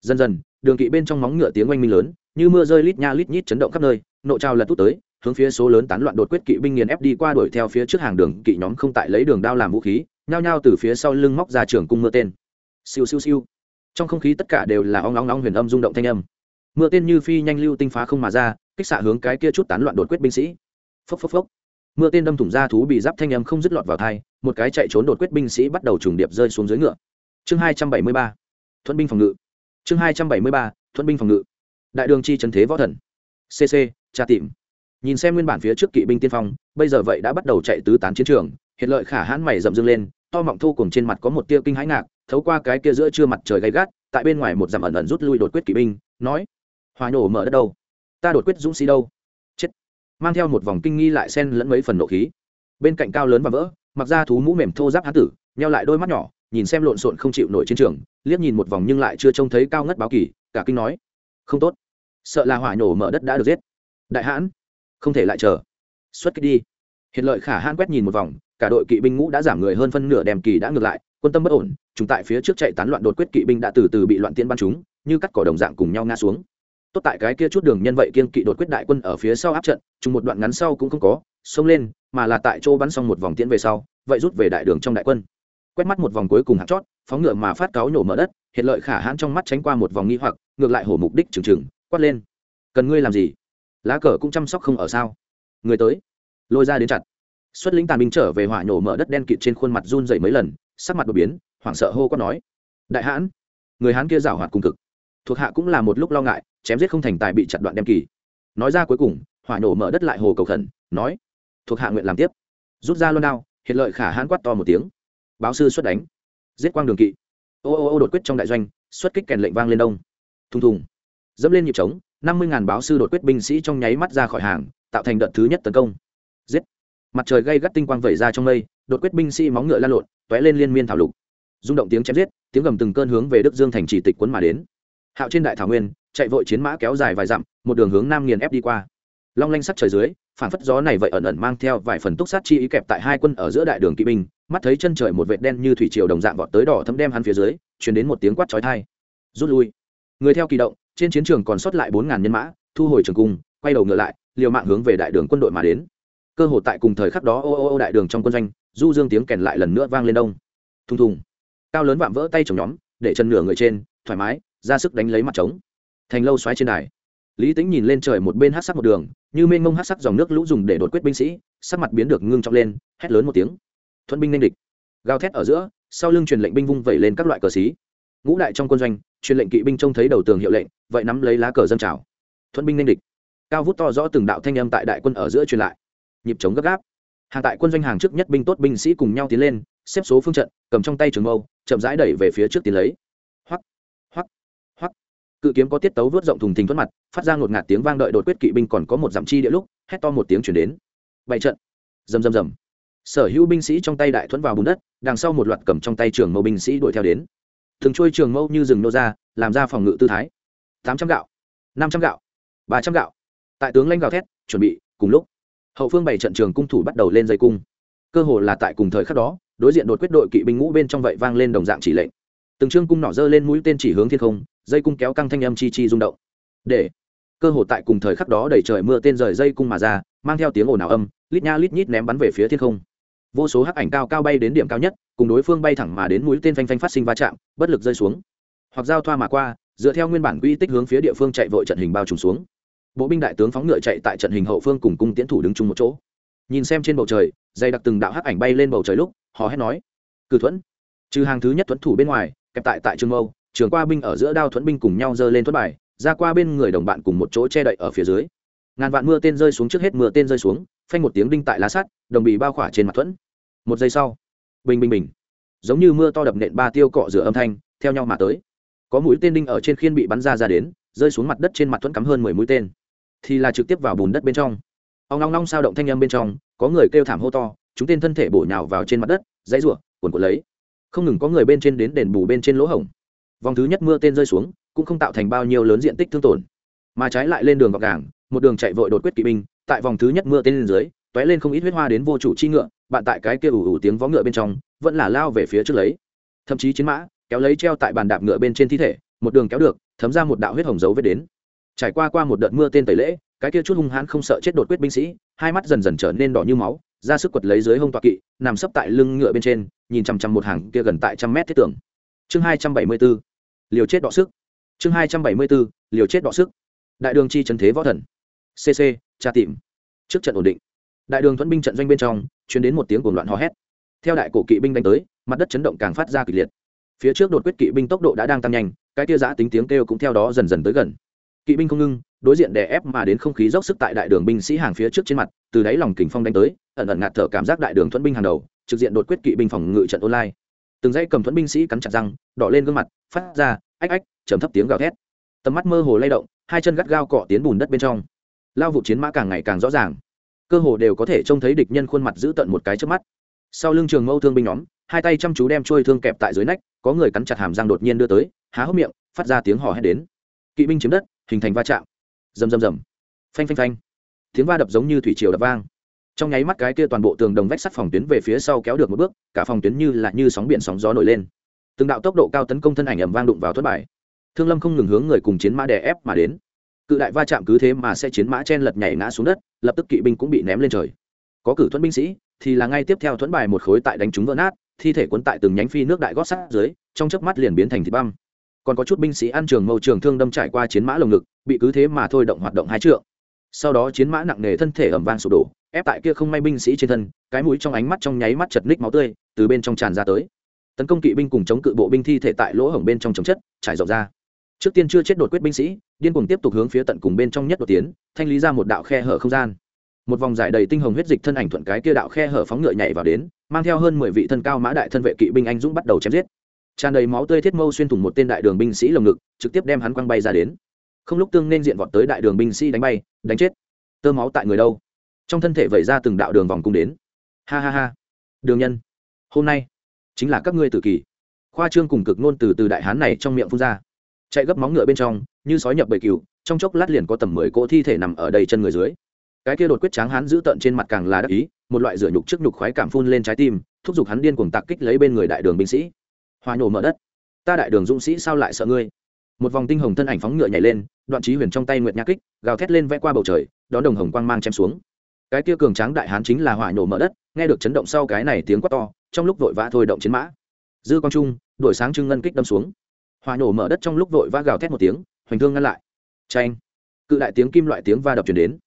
Dần dần, đường kỵ bên trong móng ngựa tiếng oanh minh lớn, như mưa rơi lít nha lít nhít chấn động khắp nơi, nộ trào lật tút tới, hướng phía số lớn tán loạn đột quyết kỵ binh nghiền ép đi qua đuổi theo phía trước hàng đường kỵ nhóm không tại lấy đường đao làm vũ khí, nhao nhao từ phía sau lưng móc ra trường cung mưa tên. Siêu siêu siêu. Trong không khí tất cả đều là ong ong ong huyền âm rung động thanh âm mưa tên như phi nhanh lưu tinh phá không mà ra, kích xạ hướng cái kia chút tán loạn đột quyết binh sĩ. Phốc phốc phốc. Mưa tên đâm thủng ra thú bị giáp thanh âm không dứt lọt vào thai một cái chạy trốn đột quyết binh sĩ bắt đầu trùng điệp rơi xuống dưới ngựa. Chương hai trăm bảy mươi ba. Thuận binh phòng ngự. Chương hai trăm bảy mươi ba, thuận binh phòng ngự. Đại đường chi trần thế võ thần. Cc tra tìm. Nhìn xem nguyên bản phía trước kỵ binh tiên phong, bây giờ vậy đã bắt đầu chạy tứ tán chiến trường, hiện lợi khả hãn mày rậm dưng lên, to mọng thu cùng trên mặt có một tia kinh hãi ngạc, thấu qua cái kia giữa trưa mặt trời gay gắt, tại bên ngoài một dặm ẩn ẩn rút lui đột quyết kỵ binh, nói hòa nổ mở đất đâu? Ta đột quyết dũng sĩ đâu? Chết. Mang theo một vòng kinh nghi lại xen lẫn mấy phần nộ khí. Bên cạnh cao lớn và vỡ, mặc ra thú mũ mềm thô giáp hán tử neo lại đôi mắt nhỏ, nhìn xem lộn xộn không chịu nổi chiến trường, liếc nhìn một vòng nhưng lại chưa trông thấy cao ngất báo kỳ, cả kinh nói, không tốt. Sợ là hỏa nổ mở đất đã được giết. Đại hãn, không thể lại chờ. Xuất kích đi. Hiện lợi khả hãn quét nhìn một vòng, cả đội kỵ binh ngũ đã giảm người hơn phân nửa đèm kỳ đã ngược lại, quân tâm bất ổn, chúng tại phía trước chạy tán loạn đột quyết kỵ binh đã từ từ bị loạn tiên bắn chúng, như cắt cỏ đồng dạng cùng nhau ngã xuống tốt tại cái kia chút đường nhân vậy kiên kỵ đột quyết đại quân ở phía sau áp trận, chung một đoạn ngắn sau cũng không có, xông lên, mà là tại chỗ bắn xong một vòng tiễn về sau, vậy rút về đại đường trong đại quân. Quét mắt một vòng cuối cùng hạt chót, phóng ngựa mà phát cáo nhổ mở đất, hiện lợi khả hãn trong mắt tránh qua một vòng nghi hoặc, ngược lại hổ mục đích trừng trừng, quát lên. Cần ngươi làm gì? Lá cờ cũng chăm sóc không ở sao? Người tới. Lôi ra đến chặt. Xuất lính tàn binh trở về hỏa nhổ mở đất đen kịt trên khuôn mặt run dậy mấy lần, sắc mặt đột biến, hoảng sợ hô quát nói. Đại hãn, người hán kia rảo hoạt cùng cực thuộc hạ cũng là một lúc lo ngại, chém giết không thành tài bị chặt đoạn đem kỳ. Nói ra cuối cùng, hỏa nổ mở đất lại hồ cầu khẩn, nói, thuộc hạ nguyện làm tiếp. Rút ra luôn đao, hiện lợi khả hãn quát to một tiếng. Báo sư xuất đánh. Giết quang đường kỵ. Ô ô ô đột quyết trong đại doanh, xuất kích kèn lệnh vang lên đông. Thùng thùng. Dẫm lên nhịp trống, năm mươi ngàn báo sư đột quyết binh sĩ trong nháy mắt ra khỏi hàng, tạo thành đợt thứ nhất tấn công. Giết. Mặt trời gây gắt tinh quang vẩy ra trong mây, đột quyết binh sĩ móng ngựa lan lộn t ó é lên liên miên thảo lục. Rung động tiếng chém giết, tiếng gầm từng cơn hướng về đức dương thành chỉ tịch quấn mà đến hạo trên đại thảo nguyên, chạy vội chiến mã kéo dài vài dặm, một đường hướng nam nghiền ép đi qua. Long lanh sắt trời dưới phản phất gió này vậy ẩn ẩn mang theo vài phần túc sát chi ý kẹp tại hai quân ở giữa đại đường kỵ binh, mắt thấy chân trời một vệt đen như thủy triều đồng dạng vọt tới đỏ thấm đem hắn phía dưới chuyển đến một tiếng quát chói thai rút lui. Người theo kỳ động, trên chiến trường còn sót lại bốn ngàn nhân mã, thu hồi trường cung, quay đầu ngựa lại, liều mạng hướng về đại đường quân đội mà đến. Cơ hội tại cùng thời khắc đó, ô ô ô đại đường trong quân doanh, du dương tiếng kèn lại lần nữa vang lên đông. Thùng thùng. Cao lớn vạm vỡ tay chồng nhóm, để chân nửa người trên, thoải mái ra sức đánh lấy mặt trống. Thành lâu xoáy trên đài. Lý tính nhìn lên trời một bên hát sắc một đường, như mênh mông hát sắc dòng nước lũ dùng để đột quyết binh sĩ, sắc mặt biến được ngưng trọng lên, hét lớn một tiếng. Thuận binh nên địch. Gào thét ở giữa, sau lưng truyền lệnh binh vung vẩy lên các loại cờ xí. Ngũ đại trong quân doanh, truyền lệnh kỵ binh trông thấy đầu tường hiệu lệnh, vậy nắm lấy lá cờ dân trào. Thuận binh nên địch. Cao vút to rõ từng đạo thanh âm tại đại quân ở giữa truyền lại. Nhịp chống gấp gáp. Hàng tại quân doanh hàng trước nhất binh tốt binh sĩ cùng nhau tiến lên, xếp số phương trận, cầm trong tay trường mâu, chậm rãi đẩy về phía trước tiến lấy cự kiếm có tiết tấu vớt rộng thùng thình thoát mặt, phát ra ngột ngạt tiếng vang đợi đột quyết kỵ binh còn có một dặm chi địa lúc, hét to một tiếng chuyển đến. Bảy trận. Rầm rầm rầm. Sở hữu binh sĩ trong tay đại thuẫn vào bùn đất, đằng sau một loạt cầm trong tay trường mâu binh sĩ đuổi theo đến. Thường trôi trường mâu như rừng nô ra, làm ra phòng ngự tư thái. Tám trăm gạo, năm trăm gạo, ba trăm gạo. Tại tướng lãnh gạo thét, chuẩn bị, cùng lúc, hậu phương bảy trận trường cung thủ bắt đầu lên dây cung. Cơ hồ là tại cùng thời khắc đó, đối diện đột quyết đội kỵ binh ngũ bên trong vậy vang lên đồng dạng chỉ lệnh. Từng trương cung nỏ dơ lên mũi tên chỉ hướng thiên không dây cung kéo căng thanh âm chi chi rung động. Để. Cơ hồ tại cùng thời khắc đó đẩy trời mưa tên rời dây cung mà ra, mang theo tiếng ồn ào âm, lít nha lít nhít ném bắn về phía thiên không. Vô số hắc ảnh cao cao bay đến điểm cao nhất, cùng đối phương bay thẳng mà đến mũi tên phanh phanh phát sinh va chạm, bất lực rơi xuống. Hoặc giao thoa mà qua, dựa theo nguyên bản quy tích hướng phía địa phương chạy vội trận hình bao trùm xuống. Bộ binh đại tướng phóng ngựa chạy tại trận hình hậu phương cùng cung tiến thủ đứng chung một chỗ. Nhìn xem trên bầu trời dày đặc từng đạo hắc ảnh bay lên bầu trời lúc họ hét nói, cử thuẫn. Trừ hàng thứ nhất thuẫn thủ bên ngoài, kẹp tại tại trường mâu trường qua binh ở giữa đao thuẫn binh cùng nhau dơ lên thuẫn bài, ra qua bên người đồng bạn cùng một chỗ che đậy ở phía dưới. Ngàn vạn mưa tên rơi xuống trước hết mưa tên rơi xuống, phanh một tiếng đinh tại lá sắt, đồng bị bao khỏa trên mặt thuẫn. Một giây sau, bình bình bình, giống như mưa to đập nện ba tiêu cọ rửa âm thanh, theo nhau mà tới. Có mũi tên đinh ở trên khiên bị bắn ra ra đến, rơi xuống mặt đất trên mặt thuẫn cắm hơn mười mũi tên. Thì là trực tiếp vào bùn đất bên trong. Ông long long sao động thanh âm bên trong, có người kêu thảm hô to, chúng tên thân thể bổ nhào vào trên mặt đất, dãy ruộng quần cuộn lấy. Không ngừng có người bên trên đến đền bù bên trên lỗ hổng vòng thứ nhất mưa tên rơi xuống, cũng không tạo thành bao nhiêu lớn diện tích thương tổn. Mà trái lại lên đường gọc gàng, một đường chạy vội đột quyết kỵ binh, tại vòng thứ nhất mưa tên lên dưới t ó é lên không ít huyết hoa đến vô chủ chi ngựa, bạn tại cái kia ủ ủ tiếng vó ngựa bên trong, vẫn là lao về phía trước lấy. Thậm chí chiến mã, kéo lấy treo tại bàn đạp ngựa bên trên thi thể, một đường kéo được, thấm ra một đạo huyết hồng dấu vết đến. Trải qua qua một đợt mưa tên tẩy lễ, cái kia chút hung hãn không sợ chết đột quyết binh sĩ, hai mắt dần dần trở nên đỏ như máu, ra sức quật lấy dưới hông tọa kỵ, nằm sấp tại lưng ngựa bên trên, nhìn chằm chằm một hàng kia gần tại trăm mét thiết tưởng chương hai trăm bảy mươi b ố liều chết đọ sức. Chương hai trăm bảy mươi b ố liều chết đọ sức. Đại đường chi trần thế võ thần. Cc tra tìm. Trước trận ổn định. Đại đường thuẫn binh trận doanh bên trong chuyển đến một tiếng cuồng loạn hò hét. Theo đại cổ kỵ binh đánh tới, mặt đất chấn động càng phát ra kịch liệt. Phía trước đột quyết kỵ binh tốc độ đã đang tăng nhanh, cái tia giã tính tiếng kêu cũng theo đó dần dần tới gần. Kỵ binh không ngưng đối diện đè ép mà đến không khí dốc sức tại đại đường binh sĩ hàng phía trước trên mặt, từ đáy lòng kình phong đánh tới, ẩn ẩn ngạt thở cảm giác đại đường thuẫn binh hàng đầu, trực diện đột quyết kỵ binh phòng ngự trận online từng dãy cầm thuẫn binh sĩ cắn chặt răng, đỏ lên gương mặt, phát ra, ách ách chấm thấp tiếng gào thét. Tầm mắt mơ hồ lay động, hai chân gắt gao cọ tiến bùn đất bên trong. Lao vụ chiến mã càng ngày càng rõ ràng. Cơ hồ đều có thể trông thấy địch nhân khuôn mặt giữ tận một cái trước mắt. Sau lưng trường mâu thương binh nhóm, hai tay chăm chú đem trôi thương kẹp tại dưới nách, có người cắn chặt hàm răng đột nhiên đưa tới, há hốc miệng, phát ra tiếng hò hét đến. Kỵ binh chiếm đất, hình thành va chạm. Rầm rầm rầm. Phanh phanh phanh. Tiếng va đập giống như thủy triều đập vang trong nháy mắt cái kia toàn bộ tường đồng vách sắt phòng tuyến về phía sau kéo được một bước, cả phòng tuyến như là như sóng biển sóng gió nổi lên. Từng đạo tốc độ cao tấn công thân ảnh ẩm vang đụng vào thất bài thương lâm không ngừng hướng người cùng chiến mã đè ép mà đến. Cự đại va chạm cứ thế mà sẽ chiến mã chen lật nhảy ngã xuống đất, lập tức kỵ binh cũng bị ném lên trời. Có cử thuẫn binh sĩ, thì là ngay tiếp theo thuẫn bài một khối tại đánh chúng vỡ nát, thi thể cuốn tại từng nhánh phi nước đại gót sắt dưới, trong chớp mắt liền biến thành thịt băm. Còn có chút binh sĩ ăn trường mâu trường thương đâm trải qua chiến mã lồng ngực, bị cứ thế mà thôi động hoạt động hai trượng. Sau đó chiến mã nặng nề thân thể ẩm vang sụp đổ ép tại kia không may binh sĩ trên thân, cái mũi trong ánh mắt trong nháy mắt chật ních máu tươi, từ bên trong tràn ra tới. Tấn công kỵ binh cùng chống cự bộ binh thi thể tại lỗ hổng bên trong chống chất, trải rộng ra. Trước tiên chưa chết đột quyết binh sĩ, điên cuồng tiếp tục hướng phía tận cùng bên trong nhất đột tiến, thanh lý ra một đạo khe hở không gian. Một vòng giải đầy tinh hồng huyết dịch thân ảnh thuận cái kia đạo khe hở phóng ngựa nhảy vào đến, mang theo hơn mười vị thân cao mã đại thân vệ kỵ binh anh dũng bắt đầu chém giết. Tràn đầy máu tươi thiết mâu xuyên thủng một tên đại đường binh sĩ lồng ngực, trực tiếp đem hắn quăng bay ra đến. Không lúc tương nên diện vọt tới đại đường binh sĩ đánh bay, đánh chết. Tơ máu tại người đâu? Trong thân thể vẩy ra từng đạo đường vòng cung đến. Ha ha ha. Đường nhân, hôm nay chính là các ngươi tự kỷ khoa trương cùng cực nôn từ từ đại hán này trong miệng phun ra. Chạy gấp móng ngựa bên trong, như sói nhập bầy cừu, trong chốc lát liền có tầm mười cỗ thi thể nằm ở đầy chân người dưới. Cái kia đột quyết tráng hán giữ tận trên mặt càng là đắc ý, một loại rửa nhục trước nhục khoái cảm phun lên trái tim, thúc giục hắn điên cuồng tạc kích lấy bên người đại đường binh sĩ. Hòa nhổ mở đất. Ta đại đường dũng sĩ sao lại sợ ngươi? Một vòng tinh hồng thân ảnh phóng ngựa nhảy lên, đoạn trí huyền trong tay nguyệt nhã kích, gào thét lên vẽ qua bầu trời, đón đồng hồng quang mang chém xuống cái kia cường tráng đại hán chính là hỏa nổ mở đất, nghe được chấn động sau cái này tiếng quát to, trong lúc vội vã thôi động chiến mã. Dư quang trung, đổi sáng trưng ngân kích đâm xuống. Hỏa nổ mở đất trong lúc vội vã gào thét một tiếng, hoành thương ngăn lại. Tranh cự đại tiếng kim loại tiếng va đập chuyển đến.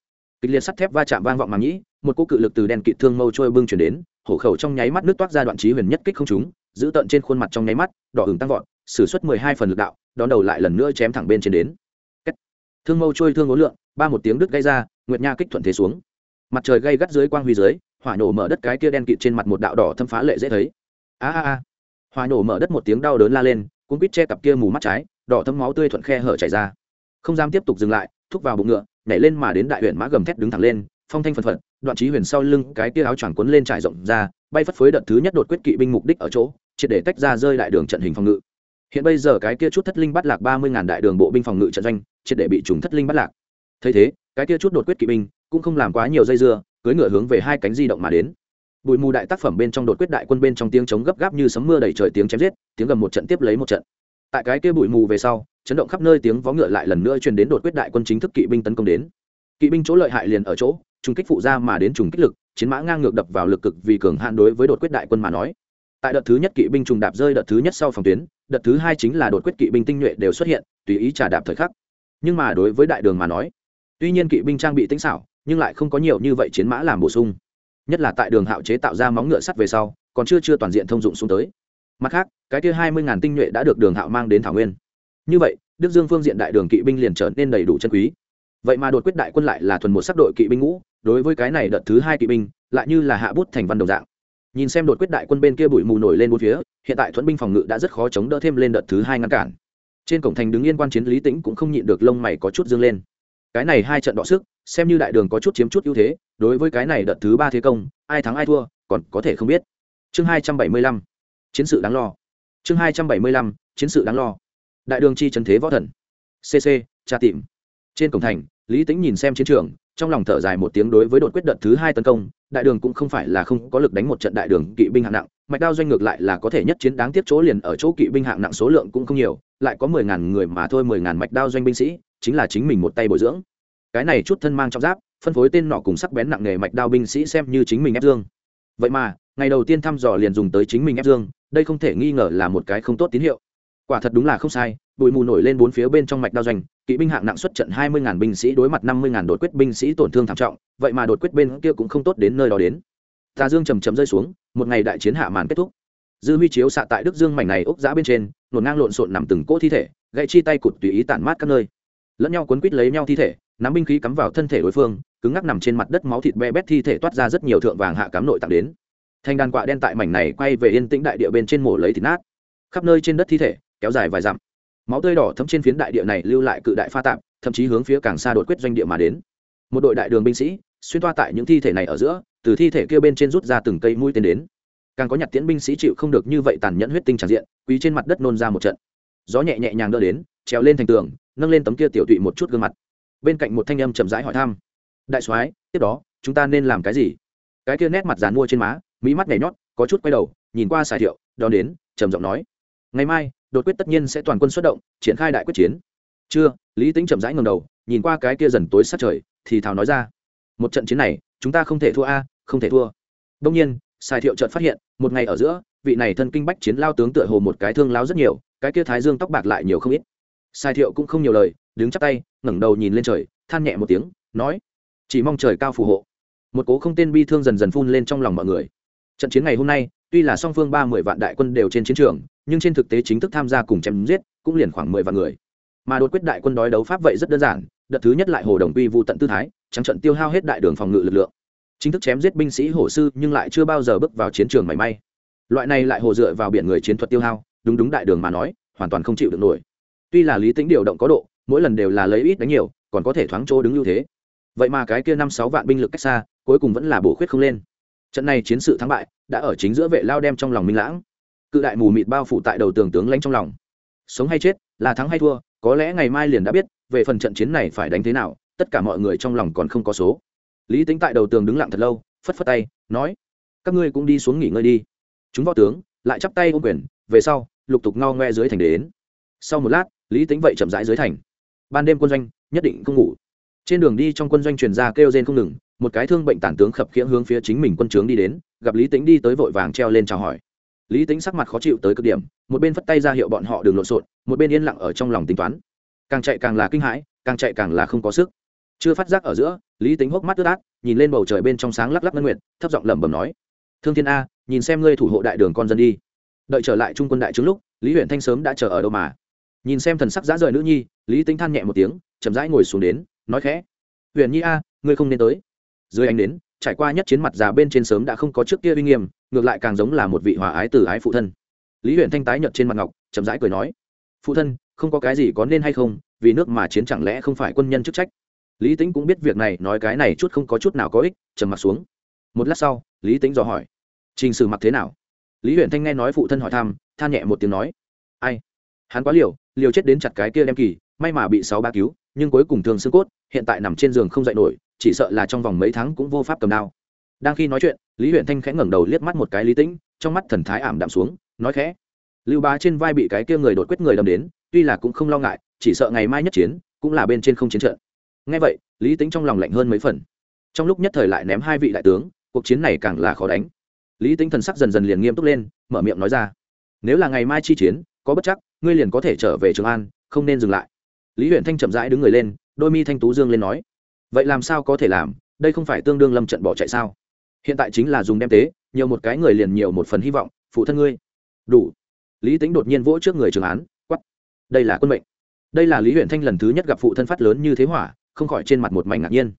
Kịch liệt sắt thép va chạm vang vọng màng nhĩ, một cỗ cự lực từ đèn kịt thương mâu trôi bưng chuyển đến, hổ khẩu trong nháy mắt nước toát ra đoạn trí huyền nhất kích không trúng, giữ tận trên khuôn mặt trong nháy mắt, đỏ hừng tăng vọt, sử xuất suất mười hai phần lực đạo, đón đầu lại lần nữa chém thẳng bên trên đến. Thương mâu trôi thương ngố lượng, ba một tiếng đứt gây ra, nguyệt nha kích thuận thế xuống mặt trời gây gắt dưới quang huy dưới, hỏa nổ mở đất cái kia đen kịt trên mặt một đạo đỏ thâm phá lệ dễ thấy. A a a. Hỏa nổ mở đất một tiếng đau đớn la lên cũng quýt che cặp kia mù mắt trái, đỏ thâm máu tươi thuận khe hở chảy ra. Không dám tiếp tục dừng lại, thúc vào bụng ngựa, nhảy lên mà đến đại huyện mã gầm thét đứng thẳng lên, phong thanh phần phật, đoạn trí huyền sau lưng cái kia áo choàng quấn lên trải rộng ra, bay phất phới đợt thứ nhất đột quyết kỵ binh mục đích ở chỗ, triệt để tách ra rơi đại đường trận hình phòng ngự. Hiện bây giờ cái kia chút thất linh bắt lạc ba mươi ngàn đại đường bộ binh phòng ngự trận doanh, triệt để bị trùng thất linh bắt lạc. Thấy thế, cái kia chút đột quyết kỵ binh cũng không làm quá nhiều dây dưa cưới ngựa hướng về hai cánh di động mà đến. Bụi mù đại tác phẩm bên trong đột quyết đại quân bên trong tiếng chống gấp gáp như sấm mưa đầy trời tiếng chém giết, tiếng gầm một trận tiếp lấy một trận. Tại cái kia bụi mù về sau, chấn động khắp nơi tiếng vó ngựa lại lần nữa truyền đến đột quyết đại quân chính thức kỵ binh tấn công đến. Kỵ binh chỗ lợi hại liền ở chỗ, trùng kích phụ ra mà đến trùng kích lực, chiến mã ngang ngược đập vào lực cực vì cường hạn đối với đột quyết đại quân mà nói. Tại đợt thứ nhất kỵ binh trùng đạp rơi đợt thứ nhất sau phòng tuyến, đợt thứ hai chính là đột quyết kỵ binh tinh nhuệ đều xuất hiện, tùy ý trà đạp thời khắc. Nhưng mà đối với đại đường mà nói, tuy nhiên kỵ binh trang bị tinh xảo nhưng lại không có nhiều như vậy chiến mã làm bổ sung. Nhất là tại đường hạo chế tạo ra móng ngựa sắt về sau, còn chưa chưa toàn diện thông dụng xuống tới. Mặt khác, cái kia hai mươi ngàn tinh nhuệ đã được đường hạo mang đến thảo nguyên. Như vậy, đức dương phương diện đại đường kỵ binh liền trở nên đầy đủ chân quý. Vậy mà đột quyết đại quân lại là thuần một sắc đội kỵ binh ngũ, đối với cái này đợt thứ hai kỵ binh, lại như là hạ bút thành văn đồng dạng. Nhìn xem đột quyết đại quân bên kia bụi mù nổi lên bốn phía, hiện tại thuẫn binh phòng ngự đã rất khó chống đỡ thêm lên đợt thứ hai ngăn cản. Trên cổng thành đứng yên quan chiến lý tĩnh cũng không nhịn được lông mày có chút dương lên cái này hai trận đọ sức, xem như đại đường có chút chiếm chút ưu thế, đối với cái này đợt thứ ba thế công, ai thắng ai thua, còn có thể không biết. Chương hai trăm bảy mươi lăm, chiến sự đáng lo. Chương hai trăm bảy mươi lăm, chiến sự đáng lo. Đại đường chi trần thế võ thần. Cc tra tìm. Trên cổng thành, lý tính nhìn xem chiến trường, trong lòng thở dài một tiếng đối với đột quyết đợt thứ hai tấn công, đại đường cũng không phải là không có lực đánh một trận đại đường kỵ binh hạng nặng, mạch đao doanh ngược lại là có thể nhất chiến đáng tiếc chỗ liền ở chỗ kỵ binh hạng nặng số lượng cũng không nhiều, lại có mười ngàn người mà thôi mười ngàn mạch đao doanh binh sĩ chính là chính mình một tay bồi dưỡng. Cái này chút thân mang trong giáp, phân phối tên nọ cùng sắc bén nặng nghề mạch đao binh sĩ xem như chính mình ép dương. Vậy mà, ngày đầu tiên thăm dò liền dùng tới chính mình ép dương, đây không thể nghi ngờ là một cái không tốt tín hiệu. Quả thật đúng là không sai, bụi mù nổi lên bốn phía bên trong mạch đao doanh, kỵ binh hạng nặng xuất trận hai mươi binh sĩ đối mặt năm mươi đột quyết binh sĩ tổn thương thảm trọng, vậy mà đột quyết bên kia cũng không tốt đến nơi đó đến. Tà dương chầm chầm rơi xuống, một ngày đại chiến hạ màn kết thúc. Dư huy chiếu xạ tại đức dương mảnh này ốc giã bên trên nổn ngang lộn xộn nằm từng cỗ thi thể gậy chi tay cụt tùy ý tản mát các nơi lẫn nhau quấn quít lấy nhau thi thể, nắm binh khí cắm vào thân thể đối phương, cứng ngắc nằm trên mặt đất máu thịt be bét thi thể toát ra rất nhiều thượng vàng hạ cám nội tặng đến. Thanh đàn quạ đen tại mảnh này quay về yên tĩnh đại địa bên trên mổ lấy thịt nát. Khắp nơi trên đất thi thể, kéo dài vài dặm. Máu tươi đỏ thấm trên phiến đại địa này lưu lại cự đại pha tạp, thậm chí hướng phía càng xa đột quyết doanh địa mà đến. Một đội đại đường binh sĩ, xuyên toa tại những thi thể này ở giữa, từ thi thể kia bên trên rút ra từng cây mũi tên đến. Càng có nhặt tiễn binh sĩ chịu không được như vậy tàn nhẫn huyết tinh tràn diện quý trên mặt đất nôn ra một trận. Gió nhẹ nhẹ nhàng đỡ đến trèo lên thành tường, nâng lên tấm kia tiểu tụy một chút gương mặt. Bên cạnh một thanh âm chậm rãi hỏi thăm. Đại soái, tiếp đó, chúng ta nên làm cái gì? Cái kia nét mặt dàn mua trên má, mỹ mắt nhảy nhót, có chút quay đầu, nhìn qua xài thiệu, đón đến, trầm giọng nói. Ngày mai, đột quyết tất nhiên sẽ toàn quân xuất động, triển khai đại quyết chiến. Chưa, lý tính chậm rãi ngầm đầu, nhìn qua cái kia dần tối sát trời, thì thào nói ra. Một trận chiến này, chúng ta không thể thua a, không thể thua. Đông nhiên sai thiệu chợt phát hiện, một ngày ở giữa, vị này thân kinh bách chiến lao tướng tựa hồ một cái thương lao rất nhiều, cái kia thái dương tóc bạc lại nhiều không ít sai thiệu cũng không nhiều lời, đứng chắp tay, ngẩng đầu nhìn lên trời, than nhẹ một tiếng, nói, chỉ mong trời cao phù hộ. Một cố không tên bi thương dần dần phun lên trong lòng mọi người. Trận chiến ngày hôm nay, tuy là song phương ba mươi vạn đại quân đều trên chiến trường, nhưng trên thực tế chính thức tham gia cùng chém giết, cũng liền khoảng mười vạn người. Mà đột quyết đại quân đói đấu pháp vậy rất đơn giản, đợt thứ nhất lại hồ đồng quy vụ tận tư thái, trắng trận tiêu hao hết đại đường phòng ngự lực lượng. Chính thức chém giết binh sĩ, hổ sư, nhưng lại chưa bao giờ bước vào chiến trường mảy may. Loại này lại hồ dựa vào biển người chiến thuật tiêu hao, đúng đúng đại đường mà nói, hoàn toàn không chịu được nổi tuy là lý tính điều động có độ, mỗi lần đều là lấy ít đánh nhiều, còn có thể thoáng chỗ đứng ưu thế. Vậy mà cái kia năm sáu vạn binh lực cách xa, cuối cùng vẫn là bổ khuyết không lên. Trận này chiến sự thắng bại, đã ở chính giữa vệ lao đem trong lòng minh lãng. Cự đại mù mịt bao phủ tại đầu tường tướng lãnh trong lòng. Sống hay chết, là thắng hay thua, có lẽ ngày mai liền đã biết, về phần trận chiến này phải đánh thế nào, tất cả mọi người trong lòng còn không có số. Lý tính tại đầu tường đứng lặng thật lâu, phất phất tay, nói, các ngươi cũng đi xuống nghỉ ngơi đi. Chúng võ tướng lại chắp tay ôm quyền, về sau, lục tục ngao ngoe dưới thành đến sau một lát, lý tính vậy chậm rãi dưới thành. Ban đêm quân doanh, nhất định không ngủ. Trên đường đi trong quân doanh truyền ra kêu rên không ngừng, một cái thương bệnh tản tướng khập khiễng hướng phía chính mình quân trướng đi đến, gặp lý tính đi tới vội vàng treo lên chào hỏi. Lý tính sắc mặt khó chịu tới cực điểm, một bên phất tay ra hiệu bọn họ đừng lộn xộn, một bên yên lặng ở trong lòng tính toán. Càng chạy càng là kinh hãi, càng chạy càng là không có sức. Chưa phát giác ở giữa, lý tính hốc mắt ướt át, nhìn lên bầu trời bên trong sáng lắc lắc ngân nguyệt, thấp giọng lẩm bẩm nói, thương thiên a, nhìn xem ngươi thủ hộ đại đường con dân đi. Đợi trở lại trung quân đại trướng lúc, lý huyện thanh sớm đã chờ ở đâu mà nhìn xem thần sắc dã rời nữ nhi, lý tính than nhẹ một tiếng, chậm rãi ngồi xuống đến, nói khẽ, Huyền nhi a, ngươi không nên tới. Dưới ánh đến trải qua nhất chiến mặt già bên trên sớm đã không có trước kia uy nghiêm, ngược lại càng giống là một vị hòa ái từ ái phụ thân. Lý Huyền thanh tái nhợt trên mặt ngọc, chậm rãi cười nói, phụ thân, không có cái gì có nên hay không, vì nước mà chiến chẳng lẽ không phải quân nhân chức trách? Lý tính cũng biết việc này, nói cái này chút không có chút nào có ích, trầm mặt xuống. Một lát sau, lý tính dò hỏi, trình sử mặc thế nào? Lý Huyền thanh nghe nói phụ thân hỏi thăm, than nhẹ một tiếng nói, ai? Hắn quá liều liều chết đến chặt cái kia đem kỳ, may mà bị sáu ba cứu, nhưng cuối cùng thường xương cốt, hiện tại nằm trên giường không dậy nổi, chỉ sợ là trong vòng mấy tháng cũng vô pháp cầm đao. Đang khi nói chuyện, lý huyện thanh khẽ ngẩng đầu liếc mắt một cái lý tĩnh, trong mắt thần thái ảm đạm xuống, nói khẽ, lưu bá trên vai bị cái kia người đột quyết người đâm đến, tuy là cũng không lo ngại, chỉ sợ ngày mai nhất chiến, cũng là bên trên không chiến trận. Ngay vậy, lý tính trong lòng lạnh hơn mấy phần. Trong lúc nhất thời lại ném hai vị đại tướng, cuộc chiến này càng là khó đánh. Lý tính thần sắc dần dần liền nghiêm túc lên, mở miệng nói ra, nếu là ngày mai chi chiến có bất chắc, ngươi liền có thể trở về trường an, không nên dừng lại. Lý huyện thanh chậm rãi đứng người lên, đôi mi thanh tú dương lên nói, vậy làm sao có thể làm? Đây không phải tương đương lâm trận bỏ chạy sao? Hiện tại chính là dùng đem tế, nhiều một cái người liền nhiều một phần hy vọng, phụ thân ngươi. Đủ. Lý tính đột nhiên vỗ trước người trường án quắp đây là quân mệnh. Đây là lý huyện thanh lần thứ nhất gặp phụ thân phát lớn như thế hỏa, không khỏi trên mặt một mảnh ngạc nhiên.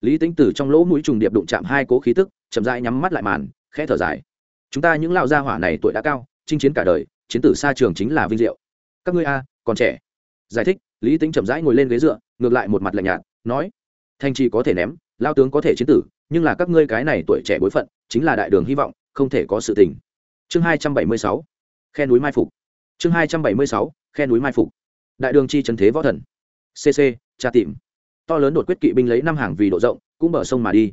Lý tính từ trong lỗ mũi trùng điệp đụng chạm hai cố khí tức, chậm rãi nhắm mắt lại màn, khẽ thở dài, chúng ta những lao gia hỏa này tuổi đã cao, chinh chiến cả đời chiến tử xa trường chính là vinh diệu. Các ngươi a, còn trẻ. Giải thích, lý tính chậm rãi ngồi lên ghế dựa, ngược lại một mặt lạnh nhạt, nói, thanh trì có thể ném, lao tướng có thể chiến tử, nhưng là các ngươi cái này tuổi trẻ bối phận, chính là đại đường hy vọng, không thể có sự tình. Chương hai trăm bảy mươi sáu, khe núi mai phục. Chương hai trăm bảy mươi sáu, khe núi mai phục. Đại đường chi trần thế võ thần. Cc tra tìm. To lớn đột quyết kỵ binh lấy năm hàng vì độ rộng, cũng bờ sông mà đi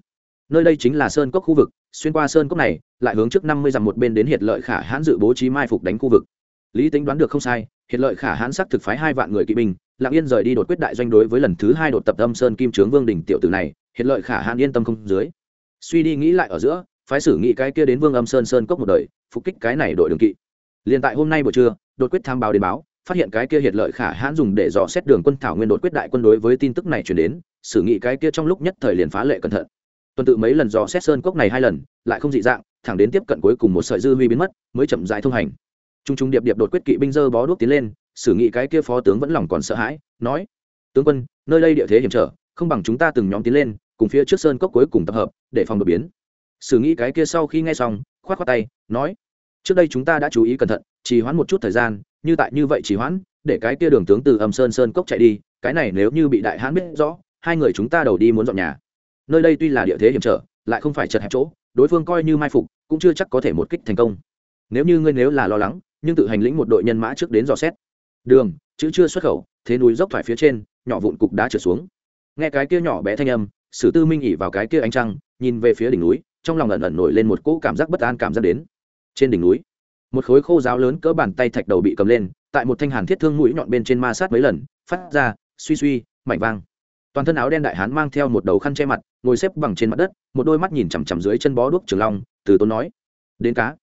nơi đây chính là sơn cốc khu vực, xuyên qua sơn cốc này, lại hướng trước năm mươi dặm một bên đến hiệt lợi khả hãn dự bố trí mai phục đánh khu vực. Lý tính đoán được không sai, hiệt lợi khả hãn sắc thực phái hai vạn người kỵ binh lạng yên rời đi đột quyết đại doanh đối với lần thứ hai đột tập âm sơn kim trướng vương đình tiểu tử này, hiệt lợi khả hãn yên tâm không dưới. Suy đi nghĩ lại ở giữa, phái sử nghị cái kia đến vương âm sơn sơn cốc một đời, phục kích cái này đội đường kỵ. Liền tại hôm nay buổi trưa, đột quyết tham báo đến báo, phát hiện cái kia hiệt lợi khả hãn dùng để dò xét đường quân thảo nguyên đột quyết đại quân đối với tin tức này chuyển đến sử nghị cái kia trong lúc nhất thời liền phá lệ cẩn thận tuần tự mấy lần dò xét sơn cốc này hai lần, lại không dị dạng, thẳng đến tiếp cận cuối cùng một sợi dư huy biến mất, mới chậm rãi thông hành. T r u n g t r u n g điệp điệp đột quyết kỵ binh dơ bó đuốc tiến lên, xử nghị cái kia phó tướng vẫn lòng còn sợ hãi, nói, tướng quân, nơi đây địa thế hiểm trở, không bằng chúng ta từng nhóm tiến lên, cùng phía trước sơn cốc cuối cùng tập hợp, để phòng đột biến. Xử nghị cái kia sau khi nghe xong k h o á t k tay, nói, trước đây chúng ta đã chú ý cẩn thận, trì hoãn một chút thời gian, như tại như vậy trì hoãn, để cái kia đường tướng từ âm sơn sơn cốc chạy đi, cái này nếu như bị đại hãn biết rõ, hai người chúng ta đầu đi muốn dọn nhà nơi đây tuy là địa thế hiểm trở, lại không phải chật hẹp chỗ, đối phương coi như mai phục, cũng chưa chắc có thể một kích thành công. Nếu như ngươi nếu là lo lắng, nhưng tự hành lĩnh một đội nhân mã trước đến dò xét. Đường, chữ chưa xuất khẩu, thế núi dốc thoải phía trên, nhỏ vụn cục đá trượt xuống. Nghe cái kia nhỏ bé thanh âm, sử tư minh ỉ vào cái kia ánh trăng, nhìn về phía đỉnh núi, trong lòng ẩn ẩn nổi lên một cỗ cảm giác bất an cảm giác đến. Trên đỉnh núi, một khối khô giáo lớn cỡ bàn tay thạch đầu bị cầm lên, tại một thanh hàn thiết thương mũi nhọn bên trên ma sát mấy lần, phát ra suy suy, mảnh vang toàn thân áo đen đại hán mang theo một đầu khăn che mặt, ngồi xếp bằng trên mặt đất, một đôi mắt nhìn chằm chằm dưới chân bó đuốc trường long, từ tốn nói, đến cá.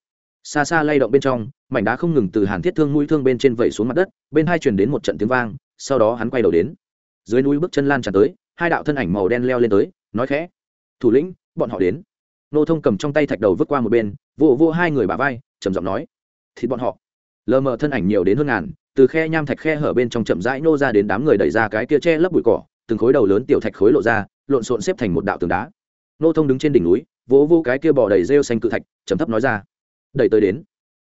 Xa xa lay động bên trong, mảnh đá không ngừng từ hàn thiết thương mũi thương bên trên vẩy xuống mặt đất, bên hai chuyển đến một trận tiếng vang, sau đó hắn quay đầu đến. Dưới núi bước chân lan tràn tới, hai đạo thân ảnh màu đen leo lên tới, nói khẽ, thủ lĩnh, bọn họ đến. Nô thông cầm trong tay thạch đầu vứt qua một bên vô vô hai người bà vai, trầm giọng nói thì bọn họ. Lờ mờ thân ảnh nhiều đến hơn ngàn, từ khe nham thạch khe hở bên trong chậm rãi nô ra đến đám người đẩy ra cái kia che lấp bụi cỏ từng khối đầu lớn tiểu thạch khối lộ ra, lộn xộn xếp thành một đạo tường đá. Nô thông đứng trên đỉnh núi, vỗ vô cái kia bỏ đầy rêu xanh cự thạch chấm thấp nói ra. Đẩy tới đến.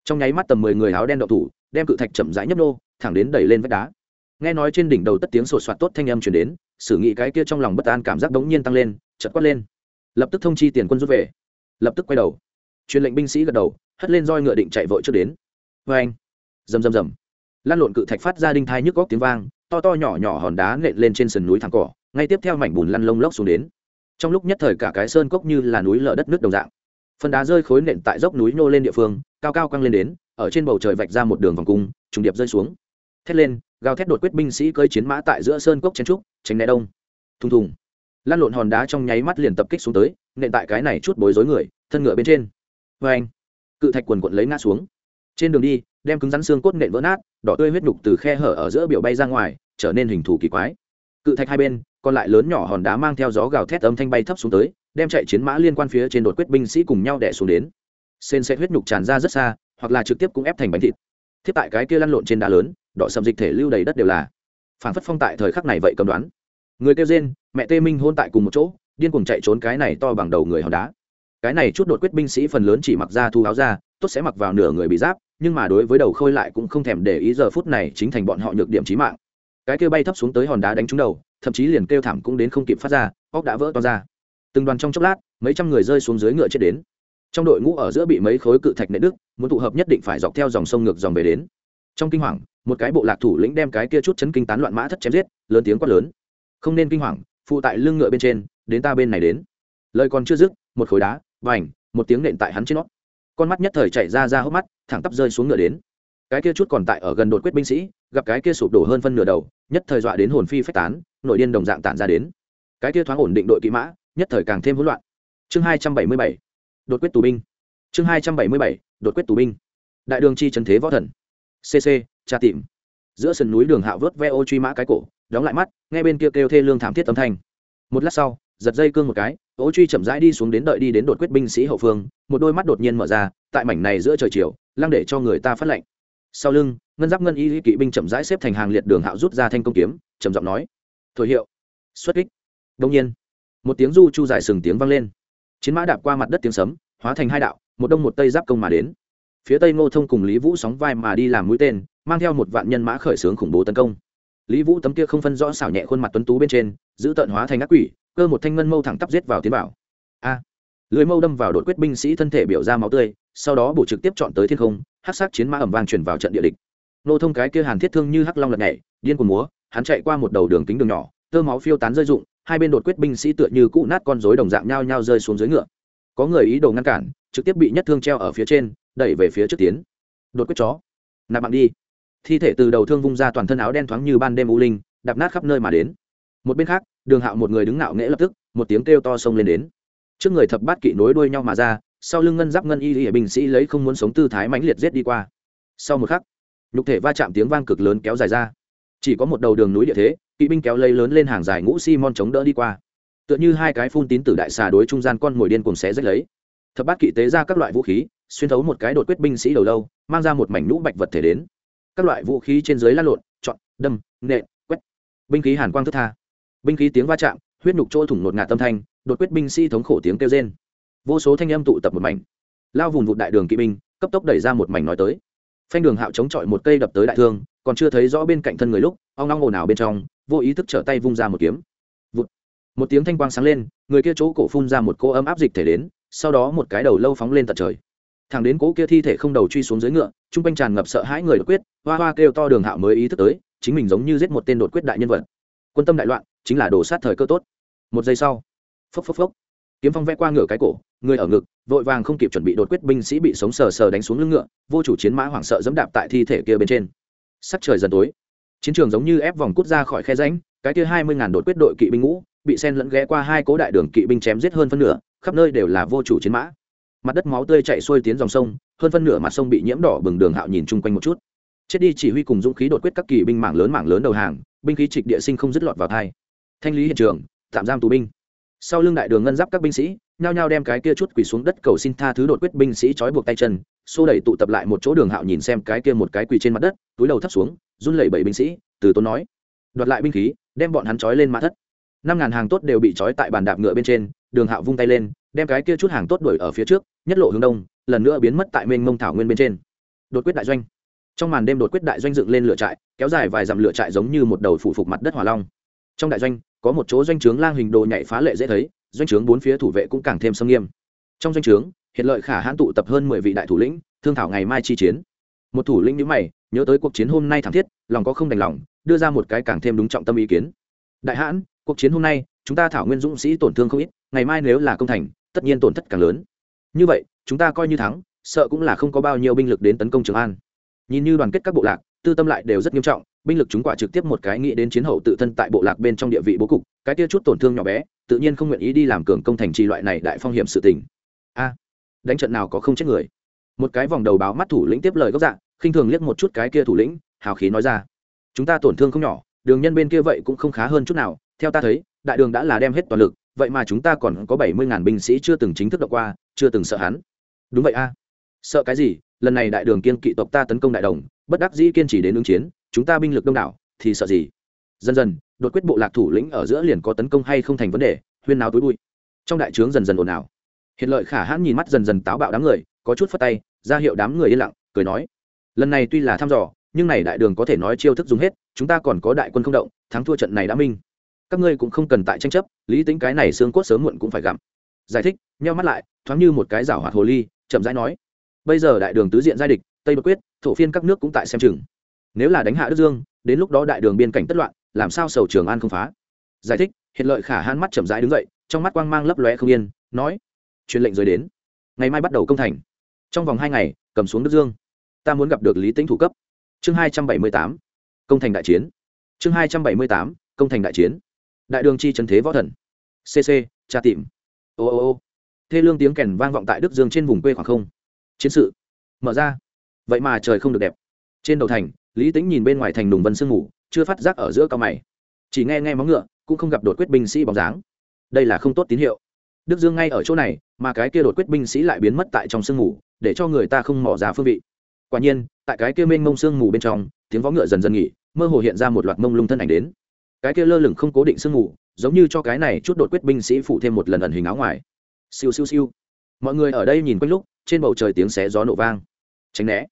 Trong nháy mắt tầm mười người áo đen đậu thủ, đem cự thạch chậm rãi nhấp nô, thẳng đến đẩy lên vách đá. Nghe nói trên đỉnh đầu tất tiếng sột soạt tốt thanh âm chuyển đến, xử nghĩ cái kia trong lòng bất an cảm giác đống nhiên tăng lên chật quát lên. Lập tức thông chi tiền quân rút về. Lập tức quay đầu. Truyền lệnh binh sĩ gật đầu, hất lên roi ngựa định chạy vội trước đến. Vê anh rầm rầm rầm. Lan lộn cự thạch phát ra đinh thai nhức góc tiếng vang to to nhỏ nhỏ hòn đá nện lên trên sườn núi thẳng cỏ, ngay tiếp theo mảnh bùn lăn lông lốc xuống đến. Trong lúc nhất thời cả cái sơn cốc như là núi lở đất nước đồng dạng. Phần đá rơi khối nện tại dốc núi nô lên địa phương, cao cao căng lên đến, ở trên bầu trời vạch ra một đường vòng cung, trùng điệp rơi xuống. Thét lên, gào thét đột quyết binh sĩ cơi chiến mã tại giữa sơn cốc chen trúc, tránh né đông. Thùng thùng. Lăn lộn hòn đá trong nháy mắt liền tập kích xuống tới, nện tại cái này chút bối rối người, thân ngựa bên trên. Vê anh cự thạch quần quận lấy ngã xuống. Trên đường đi, đem cứng rắn xương cốt nện vỡ nát, đỏ tươi huyết nhục từ khe hở ở giữa biểu bay ra ngoài trở nên hình thù kỳ quái. Cự thạch hai bên, còn lại lớn nhỏ hòn đá mang theo gió gào thét âm thanh bay thấp xuống tới, đem chạy chiến mã liên quan phía trên đột quyết binh sĩ cùng nhau đẻ xuống đến. Sên sẽ huyết nhục tràn ra rất xa, hoặc là trực tiếp cũng ép thành bánh thịt. Thiếp tại cái kia lăn lộn trên đá lớn, đỏ sầm dịch thể lưu đầy đất đều là. Phản phất phong tại thời khắc này vậy cầm đoán. Người kêu rên, mẹ tê minh hôn tại cùng một chỗ, điên cuồng chạy trốn cái này to bằng đầu người hòn đá. Cái này chút đột quyết binh sĩ phần lớn chỉ mặc ra thu áo ra tốt sẽ mặc vào nửa người bị giáp, nhưng mà đối với đầu khôi lại cũng không thèm để ý giờ phút này chính thành bọn họ nhược điểm trí mạng cái kêu bay thấp xuống tới hòn đá đánh trúng đầu, thậm chí liền kêu thảm cũng đến không kịp phát ra, óc đã vỡ to ra. Từng đoàn trong chốc lát, mấy trăm người rơi xuống dưới ngựa chết đến. Trong đội ngũ ở giữa bị mấy khối cự thạch nệ đức muốn tụ hợp nhất định phải dọc theo dòng sông ngược dòng về đến. Trong kinh hoàng, một cái bộ lạc thủ lĩnh đem cái kia chút chấn kinh tán loạn mã thất chém giết, lớn tiếng quát lớn. Không nên kinh hoàng, phụ tại lưng ngựa bên trên, đến ta bên này đến. Lời còn chưa dứt, một khối đá, vành, một tiếng nện tại hắn trên nót con mắt nhất thời chạy ra ra hốc mắt, thẳng tắp rơi xuống ngựa đến cái kia chút còn tại ở gần đột quyết binh sĩ, gặp cái kia sụp đổ hơn phân nửa đầu, nhất thời dọa đến hồn phi phách tán, nội điên đồng dạng tản ra đến. Cái kia thoáng ổn định đội kỵ mã, nhất thời càng thêm hỗn loạn. Chương hai trăm bảy mươi bảy, đột quyết tù binh. Chương hai trăm bảy mươi bảy, đột quyết tù binh. Đại đường chi trần thế võ thần. Cc tra tìm. Giữa sườn núi đường hạo vớt ve ô truy mã cái cổ, đóng lại mắt, nghe bên kia kêu thê lương thảm thiết âm thanh. Một lát sau, giật dây cương một cái ô truy chậm rãi đi xuống đến đợi đi đến đột quyết binh sĩ hậu phương, một đôi mắt đột nhiên mở ra, tại mảnh này giữa trời chiều, lăng để cho người ta phát lệnh sau lưng, ngân giáp ngân y kỵ binh chậm rãi xếp thành hàng liệt đường hạo rút ra thanh công kiếm, trầm giọng nói, thổi hiệu. Xuất kích. Đông nhiên, một tiếng du chu dài sừng tiếng vang lên. Chiến mã đạp qua mặt đất tiếng sấm, hóa thành hai đạo, một đông một tây giáp công mà đến. Phía tây ngô thông cùng lý vũ sóng vai mà đi làm mũi tên, mang theo một vạn nhân mã khởi xướng khủng bố tấn công. Lý vũ tấm kia không phân rõ xảo nhẹ khuôn mặt tuấn tú bên trên, giữ tận hóa thành ác quỷ, cơ một thanh ngân mâu thẳng tắp giết vào tiến bảo. A! Lưới mâu đâm vào đột quyết binh sĩ thân thể biểu ra máu tươi, sau đó bổ trực tiếp chọn tới thiên không, hắc sát chiến mã ẩm vang chuyển vào trận địa địch. Nô thông cái kia hàn thiết thương như hắc long lật nhảy, điên cuồng múa, hắn chạy qua một đầu đường kính đường nhỏ, tơ máu phiêu tán rơi rụng, hai bên đột quyết binh sĩ tựa như cũ nát con rối đồng dạng nhau nhau rơi xuống dưới ngựa. Có người ý đồ ngăn cản, trực tiếp bị nhất thương treo ở phía trên, đẩy về phía trước tiến. Đột quyết chó. Nạp bạn đi. Thi thể từ đầu thương vung ra toàn thân áo đen thoáng như ban đêm u linh, đạp nát khắp nơi mà đến. Một bên khác, đường hạo một người đứng nạo nghễ lập tức, một tiếng kêu to xông lên đến trước người thập bát kỵ nối đuôi nhau mà ra, sau lưng ngân giáp ngân y y binh sĩ lấy không muốn sống tư thái mãnh liệt giết đi qua. Sau một khắc, nhục thể va chạm tiếng vang cực lớn kéo dài ra. Chỉ có một đầu đường núi địa thế, kỵ binh kéo lấy lớn lên hàng dài ngũ simon chống đỡ đi qua. Tựa như hai cái phun tín tử đại xà đối trung gian con mồi điên cùng xé rách lấy. Thập bát kỵ tế ra các loại vũ khí, xuyên thấu một cái đột quyết binh sĩ đầu lâu, mang ra một mảnh nhũ bạch vật thể đến. Các loại vũ khí trên dưới lăn lộn, chọn, đâm, nện, quét. Binh khí hàn quang thức tha. Binh khí tiếng va chạm, huyết nhục chỗ thủng nột ngạt tâm thanh đột quyết binh sĩ thống khổ tiếng kêu rên. Vô số thanh âm tụ tập một mảnh. Lao vùng vụt đại đường kỵ binh, cấp tốc đẩy ra một mảnh nói tới. Phanh đường hạo chống chọi một cây đập tới đại thương, còn chưa thấy rõ bên cạnh thân người lúc, ong long ồn ào bên trong, vô ý thức trở tay vung ra một kiếm. Vụt. một tiếng thanh quang sáng lên, người kia chỗ cổ phun ra một cô ấm áp dịch thể đến, sau đó một cái đầu lâu phóng lên tận trời. Thằng đến cố kia thi thể không đầu truy xuống dưới ngựa, trung quanh tràn ngập sợ hãi người đột quyết, hoa hoa kêu to đường hạo mới ý thức tới, chính mình giống như giết một tên đột quyết đại nhân vật. Quân tâm đại loạn, chính là đồ sát thời cơ tốt. Một giây sau phốc phốc phốc. Kiếm phong vẽ qua ngựa cái cổ, người ở ngực, vội vàng không kịp chuẩn bị đột quyết binh sĩ bị sống sờ sờ đánh xuống lưng ngựa, vô chủ chiến mã hoảng sợ dẫm đạp tại thi thể kia bên trên. Sắc trời dần tối. Chiến trường giống như ép vòng cút ra khỏi khe ránh cái kia hai mươi ngàn đột quyết đội kỵ binh ngũ, bị sen lẫn ghé qua hai cố đại đường kỵ binh chém giết hơn phân nửa, khắp nơi đều là vô chủ chiến mã. Mặt đất máu tươi chạy xuôi tiến dòng sông, hơn phân nửa mặt sông bị nhiễm đỏ bừng đường hạo nhìn chung quanh một chút. Chết đi chỉ huy cùng dũng khí đột quyết các kỳ binh mảng lớn mảng lớn đầu hàng, binh khí trịch địa sinh không dứt lọt vào thai. Thanh lý hiện trường, tạm giam tù binh sau lưng đại đường ngân giáp các binh sĩ, nhao nhao đem cái kia chút quỳ xuống đất cầu xin tha thứ đột quyết binh sĩ trói buộc tay chân, xô đẩy tụ tập lại một chỗ đường hạo nhìn xem cái kia một cái quỳ trên mặt đất, túi đầu thấp xuống, run lẩy bẩy binh sĩ, từ tốn nói, đoạt lại binh khí, đem bọn hắn trói lên mã thất. Năm ngàn hàng tốt đều bị trói tại bàn đạp ngựa bên trên, đường hạo vung tay lên, đem cái kia chút hàng tốt đuổi ở phía trước, nhất lộ hướng đông, lần nữa biến mất tại mênh mông thảo nguyên bên trên. Đột quyết đại doanh. Trong màn đêm đột quyết đại doanh dựng lên lửa trại, kéo dài vài dặm lửa trại giống như một đầu phủ phục mặt đất hỏa long. Trong đại doanh có một chỗ doanh trướng lang hình đồ nhảy phá lệ dễ thấy, doanh trướng bốn phía thủ vệ cũng càng thêm sâm nghiêm. Trong doanh trướng, hiện lợi khả hãn tụ tập hơn mười vị đại thủ lĩnh, thương thảo ngày mai chi chiến. Một thủ lĩnh nhữ mày, nhớ tới cuộc chiến hôm nay thảm thiết, lòng có không đành lòng, đưa ra một cái càng thêm đúng trọng tâm ý kiến. Đại hãn, cuộc chiến hôm nay, chúng ta thảo nguyên dũng sĩ tổn thương không ít, ngày mai nếu là công thành, tất nhiên tổn thất càng lớn. Như vậy, chúng ta coi như thắng, sợ cũng là không có bao nhiêu binh lực đến tấn công trường an. Nhìn như đoàn kết các bộ lạc tư tâm lại đều rất nghiêm trọng, binh lực chúng quả trực tiếp một cái nghĩ đến chiến hậu tự thân tại bộ lạc bên trong địa vị bố cục, cái kia chút tổn thương nhỏ bé, tự nhiên không nguyện ý đi làm cường công thành trì loại này đại phong hiểm sự tình. A, đánh trận nào có không chết người? Một cái vòng đầu báo mắt thủ lĩnh tiếp lời gốc dạng khinh thường liếc một chút cái kia thủ lĩnh, hào khí nói ra. Chúng ta tổn thương không nhỏ, đường nhân bên kia vậy cũng không khá hơn chút nào, theo ta thấy, đại đường đã là đem hết toàn lực, vậy mà chúng ta còn có bảy mươi ngàn binh sĩ chưa từng chính thức đọc qua, chưa từng sợ hắn. Đúng vậy a. Sợ cái gì? Lần này đại đường kiên kỵ tộc ta tấn công đại đồng, bất đắc dĩ kiên trì đến ứng chiến, chúng ta binh lực đông đảo, thì sợ gì? Dần dần, đột quyết bộ lạc thủ lĩnh ở giữa liền có tấn công hay không thành vấn đề, huyên nào túi bụi. Trong đại trướng dần dần ồn ào. Hiện lợi khả hãn nhìn mắt dần dần táo bạo đám người, có chút phất tay, ra hiệu đám người yên lặng, cười nói, lần này tuy là thăm dò, nhưng này đại đường có thể nói chiêu thức dùng hết, chúng ta còn có đại quân không động, thắng thua trận này đã minh. Các ngươi cũng không cần tại tranh chấp, lý tính cái này xương cốt sớm muộn cũng phải gặm. Giải thích, nheo mắt lại, thoáng như một cái rảo hoạt hồ ly, chậm rãi nói bây giờ đại đường tứ diện giai địch, tây bất quyết, thổ phiên các nước cũng tại xem chừng. Nếu là đánh hạ đức dương, đến lúc đó đại đường biên cảnh tất loạn, làm sao sầu trường an không phá? Giải thích hiện lợi khả hãn mắt chậm rãi đứng dậy, trong mắt quang mang lấp lóe không yên, nói, truyền lệnh rời đến. Ngày mai bắt đầu công thành. Trong vòng hai ngày, cầm xuống đức dương. Ta muốn gặp được lý tính thủ cấp. Chương hai trăm bảy mươi tám, công thành đại chiến. Chương hai trăm bảy mươi tám, công thành đại chiến. Đại đường chi trần thế võ thần. Cc tra tìm. Ô ô ô. Thê lương tiếng kèn vang vọng tại đức dương trên vùng quê khoảng không chiến sự. Mở ra. Vậy mà trời không được đẹp. Trên đầu thành, lý tính nhìn bên ngoài thành đùng vân sương ngủ chưa phát giác ở giữa cao mày. Chỉ nghe nghe móng ngựa, cũng không gặp đột quyết binh sĩ bóng dáng. Đây là không tốt tín hiệu. Đức dương ngay ở chỗ này, mà cái kia đột quyết binh sĩ lại biến mất tại trong sương ngủ để cho người ta không mỏ ra phương vị. Quả nhiên, tại cái kia mênh mông sương ngủ bên trong, tiếng vó ngựa dần dần nghỉ, mơ hồ hiện ra một loạt mông lung thân ảnh đến. Cái kia lơ lửng không cố định sương ngủ giống như cho cái này chút đột quyết binh sĩ phụ thêm một lần ẩn hình áo ngoài. Siêu siêu siêu. Mọi người ở đây nhìn quanh lúc trên bầu trời tiếng xé gió nổ vang. Tránh né.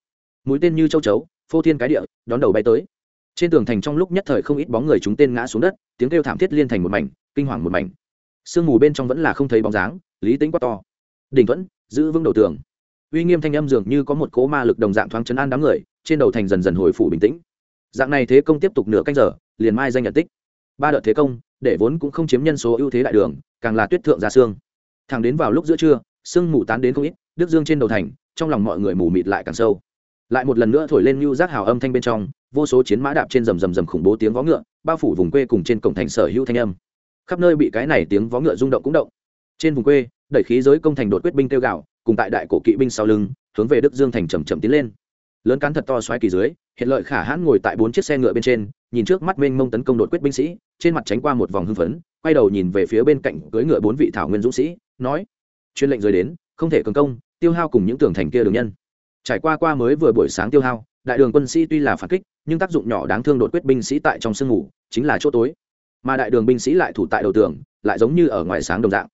Mũi tên như châu chấu, phô thiên cái địa, đón đầu bay tới. Trên tường thành trong lúc nhất thời không ít bóng người chúng tên ngã xuống đất, tiếng kêu thảm thiết liên thành một mảnh, kinh hoàng một mảnh. Sương mù bên trong vẫn là không thấy bóng dáng, lý tính quá to. Đình thuẫn giữ vững đầu tường. Uy nghiêm thanh âm dường như có một cỗ ma lực đồng dạng thoáng chấn an đám người, trên đầu thành dần dần hồi phủ bình tĩnh. Dạng này thế công tiếp tục nửa canh giờ, liền mai danh nhận tích. Ba đợt thế công, để vốn cũng không chiếm nhân số ưu thế đại đường, càng là tuyết thượng ra xương. Thẳng đến vào lúc giữa trưa sương mù tán đến không ít, đức dương trên đầu thành, trong lòng mọi người mù mịt lại càng sâu. Lại một lần nữa thổi lên lưu giác hào âm thanh bên trong, vô số chiến mã đạp trên rầm rầm rầm khủng bố tiếng vó ngựa, bao phủ vùng quê cùng trên cổng thành sở hữu thanh âm. Khắp nơi bị cái này tiếng vó ngựa rung động cũng động. Trên vùng quê, đẩy khí giới công thành đột quyết binh tiêu gạo cùng tại đại cổ kỵ binh sau lưng, hướng về đức dương thành chầm chậm tiến lên. Lớn cán thật to xoáy kỳ dưới, hiện lợi khả hãn ngồi tại bốn chiếc xe ngựa bên trên, nhìn trước mắt mênh mông tấn công đột quyết binh sĩ, trên mặt tránh qua một vòng hưng phấn, quay đầu nhìn về phía bên cạnh cưỡi ngựa bốn vị thảo nguyên dũng sĩ, nói chuyên lệnh rời đến, không thể cường công, tiêu hao cùng những tường thành kia đường nhân. Trải qua qua mới vừa buổi sáng tiêu hao, đại đường quân sĩ tuy là phản kích, nhưng tác dụng nhỏ đáng thương đột quyết binh sĩ tại trong sương ngủ, chính là chỗ tối. Mà đại đường binh sĩ lại thủ tại đầu tường, lại giống như ở ngoài sáng đồng dạng.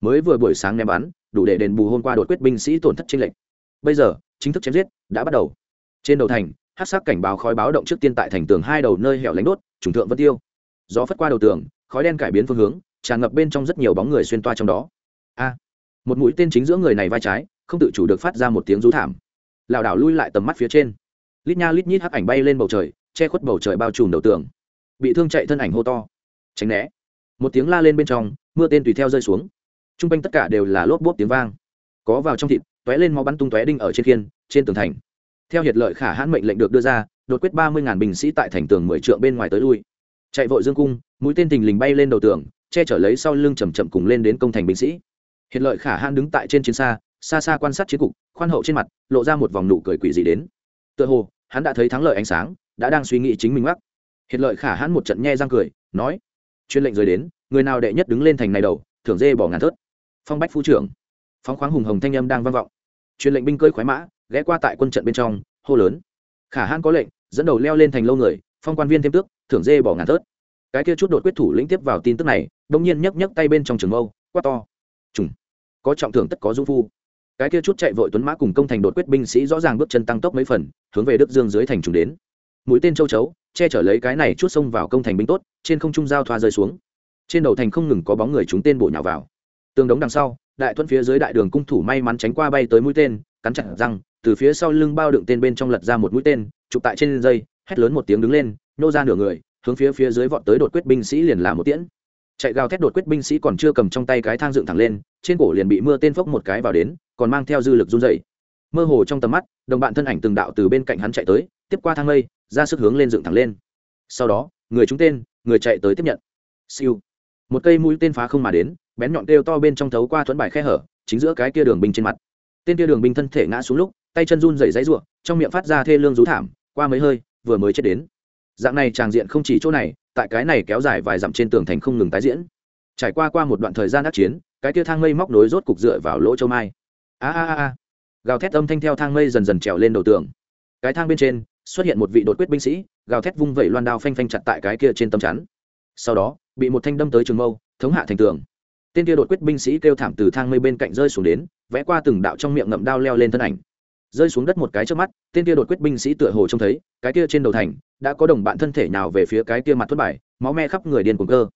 Mới vừa buổi sáng ném bắn, đủ để đền bù hôm qua đột quyết binh sĩ tổn thất chênh lệnh bây giờ, chính thức chém giết, đã bắt đầu. Trên đầu thành hát sắc cảnh báo khói báo động trước tiên tại thành tường hai đầu nơi hẻo lánh đốt, trùng thượng vân tiêu. Gió phất qua đầu tường, khói đen cải biến phương hướng, tràn ngập bên trong rất nhiều bóng người xuyên toa trong đó. A! Một mũi tên chính giữa người này vai trái, không tự chủ được phát ra một tiếng rú thảm. Lảo đảo lui lại tầm mắt phía trên. Lít nha lít nhít hắc ảnh bay lên bầu trời, che khuất bầu trời bao trùm đầu tường. Bị thương chạy thân ảnh hô to. Tránh né. Một tiếng la lên bên trong, mưa tên tùy theo rơi xuống. T r u n g quanh tất cả đều là lốp bốp tiếng vang. Có vào trong thịt t ó é lên máu bắn tung t ó é đinh ở trên khiên, trên tường thành. Theo hiệt lợi khả hãn mệnh lệnh được đưa ra, đột quyết ba mươi ngàn binh sĩ tại thành tường mười trượng bên ngoài tới lui. Chạy vội dương cung, mũi tên tình lình bay lên đầu tường, che chở lấy sau lưng chầm chậm cùng lên đến công thành binh sĩ hiệt lợi khả hãn đứng tại trên chiến xa xa xa quan sát chiến cục, khoan hậu trên mặt, lộ ra một vòng nụ cười quỷ dị đến. Tựa hồ, hắn đã thấy thắng lợi ánh sáng, đã đang suy nghĩ chính mình mắc. Hiệt lợi khả hãn một trận nhe răng cười, nói, chuyên lệnh rời đến, người nào đệ nhất đứng lên thành này đầu, thưởng dê bỏ ngàn thớt. Phong bách phu trưởng, phóng khoáng hùng hồng thanh âm đang vang vọng. Chuyên lệnh binh cơi khoái mã, ghé qua tại quân trận bên trong, hô lớn. Khả hãn có lệnh, dẫn đầu leo lên thành lâu người, phong quan viên thêm tước, thưởng dê bỏ ngàn thớt. Cái kia chút đột quyết thủ lĩnh tiếp vào tin tức này, đông nhiên nhấc nhấc tay bên trong trường mâu, quát to trùng. Có trọng thưởng tất có dung phu. Cái kia chút chạy vội tuấn mã cùng công thành đột quyết binh sĩ rõ ràng bước chân tăng tốc mấy phần, hướng về đức dương dưới thành trùng đến. Mũi tên châu chấu, che chở lấy cái này chút xông vào công thành binh tốt, trên không trung giao thoa rơi xuống. Trên đầu thành không ngừng có bóng người chúng tên bổ nhào vào. Tường đống đằng sau, đại thuận phía dưới đại đường cung thủ may mắn tránh qua bay tới mũi tên, cắn chặt răng, từ phía sau lưng bao đựng tên bên trong lật ra một mũi tên, chụp tại trên dây, hét lớn một tiếng đứng lên, nô ra nửa người, hướng phía phía dưới vọt tới đột quyết binh sĩ liền làm một tiễn chạy gào thét đột quyết binh sĩ còn chưa cầm trong tay cái thang dựng thẳng lên, trên cổ liền bị mưa tên phốc một cái vào đến, còn mang theo dư lực run dày mơ hồ trong tầm mắt, đồng bạn thân ảnh từng đạo từ bên cạnh hắn chạy tới, tiếp qua thang lây ra sức hướng lên dựng thẳng lên. Sau đó, người trúng tên, người chạy tới tiếp nhận. Siêu. Một cây mũi tên phá không mà đến, bén nhọn kêu to bên trong thấu qua thuẫn bài khe hở, chính giữa cái kia đường binh trên mặt. Tên kia đường binh thân thể ngã xuống lúc, tay chân run dày dãy ruộng trong miệng phát ra thê lương rú thảm, qua mấy hơi, vừa mới chết đến. Dạng này tràng diện không chỉ chỗ này tại cái này kéo dài vài dặm trên tường thành không ngừng tái diễn. Trải qua qua một đoạn thời gian đắc chiến, cái kia thang mây móc nối rốt cục dựa vào lỗ châu mai. A a a a. Gào thét âm thanh theo thang mây dần dần trèo lên đầu tường. Cái thang bên trên, xuất hiện một vị đột quyết binh sĩ, gào thét vung vẩy loan đao phanh phanh chặt tại cái kia trên tấm chắn. Sau đó, bị một thanh đâm tới trường mâu, thống hạ thành tường. Tên kia đột quyết binh sĩ kêu thảm từ thang mây bên cạnh rơi xuống đến, vẽ qua từng đạo trong miệng ngậm đao leo lên thân ảnh rơi xuống đất một cái trước mắt tên kia đột quyết binh sĩ tựa hồ trông thấy cái kia trên đầu thành đã có đồng bạn thân thể nào về phía cái kia mặt thất bại, máu me khắp người điên cuồng cơ.